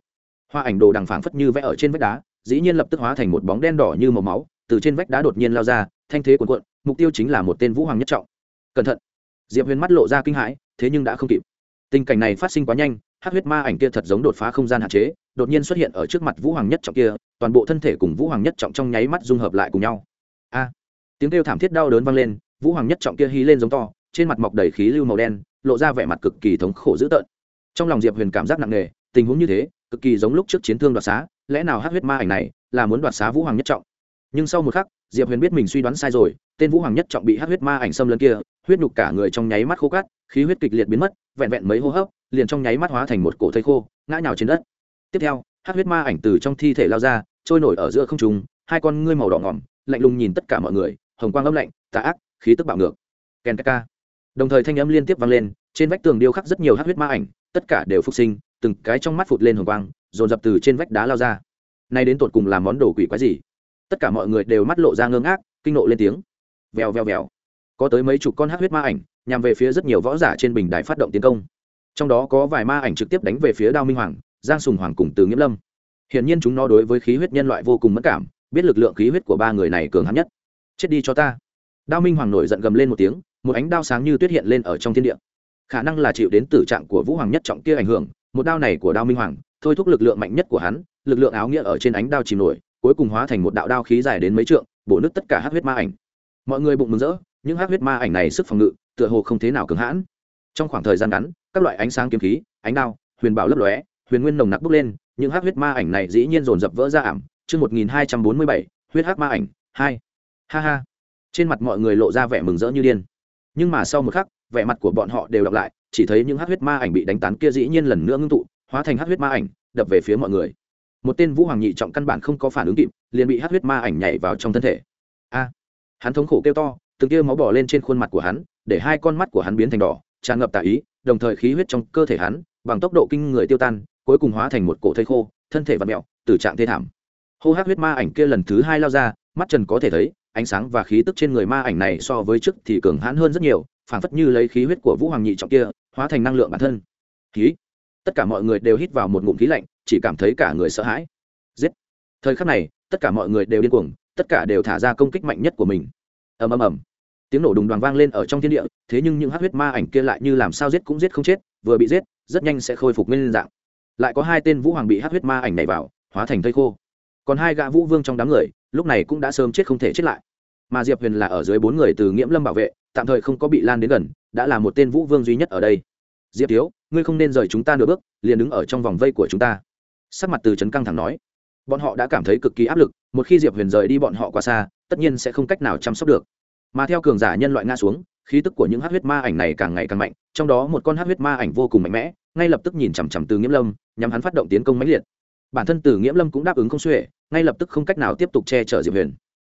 Hoa ảnh đồ đằng phảng phất như vẽ ở trên vách đá, dĩ nhiên lập tức hóa thành một bóng đen đỏ như màu máu, từ trên vách đá đột nhiên lao ra, thanh thế cuồn cuộn, mục tiêu chính là một tên vũ hoàng nhất trọng. Cẩn thận. Diệp huyền mắt lộ ra kinh hãi, thế nhưng đã không kịp. Tình cảnh này phát sinh quá nhanh hát huyết ma ảnh kia thật giống đột phá không gian hạn chế, đột nhiên xuất hiện ở trước mặt vũ hoàng nhất trọng kia, toàn bộ thân thể cùng vũ hoàng nhất trọng trong nháy mắt dung hợp lại cùng nhau. A. Tiếng kêu thảm thiết đau đớn vang lên, vũ hoàng nhất trọng kia hí lên giống to, trên mặt mọc đầy khí lưu màu đen lộ ra vẻ mặt cực kỳ thống khổ dữ tợn. Trong lòng diệp huyền cảm giác nặng nề, tình huống như thế, cực kỳ giống lúc trước chiến thương đoạt xá, lẽ nào hát huyết ma ảnh này là muốn đoạt xá vũ hoàng nhất trọng? Nhưng sau một khắc, diệp huyền biết mình suy đoán sai rồi, tên vũ hoàng nhất trọng bị hát huyết ma ảnh xâm lấn kia, huyết nhục cả người trong nháy mắt khô cát, khí huyết kịch liệt biến mất, vẹn vẹn mấy hô hấp, liền trong nháy mắt hóa thành một cổ thây khô, ngã nhào trên đất. Tiếp theo, hát huyết ma ảnh từ trong thi thể lao ra, trôi nổi ở giữa không trùng hai con ngươi màu đỏ ngỏm, lạnh lùng nhìn tất cả mọi người, hồng quang âm lạnh, tà ác, khí tức bạo ngược. Ken ka đồng thời thanh âm liên tiếp vang lên, trên vách tường điêu khắc rất nhiều hát huyết ma ảnh, tất cả đều phục sinh, từng cái trong mắt phụt lên hồng quang, dồn dập từ trên vách đá lao ra. Nay đến tột cùng làm món đồ quỷ quái gì? Tất cả mọi người đều mắt lộ ra ngơ ngác, kinh nộ lên tiếng. Vèo vèo vèo. Có tới mấy chục con hát huyết ma ảnh, nhằm về phía rất nhiều võ giả trên bình đài phát động tiến công. Trong đó có vài ma ảnh trực tiếp đánh về phía đao minh hoàng, giang sùng hoàng cùng từ nghiễm lâm. Hiển nhiên chúng nó đối với khí huyết nhân loại vô cùng mất cảm, biết lực lượng khí huyết của ba người này cường hắn nhất. Chết đi cho ta. Đao minh hoàng nổi giận gầm lên một tiếng một ánh đao sáng như tuyết hiện lên ở trong thiên địa. Khả năng là chịu đến tử trạng của vũ hoàng nhất trọng kia ảnh hưởng, một đao này của đao minh hoàng, thôi thúc lực lượng mạnh nhất của hắn, lực lượng áo nghĩa ở trên ánh đao chìm nổi, cuối cùng hóa thành một đạo đao khí dài đến mấy trượng, bổ nứt tất cả hát huyết ma ảnh. Mọi người bụng mừng rỡ, những hát huyết ma ảnh này sức phòng ngự, tựa hồ không thế nào cứng hãn. Trong khoảng thời gian ngắn, các loại ánh sáng kiếm khí, ánh đao, huyền bảo lấp lóe, huyền nguyên nồng nặc bốc lên, những hát huyết ma ảnh này dĩ nhiên dồn dập vỡ ra ảm. Chương một nghìn hai trăm bốn mươi bảy, huyết hát ma ảnh, hai. Ha ha. Trên mặt mọi người lộ ra vẻ mừng rỡ như điên nhưng mà sau một khắc, vẻ mặt của bọn họ đều đọc lại, chỉ thấy những hát huyết ma ảnh bị đánh tán kia dĩ nhiên lần nữa ngưng tụ, hóa thành hát huyết ma ảnh, đập về phía mọi người. Một tên vũ hoàng nhị trọng căn bản không có phản ứng kịp, liền bị hát huyết ma ảnh nhảy vào trong thân thể. A! Hắn thống khổ kêu to, từng kia máu bỏ lên trên khuôn mặt của hắn, để hai con mắt của hắn biến thành đỏ, tràn ngập tà ý, đồng thời khí huyết trong cơ thể hắn, bằng tốc độ kinh người tiêu tan, cuối cùng hóa thành một cổ thây khô, thân thể và mẹo, từ trạng thê thảm. Hô hát huyết ma ảnh kia lần thứ hai lao ra, mắt trần có thể thấy ánh sáng và khí tức trên người ma ảnh này so với trước thì cường hãn hơn rất nhiều, phảng phất như lấy khí huyết của vũ hoàng nhị trọng kia, hóa thành năng lượng bản thân. Khí. Tất cả mọi người đều hít vào một ngụm khí lạnh, chỉ cảm thấy cả người sợ hãi. Giết. Thời khắc này, tất cả mọi người đều điên cuồng, tất cả đều thả ra công kích mạnh nhất của mình. Ầm ầm ầm. Tiếng nổ đùng đoàn vang lên ở trong thiên địa, thế nhưng những hát huyết ma ảnh kia lại như làm sao giết cũng giết không chết, vừa bị giết, rất nhanh sẽ khôi phục nguyên dạng. Lại có hai tên vũ hoàng bị hát huyết ma ảnh này vào, hóa thành thây khô. Còn hai gã vũ vương trong đám người lúc này cũng đã sớm chết không thể chết lại. Mà diệp huyền là ở dưới bốn người từ nghiễm lâm bảo vệ, tạm thời không có bị lan đến gần, đã là một tên vũ vương duy nhất ở đây. Diệp thiếu, ngươi không nên rời chúng ta nửa bước, liền đứng ở trong vòng vây của chúng ta. Sắc mặt từ trấn căng thẳng nói. Bọn họ đã cảm thấy cực kỳ áp lực, một khi diệp huyền rời đi bọn họ qua xa, tất nhiên sẽ không cách nào chăm sóc được. Mà theo cường giả nhân loại nga xuống, khí tức của những hát huyết ma ảnh này càng ngày càng mạnh, trong đó một con hát huyết ma ảnh vô cùng mạnh mẽ, ngay lập tức nhìn chằm chằm từ nghiễm lâm nhằm hắn phát động tiến công mãnh liệt bản thân từ nghiễm lâm cũng đáp ứng không xuể, ngay lập tức không cách nào tiếp tục che chở diệp huyền.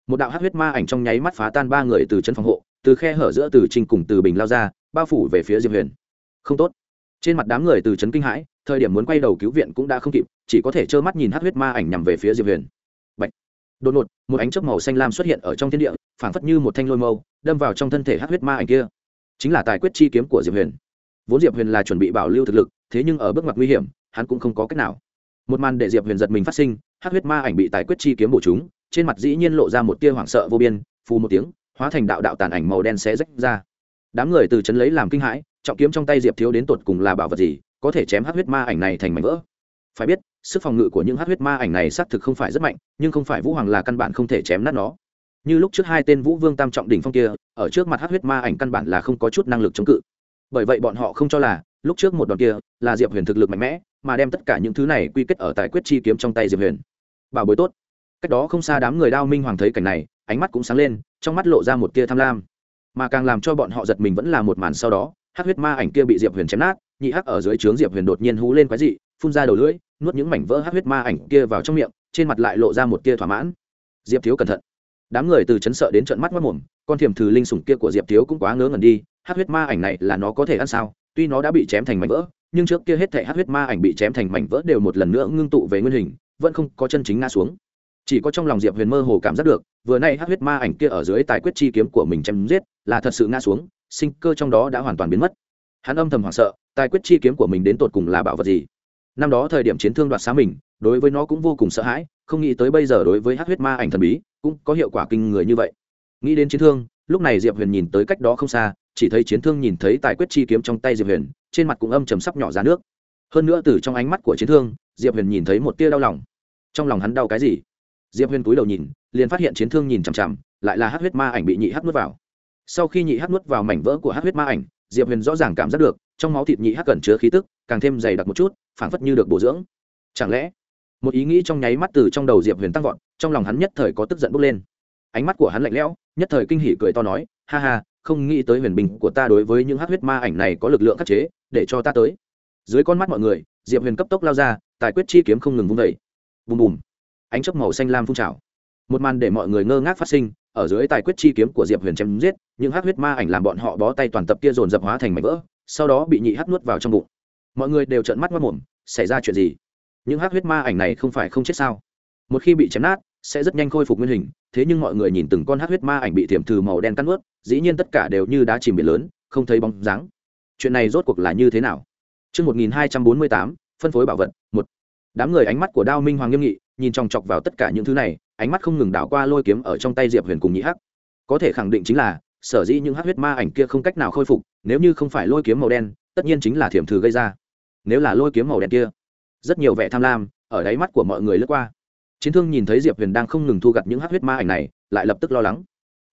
Một đạo hát huyết ma ảnh trong nháy mắt phá tan ba người từ chân phòng hộ, từ khe hở giữa từ trinh cùng từ bình lao ra, bao phủ về phía diệp huyền. Không tốt. Trên mặt đám người từ trấn kinh hãi, thời điểm muốn quay đầu cứu viện cũng đã không kịp, chỉ có thể trơ mắt nhìn hát huyết ma ảnh nhằm về phía diệp huyền. Bạch. đột ngột, một ánh chớp màu xanh lam xuất hiện ở trong thiên địa, phảng phất như một thanh lôi mâu, đâm vào trong thân thể hát huyết ma ảnh kia. Chính là tài quyết chi kiếm của diệp huyền. Vốn diệp huyền là chuẩn bị bảo lưu thực lực, thế nhưng ở bước ngoặt nguy hiểm, hắn cũng không có cách nào một màn để diệp huyền giật mình phát sinh hát huyết ma ảnh bị tài quyết chi kiếm bổ chúng trên mặt dĩ nhiên lộ ra một tia hoảng sợ vô biên phù một tiếng hóa thành đạo đạo tàn ảnh màu đen xé rách ra đám người từ chấn lấy làm kinh hãi trọng kiếm trong tay diệp thiếu đến tột cùng là bảo vật gì có thể chém hát huyết ma ảnh này thành mảnh vỡ phải biết sức phòng ngự của những hát huyết ma ảnh này xác thực không phải rất mạnh nhưng không phải vũ hoàng là căn bản không thể chém nát nó như lúc trước hai tên vũ vương tam trọng đỉnh phong kia ở trước mặt hát huyết ma ảnh căn bản là không có chút năng lực chống cự bởi vậy bọn họ không cho là lúc trước một đòn kia là diệp huyền thực lực mạnh mẽ mà đem tất cả những thứ này quy kết ở tại quyết chi kiếm trong tay diệp huyền. Bảo bối tốt. Cách đó không xa đám người đao minh hoàng thấy cảnh này, ánh mắt cũng sáng lên, trong mắt lộ ra một tia tham lam. Mà càng làm cho bọn họ giật mình vẫn là một màn sau đó, hắc huyết ma ảnh kia bị diệp huyền chém nát, nhị hắc ở dưới trướng diệp huyền đột nhiên hú lên quái dị, phun ra đầu lưỡi, nuốt những mảnh vỡ hắc huyết ma ảnh kia vào trong miệng, trên mặt lại lộ ra một tia thỏa mãn. Diệp thiếu cẩn thận. Đám người từ chấn sợ đến trận mắt mất mồm, con thiềm thử linh sủng kia của diệp thiếu cũng quá ngớ ngẩn đi, hắc huyết ma ảnh này là nó có thể ăn sao? Tuy nó đã bị chém thành mảnh vỡ, nhưng trước kia hết thảy hát huyết ma ảnh bị chém thành mảnh vỡ đều một lần nữa ngưng tụ về nguyên hình, vẫn không có chân chính ngã xuống. Chỉ có trong lòng diệp huyền mơ hồ cảm giác được, vừa nay hát huyết ma ảnh kia ở dưới tài quyết chi kiếm của mình chém giết, là thật sự ngã xuống, sinh cơ trong đó đã hoàn toàn biến mất. Hắn âm thầm hoảng sợ, tài quyết chi kiếm của mình đến tột cùng là bảo vật gì? Năm đó thời điểm chiến thương đoạt xá mình, đối với nó cũng vô cùng sợ hãi, không nghĩ tới bây giờ đối với hát huyết ma ảnh thần bí, cũng có hiệu quả kinh người như vậy. Nghĩ đến chiến thương, lúc này diệp huyền nhìn tới cách đó không xa chỉ thấy chiến thương nhìn thấy tài quyết chi kiếm trong tay diệp huyền, trên mặt cũng âm trầm sắp nhỏ ra nước. Hơn nữa từ trong ánh mắt của chiến thương, diệp huyền nhìn thấy một tia đau lòng. Trong lòng hắn đau cái gì? Diệp huyền cúi đầu nhìn, liền phát hiện chiến thương nhìn chằm chằm, lại là hát huyết ma ảnh bị nhị hát nuốt vào. Sau khi nhị hát nuốt vào mảnh vỡ của hát huyết ma ảnh, diệp huyền rõ ràng cảm giác được, trong máu thịt nhị hát cẩn chứa khí tức, càng thêm dày đặc một chút, phảng phất như được bổ dưỡng. Chẳng lẽ, một ý nghĩ trong nháy mắt từ trong đầu diệp huyền tăng vọt, trong lòng hắn nhất thời có tức giận bốc lên. Ánh mắt của hắn lạnh lẽo, nhất thời kinh hỉ cười to nói, ha ha không nghĩ tới huyền bình của ta đối với những hát huyết ma ảnh này có lực lượng khắc chế, để cho ta tới. Dưới con mắt mọi người, diệp huyền cấp tốc lao ra, tài quyết chi kiếm không ngừng vung vẩy bùm bùm. Ánh chớp màu xanh lam phun trào. Một màn để mọi người ngơ ngác phát sinh, ở dưới tài quyết chi kiếm của diệp huyền chém giết, những hát huyết ma ảnh làm bọn họ bó tay toàn tập kia dồn dập hóa thành mảnh vỡ, sau đó bị nhị hát nuốt vào trong bụng. Mọi người đều trợn mắt mất mồm xảy ra chuyện gì? Những hát huyết ma ảnh này không phải không chết sao? Một khi bị chém nát sẽ rất nhanh khôi phục nguyên hình thế nhưng mọi người nhìn từng con hát huyết ma ảnh bị thiểm thử màu đen cắt ướt dĩ nhiên tất cả đều như đá chìm biển lớn không thấy bóng dáng chuyện này rốt cuộc là như thế nào Trước 1248, phân phối bảo vật, một. Đám người ánh mắt của Đao Minh Hoàng nghiêm nghị, nhìn chòng chọc vào tất cả những thứ này, ánh mắt không ngừng đảo qua lôi kiếm ở trong tay Diệp Huyền cùng Nhị Hắc. Có thể khẳng định chính là, sở dĩ những hắc huyết ma ảnh kia không cách nào khôi phục, nếu như không phải lôi kiếm màu đen, tất nhiên chính là thiểm thử gây ra. Nếu là lôi kiếm màu đen kia, rất nhiều vẻ tham lam ở đáy mắt của mọi người lướt qua. Chiến Thương nhìn thấy Diệp Huyền đang không ngừng thu gặt những hắc huyết ma ảnh này, lại lập tức lo lắng.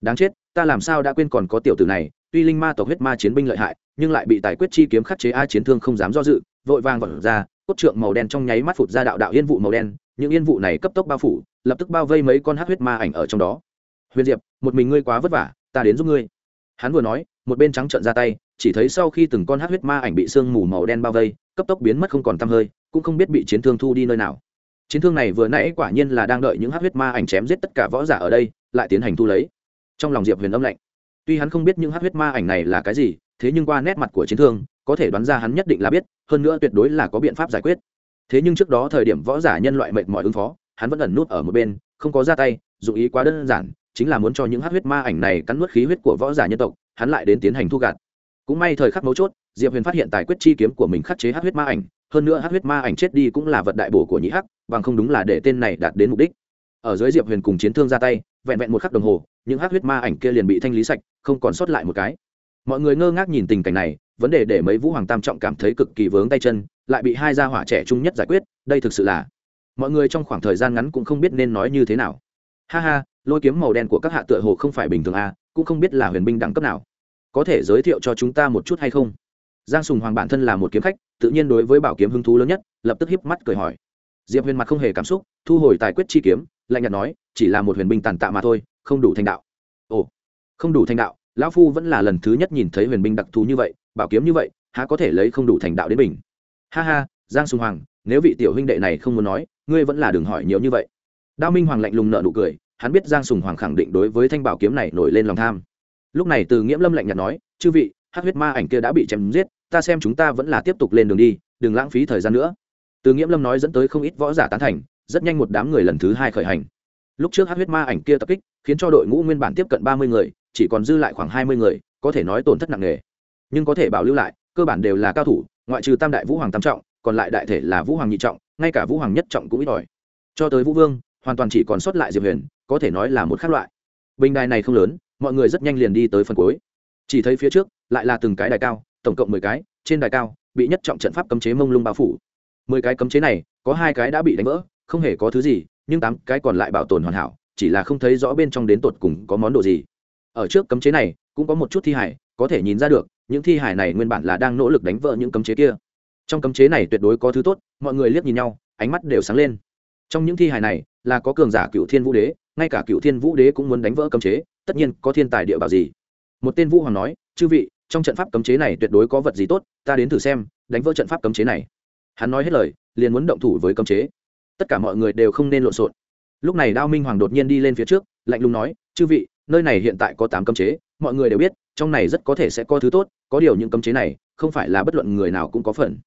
Đáng chết, ta làm sao đã quên còn có tiểu tử này, tuy linh ma tộc huyết ma chiến binh lợi hại nhưng lại bị tài quyết chi kiếm khắc chế a chiến thương không dám do dự vội vàng vật ra cốt trượng màu đen trong nháy mắt phụt ra đạo đạo yên vụ màu đen những yên vụ này cấp tốc bao phủ lập tức bao vây mấy con hát huyết ma ảnh ở trong đó. Huyền diệp một mình ngươi quá vất vả ta đến giúp ngươi. Hắn vừa nói một bên trắng trợn ra tay chỉ thấy sau khi từng con hát huyết ma ảnh bị sương mù màu đen bao vây cấp tốc biến mất không còn tăm hơi cũng không biết bị chiến thương thu đi nơi nào chiến thương này vừa nãy quả nhiên là đang đợi những hát huyết ma ảnh chém giết tất cả võ giả ở đây, lại tiến hành thu lấy. Trong lòng diệp huyền âm lạnh. Tuy hắn không biết những hát huyết ma ảnh này là cái gì, thế nhưng qua nét mặt của chiến thương, có thể đoán ra hắn nhất định là biết, hơn nữa tuyệt đối là có biện pháp giải quyết. Thế nhưng trước đó thời điểm võ giả nhân loại mệt mỏi ứng phó, hắn vẫn ẩn nút ở một bên, không có ra tay dù ý quá đơn giản, chính là muốn cho những hát huyết ma ảnh này cắn nuốt khí huyết của võ giả nhân tộc, hắn lại đến tiến hành thu gạt. Cũng may thời khắc mấu chốt, diệp huyền phát hiện tài quyết chi kiếm của mình khắc chế hát huyết ma ảnh hơn nữa hát huyết ma ảnh chết đi cũng là vật đại bổ của nhị hắc, bằng không đúng là để tên này đạt đến mục đích. Ở dưới diệp huyền cùng chiến thương ra tay, vẹn vẹn một khắc đồng hồ, những hát huyết ma ảnh kia liền bị thanh lý sạch, không còn sót lại một cái. Mọi người ngơ ngác nhìn tình cảnh này, vấn đề để mấy vũ hoàng tam trọng cảm thấy cực kỳ vướng tay chân, lại bị hai gia hỏa trẻ trung nhất giải quyết, đây thực sự là mọi người trong khoảng thời gian ngắn cũng không biết nên nói như thế nào. Ha ha, lôi kiếm màu đen của các hạ tựa hồ không phải bình thường à cũng không biết là huyền binh đẳng cấp nào. Có thể giới thiệu cho chúng ta một chút hay không? Giang sùng hoàng bản thân là một kiếm khách, tự nhiên đối với bảo kiếm hứng thú lớn nhất, lập tức hiếp mắt cười hỏi. Diệp huyền mặt không hề cảm xúc, thu hồi tài quyết chi kiếm, lạnh nhạt nói, chỉ là một huyền binh tàn tạ mà thôi, không đủ thành đạo. Ồ, không đủ thành đạo, lão phu vẫn là lần thứ nhất nhìn thấy huyền binh đặc thù như vậy, bảo kiếm như vậy, há có thể lấy không đủ thành đạo đến mình? Ha ha, giang sùng hoàng, nếu vị tiểu huynh đệ này không muốn nói, ngươi vẫn là đừng hỏi nhiều như vậy. Đao minh hoàng lạnh lùng nợ nụ cười, hắn biết giang sùng hoàng khẳng định đối với thanh bảo kiếm này nổi lên lòng tham. Lúc này từ nghiễm lâm lạnh nhạt nói, chư vị hát huyết ma ảnh kia đã bị chém giết ta xem chúng ta vẫn là tiếp tục lên đường đi, đừng lãng phí thời gian nữa. Từ nghiễm lâm nói dẫn tới không ít võ giả tán thành, rất nhanh một đám người lần thứ hai khởi hành. Lúc trước hát huyết ma ảnh kia tập kích, khiến cho đội ngũ nguyên bản tiếp cận ba mươi người, chỉ còn dư lại khoảng hai mươi người, có thể nói tổn thất nặng nề. Nhưng có thể bảo lưu lại, cơ bản đều là cao thủ, ngoại trừ tam đại vũ hoàng tam trọng, còn lại đại thể là vũ hoàng nhị trọng, ngay cả vũ hoàng nhất trọng cũng ít ỏi. Cho tới vũ vương, hoàn toàn chỉ còn sót lại diệp huyền, có thể nói là một khác loại. Bình đài này không lớn, mọi người rất nhanh liền đi tới phần cuối. Chỉ thấy phía trước, lại là từng cái đài cao tổng cộng mười cái, trên đài cao, bị nhất trọng trận pháp cấm chế mông lung bao phủ. Mười cái cấm chế này, có hai cái đã bị đánh vỡ, không hề có thứ gì, nhưng tám cái còn lại bảo tồn hoàn hảo, chỉ là không thấy rõ bên trong đến tột cùng có món đồ gì. Ở trước cấm chế này, cũng có một chút thi hải có thể nhìn ra được, những thi hải này nguyên bản là đang nỗ lực đánh vỡ những cấm chế kia. Trong cấm chế này tuyệt đối có thứ tốt, mọi người liếc nhìn nhau, ánh mắt đều sáng lên. Trong những thi hải này, là có cường giả cựu thiên vũ đế, ngay cả cựu thiên vũ đế cũng muốn đánh vỡ cấm chế, tất nhiên có thiên tài địa bảo gì. Một tên vũ hoàng nói, chư vị trong trận pháp cấm chế này tuyệt đối có vật gì tốt, ta đến thử xem, đánh vỡ trận pháp cấm chế này. Hắn nói hết lời, liền muốn động thủ với cấm chế. Tất cả mọi người đều không nên lộn xộn. Lúc này đao minh hoàng đột nhiên đi lên phía trước, lạnh lùng nói, chư vị, nơi này hiện tại có tám cấm chế, mọi người đều biết, trong này rất có thể sẽ có thứ tốt, có điều những cấm chế này, không phải là bất luận người nào cũng có phần.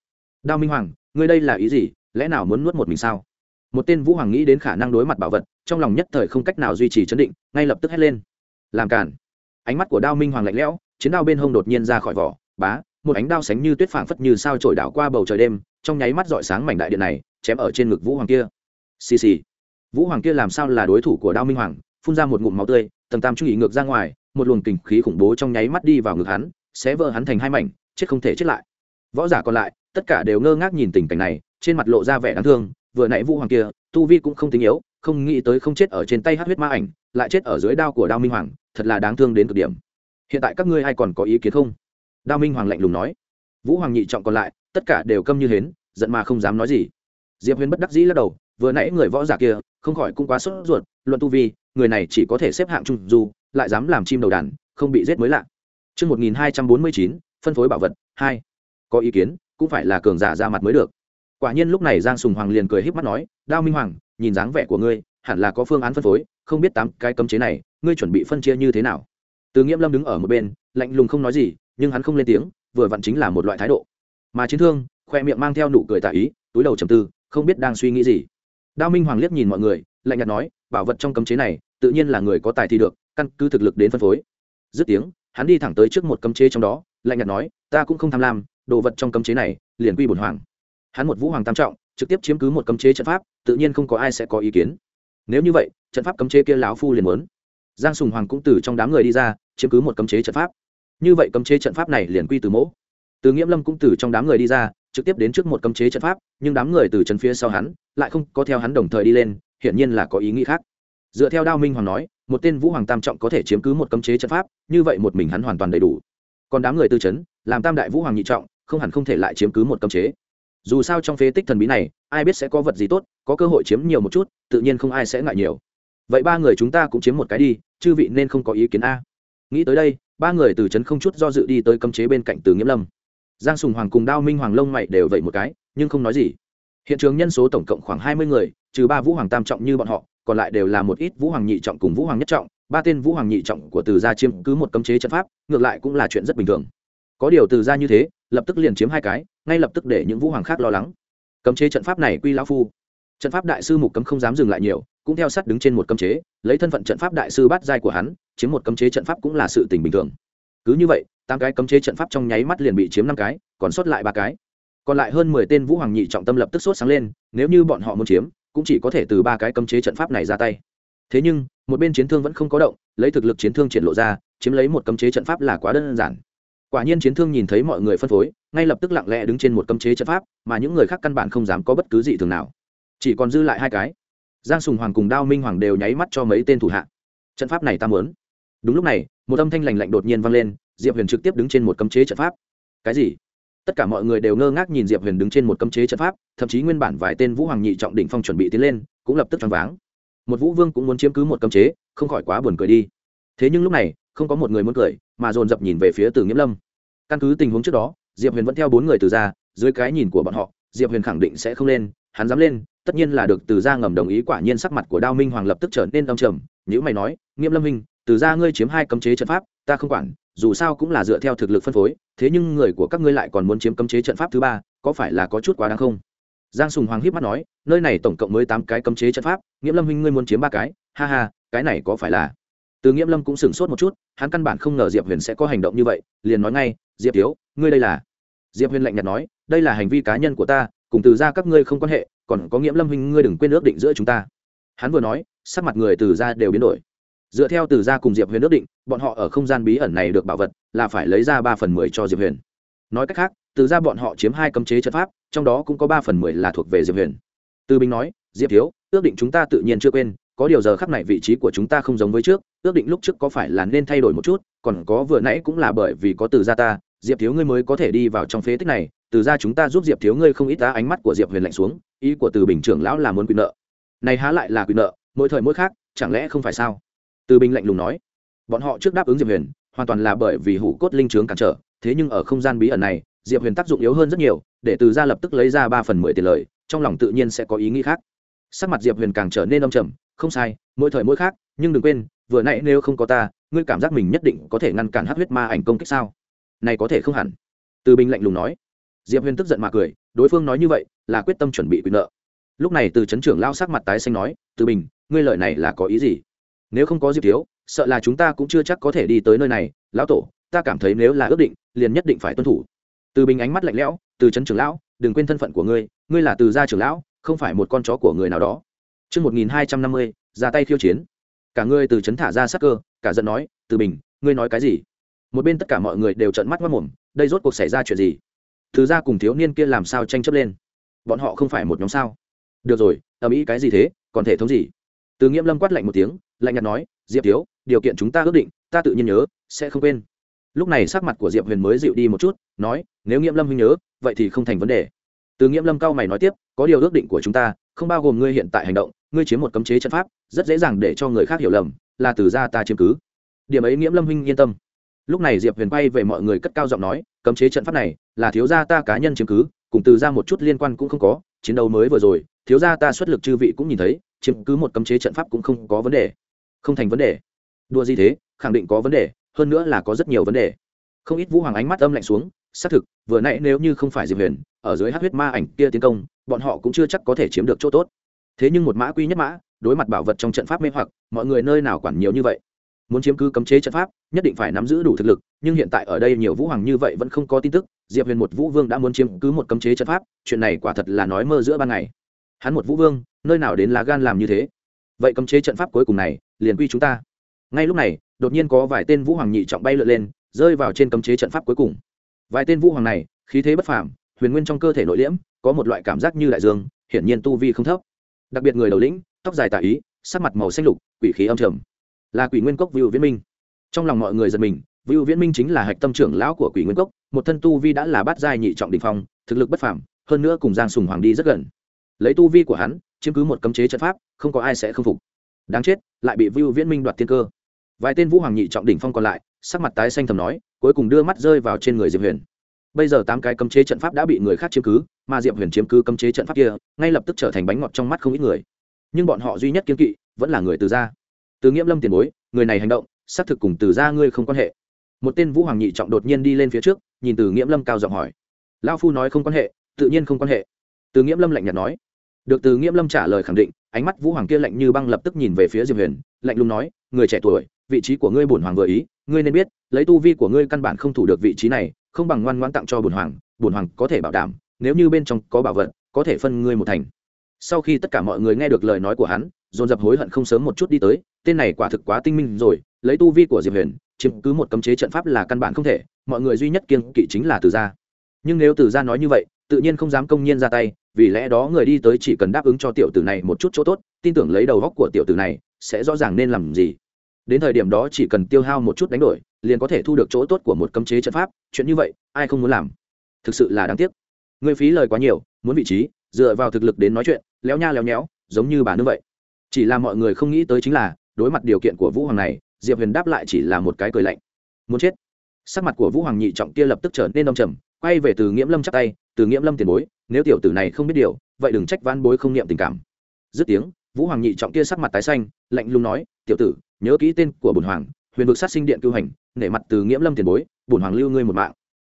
Đao minh hoàng, ngươi đây là ý gì, lẽ nào muốn nuốt một mình sao? Một tên vũ hoàng nghĩ đến khả năng đối mặt bảo vật, trong lòng nhất thời không cách nào duy trì chấn định, ngay lập tức hét lên. Làm cản ánh mắt của đao minh hoàng lạnh lẽo chiến đao bên hông đột nhiên ra khỏi vỏ, bá, một ánh đao sánh như tuyết phảng phất như sao trổi đảo qua bầu trời đêm, trong nháy mắt dọi sáng mảnh đại điện này, chém ở trên ngực vũ hoàng kia. Xì xì. Vũ hoàng kia làm sao là đối thủ của đao minh hoàng? Phun ra một ngụm máu tươi, tầng tam trung ý ngược ra ngoài, một luồng kình khí khủng bố trong nháy mắt đi vào ngực hắn sẽ vỡ hắn thành hai mảnh, chết không thể chết lại. Võ giả còn lại, tất cả đều ngơ ngác nhìn tình cảnh này, trên mặt lộ ra vẻ đáng thương, vừa nãy vũ hoàng kia, tu vi cũng không tính yếu, không nghĩ tới không chết ở trên tay hát huyết ma ảnh, lại chết ở dưới đao của đao minh hoàng, thật là đáng thương đến cực điểm hiện tại các ngươi ai còn có ý kiến không đao minh hoàng lạnh lùng nói vũ hoàng nhị trọng còn lại tất cả đều câm như hến giận mà không dám nói gì diệp huyền bất đắc dĩ lắc đầu vừa nãy người võ giả kia không khỏi cũng quá sốt ruột luận tu vi người này chỉ có thể xếp hạng trung du lại dám làm chim đầu đàn không bị giết mới lạ Trước 1249, phân phối bảo vật, 2. Có ý kiến, cũng phải là cường giả ra mặt mới được. Quả nhiên lúc này Giang Sùng Hoàng liền cười híp mắt nói, "Đao Minh Hoàng, nhìn dáng vẻ của ngươi, hẳn là có phương án phân phối, không biết tám cái cấm chế này, ngươi chuẩn bị phân chia như thế nào?" Từ Nghiễm Lâm đứng ở một bên, lạnh lùng không nói gì, nhưng hắn không lên tiếng, vừa vặn chính là một loại thái độ. Mà Chiến Thương, khoe miệng mang theo nụ cười tà ý, túi đầu trầm tư, không biết đang suy nghĩ gì. Đao Minh Hoàng liếc nhìn mọi người, lạnh nhạt nói, bảo vật trong cấm chế này, tự nhiên là người có tài thì được, căn cứ thực lực đến phân phối. Dứt tiếng, hắn đi thẳng tới trước một cấm chế trong đó, lạnh nhạt nói, ta cũng không tham lam, đồ vật trong cấm chế này, liền quy bổn hoàng. Hắn một vũ hoàng tam trọng, trực tiếp chiếm cứ một cấm chế trận pháp, tự nhiên không có ai sẽ có ý kiến. Nếu như vậy, trận pháp cấm chế kia lão phu liền muốn. Giang Sùng Hoàng cũng từ trong đám người đi ra, chiếm cứ một cấm chế trận pháp. Như vậy cấm chế trận pháp này liền quy từ mỗ. Từ Nghiễm Lâm cũng từ trong đám người đi ra, trực tiếp đến trước một cấm chế trận pháp, nhưng đám người từ chân phía sau hắn lại không có theo hắn đồng thời đi lên, hiển nhiên là có ý nghĩ khác. Dựa theo Đao Minh Hoàng nói, một tên Vũ Hoàng tam trọng có thể chiếm cứ một cấm chế trận pháp, như vậy một mình hắn hoàn toàn đầy đủ. Còn đám người tư chấn, làm tam đại Vũ Hoàng nhị trọng, không hẳn không thể lại chiếm cứ một cấm chế. Dù sao trong phế tích thần bí này, ai biết sẽ có vật gì tốt, có cơ hội chiếm nhiều một chút, tự nhiên không ai sẽ ngại nhiều. Vậy ba người chúng ta cũng chiếm một cái đi, chư vị nên không có ý kiến a. Nghĩ tới đây, ba người từ chấn không chút do dự đi tới cấm chế bên cạnh Từ Nghiễm Lâm. Giang sùng hoàng cùng đao minh hoàng lông mày đều vậy một cái nhưng không nói gì. Hiện trường nhân số tổng cộng khoảng hai mươi người trừ ba vũ hoàng tam trọng như bọn họ còn lại đều là một ít vũ hoàng nhị trọng cùng vũ hoàng nhất trọng ba tên vũ hoàng nhị trọng của từ gia chiếm cứ một cấm chế trận pháp ngược lại cũng là chuyện rất bình thường. Có điều từ gia như thế lập tức liền chiếm hai cái ngay lập tức để những vũ hoàng khác lo lắng. Cấm chế trận pháp này quy lão phu trận pháp đại sư mục cấm không dám dừng lại nhiều, cũng theo sát đứng trên một cấm chế, lấy thân phận trận pháp đại sư bát giai của hắn, chiếm một cấm chế trận pháp cũng là sự tình bình thường. Cứ như vậy, tám cái cấm chế trận pháp trong nháy mắt liền bị chiếm năm cái, còn sót lại ba cái. Còn lại hơn mười tên vũ hoàng nhị trọng tâm lập tức sốt sáng lên, nếu như bọn họ muốn chiếm, cũng chỉ có thể từ ba cái cấm chế trận pháp này ra tay. Thế nhưng, một bên chiến thương vẫn không có động, lấy thực lực chiến thương triển lộ ra, chiếm lấy một cấm chế trận pháp là quá đơn giản. Quả nhiên chiến thương nhìn thấy mọi người phân phối, ngay lập tức lặng lẽ đứng trên một cấm chế trận pháp, mà những người khác căn bản không dám có bất cứ gì thường nào chỉ còn dư lại hai cái. Giang sùng hoàng cùng đao minh hoàng đều nháy mắt cho mấy tên thủ hạ. Trận pháp này ta muốn. Đúng lúc này, một âm thanh lành lạnh đột nhiên vang lên, diệp huyền trực tiếp đứng trên một cấm chế trận pháp. Cái gì? Tất cả mọi người đều ngơ ngác nhìn diệp huyền đứng trên một cấm chế trận pháp, thậm chí nguyên bản vài tên vũ hoàng nhị trọng đỉnh phong chuẩn bị tiến lên, cũng lập tức choáng váng. Một vũ vương cũng muốn chiếm cứ một cấm chế, không khỏi quá buồn cười đi. Thế nhưng lúc này, không có một người muốn cười, mà dồn dập nhìn về phía từ nghiễm lâm. Căn cứ tình huống trước đó, diệp huyền vẫn theo bốn người từ ra, dưới cái nhìn của bọn họ, diệp huyền khẳng định sẽ không lên, hắn dám lên tất nhiên là được từ gia ngầm đồng ý, quả nhiên sắc mặt của đao minh hoàng lập tức trở nên đông trầm. Nhữ mày nói, nghiêm lâm minh, từ gia ngươi chiếm hai cấm chế trận pháp, ta không quản, dù sao cũng là dựa theo thực lực phân phối, thế nhưng người của các ngươi lại còn muốn chiếm cấm chế trận pháp thứ ba, có phải là có chút quá đáng không? Giang sùng hoàng hiếp mắt nói, nơi này tổng cộng mới tám cái cấm chế trận pháp nghiễm lâm huynh ngươi muốn chiếm ba cái, ha ha, cái này có phải là? Từ nghiễm lâm cũng sửng sốt một chút, hắn căn bản không ngờ diệp huyền sẽ có hành động như vậy, liền nói ngay, diệp thiếu, ngươi đây là diệp huyền lạnh nhạt nói, đây là hành vi cá nhân của ta, cùng từ ra các ngươi không quan hệ còn có nghiễm lâm huynh ngươi đừng quên ước định giữa chúng ta. Hắn vừa nói, sắc mặt người từ ra đều biến đổi. Dựa theo từ gia cùng diệp huyền ước định, bọn họ ở không gian bí ẩn này được bảo vật là phải lấy ra ba phần mười cho diệp huyền. Nói cách khác, từ gia bọn họ chiếm hai cấm chế trận pháp, trong đó cũng có ba phần mười là thuộc về diệp huyền. Từ bình nói, diệp thiếu, ước định chúng ta tự nhiên chưa quên, có điều giờ khắc này vị trí của chúng ta không giống với trước, ước định lúc trước có phải là nên thay đổi một chút, còn có vừa nãy cũng là bởi vì có từ gia ta, diệp thiếu ngươi mới có thể đi vào trong phế tích này, từ ra chúng ta giúp diệp thiếu ngươi không ít ta ánh mắt của diệp huyền lạnh xuống ý của từ bình trưởng lão là muốn quyền nợ. Này há lại là quyền nợ, mỗi thời mỗi khác, chẳng lẽ không phải sao? Từ bình lạnh lùng nói. Bọn họ trước đáp ứng diệp huyền, hoàn toàn là bởi vì hủ cốt linh trướng cản trở, thế nhưng ở không gian bí ẩn này, diệp huyền tác dụng yếu hơn rất nhiều, để từ ra lập tức lấy ra ba phần mười tiền lời, trong lòng tự nhiên sẽ có ý nghĩ khác. Sắc mặt diệp huyền càng trở nên âm trầm, không sai, mỗi thời mỗi khác, nhưng đừng quên, vừa nãy nếu không có ta, ngươi cảm giác mình nhất định có thể ngăn cản hát huyết ma ảnh công kích sao? Này có thể không hẳn. Từ bình lạnh lùng nói. Diệp huyền tức giận mà cười đối phương nói như vậy là quyết tâm chuẩn bị quyền nợ lúc này từ Trấn trưởng lao sắc mặt tái xanh nói từ bình ngươi lợi này là có ý gì nếu không có diệp thiếu sợ là chúng ta cũng chưa chắc có thể đi tới nơi này lão tổ ta cảm thấy nếu là ước định liền nhất định phải tuân thủ từ bình ánh mắt lạnh lẽo từ Trấn trưởng lão đừng quên thân phận của ngươi ngươi là từ gia trưởng lão không phải một con chó của người nào đó Trước 1250, ra tay khiêu chiến. Cả ngươi từ Trấn thả ra sắc cơ, cả giận nói, từ bình, ngươi nói cái gì? Một bên tất cả mọi người đều trợn mắt mắt mồm, đây rốt cuộc xảy ra chuyện gì? Thứ gia cùng thiếu niên kia làm sao tranh chấp lên? Bọn họ không phải một nhóm sao? Được rồi, ầm mỹ cái gì thế, còn thể thống gì? Từ Nghiễm Lâm quát lạnh một tiếng, lạnh nhạt nói, Diệp thiếu, điều kiện chúng ta ước định, ta tự nhiên nhớ, sẽ không quên lúc này sắc mặt của diệp huyền mới dịu đi một chút nói nếu nghiễm lâm huynh nhớ vậy thì không thành vấn đề từ nghiễm lâm cao mày nói tiếp có điều ước định của chúng ta không bao gồm ngươi hiện tại hành động ngươi chiếm một cấm chế chân pháp rất dễ dàng để cho người khác hiểu lầm là từ ra ta chiếm cứ điểm ấy nghiễm lâm huynh yên tâm lúc này diệp huyền bay về mọi người cất cao giọng nói, cấm chế trận pháp này là thiếu gia ta cá nhân chiếm cứ, cùng từ ra một chút liên quan cũng không có, chiến đấu mới vừa rồi, thiếu gia ta xuất lực chư vị cũng nhìn thấy, chiếm cứ một cấm chế trận pháp cũng không có vấn đề. Không thành vấn đề. Đua gì thế? Khẳng định có vấn đề, hơn nữa là có rất nhiều vấn đề. Không ít vũ hoàng ánh mắt âm lạnh xuống, xác thực, vừa nãy nếu như không phải diệp huyền, ở dưới hát huyết ma ảnh kia tiến công, bọn họ cũng chưa chắc có thể chiếm được chỗ tốt. Thế nhưng một mã quy nhất mã, đối mặt bảo vật trong trận pháp mê hoặc, mọi người nơi nào quản nhiều như vậy? Muốn chiếm cứ cấm chế trận pháp, nhất định phải nắm giữ đủ thực lực, nhưng hiện tại ở đây nhiều vũ hoàng như vậy vẫn không có tin tức, diệp huyền một vũ vương đã muốn chiếm cứ một cấm chế trận pháp, chuyện này quả thật là nói mơ giữa ban ngày. Hắn một vũ vương, nơi nào đến lá gan làm như thế? Vậy cấm chế trận pháp cuối cùng này, liền quy chúng ta. Ngay lúc này, đột nhiên có vài tên vũ hoàng nhị trọng bay lượn lên, rơi vào trên cấm chế trận pháp cuối cùng. Vài tên vũ hoàng này, khí thế bất phàm, huyền nguyên trong cơ thể nội liễm, có một loại cảm giác như đại dương, hiển nhiên tu vi không thấp. Đặc biệt người đầu lĩnh, tóc dài tà ý, sắc mặt màu xanh lục, quỷ khí âm trầm là quỷ nguyên cốc vưu viễn minh. Trong lòng mọi người giật mình, vưu viễn minh chính là hạch tâm trưởng lão của quỷ nguyên cốc, một thân tu vi đã là bát giai nhị trọng đình phong, thực lực bất phàm, hơn nữa cùng giang sùng hoàng đi rất gần. Lấy tu vi của hắn, chiếm cứ một cấm chế trận pháp, không có ai sẽ không phục. Đáng chết, lại bị vưu viễn minh đoạt tiên cơ. Vài tên vũ hoàng nhị trọng đỉnh phong còn lại, sắc mặt tái xanh thầm nói, cuối cùng đưa mắt rơi vào trên người diệp huyền. Bây giờ tám cái cấm chế trận pháp đã bị người khác chiếm cứ, mà diệp huyền chiếm cứ cấm chế trận pháp kia, ngay lập tức trở thành bánh ngọt trong mắt không ít người. Nhưng bọn họ duy nhất kiên kỵ, vẫn là người từ gia từ nghiễm lâm tiền bối, người này hành động, xác thực cùng từ gia ngươi không quan hệ. Một tên vũ hoàng nhị trọng đột nhiên đi lên phía trước, nhìn từ nghiễm lâm cao giọng hỏi. Lao phu nói không quan hệ, tự nhiên không quan hệ. Từ nghiễm lâm lạnh nhạt nói. Được từ nghiễm lâm trả lời khẳng định, ánh mắt vũ hoàng kia lạnh như băng lập tức nhìn về phía diệp huyền, lạnh lùng nói, người trẻ tuổi, vị trí của ngươi bổn hoàng vừa ý, ngươi nên biết, lấy tu vi của ngươi căn bản không thủ được vị trí này, không bằng ngoan ngoãn tặng cho bổn hoàng bổn hoàng có thể bảo đảm, nếu như bên trong có bảo vật, có thể phân ngươi một thành. Sau khi tất cả mọi người nghe được lời nói của hắn, dồn dập hối hận không sớm một chút đi tới tên này quả thực quá tinh minh rồi, lấy tu vi của diệp huyền, chiếm cứ một cấm chế trận pháp là căn bản không thể, mọi người duy nhất kiên kỵ chính là từ gia. Nhưng nếu từ gia nói như vậy, tự nhiên không dám công nhiên ra tay, vì lẽ đó người đi tới chỉ cần đáp ứng cho tiểu tử này một chút chỗ tốt, tin tưởng lấy đầu góc của tiểu tử này sẽ rõ ràng nên làm gì. Đến thời điểm đó chỉ cần tiêu hao một chút đánh đổi, liền có thể thu được chỗ tốt của một cấm chế trận pháp, chuyện như vậy, ai không muốn làm? Thực sự là đáng tiếc. Người phí lời quá nhiều, muốn vị trí, dựa vào thực lực đến nói chuyện, léo nha léo nhéo, giống như bà nữ vậy. Chỉ là mọi người không nghĩ tới chính là đối mặt điều kiện của vũ hoàng này, diệp huyền đáp lại chỉ là một cái cười lạnh. Muốn chết. Sắc mặt của vũ hoàng nhị trọng kia lập tức trở nên đông trầm, quay về từ nghiễm lâm chắc tay, từ nghiễm lâm tiền bối, nếu tiểu tử này không biết điều, vậy đừng trách van bối không niệm tình cảm. Dứt tiếng, vũ hoàng nhị trọng kia sắc mặt tái xanh, lạnh lùng nói, tiểu tử, nhớ kỹ tên của bùn hoàng, huyền vực sát sinh điện cưu hành, nể mặt từ nghiễm lâm tiền bối bùn hoàng lưu ngươi một mạng.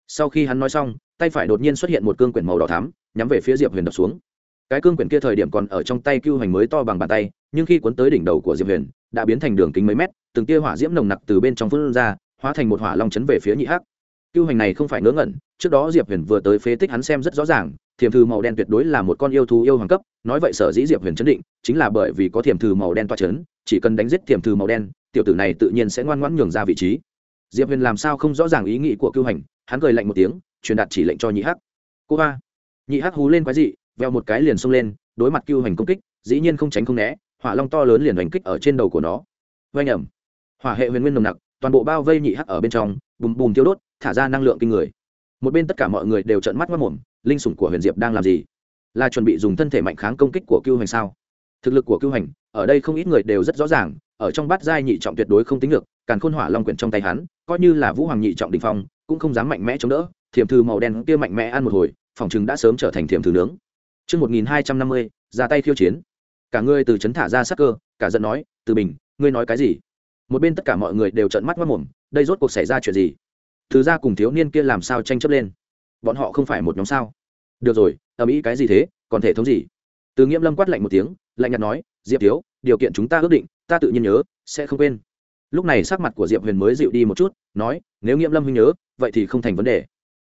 Sau khi hắn nói xong, tay phải đột nhiên xuất hiện một cương quyển màu đỏ thắm, nhắm về phía diệp huyền đập xuống. Cái cương quyển kia thời điểm còn ở trong tay cưu hành mới to bằng bàn tay, nhưng khi cuốn tới đỉnh đầu của diệp huyền đã biến thành đường kính mấy mét, từng tia hỏa diễm nồng nặc từ bên trong phân ra, hóa thành một hỏa long chấn về phía nhị hắc. Cưu hành này không phải ngớ ngẩn, trước đó diệp huyền vừa tới phế tích hắn xem rất rõ ràng, thiềm thư màu đen tuyệt đối là một con yêu thú yêu hoàng cấp, nói vậy sở dĩ diệp huyền chấn định, chính là bởi vì có thiềm thư màu đen toa chấn, chỉ cần đánh giết thiềm thư màu đen, tiểu tử này tự nhiên sẽ ngoan ngoãn nhường ra vị trí. Diệp huyền làm sao không rõ ràng ý nghĩ của cưu hành, hắn cười lạnh một tiếng, truyền đạt chỉ lệnh cho nhị hắc. Cô ba. Nhị hắc hú lên quái dị, veo một cái liền xông lên, đối mặt cưu hành công kích, dĩ nhiên không tránh không né hỏa long to lớn liền đánh kích ở trên đầu của nó. Vây ẩm. Hỏa hệ huyền nguyên nồng nặc toàn bộ bao vây nhị hắc ở bên trong bùm bùm tiêu đốt thả ra năng lượng kinh người. Một bên tất cả mọi người đều trợn mắt mất mồm linh sủng của huyền diệp đang làm gì? Là chuẩn bị dùng thân thể mạnh kháng công kích của cưu hành sao? Thực lực của cưu hành ở đây không ít người đều rất rõ ràng ở trong bát giai nhị trọng tuyệt đối không tính được càn khôn hỏa long quyển trong tay hắn coi như là vũ hoàng nhị trọng đình phong cũng không dám mạnh mẽ chống đỡ. Thiềm thư màu đen kia mạnh mẽ ăn một hồi phòng chừng đã sớm trở thành thiềm thư nướng. Trước 1250, ra tay khiêu chiến. Cả người từ chấn thả ra sắc cơ, cả giận nói, từ bình, ngươi nói cái gì? Một bên tất cả mọi người đều trợn mắt mất mồm, đây rốt cuộc xảy ra chuyện gì? Thứ ra cùng thiếu niên kia làm sao tranh chấp lên? Bọn họ không phải một nhóm sao? Được rồi, ầm ĩ cái gì thế, còn thể thống gì? Từ Nghiễm Lâm quát lạnh một tiếng, lạnh nhạt nói, Diệp thiếu, điều kiện chúng ta ước định, ta tự nhiên nhớ, sẽ không quên lúc này sắc mặt của diệp huyền mới dịu đi một chút nói nếu nghiễm lâm huynh nhớ vậy thì không thành vấn đề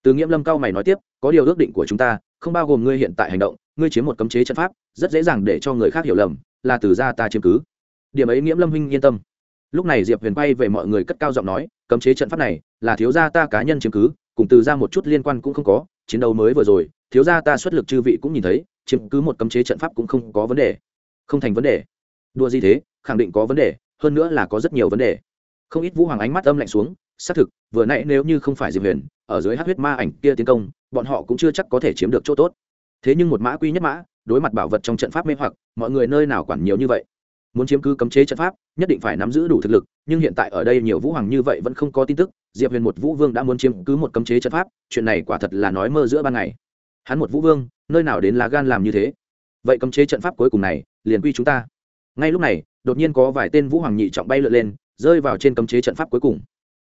từ nghiễm lâm cao mày nói tiếp, có điều ước định của chúng ta, không bao gồm ngươi hiện tại hành động, ngươi chiếm một cấm chế trận pháp, rất dễ dàng để cho người khác hiểu lầm, là từ gia ta chiếm cứ. Điểm ấy nghiễm lâm huynh yên tâm. Lúc này diệp huyền bay về mọi người cất cao giọng nói, cấm chế trận pháp này, là thiếu gia ta cá nhân chiếm cứ, cùng từ ra một chút liên quan cũng không có, chiến đấu mới vừa rồi, thiếu gia ta xuất lực chư vị cũng nhìn thấy, chiếm cứ một cấm chế trận pháp cũng không có vấn đề. Không thành vấn đề. Đua gì thế, khẳng định có vấn đề, hơn nữa là có rất nhiều vấn đề. Không ít vũ hoàng ánh mắt âm lạnh xuống xác thực, vừa nãy nếu như không phải diệp huyền, ở dưới hát huyết ma ảnh kia tiến công, bọn họ cũng chưa chắc có thể chiếm được chỗ tốt. Thế nhưng một mã quy nhất mã, đối mặt bảo vật trong trận pháp mê hoặc, mọi người nơi nào quản nhiều như vậy? Muốn chiếm cứ cấm chế trận pháp, nhất định phải nắm giữ đủ thực lực, nhưng hiện tại ở đây nhiều vũ hoàng như vậy vẫn không có tin tức, diệp huyền một vũ vương đã muốn chiếm cứ một cấm chế trận pháp, chuyện này quả thật là nói mơ giữa ban ngày. Hắn một vũ vương, nơi nào đến lá gan làm như thế? Vậy cấm chế trận pháp cuối cùng này, liền quy chúng ta. Ngay lúc này, đột nhiên có vài tên vũ hoàng nhị trọng bay lượn lên, rơi vào trên cấm chế trận pháp cuối cùng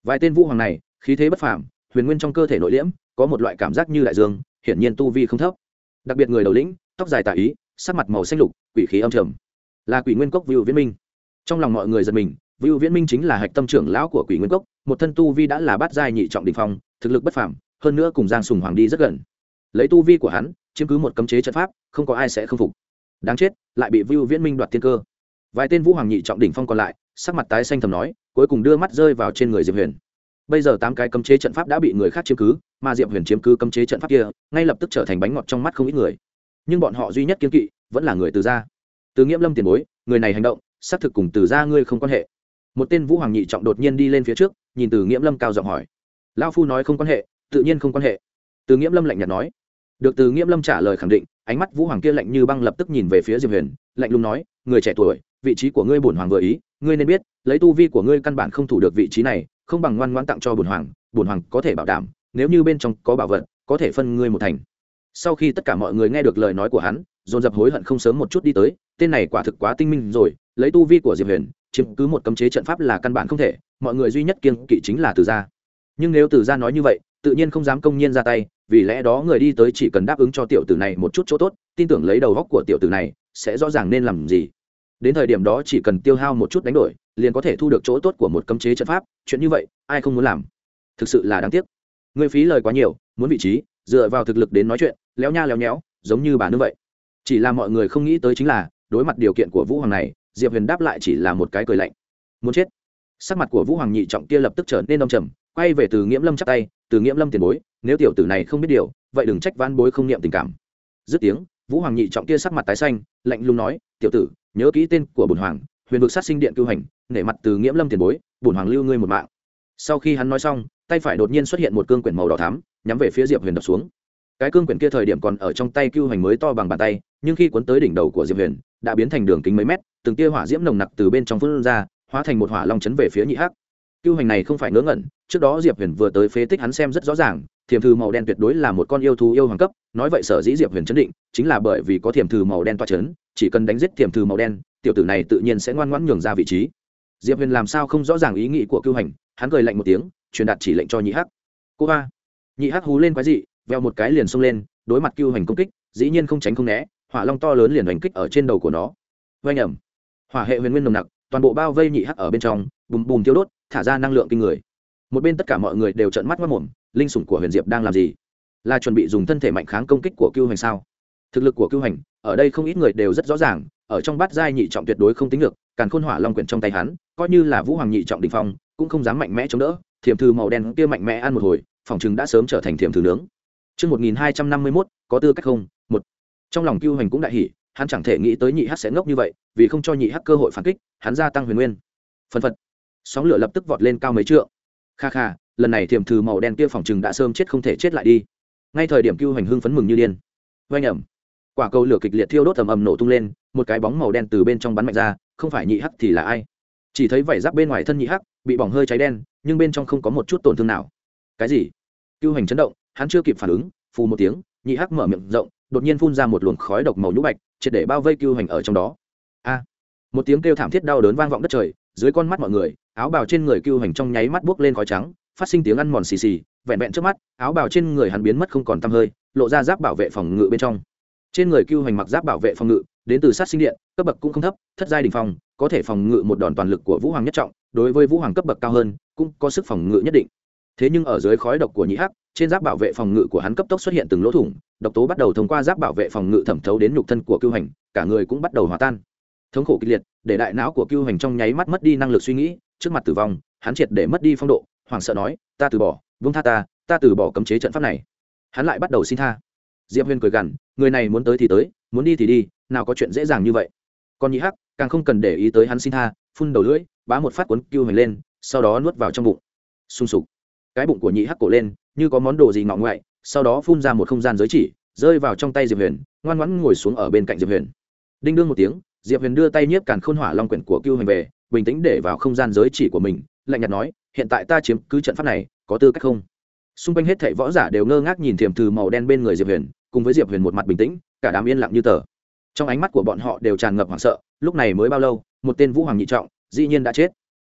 vài tên vũ hoàng này, khí thế bất phàm, huyền nguyên trong cơ thể nội liễm, có một loại cảm giác như đại dương, hiển nhiên tu vi không thấp. Đặc biệt người đầu lĩnh, tóc dài tả ý, sắc mặt màu xanh lục, quỷ khí âm trầm. Là quỷ nguyên cốc vưu viễn minh. Trong lòng mọi người giật mình, vưu viễn minh chính là hạch tâm trưởng lão của quỷ nguyên cốc, một thân tu vi đã là bát giai nhị trọng đình phong, thực lực bất phàm, hơn nữa cùng giang sùng hoàng đi rất gần. Lấy tu vi của hắn, chiếm cứ một cấm chế trận pháp, không có ai sẽ không phục. Đáng chết, lại bị vưu viễn minh đoạt tiên cơ. Vài tên vũ hoàng nhị trọng đỉnh phong còn lại, sắc mặt tái xanh thầm nói cuối cùng đưa mắt rơi vào trên người diệp huyền. Bây giờ tám cái cấm chế trận pháp đã bị người khác chiếm cứ, mà diệp huyền chiếm cứ cấm chế trận pháp kia, ngay lập tức trở thành bánh ngọt trong mắt không ít người. Nhưng bọn họ duy nhất kiên kỵ vẫn là người từ gia. Từ nghiễm lâm tiền bối, người này hành động, xác thực cùng từ gia ngươi không quan hệ. Một tên vũ hoàng nhị trọng đột nhiên đi lên phía trước, nhìn từ nghiễm lâm cao giọng hỏi. Lao phu nói không quan hệ, tự nhiên không quan hệ. Từ nghiễm lâm lạnh nhạt nói. Được từ nghiễm lâm trả lời khẳng định, ánh mắt vũ hoàng kia lạnh như băng lập tức nhìn về phía diệp huyền, lạnh lùng nói, người trẻ tuổi, vị trí của ngươi bổn hoàng vừa ý ngươi nên biết, lấy tu vi của ngươi căn bản không thủ được vị trí này, không bằng ngoan ngoãn tặng cho bùn hoàng bùn hoàng có thể bảo đảm, nếu như bên trong có bảo vật, có thể phân ngươi một thành. Sau khi tất cả mọi người nghe được lời nói của hắn, dồn dập hối hận không sớm một chút đi tới, tên này quả thực quá tinh minh rồi, lấy tu vi của diệp huyền, chiếm cứ một cấm chế trận pháp là căn bản không thể, mọi người duy nhất kiêng kỵ chính là từ gia. Nhưng nếu từ gia nói như vậy, tự nhiên không dám công nhiên ra tay, vì lẽ đó người đi tới chỉ cần đáp ứng cho tiểu tử này một chút chỗ tốt, tin tưởng lấy đầu góc của tiểu tử này sẽ rõ ràng nên làm gì đến thời điểm đó chỉ cần tiêu hao một chút đánh đổi, liền có thể thu được chỗ tốt của một cấm chế trận pháp, chuyện như vậy, ai không muốn làm? Thực sự là đáng tiếc. Người phí lời quá nhiều, muốn vị trí, dựa vào thực lực đến nói chuyện, léo nha léo nhéo, giống như bà nữ vậy. Chỉ là mọi người không nghĩ tới chính là, đối mặt điều kiện của vũ hoàng này, diệp huyền đáp lại chỉ là một cái cười lạnh. Muốn chết. Sắc mặt của vũ hoàng nhị trọng kia lập tức trở nên đông trầm, quay về từ nghiễm lâm chắp tay, từ nghiễm lâm tiền bối, nếu tiểu tử này không biết điều, vậy đừng trách van bối không niệm tình cảm. Dứt tiếng, vũ hoàng nhị trọng kia sắc mặt tái xanh, lạnh lùng nói, tiểu tử nhớ kỹ tên của bổn hoàng, huyền vực sát sinh điện cưu hành, nể mặt từ nghiễm lâm tiền bối, bổn hoàng lưu ngươi một mạng. Sau khi hắn nói xong, tay phải đột nhiên xuất hiện một cương quyển màu đỏ thắm, nhắm về phía diệp huyền đập xuống. Cái cương quyển kia thời điểm còn ở trong tay cưu hành mới to bằng bàn tay, nhưng khi cuốn tới đỉnh đầu của diệp huyền, đã biến thành đường kính mấy mét, từng tia hỏa diễm nồng nặc từ bên trong phương ra, hóa thành một hỏa long chấn về phía nhị hắc. Cưu hành này không phải ngớ ngẩn, trước đó diệp huyền vừa tới phế tích hắn xem rất rõ ràng, thiềm thư màu đen tuyệt đối là một con yêu thú yêu hoàng cấp, nói vậy sở dĩ diệp huyền chấn định, chính là bởi vì có thiềm thư màu đen toa chấn chỉ cần đánh giết tiềm thư màu đen, tiểu tử này tự nhiên sẽ ngoan ngoãn nhường ra vị trí. Diệp huyền làm sao không rõ ràng ý nghĩ của cưu hành, hắn cười lạnh một tiếng, truyền đạt chỉ lệnh cho nhị hắc. Cô ba nhị hắc hú lên quái dị, veo một cái liền xông lên, đối mặt cưu hành công kích, dĩ nhiên không tránh không né, hỏa long to lớn liền đánh kích ở trên đầu của nó. Vây nhầm hỏa hệ huyền nguyên nồng nặc, toàn bộ bao vây nhị hắc ở bên trong, bùm bùm tiêu đốt, thả ra năng lượng kinh người. Một bên tất cả mọi người đều trợn mắt mất mồm linh sủng của huyền diệp đang làm gì? Là chuẩn bị dùng thân thể mạnh kháng công kích của cưu hành sao? Thực lực của cưu hành ở đây không ít người đều rất rõ ràng ở trong bát giai nhị trọng tuyệt đối không tính được càn khôn hỏa long quyển trong tay hắn coi như là vũ hoàng nhị trọng đình phong cũng không dám mạnh mẽ chống đỡ thiềm thư màu đen kia mạnh mẽ ăn một hồi phòng chừng đã sớm trở thành thiềm thư nướng Trước 1251, có tư cách không? Một. Trong lòng cưu hành cũng đại hỉ, hắn chẳng thể nghĩ tới nhị hắc sẽ ngốc như vậy, vì không cho nhị hắc cơ hội phản kích, hắn gia tăng huyền nguyên. phần phật. Sóng lửa lập tức vọt lên cao mấy trượng. Kha kha, lần này thiềm thư màu đen kia phòng chừng đã sớm chết không thể chết lại đi ngay thời điểm cưu hành hưng phấn mừng như điên oanh ẩm quả cầu lửa kịch liệt thiêu đốt ầm ầm nổ tung lên, một cái bóng màu đen từ bên trong bắn mạnh ra, không phải nhị hắc thì là ai? Chỉ thấy vảy giáp bên ngoài thân nhị hắc bị bỏng hơi cháy đen, nhưng bên trong không có một chút tổn thương nào. Cái gì? Cưu hành chấn động, hắn chưa kịp phản ứng, phù một tiếng, nhị hắc mở miệng rộng, đột nhiên phun ra một luồng khói độc màu nhũ bạch, triệt để bao vây cưu hành ở trong đó. A! Một tiếng kêu thảm thiết đau đớn vang vọng đất trời, dưới con mắt mọi người, áo bào trên người cưu hành trong nháy mắt buốc lên khói trắng, phát sinh tiếng ăn mòn xì xì, vẹn vẹn trước mắt, áo bào trên người hắn biến mất không còn tăm hơi, lộ ra giáp bảo vệ phòng ngự bên trong trên người cưu hành mặc giáp bảo vệ phòng ngự, đến từ sát sinh điện, cấp bậc cũng không thấp, thất giai đình phòng có thể phòng ngự một đòn toàn lực của vũ hoàng nhất trọng, đối với vũ hoàng cấp bậc cao hơn, cũng có sức phòng ngự nhất định. Thế nhưng ở dưới khói độc của nhĩ hắc, trên giáp bảo vệ phòng ngự của hắn cấp tốc xuất hiện từng lỗ thủng, độc tố bắt đầu thông qua giáp bảo vệ phòng ngự thẩm thấu đến nhục thân của cưu hành cả người cũng bắt đầu hòa tan. Thống khổ kịch liệt, để đại não của cưu hành trong nháy mắt mất đi năng lực suy nghĩ, trước mặt tử vong, hắn triệt để mất đi phong độ, hoảng sợ nói, ta từ bỏ vương tha ta ta từ bỏ cấm chế trận pháp này. Hắn lại bắt đầu xin tha diệp huyền cười gằn, người này muốn tới thì tới, muốn đi thì đi, nào có chuyện dễ dàng như vậy. Còn nhị hắc, càng không cần để ý tới hắn xin tha, phun đầu lưỡi, bá một phát cuốn cưu hành lên, sau đó nuốt vào trong bụng. Sung sục. Cái bụng của nhị hắc cổ lên, như có món đồ gì ngọ ngoại, sau đó phun ra một không gian giới chỉ, rơi vào trong tay diệp huyền, ngoan ngoãn ngồi xuống ở bên cạnh diệp huyền. Đinh đương một tiếng, diệp huyền đưa tay nhiếp càn khôn hỏa long quyển của cưu hành về, bình tĩnh để vào không gian giới chỉ của mình, lạnh nhạt nói, hiện tại ta chiếm cứ trận pháp này, có tư cách không? Xung quanh hết thảy võ giả đều ngơ ngác nhìn thiềm từ màu đen bên người diệp huyền cùng với diệp huyền một mặt bình tĩnh, cả đám yên lặng như tờ. Trong ánh mắt của bọn họ đều tràn ngập hoảng sợ, lúc này mới bao lâu, một tên vũ hoàng nhị trọng, dĩ nhiên đã chết.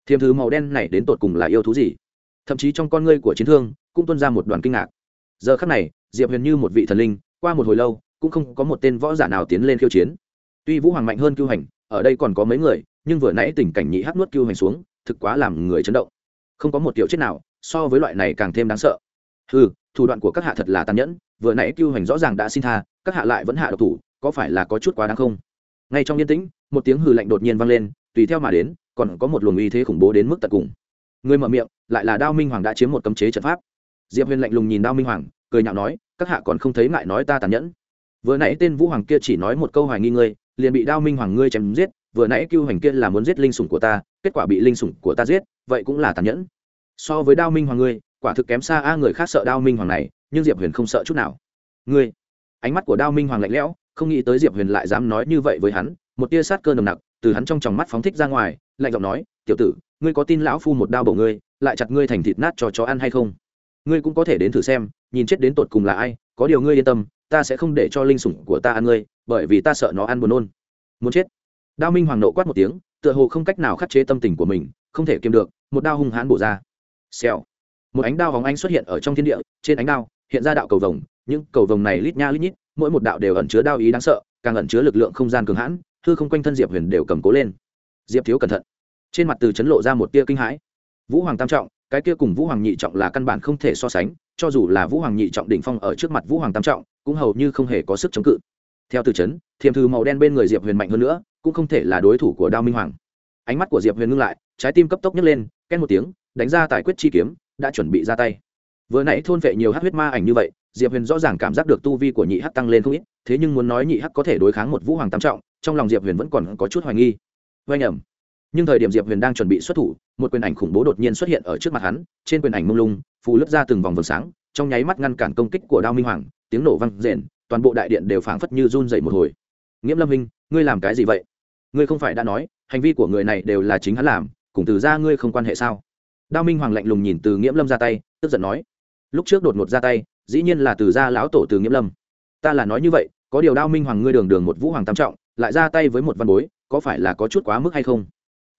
Thiềm thứ màu đen này đến tột cùng là yêu thú gì? Thậm chí trong con ngươi của chiến thương, cũng tuôn ra một đoàn kinh ngạc. Giờ khắc này, diệp huyền như một vị thần linh, qua một hồi lâu, cũng không có một tên võ giả nào tiến lên khiêu chiến. Tuy vũ hoàng mạnh hơn cưu hành, ở đây còn có mấy người, nhưng vừa nãy tình cảnh nhị hát nuốt cưu hành xuống, thực quá làm người chấn động. Không có một kiểu chết nào, so với loại này càng thêm đáng sợ. Ừ thủ đoạn của các hạ thật là tàn nhẫn, vừa nãy cưu hành rõ ràng đã xin tha, các hạ lại vẫn hạ độc thủ, có phải là có chút quá đáng không? Ngay trong yên tĩnh, một tiếng hừ lạnh đột nhiên vang lên, tùy theo mà đến, còn có một luồng uy thế khủng bố đến mức tận cùng. Người mở miệng, lại là đao minh hoàng đã chiếm một cấm chế trận pháp. Diệp huyền lạnh lùng nhìn đao minh hoàng, cười nhạo nói, các hạ còn không thấy ngại nói ta tàn nhẫn. Vừa nãy tên vũ hoàng kia chỉ nói một câu hoài nghi ngươi, liền bị đao minh hoàng ngươi chém giết, vừa nãy cưu hành kia là muốn giết linh sủng của ta, kết quả bị linh sủng của ta giết, vậy cũng là tàn nhẫn. So với đao minh hoàng ngươi quả thực kém xa a, người khác sợ đao minh hoàng này, nhưng diệp huyền không sợ chút nào. Ngươi, ánh mắt của đao minh hoàng lạnh lẽo, không nghĩ tới diệp huyền lại dám nói như vậy với hắn. Một tia sát cơ nồng nặc từ hắn trong tròng mắt phóng thích ra ngoài, lạnh giọng nói, tiểu tử, ngươi có tin lão phu một đao bổ ngươi, lại chặt ngươi thành thịt nát cho chó ăn hay không? Ngươi cũng có thể đến thử xem, nhìn chết đến tột cùng là ai, có điều ngươi yên tâm, ta sẽ không để cho linh sủng của ta ăn ngươi, bởi vì ta sợ nó ăn buồn nôn. Muốn chết? Đao minh hoàng nộ quát một tiếng, tựa hồ không cách nào khắc chế tâm tình của mình, không thể kiềm được, một đao hung hãn bổ ra. Xèo một ánh đao vòng anh xuất hiện ở trong thiên địa, trên ánh đao hiện ra đạo cầu vồng, những cầu vồng này lít nha lít nhít, mỗi một đạo đều ẩn chứa đao ý đáng sợ, càng ẩn chứa lực lượng không gian cường hãn thư không quanh thân diệp huyền đều cầm cố lên. Diệp thiếu cẩn thận. Trên mặt từ chấn lộ ra một tia kinh hãi. Vũ hoàng tam trọng, cái kia cùng vũ hoàng nhị trọng là căn bản không thể so sánh, cho dù là vũ hoàng nhị trọng đỉnh phong ở trước mặt vũ hoàng tam trọng, cũng hầu như không hề có sức chống cự. Theo từ chấn, thiềm thư màu đen bên người diệp huyền mạnh hơn nữa, cũng không thể là đối thủ của đao minh hoàng. Ánh mắt của diệp huyền ngưng lại, trái tim cấp tốc nhấc lên, ken một tiếng, đánh ra tài quyết chi kiếm đã chuẩn bị ra tay. Vừa nãy thôn vệ nhiều hát huyết ma ảnh như vậy, diệp huyền rõ ràng cảm giác được tu vi của nhị hắc tăng lên không ít, thế nhưng muốn nói nhị hắc có thể đối kháng một vũ hoàng tam trọng, trong lòng diệp huyền vẫn còn có chút hoài nghi. Vay nhầm nhưng thời điểm diệp huyền đang chuẩn bị xuất thủ, một quyền ảnh khủng bố đột nhiên xuất hiện ở trước mặt hắn, trên quyền ảnh mông lung, phù lướt ra từng vòng vầng sáng, trong nháy mắt ngăn cản công kích của đao minh hoàng, tiếng nổ vang rền, toàn bộ đại điện đều phảng phất như run dậy một hồi. Nghiễm lâm minh, ngươi làm cái gì vậy? Ngươi không phải đã nói, hành vi của người này đều là chính hắn làm, cùng từ ra ngươi không quan hệ sao? Đao minh hoàng lạnh lùng nhìn từ nghiễm lâm ra tay tức giận nói lúc trước đột ngột ra tay dĩ nhiên là từ gia lão tổ từ nghiễm lâm. Ta là nói như vậy có điều đao minh hoàng ngươi đường đường một vũ hoàng tam trọng lại ra tay với một văn bối có phải là có chút quá mức hay không?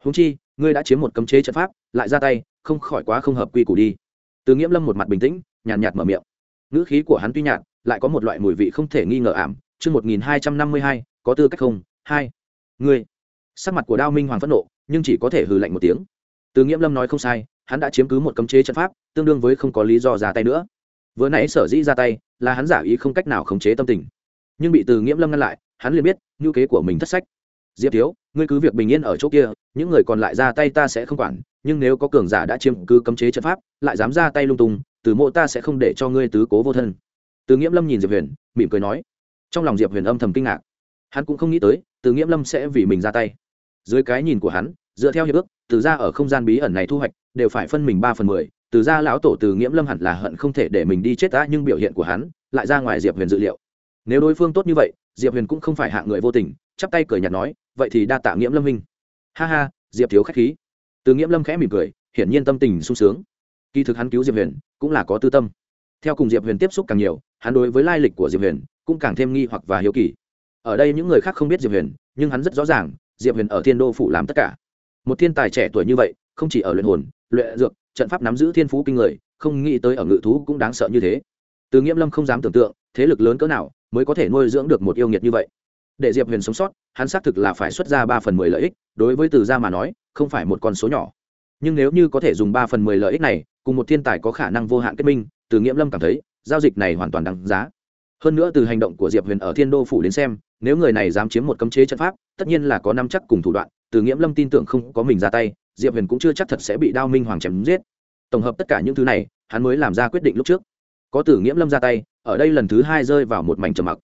Húng chi ngươi đã chiếm một cấm chế trận pháp lại ra tay không khỏi quá không hợp quy củ đi. Từ nghiễm lâm một mặt bình tĩnh nhàn nhạt, nhạt mở miệng. Ngữ khí của hắn tuy nhạt lại có một loại mùi vị không thể nghi ngờ ảm. Chương một nghìn hai trăm năm mươi hai có tư cách không? Hai. Ngươi. Sắc mặt của đao minh hoàng phẫn nộ nhưng chỉ có thể hừ lạnh một tiếng. Từ nghiễm lâm nói không sai hắn đã chiếm cứ một cấm chế trận pháp, tương đương với không có lý do ra tay nữa. Vừa nãy sở dĩ ra tay, là hắn giả ý không cách nào khống chế tâm tình. Nhưng bị từ nghiễm lâm ngăn lại, hắn liền biết ngữ kế của mình thất sách. Diệp thiếu, ngươi cứ việc bình yên ở chỗ kia, những người còn lại ra tay ta sẽ không quản, nhưng nếu có cường giả đã chiếm cứ cấm chế trận pháp, lại dám ra tay lung tung, từ mộ ta sẽ không để cho ngươi tứ cố vô thân. Từ nghiễm lâm nhìn diệp huyền, mỉm cười nói. Trong lòng diệp huyền âm thầm kinh ngạc. Hắn cũng không nghĩ tới, từ nghiễm lâm sẽ vì mình ra tay. Dưới cái nhìn của hắn dựa theo hiệp ước, từ ra ở không gian bí ẩn này thu hoạch, đều phải phân mình ba phần mười, từ ra lão tổ từ nghiễm lâm hẳn là hận không thể để mình đi chết ta, nhưng biểu hiện của hắn, lại ra ngoài diệp huyền dự liệu. Nếu đối phương tốt như vậy, diệp huyền cũng không phải hạ người vô tình, chắp tay cười nhạt nói, vậy thì đa tạ nghiễm lâm minh ha ha, diệp thiếu k h á c h khí. Từ nghiễm lâm khẽ mỉm cười, hiển nhiên tâm tình sung sướng. Kỳ thực hắn cứu diệp huyền, cũng là có tư tâm. Theo cùng diệp huyền tiếp xúc càng nhiều, hắn đối với lai lịch của diệp huyền, cũng càng thêm nghi hoặc và hiếu kỳ. Ở đây những người khác không biết diệp huyền, nhưng hắn rất rõ ràng, diệp huyền ở thiên đô phủ làm tất cả một thiên tài trẻ tuổi như vậy, không chỉ ở luyện hồn, luyện dược, trận pháp nắm giữ thiên phú kinh người, không nghĩ tới ở ngự thú cũng đáng sợ như thế. Từ nghiễm lâm không dám tưởng tượng, thế lực lớn cỡ nào mới có thể nuôi dưỡng được một yêu nghiệt như vậy. Để diệp huyền sống sót, hắn xác thực là phải xuất ra ba phần mười lợi ích, đối với từ gia mà nói, không phải một con số nhỏ. Nhưng nếu như có thể dùng ba phần mười lợi ích này, cùng một thiên tài có khả năng vô hạn kết minh, từ nghiễm lâm cảm thấy, giao dịch này hoàn toàn đáng giá. Hơn nữa từ hành động của diệp huyền ở thiên đô phủ đến xem, nếu người này dám chiếm một cấm chế trận pháp, tất nhiên là có năm chắc cùng thủ đoạn từ nghiễm lâm tin tưởng không có mình ra tay, diệp huyền cũng chưa chắc thật sẽ bị đao minh hoàng chém giết. Tổng hợp tất cả những thứ này, hắn mới làm ra quyết định lúc trước. Có từ nghiễm lâm ra tay, ở đây lần thứ hai rơi vào một mảnh trầm mặc.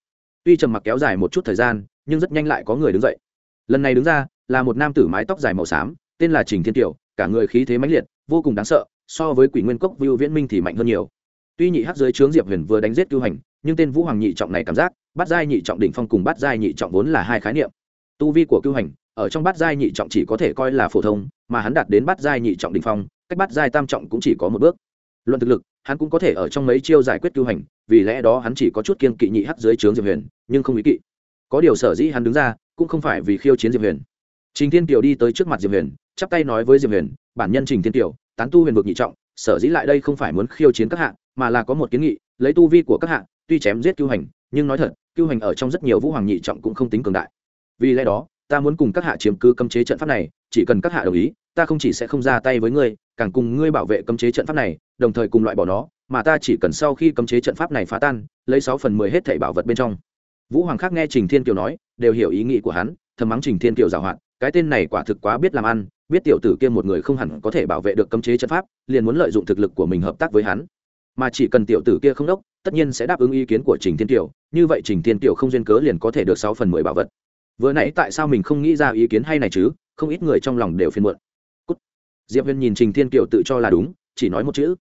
Tuy trầm mặc kéo dài một chút thời gian, nhưng rất nhanh lại có người đứng dậy. Lần này đứng ra, là một nam tử mái tóc dài màu xám, tên là trình thiên tiểu, cả người khí thế mãnh liệt, vô cùng đáng sợ, so với quỷ nguyên cốc vưu viễn minh thì mạnh hơn nhiều. Tuy nhị hắc dưới trướng diệp huyền vừa đánh giết cưu hành, nhưng tên vũ hoàng nhị trọng này cảm giác, bắt giai nhị trọng đỉnh phong cùng bắt giai nhị trọng vốn là hai khái niệm. Tu vi của cưu hành ở trong bát giai nhị trọng chỉ có thể coi là phổ thông, mà hắn đạt đến bát giai nhị trọng đỉnh phong, cách bát giai tam trọng cũng chỉ có một bước. Luận thực lực, hắn cũng có thể ở trong mấy chiêu giải quyết cưu hành, vì lẽ đó hắn chỉ có chút kiên kỵ nhị hắc dưới trướng diệp huyền, nhưng không ý kỵ. Có điều sở dĩ hắn đứng ra, cũng không phải vì khiêu chiến diệp huyền. Trình thiên kiều đi tới trước mặt diệp huyền, chắp tay nói với diệp huyền, bản nhân trình thiên kiều, tán tu huyền vực nhị trọng, sở dĩ lại đây không phải muốn khiêu chiến các hạng mà là có một kiến nghị, lấy tu vi của các hạng tuy chém giết cưu hành, nhưng nói thật, cưu hành ở trong rất nhiều vũ hoàng nhị trọng cũng không tính cường đại. Vì lẽ đó ta muốn cùng các hạ chiếm cứ cấm chế trận pháp này, chỉ cần các hạ đồng ý, ta không chỉ sẽ không ra tay với ngươi, càng cùng ngươi bảo vệ cấm chế trận pháp này, đồng thời cùng loại bỏ nó, mà ta chỉ cần sau khi cấm chế trận pháp này phá tan, lấy sáu phần mười hết thảy bảo vật bên trong. Vũ hoàng khác nghe trình thiên kiều nói, đều hiểu ý nghĩ của hắn, thầm mắng trình thiên kiều giảo hoạt, cái tên này quả thực quá biết làm ăn, biết tiểu tử kia một người không hẳn có thể bảo vệ được cấm chế trận pháp, liền muốn lợi dụng thực lực của mình hợp tác với hắn. Mà chỉ cần tiểu tử kia không đốc, tất nhiên sẽ đáp ứng ý kiến của trình thiên kiều, như vậy trình thiên kiều không duyên cớ liền có thể được sáu phần mười bảo vật vừa nãy tại sao mình không nghĩ ra ý kiến hay này chứ? Không ít người trong lòng đều phiền muộn. Cút. diệp huyền nhìn trình thiên kiều tự cho là đúng, chỉ nói một chữ.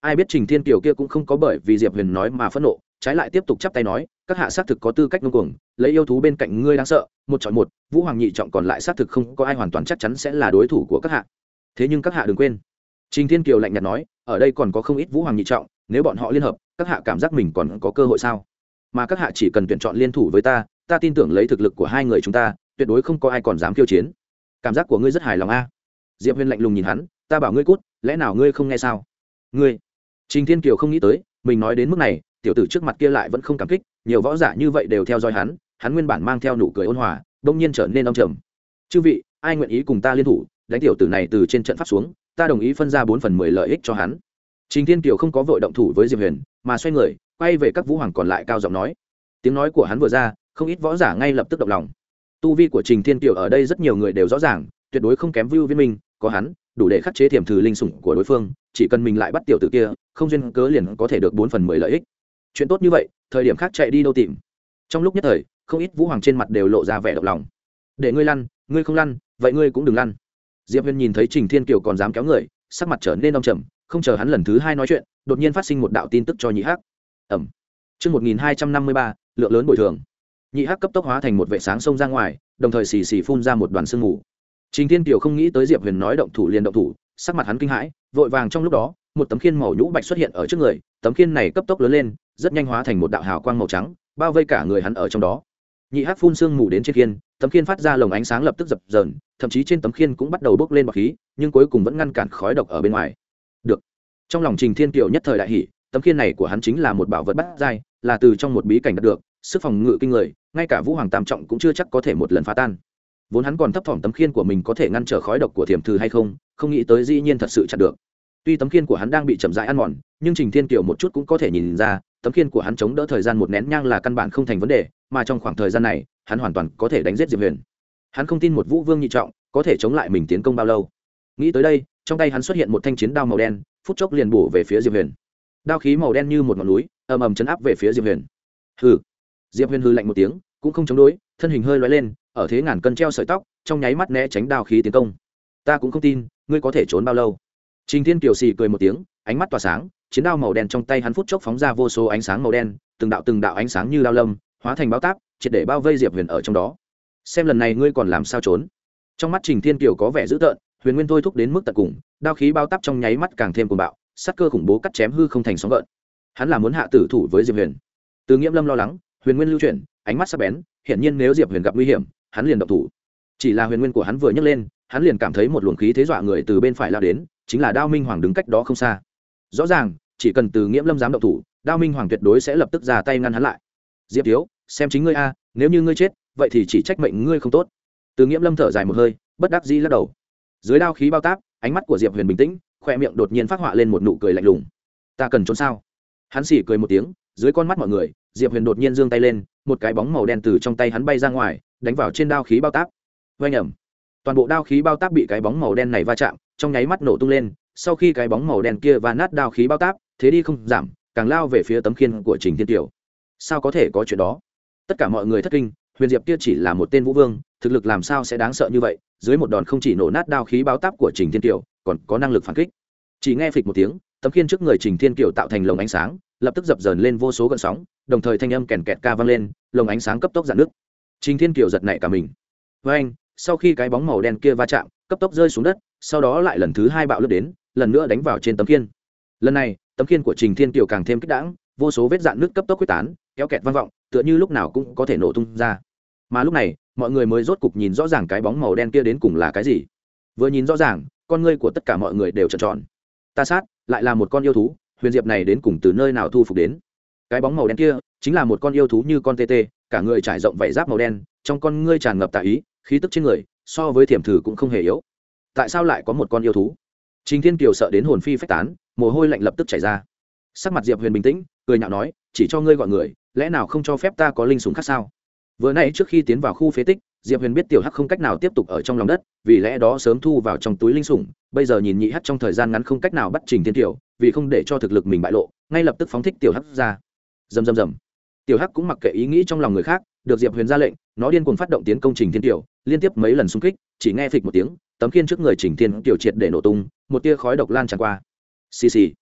Ai biết trình thiên kiều kia cũng không có bởi vì diệp huyền nói mà phẫn nộ, trái lại tiếp tục chắp tay nói, các hạ xác thực có tư cách ngông cuồng, lấy yêu thú bên cạnh ngươi đáng sợ, một chọn một, vũ hoàng nhị trọng còn lại xác thực không có ai hoàn toàn chắc chắn sẽ là đối thủ của các hạ. Thế nhưng các hạ đừng quên. Trình thiên kiều lạnh nhạt nói, ở đây còn có không ít vũ hoàng nhị trọng, nếu bọn họ liên hợp, các hạ cảm giác mình còn có cơ hội sao? Mà các hạ chỉ cần tuyển chọn liên thủ với ta ta tin tưởng lấy thực lực của hai người chúng ta, tuyệt đối không có ai còn dám khiêu chiến. Cảm giác của ngươi rất hài lòng a. Diệp huyền lạnh lùng nhìn hắn, ta bảo ngươi cút, lẽ nào ngươi không nghe sao? Ngươi. Trình thiên kiều không nghĩ tới, mình nói đến mức này, tiểu tử trước mặt kia lại vẫn không cảm kích, nhiều võ giả như vậy đều theo dõi hắn hắn nguyên bản mang theo nụ cười ôn hòa đông nhiên trở nên đông trầm. Chư vị, ai nguyện ý cùng ta liên thủ, đánh tiểu tử này từ trên trận pháp xuống, ta đồng ý phân ra bốn phần mười lợi ích cho hắn. Trình thiên kiều không có vội động thủ với diệp huyền, mà xoay người, quay về các vũ hoàng còn lại cao giọng nói. Tiếng nói của hắn vừa ra không ít võ giả ngay lập tức động lòng. Tu vi của trình thiên kiều ở đây rất nhiều người đều rõ ràng, tuyệt đối không kém vưu viên minh, có hắn, đủ để khắc chế thiểm thử linh sủng của đối phương, chỉ cần mình lại bắt tiểu tử kia, không duyên cớ liền có thể được bốn phần mười lợi ích. Chuyện tốt như vậy, thời điểm khác chạy đi đâu tìm. Trong lúc nhất thời, không ít vũ hoàng trên mặt đều lộ ra vẻ động lòng. Để ngươi lăn, ngươi không lăn, vậy ngươi cũng đừng lăn. Diệp huyền nhìn thấy trình thiên kiều còn dám kéo người, sắc mặt trở nên đông trầm, không chờ hắn lần thứ hai nói chuyện, đột nhiên phát sinh một đạo tin tức cho nhị hắc. Ẩm. Chương một nghìn hai trăm năm mươi ba, lượng lớn bồi thường nhị hắc cấp tốc hóa thành một vệ sáng xông ra ngoài, đồng thời xì xì phun ra một đoàn sương mù. Trình thiên kiều không nghĩ tới diệp huyền nói động thủ liền động thủ, sắc mặt hắn kinh hãi, vội vàng trong lúc đó, một tấm khiên màu nhũ bạch xuất hiện ở trước người, tấm khiên này cấp tốc lớn lên, rất nhanh hóa thành một đạo hào quang màu trắng, bao vây cả người hắn ở trong đó. Nhị hắc phun sương mù đến trên khiên, tấm khiên phát ra lồng ánh sáng lập tức dập dờn, thậm chí trên tấm khiên cũng bắt đầu bốc lên bọc khí, nhưng cuối cùng vẫn ngăn cản khói độc ở bên ngoài. Được. Trong lòng trình thiên kiều nhất thời đại hỷ tấm khiên này của hắn chính là một bảo vật bắt dai là từ trong một bí cảnh đạt được sức phòng ngự kinh người, ngay cả vũ hoàng tam trọng cũng chưa chắc có thể một lần phá tan. Vốn hắn còn thấp thỏm tấm khiên của mình có thể ngăn trở khói độc của thiểm thư hay không không nghĩ tới dĩ nhiên thật sự chặn được. Tuy tấm khiên của hắn đang bị chậm rãi ăn mòn, nhưng trình thiên kiều một chút cũng có thể nhìn ra, tấm khiên của hắn chống đỡ thời gian một nén nhang là căn bản không thành vấn đề, mà trong khoảng thời gian này, hắn hoàn toàn có thể đánh giết diệp huyền. Hắn không tin một vũ vương nhị trọng có thể chống lại mình tiến công bao lâu. Nghĩ tới đây, trong tay hắn xuất hiện một thanh chiến đao màu đen, phút chốc liền bổ về phía diệp huyền. Đao khí màu đen như một ngọn núi, ầm ầm chấn áp về phía diệp huyền. Hừ diệp huyền hư lạnh một tiếng, cũng không chống đối, thân hình hơi loay lên, ở thế ngàn cân treo sợi tóc, trong nháy mắt né tránh đao khí tiến công. Ta cũng không tin, ngươi có thể trốn bao lâu? Trình thiên kiều xì cười một tiếng, ánh mắt tỏa sáng, chiến đao màu đen trong tay hắn phút chốc phóng ra vô số ánh sáng màu đen, từng đạo từng đạo ánh sáng như lao lâm, hóa thành bao táp, triệt để bao vây diệp huyền ở trong đó. Xem lần này ngươi còn làm sao trốn? Trong mắt trình thiên kiều có vẻ dữ tợn, huyền nguyên thôi thúc đến mức tận cùng, đao khí bao tắp trong nháy mắt càng thêm cuồng bạo sắc cơ khủng bố cắt chém hư không thành sóng gợn. Hắn là muốn hạ tử thủ với diệp huyền. Từ nghiễm lâm lo lắng huyền nguyên lưu chuyển, ánh mắt sắc bén, hiển nhiên nếu diệp huyền gặp nguy hiểm, hắn liền động thủ. Chỉ là huyền nguyên của hắn vừa nhấc lên, hắn liền cảm thấy một luồng khí thế dọa người từ bên phải lao đến, chính là đao minh hoàng đứng cách đó không xa. Rõ ràng, chỉ cần từ nghiễm lâm dám động thủ, đao minh hoàng tuyệt đối sẽ lập tức ra tay ngăn hắn lại. Diệp thiếu, xem chính ngươi a, nếu như ngươi chết, vậy thì chỉ trách mệnh ngươi không tốt. Từ nghiễm lâm thở dài một hơi, bất đắc dĩ lắc đầu. Dưới đao khí bao táp, ánh mắt của diệp huyền bình tĩnh, khoe miệng đột nhiên phát họa lên một nụ cười lạnh lùng. Ta cần trốn sao? Hắn xỉ cười một tiếng, dưới con mắt mọi người diệp huyền đột nhiên giương tay lên một cái bóng màu đen từ trong tay hắn bay ra ngoài đánh vào trên đao khí bao táp. Vây nhầm toàn bộ đao khí bao táp bị cái bóng màu đen này va chạm trong nháy mắt nổ tung lên sau khi cái bóng màu đen kia va nát đao khí bao táp thế đi không giảm càng lao về phía tấm khiên của trình thiên tiểu. Sao có thể có chuyện đó? Tất cả mọi người thất kinh huyền diệp kia chỉ là một tên vũ vương thực lực làm sao sẽ đáng sợ như vậy? Dưới một đòn không chỉ nổ nát đao khí bao táp của trình thiên Tiểu, còn có năng lực phản kích. Chỉ nghe phịch một tiếng tấm khiên trước người trình thiên kiều tạo thành lồng ánh sáng lập tức dập dờn lên vô số gợn sóng, đồng thời thanh âm kèn kẹt ca vang lên, lồng ánh sáng cấp tốc dạn nước trình thiên kiều giật nảy cả mình. Với anh, sau khi cái bóng màu đen kia va chạm, cấp tốc rơi xuống đất, sau đó lại lần thứ hai bạo lướt đến, lần nữa đánh vào trên tấm khiên. Lần này, tấm khiên của trình thiên kiều càng thêm kích đãng, vô số vết dạn nước cấp tốc quyết tán, kéo kẹt vang vọng, tựa như lúc nào cũng có thể nổ tung ra. Mà lúc này, mọi người mới rốt cục nhìn rõ ràng cái bóng màu đen kia đến cùng là cái gì. Vừa nhìn rõ ràng, con ngươi của tất cả mọi người đều trợn tròn. Ta sát, lại là một con yêu thú huyền diệp này đến cùng từ nơi nào thu phục đến? Cái bóng màu đen kia chính là một con yêu thú như con tê tê, cả người trải rộng vảy giáp màu đen, trong con ngươi tràn ngập tạ ý, khí tức trên người so với thiểm thử cũng không hề yếu. Tại sao lại có một con yêu thú? Trình thiên kiều sợ đến hồn phi phách tán, mồ hôi lạnh lập tức chảy ra. Sắc mặt diệp huyền bình tĩnh, cười nhạo nói, chỉ cho ngươi gọi người, lẽ nào không cho phép ta có linh súng khác sao? Vừa nay trước khi tiến vào khu phế tích diệp huyền biết tiểu hắc không cách nào tiếp tục ở trong lòng đất, vì lẽ đó sớm thu vào trong túi linh sủng, bây giờ nhìn nhị hắc trong thời gian ngắn không cách nào bắt trình thiên tiểu, vì không để cho thực lực mình bại lộ, ngay lập tức phóng thích tiểu hắc ra. Dầm dầm dầm tiểu hắc cũng mặc kệ ý nghĩ trong lòng người khác, được diệp huyền ra lệnh, nó điên cuồng phát động tiến công trình thiên tiểu, liên tiếp mấy lần xung kích, chỉ nghe phịch một tiếng, tấm kiên trước người trình thiên tiểu triệt để nổ tung, một tia khói độc lan tràn qua. Xì xì.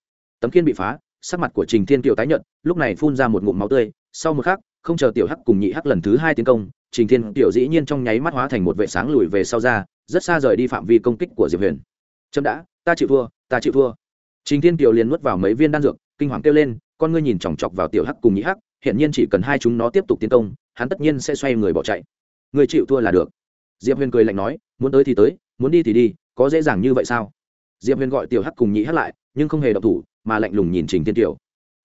Tấm kiên bị phá, sắc mặt của trình thiên tiểu tái nhợt, lúc này phun ra một ngụm máu tươi, sau một khắc, không chờ tiểu hắc cùng nhị hắc lần thứ hai tiến công trình thiên tiểu dĩ nhiên trong nháy mắt hóa thành một vệ sáng lùi về sau ra, rất xa rời đi phạm vi công kích của diệp huyền. Chậm đã, ta chịu thua, ta chịu thua. Trình thiên tiểu liền nuốt vào mấy viên đan dược, kinh hoàng kêu lên, con ngươi nhìn chòng chọc vào tiểu hắc cùng nhị hắc hiện nhiên chỉ cần hai chúng nó tiếp tục tiến công, hắn tất nhiên sẽ xoay người bỏ chạy. Người chịu thua là được. Diệp huyền cười lạnh nói, muốn tới thì tới, muốn đi thì đi, có dễ dàng như vậy sao? Diệp huyền gọi tiểu hắc cùng nhị hắc lại, nhưng không hề động thủ, mà lạnh lùng nhìn trình thiên tiểu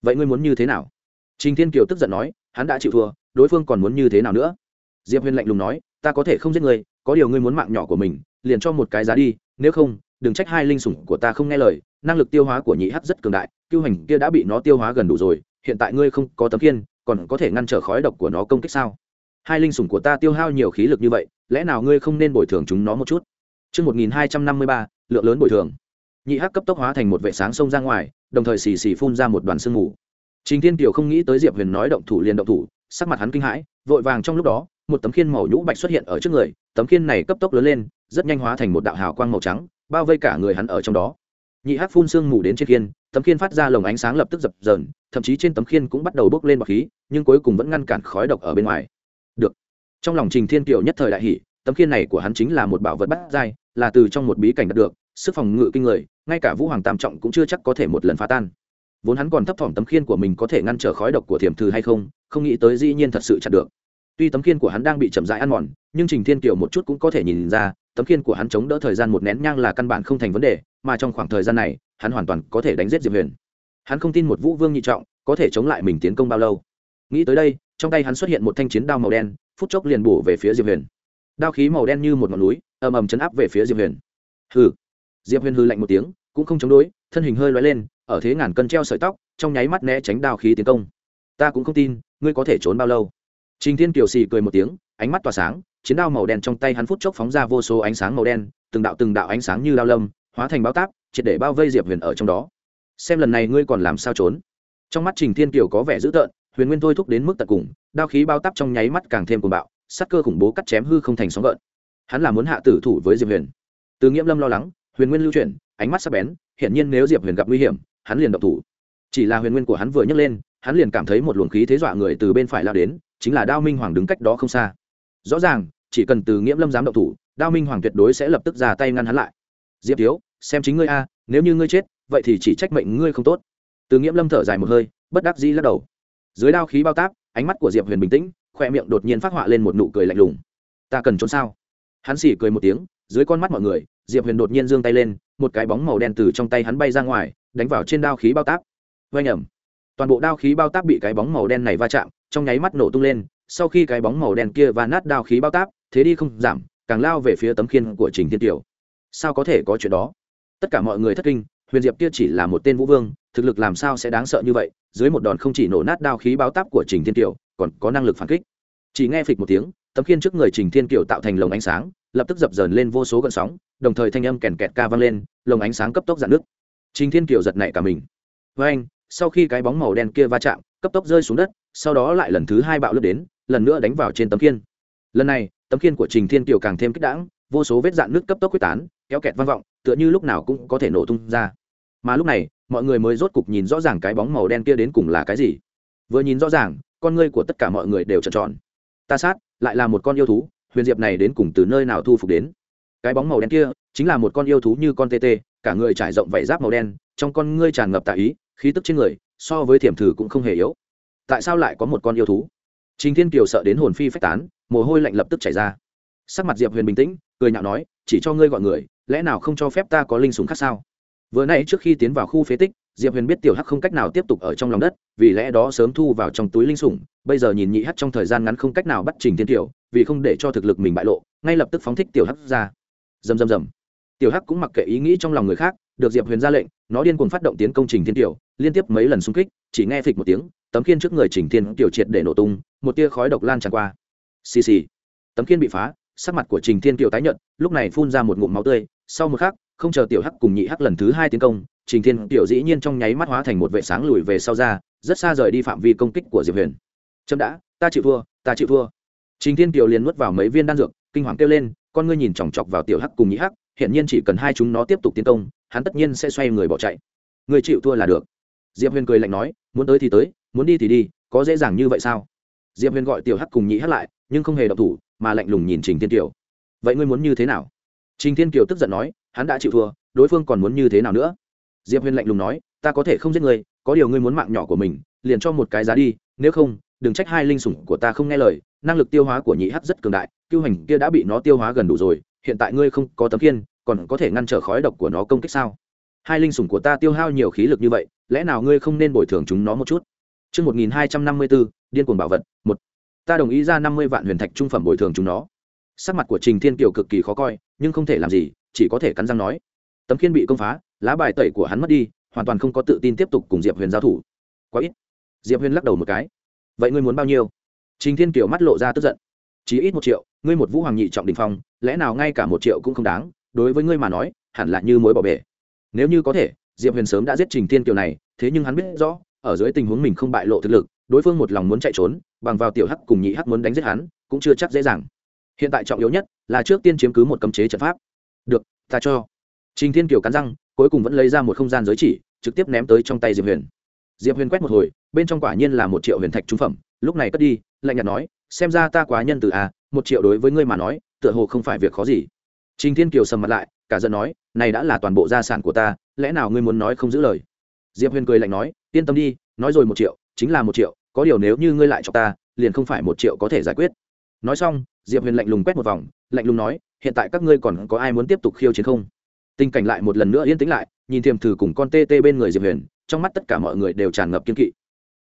vậy ngươi muốn như thế nào? Trình thiên kiều tức giận nói, hắn đã chịu thua, đối phương còn muốn như thế nào nữa? Diệp huyền lạnh lùng nói ta có thể không giết người có điều ngươi muốn mạng nhỏ của mình liền cho một cái giá đi nếu không đừng trách hai linh sủng của ta không nghe lời năng lực tiêu hóa của nhị hắc rất cường đại cưu hành kia đã bị nó tiêu hóa gần đủ rồi hiện tại ngươi không có tấm kiên còn có thể ngăn trở khói độc của nó công kích sao hai linh sủng của ta tiêu hao nhiều khí lực như vậy lẽ nào ngươi không nên bồi thường chúng nó một chút Trước 1253, lượng lớn bồi thường. Nhị hắc cấp tốc hóa thành một vệ sáng sông ra ngoài, đồng thời xì xì phun ra một đoàn sương mù. Trình Thiên Kiều không nghĩ tới Diệp Huyền nói động thủ liền động thủ, sắc mặt hắn kinh hãi, vội vàng trong lúc đó, một tấm khiên màu nhũ bạch xuất hiện ở trước người, tấm khiên này cấp tốc lớn lên, rất nhanh hóa thành một đạo hào quang màu trắng, bao vây cả người hắn ở trong đó. Nhị Hắc phun sương mù đến trên khiên, tấm khiên phát ra lồng ánh sáng lập tức dập dờn, thậm chí trên tấm khiên cũng bắt đầu bốc lên bọc khí, nhưng cuối cùng vẫn ngăn cản khói độc ở bên ngoài. Được. Trong lòng Trình Thiên Kiều nhất thời đại hỉ, tấm khiên này của hắn chính là một bảo vật bắt giai, là từ trong một bí cảnh đạt được, sức phòng ngự kinh người, ngay cả Vũ Hoàng Tam trọng cũng chưa chắc có thể một lần phá tan vốn hắn còn thấp thỏm tấm khiên của mình có thể ngăn trở khói độc của thiểm thư hay không không nghĩ tới dĩ nhiên thật sự chặt được tuy tấm khiên của hắn đang bị chậm rãi ăn mòn, nhưng trình thiên kiều một chút cũng có thể nhìn ra, tấm khiên của hắn chống đỡ thời gian một nén nhang là căn bản không thành vấn đề, mà trong khoảng thời gian này, hắn hoàn toàn có thể đánh giết diệp huyền. Hắn không tin một vũ vương nhị trọng có thể chống lại mình tiến công bao lâu. Nghĩ tới đây, trong tay hắn xuất hiện một thanh chiến đao màu đen, phút chốc liền bổ về phía diệp huyền. Đao khí màu đen như một ngọn núi, ầm ầm chấn áp về phía diệp huyền. Hừ. Diệp huyền hư lạnh một tiếng, cũng không chống đối, thân hình hơi loay lên, ở thế ngàn cân treo sợi tóc, trong nháy mắt né tránh đao khí tiến công. Ta cũng không tin, ngươi có thể trốn bao lâu trình thiên kiều xì cười một tiếng, ánh mắt tỏa sáng, chiến đao màu đen trong tay hắn phút chốc phóng ra vô số ánh sáng màu đen, từng đạo từng đạo ánh sáng như lao lâm, hóa thành báo táp, triệt để bao vây diệp huyền ở trong đó. Xem lần này ngươi còn làm sao trốn? Trong mắt trình thiên kiều có vẻ dữ tợn, huyền nguyên thôi thúc đến mức tận cùng, đao khí bao táp trong nháy mắt càng thêm cuồng bạo sắc cơ khủng bố cắt chém hư không thành sóng gợn. Hắn là muốn hạ tử thủ với diệp huyền. Từ nghiễm lâm lo lắng, huyền nguyên lưu chuyển, ánh mắt sắc bén, hiển nhiên nếu diệp huyền gặp nguy hiểm, hắn liền động thủ. Chỉ là huyền nguyên của hắn vừa nhấc lên hắn liền cảm thấy một luồng khí thế dọa người từ bên phải lao đến, chính là đao minh hoàng đứng cách đó không xa. Rõ ràng, chỉ cần từ nghiễm lâm dám động thủ, đao minh hoàng tuyệt đối sẽ lập tức ra tay ngăn hắn lại. Diệp thiếu, xem chính ngươi a, nếu như ngươi chết, vậy thì chỉ trách mệnh ngươi không tốt. Từ nghiễm lâm thở dài một hơi, bất đắc dĩ lắc đầu. Dưới đao khí bao táp, ánh mắt của diệp huyền bình tĩnh khoe miệng đột nhiên phát họa lên một nụ cười lạnh lùng. Ta cần trốn sao? Hắn xỉ cười một tiếng, dưới con mắt mọi người, diệp huyền đột nhiên giương tay lên, một cái bóng màu đen từ trong tay hắn bay ra ngoài, đánh vào trên đao khí bao táp. Vây nhầm toàn bộ đao khí bao táp bị cái bóng màu đen này va chạm, trong nháy mắt nổ tung lên, sau khi cái bóng màu đen kia va nát đao khí bao táp thế đi không giảm, càng lao về phía tấm khiên của trình thiên tiểu. Sao có thể có chuyện đó? Tất cả mọi người thất kinh, huyền diệp kia chỉ là một tên vũ vương, thực lực làm sao sẽ đáng sợ như vậy? Dưới một đòn không chỉ nổ nát đao khí bao táp của trình thiên tiểu, còn có năng lực phản kích. Chỉ nghe phịch một tiếng, tấm khiên trước người trình thiên tiểu tạo thành lồng ánh sáng, lập tức dập dờn lên vô số gợn sóng, đồng thời thanh âm kèn kẹt ca vang lên, lồng ánh sáng cấp tốc dạn nước trình thiên tiểu giật nảy cả mình. Với anh sau khi cái bóng màu đen kia va chạm, cấp tốc rơi xuống đất, sau đó lại lần thứ hai bạo lướt đến, lần nữa đánh vào trên tấm kiên. lần này, tấm kiên của trình thiên kiều càng thêm kích đãng, vô số vết dạn nước cấp tốc quyết tán, kéo kẹt vang vọng, tựa như lúc nào cũng có thể nổ tung ra. Mà lúc này, mọi người mới rốt cục nhìn rõ ràng cái bóng màu đen kia đến cùng là cái gì. Vừa nhìn rõ ràng, con ngươi của tất cả mọi người đều trợn tròn. Ta sát, lại là một con yêu thú, huyền diệp này đến cùng từ nơi nào thu phục đến? Cái bóng màu đen kia, chính là một con yêu thú như con tê tê, cả người trải rộng vảy giáp màu đen, trong con ngươi tràn ngập tạ ý khí tức trên người, so với thiểm thử cũng không hề yếu. Tại sao lại có một con yêu thú? Trình thiên kiều sợ đến hồn phi phách tán, mồ hôi lạnh lập tức chảy ra. Sắc mặt diệp huyền bình tĩnh, cười nhạo nói, chỉ cho ngươi gọi người, lẽ nào không cho phép ta có linh súng khác sao? Vừa nay trước khi tiến vào khu phế tích, diệp huyền biết tiểu hắc không cách nào tiếp tục ở trong lòng đất, vì lẽ đó sớm thu vào trong túi linh sủng, bây giờ nhìn nhị hắc trong thời gian ngắn không cách nào bắt trình thiên tiểu vì không để cho thực lực mình bại lộ, ngay lập tức phóng thích tiểu hắc ra. Dầm dầm dầm tiểu hắc cũng mặc kệ ý nghĩ trong lòng người khác, được diệp huyền ra lệnh, nó điên cuồng phát động tiến công trình thiên tiểu liên tiếp mấy lần xung kích, chỉ nghe phịch một tiếng, tấm khiên trước người trình thiên tiểu triệt để nổ tung, một tia khói độc lan tràn qua. Xì xì. Tấm khiên bị phá, sắc mặt của trình thiên tiểu tái nhợt, lúc này phun ra một ngụm máu tươi, sau một khắc, không chờ tiểu hắc cùng nhị hắc lần thứ hai tiến công, trình thiên tiểu dĩ nhiên trong nháy mắt hóa thành một vệ sáng lùi về sau ra, rất xa rời đi phạm vi công kích của diệp huyền. Chậm đã, ta chịu thua, ta chịu thua. Trình thiên tiểu liền nuốt vào mấy viên đan dược, kinh hoàng kêu lên, con ngươi nhìn chòng chọc vào tiểu hắc cùng nhị hắc hiện nhiên chỉ cần hai chúng nó tiếp tục tiến công, hắn tất nhiên sẽ xoay người bỏ chạy. Người chịu thua là được. Diệp huyền cười lạnh nói, muốn tới thì tới, muốn đi thì đi, có dễ dàng như vậy sao? Diệp huyền gọi tiểu hắc cùng nhị hắc lại, nhưng không hề động thủ, mà lạnh lùng nhìn trình thiên kiều. Vậy ngươi muốn như thế nào? Trình thiên kiều tức giận nói, hắn đã chịu thua, đối phương còn muốn như thế nào nữa? Diệp huyền lạnh lùng nói, ta có thể không giết ngươi, có điều ngươi muốn mạng nhỏ của mình, liền cho một cái giá đi, nếu không, đừng trách hai linh sủng của ta không nghe lời, năng lực tiêu hóa của nhị hắc rất cường đại, cưu hành kia đã bị nó tiêu hóa gần đủ rồi hiện tại ngươi không có tấm kiên còn có thể ngăn trở khói độc của nó công kích sao hai linh sủng của ta tiêu hao nhiều khí lực như vậy lẽ nào ngươi không nên bồi thường chúng nó một chút Trước 1254, điên cuồng bảo vật, một. Ta đồng ý ra 50 vạn huyền thạch trung phẩm bồi thường chúng nó. Sắc mặt của Trình Thiên Kiều cực kỳ khó coi, nhưng không thể làm gì, chỉ có thể cắn răng nói. Tấm khiên bị công phá, lá bài tẩy của hắn mất đi, hoàn toàn không có tự tin tiếp tục cùng Diệp Huyền giao thủ. Quá ít. Diệp Huyền lắc đầu một cái. Vậy ngươi muốn bao nhiêu? Trình Thiên Kiều mắt lộ ra tức giận. Chỉ ít một triệu, ngươi một vũ hoàng nhị trọng đỉnh phong, lẽ nào ngay cả một triệu cũng không đáng, đối với ngươi mà nói, hẳn là như mối bỏ bể. Nếu như có thể, Diệp Huyền sớm đã giết Trình Thiên Kiều này, thế nhưng hắn biết rõ, ở dưới tình huống mình không bại lộ thực lực, đối phương một lòng muốn chạy trốn, bằng vào tiểu hắc cùng nhị hắc muốn đánh giết hắn, cũng chưa chắc dễ dàng. Hiện tại trọng yếu nhất là trước tiên chiếm cứ một cấm chế trận pháp. Được, ta cho. Trình Thiên Kiều cắn răng, cuối cùng vẫn lấy ra một không gian giới chỉ, trực tiếp ném tới trong tay Diệp Huyền. Diệp Huyền quét một hồi, bên trong quả nhiên là một triệu huyền thạch trung phẩm, lúc này cất đi, lạnh nhạt nói, xem ra ta quá nhân từ à, một triệu đối với ngươi mà nói, tựa hồ không phải việc khó gì. Trình Thiên Kiều sầm mặt lại, cả giận nói, này đã là toàn bộ gia sản của ta, lẽ nào ngươi muốn nói không giữ lời? Diệp Huyền cười lạnh nói, yên tâm đi, nói rồi một triệu, chính là một triệu, có điều nếu như ngươi lại cho ta, liền không phải một triệu có thể giải quyết. Nói xong, Diệp Huyền lạnh lùng quét một vòng, lạnh lùng nói, hiện tại các ngươi còn có ai muốn tiếp tục khiêu chiến không? tình cảnh lại một lần nữa yên tĩnh lại nhìn thiềm thử cùng con tê tê bên người diệp huyền trong mắt tất cả mọi người đều tràn ngập kiên kỵ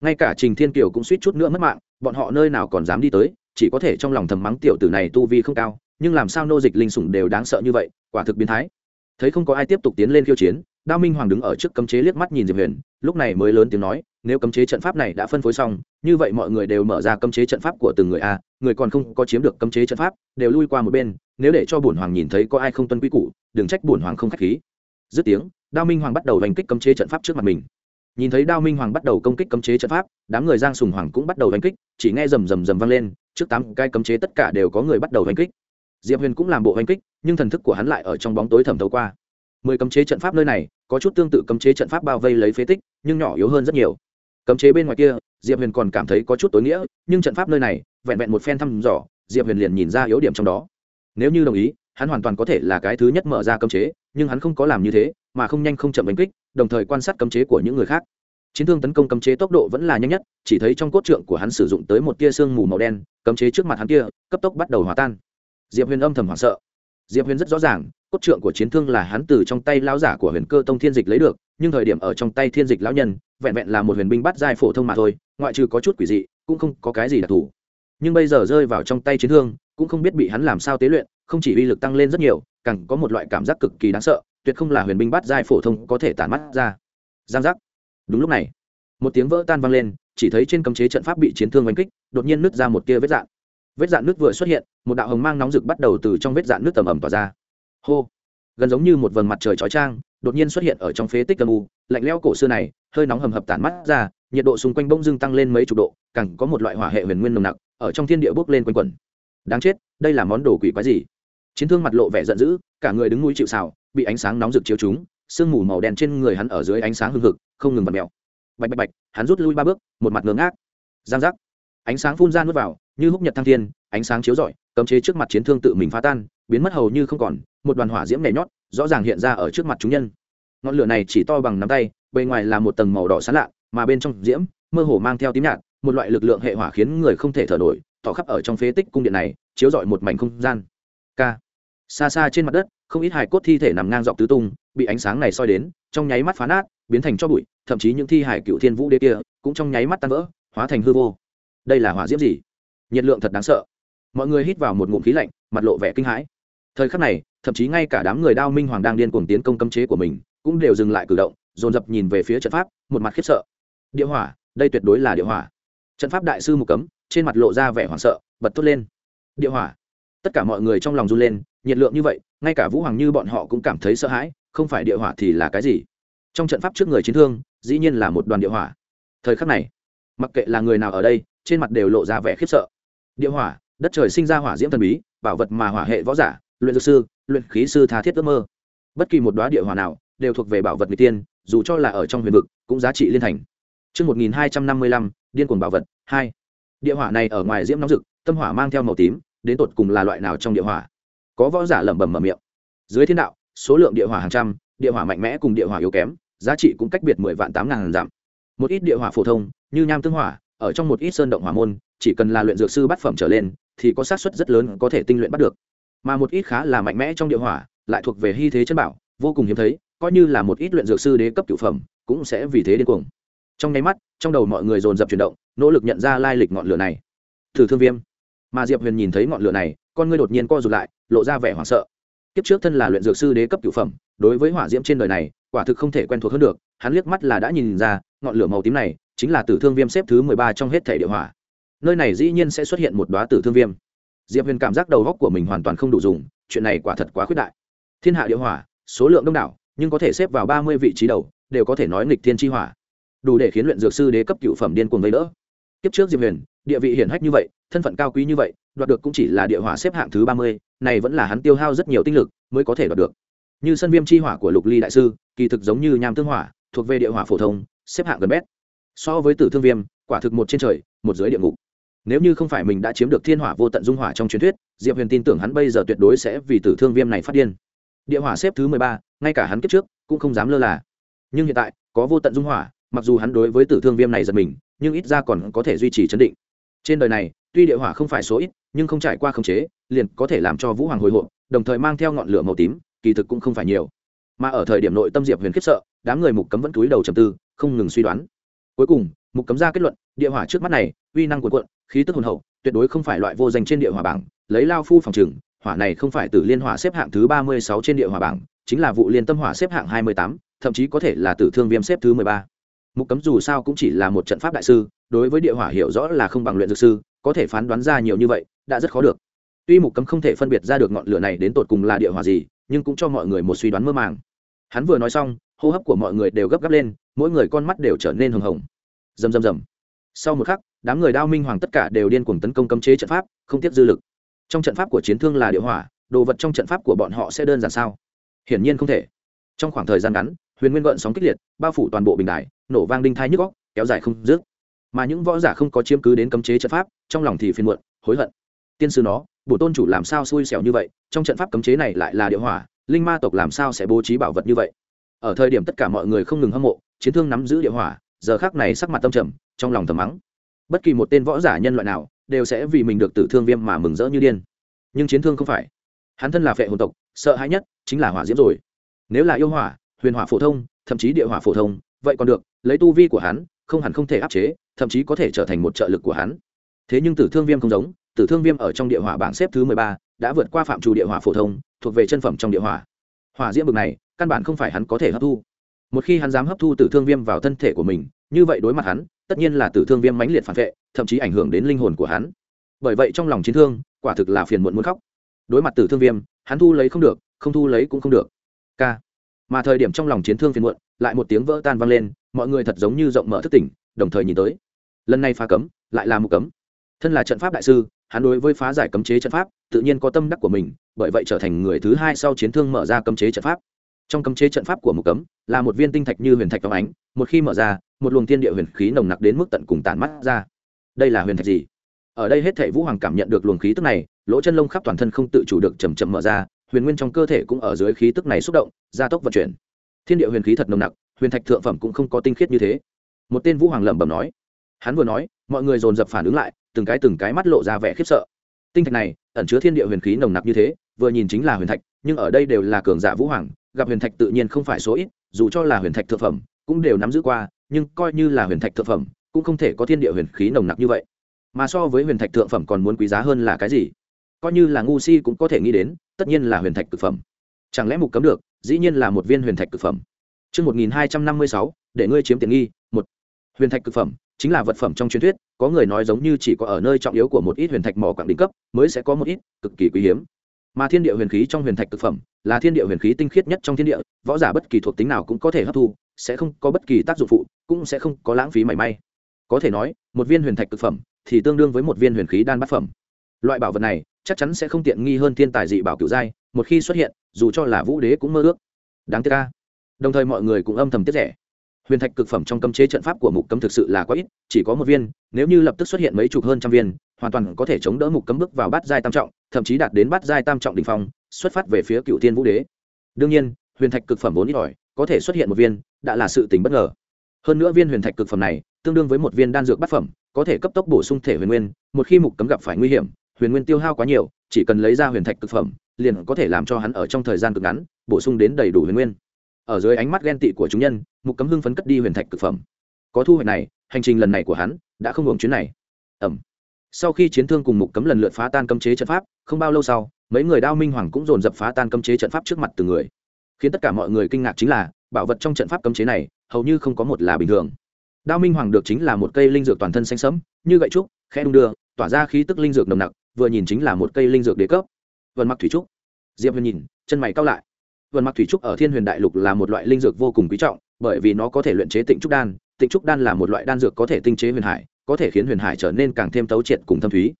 ngay cả trình thiên kiều cũng suýt chút nữa mất mạng bọn họ nơi nào còn dám đi tới chỉ có thể trong lòng thầm mắng tiểu tử này tu vi không cao, nhưng làm sao nô dịch linh sủng đều đáng sợ như vậy, quả thực biến thái. Thấy không có ai tiếp tục tiến lên khiêu chiến, đao minh hoàng đứng ở trước cấm chế liếc mắt nhìn diệp huyền, lúc này mới lớn tiếng nói, nếu cấm chế trận pháp này đã phân phối xong, như vậy mọi người đều mở ra cấm chế trận pháp của từng người a, người còn không có chiếm được cấm chế trận pháp, đều lui qua một bên, nếu để cho bổn hoàng nhìn thấy có ai không tuân quy củ, đừng trách bổn hoàng không khách khí. Dứt tiếng, đao minh hoàng bắt đầu đánh kích cấm chế trận pháp trước mặt mình. Nhìn thấy đao minh hoàng bắt đầu công kích cấm chế trận pháp, đám người giang sùng hoàng cũng bắt đầu đánh kích, chỉ nghe rầm rầm rầm vang lên trước tám cái cấm chế tất cả đều có người bắt đầu hành kích. Diệp huyền cũng làm bộ hành kích, nhưng thần thức của hắn lại ở trong bóng tối thẩm thấu qua. Mười cấm chế trận pháp nơi này, có chút tương tự cấm chế trận pháp bao vây lấy phế tích, nhưng nhỏ yếu hơn rất nhiều. Cấm chế bên ngoài kia, diệp huyền còn cảm thấy có chút tối nghĩa, nhưng trận pháp nơi này, vẹn vẹn một phen thăm dò, diệp huyền liền nhìn ra yếu điểm trong đó. Nếu như đồng ý, hắn hoàn toàn có thể là cái thứ nhất mở ra cấm chế, nhưng hắn không có làm như thế, mà không nhanh không chậm đánh kích, đồng thời quan sát cấm chế của những người khác chiến thương tấn công cấm chế tốc độ vẫn là nhanh nhất, chỉ thấy trong cốt trượng của hắn sử dụng tới một tia sương mù màu đen, cấm chế trước mặt hắn kia, cấp tốc bắt đầu hòa tan. Diệp huyền âm thầm hoảng sợ. Diệp huyền rất rõ ràng, cốt trượng của chiến thương là hắn từ trong tay lão giả của huyền cơ tông thiên dịch lấy được, nhưng thời điểm ở trong tay thiên dịch lão nhân, vẹn vẹn là một huyền binh bắt giai phổ thông mà thôi, ngoại trừ có chút quỷ dị, cũng không có cái gì đặc thù. Nhưng bây giờ rơi vào trong tay chiến thương, cũng không biết bị hắn làm sao tế luyện, không chỉ uy lực tăng lên rất nhiều, càng có một loại cảm giác cực kỳ đáng sợ, tuyệt không là huyền binh bắt giai phổ thông có thể tản mắt ra. Giang giác đúng lúc này, một tiếng vỡ tan vang lên, chỉ thấy trên cấm chế trận pháp bị chiến thương oanh kích, đột nhiên nứt ra một tia vết dạn. Vết dạn nước vừa xuất hiện, một đạo hồng mang nóng rực bắt đầu từ trong vết dạn nước tầm ẩm tỏa ra. Hô! Gần giống như một vầng mặt trời chói trang đột nhiên xuất hiện ở trong phế tích âm u, lạnh lẽo cổ xưa này, hơi nóng hầm hập tản mắt ra, nhiệt độ xung quanh bông dưng tăng lên mấy chục độ, càng có một loại hỏa hệ huyền nguyên nồng nặc, ở trong thiên địa bốc lên quanh quẩn. Đáng chết, đây là món đồ quỷ quái gì? Chiến thương mặt lộ vẻ giận dữ, cả người đứng núi chịu xào bị ánh sáng nóng rực chiếu chúng sương mù màu đen trên người hắn ở dưới ánh sáng hưng hực không ngừng bật mèo. Bạch bạch bạch hắn rút lui ba bước một mặt ngơ ngác, giang giác. Ánh sáng phun ra nuốt vào như húc nhật thăng thiên ánh sáng chiếu rọi cấm chế trước mặt chiến thương tự mình phá tan biến mất hầu như không còn một đoàn hỏa diễm nhảy nhót rõ ràng hiện ra ở trước mặt chúng nhân. Ngọn lửa này chỉ to bằng nắm tay bề ngoài là một tầng màu đỏ sán lạ mà bên trong diễm mơ hồ mang theo tím nhạt một loại lực lượng hệ hỏa khiến người không thể thở nổi tỏ khắp ở trong phế tích cung điện này chiếu rọi một mảnh không gian. K xa xa trên mặt đất không ít hài cốt thi thể nằm ngang dọc tứ tung bị ánh sáng này soi đến, trong nháy mắt phá nát, biến thành cho bụi, thậm chí những thi hải cựu thiên vũ đế kia cũng trong nháy mắt tan vỡ, hóa thành hư vô. Đây là hỏa diễm gì? Nhiệt lượng thật đáng sợ. Mọi người hít vào một ngụm khí lạnh, mặt lộ vẻ kinh hãi. Thời khắc này, thậm chí ngay cả đám người đao minh hoàng đang điên cuồng tiến công cấm chế của mình, cũng đều dừng lại cử động, dồn dập nhìn về phía trận pháp, một mặt khiếp sợ. Địa hỏa, đây tuyệt đối là địa hỏa. Trận pháp đại sư mục cấm, trên mặt lộ ra vẻ hoảng sợ, bật thốt lên. Địa hỏa. Tất cả mọi người trong lòng run lên, nhiệt lượng như vậy, ngay cả vũ hoàng như bọn họ cũng cảm thấy sợ hãi không phải địa hỏa thì là cái gì trong trận pháp trước người chiến thương dĩ nhiên là một đoàn địa hỏa thời khắc này mặc kệ là người nào ở đây trên mặt đều lộ ra vẻ khiếp sợ địa hỏa đất trời sinh ra hỏa diễm thần bí bảo vật mà hỏa hệ võ giả luyện dược sư luyện khí sư tha thiết ước mơ bất kỳ một đoá địa hỏa nào đều thuộc về bảo vật n g tiên dù cho là ở trong huyền vực cũng giá trị liên thành Trước 1255, điên cuồng bảo vật, 2. Địa hỏa này ở ngoài diễm nóng rực, tâm hỏa mang theo màu tím, đến tột cùng là loại nào trong địa hỏa? Có võ giả lẩm bẩm mở miệng. Dưới thiên đạo, số lượng địa hỏa hàng trăm, địa hỏa mạnh mẽ cùng địa hỏa yếu kém, giá trị cũng cách biệt mười vạn tám ngàn giảm. Một ít địa hỏa phổ thông, như nham tương hỏa, ở trong một ít sơn động hỏa môn, chỉ cần là luyện dược sư bát phẩm trở lên, thì có xác suất rất lớn có thể tinh luyện bắt được. Mà một ít khá là mạnh mẽ trong địa hỏa, lại thuộc về hy thế chân bảo, vô cùng hiếm thấy, coi như là một ít luyện dược sư đế cấp cửu phẩm, cũng sẽ vì thế điên cuồng. Trong nháy mắt, trong đầu mọi người dồn dập chuyển động, nỗ lực nhận ra lai lịch ngọn lửa này. Thử thương viêm. Mà Diệp Huyền nhìn thấy ngọn lửa này, con ngươi đột nhiên co rụt lại, lộ ra vẻ hoảng sợ. Kiếp trước thân là luyện dược sư đế cấp cửu phẩm, đối với hỏa diễm trên đời này, quả thực không thể quen thuộc hơn được, hắn liếc mắt là đã nhìn ra, ngọn lửa màu tím này chính là Tử Thương Viêm xếp thứ mười ba trong hết thể địa hỏa. Nơi này dĩ nhiên sẽ xuất hiện một đóa Tử Thương Viêm. Diệp Huyền cảm giác đầu óc của mình hoàn toàn không đủ dùng, chuyện này quả thật quá khuyết đại. Thiên hạ địa hỏa, số lượng đông đảo, nhưng có thể xếp vào ba mươi vị trí đầu, đều có thể nói nghịch thiên chi hỏa. Đủ để khiến luyện dược sư đế cấp cửu phẩm điên cuồng vây đỡ. Kiếp trước Diệp Huyền, địa vị hiển hách như vậy, thân phận cao quý như vậy, đoạt được cũng chỉ là địa hỏa xếp hạng thứ ba mươi, này vẫn là hắn tiêu hao rất nhiều tinh lực mới có thể đoạt được. Như sân viêm chi hỏa của Lục Ly đại sư, kỳ thực giống như nham tương hỏa, thuộc về địa hỏa phổ thông, xếp hạng gần bét. So với Tử Thương Viêm, quả thực một trên trời, một dưới địa ngục. Nếu như không phải mình đã chiếm được thiên hỏa vô tận dung hỏa trong truyền thuyết, Diệp Huyền tin tưởng hắn bây giờ tuyệt đối sẽ vì Tử Thương Viêm này phát điên. Địa hỏa xếp thứ mười ba, ngay cả hắn kiếp trước cũng không dám lơ là. Nhưng hiện tại, có vô tận dung hỏa, mặc dù hắn đối với Tử Thương Viêm này giật mình, nhưng ít ra còn có thể duy trì chấn định. Trên đời này, tuy địa hỏa không phải số ít, nhưng không trải qua khống chế, liền có thể làm cho Vũ Hoàng hồi hộp, đồng thời mang theo ngọn lửa màu tím, kỳ thực cũng không phải nhiều. Mà ở thời điểm nội tâm Diệp Huyền khiếp sợ, đám người mục cấm vẫn cúi đầu trầm tư, không ngừng suy đoán. Cuối cùng, mục cấm ra kết luận, địa hỏa trước mắt này, uy năng cuồn cuộn, khí tức hồn hậu, tuyệt đối không phải loại vô danh trên địa hỏa bảng, lấy lao phu phòng trừng, hỏa này không phải Tử Liên hỏa xếp hạng thứ ba mươi sáu trên địa hỏa bảng, chính là vụ liên tâm hỏa xếp hạng hai mươi tám, thậm chí có thể là Tử Thương Viêm xếp thứ mười ba. Mục cấm dù sao cũng chỉ là một trận pháp đại sư, đối với địa hỏa hiểu rõ là không bằng luyện dược sư, có thể phán đoán ra nhiều như vậy, đã rất khó được. Tuy mục cấm không thể phân biệt ra được ngọn lửa này đến tột cùng là địa hỏa gì, nhưng cũng cho mọi người một suy đoán mơ màng. Hắn vừa nói xong, hô hấp của mọi người đều gấp gáp lên, mỗi người con mắt đều trở nên hồng hồng. Rầm rầm rầm. Sau một khắc, đám người Đao Minh Hoàng tất cả đều điên cuồng tấn công cấm chế trận pháp, không tiếp dư lực. Trong trận pháp của chiến thương là địa hỏa, đồ vật trong trận pháp của bọn họ sẽ đơn giản sao? Hiển nhiên không thể. trong khoảng thời gian ngắn huyền nguyên gợn sóng kích liệt, bao phủ toàn bộ bình đài, nổ vang đinh thai nhức góc kéo dài không dứt. Mà những võ giả không có chiếm cứ đến cấm chế trận pháp, trong lòng thì phiền muộn, hối hận. Tiên sư nó, bổ tôn chủ làm sao xui xẻo như vậy, trong trận pháp cấm chế này lại là địa hỏa, linh ma tộc làm sao sẽ bố trí bảo vật như vậy? Ở thời điểm tất cả mọi người không ngừng hâm mộ, chiến thương nắm giữ địa hỏa, giờ khác này sắc mặt tâm trầm, trong lòng thầm mắng. Bất kỳ một tên võ giả nhân loại nào, đều sẽ vì mình được tử thương viêm mà mừng rỡ như điên. Nhưng chiến thương không phải. Hắn thân là phệ hồn tộc, sợ hãi nhất chính là hỏa diễm rồi. Nếu là yêu hỏa huyền hỏa phổ thông, thậm chí địa hỏa phổ thông, vậy còn được, lấy tu vi của hắn, không hẳn không thể áp chế, thậm chí có thể trở thành một trợ lực của hắn. Thế nhưng tử thương viêm không giống, tử thương viêm ở trong địa hỏa bảng xếp thứ mười ba đã vượt qua phạm trù địa hỏa phổ thông, thuộc về chân phẩm trong địa hỏa. Hỏa diễm bực này, căn bản không phải hắn có thể hấp thu. Một khi hắn dám hấp thu tử thương viêm vào thân thể của mình, như vậy đối mặt hắn, tất nhiên là tử thương viêm mãnh liệt phản vệ, thậm chí ảnh hưởng đến linh hồn của hắn. Bởi vậy trong lòng chiến thương, quả thực là phiền muộn muốn khóc. Đối mặt tử thương viêm, hắn thu lấy không được, không thu lấy cũng không được. K mà thời điểm trong lòng chiến thương phiền muộn, lại một tiếng vỡ tan vang lên, mọi người thật giống như rộng mở thức tỉnh, đồng thời nhìn tới. Lần này phá cấm, lại là một cấm. Thân là trận pháp đại sư, hắn đối với phá giải cấm chế trận pháp, tự nhiên có tâm đắc của mình, bởi vậy trở thành người thứ hai sau chiến thương mở ra cấm chế trận pháp. Trong cấm chế trận pháp của một cấm, là một viên tinh thạch như huyền thạch phóng ánh, một khi mở ra, một luồng thiên địa huyền khí nồng nặc đến mức tận cùng tản mắt ra. Đây là huyền thạch gì? Ở đây hết thể vũ hoàng cảm nhận được luồng khí tức này, lỗ chân lông khắp toàn thân không tự chủ được chầm chậm mở ra huyền nguyên trong cơ thể cũng ở dưới khí tức này xúc động, gia tốc vận chuyển. Thiên địa huyền khí thật nồng nặc, huyền thạch thượng phẩm cũng không có tinh khiết như thế. Một tên vũ hoàng lẩm bẩm nói. Hắn vừa nói, mọi người dồn dập phản ứng lại, từng cái từng cái mắt lộ ra vẻ khiếp sợ. Tinh thạch này, ẩn chứa thiên địa huyền khí nồng nặc như thế, vừa nhìn chính là huyền thạch, nhưng ở đây đều là cường giả vũ hoàng, gặp huyền thạch tự nhiên không phải số ít, dù cho là huyền thạch thượng phẩm, cũng đều nắm giữ qua, nhưng coi như là huyền thạch thượng phẩm, cũng không thể có thiên địa huyền khí nồng nặc như vậy. Mà so với huyền thạch thượng phẩm còn muốn quý giá hơn là cái gì? Coi như là ngu si cũng có thể nghĩ đến tất nhiên là huyền thạch cực phẩm. Chẳng lẽ mục cấm được dĩ nhiên là một viên huyền thạch cực phẩm. Trước 1256, để ngươi chiếm tiện nghi, một. Huyền thạch cực phẩm chính là vật phẩm trong truyền thuyết có người nói giống như chỉ có ở nơi trọng yếu của một ít huyền thạch mỏ quảng đỉnh cấp mới sẽ có một ít cực kỳ quý hiếm. Mà thiên địa huyền khí trong huyền thạch cực phẩm là thiên địa huyền khí tinh khiết nhất trong thiên địa võ giả bất kỳ thuộc tính nào cũng có thể hấp thu sẽ không có bất kỳ tác dụng phụ cũng sẽ không có lãng phí mảy may. Có thể nói một viên huyền thạch cực phẩm thì tương đương với một viên huyền khí đan bát phẩm. Loại bảo vật này chắc chắn sẽ không tiện nghi hơn thiên tài dị bảo cựu giai, một khi xuất hiện, dù cho là vũ đế cũng mơ ước. Đáng tiếc ca đồng thời mọi người cũng âm thầm tiếc rẻ. Huyền thạch cực phẩm trong cấm chế trận pháp của mục cấm thực sự là quá ít, chỉ có một viên, nếu như lập tức xuất hiện mấy chục hơn trăm viên, hoàn toàn có thể chống đỡ mục cấm bước vào bát giai tam trọng, thậm chí đạt đến bát giai tam trọng đ ỉ n h phong, xuất phát về phía cựu tiên vũ đế. Đương nhiên, huyền thạch cực phẩm vốn ít ỏi, có thể xuất hiện một viên, đã là sự tình bất ngờ. Hơn nữa viên huyền thạch cực phẩm này, tương đương với một viên đan dược bát phẩm, có thể cấp tốc bổ sung thể huyền nguyên, một khi mục cấm gặp phải nguy hiểm huyền nguyên tiêu hao quá nhiều, chỉ cần lấy ra huyền thạch cực phẩm, liền có thể làm cho hắn ở trong thời gian cực ngắn, bổ sung đến đầy đủ huyền nguyên. Ở dưới ánh mắt ghen tị của chúng nhân, mục cấm hưng phấn cất đi huyền thạch cực phẩm. Có thu hoạch này, hành trình lần này của hắn đã không hưởng chuyến này. Ẩm. Sau khi chiến thương cùng mục cấm lần lượt phá tan cấm chế trận pháp, không bao lâu sau, mấy người đao minh hoàng cũng dồn dập phá tan cấm chế trận pháp trước mặt từng người. Khiến tất cả mọi người kinh ngạc chính là, bảo vật trong trận pháp cấm chế này, hầu như không có một là bình thường. Đao minh hoàng được chính là một cây linh dược toàn thân xanh sẫm, như gậy trúc khe đung đưa, tỏa ra khí tức linh dược nồng nặc vừa nhìn chính là một cây linh dược đế cấp. Vần mặc thủy trúc. Diệp huyền nhìn, chân mày cao lại. Vần mặc thủy trúc ở thiên huyền đại lục là một loại linh dược vô cùng quý trọng, bởi vì nó có thể luyện chế tịnh trúc đan. Tịnh trúc đan là một loại đan dược có thể tinh chế huyền hải, có thể khiến huyền hải trở nên càng thêm tấu triệt cùng thâm thúy.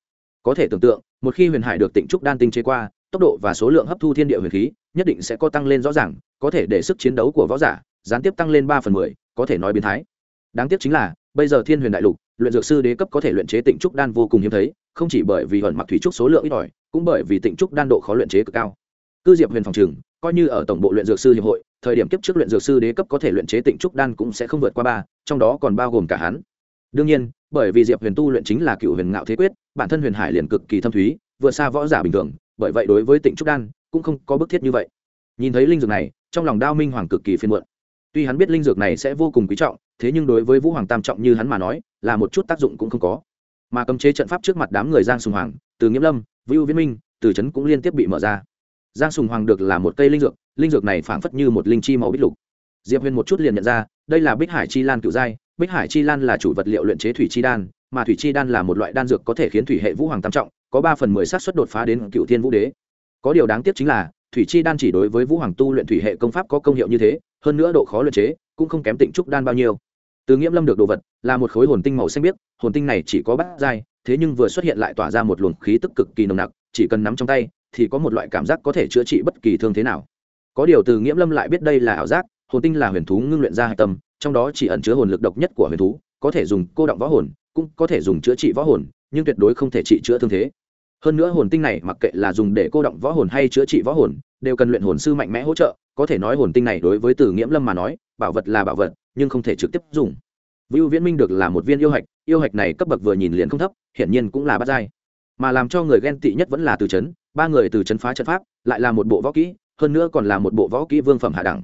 Có thể tưởng tượng, một khi huyền hải được tịnh trúc đan tinh chế qua, tốc độ và số lượng hấp thu thiên địa huyền khí nhất định sẽ có tăng lên rõ ràng, có thể để sức chiến đấu của võ giả gián tiếp tăng lên ba phần mười, có thể nói biến thái. Đáng tiếc chính là, bây giờ thiên huyền đại lục luyện dược sư đế cấp có thể luyện chế tịnh trúc đan vô cùng hiếm thấy, không chỉ bởi vì hận mặc thủy trúc số lượng ít ỏi, cũng bởi vì tịnh trúc đan độ khó luyện chế cực cao. Cư diệp huyền phòng trường, coi như ở tổng bộ luyện dược sư hiệp hội, thời điểm kiếp trước luyện dược sư đế cấp có thể luyện chế tịnh trúc đan cũng sẽ không vượt qua ba, trong đó còn bao gồm cả hắn. Đương nhiên, bởi vì diệp huyền tu luyện chính là cựu huyền ngạo thế quyết, bản thân huyền hải liền cực kỳ thâm thúy, vượt xa võ giả bình thường, bởi vậy đối với tịnh trúc đan cũng không có bức thiết như vậy. Nhìn thấy linh dược này, trong lòng đao minh hoàng cực kỳ phiên muộn. Tuy hắn biết linh dược này sẽ vô cùng quý trọng thế nhưng đối với vũ hoàng tam trọng như hắn mà nói, là một chút tác dụng cũng không có. Mà cấm chế trận pháp trước mặt đám người giang sùng hoàng, từ nghiêm lâm vũ viễn minh, từ trấn cũng liên tiếp bị mở ra. Giang sùng hoàng được là một cây linh dược linh dược này phảng phất như một linh chi màu bích lục. Diệp huyền một chút liền nhận ra, đây là bích hải chi lan cựu giai, bích hải chi lan là chủ vật liệu luyện chế thủy chi đan, mà thủy chi đan là một loại đan dược có thể khiến thủy hệ vũ hoàng tam trọng, có ba phần mười xác suất đột phá đến cựu thiên vũ đế. Có điều đáng tiếc chính là, thủy chi đan chỉ đối với vũ hoàng tu luyện thủy hệ công pháp có công hiệu như thế, hơn nữa độ khó luyện chế, cũng không kém tịnh trúc đan bao nhiêu từ nghiễm lâm được đồ vật là một khối hồn tinh màu xanh biếc, hồn tinh này chỉ có bát dai thế nhưng vừa xuất hiện lại tỏa ra một luồng khí tức cực kỳ nồng nặc, chỉ cần nắm trong tay thì có một loại cảm giác có thể chữa trị bất kỳ thương thế nào. Có điều từ nghiễm lâm lại biết đây là ảo giác, hồn tinh là huyền thú ngưng luyện ra hạch tâm, trong đó chỉ ẩn chứa hồn lực độc nhất của huyền thú, có thể dùng cô động võ hồn, cũng có thể dùng chữa trị võ hồn, nhưng tuyệt đối không thể trị chữa thương thế. Hơn nữa hồn tinh này mặc kệ là dùng để cô động võ hồn hay chữa trị võ hồn, đều cần luyện hồn sư mạnh mẽ hỗ trợ có thể nói hồn tinh này đối với từ nghiễm lâm mà nói, bảo vật là bảo vật, nhưng không thể trực tiếp dùng. Vưu viễn minh được là một viên yêu hạch yêu hạch này cấp bậc vừa nhìn liền không thấp, hiển nhiên cũng là bát giai. Mà làm cho người ghen tị nhất vẫn là từ chấn, ba người từ chấn phá trận pháp, lại là một bộ võ kỹ, hơn nữa còn là một bộ võ kỹ vương phẩm hạ đẳng.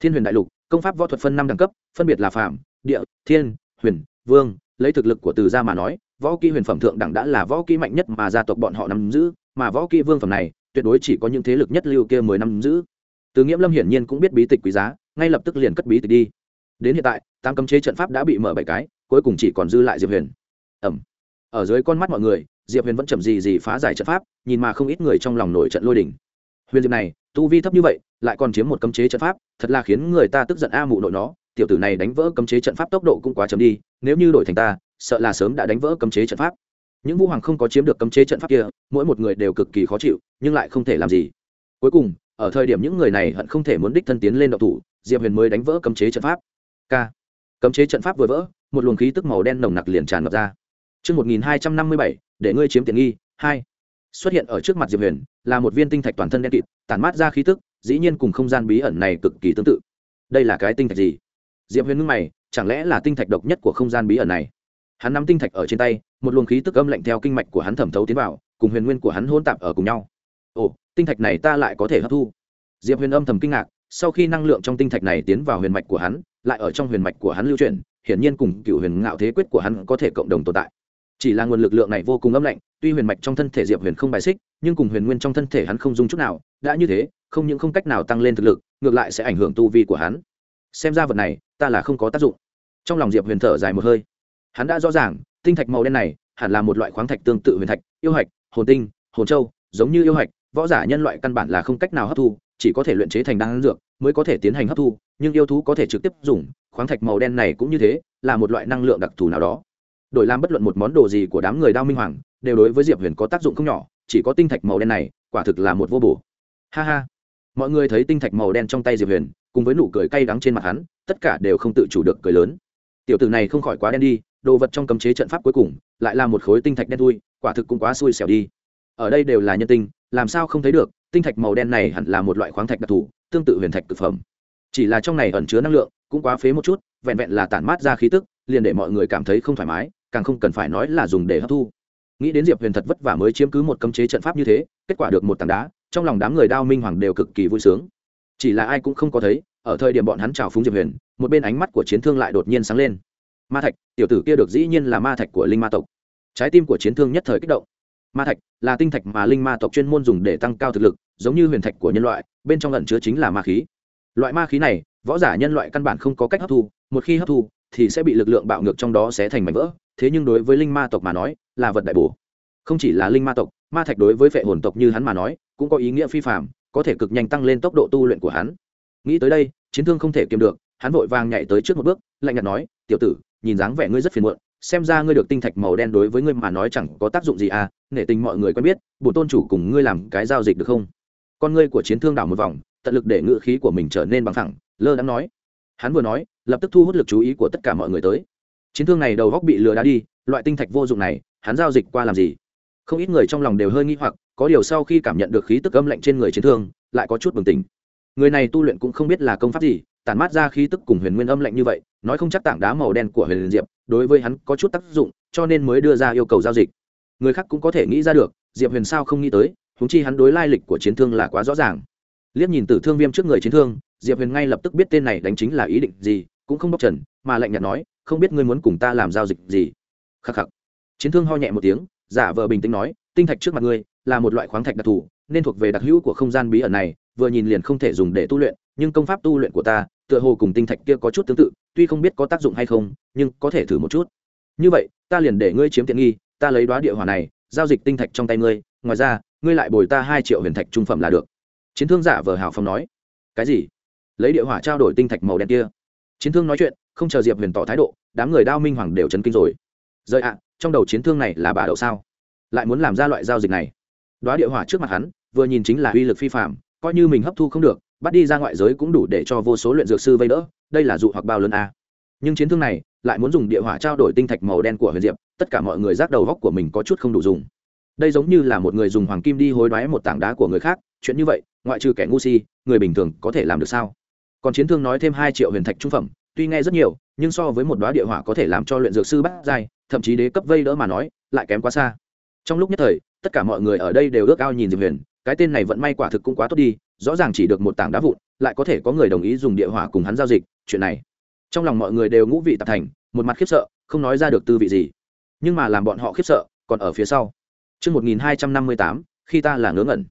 Thiên huyền đại lục, công pháp võ thuật phân năm đẳng cấp, phân biệt là phạm địa, thiên, huyền, vương, lấy thực lực của từ gia mà nói, võ kỹ huyền phẩm thượng đẳng đã là võ kỹ mạnh nhất mà gia tộc bọn họ nắm giữ, mà võ kỹ vương phẩm này, tuyệt đối chỉ có những thế lực nhất lưu kia mười năm giữ từ nghiễm lâm hiển nhiên cũng biết bí tịch quý giá, ngay lập tức liền cất bí tịch đi. Đến hiện tại, tám cấm chế trận pháp đã bị mở bảy cái, cuối cùng chỉ còn dư lại diệp huyền. Ẩm. Ở dưới con mắt mọi người, diệp huyền vẫn chậm gì gì phá giải trận pháp, nhìn mà không ít người trong lòng nổi trận lôi đình. Huyền diệp này, tu vi thấp như vậy, lại còn chiếm một cấm chế trận pháp, thật là khiến người ta tức giận a mụ nội nó, tiểu tử này đánh vỡ cấm chế trận pháp tốc độ cũng quá chậm đi, nếu như đổi thành ta, sợ là sớm đã đánh vỡ cấm chế trận pháp. Những vũ hoàng không có chiếm được cấm chế trận pháp kia, mỗi một người đều cực kỳ khó chịu, nhưng lại không thể làm gì. Cuối cùng ở thời điểm những người này hận không thể muốn đích thân tiến lên độc thủ diệp huyền mới đánh vỡ cấm chế trận pháp. K. Cấm chế trận pháp vừa vỡ một luồng khí tức màu đen nồng nặc liền tràn ngập ra. Trước 1257, để ngươi chiếm tiện nghi, hai. Xuất hiện ở trước mặt diệp huyền là một viên tinh thạch toàn thân đen kịt tản mát ra khí tức dĩ nhiên cùng không gian bí ẩn này cực kỳ tương tự. Đây là cái tinh thạch gì? Diệp huyền ngưng mày chẳng lẽ là tinh thạch độc nhất của không gian bí ẩn này? Hắn nắm tinh thạch ở trên tay một luồng khí tức âm lạnh theo kinh mạch của hắn thẩm thấu tiến vào cùng huyền nguyên của hắn hôn tạp ở cùng nhau. Ồ tinh thạch này ta lại có thể hấp thu. Diệp huyền âm thầm kinh ngạc sau khi năng lượng trong tinh thạch này tiến vào huyền mạch của hắn lại ở trong huyền mạch của hắn lưu truyền, hiển nhiên cùng cựu huyền ngạo thế quyết của hắn có thể cộng đồng tồn tại. Chỉ là nguồn lực lượng này vô cùng âm lạnh tuy huyền mạch trong thân thể diệp huyền không bài xích nhưng cùng huyền nguyên trong thân thể hắn không dung chút nào đã như thế không những không cách nào tăng lên thực lực ngược lại sẽ ảnh hưởng tu vi của hắn. Xem ra vật này ta là không có tác dụng. Trong lòng diệp huyền thở dài một hơi. Hắn đã rõ ràng tinh thạch màu đen này hẳn là một loại khoáng thạch tương tự huyền thạch yêu hạch hồn tinh hồn châu giống như yêu hạch võ giả nhân loại căn bản là không cách nào hấp thu, chỉ có thể luyện chế thành đan dược mới có thể tiến hành hấp thu, nhưng yêu thú có thể trực tiếp dùng, khoáng thạch màu đen này cũng như thế, là một loại năng lượng đặc thù nào đó. Đổi làm bất luận một món đồ gì của đám người đao minh hoàng, đều đối với diệp huyền có tác dụng không nhỏ, chỉ có tinh thạch màu đen này, quả thực là một vô bổ. Ha ha. Mọi người thấy tinh thạch màu đen trong tay diệp huyền, cùng với nụ cười cay đắng trên mặt hắn, tất cả đều không tự chủ được cười lớn. Tiểu tử này không khỏi quá đen đi, đồ vật trong cấm chế trận pháp cuối cùng, lại là một khối tinh thạch đen thui, quả thực cũng quá xui xẻo đi ở đây đều là nhân tinh, làm sao không thấy được, tinh thạch màu đen này hẳn là một loại khoáng thạch đặc thù, tương tự huyền thạch thực phẩm. Chỉ là trong này ẩn chứa năng lượng, cũng quá phế một chút, vẹn vẹn là tản mát ra khí tức, liền để mọi người cảm thấy không thoải mái, càng không cần phải nói là dùng để hấp thu. Nghĩ đến diệp huyền thật vất vả mới chiếm cứ một cấm chế trận pháp như thế, kết quả được một tảng đá, trong lòng đám người đao minh hoàng đều cực kỳ vui sướng. Chỉ là ai cũng không có thấy, ở thời điểm bọn hắn chào phúng diệp huyền, một bên ánh mắt của chiến thương lại đột nhiên sáng lên. Ma thạch, tiểu tử kia được dĩ nhiên là ma thạch của linh ma tộc. Trái tim của chiến thương nhất thời kích động ma thạch là tinh thạch mà linh ma tộc chuyên môn dùng để tăng cao thực lực, giống như huyền thạch của nhân loại, bên trong lẩn chứa chính là ma khí. Loại ma khí này, võ giả nhân loại căn bản không có cách hấp thu, một khi hấp thu thì sẽ bị lực lượng bạo ngược trong đó sẽ thành mảnh vỡ. Thế nhưng đối với linh ma tộc mà nói, là vật đại bổ. Không chỉ là linh ma tộc, ma thạch đối với vệ hồn tộc như hắn mà nói, cũng có ý nghĩa phi phạm có thể cực nhanh tăng lên tốc độ tu luyện của hắn. Nghĩ tới đây, chiến thương không thể kiềm được, hắn vội vàng nhảy tới trước một bước, lạnh nhạt nói, tiểu tử, nhìn dáng vẻ ngươi rất phiền muộn xem ra ngươi được tinh thạch màu đen đối với ngươi mà nói chẳng có tác dụng gì à nể tình mọi người quen biết bộ tôn chủ cùng ngươi làm cái giao dịch được không? Con ngươi của chiến thương đảo một vòng, tận lực để ngự khí của mình trở nên bằng thẳng, lơ đang nói. Hắn vừa nói, lập tức thu hút lực chú ý của tất cả mọi người tới. Chiến thương này đầu góc bị lừa đá đi, loại tinh thạch vô dụng này, hắn giao dịch qua làm gì? Không ít người trong lòng đều hơi nghi hoặc, có điều sau khi cảm nhận được khí tức âm lạnh trên người chiến thương, lại có chút bừng tỉnh. Người này tu luyện cũng không biết là công pháp gì, tản mát ra khí tức cùng huyền nguyên âm lạnh như vậy, nói không chắc tảng đá màu đen của huyền diệp đối với hắn có chút tác dụng, cho nên mới đưa ra yêu cầu giao dịch. Người khác cũng có thể nghĩ ra được, diệp huyền sao không nghĩ tới húng chi hắn đối lai lịch của chiến thương là quá rõ ràng. Liếc nhìn tử thương viêm trước người chiến thương, diệp huyền ngay lập tức biết tên này đánh chính là ý định gì, cũng không bóc trần, mà lạnh nhạt nói, không biết ngươi muốn cùng ta làm giao dịch gì? Khắc khắc. Chiến thương ho nhẹ một tiếng, giả vờ bình tĩnh nói, tinh thạch trước mặt ngươi là một loại khoáng thạch đặc thù, nên thuộc về đặc hữu của không gian bí ẩn này, vừa nhìn liền không thể dùng để tu luyện, nhưng công pháp tu luyện của ta tựa hồ cùng tinh thạch kia có chút tương tự, tuy không biết có tác dụng hay không, nhưng có thể thử một chút. Như vậy, ta liền để ngươi chiếm tiện nghi, ta lấy đoá địa hỏa này, giao dịch tinh thạch trong tay ngươi, ngoài ra, ngươi lại bồi ta hai triệu huyền thạch trung phẩm là được. Chiến thương giả vờ hào phong nói. Cái gì? Lấy địa hỏa trao đổi tinh thạch màu đen kia? Chiến thương nói chuyện, không chờ diệp huyền tỏ thái độ, đám người đao minh hoàng đều chấn kinh rồi. Rời ạ, trong đầu chiến thương này là bà đậu sao? Lại muốn làm ra loại giao dịch này? Đoá địa hỏa trước mặt hắn, vừa nhìn chính là uy lực phi phạm coi như mình hấp thu không được bắt đi ra ngoại giới cũng đủ để cho vô số luyện dược sư vây đỡ, đây là dụ hoặc bao lớn a. Nhưng chiến thương này lại muốn dùng địa hỏa trao đổi tinh thạch màu đen của huyền diệp, tất cả mọi người rác đầu góc của mình có chút không đủ dùng. Đây giống như là một người dùng hoàng kim đi hối đoái một tảng đá của người khác, chuyện như vậy, ngoại trừ kẻ ngu si, người bình thường có thể làm được sao? Còn chiến thương nói thêm hai triệu huyền thạch trung phẩm, tuy nghe rất nhiều, nhưng so với một đoá địa hỏa có thể làm cho luyện dược sư bắt dai, thậm chí đế cấp vây đỡ mà nói, lại kém quá xa. Trong lúc nhất thời, tất cả mọi người ở đây đều ước ao nhìn diệp huyền cái tên này vẫn may quả thực cũng quá tốt đi rõ ràng chỉ được một tảng đá vụn lại có thể có người đồng ý dùng địa hỏa cùng hắn giao dịch chuyện này trong lòng mọi người đều ngũ vị tạp thành một mặt khiếp sợ không nói ra được tư vị gì nhưng mà làm bọn họ khiếp sợ còn ở phía sau Trước 1258, khi ta là ngớ ngẩn.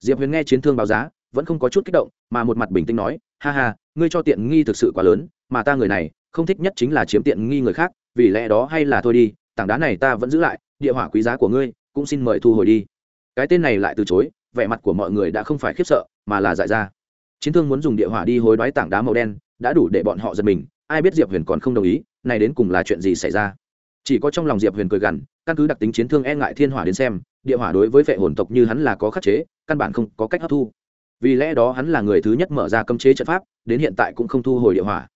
Diệp Huyền nghe chiến thương báo giá, vẫn không có chút kích động, mà một mặt bình tĩnh nói, ha ha, ngươi cho tiện nghi thực sự quá lớn, mà ta người này, không thích nhất chính là chiếm tiện nghi người khác, vì lẽ đó hay là thôi đi, tảng đá này ta vẫn giữ lại, địa hỏa quý giá của ngươi, cũng xin mời thu hồi đi. Cái tên này lại từ chối, vẻ mặt của mọi người đã không phải khiếp sợ, mà là dại ra. Chiến thương muốn dùng địa hỏa đi hối đoái tảng đá màu đen, đã đủ để bọn họ giật mình, ai biết Diệp Huyền còn không đồng ý, này đến cùng là chuyện gì xảy ra? Chỉ có trong lòng Diệp Huyền cười gằn, căn cứ đặc tính chiến thương e ngại thiên hỏa đến xem, địa hỏa đối với vệ hồn tộc như hắn là có khắc chế, căn bản không có cách hấp thu. Vì lẽ đó hắn là người thứ nhất mở ra cấm chế trận pháp, đến hiện tại cũng không thu hồi địa hỏa.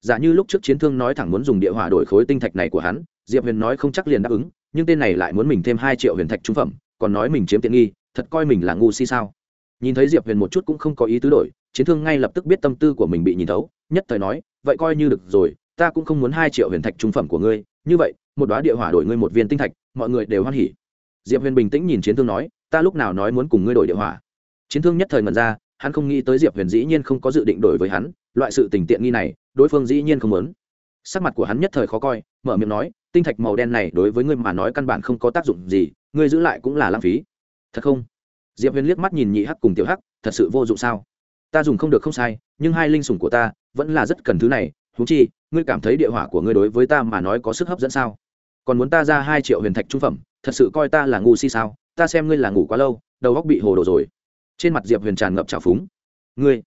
Giả như lúc trước chiến thương nói thẳng muốn dùng địa hỏa đổi khối tinh thạch này của hắn, Diệp Huyền nói không chắc liền đáp ứng, nhưng tên này lại muốn mình thêm hai triệu huyền thạch trung phẩm, còn nói mình chiếm tiện nghi, thật coi mình là ngu si sao? Nhìn thấy Diệp Huyền một chút cũng không có ý tứ đổi, chiến thương ngay lập tức biết tâm tư của mình bị nhìn thấu, nhất thời nói, vậy coi như được rồi, ta cũng không muốn hai triệu huyền thạch trung phẩm của ngươi, như vậy, một đóa địa hỏa đổi ngươi một viên tinh thạch, mọi người đều hoan hỉ. Diệp Huyền bình tĩnh nhìn chiến thương nói, ta lúc nào nói muốn cùng ngươi đổi địa hỏa? Chiến thương nhất thời ngẩn ra, hắn không nghĩ tới Diệp Huyền dĩ nhiên không có dự định đổi với hắn, loại sự tình tiện nghi này, đối phương dĩ nhiên không muốn. Sắc mặt của hắn nhất thời khó coi, mở miệng nói, tinh thạch màu đen này đối với ngươi mà nói căn bản không có tác dụng gì, ngươi giữ lại cũng là lãng phí. Thật không? Diệp Huyền liếc mắt nhìn Nhị Hắc cùng Tiểu Hắc, thật sự vô dụng sao? Ta dùng không được không sai, nhưng hai linh sủng của ta vẫn là rất cần thứ này, thú chi, ngươi cảm thấy địa hỏa của ngươi đối với ta mà nói có sức hấp dẫn sao? Còn muốn ta ra hai triệu huyền thạch trung phẩm thật sự coi ta là ngu si sao? Ta xem ngươi là ngủ quá lâu đầu góc bị hồ đồ rồi. Trên mặt diệp huyền tràn ngập trào phúng. Ngươi?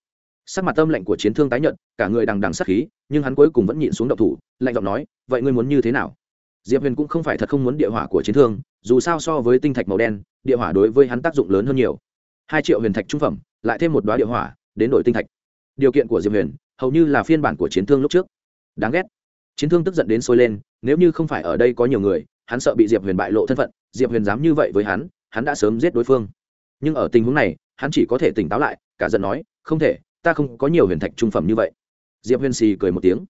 Sắc mặt tâm lệnh của chiến thương tái nhận cả người đằng đằng sắc khí nhưng hắn cuối cùng vẫn nhịn xuống động thủ lạnh giọng nói vậy ngươi muốn như thế nào? Diệp huyền cũng không phải thật không muốn địa hỏa của chiến thương, dù sao so với tinh thạch màu đen, địa hỏa đối với hắn tác dụng lớn hơn nhiều. Hai triệu huyền thạch trung phẩm, lại thêm một đoá địa hỏa, đến đổi tinh thạch. Điều kiện của diệp huyền, hầu như là phiên bản của chiến thương lúc trước. Đáng ghét. Chiến thương tức giận đến sôi lên, nếu như không phải ở đây có nhiều người, hắn sợ bị diệp huyền bại lộ thân phận, diệp huyền dám như vậy với hắn hắn đã sớm giết đối phương. Nhưng ở tình huống này, hắn chỉ có thể tỉnh táo lại, cả giận nói, không thể, ta không có nhiều huyền thạch trung phẩm như vậy. Diệp huyền xì cười một tiếng.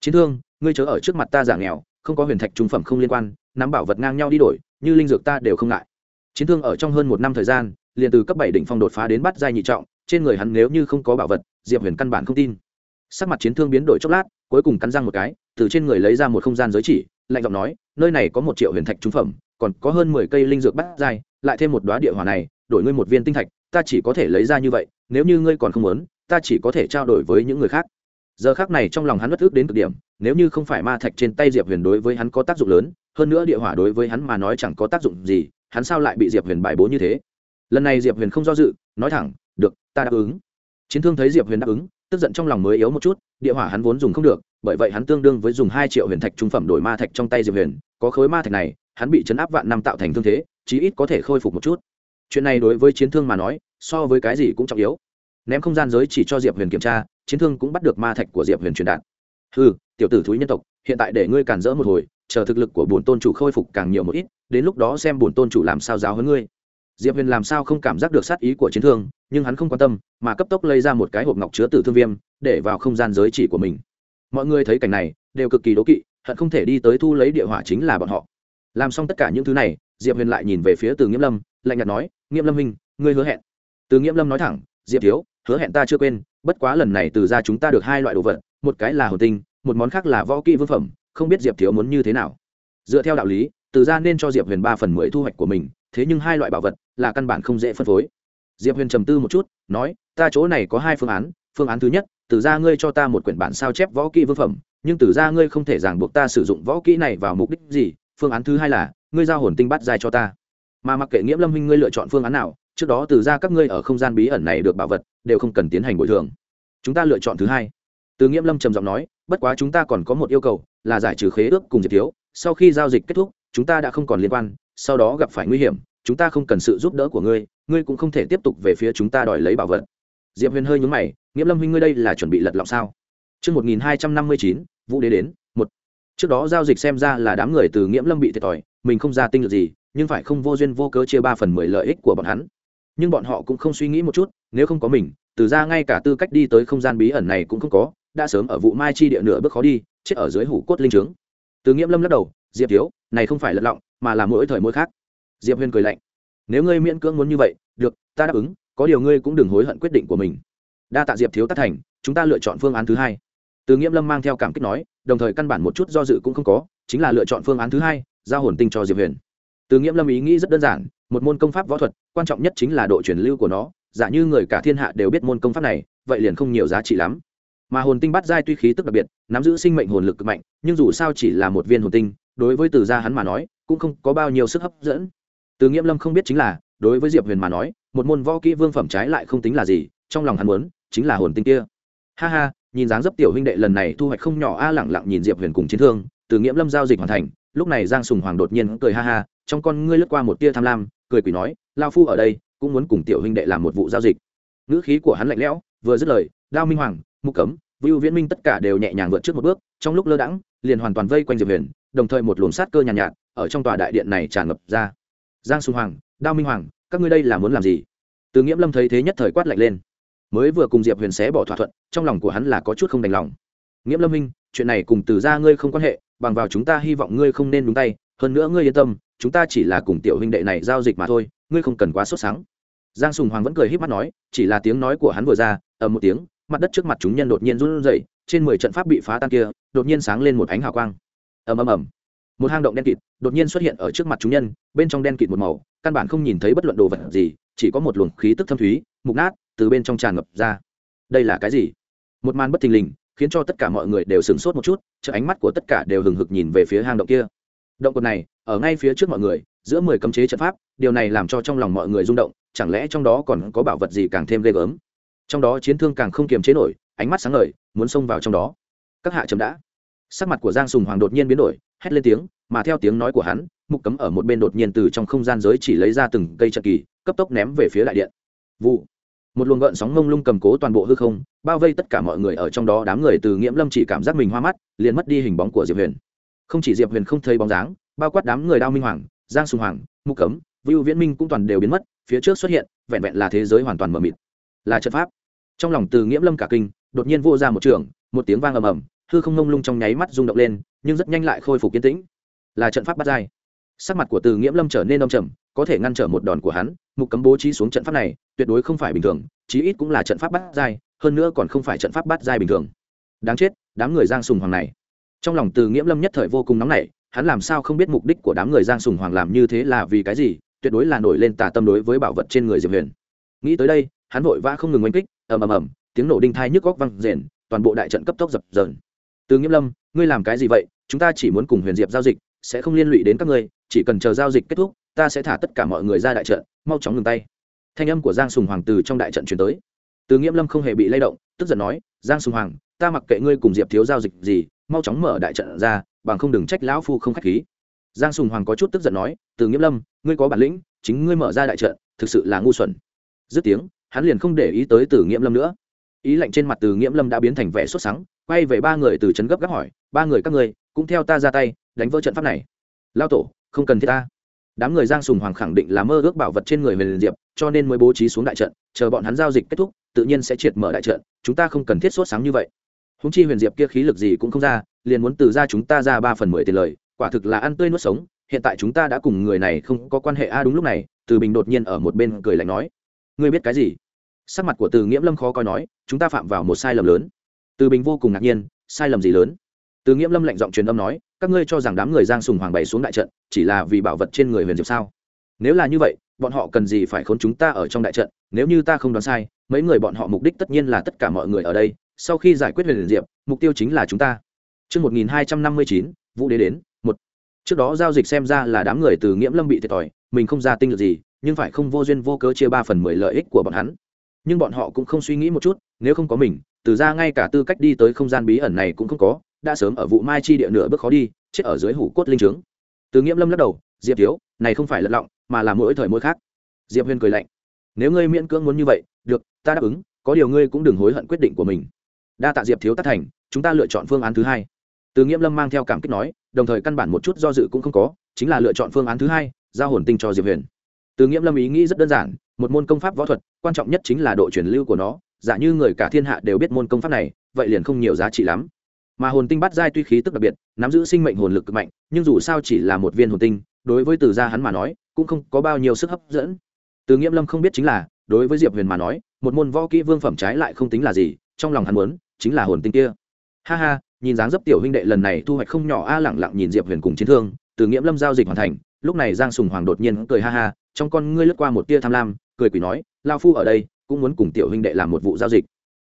Chiến thương, ngươi chớ ở trước mặt ta giả nghèo không có huyền thạch trung phẩm không liên quan, nắm bảo vật ngang nhau đi đổi, như linh dược ta đều không ngại. Chiến thương ở trong hơn một năm thời gian, liền từ cấp bảy đỉnh phong đột phá đến bắt giai nhị trọng, trên người hắn nếu như không có bảo vật, diệp huyền căn bản không tin. Sắc mặt chiến thương biến đổi chốc lát, cuối cùng cắn răng một cái, từ trên người lấy ra một không gian giới chỉ, lạnh giọng nói, nơi này có một triệu huyền thạch trung phẩm, còn có hơn mười cây linh dược bắt giai, lại thêm một đoá địa hỏa này, đổi ngươi một viên tinh thạch, ta chỉ có thể lấy ra như vậy, nếu như ngươi còn không muốn, ta chỉ có thể trao đổi với những người khác giờ khác này trong lòng hắn bất ước đến cực điểm, nếu như không phải ma thạch trên tay diệp huyền đối với hắn có tác dụng lớn, hơn nữa địa hỏa đối với hắn mà nói chẳng có tác dụng gì, hắn sao lại bị diệp huyền bài bố như thế? Lần này diệp huyền không do dự, nói thẳng, được, ta đáp ứng. Chiến thương thấy diệp huyền đáp ứng, tức giận trong lòng mới yếu một chút, địa hỏa hắn vốn dùng không được, bởi vậy hắn tương đương với dùng hai triệu huyền thạch trung phẩm đổi ma thạch trong tay diệp huyền, có khối ma thạch này, hắn bị chấn áp vạn năm tạo thành thương thế, chí ít có thể khôi phục một chút. Chuyện này đối với chiến thương mà nói, so với cái gì cũng trọng yếu ném không gian giới chỉ cho diệp huyền kiểm tra, chiến thương cũng bắt được ma thạch của diệp huyền truyền đạt. Ừ tiểu tử thúi nhân tộc, hiện tại để ngươi cản rỡ một hồi, chờ thực lực của bổn tôn chủ khôi phục càng nhiều một ít, đến lúc đó xem bổn tôn chủ làm sao giáo hơn ngươi. Diệp huyền làm sao không cảm giác được sát ý của chiến thương, nhưng hắn không quan tâm, mà cấp tốc lấy ra một cái hộp ngọc chứa tử thương viêm, để vào không gian giới chỉ của mình. Mọi người thấy cảnh này, đều cực kỳ đố kỵ, hận không thể đi tới thu lấy địa hỏa chính là bọn họ. Làm xong tất cả những thứ này, diệp huyền lại nhìn về phía từ nghiễm lâm, lạnh nhạt nói, nghiễm lâm minh ngươi hứa hẹn. Từ nghiễm lâm nói thẳng, diệp thiếu hứa hẹn ta chưa quên, bất quá lần này từ ra chúng ta được hai loại đồ vật, một cái là hồn tinh, một món khác là võ kỹ vương phẩm, không biết diệp thiếu muốn như thế nào. Dựa theo đạo lý, từ ra nên cho diệp huyền ba phần mười thu hoạch của mình, thế nhưng hai loại bảo vật là căn bản không dễ phân phối. Diệp huyền trầm tư một chút, nói, ta chỗ này có hai phương án phương án thứ nhất, từ ra ngươi cho ta một quyển bản sao chép võ kỹ vương phẩm, nhưng từ ra ngươi không thể ràng buộc ta sử dụng võ kỹ này vào mục đích gì, phương án thứ hai là, ngươi giao hồn tinh bắt dài cho ta. Mà mặc kệ nghiễm lâm huynh ngươi lựa chọn phương án nào trước đó từ ra các ngươi ở không gian bí ẩn này được bảo vật đều không cần tiến hành bồi thường. Chúng ta lựa chọn thứ hai. Từ nghiễm lâm trầm giọng nói bất quá chúng ta còn có một yêu cầu là giải trừ khế ước cùng diệt thiếu. Sau khi giao dịch kết thúc chúng ta đã không còn liên quan sau đó gặp phải nguy hiểm chúng ta không cần sự giúp đỡ của ngươi ngươi cũng không thể tiếp tục về phía chúng ta đòi lấy bảo vật. Diệp huyền hơi nhúng mày nghiễm lâm huynh ngươi đây là chuẩn bị lật lọng sao? Trước 1259, Vũ Đế đến, một. Trước đó giao dịch xem ra là đám người từ Nghiễm Lâm bị thiệt thòi, mình không ra tinh lực gì, nhưng phải không vô duyên vô cớ chia ba phần mười lợi ích của bọn hắn. Nhưng bọn họ cũng không suy nghĩ một chút, nếu không có mình, từ ra ngay cả tư cách đi tới không gian bí ẩn này cũng không có, đã sớm ở vụ mai chi địa nửa bước khó đi, chết ở dưới hủ cốt linh trướng. Từ Nghiễm Lâm lắc đầu, Diệp thiếu, này không phải lật lọng, mà là mỗi thời mỗi khác. Diệp Huyền cười lạnh, nếu ngươi miễn cưỡng muốn như vậy, được, ta đáp ứng, có điều ngươi cũng đừng hối hận quyết định của mình. Đa tạ Diệp thiếu tác thành, chúng ta lựa chọn phương án thứ hai từ nghiễm lâm mang theo cảm kích nói đồng thời căn bản một chút do dự cũng không có chính là lựa chọn phương án thứ hai giao hồn tinh cho diệp huyền từ nghiễm lâm ý nghĩ rất đơn giản một môn công pháp võ thuật, quan trọng nhất chính là độ truyền lưu của nó. Giả như người cả thiên hạ đều biết môn công pháp này, vậy liền không nhiều giá trị lắm. Mà hồn tinh bắt giai tuy khí tức đặc biệt, nắm giữ sinh mệnh hồn lực cực mạnh, nhưng dù sao chỉ là một viên hồn tinh, đối với từ gia hắn mà nói, cũng không có bao nhiêu sức hấp dẫn. Từ nghiễm lâm không biết chính là, đối với diệp huyền mà nói, một môn võ kỹ vương phẩm trái lại không tính là gì, trong lòng hắn muốn, chính là hồn tinh kia. Ha ha, nhìn dáng dấp tiểu huynh đệ lần này thu hoạch không nhỏ a, lẳng lặng nhìn diệp huyền cùng chiến thương, từ nghiễm lâm giao dịch hoàn thành, lúc này giang sùng hoàng đột nhiên cười ha ha, trong con ngươi lướt qua một tia tham lam cười quỷ nói lao phu ở đây cũng muốn cùng tiểu huynh đệ làm một vụ giao dịch. Ngữ khí của hắn lạnh lẽo vừa dứt lời đao minh hoàng mục cấm vưu viễn minh tất cả đều nhẹ nhàng vượt trước một bước trong lúc lơ đãng liền hoàn toàn vây quanh diệp huyền đồng thời một luồng sát cơ nhàn nhạt, nhạt ở trong tòa đại điện này tràn ngập ra. Giang sùng hoàng đao minh hoàng các ngươi đây là muốn làm gì? Từ nghiễm lâm thấy thế nhất thời quát lạnh lên. Mới vừa cùng diệp huyền xé bỏ thỏa thuận trong lòng của hắn là có chút không đành lòng. Nghiễm lâm minh chuyện này cùng từ ra ngươi không quan hệ bằng vào chúng ta hy vọng ngươi không nên đúng tay hơn nữa ngươi yên tâm chúng ta chỉ là cùng tiểu huynh đệ này giao dịch mà thôi, ngươi không cần quá sốt sáng giang sùng hoàng vẫn cười h í p mắt nói, chỉ là tiếng nói của hắn vừa ra, ầm một tiếng, mặt đất trước mặt chúng nhân đột nhiên run rẩy, trên mười trận pháp bị phá tan kia, đột nhiên sáng lên một ánh hào quang. Ầm ầm ầm. Một hang động đen kịt đột nhiên xuất hiện ở trước mặt chúng nhân, bên trong đen kịt một màu, căn bản không nhìn thấy bất luận đồ vật gì, chỉ có một luồng khí tức thâm thúy, mục nát, từ bên trong tràn ngập ra. Đây là cái gì? Một màn bất thình lình, khiến cho tất cả mọi người đều sửng sốt một chút chợ ánh mắt của tất cả đều hừng hực nhìn về phía hang động kia. Động cột này ở ngay phía trước mọi người, giữa mười cấm chế trận pháp, điều này làm cho trong lòng mọi người rung động, chẳng lẽ trong đó còn có bảo vật gì càng thêm ghê gớm? Trong đó chiến thương càng không kiềm chế nổi, ánh mắt sáng ngời, muốn xông vào trong đó. Các hạ chấm đã. Sắc mặt của giang sùng hoàng đột nhiên biến đổi, hét lên tiếng, mà theo tiếng nói của hắn, mục cấm ở một bên đột nhiên từ trong không gian giới chỉ lấy ra từng cây trận kỳ, cấp tốc ném về phía đại điện. Vụ. Một luồng gợn sóng mông lung cầm cố toàn bộ hư không, bao vây tất cả mọi người ở trong đó, đám người từ nghiễm lâm chỉ cảm giác mình hoa mắt, liền mất đi hình bóng của diệp huyền. Không chỉ diệp huyền không thấy bóng dáng bao quát đám người đao minh hoàng, giang sùng hoàng, mục cấm, vưu viễn minh cũng toàn đều biến mất, phía trước xuất hiện, vẹn vẹn là thế giới hoàn toàn mờ mịt. Là trận pháp. Trong lòng từ nghiễm lâm cả kinh, đột nhiên vô ra một trường, một tiếng vang ầm ầm, hư không ngông lung trong nháy mắt rung động lên, nhưng rất nhanh lại khôi phục kiên tĩnh. Là trận pháp bắt dai sắc mặt của từ nghiễm lâm trở nên đông trầm, có thể ngăn trở một đòn của hắn, mục cấm bố trí xuống trận pháp này, tuyệt đối không phải bình thường, chí ít cũng là trận pháp bắt dai hơn nữa còn không phải trận pháp bắt dai bình thường. Đáng chết, đám người giang sùng hoàng này. Trong lòng từ nghiễm lâm nhất thời vô cùng nóng nảy hắn làm sao không biết mục đích của đám người giang sùng hoàng làm như thế là vì cái gì, tuyệt đối là nổi lên tà tâm đối với bảo vật trên người diệp huyền. Nghĩ tới đây, hắn vội vã không ngừng oanh kích, ầm ầm ầm, tiếng nổ đinh thai nhức góc văng rền toàn bộ đại trận cấp tốc dập dờn. Từ nghiêm lâm, ngươi làm cái gì vậy? Chúng ta chỉ muốn cùng huyền diệp giao dịch, sẽ không liên lụy đến các ngươi, chỉ cần chờ giao dịch kết thúc, ta sẽ thả tất cả mọi người ra đại trận, mau chóng ngừng tay. Thanh âm của giang sùng hoàng từ trong đại trận chuyển tới. Từ nghiêm lâm không hề bị lay động, tức giận nói, giang sùng hoàng, ta mặc kệ ngươi cùng diệp thiếu giao dịch gì, mau chóng mở đại trận ra bằng không đừng trách lão phu không khách khí. Giang sùng hoàng có chút tức giận nói, từ nghiễm lâm, ngươi có bản lĩnh, chính ngươi mở ra đại trận, thực sự là ngu xuẩn. Dứt tiếng, hắn liền không để ý tới từ nghiễm lâm nữa. Ý lạnh trên mặt từ nghiễm lâm đã biến thành vẻ sốt sáng quay về ba người từ trấn gấp gáp hỏi, ba người các ngươi cũng theo ta ra tay, đánh vỡ trận pháp này? Lao tổ, không cần thiết ta. Đám người giang sùng hoàng khẳng định là mơ ước bảo vật trên người huyền diệp, cho nên mới bố trí xuống đại trận, chờ bọn hắn giao dịch kết thúc, tự nhiên sẽ triệt mở đại trận, chúng ta không cần thiết sốt sáng như vậy. Húng chi huyền diệp kia khí lực gì cũng không ra liền muốn từ ra chúng ta ra ba phần mười tiền lời, quả thực là ăn tươi nuốt sống, hiện tại chúng ta đã cùng người này không có quan hệ. A, đúng lúc này, từ bình đột nhiên ở một bên cười lạnh nói, ngươi biết cái gì? Sắc mặt của từ nghiễm lâm khó coi nói, chúng ta phạm vào một sai lầm lớn. Từ bình vô cùng ngạc nhiên, sai lầm gì lớn? Từ nghiễm lâm lạnh giọng truyền âm nói, các ngươi cho rằng đám người giang sùng hoàng bày xuống đại trận, chỉ là vì bảo vật trên người huyền diệp sao? Nếu là như vậy, bọn họ cần gì phải khốn chúng ta ở trong đại trận? Nếu như ta không đoán sai, mấy người bọn họ mục đích tất nhiên là tất cả mọi người ở đây. Sau khi giải quyết huyền diệp, mục tiêu chính là chúng ta. Trước 1259, Vũ Đế đến, một. Trước đó giao dịch xem ra là đám người từ Nghiễm Lâm bị thiệt thòi, mình không ra tinh lực gì, nhưng phải không vô duyên vô cớ chia ba phần mười lợi ích của bọn hắn. Nhưng bọn họ cũng không suy nghĩ một chút, nếu không có mình, từ ra ngay cả tư cách đi tới không gian bí ẩn này cũng không có, đã sớm ở vụ mai chi địa nửa bước khó đi chết ở dưới hủ cốt linh trướng từ nghiễm lâm lắc đầu diệp thiếu này không phải lật lọng mà là mỗi thời mỗi khác diệp huyên cười lạnh nếu ngươi miễn cưỡng muốn như vậy được ta đáp ứng có điều ngươi cũng đừng hối hận quyết định của mình đa tạ diệp thiếu tất thành chúng ta lựa chọn phương án thứ hai từ nghiễm lâm mang theo cảm kích nói, đồng thời căn bản một chút do dự cũng không có, chính là lựa chọn phương án thứ hai, giao hồn tinh cho diệp huyền. Từ nghiễm lâm ý nghĩ rất đơn giản, một môn công pháp võ thuật, quan trọng nhất chính là độ truyền lưu của nó. Giả như người cả thiên hạ đều biết môn công pháp này, vậy liền không nhiều giá trị lắm. Mà hồn tinh bắt giai tuy khí tức đặc biệt, nắm giữ sinh mệnh hồn lực cực mạnh, nhưng dù sao chỉ là một viên hồn tinh, đối với từ gia hắn mà nói, cũng không có bao nhiêu sức hấp dẫn. Từ nghiễm lâm không biết chính là, đối với diệp huyền mà nói, một môn võ kỹ vương phẩm trái lại không tính là gì, trong lòng hắn muốn, chính là hồn tinh kia. Ha ha nhìn dáng dấp tiểu huynh đệ lần này thu hoạch không nhỏ a lẳng lặng nhìn diệp huyền cùng chiến thương từ nghiễm lâm giao dịch hoàn thành lúc này giang sùng hoàng đột nhiên cười ha ha trong con ngươi lướt qua một tia tham lam cười quỷ nói lao phu ở đây cũng muốn cùng tiểu huynh đệ làm một vụ giao dịch.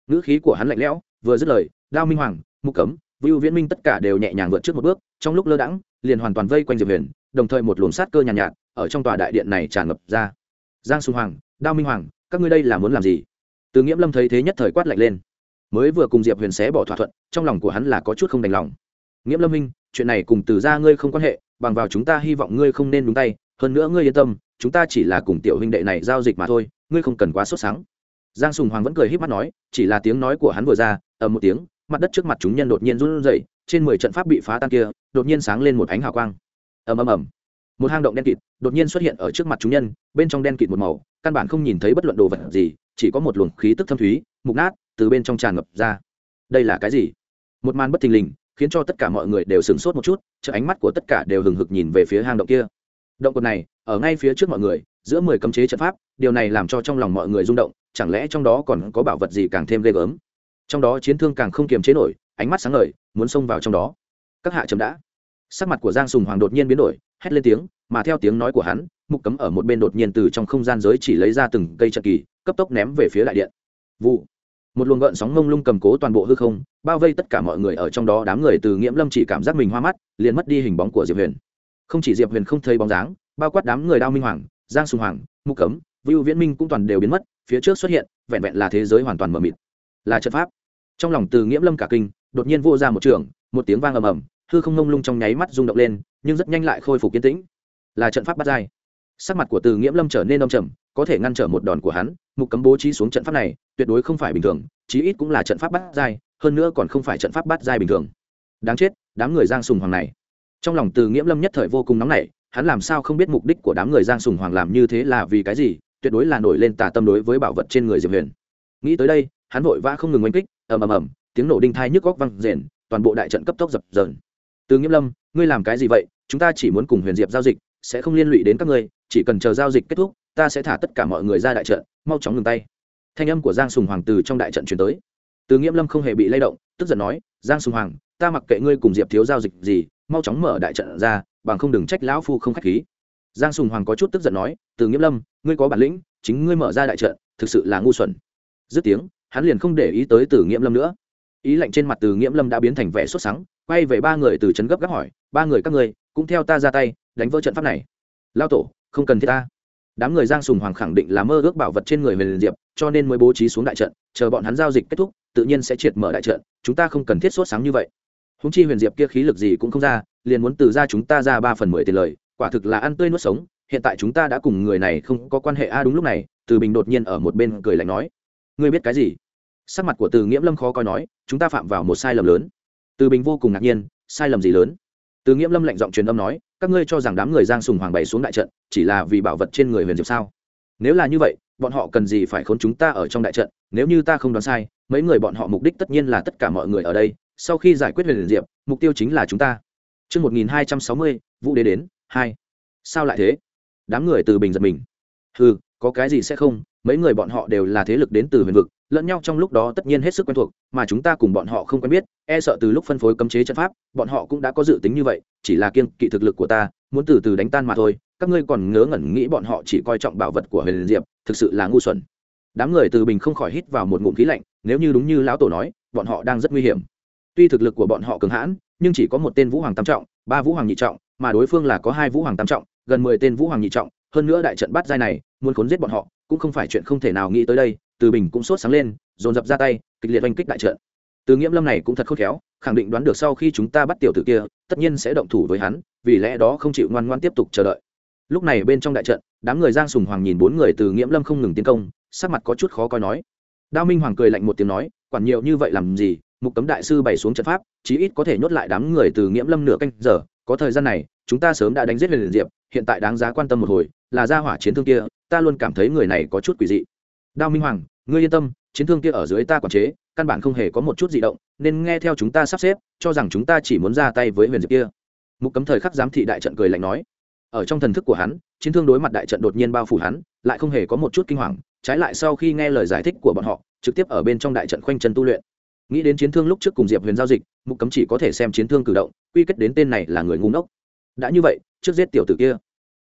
Ngữ khí của hắn lạnh lẽo vừa dứt lời đao minh hoàng mục cấm vưu viễn minh tất cả đều nhẹ nhàng vượt trước một bước trong lúc lơ đãng liền hoàn toàn vây quanh diệp huyền đồng thời một luồng sát cơ nhàn nhạt, nhạt ở trong tòa đại điện này tràn ngập ra. Giang sùng hoàng đao minh hoàng các ngươi đây là muốn làm gì? Từ nghiễm lâm thấy thế nhất thời quát lạnh lên mới vừa cùng diệp huyền xé bỏ thỏa thuận, trong lòng của hắn là có chút không đành lòng. Nghiễm lâm minh, chuyện này cùng từ ra ngươi không quan hệ, bằng vào chúng ta hy vọng ngươi không nên đúng tay, hơn nữa ngươi yên tâm, chúng ta chỉ là cùng tiểu huynh đệ này giao dịch mà thôi, ngươi không cần quá sốt sáng giang sùng hoàng vẫn cười h í p mắt nói, chỉ là tiếng nói của hắn vừa ra, ầm một tiếng, mặt đất trước mặt chúng nhân đột nhiên run rẩy, trên mười trận pháp bị phá tan kia, đột nhiên sáng lên một ánh hào quang. Ầm ầm ầm. Một hang động đen kịt đột nhiên xuất hiện ở trước mặt chúng nhân, bên trong đen kịt một màu, căn bản không nhìn thấy bất luận đồ vật gì chỉ có một luồng khí tức thâm thúy, mục nát, từ bên trong tràn ngập ra. Đây là cái gì? Một màn bất thình lình, khiến cho tất cả mọi người đều sửng sốt một chút chợ ánh mắt của tất cả đều hừng hực nhìn về phía hang động kia. Động cột này, ở ngay phía trước mọi người, giữa mười cấm chế trận pháp, điều này làm cho trong lòng mọi người rung động, chẳng lẽ trong đó còn có bảo vật gì càng thêm ghê gớm? Trong đó chiến thương càng không kiềm chế nổi, ánh mắt sáng ngời, muốn xông vào trong đó. Các hạ chấm đã. Sắc mặt của giang sùng hoàng đột nhiên biến đổi, hét lên tiếng, mà theo tiếng nói của hắn mục cấm ở một bên đột nhiên từ trong không gian giới chỉ lấy ra từng cây trận kỳ, cấp tốc ném về phía đại điện. Vụ. Một luồng gợn sóng ngông lung cầm cố toàn bộ hư không, bao vây tất cả mọi người ở trong đó, đám người từ nghiễm lâm chỉ cảm giác mình hoa mắt, liền mất đi hình bóng của diệp huyền. Không chỉ diệp huyền không thấy bóng dáng, bao quát đám người đao minh hoàng, giang sùng hoàng, mục cấm, vưu viễn minh cũng toàn đều biến mất, phía trước xuất hiện, vẹn vẹn là thế giới hoàn toàn mờ mịt. Là trận pháp. Trong lòng từ nghiễm lâm cả kinh, đột nhiên vô ra một trường, một tiếng vang ầm ầm, hư không ngông lung trong nháy mắt rung động lên, nhưng rất nhanh lại khôi phục kiến tĩnh. Là trận pháp bắt dai sắc mặt của từ nghiễm lâm trở nên đông trầm, có thể ngăn trở một đòn của hắn, mục cấm bố trí xuống trận pháp này, tuyệt đối không phải bình thường, chí ít cũng là trận pháp bắt dai hơn nữa còn không phải trận pháp bắt dai bình thường. Đáng chết, đám người giang sùng hoàng này. Trong lòng từ nghiễm lâm nhất thời vô cùng nóng nảy, hắn làm sao không biết mục đích của đám người giang sùng hoàng làm như thế là vì cái gì, tuyệt đối là nổi lên tà tâm đối với bảo vật trên người diệp huyền. Nghĩ tới đây, hắn vội vã không ngừng oanh kích, ầm ầm ầm, tiếng nổ đinh thai nhức góc văng rền toàn bộ đại trận cấp tốc dập dờn. Từ nghiễm lâm, ngươi làm cái gì vậy? Chúng ta chỉ muốn cùng huyền diệp giao dịch sẽ không liên lụy đến các ngươi, chỉ cần chờ giao dịch kết thúc, ta sẽ thả tất cả mọi người ra đại trận, mau chóng ngừng tay. Thanh âm của giang sùng hoàng từ trong đại trận chuyển tới. Từ nghiễm lâm không hề bị lay động, tức giận nói, giang sùng hoàng, ta mặc kệ ngươi cùng diệp thiếu giao dịch gì, mau chóng mở đại trận ra, bằng không đừng trách lão phu không k h á c h khí. Giang sùng hoàng có chút tức giận nói, từ nghiễm lâm, ngươi có bản lĩnh, chính ngươi mở ra đại trận, thực sự là ngu xuẩn. Dứt tiếng, hắn liền không để ý tới từ nghiễm lâm nữa. Ý lạnh trên mặt từ nghiễm lâm đã biến thành vẻ xuất sắng, quay về ba người từ trấn gấp gáp hỏi, ba người các ngươi cũng theo ta ra tay, đánh vỡ trận pháp này. Lao tổ, không cần thiết ta. Đám người giang sùng hoàng khẳng định là mơ ước bảo vật trên người huyền diệp, cho nên mới bố trí xuống đại trận, chờ bọn hắn giao dịch kết thúc, tự nhiên sẽ triệt mở đại trận, chúng ta không cần thiết sốt sáng như vậy. Húng chi huyền diệp kia khí lực gì cũng không ra, liền muốn từ ra chúng ta ra ba phần mười tiền lời, quả thực là ăn tươi nuốt sống, hiện tại chúng ta đã cùng người này không có quan hệ. A, đúng lúc này, từ bình đột nhiên ở một bên cười lạnh nói, ngươi biết cái gì? Sắc mặt của từ nghiễm lâm khó coi nói, chúng ta phạm vào một sai lầm lớn. Từ bình vô cùng ngạc nhiên, sai lầm gì lớn? Từ nghiễm lâm lạnh giọng truyền âm nói các ngươi cho rằng đám người giang sùng hoàng bày xuống đại trận chỉ là vì bảo vật trên người huyền diệp sao nếu là như vậy bọn họ cần gì phải khốn chúng ta ở trong đại trận nếu như ta không đoán sai mấy người bọn họ mục đích tất nhiên là tất cả mọi người ở đây sau khi giải quyết huyền diệp mục tiêu chính là chúng ta Trước 1260, Vũ Đế đến, 2. Sao lại thế? Đám người từ bình giật mình. Hừ, có cái gì sẽ không, mấy người bọn họ đều là thế lực đến từ huyền vực, lẫn nhau trong lúc đó tất nhiên hết sức quen thuộc, mà chúng ta cùng bọn họ không quen biết, e sợ từ lúc phân phối cấm chế trận pháp, bọn họ cũng đã có dự tính như vậy, chỉ là kiên kỵ thực lực của ta, muốn từ từ đánh tan mà thôi, các ngươi còn ngớ ngẩn nghĩ bọn họ chỉ coi trọng bảo vật của Huyền Diệp, thực sự là ngu xuẩn. Đám người từ bình không khỏi hít vào một ngụm khí lạnh, nếu như đúng như lão tổ nói, bọn họ đang rất nguy hiểm. Tuy thực lực của bọn họ cường hãn, nhưng chỉ có một tên Vũ Hoàng tam trọng, ba Vũ Hoàng nhị trọng, mà đối phương là có hai Vũ Hoàng tam trọng, gần mười tên Vũ Hoàng nhị trọng, hơn nữa đại trận bắt giai này, muốn khốn giết bọn họ, cũng không phải chuyện không thể nào nghĩ tới đây, Từ Bình cũng sốt sáng lên, dồn dập ra tay, kịch liệt oanh kích đại trận. Từ Nghiễm Lâm này cũng thật khôn khéo, khẳng định đoán được sau khi chúng ta bắt tiểu tử kia, tất nhiên sẽ động thủ với hắn, vì lẽ đó không chịu ngoan ngoãn tiếp tục chờ đợi. Lúc này bên trong đại trận, đám người Giang Sùng Hoàng nhìn bốn người từ Nghiễm Lâm không ngừng tiến công, sắc mặt có chút khó coi nói: đao minh hoàng cười lạnh một tiếng nói quản nhiều như vậy làm gì mục cấm đại sư bày xuống trận pháp chí ít có thể nhốt lại đám người từ nghiễm lâm nửa canh giờ có thời gian này chúng ta sớm đã đánh giết huyền diệp hiện tại đáng giá quan tâm một hồi là ra hỏa chiến thương kia ta luôn cảm thấy người này có chút quỷ dị. Đao minh hoàng, ngươi yên tâm, chiến thương kia ở dưới ta quản chế, căn bản không hề có một chút di động, nên nghe theo chúng ta sắp xếp, cho rằng chúng ta chỉ muốn ra tay với huyền diệp kia. Mục cấm thời khắc giám thị đại trận cười lạnh nói. Ở trong thần thức của hắn, chiến thương đối mặt đại trận đột nhiên bao phủ hắn, lại không hề có một chút kinh hoàng, trái lại sau khi nghe lời giải thích của bọn họ, trực tiếp ở bên trong đại trận khoanh chân tu luyện. Nghĩ đến chiến thương lúc trước cùng diệp huyền giao dịch, mục cấm chỉ có thể xem chiến thương cử động, quy kết đến tên này là người ngu ngốc. Đã như vậy, trước giết tiểu tử kia.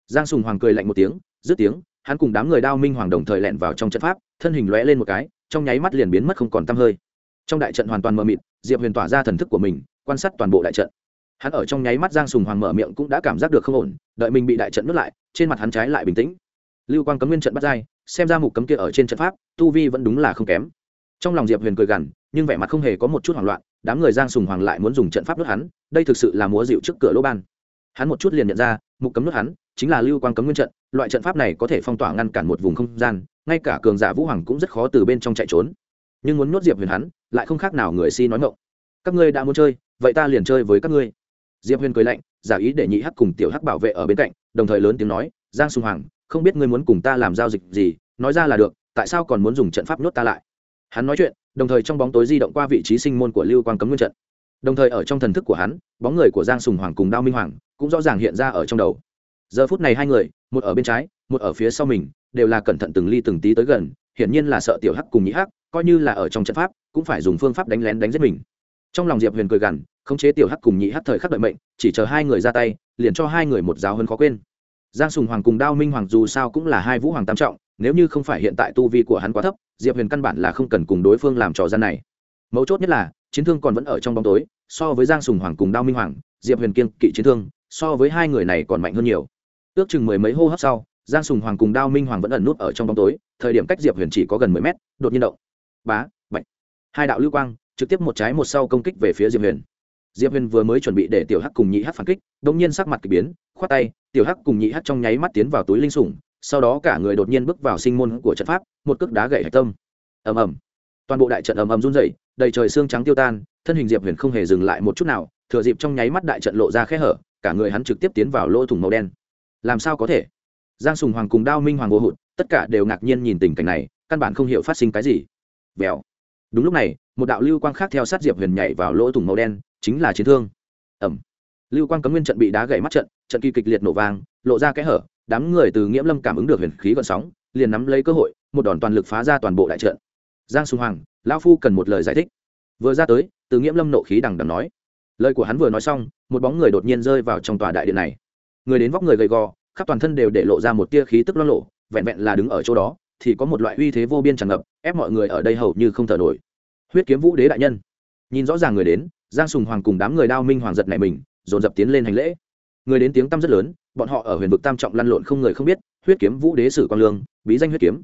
Giang sùng hoàng cười lạnh một tiếng, dứt tiếng hắn cùng đám người đao minh hoàng đồng thời lẹn vào trong trận pháp, thân hình lóe lên một cái, trong nháy mắt liền biến mất không còn t hơi. Trong đại trận hoàn toàn mờ mịt, diệp huyền tỏa ra thần thức của mình, quan sát toàn bộ đại trận. Hắn ở trong nháy mắt giang sùng hoàng mở miệng cũng đã cảm giác được không ổn, đợi mình bị đại trận nuốt lại, trên mặt hắn trái lại bình tĩnh. Lưu quang cấm nguyên trận bắt dai, xem ra mục cấm kia ở trên trận pháp, tu vi vẫn đúng là không kém. Trong lòng diệp huyền cười gằn, nhưng vẻ mặt không hề có một chút hoảng loạn, đám người giang sùng hoàng lại muốn dùng trận pháp nuốt hắn, đây thực sự là múa dịu trước cửa lỗ ban hắn một chút liền nhận ra, mục cấm nuốt hắn chính là lưu quang cấm nguyên trận, loại trận pháp này có thể phong tỏa ngăn cản một vùng không gian, ngay cả cường giả vũ hoàng cũng rất khó từ bên trong chạy trốn. Nhưng muốn nuốt diệp huyền hắn, lại không khác nào người si nói ngộng các ngươi đã muốn chơi, vậy ta liền chơi với các ngươi. Diệp huyền cười lạnh, giả ý để nhị hắc cùng tiểu hắc bảo vệ ở bên cạnh, đồng thời lớn tiếng nói, giang sùng hoàng, không biết ngươi muốn cùng ta làm giao dịch gì, nói ra là được, tại sao còn muốn dùng trận pháp nhốt ta lại? Hắn nói chuyện, đồng thời trong bóng tối di động qua vị trí sinh môn của lưu quang cấm nguyên trận đồng thời ở trong thần thức của hắn, bóng người của giang sùng hoàng cùng đao minh hoàng cũng rõ ràng hiện ra ở trong đầu. Giờ phút này hai người, một ở bên trái, một ở phía sau mình, đều là cẩn thận từng ly từng tí tới gần, hiển nhiên là sợ tiểu hắc cùng nhị hắc, coi như là ở trong trận pháp, cũng phải dùng phương pháp đánh lén đánh giết mình. Trong lòng diệp huyền cười gằn, khống chế tiểu hắc cùng nhị hắc thời khắc đợi mệnh, chỉ chờ hai người ra tay, liền cho hai người một giáo hơn khó quên. Giang sùng hoàng cùng đao minh hoàng dù sao cũng là hai vũ hoàng tam trọng, nếu như không phải hiện tại tu vi của hắn quá thấp, diệp huyền căn bản là không cần cùng đối phương làm trò gian này. Mấu chốt nhất là chiến thương còn vẫn ở trong bóng tối, so với giang sùng hoàng cùng đao minh hoàng, diệp huyền kiên kỵ chiến thương, so với hai người này còn mạnh hơn nhiều. Ước chừng mười mấy hô hấp sau, giang sùng hoàng cùng đao minh hoàng vẫn ẩn nút ở trong bóng tối, thời điểm cách diệp huyền chỉ có gần mười mét, đột nhiên động. Bá, mạnh. hai đạo lưu quang, trực tiếp một trái một sau công kích về phía diệp huyền. Diệp huyền vừa mới chuẩn bị để tiểu hắc cùng nhị hắc phản kích đ ỗ n g nhiên sắc mặt k ỳ biến, khoát tay, tiểu hắc cùng nhị hắc trong nháy mắt tiến vào túi linh sủng, sau đó cả người đột nhiên bước vào sinh môn của trận pháp, một cước đá gậy hạch tâm. Ầm ầm toàn bộ đại trận ầm ầm run rẩy, đầy trời xương trắng tiêu tan thân hình diệp huyền không hề dừng lại một chút nào thừa dịp trong nháy mắt đại trận lộ ra khe hở cả người hắn trực tiếp tiến vào lỗ thủng màu đen. Làm sao có thể? Giang sùng hoàng cùng đao minh hoàng vô hụt tất cả đều ngạc nhiên nhìn tình cảnh này căn bản không hiểu phát sinh cái gì. Vèo. Đúng lúc này một đạo lưu quang khác theo sát diệp huyền nhảy vào lỗ thủng màu đen chính là chiến thương. Ẩm lưu quang cấm nguyên trận bị đá gãy mắt trận trận kỳ kịch liệt nổ vang lộ ra kẽ hở đám người từ nghiễm lâm cảm ứng được huyền khí gọn sóng liền nắm lấy cơ hội một đòn toàn lực phá ra toàn bộ đại trận giang sùng hoàng, lão phu cần một lời giải thích. Vừa ra tới, từ nghiễm lâm nộ khí đằng đằng nói. Lời của hắn vừa nói xong, một bóng người đột nhiên rơi vào trong tòa đại điện này. Người đến vóc người gầy gò, khắp toàn thân đều để lộ ra một tia khí tức lo lộ, vẹn vẹn là đứng ở chỗ đó, thì có một loại uy thế vô biên tràn ngập, ép mọi người ở đây hầu như không thở nổi. Huyết kiếm vũ đế đại nhân. Nhìn rõ ràng người đến, giang sùng hoàng cùng đám người đao minh hoàng giật này mình, dồn dập tiến lên hành lễ. Người đến tiếng tăm rất lớn, bọn họ ở huyền vực tam trọng lăn lộn không người không biết, huyết kiếm vũ đế sử quang lương, bí danh huyết kiếm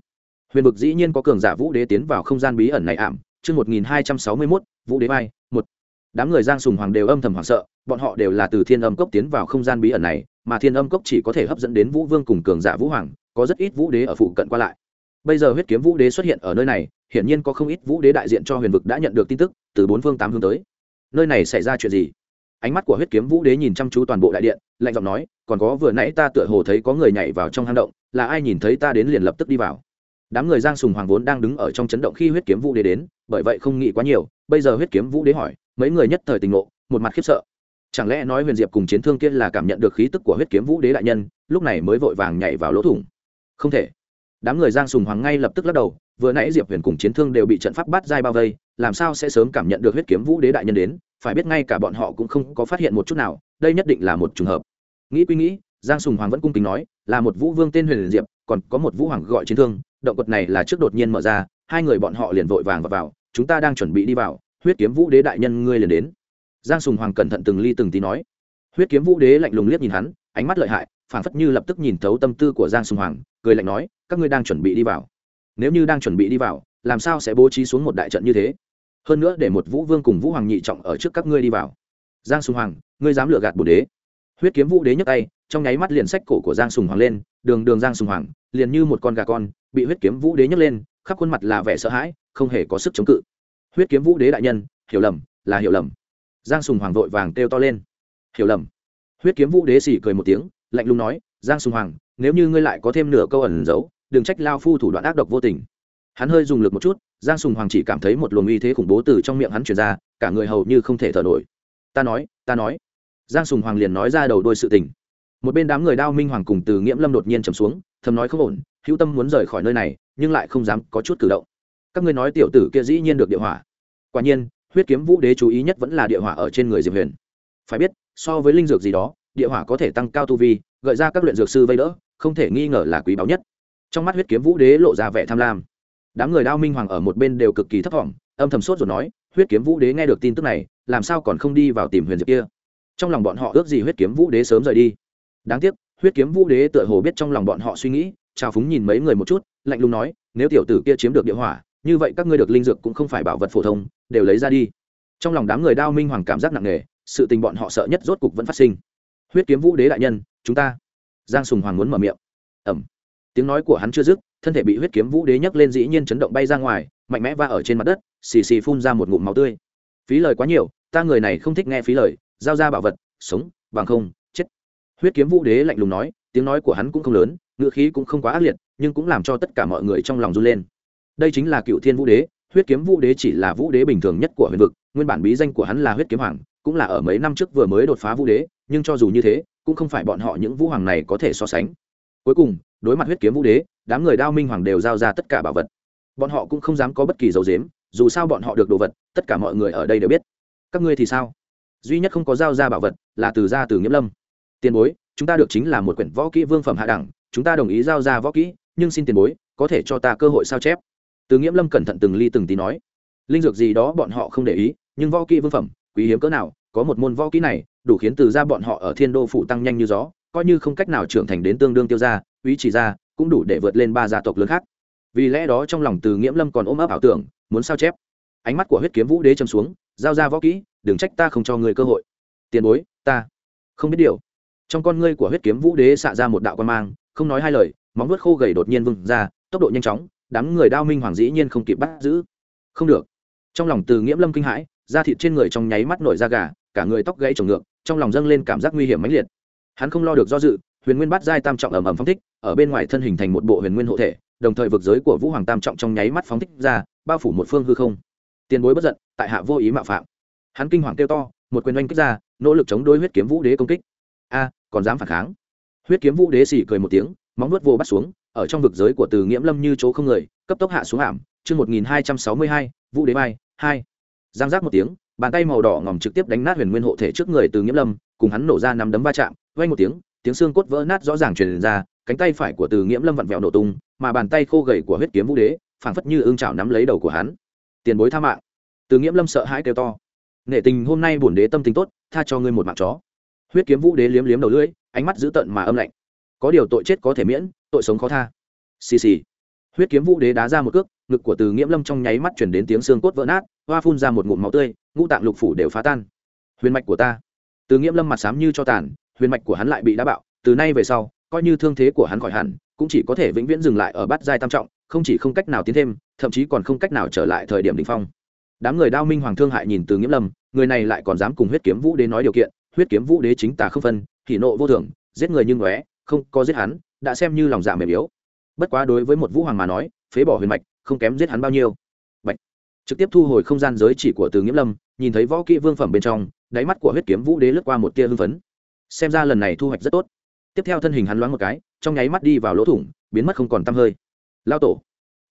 huyền vực dĩ nhiên có cường giả vũ đế tiến vào không gian bí ẩn này ảm chương một nghìn hai trăm sáu mươi mốt vũ đế bay, một. Đám người giang sùng hoàng đều âm thầm hoảng sợ bọn họ đều là từ thiên âm cốc tiến vào không gian bí ẩn này mà thiên âm cốc chỉ có thể hấp dẫn đến vũ vương cùng cường giả vũ hoàng có rất ít vũ đế ở phụ cận qua lại. Bây giờ huyết kiếm vũ đế xuất hiện ở nơi này hiển nhiên có không ít vũ đế đại diện cho huyền vực đã nhận được tin tức từ bốn phương tám hướng tới. Nơi này xảy ra chuyện gì? Ánh mắt của huyết kiếm vũ đế nhìn chăm chú toàn bộ đại điện lạnh giọng nói còn có vừa nãy ta tựa hồ thấy có người nhảy vào trong hang động là ai nhìn thấy ta đến liền lập tức đi vào? Đám người giang sùng hoàng vốn đang đứng ở trong chấn động khi huyết kiếm vũ đế đến, bởi vậy không nghĩ quá nhiều, bây giờ huyết kiếm vũ đế hỏi, mấy người nhất thời tình ngộ, một mặt khiếp sợ. Chẳng lẽ nói huyền diệp cùng chiến thương kia là cảm nhận được khí tức của huyết kiếm vũ đế đại nhân, lúc này mới vội vàng nhảy vào lỗ thủng? Không thể. Đám người giang sùng hoàng ngay lập tức lắc đầu, vừa nãy diệp huyền cùng chiến thương đều bị trận pháp bắt dai bao vây, làm sao sẽ sớm cảm nhận được huyết kiếm vũ đế đại nhân đến? Phải biết ngay cả bọn họ cũng không có phát hiện một chút nào, đây nhất định là một trùng hợp. Nghĩ quy nghĩ, giang sùng hoàng vẫn cung kính nói, là một vũ vương tên huyền diệp, còn có một vũ hoàng gọi chiến thương động quật này là trước đột nhiên mở ra hai người bọn họ liền vội vàng vào, vào chúng ta đang chuẩn bị đi vào huyết kiếm vũ đế đại nhân ngươi liền đến. Giang sùng hoàng cẩn thận từng ly từng tí nói. Huyết kiếm vũ đế lạnh lùng liếc nhìn hắn ánh mắt lợi hại phảng phất như lập tức nhìn thấu tâm tư của giang sùng hoàng cười lạnh nói các ngươi đang chuẩn bị đi vào. Nếu như đang chuẩn bị đi vào làm sao sẽ bố trí xuống một đại trận như thế? Hơn nữa để một vũ vương cùng vũ hoàng nhị trọng ở trước các ngươi đi vào. Giang sùng hoàng ngươi dám lừa gạt bồ đế. Huyết kiếm vũ đế nhấc tay trong nháy mắt liền sách cổ của giang sùng hoàng lên đường đường giang sùng hoàng, liền như một con gà con, bị huyết kiếm vũ đế nhấc lên, khắp khuôn mặt là vẻ sợ hãi, không hề có sức chống cự. Huyết kiếm vũ đế đại nhân, hiểu lầm, là hiểu lầm. Giang sùng hoàng vội vàng kêu to lên. Hiểu lầm. Huyết kiếm vũ đế xỉ cười một tiếng, lạnh lùng nói, giang sùng hoàng, nếu như ngươi lại có thêm nửa câu ẩn giấu, đừng trách lao phu thủ đoạn ác độc vô tình. Hắn hơi dùng lực một chút, giang sùng hoàng chỉ cảm thấy một luồng uy thế khủng bố từ trong miệng hắn truyền ra, cả người hầu như không thể thở nổi. Ta nói ta nói. Giang sùng hoàng liền nói ra đầu đôi sự tình một bên đám người đao minh hoàng cùng từ nghiễm lâm đột nhiên trầm xuống, thầm nói không ổn, hữu tâm muốn rời khỏi nơi này, nhưng lại không dám có chút cử động. Các ngươi nói tiểu tử kia dĩ nhiên được địa hỏa. Quả nhiên, huyết kiếm vũ đế chú ý nhất vẫn là địa hỏa ở trên người diệp huyền. Phải biết, so với linh dược gì đó, địa hỏa có thể tăng cao tu vi, gợi ra các luyện dược sư vây đỡ, không thể nghi ngờ là quý báu nhất. Trong mắt huyết kiếm vũ đế lộ ra vẻ tham lam. Đám người đao minh hoàng ở một bên đều cực kỳ thấp thỏm, âm thầm sốt rồi nói, huyết kiếm vũ đế nghe được tin tức này, làm sao còn không đi vào tìm huyền diệp kia? Trong lòng bọn họ ước gì huyết kiếm vũ đế sớm rời đi đáng tiếc, huyết kiếm vũ đế tựa hồ biết trong lòng bọn họ suy nghĩ, trào phúng nhìn mấy người một chút, lạnh lùng nói, nếu tiểu tử kia chiếm được địa hỏa, như vậy các ngươi được linh dược cũng không phải bảo vật phổ thông, đều lấy ra đi. Trong lòng đám người đao minh hoàng cảm giác nặng nề, sự tình bọn họ sợ nhất rốt cục vẫn phát sinh. Huyết kiếm vũ đế đại nhân, chúng ta. Giang sùng hoàng muốn mở miệng. Ẩm tiếng nói của hắn chưa dứt, thân thể bị huyết kiếm vũ đế nhấc lên dĩ nhiên chấn động bay ra ngoài, mạnh mẽ va ở trên mặt đất, xì xì phun ra một ngụm máu tươi. Phí lời quá nhiều, ta người này không thích nghe phí lời, giao ra bảo vật, sống, bằng không huyết kiếm vũ đế lạnh lùng nói, tiếng nói của hắn cũng không lớn ngựa khí cũng không quá ác liệt, nhưng cũng làm cho tất cả mọi người trong lòng run lên. Đây chính là cựu thiên vũ đế, huyết kiếm vũ đế chỉ là vũ đế bình thường nhất của huyền vực, nguyên bản bí danh của hắn là huyết kiếm hoàng, cũng là ở mấy năm trước vừa mới đột phá vũ đế, nhưng cho dù như thế, cũng không phải bọn họ những vũ hoàng này có thể so sánh. Cuối cùng, đối mặt huyết kiếm vũ đế, đám người đao minh hoàng đều giao ra tất cả bảo vật. Bọn họ cũng không dám có bất kỳ dấu dếm dù sao bọn họ được đồ vật, tất cả mọi người ở đây đều biết. Các ngươi thì sao? Duy nhất không có giao ra bảo vật là từ gia từ nghiễm lâm tiền bối chúng ta được chính là một quyển võ kỹ vương phẩm hạ đẳng chúng ta đồng ý giao ra võ kỹ nhưng xin tiền bối có thể cho ta cơ hội sao chép? Từ nghiễm lâm cẩn thận từng ly từng tí nói. Linh dược gì đó bọn họ không để ý nhưng võ kỹ vương phẩm quý hiếm cỡ nào có một môn võ kỹ này đủ khiến từ ra bọn họ ở thiên đô phụ tăng nhanh như gió coi như không cách nào trưởng thành đến tương đương tiêu gia, ý chỉ ra cũng đủ để vượt lên ba gia tộc lớn khác. Vì lẽ đó trong lòng từ nghiễm lâm còn ôm ấp ảo tưởng muốn sao chép? Ánh mắt của huyết kiếm vũ đế châm xuống giao ra võ kỹ đừng trách ta không cho người cơ hội. Tiền bối ta không biết điều trong con ngươi của huyết kiếm vũ đế xạ ra một đạo quan mang, không nói hai lời, móng vuốt khô gầy đột nhiên vừng ra, tốc độ nhanh chóng, đám người đao minh hoàng dĩ nhiên không kịp bắt giữ. Không được. Trong lòng từ nghiễm lâm kinh hãi, da thịt trên người trong nháy mắt nổi da gà, cả người tóc gãy trồng ngược, trong lòng dâng lên cảm giác nguy hiểm mãnh liệt. Hắn không lo được do dự, huyền nguyên bắt giai tam trọng ầm ầm phóng thích, ở bên ngoài thân hình thành một bộ huyền nguyên hộ thể, đồng thời vực giới của vũ hoàng tam trọng trong nháy mắt phóng thích ra, bao phủ một phương hư không. Tiền bối bất giận, tại hạ vô ý mạo phạm. Hắn kinh hoàng kêu to, một quyền oanh kích ra, nỗ lực chống đối huyết kiếm vũ đế công kích a, còn dám phản kháng. Huyết kiếm vũ đế xỉ cười một tiếng, móng nuốt vô bắt xuống, ở trong vực giới của từ nghiễm lâm như chỗ không người, cấp tốc hạ xuống ảm chương một nghìn hai trăm sáu mươi hai, vũ đế mai hai. Giang giác một tiếng, bàn tay màu đỏ ngòm trực tiếp đánh nát huyền nguyên hộ thể trước người từ nghiễm lâm, cùng hắn nổ ra nắm đấm va chạm vay một tiếng tiếng xương cốt vỡ nát rõ ràng truyền ra, cánh tay phải của từ nghiễm lâm vặn vẹo nổ tung, mà bàn tay khô gầy của huyết kiếm vũ đế, phảng phất như ương chảo nắm lấy đầu của hắn. Tiền bối tha mạng. Từ nghiễm lâm sợ hãi kêu to. Nghệ tình hôm nay bổn đế tâm tính tốt, tha cho ngươi một mạng chó huyết kiếm vũ đế liếm liếm đầu lưỡi, ánh mắt dữ tợn mà âm lạnh. Có điều tội chết có thể miễn, tội sống khó tha. Xì xì. Huyết kiếm vũ đế đá ra một cước, ngực của từ nghiễm lâm trong nháy mắt chuyển đến tiếng xương cốt vỡ nát, hoa phun ra một ngụm máu tươi, ngũ tạng lục phủ đều phá tan. Huyền mạch của ta. Từ nghiễm lâm mặt xám như cho tàn, huyền mạch của hắn lại bị đá bạo, từ nay về sau, coi như thương thế của hắn khỏi hẳn, cũng chỉ có thể vĩnh viễn dừng lại ở bát giai tam trọng, không chỉ không cách nào tiến thêm, thậm chí còn không cách nào trở lại thời điểm đ ỉ n h phong. Đám người đao minh hoàng thương hại nhìn từ nghiễm lâm, người này lại còn dám cùng huyết kiếm vũ đế nói điều kiện huyết kiếm vũ đế chính tà không phân thì nộ vô thường, giết người như ngóe, không có giết hắn, đã xem như lòng dạ mềm yếu. Bất quá đối với một vũ hoàng mà nói, phế bỏ huyền mạch, không kém giết hắn bao nhiêu. Bạch. trực tiếp thu hồi không gian giới chỉ của từ nghiễm lâm, nhìn thấy võ kỹ vương phẩm bên trong, đáy mắt của huyết kiếm vũ đế lướt qua một tia hưng phấn. Xem ra lần này thu hoạch rất tốt. Tiếp theo thân hình hắn loáng một cái, trong nháy mắt đi vào lỗ thủng, biến mất không còn tăm hơi. Lao tổ.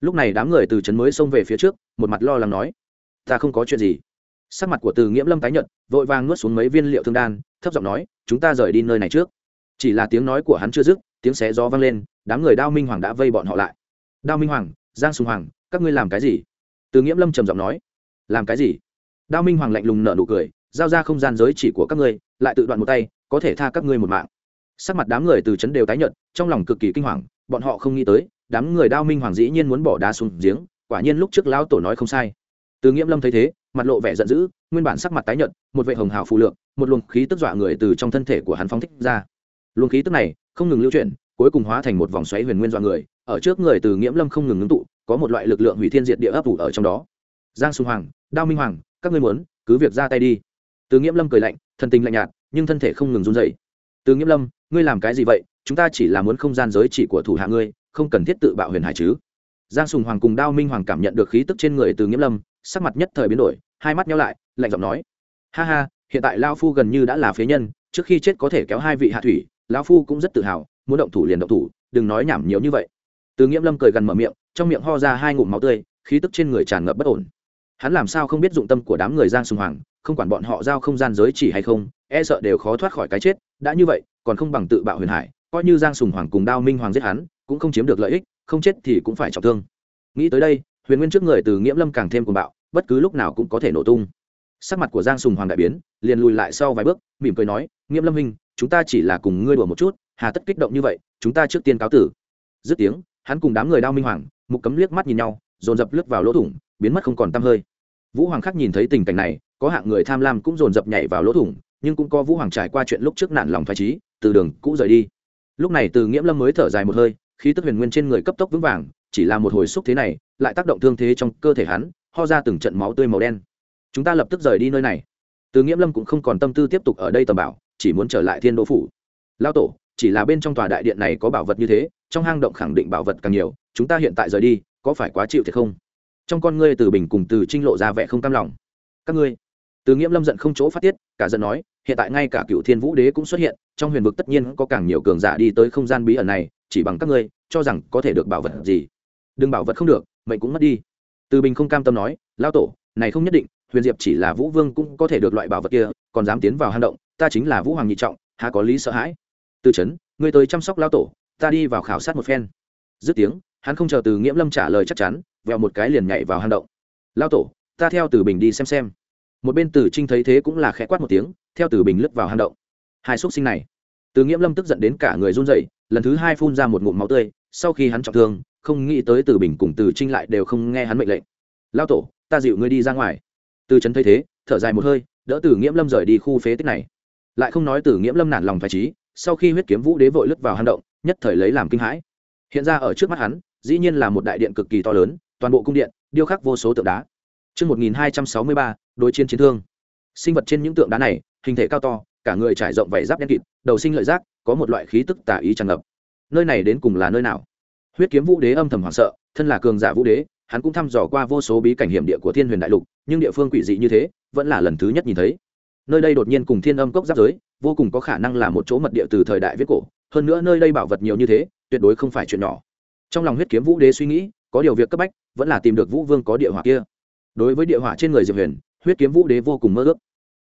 Lúc này đám người từ trấn mới xông về phía trước, một mặt lo lắng nói, ta không có chuyện gì sắc mặt của từ nghiễm lâm tái nhợt, vội vàng nuốt xuống mấy viên liệu thương đan, thấp giọng nói, chúng ta rời đi nơi này trước. Chỉ là tiếng nói của hắn chưa dứt, tiếng xé gió vang lên, đám người đao minh hoàng đã vây bọn họ lại. Đao minh hoàng, giang sùng hoàng, các ngươi làm cái gì? Từ nghiễm lâm trầm giọng nói. Làm cái gì? Đao minh hoàng lạnh lùng nở nụ cười, giao ra không gian giới chỉ của các ngươi, lại tự đoạn một tay, có thể tha các ngươi một mạng. Sắc mặt đám người từ trấn đều tái nhợt, trong lòng cực kỳ kinh hoàng, bọn họ không nghĩ tới, đám người đao minh hoàng dĩ nhiên muốn bỏ đá xuống giếng, quả nhiên lúc trước lão tổ nói không sai. Từ nghiễm lâm thấy thế mặt lộ vẻ giận dữ, nguyên bản sắc mặt tái nhợt, một vệ hồng hào phù lượng một luồng khí tức dọa người từ trong thân thể của hắn phóng thích ra. Luồng khí tức này không ngừng lưu chuyển, cuối cùng hóa thành một vòng xoáy huyền nguyên dọa người, ở trước người từ nghiễm lâm không ngừng ngưng tụ, có một loại lực lượng hủy thiên diệt địa ấp ủ ở trong đó. Giang sùng hoàng, đao minh hoàng, các ngươi muốn, cứ việc ra tay đi. Từ nghiễm lâm cười lạnh, thần tình lạnh nhạt, nhưng thân thể không ngừng run dậy từ nghiễm lâm, ngươi làm cái gì vậy? Chúng ta chỉ là muốn không gian giới chỉ của thủ hạ ngươi, không cần thiết tự bạo huyền hải chứ. Giang sùng hoàng cùng đao minh hoàng cảm nhận được khí tức trên người từ nghiễm lâm sắc mặt nhất thời biến đổi, hai mắt nhau lại, lạnh giọng nói, ha ha, hiện tại lao phu gần như đã là phế nhân, trước khi chết có thể kéo hai vị hạ thủy lao phu cũng rất tự hào, muốn động thủ liền động thủ, đừng nói nhảm nhiều như vậy. Từ nghiễm lâm cười gần mở miệng, trong miệng ho ra hai ngụm máu tươi, khí tức trên người tràn ngập bất ổn. Hắn làm sao không biết dụng tâm của đám người giang sùng hoàng, không quản bọn họ giao không gian giới chỉ hay không e sợ đều khó thoát khỏi cái chết, đã như vậy, còn không bằng tự bạo huyền hải, coi như giang sùng hoàng cùng đao minh hoàng giết hắn, cũng không chiếm được lợi ích, không chết thì cũng phải trọng thương. Nghĩ tới đây huyền nguyên trước người từ nghiễm lâm càng thêm cuồng bạo, bất cứ lúc nào cũng có thể nổ tung. Sắc mặt của giang sùng hoàng đại biến, liền lùi lại sau vài bước, mỉm cười nói, nghiễm lâm minh chúng ta chỉ là cùng ngươi đùa một chút, hà tất kích động như vậy, chúng ta trước tiên cáo tử. Dứt tiếng, hắn cùng đám người đao minh hoàng, mục cấm liếc mắt nhìn nhau, dồn dập lướt vào lỗ thủng, biến mất không còn t hơi. Vũ hoàng khắc nhìn thấy tình cảnh này, có hạng người tham lam cũng dồn dập nhảy vào lỗ thủng, nhưng cũng có vũ hoàng trải qua chuyện lúc trước nạn lòng phải trí từ đường cũ rời đi. Lúc này từ nghiễm lâm mới thở dài một hơi, khí tức huyền nguyên trên người cấp tốc vững vàng, chỉ là một hồi xúc thế này lại tác động thương thế trong cơ thể hắn, ho ra từng trận máu tươi màu đen. Chúng ta lập tức rời đi nơi này. Từ nghiễm lâm cũng không còn tâm tư tiếp tục ở đây tầm bảo, chỉ muốn trở lại thiên đô phủ. Lao tổ, chỉ là bên trong tòa đại điện này có bảo vật như thế, trong hang động khẳng định bảo vật càng nhiều, chúng ta hiện tại rời đi, có phải quá chịu thiệt không? Trong con ngươi từ bình cùng từ trinh lộ ra vẻ không cam lòng. Các ngươi? Từ nghiễm lâm giận không chỗ phát tiết, cả giận nói, hiện tại ngay cả cựu thiên vũ đế cũng xuất hiện, trong huyền vực tất nhiên có càng nhiều cường giả đi tới không gian bí ẩn này, chỉ bằng các ngươi, cho rằng có thể được bảo vật gì. Đừng bảo vật không được mệnh cũng mất đi. Từ bình không cam tâm nói lao tổ, này không nhất định, huyền diệp chỉ là vũ vương cũng có thể được loại bảo vật kia, còn dám tiến vào hang động, ta chính là vũ hoàng nhị trọng, há có lý sợ hãi? Từ trấn người tới chăm sóc lao tổ, ta đi vào khảo sát một phen. Dứt tiếng, hắn không chờ từ nghiễm lâm trả lời chắc chắn vẹo một cái liền nhảy vào hang động. Lao tổ, ta theo từ bình đi xem xem. Một bên tử trinh thấy thế cũng là khẽ quát một tiếng, theo từ bình lướt vào hang động. Hai xúc sinh này, từ nghiễm lâm tức giận đến cả người run rẩy, lần thứ hai phun ra một ngụm máu tươi, sau khi hắn trọng thương không nghĩ tới từ bình cùng từ trinh lại đều không nghe hắn mệnh lệnh lao tổ ta dịu ngươi đi ra ngoài từ trấn thấy thế thở dài một hơi đỡ từ nghiễm lâm rời đi khu phế tích này lại không nói từ nghiễm lâm nản lòng phải trí sau khi huyết kiếm vũ đế vội lướt vào hang động nhất thời lấy làm kinh hãi hiện ra ở trước mắt hắn dĩ nhiên là một đại điện cực kỳ to lớn toàn bộ cung điện điêu khắc vô số tượng đá Trước 1263, đối chiến chiến thương. Sinh vật trên những tượng đá này, hình thể cao to, cả người trải rộng vảy giáp đen kịt, đầu sinh lợi giác, có một loại khí tức tà ý tràn ngập. Nơi này đến cùng là nơi nào? Huyết kiếm vũ đế âm thầm hoảng sợ, thân là cường giả vũ đế, hắn cũng thăm dò qua vô số bí cảnh hiểm địa của Thiên Huyền đại lục, nhưng địa phương quỷ dị như thế, vẫn là lần thứ nhất nhìn thấy. Nơi đây đột nhiên cùng Thiên Âm cốc giáp giới, vô cùng có khả năng là một chỗ mật địa từ thời đại viết cổ, hơn nữa nơi đây bảo vật nhiều như thế, tuyệt đối không phải chuyện nhỏ. Trong lòng huyết kiếm vũ đế suy nghĩ, có điều việc cấp bách, vẫn là tìm được Vũ Vương có địa hỏa kia đối với địa hỏa trên người diệp huyền huyết kiếm vũ đế vô cùng mơ ước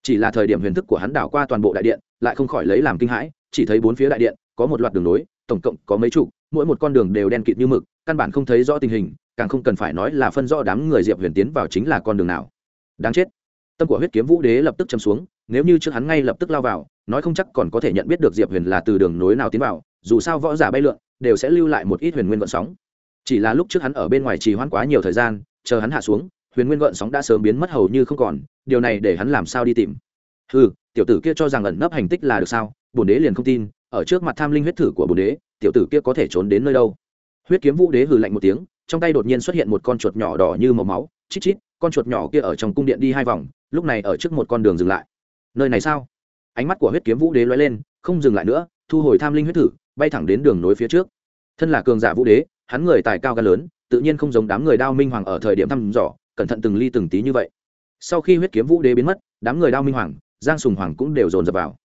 chỉ là thời điểm huyền thức của hắn đảo qua toàn bộ đại điện lại không khỏi lấy làm kinh hãi chỉ thấy bốn phía đại điện có một loạt đường nối tổng cộng có mấy chục mỗi một con đường đều đen kịt như mực, căn bản không thấy rõ tình hình, càng không cần phải nói là phân rõ đám người diệp huyền tiến vào chính là con đường nào. Đáng chết. Tâm của huyết kiếm vũ đế lập tức châm xuống, nếu như trước hắn ngay lập tức lao vào, nói không chắc còn có thể nhận biết được diệp huyền là từ đường nối nào tiến vào, dù sao võ giả bay lượn, đều sẽ lưu lại một ít huyền nguyên vận sóng. Chỉ là lúc trước hắn ở bên ngoài trì hoãn quá nhiều thời gian, chờ hắn hạ xuống, huyền nguyên gợn sóng đã sớm biến mất hầu như không còn, điều này để hắn làm sao đi tìm? Ừ tiểu tử kia cho rằng ẩn nấp hành tích là được sao? Bồn đế liền không tin, ở trước mặt tham linh huyết thử của bồn đế tiểu tử kia có thể trốn đến nơi đâu? Huyết kiếm vũ đế hừ lạnh một tiếng, trong tay đột nhiên xuất hiện một con chuột nhỏ đỏ như màu máu, chít chít, con chuột nhỏ kia ở trong cung điện đi hai vòng, lúc này ở trước một con đường dừng lại. Nơi này sao? Ánh mắt của huyết kiếm vũ đế lóe lên, không dừng lại nữa, thu hồi tham linh huyết thử, bay thẳng đến đường nối phía trước. Thân là cường giả vũ đế, hắn người tài cao ca lớn, tự nhiên không giống đám người đao minh hoàng ở thời điểm thăm dò, cẩn thận từng ly từng tí như vậy. Sau khi huyết kiếm vũ đế biến mất, đám người đao minh hoàng, giang sùng hoàng cũng đều dồn dập vào.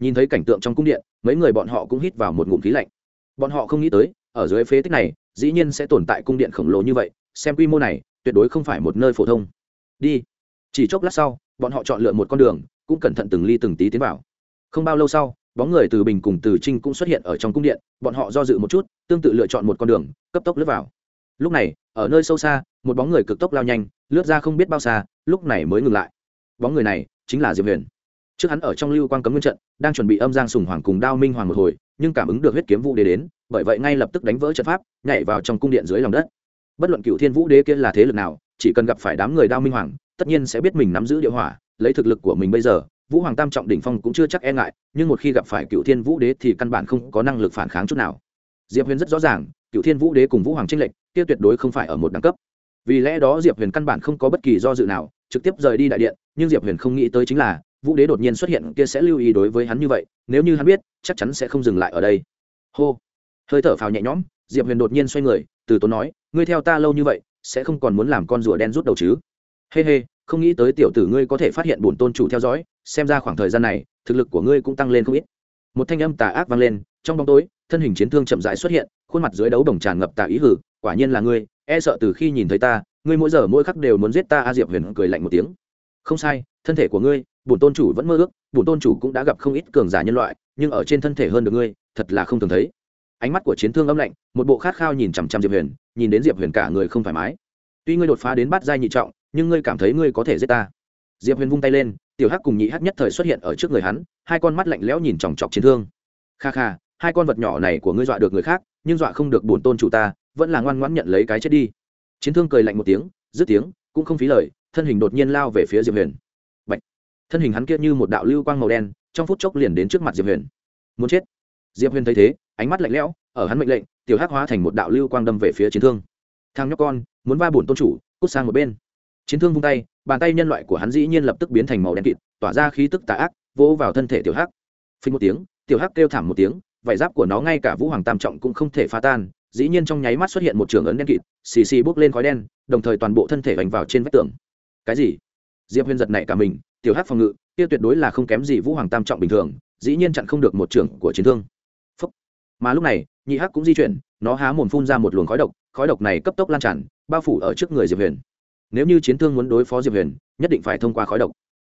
Nhìn thấy cảnh tượng trong cung điện, mấy người bọn họ cũng hít vào một ngụm khí lạnh bọn họ không nghĩ tới, ở dưới phế tích này, dĩ nhiên sẽ tồn tại cung điện khổng lồ như vậy, xem quy mô này, tuyệt đối không phải một nơi phổ thông. Đi. Chỉ chốc lát sau, bọn họ chọn lựa một con đường, cũng cẩn thận từng ly từng tí tiến vào. Không bao lâu sau, bóng người từ bình cùng từ trinh cũng xuất hiện ở trong cung điện, bọn họ do dự một chút, tương tự lựa chọn một con đường, cấp tốc lướt vào. Lúc này, ở nơi sâu xa, một bóng người cực tốc lao nhanh, lướt ra không biết bao xa, lúc này mới ngừng lại. Bóng người này chính là diệp huyền. Trước hắn ở trong lưu quan cấm nguyên trận, đang chuẩn bị âm giang sùng hoàng cùng đao minh hoàng một hồi nhưng cảm ứng được huyết kiếm vũ đế đến, bởi vậy ngay lập tức đánh vỡ trận pháp, nhảy vào trong cung điện dưới lòng đất. Bất luận cựu thiên vũ đế kia là thế lực nào, chỉ cần gặp phải đám người đao minh hoàng, tất nhiên sẽ biết mình nắm giữ địa hỏa, lấy thực lực của mình bây giờ. Vũ hoàng tam trọng đỉnh phong cũng chưa chắc e ngại, nhưng một khi gặp phải cựu thiên vũ đế thì căn bản không có năng lực phản kháng chút nào. Diệp huyền rất rõ ràng cựu thiên vũ đế cùng vũ hoàng trinh lệnh kia tuyệt đối không phải ở một đẳng cấp. Vì lẽ đó diệp huyền căn bản không có bất kỳ do dự nào, trực tiếp rời đi đại điện, nhưng diệp huyền không nghĩ tới chính là vũ đế đột nhiên xuất hiện kia sẽ lưu ý đối với hắn như vậy nếu như hắn biết chắc chắn sẽ không dừng lại ở đây. Hô. Hơi thở phào nhẹ nhõm diệp huyền đột nhiên xoay người từ tốn nói ngươi theo ta lâu như vậy sẽ không còn muốn làm con rùa đen rút đầu chứ? Hê、hey、hê、hey, không nghĩ tới tiểu tử ngươi có thể phát hiện bổn tôn chủ theo dõi xem ra khoảng thời gian này thực lực của ngươi cũng tăng lên không ít. Một thanh âm tà ác vang lên trong bóng tối thân hình chiến thương chậm rãi xuất hiện khuôn mặt dưới đấu đồng tràn ngập tà ý hử quả nhiên là ngươi e sợ từ khi nhìn thấy ta ngươi mỗi giờ mỗi khắc đều muốn giết ta. A diệp huyền cười lạnh một tiếng. Không sai thân thể của ngươi bổn tôn chủ vẫn mơ ước, bổn tôn chủ cũng đã gặp không ít cường giả nhân loại, nhưng ở trên thân thể hơn được ngươi, thật là không thường thấy. Ánh mắt của chiến thương âm lạnh, một bộ khát khao nhìn chằm chằm diệp huyền, nhìn đến diệp huyền cả người không thoải mái. Tuy ngươi đột phá đến bát giai nhị trọng, nhưng ngươi cảm thấy ngươi có thể giết ta. Diệp huyền vung tay lên, tiểu hắc cùng nhị hắc nhất thời xuất hiện ở trước người hắn, hai con mắt lạnh lẽo nhìn chòng chọc chiến thương. Kha kha, hai con vật nhỏ này của ngươi dọa được người khác, nhưng dọa không được bổn tôn chủ ta, vẫn là ngoan ngoãn nhận lấy cái chết đi. Chiến thương cười lạnh một tiếng, dứt tiếng, cũng không phí lời, thân hình đột nhiên lao về phía diệp huyền thân hình hắn kia như một đạo lưu quang màu đen, trong phút chốc liền đến trước mặt diệp huyền. Muốn chết. Diệp huyền thấy thế, ánh mắt lạnh lẽo, ở hắn mệnh lệnh, tiểu hắc hóa thành một đạo lưu quang đâm về phía chiến thương. Thang nhóc con, muốn va bổn tôn chủ, cút sang một bên. Chiến thương vung tay, bàn tay nhân loại của hắn dĩ nhiên lập tức biến thành màu đen kịt, tỏa ra khí tức tà ác, vỗ vào thân thể tiểu hắc. Phình một tiếng, tiểu hắc kêu thảm một tiếng, vải giáp của nó ngay cả vũ hoàng tam trọng cũng không thể phá tan, dĩ nhiên trong nháy mắt xuất hiện một trường ấn đen kịt, xì xì bốc lên khói đen, đồng thời toàn bộ thân thể vành vào trên vách tường. Cái gì? Diệp huyền giật này cả mình tiểu hắc phòng ngự kia tuyệt đối là không kém gì vũ hoàng tam trọng bình thường dĩ nhiên chặn không được một trưởng của chiến thương. Phúc. mà lúc này nhị hắc cũng di chuyển nó há mồm phun ra một luồng khói độc khói độc này cấp tốc lan tràn bao phủ ở trước người diệp huyền. Nếu như chiến thương muốn đối phó diệp huyền nhất định phải thông qua khói độc.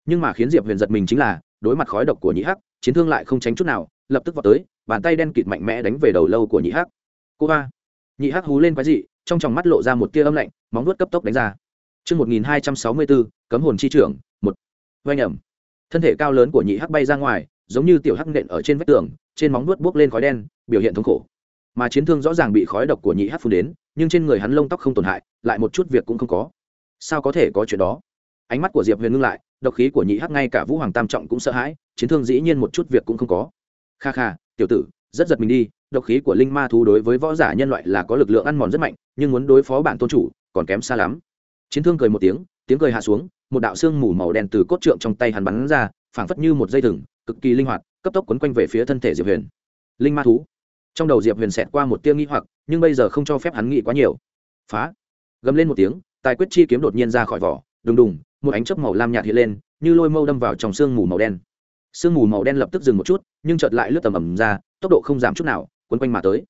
Nhưng mà khiến diệp huyền giật mình chính là đối mặt khói độc của nhị hắc chiến thương lại không tránh chút nào lập tức vào tới bàn tay đen kịt mạnh mẽ đánh về đầu lâu của nhị hắc. Cô ba. Nhị hắc hú lên quái dị trong tròng mắt lộ ra một tia âm lạnh móng vuốt cấp tốc đánh ra. Trước 1264, cấm hồn chi trưởng, oanh ẩm. Thân thể cao lớn của nhị hắc bay ra ngoài, giống như tiểu hắc nện ở trên vách tường, trên móng nuốt buốc lên khói đen, biểu hiện thống khổ. Mà chiến thương rõ ràng bị khói độc của nhị hắc phun đến, nhưng trên người hắn lông tóc không tổn hại, lại một chút việc cũng không có. Sao có thể có chuyện đó? Ánh mắt của Diệp Huyền ngưng lại, độc khí của nhị hắc ngay cả Vũ Hoàng Tam trọng cũng sợ hãi, chiến thương dĩ nhiên một chút việc cũng không có. Kha kha, tiểu tử, rất giật mình đi, độc khí của linh ma thú đối với võ giả nhân loại là có lực lượng ăn mòn rất mạnh nhưng muốn đối phó bản tôn chủ còn kém xa lắm chiến thương cười một tiếng tiếng cười hạ xuống một đạo xương mù màu đen từ cốt trượng trong tay hắn bắn ra, phảng phất như một dây thừng, cực kỳ linh hoạt, cấp tốc quấn quanh về phía thân thể diệp huyền. Linh ma thú. Trong đầu diệp huyền xẹt qua một tia nghi hoặc, nhưng bây giờ không cho phép hắn nghĩ quá nhiều. Phá. Gầm lên một tiếng, tài quyết chi kiếm đột nhiên ra khỏi vỏ, đùng đùng, một ánh chớp màu lam nhạt hiện lên, như lôi mâu đâm vào trong xương mù màu đen. Sương mù màu đen lập tức dừng một chút, nhưng chợt lại lướt tầm ẩm ra, tốc độ không giảm chút nào, quấn quanh mà tới.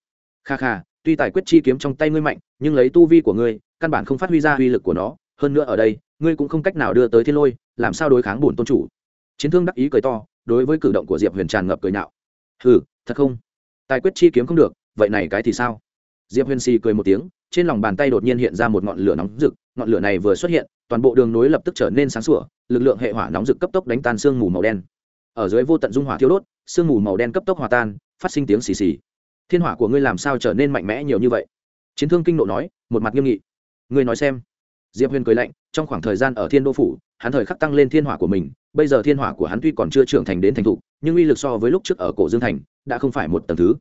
Kha kha, tuy tài quyết chi kiếm trong tay ngươi mạnh, nhưng lấy tu vi của ngươi, căn bản không phát huy ra uy lực của nó, hơn nữa ở đây ngươi cũng không cách nào đưa tới thiên lôi, làm sao đối kháng bổn tôn chủ? Chiến thương đắc ý cười to, đối với cử động của diệp huyền tràn ngập cười nạo hừ, thật không? Tài quyết chi kiếm không được, vậy này cái thì sao? Diệp huyền xì cười một tiếng, trên lòng bàn tay đột nhiên hiện ra một ngọn lửa nóng rực, ngọn lửa này vừa xuất hiện, toàn bộ đường nối lập tức trở nên sáng sủa, lực lượng hệ hỏa nóng rực cấp tốc đánh tan sương mù màu đen. Ở dưới vô tận dung hỏa thiêu đốt, sương mù màu đen cấp tốc hòa tan, phát sinh tiếng xì xì. Thiên hỏa của ngươi làm sao trở nên mạnh mẽ nhiều như vậy? Chiến thương kinh nộ nói, một mặt nghiêm nghị. Ngươi nói xem diệp huyền cười lạnh, trong khoảng thời gian ở thiên đô phủ, hắn thời khắc tăng lên thiên hỏa của mình, bây giờ thiên hỏa của hắn tuy còn chưa trưởng thành đến thành thục, nhưng uy lực so với lúc trước ở cổ dương thành, đã không phải một tầng thứ.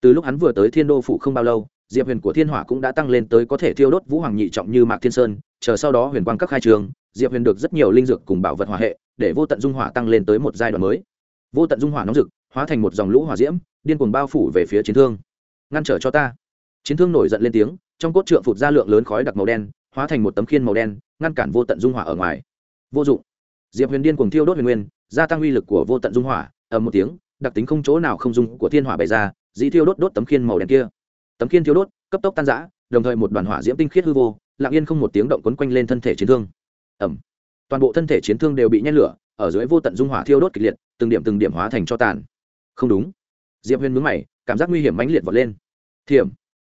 Từ lúc hắn vừa tới thiên đô phủ không bao lâu, diệp huyền của thiên hỏa cũng đã tăng lên tới có thể thiêu đốt vũ hoàng nhị trọng như mạc thiên sơn, chờ sau đó huyền quang các khai trường, diệp huyền được rất nhiều linh dược cùng bảo vật hỏa hệ, để vô tận dung hỏa tăng lên tới một giai đoạn mới. Vô tận dung hỏa nóng rực, hóa thành một dòng lũ hỏa diễm, điên cuồng bao phủ về phía chiến thương. Ngăn trở cho ta. Chiến thương nổi giận lên tiếng, trong cốt trượng phụt ra lượng lớn khói đặc màu đen hóa thành một tấm khiên màu đen, ngăn cản vô tận dung hỏa ở ngoài. Vô dụng. Diệp huyền điên cuồng thiêu đốt huyền nguyên, gia tăng uy lực của vô tận dung hỏa, ầm một tiếng, đặc tính không chỗ nào không dung của thiên hỏa bày ra, dĩ thiêu đốt đốt tấm khiên màu đen kia. Tấm khiên thiêu đốt, cấp tốc tan rã, đồng thời một đoàn hỏa diễm tinh khiết hư vô, lặng yên không một tiếng động quấn quanh lên thân thể chiến thương. Ẩm toàn bộ thân thể chiến thương đều bị nhét lửa, ở dưới vô tận dung hỏa thiêu đốt kịch liệt, từng điểm từng điểm hóa thành cho tàn. Không đúng. Diệp huyền mướn mày, cảm giác nguy hiểm mãnh liệt vọt lên. Thiểm.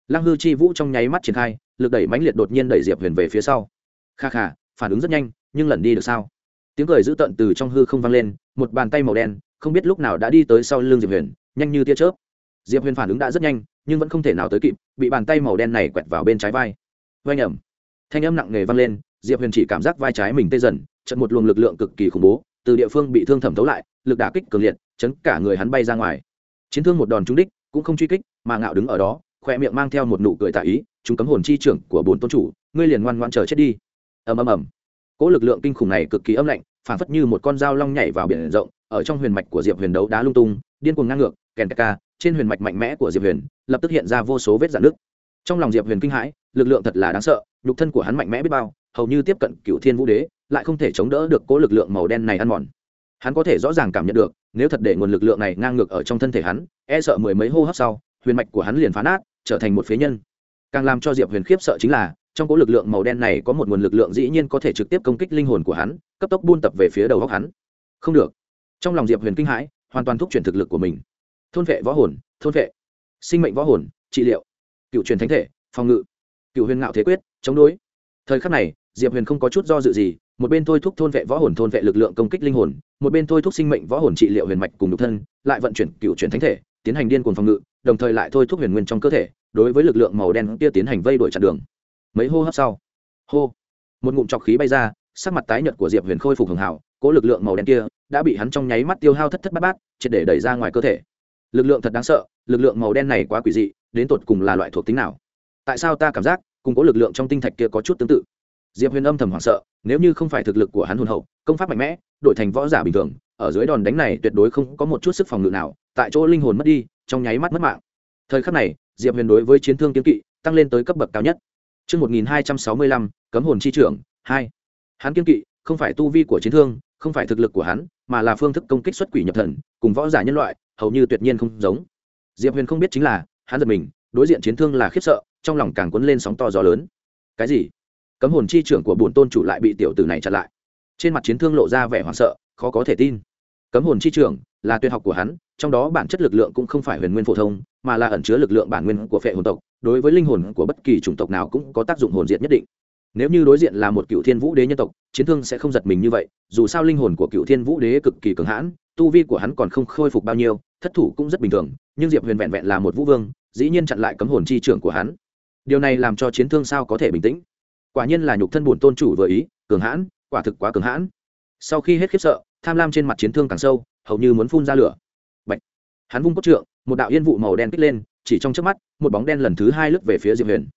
Lăng hư chi vũ trong nháy mắt triển khai lực đẩy mãnh liệt đột nhiên đẩy diệp huyền về phía sau. Kha kha, phản ứng rất nhanh, nhưng lần đi được sao? Tiếng cười dữ tợn từ trong hư không vang lên, một bàn tay màu đen, không biết lúc nào đã đi tới sau lưng diệp huyền, nhanh như tia chớp. Diệp huyền phản ứng đã rất nhanh, nhưng vẫn không thể nào tới kịp, bị bàn tay màu đen này quẹt vào bên trái vai. Vai ẩm. Thanh âm nặng nề vang lên, diệp huyền chỉ cảm giác vai trái mình tê dần trận một luồng lực lượng cực kỳ khủng bố, từ địa phương bị thương thẩm thấu lại, lực đả kích cường liệt, chấn cả người hắn bay ra ngoài. Chiến thương một đòn trúng đích, cũng không truy kích, mà ngạo đứng ở đó khoe miệng mang theo một nụ cười tà ý, chúng cấm hồn chi trưởng của bồn tôn chủ, ngươi liền ngoan ngoan chờ chết đi. Ầm ầm ầm. Cỗ lực lượng kinh khủng này cực kỳ âm lạnh, phản phất như một con dao long nhảy vào biển rộng, ở trong huyền mạch của diệp huyền đấu đá lung tung, điên cuồng ngang ngược, kèn ca, trên huyền mạch mạnh mẽ của diệp huyền, lập tức hiện ra vô số vết dạn nứt. trong lòng diệp huyền kinh hãi, lực lượng thật là đáng sợ, nhục thân của hắn mạnh mẽ biết bao, hầu như tiếp cận cựu thiên vũ đế, lại không thể chống đỡ được cố lực lượng màu đen này ăn mòn. Hắn có thể rõ ràng cảm nhận được, nếu thật để nguồn lực lượng này ngang ngược ở trong thân thể hắn e sợ mười mấy hô hấp sau, huyền mạch của hắn liền phá nát trở thành một phế nhân. Càng làm cho diệp huyền khiếp sợ chính là, trong cỗ lực lượng màu đen này có một nguồn lực lượng dĩ nhiên có thể trực tiếp công kích linh hồn của hắn, cấp tốc buôn tập về phía đầu góc hắn. Không được. Trong lòng diệp huyền kinh hãi, hoàn toàn thúc chuyển thực lực của mình. Thôn vệ võ hồn, thôn vệ. Sinh mệnh võ hồn, trị liệu. Cựu truyền thánh thể, phòng ngự. Cựu huyền ngạo thế quyết, chống đối. Thời khắc này, diệp huyền không có chút do dự gì, một bên thôi thúc thôn vệ võ hồn, thôn vệ lực lượng công kích linh hồn, một bên thôi thúc sinh mệnh võ hồn trị liệu huyền mạch cùng nhục thân, lại vận chuyển cựu truyền thánh thể tiến hành điên cuồng phòng ngự, đồng thời lại thôi thúc huyền nguyên trong cơ thể, đối với lực lượng màu đen kia tiến hành vây đuổi chặn đường. Mấy hô hấp sau, hô, một ngụm trọc khí bay ra, sắc mặt tái nhợt của diệp huyền khôi phục hường hảo cố lực lượng màu đen kia đã bị hắn trong nháy mắt tiêu hao thất thất bát bát, triệt để đẩy ra ngoài cơ thể. Lực lượng thật đáng sợ, lực lượng màu đen này quá quỷ dị, đến tột cùng là loại thuộc tính nào? Tại sao ta cảm giác cùng có lực lượng trong tinh thạch kia có chút tương tự? Diệp huyền âm thầm hoảng sợ, nếu như không phải thực lực của hắn hồn hậu, công pháp mạnh mẽ, đổi thành võ giả bình thường, ở dưới đòn đánh này tuyệt đối không có một chút sức phòng ngự nào tại chỗ linh hồn mất đi trong nháy mắt mất mạng thời khắc này diệp huyền đối với chiến thương kiếm kỵ tăng lên tới cấp bậc cao nhất Trước 1265, cấm hồn chi trưởng, 2. Hắn kiếm kỵ, không phải tu vi của chiến thương, không phải thực lực của hắn, mà là phương thức công kích xuất quỷ nhập thần, cùng võ giả nhân loại, hầu như tuyệt nhiên không giống. Diệp Huyền không biết chính là, hắn giật mình, đối diện chiến thương là khiếp sợ, trong lòng càng cuốn lên sóng to gió lớn. Cái gì? Cấm hồn chi trưởng của bổn tôn chủ lại bị tiểu tử này chặn lại. Trên mặt chiến thương lộ ra vẻ hoảng sợ, khó có thể tin. Cấm hồn chi trưởng là tuyệt học của hắn, trong đó bản chất lực lượng cũng không phải huyền nguyên phổ thông, mà là ẩn chứa lực lượng bản nguyên của phệ hồn tộc, đối với linh hồn của bất kỳ chủng tộc nào cũng có tác dụng hồn diệt nhất định. Nếu như đối diện là một cựu thiên vũ đế nhân tộc chiến thương sẽ không giật mình như vậy dù sao linh hồn của cựu thiên vũ đế cực kỳ cường hãn tu vi của hắn còn không khôi phục bao nhiêu thất thủ cũng rất bình thường nhưng diệp huyền vẹn vẹn là một vũ vương dĩ nhiên chặn lại cấm hồn chi trưởng của hắn. Điều này làm cho chiến thương sao có thể bình tĩnh? Quả nhiên là nhục thân bùn tôn chủ vừa ý cường hãn quả thực quá cường hãn. Sau khi hết khiếp sợ tham lam trên mặt chiến thương càng sâu hầu như muốn phun ra lửa hắn vung cốt trượng, một đạo yên vụ màu đen kích lên, chỉ trong trước mắt, một bóng đen lần thứ hai lướt về phía diệp huyền.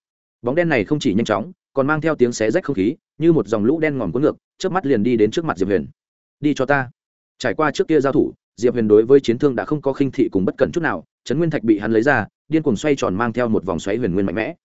Bóng đen này không chỉ nhanh chóng, còn mang theo tiếng xé rách không khí, như một dòng lũ đen ngòm cuốn ngược trước mắt liền đi đến trước mặt diệp huyền. Đi cho ta. Trải qua trước kia giao thủ, diệp huyền đối với chiến thương đã không có khinh thị cùng bất cẩn chút nào, trấn nguyên thạch bị hắn lấy ra, điên cuồng xoay tròn mang theo một vòng xoáy huyền nguyên mạnh mẽ.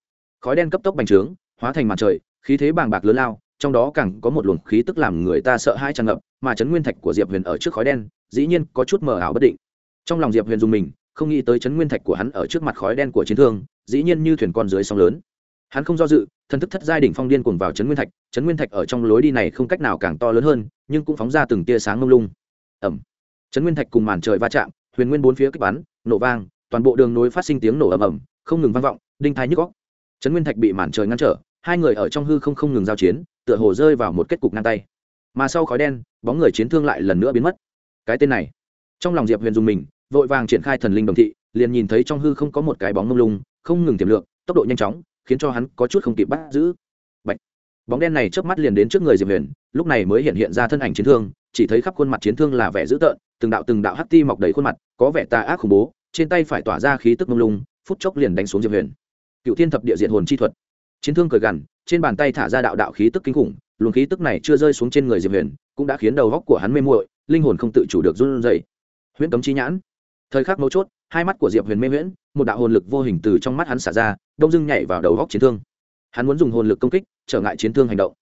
Khói đen cấp tốc bành trướng, hóa thành màn trời, khí thế bàng bạc lớn lao, trong đó càng có một luồng khí tức làm người ta sợ hãi tràn ngập, mà trấn nguyên thạch của diệp huyền ở trước khói đen, dĩ nhiên có chút mờ ảo bất định trong lòng diệp huyền dùng mình, không nghĩ tới chấn nguyên thạch của hắn ở trước mặt khói đen của chiến thương, dĩ nhiên như thuyền con dưới sóng lớn. Hắn không do dự, thần thức thất giai đỉnh phong điên cuồng vào chấn nguyên thạch, chấn nguyên thạch ở trong lối đi này không cách nào càng to lớn hơn, nhưng cũng phóng ra từng tia sáng mông lung. Ẩm chấn nguyên thạch cùng màn trời va chạm, huyền nguyên bốn phía kích bắn, nổ vang, toàn bộ đường nối phát sinh tiếng nổ ầm ầm, không ngừng vang vọng, đinh thái nhức góc chấn nguyên thạch bị màn trời ngăn trở, hai người ở trong hư không không ngừng giao chiến, tựa hồ rơi vào một kết cục ngang tay. Mà sau khói đen, bóng người chiến thương lại lần nữa biến mất. Cái tên này, trong lòng diệp huyền dùng mình vội vàng triển khai thần linh đồng thị, liền nhìn thấy trong hư không có một cái bóng mông lung, không ngừng tiềm lượng, tốc độ nhanh chóng, khiến cho hắn có chút không kịp bắt giữ. Bạch. bóng đen này chớp mắt liền đến trước người diệp huyền, lúc này mới hiện hiện ra thân ảnh chiến thương, chỉ thấy khắp khuôn mặt chiến thương là vẻ dữ tợn, từng đạo từng đạo hắc ti mọc đầy khuôn mặt, có vẻ tà ác khủng bố, trên tay phải tỏa ra khí tức mông lung, phút chốc liền đánh xuống diệp huyền. Cựu thiên thập địa diện hồn chi thuật. Chiến thương cười gằn, trên bàn tay thả ra đạo đạo khí tức kinh khủng, luồng khí tức này chưa rơi xuống trên người diệp huyền, cũng đã khiến đầu góc của hắn mê muội, linh hồn không tự chủ được run rẩy. Huyễn cấm chi nhãn thời khắc mấu chốt, hai mắt của diệp huyền mê nguyễn một đạo hồn lực vô hình từ trong mắt hắn xả ra, đông dưng nhảy vào đầu góc chiến thương. Hắn muốn dùng hồn lực công kích, trở ngại chiến thương hành động.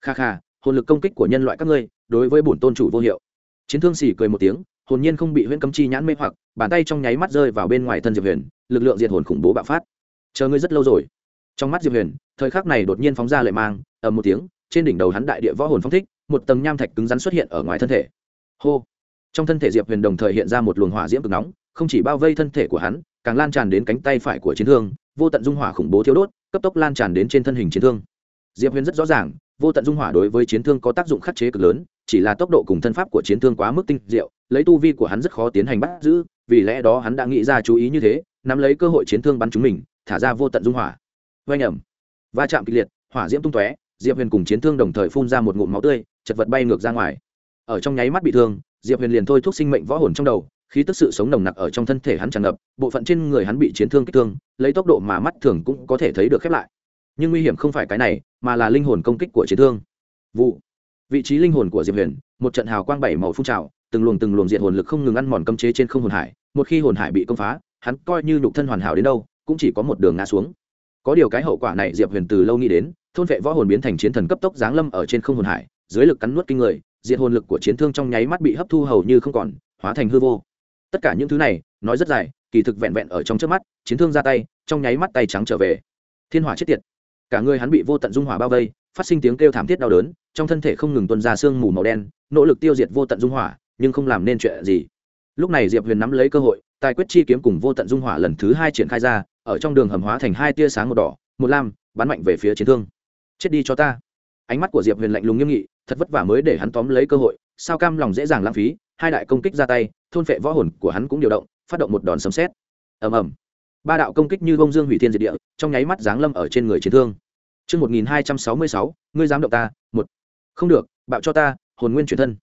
Kha kha, hồn lực công kích của nhân loại các ngươi, đối với bổn tôn chủ vô hiệu. Chiến thương xì cười một tiếng, hồn nhiên không bị huyễn cấm chi nhãn mê hoặc, bàn tay trong nháy mắt rơi vào bên ngoài thân diệp huyền, lực lượng diệt hồn khủng bố bạo phát. Chờ ngươi rất lâu rồi. Trong mắt diệp huyền, thời khắc này đột nhiên phóng ra lệ mang, ầm một tiếng, trên đỉnh đầu hắn đại địa võ hồn phong thích, một tầng nham thạch cứng rắn xuất hiện ở ngoài thân thể. Hô! Trong thân thể diệp huyền đồng thời hiện ra một luồng hỏa diễm cực nóng, không chỉ bao vây thân thể của hắn, càng lan tràn đến cánh tay phải của chiến thương, vô tận dung hỏa khủng bố thiếu đốt, cấp tốc lan tràn đến trên thân hình chiến thương. Diệp huyền rất rõ ràng, vô tận dung hỏa đối với chiến thương có tác dụng khắc chế cực lớn, chỉ là tốc độ cùng thân pháp của chiến thương quá mức tinh diệu, lấy tu vi của hắn rất khó tiến hành bắt giữ, vì lẽ đó hắn đã nghĩ ra chú ý như thế, nắm lấy cơ hội chiến thương bắn chúng mình, thả ra vô tận dung hỏa. Vây ẩm va chạm kịch liệt, hỏa diễm tung tóe, diệp huyền cùng chiến thương đồng thời phun ra một ngụm máu tươi, chật vật bay ngược ra ngoài. Ở trong nháy mắt bị thương diệp huyền liền thôi thúc sinh mệnh võ hồn trong đầu, khí tức sự sống nồng nặc ở trong thân thể hắn tràn ngập, bộ phận trên người hắn bị chiến thương kích thương, lấy tốc độ mà mắt thường cũng có thể thấy được khép lại. Nhưng nguy hiểm không phải cái này, mà là linh hồn công kích của chiến thương. Vụ. Vị trí linh hồn của diệp huyền, một trận hào quang bảy màu phun trào, từng luồng từng luồng diện hồn lực không ngừng ăn mòn cấm chế trên không hồn hải, một khi hồn hải bị công phá, hắn coi như nhục thân hoàn hảo đến đâu, cũng chỉ có một đường ngã xuống. Có điều cái hậu quả này diệp huyền từ lâu nghĩ đến, thôn vệ võ hồn biến thành chiến thần cấp tốc giáng lâm ở trên không hồn hải, dưới lực cắn nuốt kinh người diện hồn lực của chiến thương trong nháy mắt bị hấp thu hầu như không còn, hóa thành hư vô. Tất cả những thứ này, nói rất dài, kỳ thực vẹn vẹn ở trong trước mắt, chiến thương ra tay, trong nháy mắt tay trắng trở về. Thiên hỏa chết tiệt. Cả người hắn bị vô tận dung hỏa bao vây, phát sinh tiếng kêu thảm thiết đau đớn, trong thân thể không ngừng tuân ra sương mù màu đen, nỗ lực tiêu diệt vô tận dung hỏa, nhưng không làm nên chuyện gì. Lúc này diệp huyền nắm lấy cơ hội, tài quyết chi kiếm cùng vô tận dung hỏa lần thứ hai triển khai ra, ở trong đường hầm hóa thành hai tia sáng một đỏ một lam, bắn mạnh về phía chiến thương. Chết đi cho ta ánh mắt của diệp huyền lạnh lùng nghiêm nghị thật vất vả mới để hắn tóm lấy cơ hội sao cam lòng dễ dàng lãng phí hai đại công kích ra tay thôn phệ võ hồn của hắn cũng điều động phát động một đòn sấm xét ầm ầm ba đạo công kích như bông dương hủy thiên diệt địa trong nháy mắt giáng lâm ở trên người chiến thương Trước 1266, ngươi dám động ta, một. Không được, bạo cho ta, hồn nguyên chuyển thân.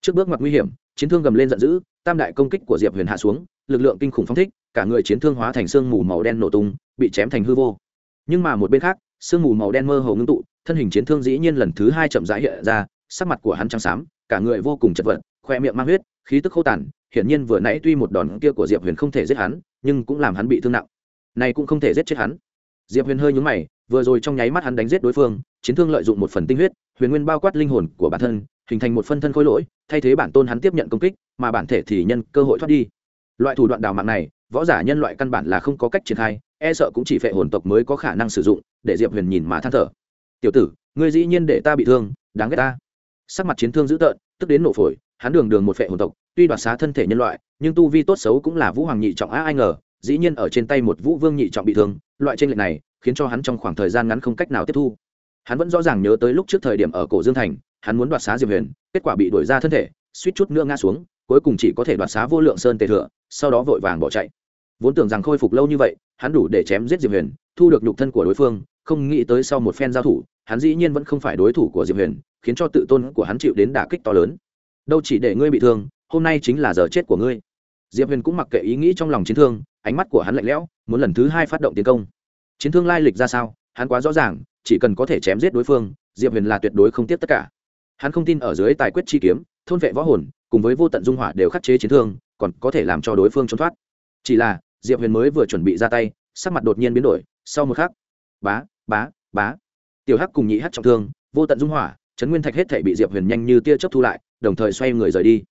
Trước bước ngoặt nguy hiểm, chiến thương gầm lên giận dữ, tam đại công kích của Diệp Huyền hạ xuống, lực lượng kinh khủng phóng thích, cả người chiến thương hóa thành xương mù màu đen nổ tung, bị chém thành hư vô. Nhưng mà một bên khác, xương mù màu đen mơ hồ ngưng tụ, thân hình chiến thương dĩ nhiên lần thứ hai chậm rãi hiện ra, sắc mặt của hắn trắng xám, cả người vô cùng chật vật, khoe miệng mang huyết, khí tức khô tàn, hiển nhiên vừa nãy tuy một đòn kia của Diệp Huyền không thể giết hắn, nhưng cũng làm hắn bị thương nặng. Này cũng không thể giết chết hắn. Diệp Huyền hơi nhướng mày, vừa rồi trong nháy mắt hắn đánh giết đối phương chiến thương lợi dụng một phần tinh huyết huyền nguyên bao quát linh hồn của bản thân hình thành một phân thân khối lỗi thay thế bản tôn hắn tiếp nhận công kích mà bản thể thì nhân cơ hội thoát đi loại thủ đoạn đào mạng này võ giả nhân loại căn bản là không có cách triển khai e sợ cũng chỉ phệ hồn tộc mới có khả năng sử dụng để diệp huyền nhìn mà than thở tiểu tử, ngươi dĩ nhiên để ta bị thương, đáng ghét ta. Sắc mặt chiến thương dữ tợn, tức đến nổ phổi, hắn đường đường một phệ hồn tộc, tuy đoạt xá thân thể nhân loại, nhưng tu vi tốt xấu cũng là vũ hoàng nhị trọng á ai ngờ, dĩ nhiên ở trên tay một vũ vương nhị trọng bị thương, loại tranh lệch này khiến cho hắn trong khoảng thời gian ngắn không cách nào tiếp thu. Hắn vẫn rõ ràng nhớ tới lúc trước thời điểm ở cổ dương thành, hắn muốn đoạt xá diệp huyền, kết quả bị đuổi ra thân thể, suýt chút nữa ngã xuống, cuối cùng chỉ có thể đoạt xá vô lượng sơn tề thừa, sau đó vội vàng bỏ chạy. Vốn tưởng rằng khôi phục lâu như vậy, hắn đủ để chém giết diệp huyền, thu được nhục thân của đối phương không nghĩ tới sau một phen giao thủ, hắn dĩ nhiên vẫn không phải đối thủ của diệp huyền, khiến cho tự tôn của hắn chịu đến đả kích to lớn. Đâu chỉ để ngươi bị thương, hôm nay chính là giờ chết của ngươi. Diệp huyền cũng mặc kệ ý nghĩ trong lòng chiến thương, ánh mắt của hắn lạnh lẽo, muốn lần thứ hai phát động tiến công. Chiến thương lai lịch ra sao, hắn quá rõ ràng, chỉ cần có thể chém giết đối phương, diệp huyền là tuyệt đối không tiếp tất cả. Hắn không tin ở dưới tài quyết chi kiếm, thôn vệ võ hồn, cùng với vô tận dung hỏa đều khắc chế chiến thương, còn có thể làm cho đối phương trốn thoát. Chỉ là, diệp huyền mới vừa chuẩn bị ra tay, sắc mặt đột nhiên biến đổi, sau một khắc, bá bá bá. Tiểu hắc cùng nhị hắc trọng thương, vô tận dung hỏa chấn nguyên thạch hết thể bị diệp huyền nhanh như tia chớp thu lại, đồng thời xoay người rời đi.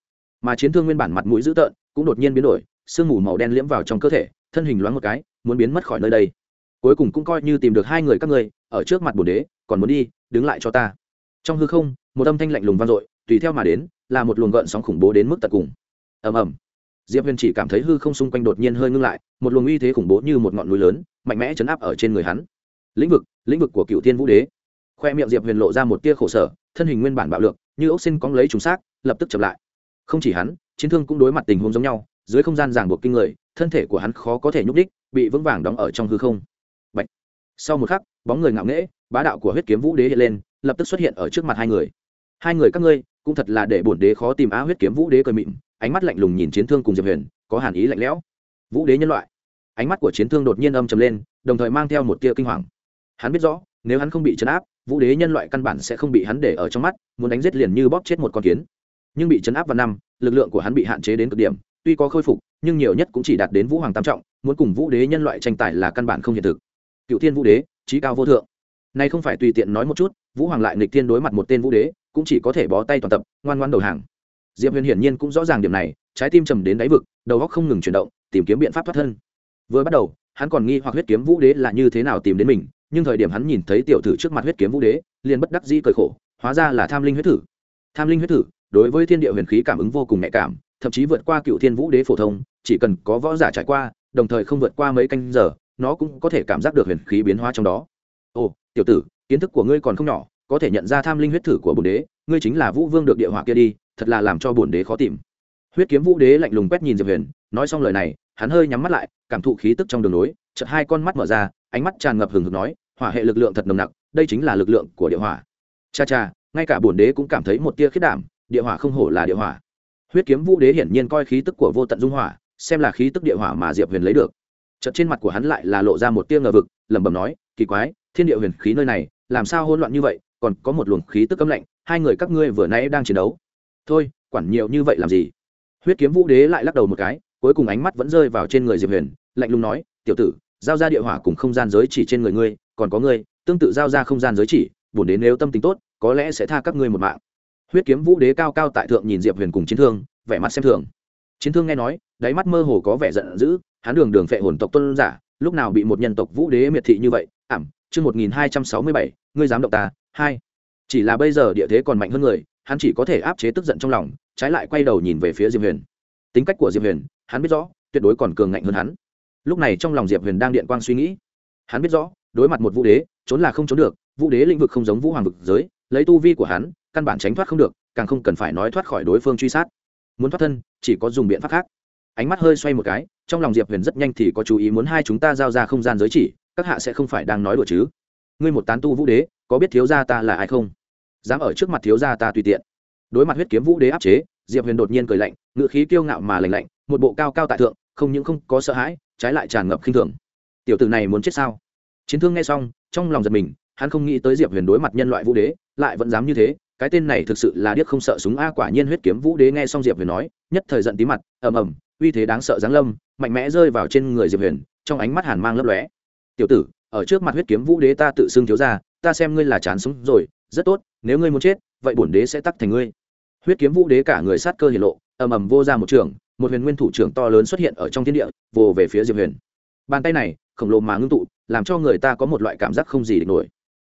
Mà chiến thương nguyên bản mặt mũi dữ tợn, cũng đột nhiên biến đổi, sương mù màu đen liễm vào trong cơ thể, thân hình loáng một cái, muốn biến mất khỏi nơi đây. Cuối cùng cũng coi như tìm được hai người các ngươi, ở trước mặt bồn đế, còn muốn đi, đứng lại cho ta. Trong hư không, một âm thanh lạnh lùng vang dội, tùy theo mà đến, là một luồng gợn sóng khủng bố đến mức tận cùng. Ầm ầm. Diệp huyền chỉ cảm thấy hư không xung quanh đột nhiên hơi ngưng lại, một luồng uy thế khủng bố như một ngọn núi lớn, mạnh mẽ chấn áp ở trên người hắn lĩnh vực lĩnh vực của cựu thiên vũ đế. Khoe miệng diệp huyền lộ ra một tia khổ sở, thân hình nguyên bản bạo lượng như ốc xin cóng lấy trùng xác, lập tức chậm lại. Không chỉ hắn, chiến thương cũng đối mặt tình huống giống nhau, dưới không gian ràng buộc kinh người, thân thể của hắn khó có thể nhúc đích bị vững vàng đóng ở trong hư không. Bạch. sau một khắc, bóng người ngạo nghễ, bá đạo của huyết kiếm vũ đế hiện lên, lập tức xuất hiện ở trước mặt hai người. Hai người các ngươi, cũng thật là để bổn đế khó tìm á huyết kiếm vũ đế cười mịn, ánh mắt lạnh lùng nhìn chiến thương cùng diệp huyền, có hàn ý lạnh lẽo. Vũ đế nhân loại. Ánh mắt của chiến thương đột nhiên âm trầm lên, đồng thời mang theo một tia kinh hoàng hắn biết rõ, nếu hắn không bị chấn áp, vũ đế nhân loại căn bản sẽ không bị hắn để ở trong mắt, muốn đánh giết liền như bóp chết một con kiến. Nhưng bị chấn áp vào năm, lực lượng của hắn bị hạn chế đến cực điểm, tuy có khôi phục, nhưng nhiều nhất cũng chỉ đạt đến vũ hoàng tam trọng, muốn cùng vũ đế nhân loại tranh tài là căn bản không hiện thực. Cựu thiên vũ đế, trí cao vô thượng. Nay không phải tùy tiện nói một chút, vũ hoàng lại nghịch thiên đối mặt một tên vũ đế, cũng chỉ có thể bó tay toàn tập, ngoan ngoan đầu hàng. Diệp huyền hiển nhiên cũng rõ ràng điểm này, trái tim trầm đến đáy vực, đầu góc không ngừng chuyển động, tìm kiếm biện pháp thoát thân. Vừa bắt đầu hắn còn nghi hoặc huyết kiếm vũ đế là như thế nào tìm đến mình, nhưng thời điểm hắn nhìn thấy tiểu thử trước mặt huyết kiếm vũ đế, liền bất đắc dĩ cười khổ, hóa ra là tham linh huyết thử. Tham linh huyết thử, đối với thiên địa huyền khí cảm ứng vô cùng nhạy cảm, thậm chí vượt qua cựu thiên vũ đế phổ thông, chỉ cần có võ giả trải qua, đồng thời không vượt qua mấy canh giờ, nó cũng có thể cảm giác được huyền khí biến hóa trong đó. Ồ, tiểu tử, kiến thức của ngươi còn không nhỏ, có thể nhận ra tham linh huyết thử của bồn đế, ngươi chính là vũ vương được địa hỏa kia đi, thật là làm cho bồn đế khó tìm. Huyết kiếm vũ đế lạnh lùng quét nhìn diệp huyền, nói xong lời này hắn hơi nhắm mắt lại, cảm thụ khí tức trong đường nối chợt hai con mắt mở ra, ánh mắt tràn ngập hừng hực nói, hỏa hệ lực lượng thật nồng nặc, đây chính là lực lượng của địa hỏa. Cha cha, ngay cả bổn đế cũng cảm thấy một tia khiết đảm, địa hỏa không hổ là địa hỏa. Huyết kiếm vũ đế hiển nhiên coi khí tức của vô tận dung hỏa, xem là khí tức địa hỏa mà diệp huyền lấy được. Chợt trên mặt của hắn lại là lộ ra một tia ngờ vực, lẩm bẩm nói, kỳ quái, thiên địa huyền khí nơi này, làm sao hỗn loạn như vậy, còn có một luồng khí tức cấm lạnh, hai người các ngươi vừa nãy đang chiến đấu. Thôi, quản nhiều như vậy làm gì? Huyết kiếm vũ đế lại lắc đầu một cái cuối cùng ánh mắt vẫn rơi vào trên người diệp huyền, lạnh lùng nói, tiểu tử, giao ra địa hỏa cùng không gian giới chỉ trên người ngươi, còn có ngươi, tương tự giao ra không gian giới chỉ buồn đến nếu tâm tính tốt, có lẽ sẽ tha các ngươi một mạng. Huyết kiếm vũ đế cao cao tại thượng nhìn diệp huyền cùng chiến thương, vẻ mặt xem thường. Chiến thương nghe nói, đáy mắt mơ hồ có vẻ giận dữ, hắn đường đường phệ hồn tộc tôn giả, lúc nào bị một nhân tộc vũ đế miệt thị như vậy, ảm, chương một nghìn hai trăm sáu mươi bảy, ngươi dám động ta, hai. Chỉ là bây giờ địa thế còn mạnh hơn người, hắn chỉ có thể áp chế tức giận trong lòng, trái lại quay đầu nhìn về phía diệp huyền tính cách của diệp huyền, hắn biết rõ, tuyệt đối còn cường ngạnh hơn hắn. Lúc này trong lòng diệp huyền đang điện quang suy nghĩ. Hắn biết rõ, đối mặt một vũ đế, trốn là không trốn được, vũ đế lĩnh vực không giống vũ hoàng vực giới, lấy tu vi của hắn, căn bản tránh thoát không được, càng không cần phải nói thoát khỏi đối phương truy sát. Muốn thoát thân, chỉ có dùng biện pháp khác. Ánh mắt hơi xoay một cái, trong lòng diệp huyền rất nhanh thì có chú ý muốn hai chúng ta giao ra không gian giới chỉ, các hạ sẽ không phải đang nói đùa chứ? Ngươi một tán tu vũ đế, có biết thiếu gia ta là ai không? Dám ở trước mặt thiếu gia ta tùy tiện. Đối mặt huyết kiếm vũ đế áp chế diệp huyền đột nhiên cười lạnh ngự khí kiêu ngạo mà lành lạnh, một bộ cao cao tại thượng, không những không có sợ hãi, trái lại tràn ngập khinh thường. Tiểu tử này muốn chết sao? Chiến thương nghe xong, trong lòng giật mình, hắn không nghĩ tới diệp huyền đối mặt nhân loại vũ đế, lại vẫn dám như thế, cái tên này thực sự là điếc không sợ súng a quả nhiên huyết kiếm vũ đế nghe xong diệp huyền nói, nhất thời giận tí mặt, ầm ầm, uy thế đáng sợ giáng lâm, mạnh mẽ rơi vào trên người diệp huyền, trong ánh mắt hàn mang lấp lóe. Tiểu tử, ở trước mặt huyết kiếm vũ đế ta tự xưng thiếu ra ta xem ngươi là chán súng rồi, rất tốt, nếu ngươi muốn chết, vậy bổn đế sẽ tắt thành ngươi huyết kiếm vũ đế cả người sát cơ hiển lộ, ầm ầm vô ra một trường, một huyền nguyên thủ trưởng to lớn xuất hiện ở trong thiên địa, vồ về phía diệp huyền. Bàn tay này, khổng lồ mà ngưng tụ, làm cho người ta có một loại cảm giác không gì địch nổi.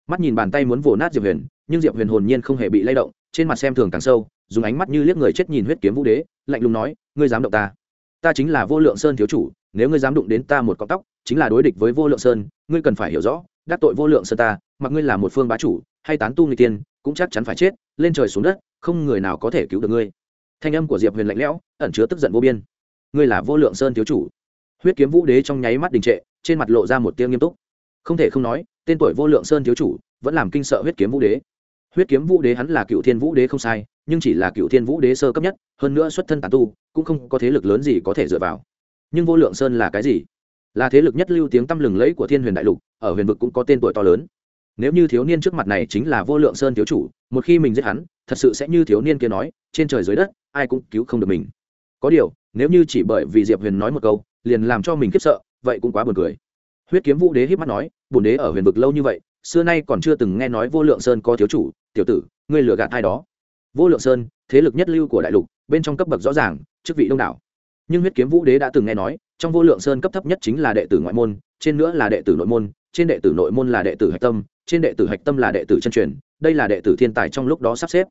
Mắt nhìn bàn tay muốn vồ nát diệp huyền, nhưng diệp huyền hồn nhiên không hề bị lay động, trên mặt xem thường càng sâu, dùng ánh mắt như liếc người chết nhìn huyết kiếm vũ đế, lạnh lùng nói, ngươi dám động ta? Ta chính là vô lượng sơn thiếu chủ, nếu ngươi dám đụng đến ta một cọng tóc, chính là đối địch với vô lượng sơn, ngươi cần phải hiểu rõ, đắc tội vô lượng sơn ta, mặc ngươi là một phương bá chủ, hay tán tu người tiên, cũng chắc chắn phải chết, lên trời xuống đất không người nào có thể cứu được ngươi. Thanh âm của diệp huyền lạnh lẽo, ẩn chứa tức giận vô biên. Ngươi là vô lượng sơn thiếu chủ. Huyết kiếm vũ đế trong nháy mắt đình trệ, trên mặt lộ ra một tiếng nghiêm túc. Không thể không nói, tên tuổi vô lượng sơn thiếu chủ vẫn làm kinh sợ huyết kiếm vũ đế. Huyết kiếm vũ đế hắn là cựu thiên vũ đế không sai, nhưng chỉ là cựu thiên vũ đế sơ cấp nhất, hơn nữa xuất thân tàn tu, cũng không có thế lực lớn gì có thể dựa vào. Nhưng vô lượng sơn là cái gì? Là thế lực nhất lưu tiếng tăm lừng lẫy của thiên huyền đại lục, ở huyền vực cũng có tên tuổi to lớn. Nếu như thiếu niên trước mặt này chính là vô lượng sơn thiếu chủ, một khi mình giết hắn thật sự sẽ như thiếu niên kia nói, trên trời dưới đất, ai cũng cứu không được mình. Có điều, nếu như chỉ bởi vì diệp huyền nói một câu, liền làm cho mình khiếp sợ, vậy cũng quá buồn cười. Huyết kiếm vũ đế hít mắt nói bồn đế ở huyền vực lâu như vậy, xưa nay còn chưa từng nghe nói vô lượng sơn có thiếu chủ, tiểu tử, ngươi lừa gạt ai đó. Vô lượng sơn, thế lực nhất lưu của đại lục, bên trong cấp bậc rõ ràng, chức vị đông đảo. Nhưng huyết kiếm vũ đế đã từng nghe nói, trong vô lượng sơn cấp thấp nhất chính là đệ tử ngoại môn, trên nữa là đệ tử nội môn, trên đệ tử nội môn là đệ tử hạch tâm, trên đệ tử hạch tâm là đệ tử chân truyền đây là đệ tử thiên tài trong lúc đó sắp xếp.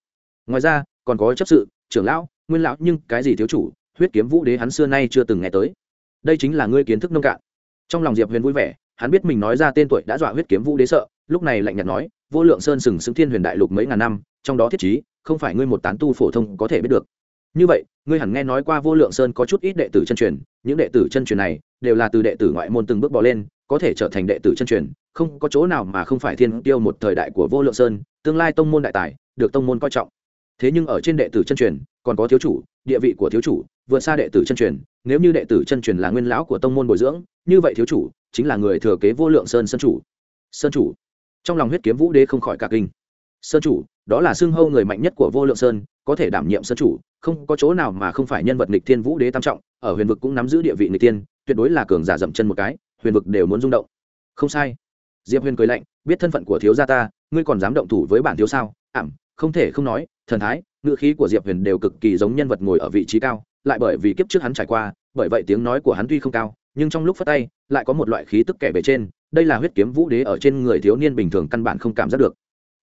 Ngoài ra, còn có chấp sự, trưởng lão, nguyên lão, nhưng cái gì thiếu chủ, huyết kiếm vũ đế hắn xưa nay chưa từng nghe tới. Đây chính là ngươi kiến thức nông cạn. Trong lòng diệp huyền vui vẻ, hắn biết mình nói ra tên tuổi đã dọa huyết kiếm vũ đế sợ, lúc này lạnh nhạt nói, vô lượng sơn sừng sững thiên huyền đại lục mấy ngàn năm, trong đó thiết chí không phải ngươi một tán tu phổ thông có thể biết được. Như vậy, ngươi hẳn nghe nói qua vô lượng sơn có chút ít đệ tử chân truyền, những đệ tử chân truyền này đều là từ đệ tử ngoại môn từng bước bỏ lên, có thể trở thành đệ tử chân truyền, không có chỗ nào mà không phải thiên tiêu một thời đại của vô lượng sơn tương lai tông môn đại tài, được tông môn coi trọng. Thế nhưng ở trên đệ tử chân truyền, còn có thiếu chủ, địa vị của thiếu chủ, vượt xa đệ tử chân truyền. Nếu như đệ tử chân truyền là nguyên lão của tông môn bồi dưỡng, như vậy thiếu chủ chính là người thừa kế vô lượng sơn sơn chủ. Sơn chủ. Trong lòng huyết kiếm vũ đế không khỏi cả kinh. Sơn chủ, đó là xưng hâu người mạnh nhất của vô lượng sơn, có thể đảm nhiệm sơn chủ, không có chỗ nào mà không phải nhân vật nghịch thiên vũ đế tam trọng, ở huyền vực cũng nắm giữ địa vị nghịch tiên tuyệt đối là cường giả dậm chân một cái, huyền vực đều muốn rung động. Không sai. Diệp huyền cười lạnh, biết thân phận của thiếu gia ta ngươi còn dám động thủ với bản thiếu sao? Ảm, không thể không nói, thần thái, ngữ khí của diệp huyền đều cực kỳ giống nhân vật ngồi ở vị trí cao, lại bởi vì kiếp trước hắn trải qua, bởi vậy tiếng nói của hắn tuy không cao, nhưng trong lúc phát tay, lại có một loại khí tức kẻ bề trên, đây là huyết kiếm vũ đế ở trên người thiếu niên bình thường căn bản không cảm giác được.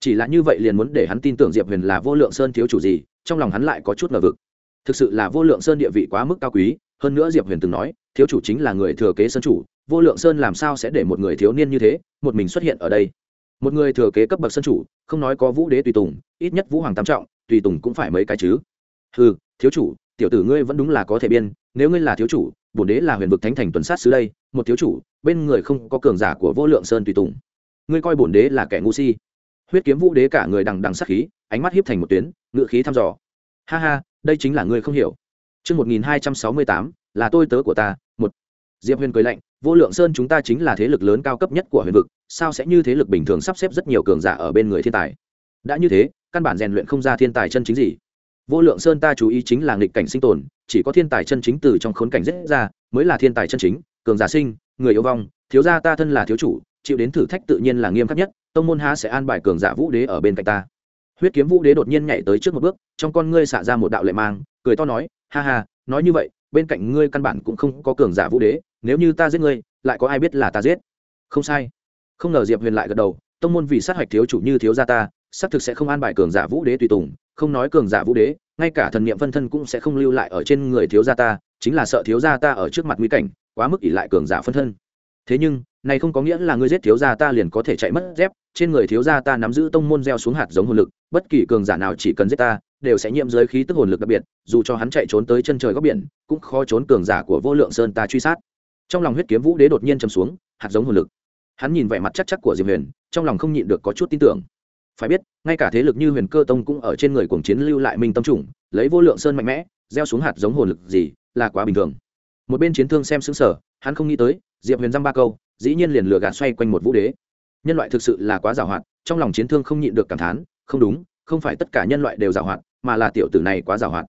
Chỉ là như vậy liền muốn để hắn tin tưởng diệp huyền là vô lượng sơn thiếu chủ gì, trong lòng hắn lại có chút ngờ vực. Thực sự là vô lượng sơn địa vị quá mức cao quý, hơn nữa diệp huyền từng nói, thiếu chủ chính là người thừa kế sơn chủ, vô lượng sơn làm sao sẽ để một người thiếu niên như thế, một mình xuất hiện ở đây? Một người thừa kế cấp bậc sơn chủ không nói có vũ đế tùy tùng ít nhất vũ hoàng tam trọng tùy tùng cũng phải mấy cái chứ. Ừ thiếu chủ tiểu tử ngươi vẫn đúng là có thể biên nếu ngươi là thiếu chủ bổn đế là huyền vực thánh thành tuần sát xứ đây một thiếu chủ bên người không có cường giả của vô lượng sơn tùy tùng. Ngươi coi bổn đế là kẻ ngu si. Huyết kiếm vũ đế cả người đằng đằng sát khí ánh mắt hiếp thành một tuyến ngự khí thăm dò. Ha ha đây chính là ngươi không hiểu. Trước 1268, là tôi tớ của ta, một. Diệp Huyền cười lạnh, vô lượng sơn chúng ta chính là thế lực lớn cao cấp nhất của huyền vực, sao sẽ như thế lực bình thường sắp xếp rất nhiều cường giả ở bên người thiên tài. Đã như thế, căn bản rèn luyện không ra thiên tài chân chính gì. Vô lượng sơn ta chú ý chính là nghịch cảnh sinh tồn, chỉ có thiên tài chân chính từ trong khốn cảnh dễ ra, mới là thiên tài chân chính, cường giả sinh, người yêu vong, thiếu gia ta thân là thiếu chủ, chịu đến thử thách tự nhiên là nghiêm khắc nhất, tông môn há sẽ an bài cường giả vũ đế ở bên cạnh ta huyết kiếm vũ đế đột nhiên nhảy tới trước một bước trong con ngươi xả ra một đạo lệ mang cười to nói ha ha nói như vậy bên cạnh ngươi căn bản cũng không có cường giả vũ đế nếu như ta giết ngươi lại có ai biết là ta giết không sai không ngờ diệp huyền lại gật đầu, tông môn vì sát hạch thiếu chủ như thiếu gia ta, xác thực sẽ không an bài cường giả vũ đế tùy tùng, không nói cường giả vũ đế, ngay cả thần niệm phân thân cũng sẽ không lưu lại ở trên người thiếu gia ta, chính là sợ thiếu gia ta ở trước mặt nguy cảnh, quá mức ỷ lại cường giả phân thân. Thế nhưng, này không có nghĩa là ngươi giết thiếu gia ta liền có thể chạy mất dép, trên người thiếu gia ta nắm giữ tông môn gieo xuống hạt giống hồn lực, bất kỳ cường giả nào chỉ cần giết ta, đều sẽ nhiễm giới khí tức hồn lực đặc biệt, dù cho hắn chạy trốn tới chân trời góc biển, cũng khó trốn cường giả của vô lượng sơn ta truy sát. Trong lòng huyết kiếm vũ đế đột nhiên chầm xuống, hạt giống hồn lực hắn nhìn vẻ mặt chắc chắc của diệp huyền, trong lòng không nhịn được có chút tin tưởng. Phải biết, ngay cả thế lực như huyền cơ tông cũng ở trên người cuồng chiến lưu lại minh tâm trùng, lấy vô lượng sơn mạnh mẽ, gieo xuống hạt giống hồn lực gì, là quá bình thường. Một bên chiến thương xem xứng sở hắn không nghĩ tới, diệp huyền dăm ba câu, dĩ nhiên liền lừa gạt xoay quanh một vũ đế. Nhân loại thực sự là quá giàu hoạt, trong lòng chiến thương không nhịn được cảm thán, không đúng, không phải tất cả nhân loại đều giàu hoạt, mà là tiểu tử này quá giàu hoạt.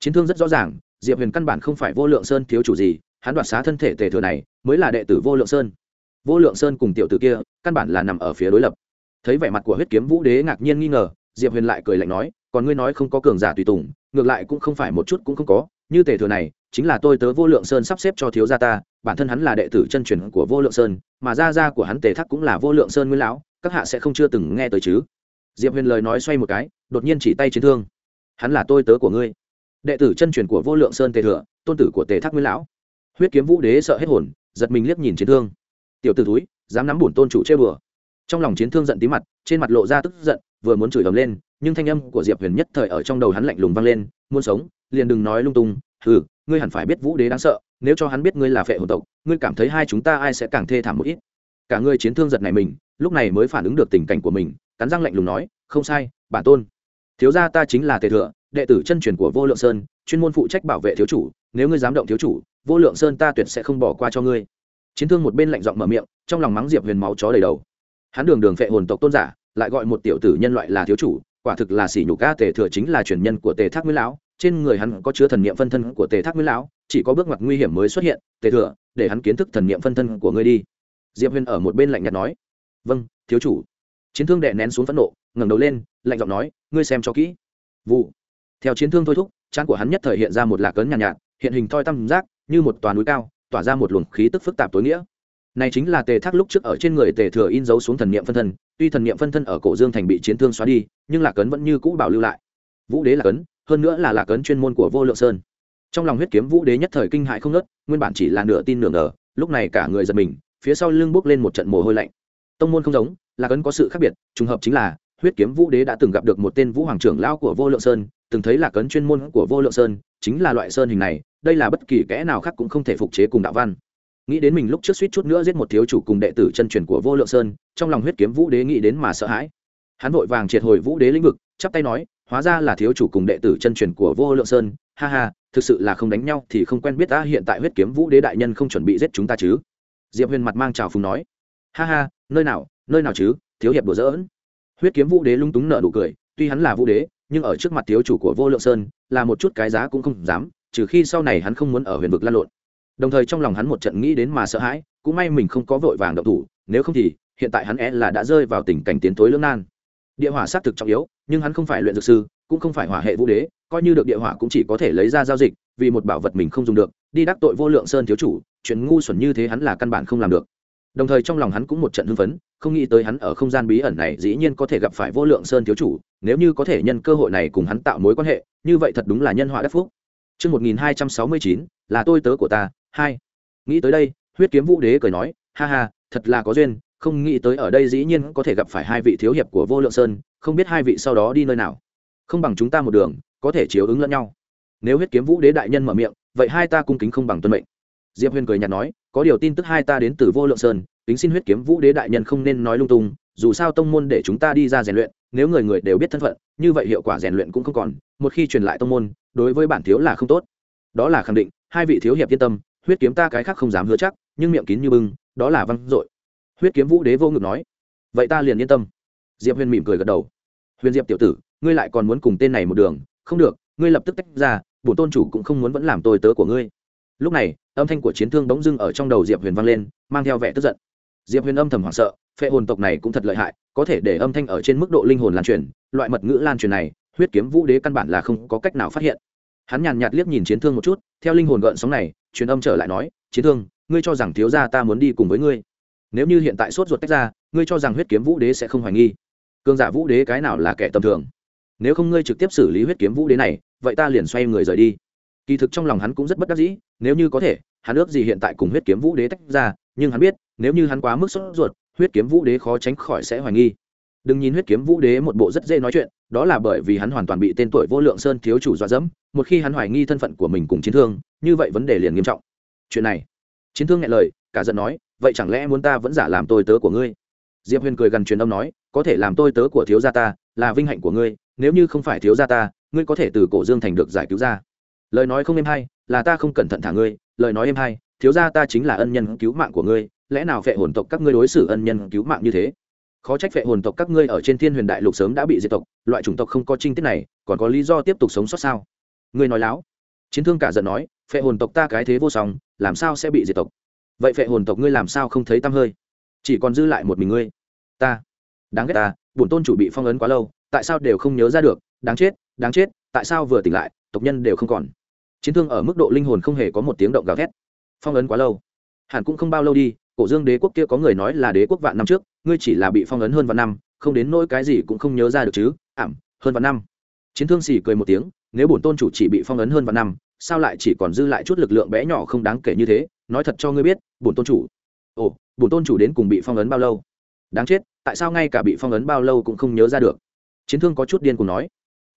Chiến thương rất rõ ràng, diệp huyền căn bản không phải vô lượng sơn thiếu chủ gì, hắn đoạt xá thân thể tề thừa này, mới là đệ tử vô lượng sơn vô lượng sơn cùng tiểu tử kia, căn bản là nằm ở phía đối lập. Thấy vẻ mặt của huyết kiếm vũ đế ngạc nhiên nghi ngờ, diệp huyền lại cười lạnh nói, còn ngươi nói không có cường giả tùy tùng, ngược lại cũng không phải một chút cũng không có. Như tề thừa này, chính là tôi tớ vô lượng sơn sắp xếp cho thiếu gia ta, bản thân hắn là đệ tử chân truyền của vô lượng sơn, mà gia gia của hắn tề thắc cũng là vô lượng sơn nguyên lão, các hạ sẽ không chưa từng nghe tới chứ. Diệp huyền lời nói xoay một cái, đột nhiên chỉ tay chiến thương. Hắn là tôi tớ của ngươi. Đệ tử chân truyền của vô lượng sơn tề thừa, tôn tử của tề thác nguyên lão. Huyết kiếm vũ đế sợ hết hồn, giật mình liếc nhìn chiến thương tiểu t ử túi, dám nắm bổn tôn chủ chơi bừa. Trong lòng chiến thương giận tí mặt, trên mặt lộ ra tức giận, vừa muốn chửi ầm lên, nhưng thanh âm của diệp huyền nhất thời ở trong đầu hắn lạnh lùng vang lên, muốn sống, liền đừng nói lung tung, hừ, ngươi hẳn phải biết vũ đế đáng sợ, nếu cho hắn biết ngươi là phệ hồn tộc, ngươi cảm thấy hai chúng ta ai sẽ càng thê thảm một ít. Cả ngươi chiến thương giật này mình, lúc này mới phản ứng được tình cảnh của mình, cắn răng lạnh lùng nói, không sai, bản tôn. Thiếu gia ta chính là tề thừa, đệ tử chân truyền của vô lượng sơn, chuyên môn phụ trách bảo vệ thiếu chủ, nếu ngươi dám động thiếu chủ, vô lượng sơn ta tuyệt sẽ không bỏ qua cho ngươi chiến thương một bên lạnh giọng mở miệng trong lòng mắng diệp huyền máu chó đầy đầu. Hắn đường đường phệ hồn tộc tôn giả lại gọi một tiểu tử nhân loại là thiếu chủ quả thực là sỉ nhục ca tề thừa chính là truyền nhân của tề thác nguyên lão. Trên người hắn có chứa thần niệm phân thân của tề thác nguyên lão chỉ có bước ngoặt nguy hiểm mới xuất hiện. Tề thừa để hắn kiến thức thần niệm phân thân của ngươi đi. Diệp huyền ở một bên lạnh nhạt nói. Vâng thiếu chủ. Chiến thương đệ nén xuống phẫn nộ ngẩng đầu lên lạnh giọng nói ngươi xem cho kỹ. Vụ. Theo chiến thương thôi thúc trán của hắn nhất thời hiện ra một lạc cấn nhàn nhạt, nhạt hiện hình thoi tam giác như một toàn núi cao tỏa ra một luồng khí tức phức tạp tối nghĩa. Này chính là tề thác lúc trước ở trên người tề thừa in dấu xuống thần niệm phân thân, tuy thần niệm phân thân ở cổ dương thành bị chiến thương xóa đi, nhưng lạc cấn vẫn như cũ bảo lưu lại. Vũ đế lạc cấn hơn nữa là lạc cấn chuyên môn của vô lượng sơn. Trong lòng huyết kiếm vũ đế nhất thời kinh hại không nớt nguyên bản chỉ là nửa tin nửa ngờ, lúc này cả người giật mình, phía sau lưng bốc lên một trận mồ hôi lạnh. Tông môn không giống, lạc ấn có sự khác biệt, trùng hợp chính là, huyết kiếm vũ đế đã từng gặp được một tên vũ hoàng trưởng lão của vô lượng sơn từng thấy là cấn chuyên môn của vô lượng sơn, chính là loại sơn hình này, đây là bất kỳ kẽ nào khác cũng không thể phục chế cùng đạo văn. Nghĩ đến mình lúc trước suýt chút nữa giết một thiếu chủ cùng đệ tử chân truyền của vô lượng sơn, trong lòng huyết kiếm vũ đế nghĩ đến mà sợ hãi. Hắn vội vàng triệt hồi vũ đế lĩnh vực, chắp tay nói, hóa ra là thiếu chủ cùng đệ tử chân truyền của vô lượng sơn. Ha ha, thực sự là không đánh nhau thì không quen biết ta, hiện tại huyết kiếm vũ đế đại nhân không chuẩn bị giết chúng ta chứ? Diệp huyền mặt mang trào phùng nói, ha ha, nơi nào nơi nào chứ? Thiếu hiệp đùa giỡn. Huyết kiếm vũ đế lung túng nợ nụ cười, tuy hắn là vũ đế nhưng ở trước mặt thiếu chủ của vô lượng sơn, là một chút cái giá cũng không dám, trừ khi sau này hắn không muốn ở huyền vực lan lộn. Đồng thời trong lòng hắn một trận nghĩ đến mà sợ hãi, cũng may mình không có vội vàng động thủ, nếu không thì, hiện tại hắn e là đã rơi vào tình cảnh tiến tối lưỡng nan. Địa hỏa xác thực trọng yếu, nhưng hắn không phải luyện dược sư, cũng không phải hỏa hệ vũ đế, coi như được địa hỏa cũng chỉ có thể lấy ra giao dịch, vì một bảo vật mình không dùng được, đi đắc tội vô lượng sơn thiếu chủ, chuyện ngu xuẩn như thế hắn là căn bản không làm được đồng thời trong lòng hắn cũng một trận hưng phấn không nghĩ tới hắn ở không gian bí ẩn này dĩ nhiên có thể gặp phải vô lượng sơn thiếu chủ nếu như có thể nhân cơ hội này cùng hắn tạo mối quan hệ như vậy thật đúng là nhân họa đắc phúc Trước 1269, là tôi tớ của ta, hai. Nghĩ tới đây, huyết kiếm vũ đế cười nói, ha ha, thật là có duyên, không nghĩ tới ở đây dĩ nhiên có thể gặp phải hai vị thiếu hiệp của vô lượng sơn, không biết hai vị sau đó đi nơi nào. Không bằng chúng ta một đường, có thể chiếu ứng lẫn nhau. Nếu huyết kiếm vũ đế đại nhân mở miệng, vậy hai ta cung kính không bằng tuân mệnh. Diệp Huyền cười nhạt nói, có điều tin tức hai ta đến từ vô lượng sơn, tính xin huyết kiếm vũ đế đại nhân không nên nói lung tung dù sao tông môn để chúng ta đi ra rèn luyện nếu người người đều biết thân phận như vậy hiệu quả rèn luyện cũng không còn một khi truyền lại tông môn đối với bản thiếu là không tốt. Đó là khẳng định hai vị thiếu hiệp yên tâm huyết kiếm ta cái khác không dám hứa chắc nhưng miệng kín như bưng đó là văn dội. Huyết kiếm vũ đế vô ngực nói. Vậy ta liền yên tâm. Diệp huyền mỉm cười gật đầu. Huyền diệp tiểu tử ngươi lại còn muốn cùng tên này một đường không được ngươi lập tức tách ra bổn tôn chủ cũng không muốn vẫn làm tôi tớ của ngươi lúc này, âm thanh của chiến thương bỗng dưng ở trong đầu diệp huyền vang lên, mang theo vẻ tức giận. Diệp huyền âm thầm hoảng sợ, phệ hồn tộc này cũng thật lợi hại, có thể để âm thanh ở trên mức độ linh hồn lan truyền, loại mật ngữ lan truyền này, huyết kiếm vũ đế căn bản là không có cách nào phát hiện. Hắn nhàn nhạt liếc nhìn chiến thương một chút, theo linh hồn gợn sóng này, truyền âm trở lại nói, chiến thương, ngươi cho rằng thiếu gia ta muốn đi cùng với ngươi. Nếu như hiện tại sốt ruột tách ra, ngươi cho rằng huyết kiếm vũ đế sẽ không hoài nghi. Cương giả vũ đế cái nào là kẻ tầm thường? Nếu không ngươi trực tiếp xử lý huyết kiếm vũ đế này, vậy ta liền xoay người rời đi. Kỳ thực trong lòng hắn cũng rất bất đắc dĩ nếu như có thể, hắn ước gì hiện tại cùng huyết kiếm vũ đế tách ra, nhưng hắn biết, nếu như hắn quá mức sốt ruột, huyết kiếm vũ đế khó tránh khỏi sẽ hoài nghi. Đừng nhìn huyết kiếm vũ đế một bộ rất dễ nói chuyện, đó là bởi vì hắn hoàn toàn bị tên tuổi vô lượng sơn thiếu chủ dọa dẫm, một khi hắn hoài nghi thân phận của mình cùng chiến thương, như vậy vấn đề liền nghiêm trọng. Chuyện này, chiến thương nghe lời, cả giận nói, vậy chẳng lẽ muốn ta vẫn giả làm tôi tớ của ngươi? Diệp huyền cười gần truyền âm nói, có thể làm tôi tớ của thiếu gia ta, là vinh hạnh của ngươi, nếu như không phải thiếu gia ta, ngươi có thể từ cổ dương thành được giải cứu ra lời nói không êm hay, là ta không cẩn thận thả ngươi, lời nói êm hay, thiếu gia ta chính là ân nhân cứu mạng của ngươi, lẽ nào phệ hồn tộc các ngươi đối xử ân nhân cứu mạng như thế? Khó trách phệ hồn tộc các ngươi ở trên thiên huyền đại lục sớm đã bị diệt tộc, loại chủng tộc không có trinh tiết này, còn có lý do tiếp tục sống sót sao? Ngươi nói láo. Chiến thương cả giận nói, phệ hồn tộc ta cái thế vô song, làm sao sẽ bị diệt tộc? Vậy phệ hồn tộc ngươi làm sao không thấy tăm hơi? Chỉ còn dư lại một mình ngươi. Ta. Đáng ghét ta, bổn tôn chủ bị phong ấn quá lâu, tại sao đều không nhớ ra được? Đáng chết đáng chết, tại sao vừa tỉnh lại tộc nhân đều không còn. Chiến thương ở mức độ linh hồn không hề có một tiếng động gào thét. Phong ấn quá lâu. Hẳn cũng không bao lâu đi, cổ dương đế quốc kia có người nói là đế quốc vạn năm trước, ngươi chỉ là bị phong ấn hơn vạn năm, không đến nỗi cái gì cũng không nhớ ra được chứ, ảm, hơn vạn năm. Chiến thương xỉ cười một tiếng, nếu bổn tôn chủ chỉ bị phong ấn hơn vạn năm, sao lại chỉ còn dư lại chút lực lượng bé nhỏ không đáng kể như thế, nói thật cho ngươi biết, bổn tôn chủ. Ồ, bổn tôn chủ đến cùng bị phong ấn bao lâu? Đáng chết, tại sao ngay cả bị phong ấn bao lâu cũng không nhớ ra được? Chiến thương có chút điên cùng nói.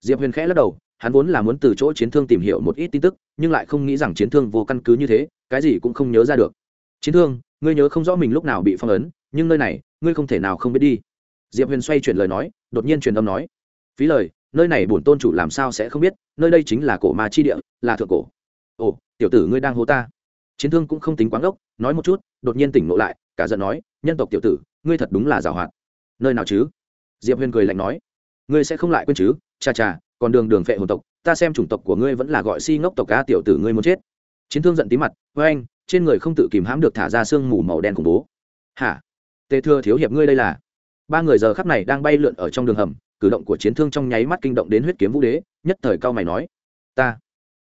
Diệp huyền khẽ lắc đầu hắn vốn là muốn từ chỗ chiến thương tìm hiểu một ít tin tức, nhưng lại không nghĩ rằng chiến thương vô căn cứ như thế, cái gì cũng không nhớ ra được. Chiến thương, ngươi nhớ không rõ mình lúc nào bị phong ấn, nhưng nơi này, ngươi không thể nào không biết đi. Diệp huyền xoay chuyển lời nói, đột nhiên truyền âm nói, phí lời, nơi này bổn tôn chủ làm sao sẽ không biết, nơi đây chính là cổ ma chi địa, là thượng cổ. Ồ, tiểu tử ngươi đang hô ta. Chiến thương cũng không tính quán ốc nói một chút, đột nhiên tỉnh ngộ lại, cả giận nói, nhân tộc tiểu tử, ngươi thật đúng là giảo hoạt. Nơi nào chứ? Diệp huyền cười lạnh nói, ngươi sẽ không lại quên chứ? Cha cha còn đường đường phệ hồn tộc, ta xem chủng tộc của ngươi vẫn là gọi si ngốc tộc ca tiểu tử ngươi muốn chết. Chiến thương giận tí mặt với anh trên người không tự kìm hãm được thả ra sương mù màu đen khủng bố. Hả? Tề thừa thiếu hiệp ngươi đây là? Ba người giờ khắp này đang bay lượn ở trong đường hầm, cử động của chiến thương trong nháy mắt kinh động đến huyết kiếm vũ đế, nhất thời cao mày nói, ta.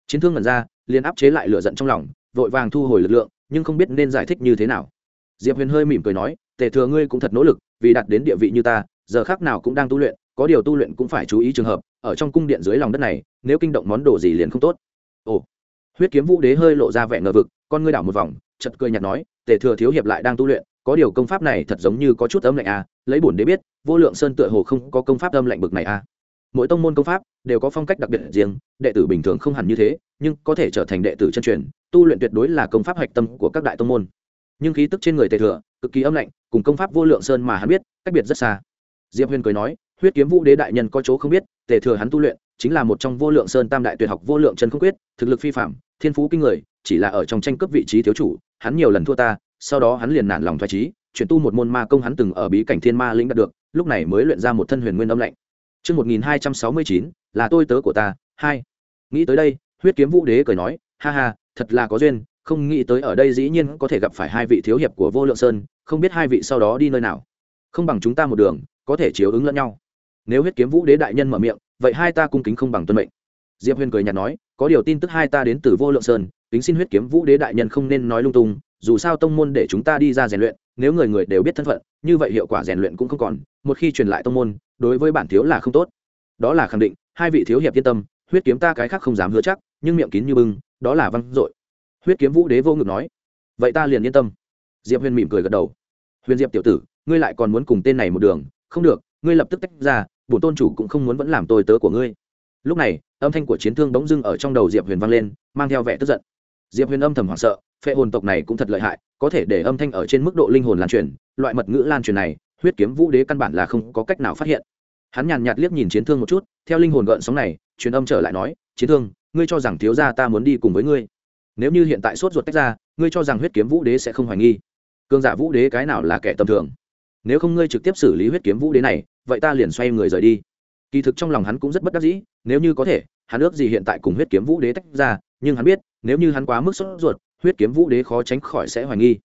Chiến thương ngẩn ra, liền áp chế lại lửa giận trong lòng, vội vàng thu hồi lực lượng, nhưng không biết nên giải thích như thế nào. Diệp huyền hơi mỉm cười nói, tề thừa ngươi cũng thật nỗ lực, vì đạt đến địa vị như ta, giờ khác nào cũng đang tu luyện, có điều tu luyện cũng phải chú ý trường hợp ở trong cung điện dưới lòng đất này, nếu kinh động món đồ gì liền không tốt. Ồ, huyết kiếm vũ đế hơi lộ ra vẻ ngờ vực, con ngươi đảo một vòng chật cười nhạt nói, tề thừa thiếu hiệp lại đang tu luyện, có điều công pháp này thật giống như có chút âm lạnh à lấy bổn đế biết, vô lượng sơn tựa hồ không có công pháp âm lạnh bực này à. Mỗi tông môn công pháp đều có phong cách đặc biệt riêng, đệ tử bình thường không hẳn như thế, nhưng có thể trở thành đệ tử chân truyền, tu luyện tuyệt đối là công pháp hạch tâm của các đại tông môn. Nhưng khí tức trên người tề thừa cực kỳ âm lạnh, cùng công pháp vô lượng sơn mà hắn biết, cách biệt rất xa. Diệp huyền cười nói, huyết kiếm vũ đế đại nhân có chỗ không biết tề thừa hắn tu luyện chính là một trong vô lượng sơn tam đại tuyệt học vô lượng chân không quyết thực lực phi phạm thiên phú kinh người chỉ là ở trong tranh cướp vị trí thiếu chủ hắn nhiều lần thua ta sau đó hắn liền nản lòng thoái trí chuyển tu một môn ma công hắn từng ở bí cảnh thiên ma lĩnh đạt được lúc này mới luyện ra một thân huyền nguyên âm lạnh Trước 1269, là tôi tớ của ta, hai. Nghĩ tới đây, huyết kiếm vũ đế cười nói, ha ha, thật là có duyên, không nghĩ tới ở đây dĩ nhiên có thể gặp phải hai vị thiếu hiệp của vô lượng sơn, không biết hai vị sau đó đi nơi nào. Không bằng chúng ta một đường, có thể chiếu ứng lẫn nhau. Nếu huyết kiếm vũ đế đại nhân mở miệng, vậy hai ta cung kính không bằng tuân mệnh. Diệp Huyền cười nhạt nói, có điều tin tức hai ta đến từ vô lượng sơn, kính xin huyết kiếm vũ đế đại nhân không nên nói lung tung, dù sao tông môn để chúng ta đi ra rèn luyện nếu người người đều biết thân phận như vậy hiệu quả rèn luyện cũng không còn một khi truyền lại tông môn đối với bản thiếu là không tốt. Đó là khẳng định hai vị thiếu hiệp yên tâm huyết kiếm ta cái khác không dám hứa chắc nhưng miệng kín như bưng đó là văng dội. Huyết kiếm vũ đế vô ngực nói vậy ta liền yên tâm. Diệp huyền mỉm cười gật đầu. Huyền diệp tiểu tử ngươi lại còn muốn cùng tên này một đường không được ngươi lập tức tách ra bổn tôn chủ cũng không muốn vẫn làm tôi tớ của ngươi. Lúc này, âm thanh của chiến thương bỗng dưng ở trong đầu diệp huyền vang lên, mang theo vẻ tức giận. Diệp huyền âm thầm hoảng sợ, phệ hồn tộc này cũng thật lợi hại, có thể để âm thanh ở trên mức độ linh hồn lan truyền, loại mật ngữ lan truyền này, huyết kiếm vũ đế căn bản là không có cách nào phát hiện. Hắn nhàn nhạt liếc nhìn chiến thương một chút, theo linh hồn gợn sóng này, truyền âm trở lại nói, chiến thương, ngươi cho rằng thiếu gia ta muốn đi cùng với ngươi. Nếu như hiện tại sốt ruột tách ra, ngươi cho rằng huyết kiếm vũ đế sẽ không hoài nghi. Cương giả vũ đế cái nào là kẻ tầm thường? Nếu không ngươi trực tiếp xử lý huyết kiếm vũ đế này vậy ta liền xoay người rời đi. Kỳ thực trong lòng hắn cũng rất bất đắc dĩ, nếu như có thể, hắn ước gì hiện tại cùng huyết kiếm vũ đế tách ra, nhưng hắn biết, nếu như hắn quá mức sốt ruột, huyết kiếm vũ đế khó tránh khỏi sẽ hoài nghi.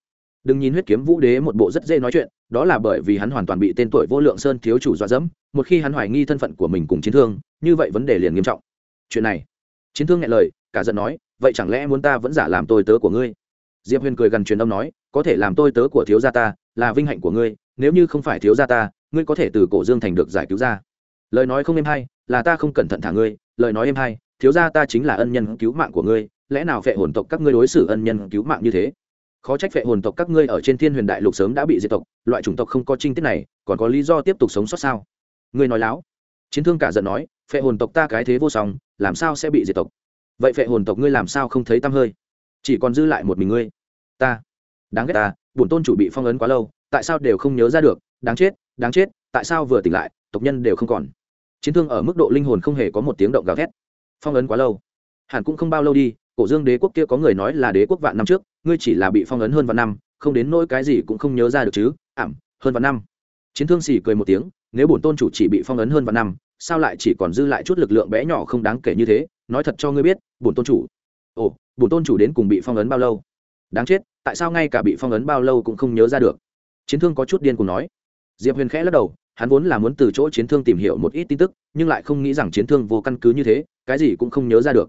Đừng nhìn huyết kiếm vũ đế một bộ rất dễ nói chuyện, đó là bởi vì hắn hoàn toàn bị tên tuổi vô lượng sơn thiếu chủ dọa dẫm, một khi hắn hoài nghi thân phận của mình cùng chiến thương, như vậy vấn đề liền nghiêm trọng. Chuyện này, chiến thương nghe lời, cả giận nói, vậy chẳng lẽ muốn ta vẫn giả làm tôi tớ của ngươi? Diệp huyền cười gần truyền âm nói, có thể làm tôi tớ của thiếu gia ta, là vinh hạnh của ngươi, nếu như không phải thiếu gia ta ngươi có thể từ cổ dương thành được giải cứu ra. Lời nói không êm hay, là ta không cẩn thận thả ngươi, lời nói êm hay, thiếu gia ta chính là ân nhân cứu mạng của ngươi, lẽ nào phệ hồn tộc các ngươi đối xử ân nhân cứu mạng như thế? Khó trách phệ hồn tộc các ngươi ở trên thiên huyền đại lục sớm đã bị diệt tộc, loại chủng tộc không có trinh tiết này, còn có lý do tiếp tục sống sót sao? Ngươi nói láo. Chiến thương cả giận nói, phệ hồn tộc ta cái thế vô song, làm sao sẽ bị diệt tộc? Vậy phệ hồn tộc ngươi làm sao không thấy tăm hơi? Chỉ còn dư lại một mình ngươi. Ta. Đáng ghét ta, bổn tôn chủ bị phong ấn quá lâu, tại sao đều không nhớ ra được? Đáng chết đáng chết, tại sao vừa tỉnh lại, tộc nhân đều không còn? Chiến thương ở mức độ linh hồn không hề có một tiếng động gào thét. Phong ấn quá lâu. Hẳn cũng không bao lâu đi, cổ dương đế quốc kia có người nói là đế quốc vạn năm trước, ngươi chỉ là bị phong ấn hơn vạn năm, không đến nỗi cái gì cũng không nhớ ra được chứ, ảm, hơn vạn năm. Chiến thương xỉ cười một tiếng, nếu bổn tôn chủ chỉ bị phong ấn hơn vạn năm, sao lại chỉ còn dư lại chút lực lượng bé nhỏ không đáng kể như thế, nói thật cho ngươi biết, bổn tôn chủ. Ồ, bổn tôn chủ đến cùng bị phong ấn bao lâu? Đáng chết, tại sao ngay cả bị phong ấn bao lâu cũng không nhớ ra được? Chiến thương có chút điên cùng nói diệp huyền khẽ lắc đầu, hắn vốn là muốn từ chỗ chiến thương tìm hiểu một ít tin tức, nhưng lại không nghĩ rằng chiến thương vô căn cứ như thế, cái gì cũng không nhớ ra được.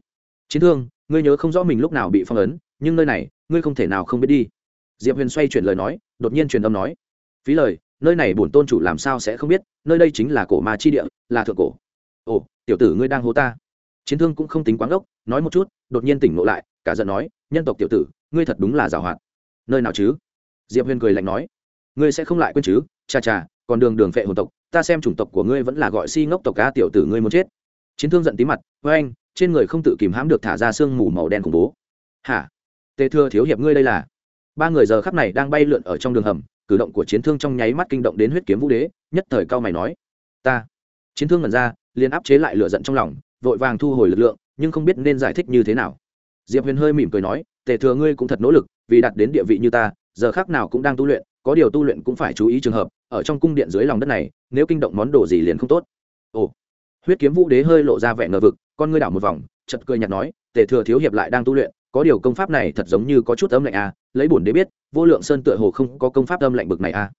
Chiến thương, ngươi nhớ không rõ mình lúc nào bị phong ấn, nhưng nơi này, ngươi không thể nào không biết đi. Diệp huyền xoay chuyển lời nói, đột nhiên truyền âm nói, phí lời, nơi này bổn tôn chủ làm sao sẽ không biết, nơi đây chính là cổ ma chi địa, là thượng cổ. Ồ, tiểu tử ngươi đang hố ta. Chiến thương cũng không tính quáng ốc nói một chút, đột nhiên tỉnh ngộ lại, cả giận nói, nhân tộc tiểu tử, ngươi thật đúng là giảo hoạt nơi nào chứ? Diệp huyền cười lạnh nói ngươi sẽ không lại quên chứ, cha cha, còn đường đường phệ hồn tộc, ta xem chủng tộc của ngươi vẫn là gọi si ngốc tộc ca tiểu tử ngươi muốn chết. Chiến thương giận tí mặt với anh trên người không tự kìm hãm được thả ra sương mù màu đen khủng bố. Hả? Tề thưa thiếu hiệp ngươi đây là? Ba người giờ khắp này đang bay lượn ở trong đường hầm, cử động của chiến thương trong nháy mắt kinh động đến huyết kiếm vũ đế, nhất thời cao mày nói. Ta. Chiến thương ngẩn ra, liền áp chế lại lửa giận trong lòng, vội vàng thu hồi lực lượng, nhưng không biết nên giải thích như thế nào. Diệp huyền hơi mỉm cười nói, tề thừa ngươi cũng thật nỗ lực, vì đạt đến địa vị như ta, giờ khác nào cũng đang tu luyện có điều tu luyện cũng phải chú ý trường hợp, ở trong cung điện dưới lòng đất này, nếu kinh động món đồ gì liền không tốt. Ồ, huyết kiếm vũ đế hơi lộ ra vẻ ngờ vực, con ngươi đảo một vòng chật cười nhạt nói, tề thừa thiếu hiệp lại đang tu luyện, có điều công pháp này thật giống như có chút âm lạnh à lấy bổn đế biết, vô lượng sơn tựa hồ không có công pháp âm lạnh bực này à.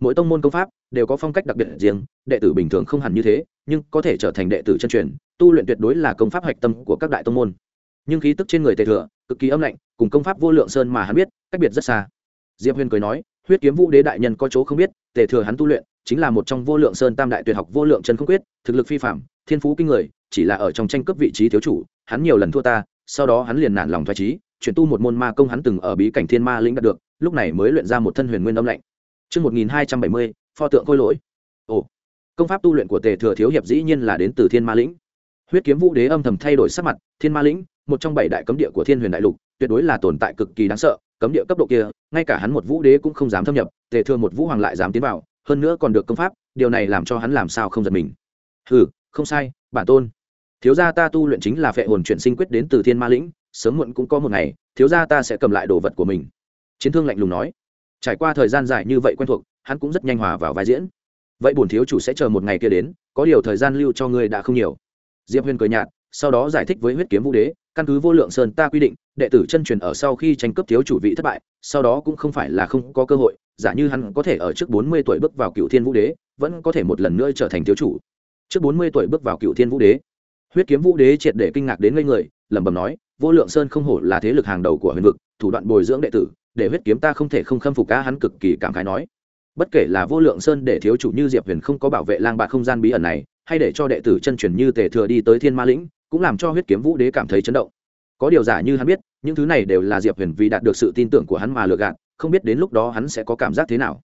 Mỗi tông môn công pháp đều có phong cách đặc biệt riêng, đệ tử bình thường không hẳn như thế, nhưng có thể trở thành đệ tử chân truyền, tu luyện tuyệt đối là công pháp hạch tâm của các đại tông môn. Nhưng khí tức trên người tề thừa, cực kỳ âm lạnh, cùng công pháp vô lượng sơn mà hắn biết, cách biệt rất xa. Diệp huyền cười nói huyết kiếm vũ đế đại nhân có chỗ không biết tề thừa hắn tu luyện chính là một trong vô lượng sơn tam đại tuyệt học vô lượng chân không quyết thực lực phi phạm thiên phú kinh người chỉ là ở trong tranh cướp vị trí thiếu chủ hắn nhiều lần thua ta sau đó hắn liền nản lòng thoái trí chuyển tu một môn ma công hắn từng ở bí cảnh thiên ma lĩnh đạt được lúc này mới luyện ra một thân huyền nguyên âm lạnh Trước 1270, pho tượng khôi lỗi. Ồ, công pháp tu luyện của tề thừa thiếu hiệp dĩ nhiên là đến từ thiên ma lĩnh huyết kiếm vũ đế âm thầm thay đổi sắc mặt thiên ma lĩnh một trong bảy đại cấm địa của thiên huyền đại lục tuyệt đối là tồn tại cực kỳ đáng sợ cấm địa cấp độ kia, ngay cả hắn một vũ đế cũng không dám thâm nhập, tề thừa một vũ hoàng lại dám tiến vào, hơn nữa còn được công pháp, điều này làm cho hắn làm sao không giật mình. Ừ không sai, bản tôn. Thiếu gia ta tu luyện chính là phệ hồn chuyển sinh quyết đến từ thiên ma lĩnh, sớm muộn cũng có một ngày, thiếu gia ta sẽ cầm lại đồ vật của mình. Chiến thương lạnh lùng nói. Trải qua thời gian dài như vậy quen thuộc, hắn cũng rất nhanh hòa vào vai diễn. Vậy bổn thiếu chủ sẽ chờ một ngày kia đến, có điều thời gian lưu cho ngươi đã không nhiều. Diệp huyền cười nhạt sau đó giải thích với huyết kiếm vũ đế, căn cứ vô lượng sơn ta quy định, đệ tử chân truyền ở sau khi tranh cướp thiếu chủ vị thất bại, sau đó cũng không phải là không có cơ hội, giả như hắn có thể ở trước bốn mươi tuổi bước vào cựu thiên vũ đế, vẫn có thể một lần nữa trở thành thiếu chủ. Trước bốn mươi tuổi bước vào cựu thiên vũ đế, huyết kiếm vũ đế triệt để kinh ngạc đến ngây người, lẩm bẩm nói, vô lượng sơn không hổ là thế lực hàng đầu của huyền vực, thủ đoạn bồi dưỡng đệ tử, để huyết kiếm ta không thể không khâm phục cá hắn cực kỳ cảm khái nói. Bất kể là vô lượng sơn để thiếu chủ như diệp huyền không có bảo vệ lang bạc không gian bí ẩn này, hay để cho đệ tử chân truyền như tề thừa đi tới thiên ma lĩnh cũng làm cho huyết kiếm vũ đế cảm thấy chấn động. Có điều giả như hắn biết, những thứ này đều là diệp huyền vì đạt được sự tin tưởng của hắn mà lừa gạt, không biết đến lúc đó hắn sẽ có cảm giác thế nào.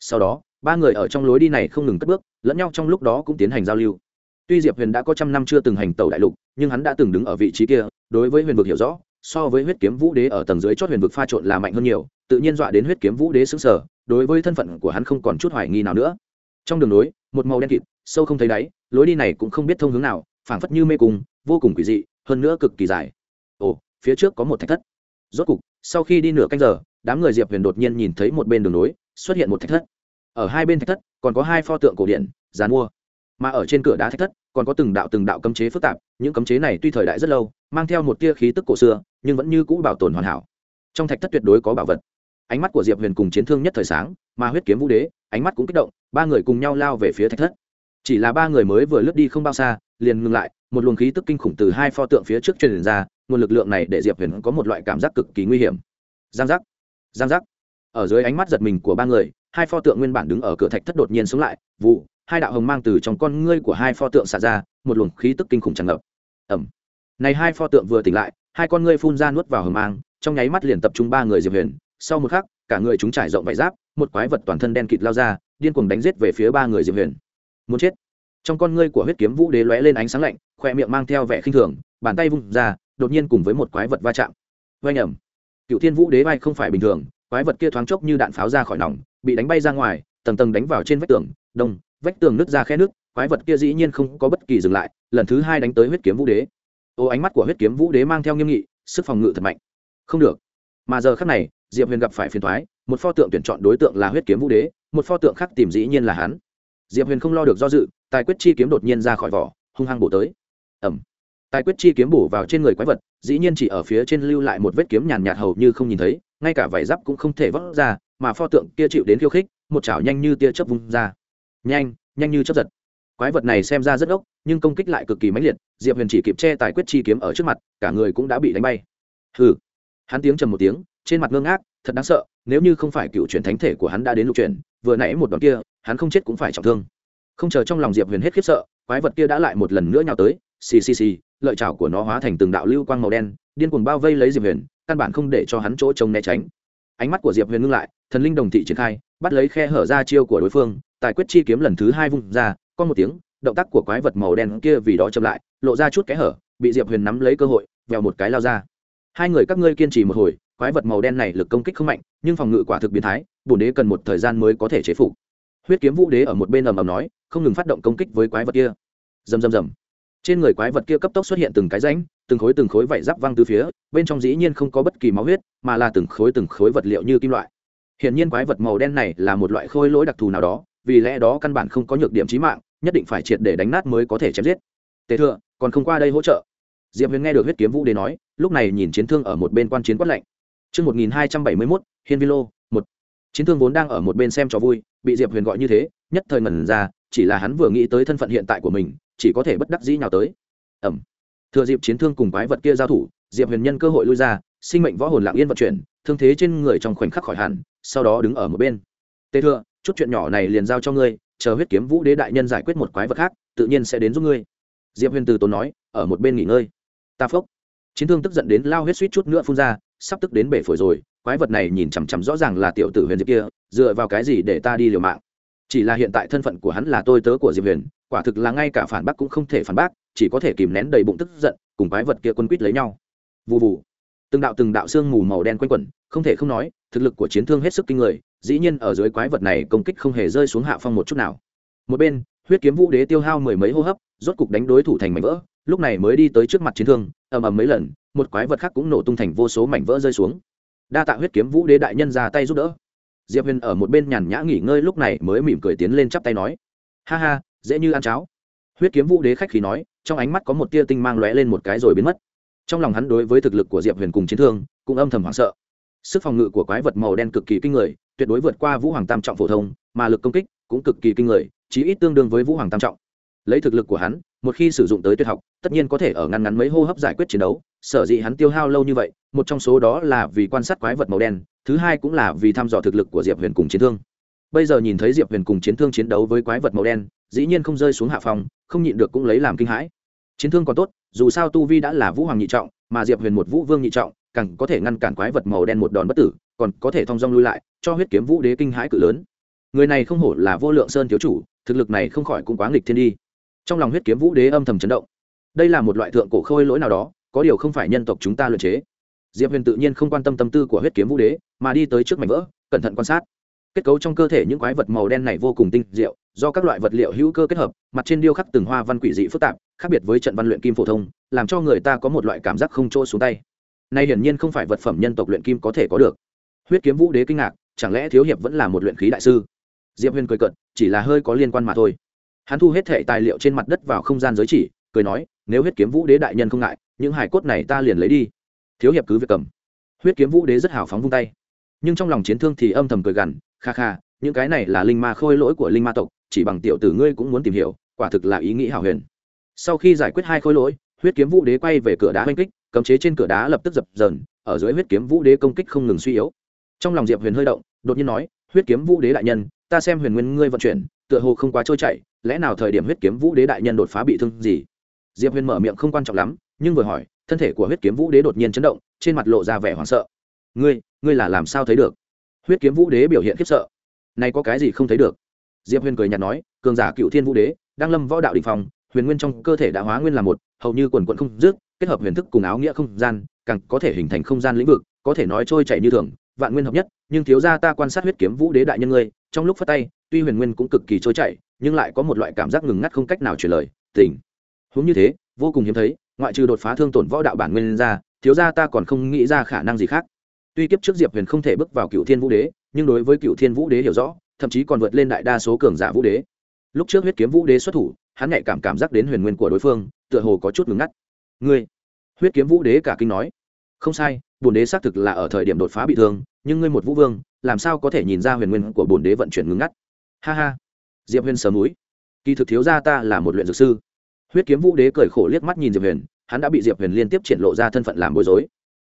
Sau đó, ba người ở trong lối đi này không ngừng cất bước, lẫn nhau trong lúc đó cũng tiến hành giao lưu. Tuy diệp huyền đã có trăm năm chưa từng hành tàu đại lục, nhưng hắn đã từng đứng ở vị trí kia, đối với huyền vực hiểu rõ, so với huyết kiếm vũ đế ở tầng dưới chót huyền vực pha trộn là mạnh hơn nhiều, tự nhiên dọa đến huyết kiếm vũ đế xứng sở đối với thân phận của hắn không còn chút hoài nghi nào nữa. Trong đường nối một màu đen kịt, sâu không thấy đáy, lối đi này cũng không biết thông hướng nào, phảng phất như mê cung vô cùng quỷ dị, hơn nữa cực kỳ dài. Ồ, phía trước có một thạch thất. Rốt cục, sau khi đi nửa canh giờ, đám người diệp huyền đột nhiên nhìn thấy một bên đường nối, xuất hiện một thạch thất. Ở hai bên thạch thất, còn có hai pho tượng cổ điện dàn mua. Mà ở trên cửa đá thạch thất, còn có từng đạo từng đạo cấm chế phức tạp, những cấm chế này tuy thời đại rất lâu, mang theo một tia khí tức cổ xưa, nhưng vẫn như cũ bảo tồn hoàn hảo. Trong thạch thất tuyệt đối có bảo vật. Ánh mắt của diệp huyền cùng chiến thương nhất thời sáng, mà huyết kiếm vũ đế, ánh mắt cũng kích động, ba người cùng nhau lao về phía thạch thất. Chỉ là ba người mới vừa lướt đi không bao xa liền ngừng lại, một luồng khí tức kinh khủng từ hai pho tượng phía trước truyền ra, nguồn lực lượng này để diệp huyền có một loại cảm giác cực kỳ nguy hiểm. Giang giác giang giác. Ở dưới ánh mắt giật mình của ba người, hai pho tượng nguyên bản đứng ở cửa thạch thất đột nhiên xuống lại, vụ, hai đạo hồng mang từ trong con ngươi của hai pho tượng xả ra, một luồng khí tức kinh khủng tràn ngập. Ẩm này hai pho tượng vừa tỉnh lại, hai con ngươi phun ra nuốt vào hồng mang, trong nháy mắt liền tập trung ba người diệp huyền. Sau một khắc, cả người chúng trải rộng vải giáp, một quái vật toàn thân đen kịt lao ra, điên cuồng đánh giết về phía ba người diệp huyền. Muốn chết trong con ngươi của huyết kiếm vũ đế lóe lên ánh sáng lạnh, khoe miệng mang theo vẻ khinh thường, bàn tay vung ra, đột nhiên cùng với một quái vật va chạm. Vây nhầm cựu thiên vũ đế bay không phải bình thường, quái vật kia thoáng chốc như đạn pháo ra khỏi nòng, bị đánh bay ra ngoài, tầng tầng đánh vào trên vách tường, đông, vách tường nứt ra khe nước quái vật kia dĩ nhiên không có bất kỳ dừng lại, lần thứ hai đánh tới huyết kiếm vũ đế. Ô, ánh mắt của huyết kiếm vũ đế mang theo nghiêm nghị, sức phòng ngự thật mạnh. Không được. Mà giờ khác này, diệp huyền gặp phải phiền thoái một pho tượng tuyển chọn đối tượng là huyết kiếm vũ đế, một pho tượng khác tìm dĩ nhiên là hắn diệp huyền không lo được do dự, tài quyết chi kiếm đột nhiên ra khỏi vỏ, hung hăng bổ tới. Ẩm tài quyết chi kiếm bổ vào trên người quái vật, dĩ nhiên chỉ ở phía trên lưu lại một vết kiếm nhàn nhạt hầu như không nhìn thấy, ngay cả vải giáp cũng không thể vớt ra, mà pho tượng kia chịu đến khiêu khích, một chảo nhanh như tia chớp vung ra. Nhanh nhanh như chớp giật. Quái vật này xem ra rất ốc, nhưng công kích lại cực kỳ mãnh liệt, diệp huyền chỉ kịp che tài quyết chi kiếm ở trước mặt, cả người cũng đã bị đánh bay. Hừ. Hắn tiếng trầm một tiếng, trên mặt ngơ ngác, thật đáng sợ, nếu như không phải cựu truyền thánh thể của hắn đã đến lục truyền, vừa nãy một đoạn kia hắn không chết cũng phải trọng thương. Không chờ trong lòng diệp huyền hết khiếp sợ, quái vật kia đã lại một lần nữa nhào tới, xì xì xì, lợi chảo của nó hóa thành từng đạo lưu quang màu đen, điên cuồng bao vây lấy diệp huyền, căn bản không để cho hắn chỗ trông né tránh. Ánh mắt của diệp huyền ngưng lại, thần linh đồng thị triển khai, bắt lấy khe hở ra chiêu của đối phương, tài quyết chi kiếm lần thứ hai vung ra có một tiếng, động tác của quái vật màu đen kia vì đó chậm lại, lộ ra chút kẽ hở, bị diệp huyền nắm lấy cơ hội, vèo một cái lao ra. Hai người các ngươi kiên trì một hồi, quái vật màu đen này lực công kích không mạnh, nhưng phòng ngự quả thực biến thái, bổn đế cần một thời gian mới có thể chế phục huyết kiếm vũ đế ở một bên ầm ầm nói không ngừng phát động công kích với quái vật kia. Rầm rầm rầm. Trên người quái vật kia cấp tốc xuất hiện từng cái rãnh từng khối từng khối vảy giáp văng từ phía bên trong dĩ nhiên không có bất kỳ máu huyết mà là từng khối từng khối vật liệu như kim loại. Hiện nhiên quái vật màu đen này là một loại khôi lỗi đặc thù nào đó vì lẽ đó căn bản không có nhược điểm chí mạng nhất định phải triệt để đánh nát mới có thể chém giết. Tề thừa còn không qua đây hỗ trợ. Diệp huyền nghe được huyết kiếm vũ đế nói lúc này nhìn chiến thương ở một bên quan chiến quát lạnh. Trước 1271, Hiên Vi Lô, Chiến thương vốn đang ở một bên xem cho vui, bị Diệp Huyền gọi như thế, nhất thời ngẩn ra, chỉ là hắn vừa nghĩ tới thân phận hiện tại của mình, chỉ có thể bất đắc dĩ nhào tới. Ẩm. Thừa dịp chiến thương cùng quái vật kia giao thủ, Diệp Huyền nhân cơ hội lui ra, sinh mệnh võ hồn lặng yên vận chuyển, thương thế trên người trong khoảnh khắc khỏi hẳn, sau đó đứng ở một bên. Tề Thừa, chút chuyện nhỏ này liền giao cho ngươi, chờ huyết kiếm vũ đế đại nhân giải quyết một quái vật khác, tự nhiên sẽ đến giúp ngươi. Diệp Huyền từ tốn nói, ở một bên nghỉ ngơi. Ta phốc. Chiến thương tức giận đến lao huyết suýt chút nữa phun ra, sắp tức đến bể phổi rồi, quái vật này nhìn chằm chằm rõ ràng là tiểu tử huyền diệp kia, dựa vào cái gì để ta đi liều mạng? Chỉ là hiện tại thân phận của hắn là tôi tớ của diệp huyền, quả thực là ngay cả phản bác cũng không thể phản bác, chỉ có thể kìm nén đầy bụng tức giận, cùng quái vật kia quân quýt lấy nhau. Vụ vụ từng đạo từng đạo xương mù màu đen quanh quẩn, không thể không nói, thực lực của chiến thương hết sức kinh người, dĩ nhiên ở dưới quái vật này công kích không hề rơi xuống hạ phong một chút nào. Một bên, huyết kiếm vũ đế tiêu hao mười mấy hô hấp, rốt cục đánh đối thủ thành mảnh vỡ lúc này mới đi tới trước mặt chiến thương, ầm ầm mấy lần, một quái vật khác cũng nổ tung thành vô số mảnh vỡ rơi xuống. Đa tạ huyết kiếm vũ đế đại nhân ra tay giúp đỡ. Diệp huyền ở một bên nhàn nhã nghỉ ngơi lúc này mới mỉm cười tiến lên chắp tay nói, ha ha, dễ như ăn cháo. Huyết kiếm vũ đế khách khí nói, trong ánh mắt có một tia tinh mang lóe lên một cái rồi biến mất. Trong lòng hắn đối với thực lực của diệp huyền cùng chiến thương, cũng âm thầm hoảng sợ. Sức phòng ngự của quái vật màu đen cực kỳ kinh người, tuyệt đối vượt qua vũ hoàng tam trọng phổ thông, mà lực công kích cũng cực kỳ kinh người, chí ít tương đương với vũ hoàng tam trọng lấy thực lực của hắn, một khi sử dụng tới tuyệt học, tất nhiên có thể ở ngăn ngắn mấy hô hấp giải quyết chiến đấu. Sở dĩ hắn tiêu hao lâu như vậy, một trong số đó là vì quan sát quái vật màu đen, thứ hai cũng là vì thăm dò thực lực của diệp huyền cùng chiến thương. Bây giờ nhìn thấy diệp huyền cùng chiến thương chiến đấu với quái vật màu đen, dĩ nhiên không rơi xuống hạ phòng, không nhịn được cũng lấy làm kinh hãi. Chiến thương còn tốt, dù sao tu vi đã là vũ hoàng nhị trọng, mà diệp huyền một vũ vương nhị trọng, càng có thể ngăn cản quái vật màu đen một đòn bất tử, còn có thể thong dong lui lại, cho huyết kiếm vũ đế kinh hãi cự lớn. Người này không hổ là vô lượng sơn thiếu chủ, thực lực này không khỏi cũng quá nghịch thiên đi trong lòng huyết kiếm vũ đế âm thầm chấn động. Đây là một loại thượng cổ khôi lỗi nào đó, có điều không phải nhân tộc chúng ta luyện chế. Diệp huyền tự nhiên không quan tâm tâm tư của huyết kiếm vũ đế, mà đi tới trước mảnh vỡ, cẩn thận quan sát. Kết cấu trong cơ thể những quái vật màu đen này vô cùng tinh diệu, do các loại vật liệu hữu cơ kết hợp, mặt trên điêu khắc từng hoa văn quỷ dị phức tạp, khác biệt với trận văn luyện kim phổ thông, làm cho người ta có một loại cảm giác không trôi xuống tay. Nay hiển nhiên không phải vật phẩm nhân tộc luyện kim có thể có được. Huyết kiếm vũ đế kinh ngạc, chẳng lẽ thiếu hiệp vẫn là một luyện khí đại sư? Diệp huyền cười cận chỉ là hơi có liên quan mà thôi hắn thu hết thệ tài liệu trên mặt đất vào không gian giới chỉ, cười nói, nếu huyết kiếm vũ đế đại nhân không ngại, những hải cốt này ta liền lấy đi. Thiếu hiệp cứ việc cầm. Huyết kiếm vũ đế rất hào phóng vung tay. Nhưng trong lòng chiến thương thì âm thầm cười gằn, kha kha, những cái này là linh ma khôi lỗi của linh ma tộc, chỉ bằng tiểu tử ngươi cũng muốn tìm hiểu, quả thực là ý nghĩ hảo huyền. Sau khi giải quyết hai khôi lỗi, huyết kiếm vũ đế quay về cửa đá oanh kích, cấm chế trên cửa đá lập tức dập dờn, ở dưới huyết kiếm vũ đế công kích không ngừng suy yếu. Trong lòng diệp huyền hơi động, đột nhiên nói, huyết kiếm vũ đế đại nhân, ta xem huyền nguyên ngươi vận chuyển tựa hồ không quá trôi chảy, lẽ nào thời điểm huyết kiếm vũ đế đại nhân đột phá bị thương gì? Diệp huyền mở miệng không quan trọng lắm, nhưng vừa hỏi, thân thể của huyết kiếm vũ đế đột nhiên chấn động, trên mặt lộ ra vẻ hoảng sợ. Ngươi ngươi là làm sao thấy được? Huyết kiếm vũ đế biểu hiện khiếp sợ. Này có cái gì không thấy được? Diệp huyền cười nhạt nói, cường giả cựu thiên vũ đế, đang lâm võ đạo đình phòng huyền nguyên trong cơ thể đã hóa nguyên là một, hầu như quần quận không dứt, kết hợp huyền thức cùng áo nghĩa không gian, càng có thể hình thành không gian lĩnh vực, có thể nói trôi chảy như thường, vạn nguyên hợp nhất, nhưng thiếu gia ta quan sát huyết kiếm vũ đế đại nhân ngươi trong lúc phát tay, tuy huyền nguyên cũng cực kỳ trôi chảy, nhưng lại có một loại cảm giác ngừng ngắt không cách nào truyền lời, tỉnh. Húng như thế, vô cùng hiếm thấy, ngoại trừ đột phá thương tổn võ đạo bản nguyên ra, thiếu gia ta còn không nghĩ ra khả năng gì khác. Tuy kiếp trước diệp huyền không thể bước vào cựu thiên vũ đế, nhưng đối với cựu thiên vũ đế hiểu rõ, thậm chí còn vượt lên đại đa số cường giả vũ đế. Lúc trước huyết kiếm vũ đế xuất thủ, hắn nhạy cảm cảm giác đến huyền nguyên của đối phương, tựa hồ có chút ngừng ngắt. Ngươi? Huyết kiếm vũ đế cả kinh nói. Không sai bồn đế xác thực là ở thời điểm đột phá bị thương nhưng ngươi một vũ vương, làm sao có thể nhìn ra huyền nguyên của bồn đế vận chuyển ngưng ngắt? Ha ha. Diệp huyền sớm núi kỳ thực thiếu gia ta là một luyện dược sư. Huyết kiếm vũ đế cười khổ liếc mắt nhìn diệp huyền, hắn đã bị diệp huyền liên tiếp triển lộ ra thân phận làm bối rối.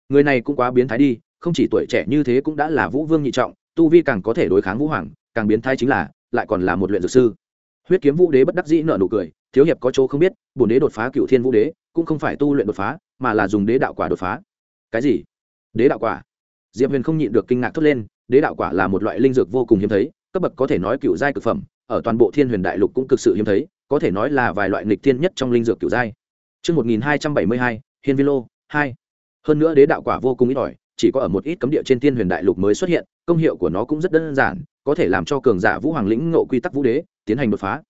Người này cũng quá biến thái đi, không chỉ tuổi trẻ như thế cũng đã là vũ vương nhị trọng, tu vi càng có thể đối kháng vũ hoàng, càng biến thái chính là, lại còn là một luyện dược sư. Huyết kiếm vũ đế bất đắc dĩ nợ nụ cười, thiếu hiệp có chỗ không biết, bổn đế đột phá cựu thiên vũ đế, cũng không phải tu luyện đột phá, mà là dùng đế đạo quả đột phá. Cái gì? Đế đạo quả? Diệp huyền không nhịn được kinh ngạc thốt lên đế đạo quả là một loại linh dược vô cùng hiếm thấy cấp bậc có thể nói cựu giai cực phẩm ở toàn bộ thiên huyền đại lục cũng cực sự hiếm thấy có thể nói là vài loại nghịch thiên nhất trong linh dược cựu giai Trước 1272, Hiên Vi Lô, 2. Hơn nữa đế đạo quả vô cùng ít ỏi, chỉ có ở một ít cấm địa trên thiên huyền đại lục mới xuất hiện, công hiệu của nó cũng rất đơn giản, có thể làm cho cường giả vũ hoàng lĩnh ngộ quy tắc vũ đế, tiến hành đột phá.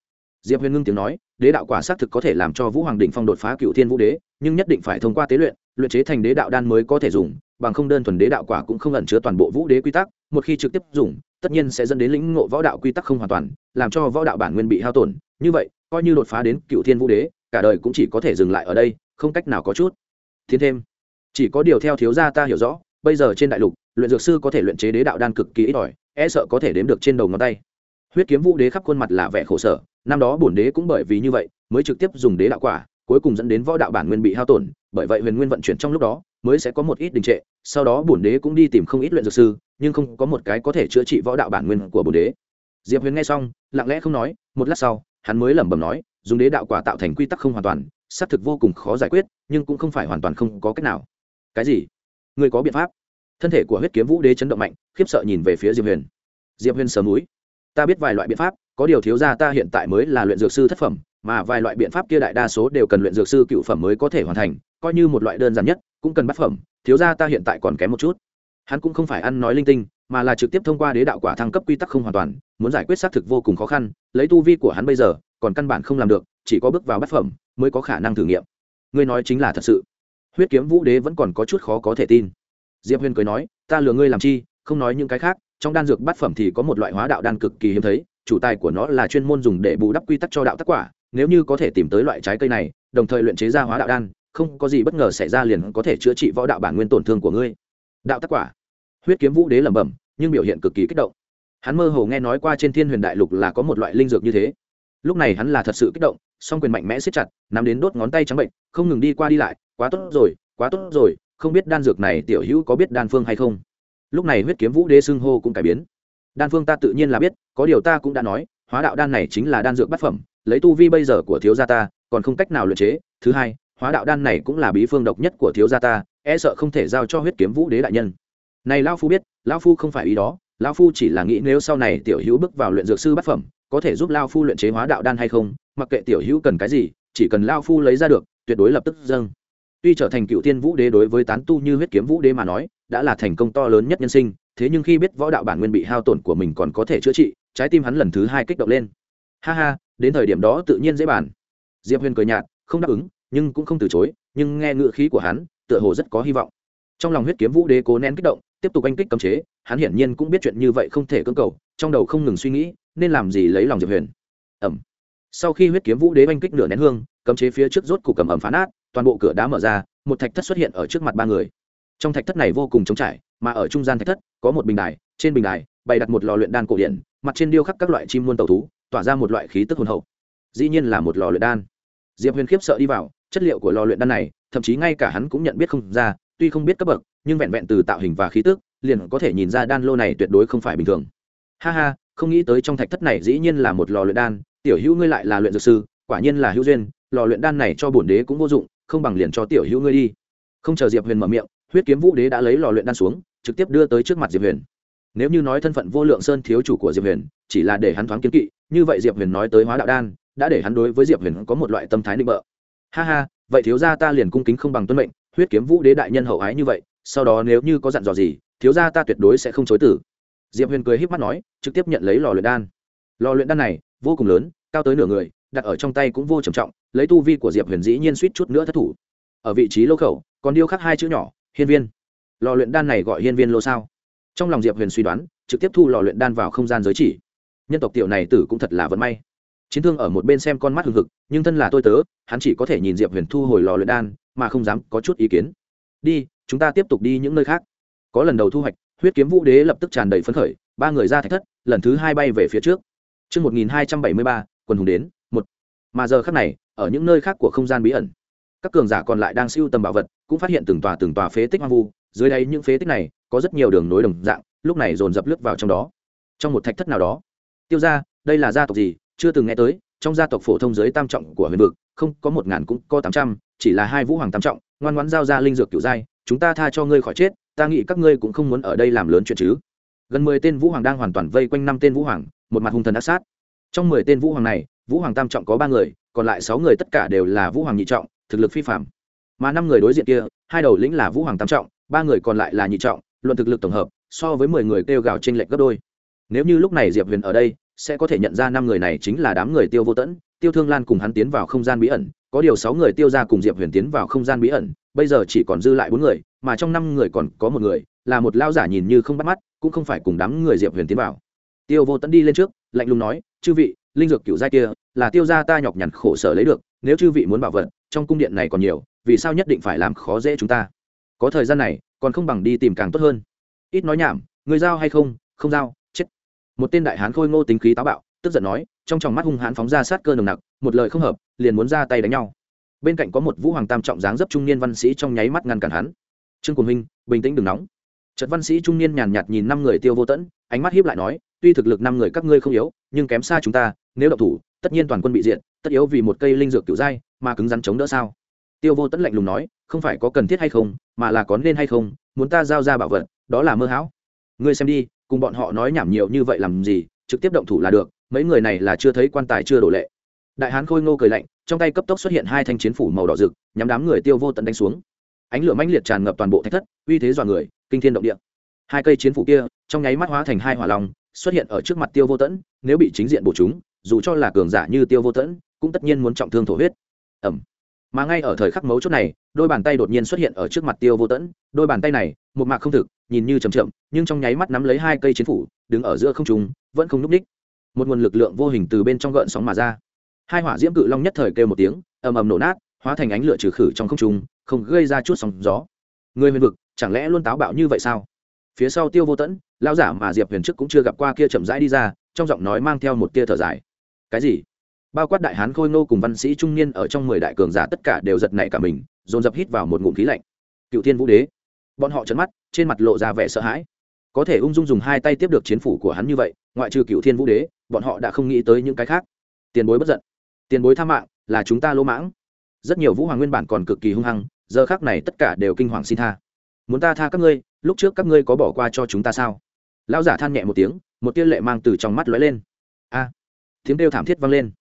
Diệp Huyền ngưng tiếng nói, đế đạo quả xác thực có thể làm cho vũ hoàng đỉnh phong đột phá cựu thiên vũ đế, nhưng nhất định phải thông qua tế luyện, luyện chế thành đế đạo đan mới có thể dùng, bằng không đơn thuần đế đạo quả cũng không ẩn chứa toàn bộ vũ đế quy tắc, một khi trực tiếp dùng, tất nhiên sẽ dẫn đến lĩnh ngộ võ đạo quy tắc không hoàn toàn, làm cho võ đạo bản nguyên bị hao tổn, như vậy, coi như đột phá đến cựu thiên vũ đế, cả đời cũng chỉ có thể dừng lại ở đây, không cách nào có chút. thiên thêm, chỉ có điều theo thiếu gia ta hiểu rõ, bây giờ trên đại lục, luyện dược sư có thể luyện chế đế đạo đan cực kỳ ít ỏi, e sợ có thể đếm được trên đầu ngón tay. Huyết kiếm vũ đế khắp khuôn mặt là vẻ khổ sở, năm đó bổn đế cũng bởi vì như vậy, mới trực tiếp dùng đế đạo quả, cuối cùng dẫn đến võ đạo bản nguyên bị hao tổn, bởi vậy huyền nguyên vận chuyển trong lúc đó, mới sẽ có một ít đình trệ, sau đó bổn đế cũng đi tìm không ít luyện dược sư, nhưng không có một cái có thể chữa trị võ đạo bản nguyên của bổn đế. Diệp huyền nghe xong, lặng lẽ không nói, một lát sau, hắn mới lẩm bẩm nói, dùng đế đạo quả tạo thành quy tắc không hoàn toàn, xác thực vô cùng khó giải quyết, nhưng cũng không phải hoàn toàn không có cách nào. Cái gì? Người có biện pháp. Thân thể của huyết kiếm vũ đế chấn động mạnh, khiếp sợ nhìn về phía diệp huyền. Diệp huyền sớm núi ta biết vài loại biện pháp, có điều thiếu ra ta hiện tại mới là luyện dược sư thất phẩm, mà vài loại biện pháp kia đại đa số đều cần luyện dược sư cựu phẩm mới có thể hoàn thành coi như một loại đơn giản nhất, cũng cần bát phẩm, thiếu ra ta hiện tại còn kém một chút. Hắn cũng không phải ăn nói linh tinh, mà là trực tiếp thông qua đế đạo quả thăng cấp quy tắc không hoàn toàn, muốn giải quyết xác thực vô cùng khó khăn, lấy tu vi của hắn bây giờ, còn căn bản không làm được, chỉ có bước vào bát phẩm, mới có khả năng thử nghiệm. Ngươi nói chính là thật sự. Huyết kiếm vũ đế vẫn còn có chút khó có thể tin. Diệp huyền cười nói, ta lừa ngươi làm chi, không nói những cái khác, trong đan dược bát phẩm thì có một loại hóa đạo đan cực kỳ hiếm thấy, chủ tài của nó là chuyên môn dùng để bù đắp quy tắc cho đạo tác quả, nếu như có thể tìm tới loại trái cây này, đồng thời luyện chế ra hóa đạo đan không có gì bất ngờ xảy ra liền có thể chữa trị võ đạo bản nguyên tổn thương của ngươi. Đạo tác quả. Huyết kiếm vũ đế lẩm bẩm, nhưng biểu hiện cực kỳ kích động. Hắn mơ hồ nghe nói qua trên thiên huyền đại lục là có một loại linh dược như thế. Lúc này hắn là thật sự kích động, song quyền mạnh mẽ siết chặt, nắm đến đốt ngón tay trắng bệnh, không ngừng đi qua đi lại, quá tốt rồi, quá tốt rồi, không biết đan dược này tiểu hữu có biết đan phương hay không? Lúc này huyết kiếm vũ đế xưng hô cũng cải biến. Đan phương ta tự nhiên là biết, có điều ta cũng đã nói, hóa đạo đan này chính là đan dược bát phẩm, lấy tu vi bây giờ của thiếu gia ta, còn không cách nào luyện chế. Thứ hai hóa đạo đan này cũng là bí phương độc nhất của thiếu gia ta e sợ không thể giao cho huyết kiếm vũ đế đại nhân. Này lao phu biết lao phu không phải ý đó lao phu chỉ là nghĩ nếu sau này tiểu hữu bước vào luyện dược sư bát phẩm, có thể giúp lao phu luyện chế hóa đạo đan hay không, mặc kệ tiểu hữu cần cái gì, chỉ cần lao phu lấy ra được, tuyệt đối lập tức dâng. Tuy trở thành cựu tiên vũ đế đối với tán tu như huyết kiếm vũ đế mà nói, đã là thành công to lớn nhất nhân sinh, thế nhưng khi biết võ đạo bản nguyên bị hao tổn của mình còn có thể chữa trị, trái tim hắn lần thứ hai kích động lên. Ha ha, đến thời điểm đó tự nhiên dễ bàn. Diệp huyền cười nhạt, không đáp ứng nhưng cũng không từ chối, nhưng nghe ngựa khí của hắn, tựa hồ rất có hy vọng. Trong lòng huyết kiếm vũ đế cố nén kích động, tiếp tục anh kích cấm chế, hắn hiển nhiên cũng biết chuyện như vậy không thể cưỡng cầu, trong đầu không ngừng suy nghĩ, nên làm gì lấy lòng diệp huyền. Ẩm. Sau khi huyết kiếm vũ đế anh kích nửa nén hương, cấm chế phía trước rốt cục cầm ẩm phá nát, toàn bộ cửa đá mở ra, một thạch thất xuất hiện ở trước mặt ba người. Trong thạch thất này vô cùng trống trải, mà ở trung gian thạch thất, có một bình đài, trên bình đài bày đặt một lò luyện đan cổ điển, mặt trên điêu khắc các loại chim muôn tàu thú, tỏa ra một loại khí tức hồn hậu. Dĩ nhiên là một lò luyện đan diệp huyền khiếp sợ đi vào, chất liệu của lò luyện đan này, thậm chí ngay cả hắn cũng nhận biết không ra, tuy không biết cấp bậc, nhưng vẹn vẹn từ tạo hình và khí tức, liền có thể nhìn ra đan lô này tuyệt đối không phải bình thường. Ha ha, không nghĩ tới trong thạch thất này dĩ nhiên là một lò luyện đan, tiểu hữu ngươi lại là luyện dược sư, quả nhiên là hữu duyên, lò luyện đan này cho bổn đế cũng vô dụng, không bằng liền cho tiểu hữu ngươi đi. Không chờ diệp huyền mở miệng, huyết kiếm vũ đế đã lấy lò luyện đan xuống, trực tiếp đưa tới trước mặt diệp huyền. Nếu như nói thân phận vô lượng sơn thiếu chủ của diệp huyền, chỉ là để hắn thoáng kiến kỵ, như vậy diệp huyền nói tới hóa đạo đan đã để hắn đối với diệp huyền có một loại tâm thái định bợ. Ha ha, vậy thiếu gia ta liền cung kính không bằng tuân mệnh, huyết kiếm vũ đế đại nhân hậu ái như vậy, sau đó nếu như có dặn dò gì, thiếu gia ta tuyệt đối sẽ không chối tử diệp huyền cười h í p mắt nói, trực tiếp nhận lấy lò luyện đan. Lò luyện đan này, vô cùng lớn, cao tới nửa người, đặt ở trong tay cũng vô trầm trọng, lấy tu vi của diệp huyền dĩ nhiên suýt chút nữa thất thủ. Ở vị trí lô khẩu, còn điêu khắc hai chữ nhỏ, hiên viên. Lò luyện đan này gọi hiên viên lô sao? Trong lòng diệp huyền suy đoán, trực tiếp thu lò luyện đan vào không gian giới chỉ. Nhân tộc tiểu này tử cũng thật là vận may chiến thương ở một bên xem con mắt hừng hực nhưng thân là tôi tớ hắn chỉ có thể nhìn diệp huyền thu hồi lò luyện đan mà không dám có chút ý kiến. Đi chúng ta tiếp tục đi những nơi khác. Có lần đầu thu hoạch huyết kiếm vũ đế lập tức tràn đầy phấn khởi ba người ra thạch thất lần thứ hai bay về phía trước. Trước 1273, quần hùng đến, một. Mà giờ khác này, ở những nơi khác của không gian bí ẩn, các cường giả còn lại đang siêu tầm bảo vật, cũng phát hiện từng tòa từng tòa phế tích hoang vu, dưới đây những phế tích này có rất nhiều đường nối đồng dạng, lúc này dồn dập lướt vào trong đó. Trong một thạch thất nào đó, tiêu ra, đây là gia tộc gì, chưa từng nghe tới, trong gia tộc phổ thông giới tam trọng của huyền vực, không có một ngàn cũng có tám trăm, chỉ là hai vũ hoàng tam trọng, ngoan ngoãn giao ra linh dược cửu giai, chúng ta tha cho ngươi khỏi chết ta nghĩ các ngươi cũng không muốn ở đây làm lớn chuyện chứ. Gần mười tên vũ hoàng đang hoàn toàn vây quanh năm tên vũ hoàng một mặt hung thần ác sát. Trong mười tên vũ hoàng này vũ hoàng tam trọng có ba người còn lại sáu người tất cả đều là vũ hoàng nhị trọng thực lực phi phạm mà năm người đối diện kia hai đầu lĩnh là vũ hoàng tam trọng ba người còn lại là nhị trọng luận thực lực tổng hợp so với mười người kêu gào t r ê n lệch gấp đôi. Nếu như lúc này diệp huyền ở đây sẽ có thể nhận ra năm người này chính là đám người tiêu vô tẫn, tiêu thương lan cùng hắn tiến vào không gian bí ẩn, có điều sáu người tiêu ra cùng diệp huyền tiến vào không gian bí ẩn, bây giờ chỉ còn dư lại bốn người, mà trong năm người còn có một người, là một lao giả nhìn như không bắt mắt, cũng không phải cùng đám người diệp huyền tiến vào. Tiêu vô tẫn đi lên trước, lạnh lùng nói, chư vị, linh dược cựu giai kia, là tiêu gia ta nhọc nhằn khổ sở lấy được, nếu chư vị muốn bảo vật, trong cung điện này còn nhiều, vì sao nhất định phải làm khó dễ chúng ta? Có thời gian này, còn không bằng đi tìm càng tốt hơn. Ít nói nhảm người giao hay không? Không giao một tên đại hán khôi ngô tính khí táo bạo, tức giận nói, trong tròng mắt hung hãn phóng ra sát cơ nồng nặc, một lời không hợp, liền muốn ra tay đánh nhau. Bên cạnh có một vũ hoàng tam trọng dáng dấp trung niên văn sĩ trong nháy mắt ngăn cản hắn. Trương quần minh, bình tĩnh đừng nóng. Trật văn sĩ trung niên nhàn nhạt nhìn năm người tiêu vô tẫn, ánh mắt hiếp lại nói, tuy thực lực năm người các ngươi không yếu, nhưng kém xa chúng ta, nếu độc thủ, tất nhiên toàn quân bị diện tất yếu vì một cây linh dược kiểu dai, mà cứng rắn chống đỡ sao? Tiêu vô tẫn lạnh lùng nói, không phải có cần thiết hay không, mà là có nên hay không, muốn ta giao ra bảo vật, đó là mơ hão. Ngươi xem đi cùng bọn họ nói nhảm nhiều như vậy làm gì, trực tiếp động thủ là được, mấy người này là chưa thấy quan tài chưa đổ lệ. Đại hán khôi ngô cười lạnh, trong tay cấp tốc xuất hiện hai thanh chiến phủ màu đỏ rực, nhắm đám người tiêu vô tận đánh xuống. Ánh lửa mãnh liệt tràn ngập toàn bộ thạch thất, uy thế dọa người, kinh thiên động địa. Hai cây chiến phủ kia, trong nháy mắt hóa thành hai hỏa lòng xuất hiện ở trước mặt tiêu vô tẫn, nếu bị chính diện bổ chúng, dù cho là cường giả như tiêu vô tẫn, cũng tất nhiên muốn trọng thương thổ huyết. Ẩm mà ngay ở thời khắc mấu chốt này, đôi bàn tay đột nhiên xuất hiện ở trước mặt tiêu vô tẫn, đôi bàn tay này, một mạc không thực nhìn như chầm chậm, nhưng trong nháy mắt nắm lấy hai cây chiến phủ, đứng ở giữa không trùng vẫn không n ú c ních một nguồn lực lượng vô hình từ bên trong gợn sóng mà ra. Hai hỏa diễm cự long nhất thời kêu một tiếng, ầm ầm nổ nát, hóa thành ánh lửa trừ khử trong không trung, không gây ra chút sóng gió. Người huyền vực, chẳng lẽ luôn táo bạo như vậy sao? Phía sau tiêu vô tẫn lao giả mà diệp huyền trước cũng chưa gặp qua kia chậm rãi đi ra, trong giọng nói mang theo một tia thở dài. Cái gì? Bao quát đại hán khôi nô cùng văn sĩ trung niên ở trong mười đại cường giả tất cả đều giật nảy cả mình, dồn dập hít vào một ngụm khí lạnh. Cựu thiên vũ đế. Bọn họ trấn mắt trên mặt lộ ra vẻ sợ hãi. Có thể ung dung dùng hai tay tiếp được chiến phủ của hắn như vậy, ngoại trừ cựu thiên vũ đế, bọn họ đã không nghĩ tới những cái khác. Tiền bối bất giận. Tiền bối tha mạng, là chúng ta lỗ mãng. Rất nhiều vũ hoàng nguyên bản còn cực kỳ hung hăng, giờ khác này tất cả đều kinh hoàng xin tha. Muốn ta tha các ngươi, lúc trước các ngươi có bỏ qua cho chúng ta sao? Lão giả than nhẹ một tiếng, một tiên lệ mang từ trong mắt lóe lên. A! Tiếng kêu thảm thiết vang lên.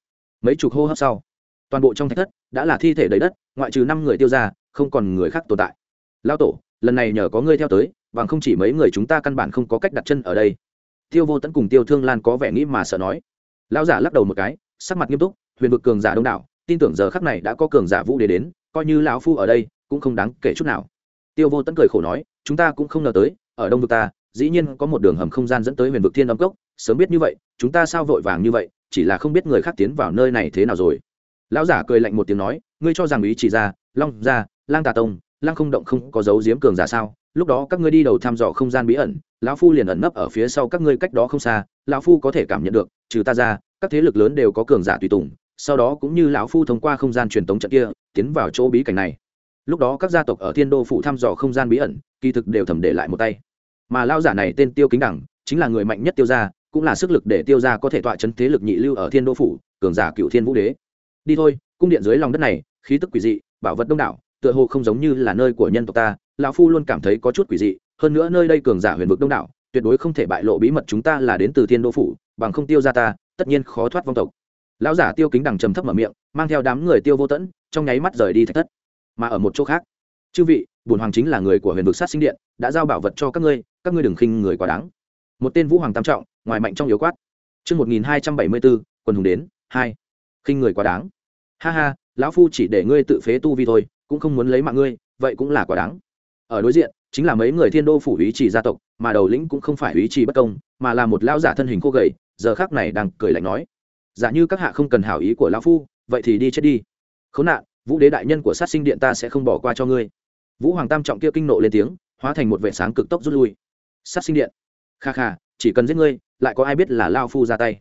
Mấy chục hô hấp sau, toàn bộ trong thạch thất đã là thi thể đầy đất, ngoại trừ năm người tiêu ra không còn người khác tồn tại. Lao tổ lần này nhờ có ngươi theo tới, bằng không chỉ mấy người chúng ta căn bản không có cách đặt chân ở đây. Tiêu vô tẫn cùng tiêu thương lan có vẻ nghĩ mà sợ nói. Lão giả lắc đầu một cái, sắc mặt nghiêm túc, huyền vực cường giả đông đảo, tin tưởng giờ khắc này đã có cường giả vũ đế đến, coi như lão phu ở đây, cũng không đáng kể chút nào. Tiêu vô tẫn cười khổ nói, chúng ta cũng không ngờ tới, ở đông vực ta, dĩ nhiên có một đường hầm không gian dẫn tới huyền vực thiên âm cốc, sớm biết như vậy, chúng ta sao vội vàng như vậy, chỉ là không biết người khác tiến vào nơi này thế nào rồi. Lão giả cười lạnh một tiếng nói, ngươi cho rằng ý chỉ ra, long ra lang tà tông lang không động không có dấu diếm cường giả sao? Lúc đó các ngươi đi đầu thăm dò không gian bí ẩn, lão phu liền ẩn nấp ở phía sau các ngươi cách đó không xa, lão phu có thể cảm nhận được, trừ ta ra, các thế lực lớn đều có cường giả tùy tùng, sau đó cũng như lão phu thông qua không gian truyền tống trận kia, tiến vào chỗ bí cảnh này. Lúc đó các gia tộc ở thiên đô phụ thăm dò không gian bí ẩn, kỳ thực đều thẩm để lại một tay. Mà lão giả này tên tiêu kính đẳng, chính là người mạnh nhất tiêu gia, cũng là sức lực để tiêu gia có thể tọa chấn thế lực nhị lưu ở thiên đô phủ, cường giả cựu thiên vũ đế. Đi thôi, cung điện dưới lòng đất này, khí tức quỷ dị, bảo vật đông đảo tựa hồ không giống như là nơi của nhân tộc ta lão phu luôn cảm thấy có chút quỷ dị hơn nữa nơi đây cường giả huyền vực đông đảo tuyệt đối không thể bại lộ bí mật chúng ta là đến từ thiên đô phủ bằng không tiêu ra ta tất nhiên khó thoát vong tộc lão giả tiêu kính đằng trầm thấp mở miệng mang theo đám người tiêu vô tẫn trong nháy mắt rời đi thạch thất mà ở một chỗ khác chư vị bùn hoàng chính là người của huyền vực sát sinh điện đã giao bảo vật cho các ngươi các ngươi đừng khinh người quá đáng một tên vũ hoàng tam trọng ngoài mạnh trong yếu quát chương một nghìn hai trăm bảy mươi bốn, quần hùng đến, hai. khinh người quá đáng. Ha ha, lão phu chỉ để ngươi tự phế tu vi thôi, cũng không muốn lấy mạng ngươi, vậy cũng là quả đáng. Ở đối diện, chính là mấy người thiên đô phủ ý chỉ gia tộc, mà đầu lĩnh cũng không phải ý chỉ bất công, mà là một lão giả thân hình khô gầy, giờ khắc này đang cười lạnh nói: "Giả như các hạ không cần hảo ý của lão phu, vậy thì đi chết đi." Khốn nạn, Vũ Đế đại nhân của sát sinh điện ta sẽ không bỏ qua cho ngươi. Vũ Hoàng Tam trọng kia kinh nộ lên tiếng, hóa thành một vệ sáng cực tốc rút lui. Sát sinh điện. Kha kha, chỉ cần giết ngươi, lại có ai biết là lão phu ra tay.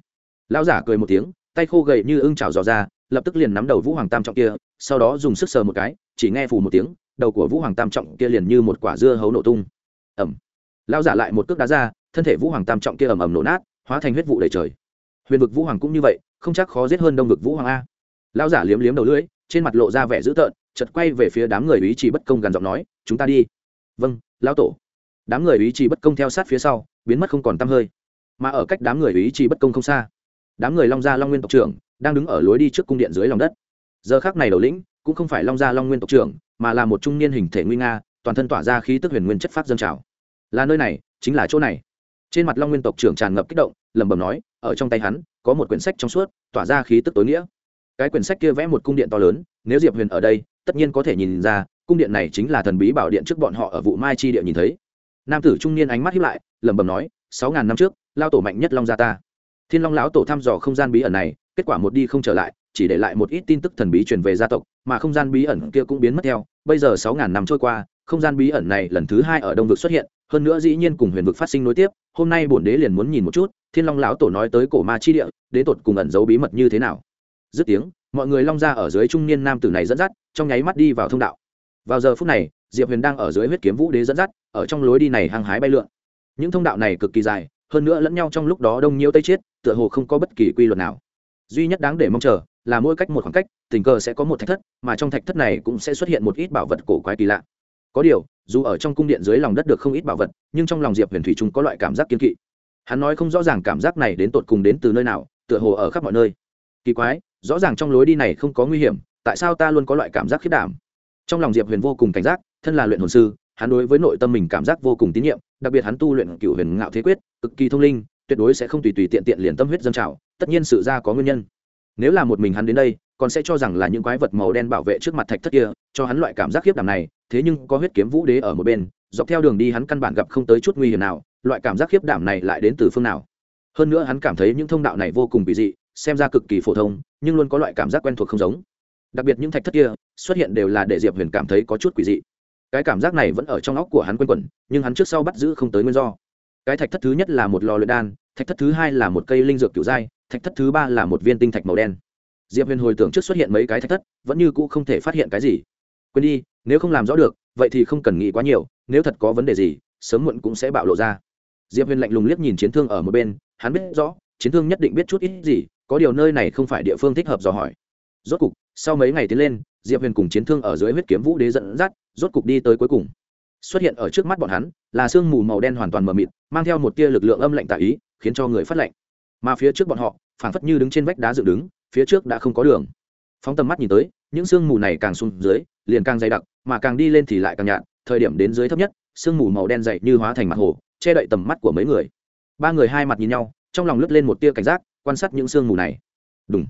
Lão giả cười một tiếng, tay khô gầy như ưng chảo dò ra, lập tức liền nắm đầu Vũ Hoàng Tam trọng kia, sau đó dùng sức sờ một cái, chỉ nghe phù một tiếng, đầu của Vũ Hoàng Tam trọng kia liền như một quả dưa hấu nổ tung. Ầm. Lão giả lại một cước đá ra, thân thể Vũ Hoàng Tam trọng kia ầm ầm nổ nát, hóa thành huyết vụ đầy trời. Huyền vực Vũ Hoàng cũng như vậy, không chắc khó giết hơn Đông vực Vũ Hoàng a. Lão giả liếm liếm đầu lưỡi, trên mặt lộ ra vẻ dữ tợn, chợt quay về phía đám người ý chỉ bất công gần giọng nói, "Chúng ta đi." "Vâng, lão tổ." Đám người ý chỉ bất công theo sát phía sau, biến mất không còn tăm hơi. Mà ở cách đám người ý chỉ bất công không xa, đám người Long gia Long Nguyên tộc trưởng đang đứng ở lối đi trước cung điện dưới lòng đất. Giờ khắc này đầu lĩnh cũng không phải Long gia Long Nguyên tộc trưởng, mà là một trung niên hình thể nguy nga, toàn thân tỏa ra khí tức huyền nguyên chất phát dâng trào. Là nơi này, chính là chỗ này. Trên mặt Long Nguyên tộc trưởng tràn ngập kích động, lẩm bẩm nói, ở trong tay hắn có một quyển sách trong suốt, tỏa ra khí tức tối nghĩa cái quyển sách kia vẽ một cung điện to lớn nếu diệp huyền ở đây tất nhiên có thể nhìn ra cung điện này chính là thần bí bảo điện trước bọn họ ở vụ mai chi địa nhìn thấy nam tử trung niên ánh mắt hiếp lại lẩm bẩm nói sáu ngàn năm trước lao tổ mạnh nhất long gia ta thiên long lão tổ thăm dò không gian bí ẩn này kết quả một đi không trở lại, chỉ để lại một ít tin tức thần bí truyền về gia tộc, mà không gian bí ẩn kia cũng biến mất theo. Bây giờ sáu ngàn năm trôi qua, không gian bí ẩn này lần thứ hai ở đông vực xuất hiện, hơn nữa dĩ nhiên cùng huyền vực phát sinh nối tiếp, hôm nay bổn đế liền muốn nhìn một chút, thiên long lão tổ nói tới cổ ma chi địa đến tột cùng ẩn giấu bí mật như thế nào. Dứt tiếng, mọi người long ra ở dưới trung niên nam tử này dẫn dắt, trong nháy mắt đi vào thông đạo. Vào giờ phút này, diệp huyền đang ở dưới huyết kiếm vũ đế dẫn dắt, ở trong lối đi này hăng hái bay lượn. Những thông đạo này cực kỳ dài, hơn nữa lẫn nhau trong lúc đó đông nhiêu tây chết tựa hồ không có bất kỳ quy luật nào duy nhất đáng để mong chờ là mỗi cách một khoảng cách, tình cờ sẽ có một thạch thất, mà trong thạch thất này cũng sẽ xuất hiện một ít bảo vật cổ quái kỳ lạ. Có điều, dù ở trong cung điện dưới lòng đất được không ít bảo vật, nhưng trong lòng diệp huyền thủy trung có loại cảm giác kiên kỵ. Hắn nói không rõ ràng cảm giác này đến tột cùng đến từ nơi nào, tựa hồ ở khắp mọi nơi. Kỳ quái, rõ ràng trong lối đi này không có nguy hiểm, tại sao ta luôn có loại cảm giác khiết đảm? Trong lòng diệp huyền vô cùng cảnh giác, thân là luyện hồn sư, hắn đối với nội tâm mình cảm giác vô cùng tín nhiệm, đặc biệt hắn tu luyện cựu huyền ngạo thế quyết, cực kỳ thông linh tuyệt đối sẽ không tùy tùy tiện tiện liền tâm huyết dân trào, tất nhiên sự ra có nguyên nhân. Nếu là một mình hắn đến đây, còn sẽ cho rằng là những quái vật màu đen bảo vệ trước mặt thạch thất kia, cho hắn loại cảm giác khiếp đảm này, thế nhưng có huyết kiếm vũ đế ở một bên, dọc theo đường đi hắn căn bản gặp không tới chút nguy hiểm nào, loại cảm giác khiếp đảm này lại đến từ phương nào? Hơn nữa hắn cảm thấy những thông đạo này vô cùng kỳ dị, xem ra cực kỳ phổ thông, nhưng luôn có loại cảm giác quen thuộc không giống. Đặc biệt những thạch thất kia, xuất hiện đều là để diệp huyền cảm thấy có chút quỷ dị. Cái cảm giác này vẫn ở trong óc của hắn q u quẩn, nhưng hắn trước sau bắt giữ không tới nguyên do cái thạch thất thứ nhất là một lò luyện đan, thạch thất thứ hai là một cây linh dược kiểu dai, thạch thất thứ ba là một viên tinh thạch màu đen. Diệp huyền hồi tưởng trước xuất hiện mấy cái thạch thất, vẫn như cũ không thể phát hiện cái gì. Quên đi, nếu không làm rõ được, vậy thì không cần nghĩ quá nhiều, nếu thật có vấn đề gì, sớm muộn cũng sẽ bạo lộ ra. Diệp huyền lạnh lùng liếc nhìn chiến thương ở một bên, hắn biết rõ, chiến thương nhất định biết chút ít gì, có điều nơi này không phải địa phương thích hợp dò hỏi. Rốt cục, sau mấy ngày tiến lên, diệp huyền cùng chiến thương ở dưới huyết kiếm vũ đế dẫn dắt, rốt cục đi tới cuối cùng. Xuất hiện ở trước mắt bọn hắn là sương mù màu đen hoàn toàn mờ mịt, mang theo một tia lực lượng âm lạnh tạ ý, khiến cho người phát lạnh. Mà phía trước bọn họ, phảng phất như đứng trên vách đá dựng đứng, phía trước đã không có đường. Phóng tầm mắt nhìn tới, những sương mù này càng xuống dưới, liền càng dày đặc, mà càng đi lên thì lại càng nhạt, thời điểm đến dưới thấp nhất, sương mù màu đen dày như hóa thành mặt hồ, che đậy tầm mắt của mấy người. Ba người hai mặt nhìn nhau, trong lòng lướt lên một tia cảnh giác, quan sát những sương mù này. Đúng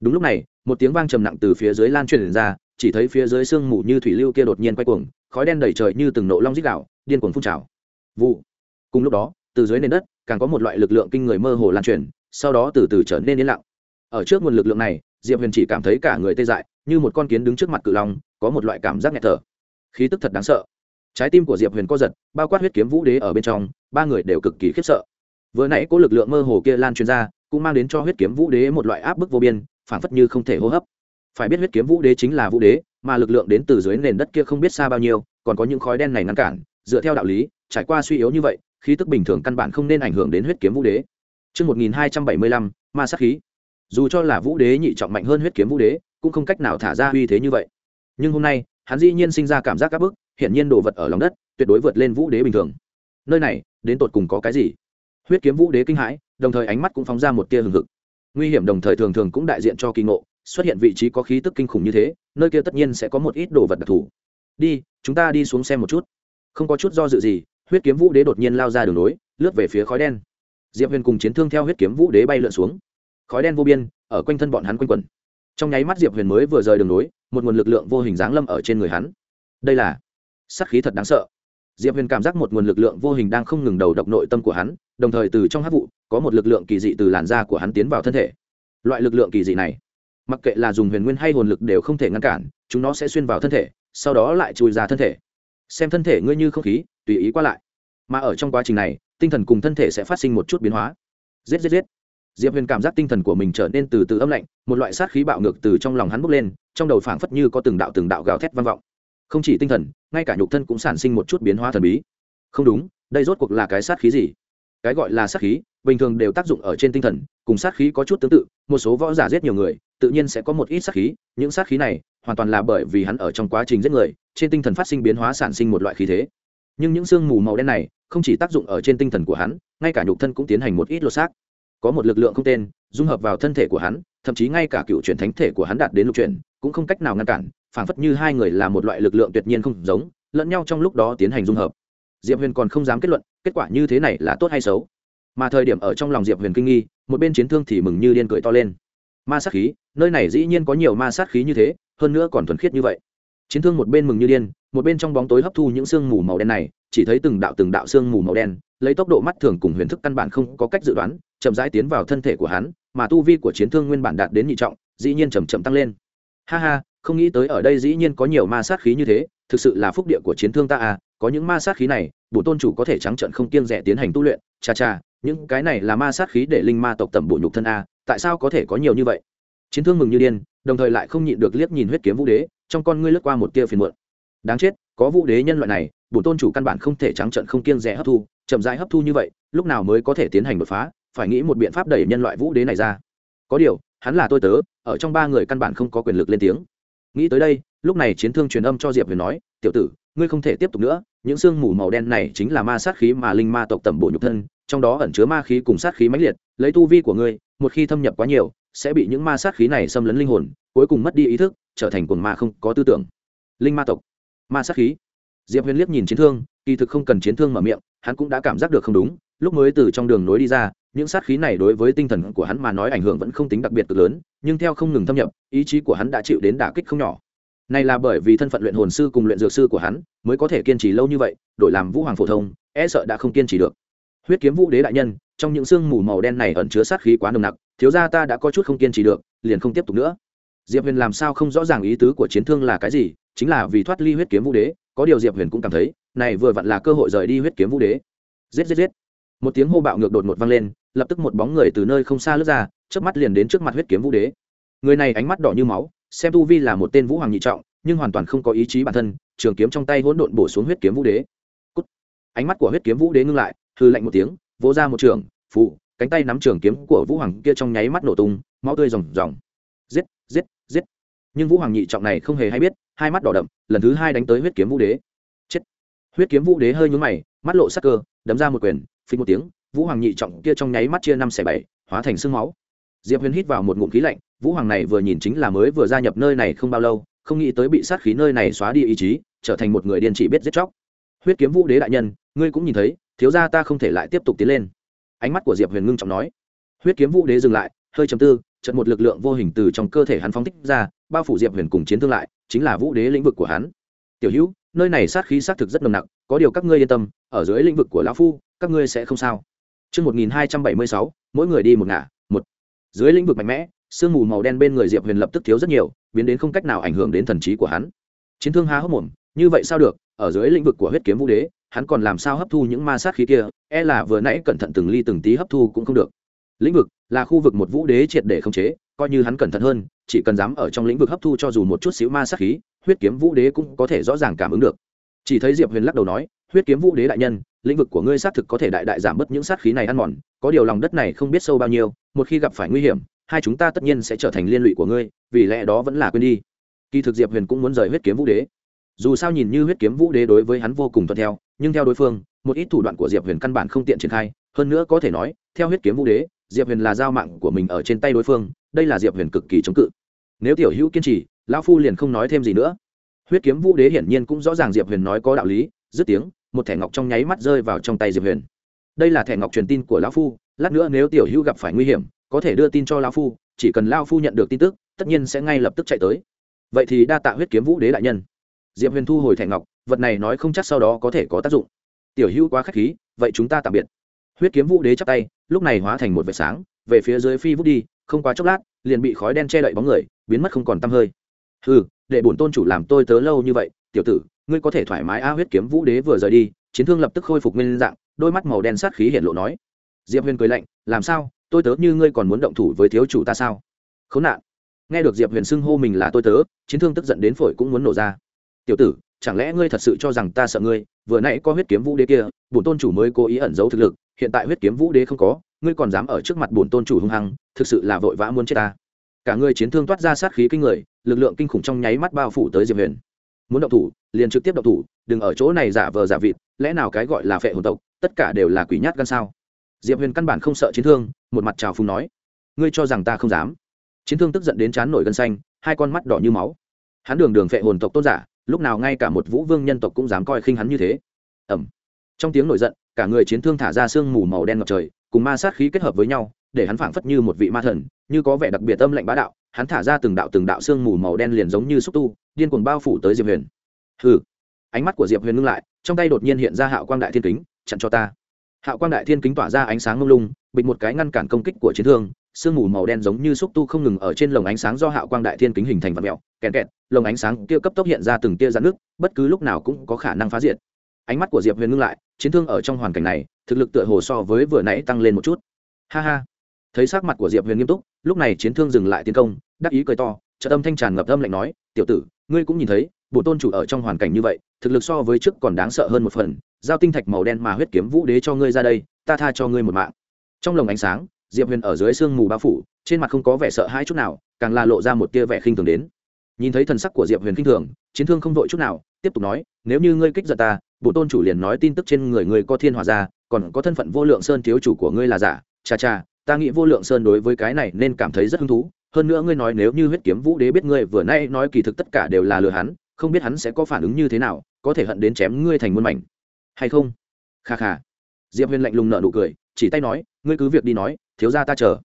đúng lúc này, một tiếng vang trầm nặng từ phía dưới lan truyền ra, chỉ thấy phía dưới sương mù như thủy lưu kia đột nhiên quay cuồng khói đen đầy trời như từng nộ long rít gạo điên cuồng phun trào. Vụ. Cùng lúc đó, từ dưới nền đất, càng có một loại lực lượng kinh người mơ hồ lan truyền, sau đó từ từ trở nên yên lặng. Ở trước nguồn lực lượng này, diệp huyền chỉ cảm thấy cả người tê dại, như một con kiến đứng trước mặt cự long, có một loại cảm giác nghẹt thở. Khí tức thật đáng sợ. Trái tim của diệp huyền co giật, bao quát huyết kiếm vũ đế ở bên trong, ba người đều cực kỳ khiếp sợ. Vừa nãy có lực lượng mơ hồ kia lan truyền ra, cũng mang đến cho huyết kiếm vũ đế một loại áp bức vô biên, phảng phất như không thể hô hấp. Phải biết huyết kiếm vũ đế chính là vũ đế mà lực lượng đến từ dưới nền đất kia không biết xa bao nhiêu còn có những khói đen này ngăn cản dựa theo đạo lý trải qua suy yếu như vậy khí tức bình thường căn bản không nên ảnh hưởng đến huyết kiếm vũ đế Trước 1275, ma sát khí. Dù cho là vũ đế nhị trọng mạnh hơn huyết kiếm vũ đế, cũng không cách nào thả ra uy thế như vậy. Nhưng hôm nay, hắn dĩ nhiên sinh ra cảm giác các bức, hiển nhiên đồ vật ở lòng đất, tuyệt đối vượt lên vũ đế bình thường. Nơi này, đến tột cùng có cái gì? Huyết kiếm vũ đế kinh hãi, đồng thời ánh mắt cũng phóng ra một tia hừng hực. Nguy hiểm đồng thời thường thường cũng đại diện cho kỳ ngộ, xuất hiện vị trí có khí tức kinh khủng như thế, nơi kia tất nhiên sẽ có một ít đồ vật đặc thù. Đi, chúng ta đi xuống xem một chút. Không có chút do dự gì, huyết kiếm vũ đế đột nhiên lao ra đường nối, lướt về phía khói đen. Diệp huyền cùng chiến thương theo huyết kiếm vũ đế bay lượn xuống. Khói đen vô biên ở quanh thân bọn hắn quanh quẩn. Trong nháy mắt diệp huyền mới vừa rời đường nối một nguồn lực lượng vô hình giáng lâm ở trên người hắn. Đây là sắc khí thật đáng sợ. Diệp huyền cảm giác một nguồn lực lượng vô hình đang không ngừng đầu độc nội tâm của hắn đồng thời từ trong hát vụ có một lực lượng kỳ dị từ làn da của hắn tiến vào thân thể. Loại lực lượng kỳ dị này mặc kệ là dùng huyền nguyên hay hồn lực đều không thể ngăn cản, chúng nó sẽ xuyên vào thân thể, sau đó lại chui ra thân thể. Xem thân thể ngươi như không khí, tùy ý qua lại. Mà ở trong quá trình này, tinh thần cùng thân thể sẽ phát sinh một chút biến hóa. Giết giết giết. Diệp huyền cảm giác tinh thần của mình trở nên từ từ âm lạnh, một loại sát khí bạo ngược từ trong lòng hắn bốc lên, trong đầu phảng phất như có từng đạo từng đạo gào thét vang vọng. Không chỉ tinh thần, ngay cả nhục thân cũng sản sinh một chút biến hóa thần bí. Không đúng, đây rốt cuộc là cái sát khí gì? Cái gọi là sát khí bình thường đều tác dụng ở trên tinh thần, cùng sát khí có chút tương tự, một số võ giả giết nhiều người, tự nhiên sẽ có một ít sát khí, những sát khí này hoàn toàn là bởi vì hắn ở trong quá trình giết người, trên tinh thần phát sinh biến hóa sản sinh một loại khí thế. Nhưng những sương mù màu đen này không chỉ tác dụng ở trên tinh thần của hắn, ngay cả nhục thân cũng tiến hành một ít lột xác. Có một lực lượng không tên, dung hợp vào thân thể của hắn, thậm chí ngay cả cựu truyền thánh thể của hắn đạt đến lục truyền cũng không cách nào ngăn cản phảng phất như hai người là một loại lực lượng tuyệt nhiên không giống, lẫn nhau trong lúc đó tiến hành dung hợp. Diệp huyền còn không dám kết luận, kết quả như thế này là tốt hay xấu mà thời điểm ở trong lòng diệp huyền kinh nghi, một bên chiến thương thì mừng như điên cười to lên. Ma sát khí, nơi này dĩ nhiên có nhiều ma sát khí như thế, hơn nữa còn thuần khiết như vậy. Chiến thương một bên mừng như điên, một bên trong bóng tối hấp thu những sương mù màu đen này, chỉ thấy từng đạo từng đạo sương mù màu đen, lấy tốc độ mắt thường cùng huyền thức căn bản không có cách dự đoán, chậm rãi tiến vào thân thể của hắn, mà tu vi của chiến thương nguyên bản đạt đến nhị trọng, dĩ nhiên chầm chậm tăng lên. Ha ha, không nghĩ tới ở đây dĩ nhiên có nhiều ma sát khí như thế, thực sự là phúc địa của chiến thương ta à có những ma sát khí này bổ tôn chủ có thể trắng trận không kiêng rẻ tiến hành tu luyện, cha cha những cái này là ma sát khí để linh ma tộc tẩm bổ nhục thân a, tại sao có thể có nhiều như vậy? Chiến thương mừng như điên, đồng thời lại không nhịn được liếc nhìn huyết kiếm vũ đế, trong con ngươi lướt qua một tia phiền muộn. Đáng chết, có vũ đế nhân loại này bổn tôn chủ căn bản không thể trắng trận không kiêng rẻ hấp thu, chậm rãi hấp thu như vậy, lúc nào mới có thể tiến hành đột phá, phải nghĩ một biện pháp đẩy nhân loại vũ đế này ra. Có điều, hắn là tôi tớ, ở trong ba người căn bản không có quyền lực lên tiếng. Nghĩ tới đây, lúc này chiến thương truyền âm cho diệp huyền nói, tiểu tử, ngươi không thể tiếp tục nữa, những sương mù màu đen này chính là ma sát khí mà linh ma tộc tẩm bổ nhục thân trong đó ẩn chứa ma khí cùng sát khí mãnh liệt, lấy tu vi của ngươi, một khi thâm nhập quá nhiều, sẽ bị những ma sát khí này xâm lấn linh hồn, cuối cùng mất đi ý thức, trở thành cồn ma không có tư tưởng. Linh ma tộc. Ma sát khí. Diệp huyền liếc nhìn chiến thương, kỳ thực không cần chiến thương mở miệng, hắn cũng đã cảm giác được không đúng, lúc mới từ trong đường nối đi ra, những sát khí này đối với tinh thần của hắn mà nói ảnh hưởng vẫn không tính đặc biệt cực lớn, nhưng theo không ngừng thâm nhập, ý chí của hắn đã chịu đến đả kích không nhỏ. Này là bởi vì thân phận luyện hồn sư cùng luyện dược sư của hắn mới có thể kiên trì lâu như vậy, đổi làm vũ hoàng phổ thông e sợ đã không kiên trì được huyết kiếm vũ đế đại nhân, trong những sương mù màu đen này ẩn chứa sát khí quá nồng nặc, thiếu gia ta đã có chút không kiên trì được, liền không tiếp tục nữa. Diệp huyền làm sao không rõ ràng ý tứ của chiến thương là cái gì, chính là vì thoát ly huyết kiếm vũ đế, có điều diệp huyền cũng cảm thấy, này vừa vặn là cơ hội rời đi huyết kiếm vũ đế. Giết giết giết. Một tiếng hô bạo ngược đột ngột vang lên, lập tức một bóng người từ nơi không xa lướt ra trước mắt liền đến trước mặt huyết kiếm vũ đế. Người này ánh mắt đỏ như máu, xem tu vi là một tên vũ hoàng nhị trọng, nhưng hoàn toàn không có ý chí bản thân, trường kiếm trong tay hỗn độn bổ xuống huyết kiếm vũ đế. Cút. ánh mắt của huyết kiếm vũ đế ngưng lại hư lạnh một tiếng, vỗ ra một trường phụ cánh tay nắm trường kiếm của vũ hoàng kia trong nháy mắt nổ tung, máu tươi ròng ròng. Giết giết giết. Nhưng vũ hoàng nhị trọng này không hề hay biết, hai mắt đỏ đậm, lần thứ hai đánh tới huyết kiếm vũ đế. Chết. Huyết kiếm vũ đế hơi nhún mày, mắt lộ sắc cơ, đấm ra một quyền, phình một tiếng, vũ hoàng nhị trọng kia trong nháy mắt chia năm xẻ bảy, hóa thành sương máu. Diệp huyền hít vào một ngụm khí lạnh, vũ hoàng này vừa nhìn chính là mới vừa gia nhập nơi này không bao lâu, không nghĩ tới bị sát khí nơi này xóa đi ý chí, trở thành một người điên chỉ biết giết chóc. Huyết kiếm vũ đế đại nhân, ngươi cũng nhìn thấy thiếu gia ta không thể lại tiếp tục tiến lên ánh mắt của diệp huyền ngưng trọng nói huyết kiếm vũ đế dừng lại hơi chầm tư trận một lực lượng vô hình từ trong cơ thể hắn phóng thích ra bao phủ diệp huyền cùng chiến thương lại chính là vũ đế lĩnh vực của hắn tiểu hữu nơi này sát khí sát thực rất nồng nặc có điều các ngươi yên tâm ở dưới lĩnh vực của lão phu các ngươi sẽ không sao Trước 1276, mỗi người đi một ngả, một. Dưới lĩnh vực mạnh mẽ, sương mù màu đen bên người Diệp Huyền lập tức thiếu rất nhiều, biến đến không cách nào ảnh hưởng đến thần trí của hắn. Chiến thương há hốc mồm, như vậy sao được, ở dưới lĩnh vực của huyết kiếm vũ đế, hắn còn làm sao hấp thu những ma sát khí kia, e là vừa nãy cẩn thận từng ly từng tí hấp thu cũng không được. Lĩnh vực là khu vực một vũ đế triệt để khống chế, coi như hắn cẩn thận hơn, chỉ cần dám ở trong lĩnh vực hấp thu cho dù một chút xíu ma sát khí, huyết kiếm vũ đế cũng có thể rõ ràng cảm ứng được. Chỉ thấy Diệp Huyền lắc đầu nói, huyết kiếm vũ đế đại nhân, lĩnh vực của ngươi xác thực có thể đại đại giảm bớt những sát khí này ăn mòn, có điều lòng đất này không biết sâu bao nhiêu, một khi gặp phải nguy hiểm, hai chúng ta tất nhiên sẽ trở thành liên lụy của ngươi, vì lẽ đó vẫn là quên đi. Kỳ thực Diệp Huyền cũng muốn rời huyết kiếm vũ đế. Dù sao nhìn như huyết kiếm vũ đế đối với hắn vô cùng thuận theo, nhưng theo đối phương, một ít thủ đoạn của Diệp Huyền căn bản không tiện triển khai, hơn nữa có thể nói, theo huyết kiếm vũ đế, Diệp Huyền là giao mạng của mình ở trên tay đối phương, đây là Diệp Huyền cực kỳ chống cự. Nếu tiểu hữu kiên trì, lão phu liền không nói thêm gì nữa. Huyết kiếm vũ đế hiển nhiên cũng rõ ràng Diệp Huyền nói có đạo lý, dứt tiếng, một thẻ ngọc trong nháy mắt rơi vào trong tay diệp huyền đây là thẻ ngọc truyền tin của lão phu lát nữa nếu tiểu hữu gặp phải nguy hiểm có thể đưa tin cho lão phu chỉ cần lão phu nhận được tin tức tất nhiên sẽ ngay lập tức chạy tới vậy thì đa tạ huyết kiếm vũ đế đại nhân diệp huyền thu hồi thẻ ngọc vật này nói không chắc sau đó có thể có tác dụng. Tiểu hữu quá k h á c h khí, vậy chúng ta tạm biệt. Huyết kiếm vũ đế chắp tay, lúc này hóa thành một vệt sáng, về phía dưới phi vút đi, không quá chốc lát, liền bị khói đen che đậy bóng người, biến mất không còn t hơi. Ừ để bổn tôn chủ làm tôi tớ lâu như vậy, tiểu tử, ngươi có thể thoải mái a, huyết kiếm vũ đế vừa rời đi, chiến thương lập tức khôi phục nguyên dạng, đôi mắt màu đen sát khí hiện lộ nói. Diệp huyền cười lạnh, làm sao, tôi tớ như ngươi còn muốn động thủ với thiếu chủ ta sao? Khốn nạn. Nghe được diệp huyền xưng hô mình là tôi tớ, chiến thương tức giận đến phổi cũng muốn nổ ra. Tiểu tử chẳng lẽ ngươi thật sự cho rằng ta sợ ngươi? Vừa nãy có huyết kiếm vũ đế kia, bổn tôn chủ mới cố ý ẩn giấu thực lực, hiện tại huyết kiếm vũ đế không có, ngươi còn dám ở trước mặt bổn tôn chủ hung hăng, thực sự là vội vã muốn chết ta. Cả người chiến thương toát ra sát khí kinh người, lực lượng kinh khủng trong nháy mắt bao phủ tới diệp huyền. Muốn động thủ, liền trực tiếp động thủ, đừng ở chỗ này giả vờ giả vịt, lẽ nào cái gọi là phệ hồn tộc, tất cả đều là quỷ nhát gan sao? Diệp huyền căn bản không sợ chiến thương, một mặt trào phùng nói. Ngươi cho rằng ta không dám? Chiến thương tức giận đến chán nổi gân xanh, hai con mắt đỏ như máu. Hắn đường đường phệ hồn tộc tôn giả lúc nào ngay cả một vũ vương nhân tộc cũng dám coi khinh hắn như thế. Ẩm trong tiếng nổi giận, cả người chiến thương thả ra sương mù màu đen ngập trời, cùng ma sát khí kết hợp với nhau, để hắn phảng phất như một vị ma thần, như có vẻ đặc biệt âm lạnh bá đạo. Hắn thả ra từng đạo từng đạo sương mù màu đen liền giống như xúc tu, điên cuồng bao phủ tới diệp huyền. Hừ. Ánh mắt của diệp huyền ngưng lại, trong tay đột nhiên hiện ra hạo quang đại thiên kính, chặn cho ta. Hạo quang đại thiên kính tỏa ra ánh sáng ngông lung, bịch một cái ngăn cản công kích của chiến thương sương mù màu đen giống như xúc tu không ngừng ở trên lồng ánh sáng do hạo quang đại thiên kính hình thành vật mẹo kẹt kẹt, lồng ánh sáng kia cấp tốc hiện ra từng tia rắn nước bất cứ lúc nào cũng có khả năng phá diệt. Ánh mắt của diệp huyền ngưng lại, chiến thương ở trong hoàn cảnh này, thực lực tựa hồ so với vừa nãy tăng lên một chút. Ha ha. Thấy sắc mặt của diệp huyền nghiêm túc, lúc này chiến thương dừng lại tiến công, đắc ý cười to trợ tâm thanh tràn ngập âm lạnh nói, tiểu tử, ngươi cũng nhìn thấy bộ tôn chủ ở trong hoàn cảnh như vậy, thực lực so với trước còn đáng sợ hơn một phần, giao tinh thạch màu đen mà huyết kiếm vũ đế cho ngươi ra đây, ta tha cho ngươi một mạng. Trong lồng ánh sáng diệp huyền ở dưới sương mù bao phủ, trên mặt không có vẻ sợ hãi chút nào, càng là lộ ra một tia vẻ khinh thường đến. Nhìn thấy thần sắc của diệp huyền khinh thường, chiến thương không vội chút nào, tiếp tục nói, nếu như ngươi kích giận ta bộ tôn chủ liền nói tin tức trên người ngươi có thiên hòa ra, còn có thân phận vô lượng sơn thiếu chủ của ngươi là giả. Cha cha ta nghĩ vô lượng sơn đối với cái này nên cảm thấy rất hứng thú. Hơn nữa ngươi nói nếu như huyết kiếm vũ đế biết ngươi, vừa nay nói kỳ thực tất cả đều là lừa hắn, không biết hắn sẽ có phản ứng như thế nào, có thể hận đến chém ngươi thành muôn mảnh. Hay không? Kha kha. Diệp huyền lạnh lùng nợ nụ cười chỉ tay nói, ngươi cứ việc đi nói, thiếu ra ta chờ.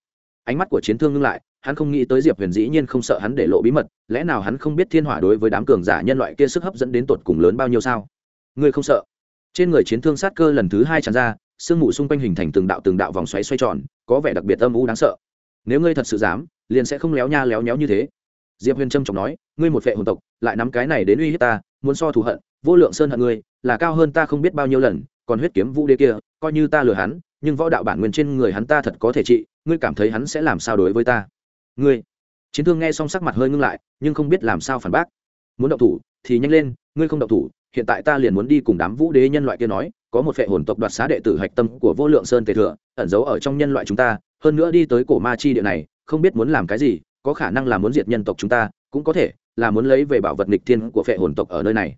Ánh mắt của chiến thương ngưng lại, hắn không nghĩ tới diệp huyền dĩ nhiên không sợ hắn để lộ bí mật, lẽ nào hắn không biết thiên hỏa đối với đám cường giả nhân loại kia sức hấp dẫn đến tột cùng lớn bao nhiêu sao? Ngươi không sợ? Trên người chiến thương sát cơ lần thứ hai tràn ra, sương mù xung quanh hình thành từng đạo từng đạo vòng xoáy xoay tròn, có vẻ đặc biệt âm u đáng sợ. Nếu ngươi thật sự dám, liền sẽ không léo nha léo nhéo như thế. Diệp huyền trâm trọng nói, ngươi một vệ hồn tộc, lại nắm cái này đến uy hiếp ta, muốn so thù hận, vô lượng sơn hận ngươi, là cao hơn ta không biết bao nhiêu lần, còn huyết kiếm vũ đế kia, coi như ta lừa hắn nhưng võ đạo bản nguyên trên người hắn ta thật có thể trị, ngươi cảm thấy hắn sẽ làm sao đối với ta? Ngươi. Chiến thương nghe xong sắc mặt hơi ngưng lại, nhưng không biết làm sao phản bác. Muốn động thủ, thì nhanh lên, ngươi không động thủ, hiện tại ta liền muốn đi cùng đám vũ đế nhân loại kia nói, có một phệ hồn tộc đoạt xá đệ tử hạch tâm của vô lượng sơn tề thừa, ẩn giấu ở trong nhân loại chúng ta, hơn nữa đi tới cổ ma chi địa này, không biết muốn làm cái gì, có khả năng là muốn diệt nhân tộc chúng ta, cũng có thể là muốn lấy về bảo vật nghịch thiên của phệ hồn tộc ở nơi này.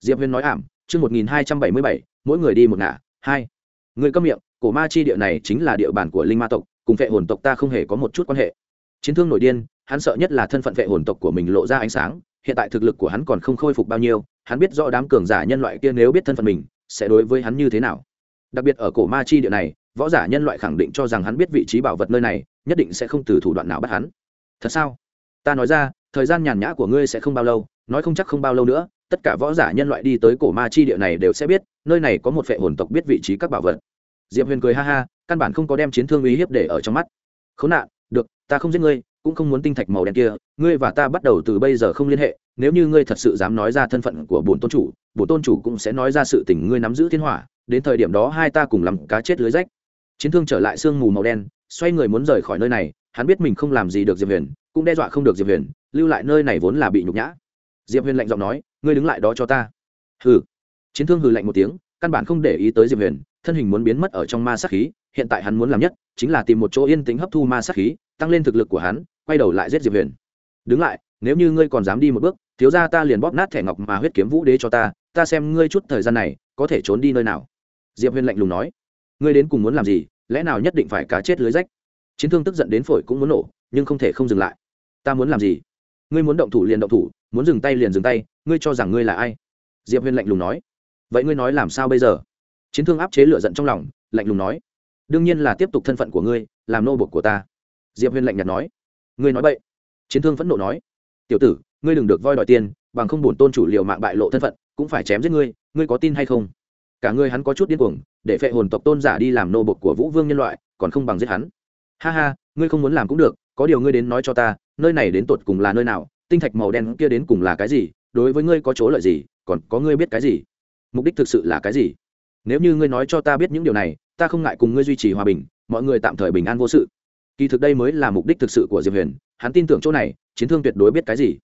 Diệp huyên nói ảm, chương một nghìn hai trăm bảy mươi bảy, mỗi người đi một ngả, hai. Người câm miệng cổ ma chi địa này chính là địa bàn của linh ma tộc, cùng vệ hồn tộc ta không hề có một chút quan hệ. Chiến thương nổi điên, hắn sợ nhất là thân phận vệ hồn tộc của mình lộ ra ánh sáng, hiện tại thực lực của hắn còn không khôi phục bao nhiêu, hắn biết rõ đám cường giả nhân loại kia nếu biết thân phận mình, sẽ đối với hắn như thế nào. Đặc biệt ở cổ ma chi địa này, võ giả nhân loại khẳng định cho rằng hắn biết vị trí bảo vật nơi này, nhất định sẽ không từ thủ đoạn nào bắt hắn. Thật sao? Ta nói ra, thời gian nhàn nhã của ngươi sẽ không bao lâu, nói không chắc không bao lâu nữa, tất cả võ giả nhân loại đi tới cổ ma chi địa này đều sẽ biết, nơi này có một vệ hồn tộc biết vị trí các bảo vật diệp huyền cười ha ha, căn bản không có đem chiến thương uy hiếp để ở trong mắt. Khốn nạn, được, ta không giết ngươi, cũng không muốn tinh thạch màu đen kia, ngươi và ta bắt đầu từ bây giờ không liên hệ, nếu như ngươi thật sự dám nói ra thân phận của bổn tôn chủ, bổn tôn chủ cũng sẽ nói ra sự tình ngươi nắm giữ thiên hỏa, đến thời điểm đó hai ta cùng làm cá chết lưới rách. Chiến thương trở lại sương mù màu đen, xoay người muốn rời khỏi nơi này, hắn biết mình không làm gì được diệp huyền, cũng đe dọa không được diệp huyền, lưu lại nơi này vốn là bị nhục nhã. Diệp huyền lạnh giọng nói, ngươi đứng lại đó cho ta. Hừ. Chiến thương hừ lạnh một tiếng, căn bản không để ý tới diệp huyền thân hình muốn biến mất ở trong ma sát khí, hiện tại hắn muốn làm nhất chính là tìm một chỗ yên tĩnh hấp thu ma sát khí, tăng lên thực lực của hắn, quay đầu lại giết diệp huyền. Đứng lại, nếu như ngươi còn dám đi một bước, thiếu ra ta liền bóp nát thẻ ngọc mà huyết kiếm vũ đế cho ta ta xem ngươi chút thời gian này có thể trốn đi nơi nào. Diệp huyền lạnh lùng nói. Ngươi đến cùng muốn làm gì, lẽ nào nhất định phải cá chết lưới rách? Chiến thương tức giận đến phổi cũng muốn nổ, nhưng không thể không dừng lại. Ta muốn làm gì? Ngươi muốn động thủ liền động thủ, muốn dừng tay liền dừng tay, ngươi cho rằng ngươi là ai? Diệp huyền lạnh lùng nói. Vậy ngươi nói làm sao bây giờ? Chiến thương áp chế lửa giận trong lòng, lạnh lùng nói, đương nhiên là tiếp tục thân phận của ngươi, làm nô bột của ta. Diệp huyền lạnh nhạt nói, ngươi nói vậy chiến thương phẫn nộ nói, tiểu tử, ngươi đừng được voi đòi tiền, bằng không bổn tôn chủ liều mạng bại lộ thân phận, cũng phải chém giết ngươi ngươi có tin hay không? Cả ngươi hắn có chút điên cuồng, để phệ hồn tộc tôn giả đi làm nô bột của vũ vương nhân loại, còn không bằng giết hắn. Ha ha, ngươi không muốn làm cũng được, có điều ngươi đến nói cho ta, nơi này đến tột cùng là nơi nào, tinh thạch màu đen kia đến cùng là cái gì, đối với ngươi có chỗ lợi gì, còn có ngươi biết cái gì? Mục đích thực sự là cái gì? Nếu như ngươi nói cho ta biết những điều này, ta không ngại cùng ngươi duy trì hòa bình, mọi người tạm thời bình an vô sự. Kỳ thực đây mới là mục đích thực sự của diệp huyền, hắn tin tưởng chỗ này, chiến thương tuyệt đối biết cái gì.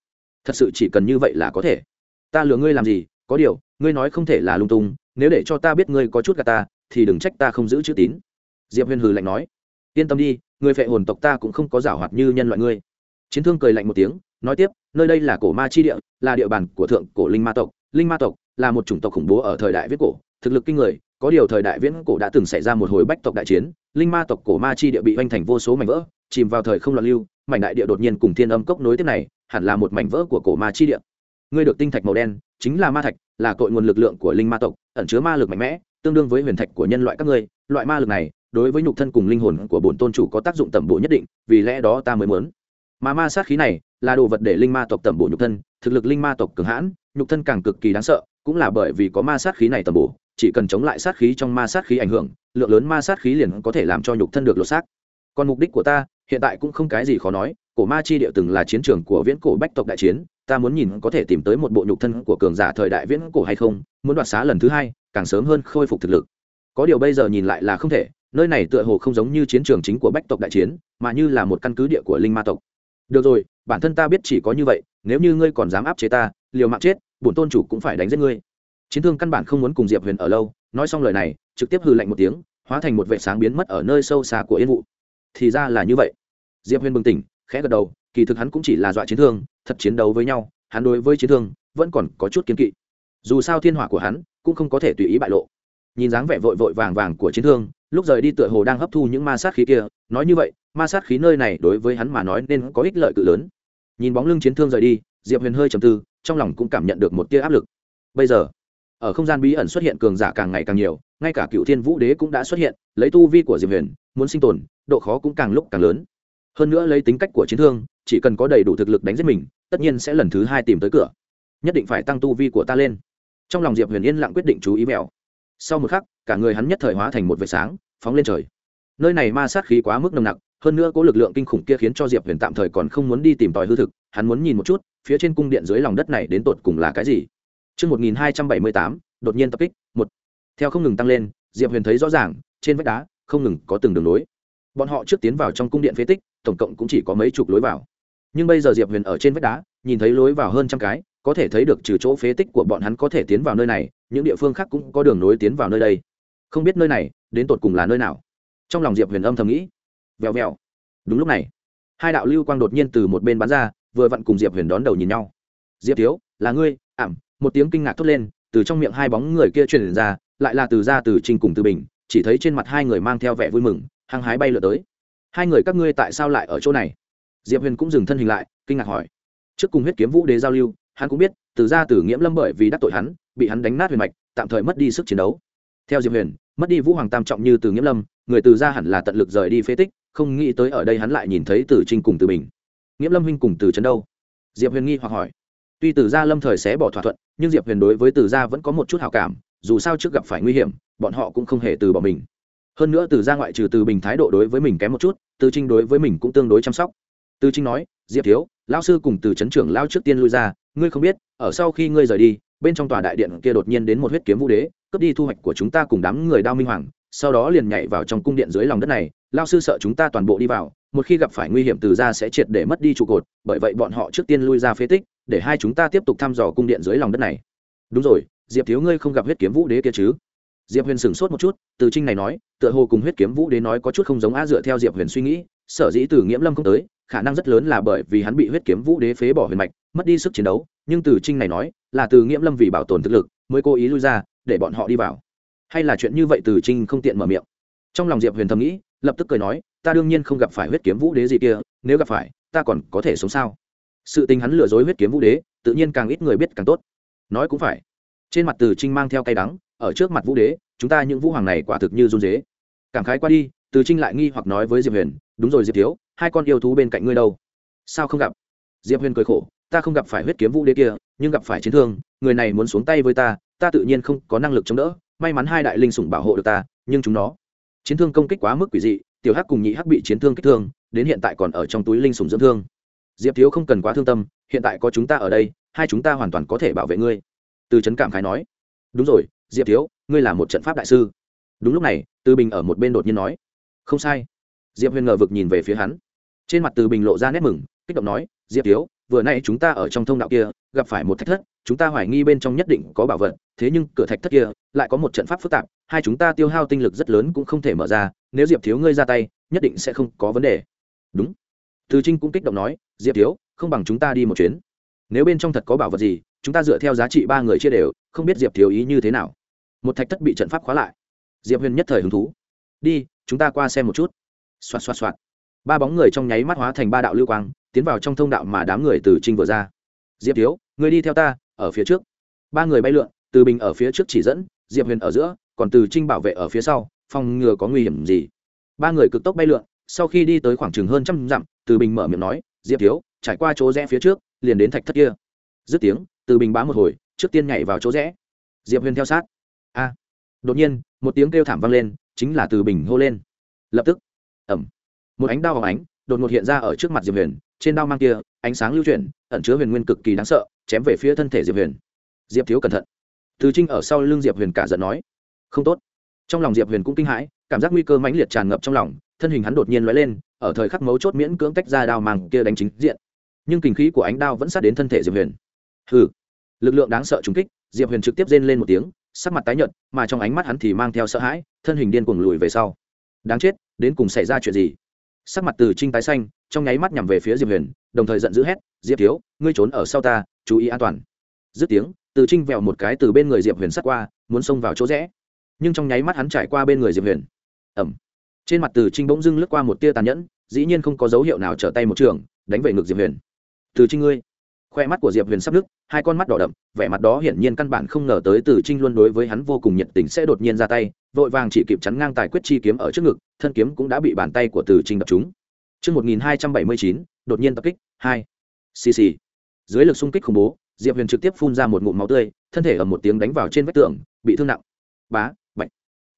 Thật sự chỉ cần như vậy là có thể. Ta lừa ngươi làm gì? Có điều, ngươi nói không thể là lung tung, nếu để cho ta biết ngươi có chút gà ta, thì đừng trách ta không giữ chữ tín. Diệp huyền hừ lạnh nói. Yên tâm đi, người phệ hồn tộc ta cũng không có giảo hoạt như nhân loại ngươi. Chiến thương cười lạnh một tiếng, nói tiếp, nơi đây là cổ ma chi địa, là địa bàn của thượng cổ linh ma tộc. Linh ma tộc là một chủng tộc khủng bố ở thời đại viết cổ thực lực kinh người, có điều thời đại viễn cổ đã từng xảy ra một hồi bách tộc đại chiến, linh ma tộc cổ ma chi địa bị oanh thành vô số mảnh vỡ, chìm vào thời không loạn lưu, mảnh đại địa đột nhiên cùng thiên âm cốc nối tiếp này, hẳn là một mảnh vỡ của cổ ma chi địa. Ngươi được tinh thạch màu đen, chính là ma thạch, là cội nguồn lực lượng của linh ma tộc, ẩn chứa ma lực mạnh mẽ, tương đương với huyền thạch của nhân loại các ngươi. Loại ma lực này, đối với nhục thân cùng linh hồn của bổn tôn chủ có tác dụng tẩm bổ nhất định, vì lẽ đó ta mới muốn. Mà ma sát khí này, là đồ vật để linh ma tộc tẩm bổ nhục thân, thực lực linh ma tộc cường hãn, nhục thân càng cực kỳ đáng sợ, cũng là bởi vì có ma sát khí này tẩm bổ chỉ cần chống lại sát khí trong ma sát khí ảnh hưởng, lượng lớn ma sát khí liền có thể làm cho nhục thân được lột xác. Còn mục đích của ta, hiện tại cũng không cái gì khó nói, cổ ma chi địa từng là chiến trường của viễn cổ bách tộc đại chiến, ta muốn nhìn có thể tìm tới một bộ nhục thân của cường giả thời đại viễn cổ hay không, muốn đoạt xá lần thứ hai, càng sớm hơn khôi phục thực lực. Có điều bây giờ nhìn lại là không thể, nơi này tựa hồ không giống như chiến trường chính của bách tộc đại chiến, mà như là một căn cứ địa của linh ma tộc. Được rồi, bản thân ta biết chỉ có như vậy, nếu như ngươi còn dám áp chế ta, liều mạng chết, bổn tôn chủ cũng phải đánh giết ngươi chiến thương căn bản không muốn cùng diệp huyền ở lâu, nói xong lời này, trực tiếp hư lạnh một tiếng, hóa thành một vệ sáng biến mất ở nơi sâu xa của yên vụ. Thì ra là như vậy. Diệp huyền bừng tỉnh, khẽ gật đầu, kỳ thực hắn cũng chỉ là dọa chiến thương, thật chiến đấu với nhau, hắn đối với chiến thương vẫn còn có chút kiến kỵ. Dù sao thiên hỏa của hắn cũng không có thể tùy ý bại lộ. Nhìn dáng vẻ vội vội vàng vàng của chiến thương, lúc rời đi tựa hồ đang hấp thu những ma sát khí kia, nói như vậy, ma sát khí nơi này đối với hắn mà nói nên có ích lợi cự lớn. Nhìn bóng lưng chiến thương rời đi, diệp huyền hơi trầm tư, trong lòng cũng cảm nhận được một tia áp lực. Bây giờ ở không gian bí ẩn xuất hiện cường giả càng ngày càng nhiều, ngay cả cựu thiên vũ đế cũng đã xuất hiện, lấy tu vi của diệp huyền, muốn sinh tồn, độ khó cũng càng lúc càng lớn. Hơn nữa lấy tính cách của chiến thương, chỉ cần có đầy đủ thực lực đánh giết mình, tất nhiên sẽ lần thứ hai tìm tới cửa. Nhất định phải tăng tu vi của ta lên. Trong lòng diệp huyền yên lặng quyết định chú ý mèo sau một khắc, cả người hắn nhất thời hóa thành một vệt sáng, phóng lên trời. Nơi này ma sát khí quá mức nồng nặc, hơn nữa có lực lượng kinh khủng kia khiến cho diệp huyền tạm thời còn không muốn đi tìm tòi hư thực, hắn muốn nhìn một chút, phía trên cung điện dưới lòng đất này đến tột cùng là cái gì. Trước 1278, đột nhiên tập kích, một. Theo không ngừng tăng lên, Diệp Huyền thấy rõ ràng, trên vách đá, không ngừng có từng đường lối. Bọn họ trước tiến vào trong cung điện phế tích, tổng cộng cũng chỉ có mấy chục lối vào. Nhưng bây giờ Diệp Huyền ở trên vách đá, nhìn thấy lối vào hơn trăm cái, có thể thấy được trừ chỗ phế tích của bọn hắn có thể tiến vào nơi này, những địa phương khác cũng có đường nối tiến vào nơi đây. Không biết nơi này, đến tột cùng là nơi nào. Trong lòng Diệp Huyền âm thầm nghĩ. Vèo vèo. Đúng lúc này, hai đạo lưu quang đột nhiên từ một bên bắn ra, vừa vặn cùng Diệp Huyền đón đầu nhìn nhau. Diệp thiếu, là ngươi? Ảm, một tiếng kinh ngạc thốt lên, từ trong miệng hai bóng người kia truyền ra, lại là từ ra từ trình cùng từ bình, chỉ thấy trên mặt hai người mang theo vẻ vui mừng, hăng hái bay lượt tới. Hai người các ngươi tại sao lại ở chỗ này? Diệp huyền cũng dừng thân hình lại, kinh ngạc hỏi. Trước cùng huyết kiếm vũ đế giao lưu, hắn cũng biết, từ ra từ nghiễm lâm bởi vì đắc tội hắn, bị hắn đánh nát huyền mạch, tạm thời mất đi sức chiến đấu. Theo diệp huyền, mất đi vũ hoàng tam trọng như từ nghiễm lâm, người từ ra hẳn là tận lực rời đi phế tích, không nghĩ tới ở đây hắn lại nhìn thấy từ trinh cùng từ bình. Nghiễm lâm huynh cùng từ trấn đâu? Diệp huyền nghi hoặc hỏi tuy từ gia lâm thời sẽ bỏ thỏa thuận, nhưng diệp huyền đối với từ gia vẫn có một chút hảo cảm, dù sao trước gặp phải nguy hiểm, bọn họ cũng không hề từ bỏ mình. Hơn nữa từ gia ngoại trừ từ bình thái độ đối với mình kém một chút, từ trinh đối với mình cũng tương đối chăm sóc. Từ trinh nói, diệp thiếu lao sư cùng từ trấn trưởng lao trước tiên lui ra, ngươi không biết, ở sau khi ngươi rời đi, bên trong tòa đại điện kia đột nhiên đến một huyết kiếm vũ đế, cướp đi thu hoạch của chúng ta cùng đám người đao minh hoàng, sau đó liền nhảy vào trong cung điện dưới lòng đất này lao sư sợ chúng ta toàn bộ đi vào, một khi gặp phải nguy hiểm từ ra sẽ triệt để mất đi trụ cột, bởi vậy bọn họ trước tiên lui ra phế tích để hai chúng ta tiếp tục thăm dò cung điện dưới lòng đất này. Đúng rồi, diệp thiếu ngươi không gặp huyết kiếm vũ đế kia chứ? Diệp huyền sửng sốt một chút, từ trinh này nói, tựa hồ cùng huyết kiếm vũ đế nói có chút không giống a dựa theo diệp huyền suy nghĩ, sở dĩ từ nghiễm lâm không tới, khả năng rất lớn là bởi vì hắn bị huyết kiếm vũ đế phế bỏ huyền mạch, mất đi sức chiến đấu, nhưng từ trinh này nói, là từ nghiễm lâm vì bảo tồn thực lực, mới cố ý lui ra, để bọn họ đi vào. Hay là chuyện như vậy từ trinh không tiện mở miệng. Trong lòng diệp huyền thầm nghĩ, lập tức cười nói, ta đương nhiên không gặp phải huyết kiếm vũ đế gì kia, nếu gặp phải, ta còn có thể sống sao? Sự tình hắn lừa dối huyết kiếm vũ đế, tự nhiên càng ít người biết càng tốt. Nói cũng phải. Trên mặt từ trinh mang theo cay đắng, ở trước mặt vũ đế, chúng ta những vũ hoàng này quả thực như run dế. Cảm khái qua đi, từ trinh lại nghi hoặc nói với diệp huyền, đúng rồi diệp thiếu, hai con yêu thú bên cạnh ngươi đâu? Sao không gặp? Diệp huyền cười khổ, ta không gặp phải huyết kiếm vũ đế kia, nhưng gặp phải chiến thương, người này muốn xuống tay với ta ta tự nhiên không có năng lực chống đỡ, may mắn hai đại linh sủng bảo hộ được ta, nhưng chúng nó. Chiến thương công kích quá mức quỷ dị, tiểu hắc cùng nhị hắc bị chiến thương kích thương, đến hiện tại còn ở trong túi linh sủng dưỡng thương diệp thiếu không cần quá thương tâm, hiện tại có chúng ta ở đây, hai chúng ta hoàn toàn có thể bảo vệ ngươi. Từ trấn cảm khái nói. Đúng rồi, diệp thiếu, ngươi là một trận pháp đại sư. Đúng lúc này, từ bình ở một bên đột nhiên nói. Không sai. Diệp huyền ngờ vực nhìn về phía hắn. Trên mặt từ bình lộ ra nét mừng, kích động nói, diệp thiếu, vừa nay chúng ta ở trong thông đạo kia, gặp phải một thách thất, chúng ta hoài nghi bên trong nhất định có bảo vật, thế nhưng cửa thạch thất kia lại có một trận pháp phức tạp, hai chúng ta tiêu hao tinh lực rất lớn cũng không thể mở ra, nếu diệp thiếu ngươi ra tay, nhất định sẽ không có vấn đề. Đúng từ trinh cũng kích động nói, diệp thiếu, không bằng chúng ta đi một chuyến. Nếu bên trong thật có bảo vật gì, chúng ta dựa theo giá trị ba người chia đều, không biết diệp thiếu ý như thế nào. Một thạch thất bị trận pháp khóa lại. Diệp huyền nhất thời hứng thú. Đi, chúng ta qua xem một chút. Xoạt xoạt xoạt. Ba bóng người trong nháy mắt hóa thành ba đạo lưu quang, tiến vào trong thông đạo mà đám người từ trinh vừa ra. Diệp thiếu, người đi theo ta, ở phía trước. Ba người bay lượn, từ bình ở phía trước chỉ dẫn, diệp huyền ở giữa, còn từ trinh bảo vệ ở phía sau, phòng ngừa có nguy hiểm gì. Ba người cực tốc bay lượn sau khi đi tới khoảng chừng hơn trăm dặm, từ bình mở miệng nói, diệp thiếu, trải qua chỗ rẽ phía trước, liền đến thạch thất kia. Dứt tiếng, từ bình bá một hồi, trước tiên nhảy vào chỗ rẽ. Diệp huyền theo sát. A! Đột nhiên, một tiếng kêu thảm vang lên, chính là từ bình hô lên. Lập tức ẩm một ánh đao vào ánh, đột ngột hiện ra ở trước mặt diệp huyền, trên đao mang kia, ánh sáng lưu chuyển, ẩn chứa huyền nguyên cực kỳ đáng sợ, chém về phía thân thể diệp huyền. Diệp thiếu cẩn thận. Từ trinh ở sau lưng diệp huyền cả giận nói, không tốt trong lòng diệp huyền cũng kinh hãi, cảm giác nguy cơ mãnh liệt tràn ngập trong lòng, thân hình hắn đột nhiên lóe lên, ở thời khắc mấu chốt miễn cưỡng tách ra đao màng kia đánh chính diện. Nhưng kinh khí của ánh đao vẫn sát đến thân thể diệp huyền. Hừ. Lực lượng đáng sợ trúng kích, diệp huyền trực tiếp rên lên một tiếng, sắc mặt tái nhợt, mà trong ánh mắt hắn thì mang theo sợ hãi, thân hình điên cuồng lùi về sau. Đáng chết, đến cùng xảy ra chuyện gì? Sắc mặt từ trinh tái xanh, trong nháy mắt nhằm về phía diệp huyền, đồng thời giận dữ hét, diệp thiếu, ngươi trốn ở sau ta, chú ý an toàn. Dứt tiếng, từ trinh vẹo một cái từ bên người diệp huyền sắt qua, muốn xông vào chỗ rẽ nhưng trong nháy mắt hắn trải qua bên người diệp huyền ẩm trên mặt từ trinh bỗng dưng lướt qua một tia tàn nhẫn dĩ nhiên không có dấu hiệu nào trở tay một trường đánh về ngực diệp huyền từ trinh ngươi khoe mắt của diệp huyền sắp nứt hai con mắt đỏ đậm vẻ mặt đó hiển nhiên căn bản không ngờ tới từ trinh luôn đối với hắn vô cùng nhiệt tình sẽ đột nhiên ra tay vội vàng chỉ kịp chắn ngang tài quyết chi kiếm ở trước ngực thân kiếm cũng đã bị bàn tay của từ trinh đập trúng Trước 1279, đột nhiên tập kích, 2. Xì xì. Dưới lực xung kích khủng bố, Diệp Huyền trực tiếp phun ra một ngụm máu tươi, thân thể ở một tiếng đánh vào trên vách tường, bị thương nặng. Bá.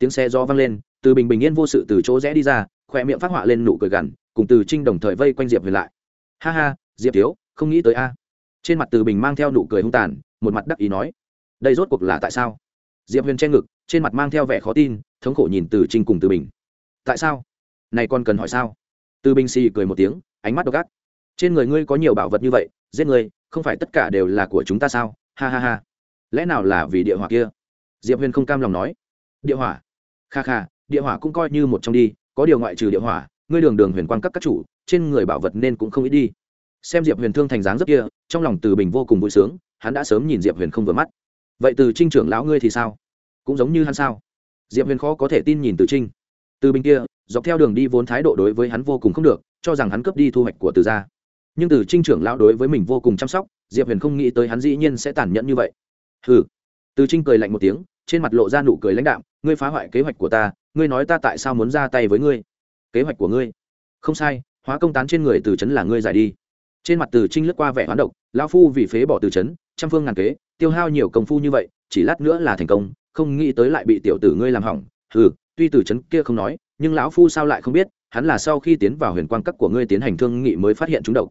Tiếng xe gió vang lên, từ bình bình yên vô sự từ chỗ rẽ đi ra, khóe miệng phát họa lên nụ cười gằn, cùng từ Trinh đồng thời vây quanh Diệp Huyền lại. Ha ha, Diệp thiếu, không nghĩ tới a. Trên mặt Từ Bình mang theo nụ cười hung tàn, một mặt đắc ý nói: "Đây rốt cuộc là tại sao?" Diệp Huyền che ngực, trên mặt mang theo vẻ khó tin, thống khổ nhìn Từ Trinh cùng Từ Bình. "Tại sao? Này còn cần hỏi sao?" Từ Bình xì cười một tiếng, ánh mắt độc ác. "Trên người ngươi có nhiều bảo vật như vậy, giết ngươi, không phải tất cả đều là của chúng ta sao? Ha ha ha. Lẽ nào là vì địa hỏa kia?" Diệp Huyền không cam lòng nói. "Địa hỏa? Kha kha, địa hỏa cũng coi như một trong đi, có điều ngoại trừ địa hỏa, ngươi đường đường huyền quan các các chủ, trên người bảo vật nên cũng không ít đi." xem diệp huyền thương thành dáng rất kia trong lòng từ bình vô cùng vui sướng hắn đã sớm nhìn diệp huyền không vừa mắt. Vậy từ trinh trưởng lão ngươi thì sao? Cũng giống như hắn sao? Diệp huyền khó có thể tin nhìn từ trinh. Từ bình kia dọc theo đường đi vốn thái độ đối với hắn vô cùng không được cho rằng hắn cướp đi thu hoạch của từ gia. Nhưng từ trinh trưởng lão đối với mình vô cùng chăm sóc diệp huyền không nghĩ tới hắn dĩ nhiên sẽ tàn nhẫn như vậy. Hừ. Từ trinh cười lạnh một tiếng trên mặt lộ ra nụ cười lãnh đạm, ngươi phá hoại kế hoạch của ta, ngươi nói ta tại sao muốn ra tay với ngươi? Kế hoạch của ngươi? Không sai, hóa công tán trên người từ trấn là ngươi giải đi. Trên mặt từ trinh lướt qua vẻ hoán độc lao phu vì phế bỏ từ trấn, trăm phương ngàn kế, tiêu hao nhiều công phu như vậy, chỉ lát nữa là thành công, không nghĩ tới lại bị tiểu tử ngươi làm hỏng. Ừ tuy từ trấn kia không nói, nhưng lão phu sao lại không biết, hắn là sau khi tiến vào huyền quang cấp của ngươi tiến hành thương nghị mới phát hiện chúng độc.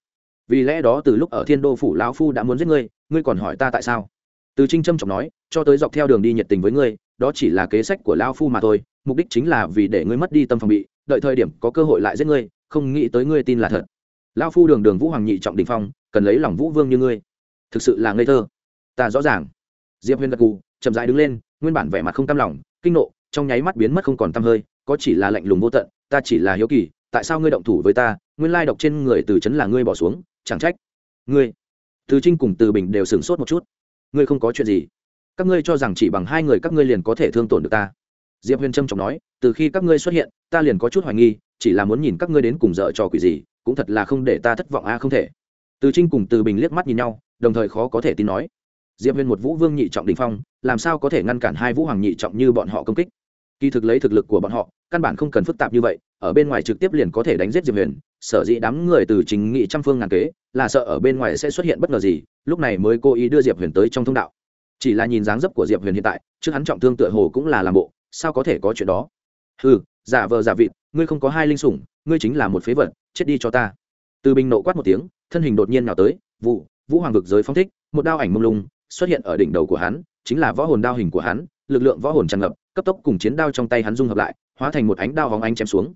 Vì lẽ đó từ lúc ở thiên đô phủ lão phu đã muốn giết ngươi ngươi còn hỏi ta tại sao? Từ trinh trâm trọng nói, cho tới dọc theo đường đi nhiệt tình với ngươi, đó chỉ là kế sách của lão phu mà thôi, mục đích chính là vì để ngươi mất đi tâm phòng bị, đợi thời điểm có cơ hội lại giết ngươi, không nghĩ tới ngươi tin là thật. Lão phu đường đường vũ hoàng nhị trọng đình phong, cần lấy lòng vũ vương như ngươi. Thực sự là ngây thơ. Ta rõ ràng. Diệp huyền gật cù chậm rãi đứng lên, nguyên bản vẻ mặt không tam lòng, kinh nộ, trong nháy mắt biến mất không còn tăm hơi, có chỉ là lạnh lùng vô tận, ta chỉ là hiếu kỳ, tại sao ngươi động thủ với ta, nguyên lai độc trên người từ chấn là ngươi bỏ xuống, chẳng trách. Ngươi. Từ trinh cùng từ bình đều sửng sốt một chút ngươi không có chuyện gì. Các ngươi cho rằng chỉ bằng hai người các ngươi liền có thể thương tổn được ta. Diệp huyền trâm trọng nói, từ khi các ngươi xuất hiện, ta liền có chút hoài nghi, chỉ là muốn nhìn các ngươi đến cùng dở trò quỷ gì, cũng thật là không để ta thất vọng a, không thể. Từ trinh cùng từ bình liếc mắt nhìn nhau, đồng thời khó có thể tin nói. Diệp huyền một vũ vương nhị trọng đình phong, làm sao có thể ngăn cản hai vũ hoàng nhị trọng như bọn họ công kích? Kỳ thực lấy thực lực của bọn họ, căn bản không cần phức tạp như vậy, ở bên ngoài trực tiếp liền có thể đánh giết diệp huyền, sở dĩ đám người từ chính nghị trăm phương ngàn kế là sợ ở bên ngoài sẽ xuất hiện bất ngờ gì, lúc này mới cố ý đưa diệp huyền tới trong thông đạo. Chỉ là nhìn dáng dấp của diệp huyền hiện tại, trước hắn trọng thương tựa hồ cũng là làm bộ, sao có thể có chuyện đó? Ừ giả vờ giả vịt, ngươi không có hai linh sủng, ngươi chính là một phế vật, chết đi cho ta. Từ bình nộ quát một tiếng, thân hình đột nhiên nào tới, vụ, vũ hoàng vực giới phong thích, một đao ảnh mông lung, xuất hiện ở đỉnh đầu của hắn, chính là võ hồn đao hình của hắn, lực lượng võ hồn tràn ngập, cấp tốc cùng chiến đao trong tay hắn dung hợp lại, hóa thành một ánh đao hóng ánh chém xuống.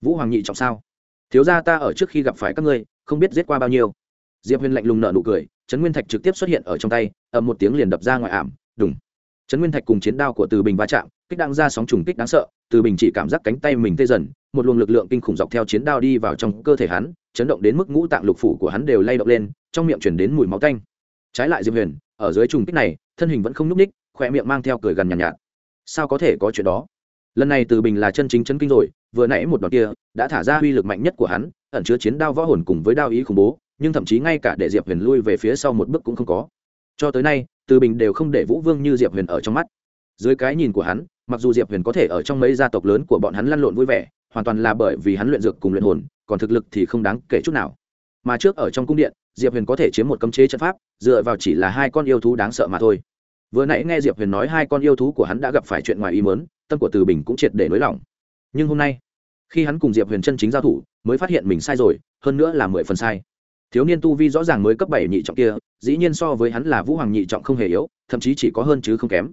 Vũ hoàng nhị trọng sao? Thiếu gia ta ở trước khi gặp phải các ngươi không biết giết qua bao nhiêu. Diệp huyền lạnh lùng nợ nụ cười trấn nguyên thạch trực tiếp xuất hiện ở trong tay ầm một tiếng liền đập ra ngoài ảm đùng. Trấn nguyên thạch cùng chiến đao của từ bình va chạm kích đang ra sóng trùng kích đáng sợ từ bình chỉ cảm giác cánh tay mình tê dần một luồng lực lượng kinh khủng dọc theo chiến đao đi vào trong cơ thể hắn chấn động đến mức ngũ tạng lục phủ của hắn đều lay động lên trong miệng chuyển đến mùi máu tanh. Trái lại diệp huyền ở dưới trùng kích này thân hình vẫn không nhúc ních khoe miệng mang theo cười gần nhàn nhạt, nhạt sao có thể có chuyện đó? Lần này từ bình là chân chính chân kinh rồi vừa nãy một đoạn kia đã thả ra uy lực mạnh nhất của hắn, ẩn chứa chiến đao võ hồn cùng với đao ý khủng bố, nhưng thậm chí ngay cả để diệp huyền lui về phía sau một bước cũng không có. Cho tới nay, từ bình đều không để vũ vương như diệp huyền ở trong mắt. Dưới cái nhìn của hắn, mặc dù diệp huyền có thể ở trong mấy gia tộc lớn của bọn hắn lăn lộn vui vẻ, hoàn toàn là bởi vì hắn luyện dược cùng luyện hồn, còn thực lực thì không đáng kể chút nào. Mà trước ở trong cung điện, diệp huyền có thể chiếm một cấm chế trận pháp, dựa vào chỉ là hai con yêu thú đáng sợ mà thôi. Vừa nãy nghe diệp huyền nói hai con yêu thú của hắn đã gặp phải chuyện ngoài ý mớn tâm của từ bình cũng triệt để nới lỏng nhưng hôm nay, khi hắn cùng diệp huyền chân chính giao thủ, mới phát hiện mình sai rồi, hơn nữa là mười phần sai. Thiếu niên tu vi rõ ràng mới cấp bảy nhị trọng kia, dĩ nhiên so với hắn là vũ hoàng nhị trọng không hề yếu, thậm chí chỉ có hơn chứ không kém.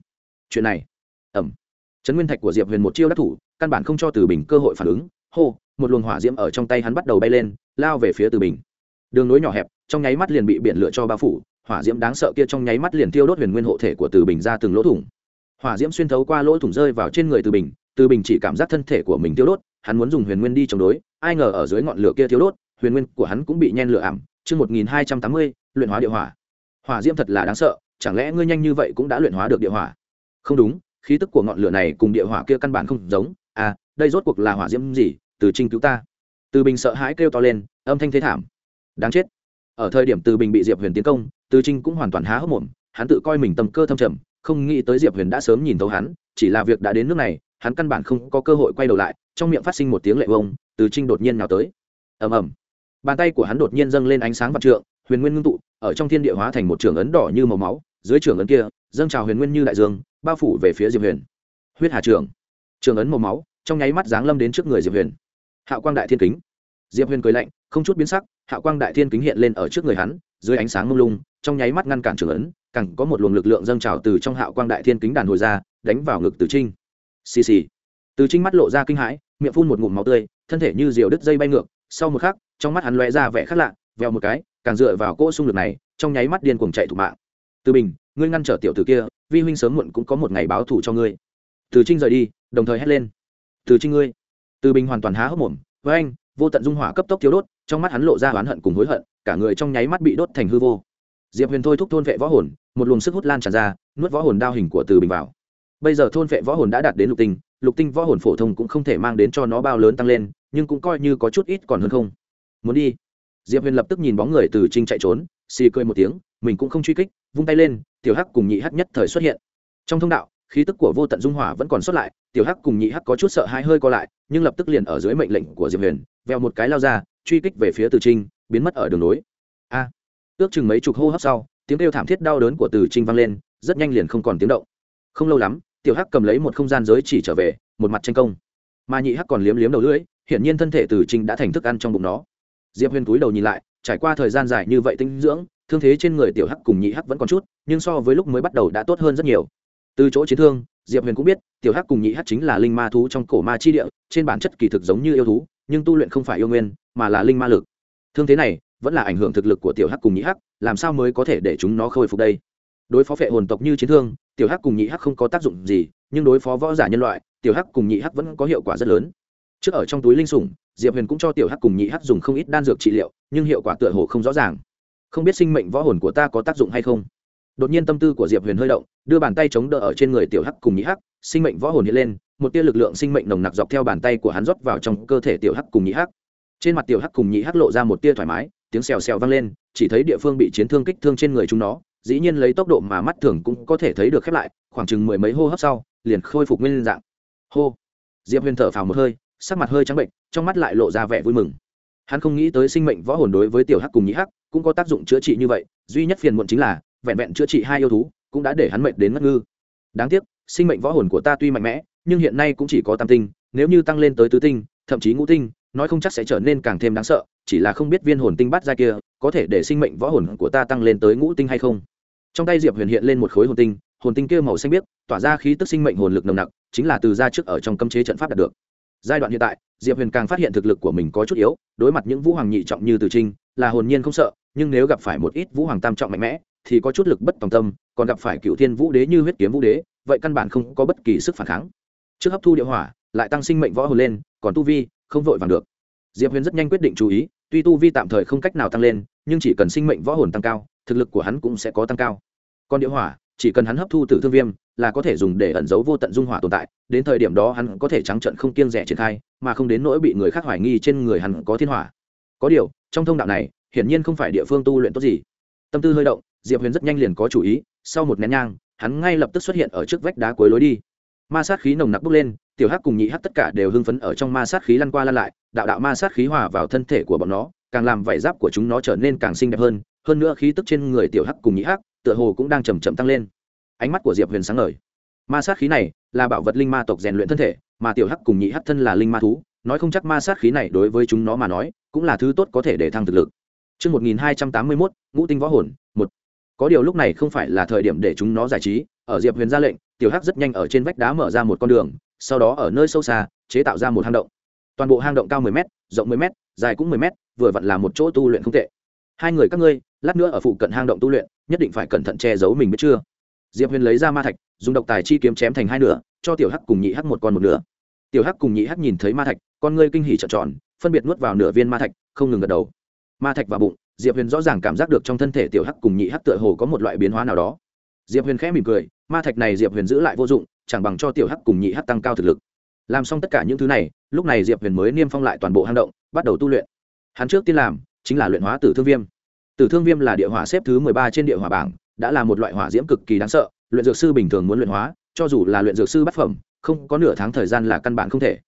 Chuyện này ẩm trấn nguyên thạch của diệp huyền một chiêu đắc thủ, căn bản không cho từ bình cơ hội phản ứng. Hô, một luồng hỏa diễm ở trong tay hắn bắt đầu bay lên, lao về phía từ bình. Đường nối nhỏ hẹp, trong nháy mắt liền bị biển lửa cho bao phủ, hỏa diễm đáng sợ kia trong nháy mắt liền tiêu đốt huyền nguyên hộ thể của từ bình ra từng lỗ thủng. Hỏa diễm xuyên thấu qua lỗ thủng rơi vào trên người từ bình từ bình chỉ cảm giác thân thể của mình tiêu đốt, hắn muốn dùng huyền nguyên đi chống đối, ai ngờ ở dưới ngọn lửa kia tiêu đốt, huyền nguyên của hắn cũng bị nhen lửa ảm. Chương một nghìn hai trăm tám mươi, luyện hóa địa hỏa. Hỏa diễm thật là đáng sợ, chẳng lẽ ngươi nhanh như vậy cũng đã luyện hóa được địa hỏa? Không đúng, khí tức của ngọn lửa này cùng địa hỏa kia căn bản không giống. À đây rốt cuộc là hỏa diễm gì? Từ trinh cứu ta. Từ bình sợ hãi kêu to lên, âm thanh thế thảm. Đáng chết. Ở thời điểm từ bình bị diệp huyền tiến công, từ trinh cũng hoàn toàn há hốc mồm. Hắn tự coi mình tâm cơ thâm trầm, không nghĩ tới diệp huyền đã sớm nhìn thấu hắn, chỉ là việc đã đến nước này hắn căn bản không có cơ hội quay đầu lại, trong miệng phát sinh một tiếng lệ vông, từ trinh đột nhiên nào tới. Ầm ầm. Bàn tay của hắn đột nhiên dâng lên ánh sáng vạn trượng, huyền nguyên ngưng tụ, ở trong thiên địa hóa thành một trường ấn đỏ như màu máu, dưới trường ấn kia, dâng trào huyền nguyên như đại dương, bao phủ về phía diệp huyền. Huyết hà trường. Trường ấn màu máu, trong nháy mắt giáng lâm đến trước người diệp huyền. Hạo quang đại thiên kính. Diệp huyền cười lạnh, không chút biến sắc, hạo quang đại thiên kính hiện lên ở trước người hắn, dưới ánh sáng mông lung, trong nháy mắt ngăn cản trường ấn, càng có một luồng lực lượng dâng trào từ trong hạo quang đại thiên kính đàn hồi ra, đánh vào ngực tử trinh xì xì. Từ trinh mắt lộ ra kinh hãi, miệng phun một ngụm máu tươi, thân thể như diều đứt dây bay ngược. Sau một khắc, trong mắt hắn lóe ra vẻ khác lạ, vèo một cái, càng dựa vào cỗ xung lực này, trong nháy mắt điên cuồng chạy thủ mạng. Từ bình, ngươi ngăn trở tiểu tử kia, vi huynh sớm muộn cũng có một ngày báo thù cho ngươi. Từ trinh rời đi, đồng thời hét lên. Từ trinh ngươi. Từ bình hoàn toàn há hốc mồm, với anh, vô tận dung hỏa cấp tốc thiếu đốt. Trong mắt hắn lộ ra oán hận cùng hối hận, cả người trong nháy mắt bị đốt thành hư vô. Diệp huyền thôi thúc thôn vệ võ hồn, một luồng sức hút lan tràn ra, nuốt võ hồn đao hình của từ bình vào bây giờ thôn vệ võ hồn đã đạt đến lục tinh lục tinh võ hồn phổ thông cũng không thể mang đến cho nó bao lớn tăng lên, nhưng cũng coi như có chút ít còn hơn không. Muốn đi. Diệp huyền lập tức nhìn bóng người từ trinh chạy trốn, xì cười một tiếng, mình cũng không truy kích, vung tay lên, tiểu hắc cùng nhị hắc nhất thời xuất hiện. Trong thông đạo, khí tức của vô tận dung hỏa vẫn còn xuất lại, tiểu hắc cùng nhị hắc có chút sợ hãi hơi co lại, nhưng lập tức liền ở dưới mệnh lệnh của diệp huyền, veo một cái lao ra, truy kích về phía từ trinh, biến mất ở đường lối a. Ước chừng mấy chục hô hấp sau, tiếng kêu thảm thiết đau đớn của từ trinh vang lên, rất nhanh liền không còn tiếng động không lâu lắm, tiểu hắc cầm lấy một không gian giới chỉ trở về, một mặt tranh công. Mà nhị hắc còn liếm liếm đầu lưỡi, hiển nhiên thân thể từ trinh đã thành thức ăn trong bụng nó. Diệp huyền túi đầu nhìn lại, trải qua thời gian dài như vậy tinh dưỡng, thương thế trên người tiểu hắc cùng nhị hắc vẫn còn chút, nhưng so với lúc mới bắt đầu đã tốt hơn rất nhiều. Từ chỗ chiến thương, diệp huyền cũng biết, tiểu hắc cùng nhị hắc chính là linh ma thú trong cổ ma chi địa, trên bản chất kỳ thực giống như yêu thú, nhưng tu luyện không phải yêu nguyên, mà là linh ma lực. Thương thế này vẫn là ảnh hưởng thực lực của tiểu hắc cùng nhị hắc, làm sao mới có thể để chúng nó khôi phục đây? Đối phó phệ hồn tộc như chiến thương tiểu hắc cùng nhị hắc không có tác dụng gì, nhưng đối phó võ giả nhân loại, tiểu hắc cùng nhị hắc vẫn có hiệu quả rất lớn. Trước ở trong túi linh sủng, diệp huyền cũng cho tiểu hắc cùng nhị hắc dùng không ít đan dược trị liệu, nhưng hiệu quả tựa hồ không rõ ràng. Không biết sinh mệnh võ hồn của ta có tác dụng hay không? Đột nhiên tâm tư của diệp huyền hơi động, đưa bàn tay chống đỡ ở trên người tiểu hắc cùng nhị hắc, sinh mệnh võ hồn hiện lên, một tia lực lượng sinh mệnh nồng nặc dọc theo bàn tay của hắn rót vào trong cơ thể tiểu hắc cùng nhị hắc. Trên mặt tiểu hắc cùng nhị hắc lộ ra một tia thoải mái, tiếng xèo xèo vang lên, chỉ thấy địa phương bị chiến thương kích thương trên người chúng nó dĩ nhiên lấy tốc độ mà mắt thường cũng có thể thấy được khép lại, khoảng chừng mười mấy hô hấp sau, liền khôi phục nguyên dạng. Hô. Diệp huyền thở phào một hơi, sắc mặt hơi trắng bệnh, trong mắt lại lộ ra vẻ vui mừng. Hắn không nghĩ tới sinh mệnh võ hồn đối với tiểu hắc cùng nhĩ hắc cũng có tác dụng chữa trị như vậy, duy nhất phiền muộn chính là vẹn vẹn chữa trị hai yêu thú cũng đã để hắn mệt đến ngất ngư. Đáng tiếc, sinh mệnh võ hồn của ta tuy mạnh mẽ, nhưng hiện nay cũng chỉ có tam tinh, nếu như tăng lên tới tứ tinh, thậm chí ngũ tinh, nói không chắc sẽ trở nên càng thêm đáng sợ, chỉ là không biết viên hồn tinh bắt ra kia có thể để sinh mệnh võ hồn của ta tăng lên tới ngũ tinh hay không trong tay diệp huyền hiện lên một khối hồn tinh hồn tinh kia màu xanh biếc, tỏa ra khí tức sinh mệnh hồn lực nồng nặc, chính là từ ra trước ở trong cấm chế trận pháp đạt được. Giai đoạn hiện tại, diệp huyền càng phát hiện thực lực của mình có chút yếu, đối mặt những vũ hoàng nhị trọng như từ trinh, là hồn nhiên không sợ, nhưng nếu gặp phải một ít vũ hoàng tam trọng mạnh mẽ, thì có chút lực bất tòng tâm, còn gặp phải cựu thiên vũ đế như huyết kiếm vũ đế, vậy căn bản không có bất kỳ sức phản kháng. Trước hấp thu địa hỏa, lại tăng sinh mệnh võ hồn lên, còn tu vi, không vội vàng được. Diệp huyền rất nhanh quyết định chú ý, tuy tu vi tạm thời không cách nào tăng lên, nhưng chỉ cần sinh mệnh võ hồn tăng cao, thực lực của hắn cũng sẽ có tăng cao còn địa hỏa, chỉ cần hắn hấp thu tử thương viêm, là có thể dùng để ẩn giấu vô tận dung hỏa tồn tại, đến thời điểm đó hắn có thể trắng trận không kiêng rẻ triển khai, mà không đến nỗi bị người khác hoài nghi trên người hắn có thiên hỏa. Có điều, trong thông đạo này, hiển nhiên không phải địa phương tu luyện tốt gì. Tâm tư hơi động, diệp huyền rất nhanh liền có chủ ý, sau một nén nhang, hắn ngay lập tức xuất hiện ở trước vách đá cuối lối đi. Ma sát khí nồng nặc bốc lên, tiểu hắc cùng nhị hắc tất cả đều hưng phấn ở trong ma sát khí lăn qua lăn lại, đạo đạo ma sát khí hòa vào thân thể của bọn nó, càng làm vảy giáp của chúng nó trở nên càng xinh đẹp hơn hơn nữa khí tức trên người tiểu hắc cùng nhị hắc tựa hồ cũng đang chầm chậm tăng lên ánh mắt của diệp huyền sáng ngời ma sát khí này là bảo vật linh ma tộc rèn luyện thân thể mà tiểu hắc cùng nhị hắc thân là linh ma thú nói không chắc ma sát khí này đối với chúng nó mà nói cũng là thứ tốt có thể để thăng thực lực Trước 1281, ngũ tinh võ hồn, một. Có điều lúc này không phải là thời điểm để chúng nó giải trí, ở Diệp Huyền ra lệnh, tiểu hắc rất nhanh ở trên vách đá mở ra một con đường, sau đó ở nơi sâu xa, chế tạo ra một hang động. Toàn bộ hang động cao 10 m, rộng 10 m, dài cũng 10 m, vừa vặn là một chỗ tu luyện không tệ. Hai người các ngươi, lát nữa ở phụ cận hang động tu luyện, nhất định phải cẩn thận che giấu mình biết chưa? Diệp Huyền lấy ra ma thạch, dùng độc tài chi kiếm chém thành hai nửa, cho tiểu hắc cùng nhị hắc một con một nửa. Tiểu hắc cùng nhị hắc nhìn thấy ma thạch, con ngươi kinh hỉ trợn tròn, phân biệt nuốt vào nửa viên ma thạch, không ngừng gật đầu ma thạch vào bụng diệp huyền rõ ràng cảm giác được trong thân thể tiểu hắc cùng nhị hắc tựa hồ có một loại biến hóa nào đó diệp huyền khẽ mỉm cười ma thạch này diệp huyền giữ lại vô dụng chẳng bằng cho tiểu hắc cùng nhị hắc tăng cao thực lực làm xong tất cả những thứ này lúc này diệp huyền mới niêm phong lại toàn bộ hang động bắt đầu tu luyện hắn trước tiên làm chính là luyện hóa tử thương viêm. Tử thương viêm là địa hỏa xếp thứ mười ba trên địa hỏa bảng, đã là một loại hỏa diễm cực kỳ đáng sợ, luyện dược sư bình thường muốn luyện hóa, cho dù là luyện dược sư bát phẩm, không có nửa tháng thời gian là căn bản không thể.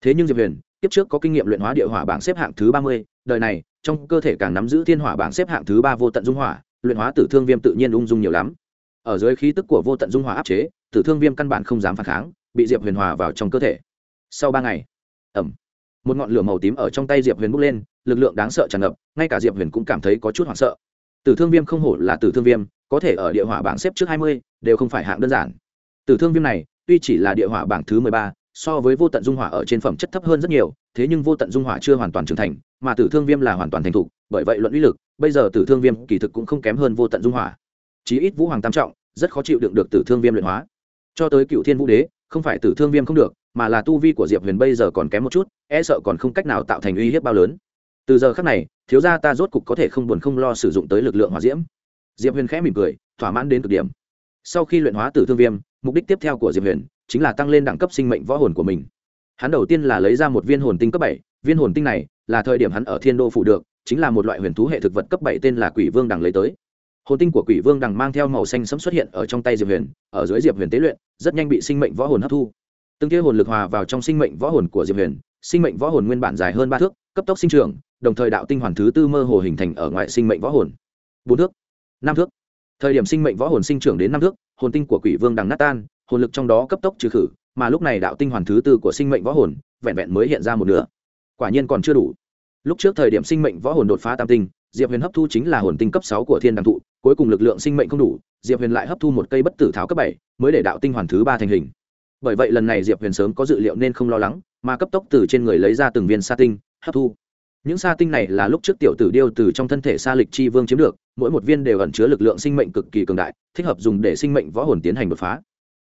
Thế nhưng diệp huyền tiếp trước có kinh nghiệm luyện hóa địa hỏa bảng xếp hạng thứ ba mươi, đời này, trong cơ thể càng nắm giữ thiên hỏa bảng xếp hạng thứ ba vô tận dung hỏa, luyện hóa tử thương viêm tự nhiên ung dung nhiều lắm. Ở dưới khí tức của vô tận dung hỏa áp chế, tử thương viêm căn bản không dám phản kháng, bị diệp huyền hòa vào trong cơ thể. Sau ba ngày ẩm một ngọn lửa màu tím ở trong tay diệp huyền bốc lên, lực lượng đáng sợ tràn ngập, ngay cả diệp huyền cũng cảm thấy có chút hoảng sợ. Tử thương viêm không hổ là tử thương viêm, có thể ở địa hỏa bảng xếp trước hai mươi, đều không phải hạng đơn giản. Tử thương viêm này, tuy chỉ là địa hỏa bảng thứ mười ba, so với vô tận dung hỏa ở trên phẩm chất thấp hơn rất nhiều, thế nhưng vô tận dung hỏa chưa hoàn toàn trưởng thành, mà tử thương viêm là hoàn toàn thành thục, bởi vậy luận uy lực, bây giờ tử thương viêm kỳ thực cũng không kém hơn vô tận dung hỏa. Chí ít vũ hoàng tam trọng, rất khó chịu đựng được tử thương viêm luyện hóa. Cho tới cựu thiên vũ đế, không phải tử thương viêm không được mà là tu vi của diệp huyền bây giờ còn kém một chút e sợ còn không cách nào tạo thành uy hiếp bao lớn. Từ giờ khác này, thiếu gia ta rốt cục có thể không buồn không lo sử dụng tới lực lượng hỏa diễm. Diệp huyền khẽ mỉm cười, thỏa mãn đến cực điểm. Sau khi luyện hóa tử thương viêm, mục đích tiếp theo của diệp huyền chính là tăng lên đẳng cấp sinh mệnh võ hồn của mình. Hắn đầu tiên là lấy ra một viên hồn tinh cấp bảy, viên hồn tinh này là thời điểm hắn ở thiên đô phủ được, chính là một loại huyền thú hệ thực vật cấp bảy tên là quỷ vương đằng lấy tới. Hồn tinh của quỷ vương đằng mang theo màu xanh sẫm xuất hiện ở trong tay diệp huyền, ở dưới diệp huyền tế luyện, rất nhanh bị sinh mệnh võ hồn hấp thu từng kia hồn lực hòa vào trong sinh mệnh võ hồn của diệp huyền, sinh mệnh võ hồn nguyên bản dài hơn ba thước, cấp tốc sinh trưởng, đồng thời đạo tinh hoàn thứ tư mơ hồ hình thành ở ngoại sinh mệnh võ hồn. Bốn thước, năm thước. Thời điểm sinh mệnh võ hồn sinh trưởng đến năm thước, hồn tinh của quỷ vương đằng nát tan, hồn lực trong đó cấp tốc trừ khử, mà lúc này đạo tinh hoàn thứ tư của sinh mệnh võ hồn, vẹn vẹn mới hiện ra một nửa. Quả nhiên còn chưa đủ. Lúc trước thời điểm sinh mệnh võ hồn đột phá tam tinh, diệp huyền hấp thu chính là hồn tinh cấp sáu của thiên đằng thụ, cuối cùng lực lượng sinh mệnh không đủ, diệp huyền lại hấp thu một cây bất tử thảo cấp bảy, mới để đạo tinh hoàn thứ ba thành hình bởi vậy lần này diệp huyền sớm có dự liệu nên không lo lắng mà cấp tốc từ trên người lấy ra từng viên sa tinh, hấp thu. Những sa tinh này là lúc trước tiểu tử điêu từ trong thân thể sa lịch chi vương chiếm được, mỗi một viên đều ẩn chứa lực lượng sinh mệnh cực kỳ cường đại, thích hợp dùng để sinh mệnh võ hồn tiến hành đột phá.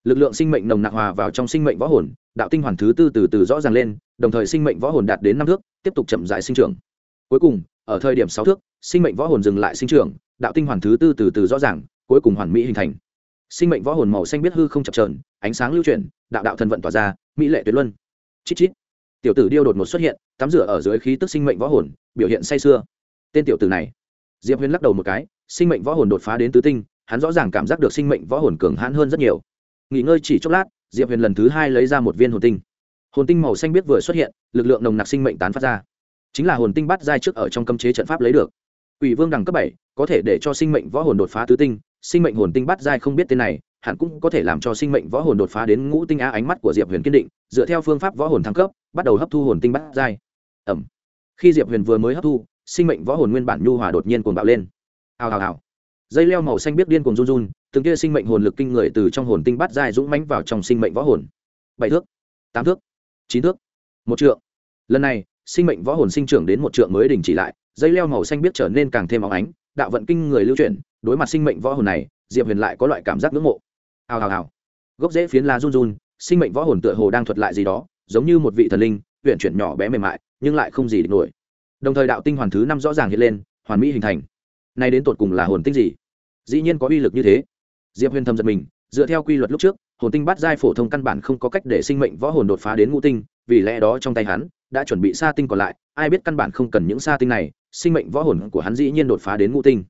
Lực lượng sinh mệnh nồng nặc hòa vào trong sinh mệnh võ hồn, đạo tinh hoàn thứ tư từ từ rõ ràng lên, đồng thời sinh mệnh võ hồn đạt đến năm thước, tiếp tục chậm dại sinh trưởng. Cuối cùng, ở thời điểm sáu thước, sinh mệnh võ hồn dừng lại sinh trưởng, đạo tinh hoàn thứ tư từ từ rõ ràng, cuối cùng hoàn mỹ hình thành. Sinh mệnh võ hồn màu xanh biết hư không chập trờn ánh sáng lưu chuyển đạo đạo thần vận tỏa ra mỹ lệ tuyệt luân. Chít chít. Tiểu tử điêu đột một xuất hiện tắm rửa ở dưới khí tức sinh mệnh võ hồn biểu hiện say sưa. Tên tiểu tử này. Diệp huyền lắc đầu một cái sinh mệnh võ hồn đột phá đến tứ tinh hắn rõ ràng cảm giác được sinh mệnh võ hồn cường hãn hơn rất nhiều. Nghỉ ngơi chỉ chốc lát diệp huyền lần thứ hai lấy ra một viên hồn tinh. Hồn tinh màu xanh biết vừa xuất hiện lực lượng nồng nặc sinh mệnh tán phát ra. Chính là hồn tinh bắt giai trước ở trong cấm chế trận pháp lấy được. Quỷ Vương đẳng cấp bảy có thể để cho sinh mệnh võ hồn đột phá tứ tinh, sinh mệnh hồn tinh bắt giai không biết tên này, hẳn cũng có thể làm cho sinh mệnh võ hồn đột phá đến ngũ tinh á ánh mắt của Diệp Huyền kiên định, dựa theo phương pháp võ hồn thăng cấp, bắt đầu hấp thu hồn tinh bắt giai. Ẩm. Khi Diệp Huyền vừa mới hấp thu, sinh mệnh võ hồn nguyên bản nhu hòa đột nhiên cuồng bạo lên. Hào hào hào. Dây leo màu xanh biết điên cuồng run run, từng kia sinh mệnh hồn lực kinh người từ trong hồn tinh bắt giai dũng mãnh vào trong sinh mệnh võ hồn. Bảy thước, tám thước, chín thước, một trượng. Lần này, sinh mệnh võ hồn sinh trưởng đến một trượng mới đình chỉ lại, dây leo màu xanh biết trở nên càng thêm óng ánh, đạo vận kinh người lưu chuyển đối mặt sinh mệnh võ hồn này diệp huyền lại có loại cảm giác ngưỡng mộ ào ào ào gốc rễ phiến lá run run, sinh mệnh võ hồn tựa hồ đang thuật lại gì đó, giống như một vị thần linh huyện chuyển nhỏ bé mềm mại, nhưng lại không gì địch nổi. Đồng thời đạo tinh hoàn thứ năm rõ ràng hiện lên, hoàn mỹ hình thành. Nay đến tột cùng là hồn tinh gì? Dĩ nhiên có uy lực như thế. Diệp huyền thầm giật mình, dựa theo quy luật lúc trước, hồn tinh bát giai phổ thông căn bản không có cách để sinh mệnh võ hồn đột phá đến ngũ tinh, vì lẽ đó trong tay hắn đã chuẩn bị sa tinh còn lại, ai biết căn bản không cần những sa tinh này, sinh mệnh võ hồn của hắn dĩ nhiên đột phá đến ngũ tinh.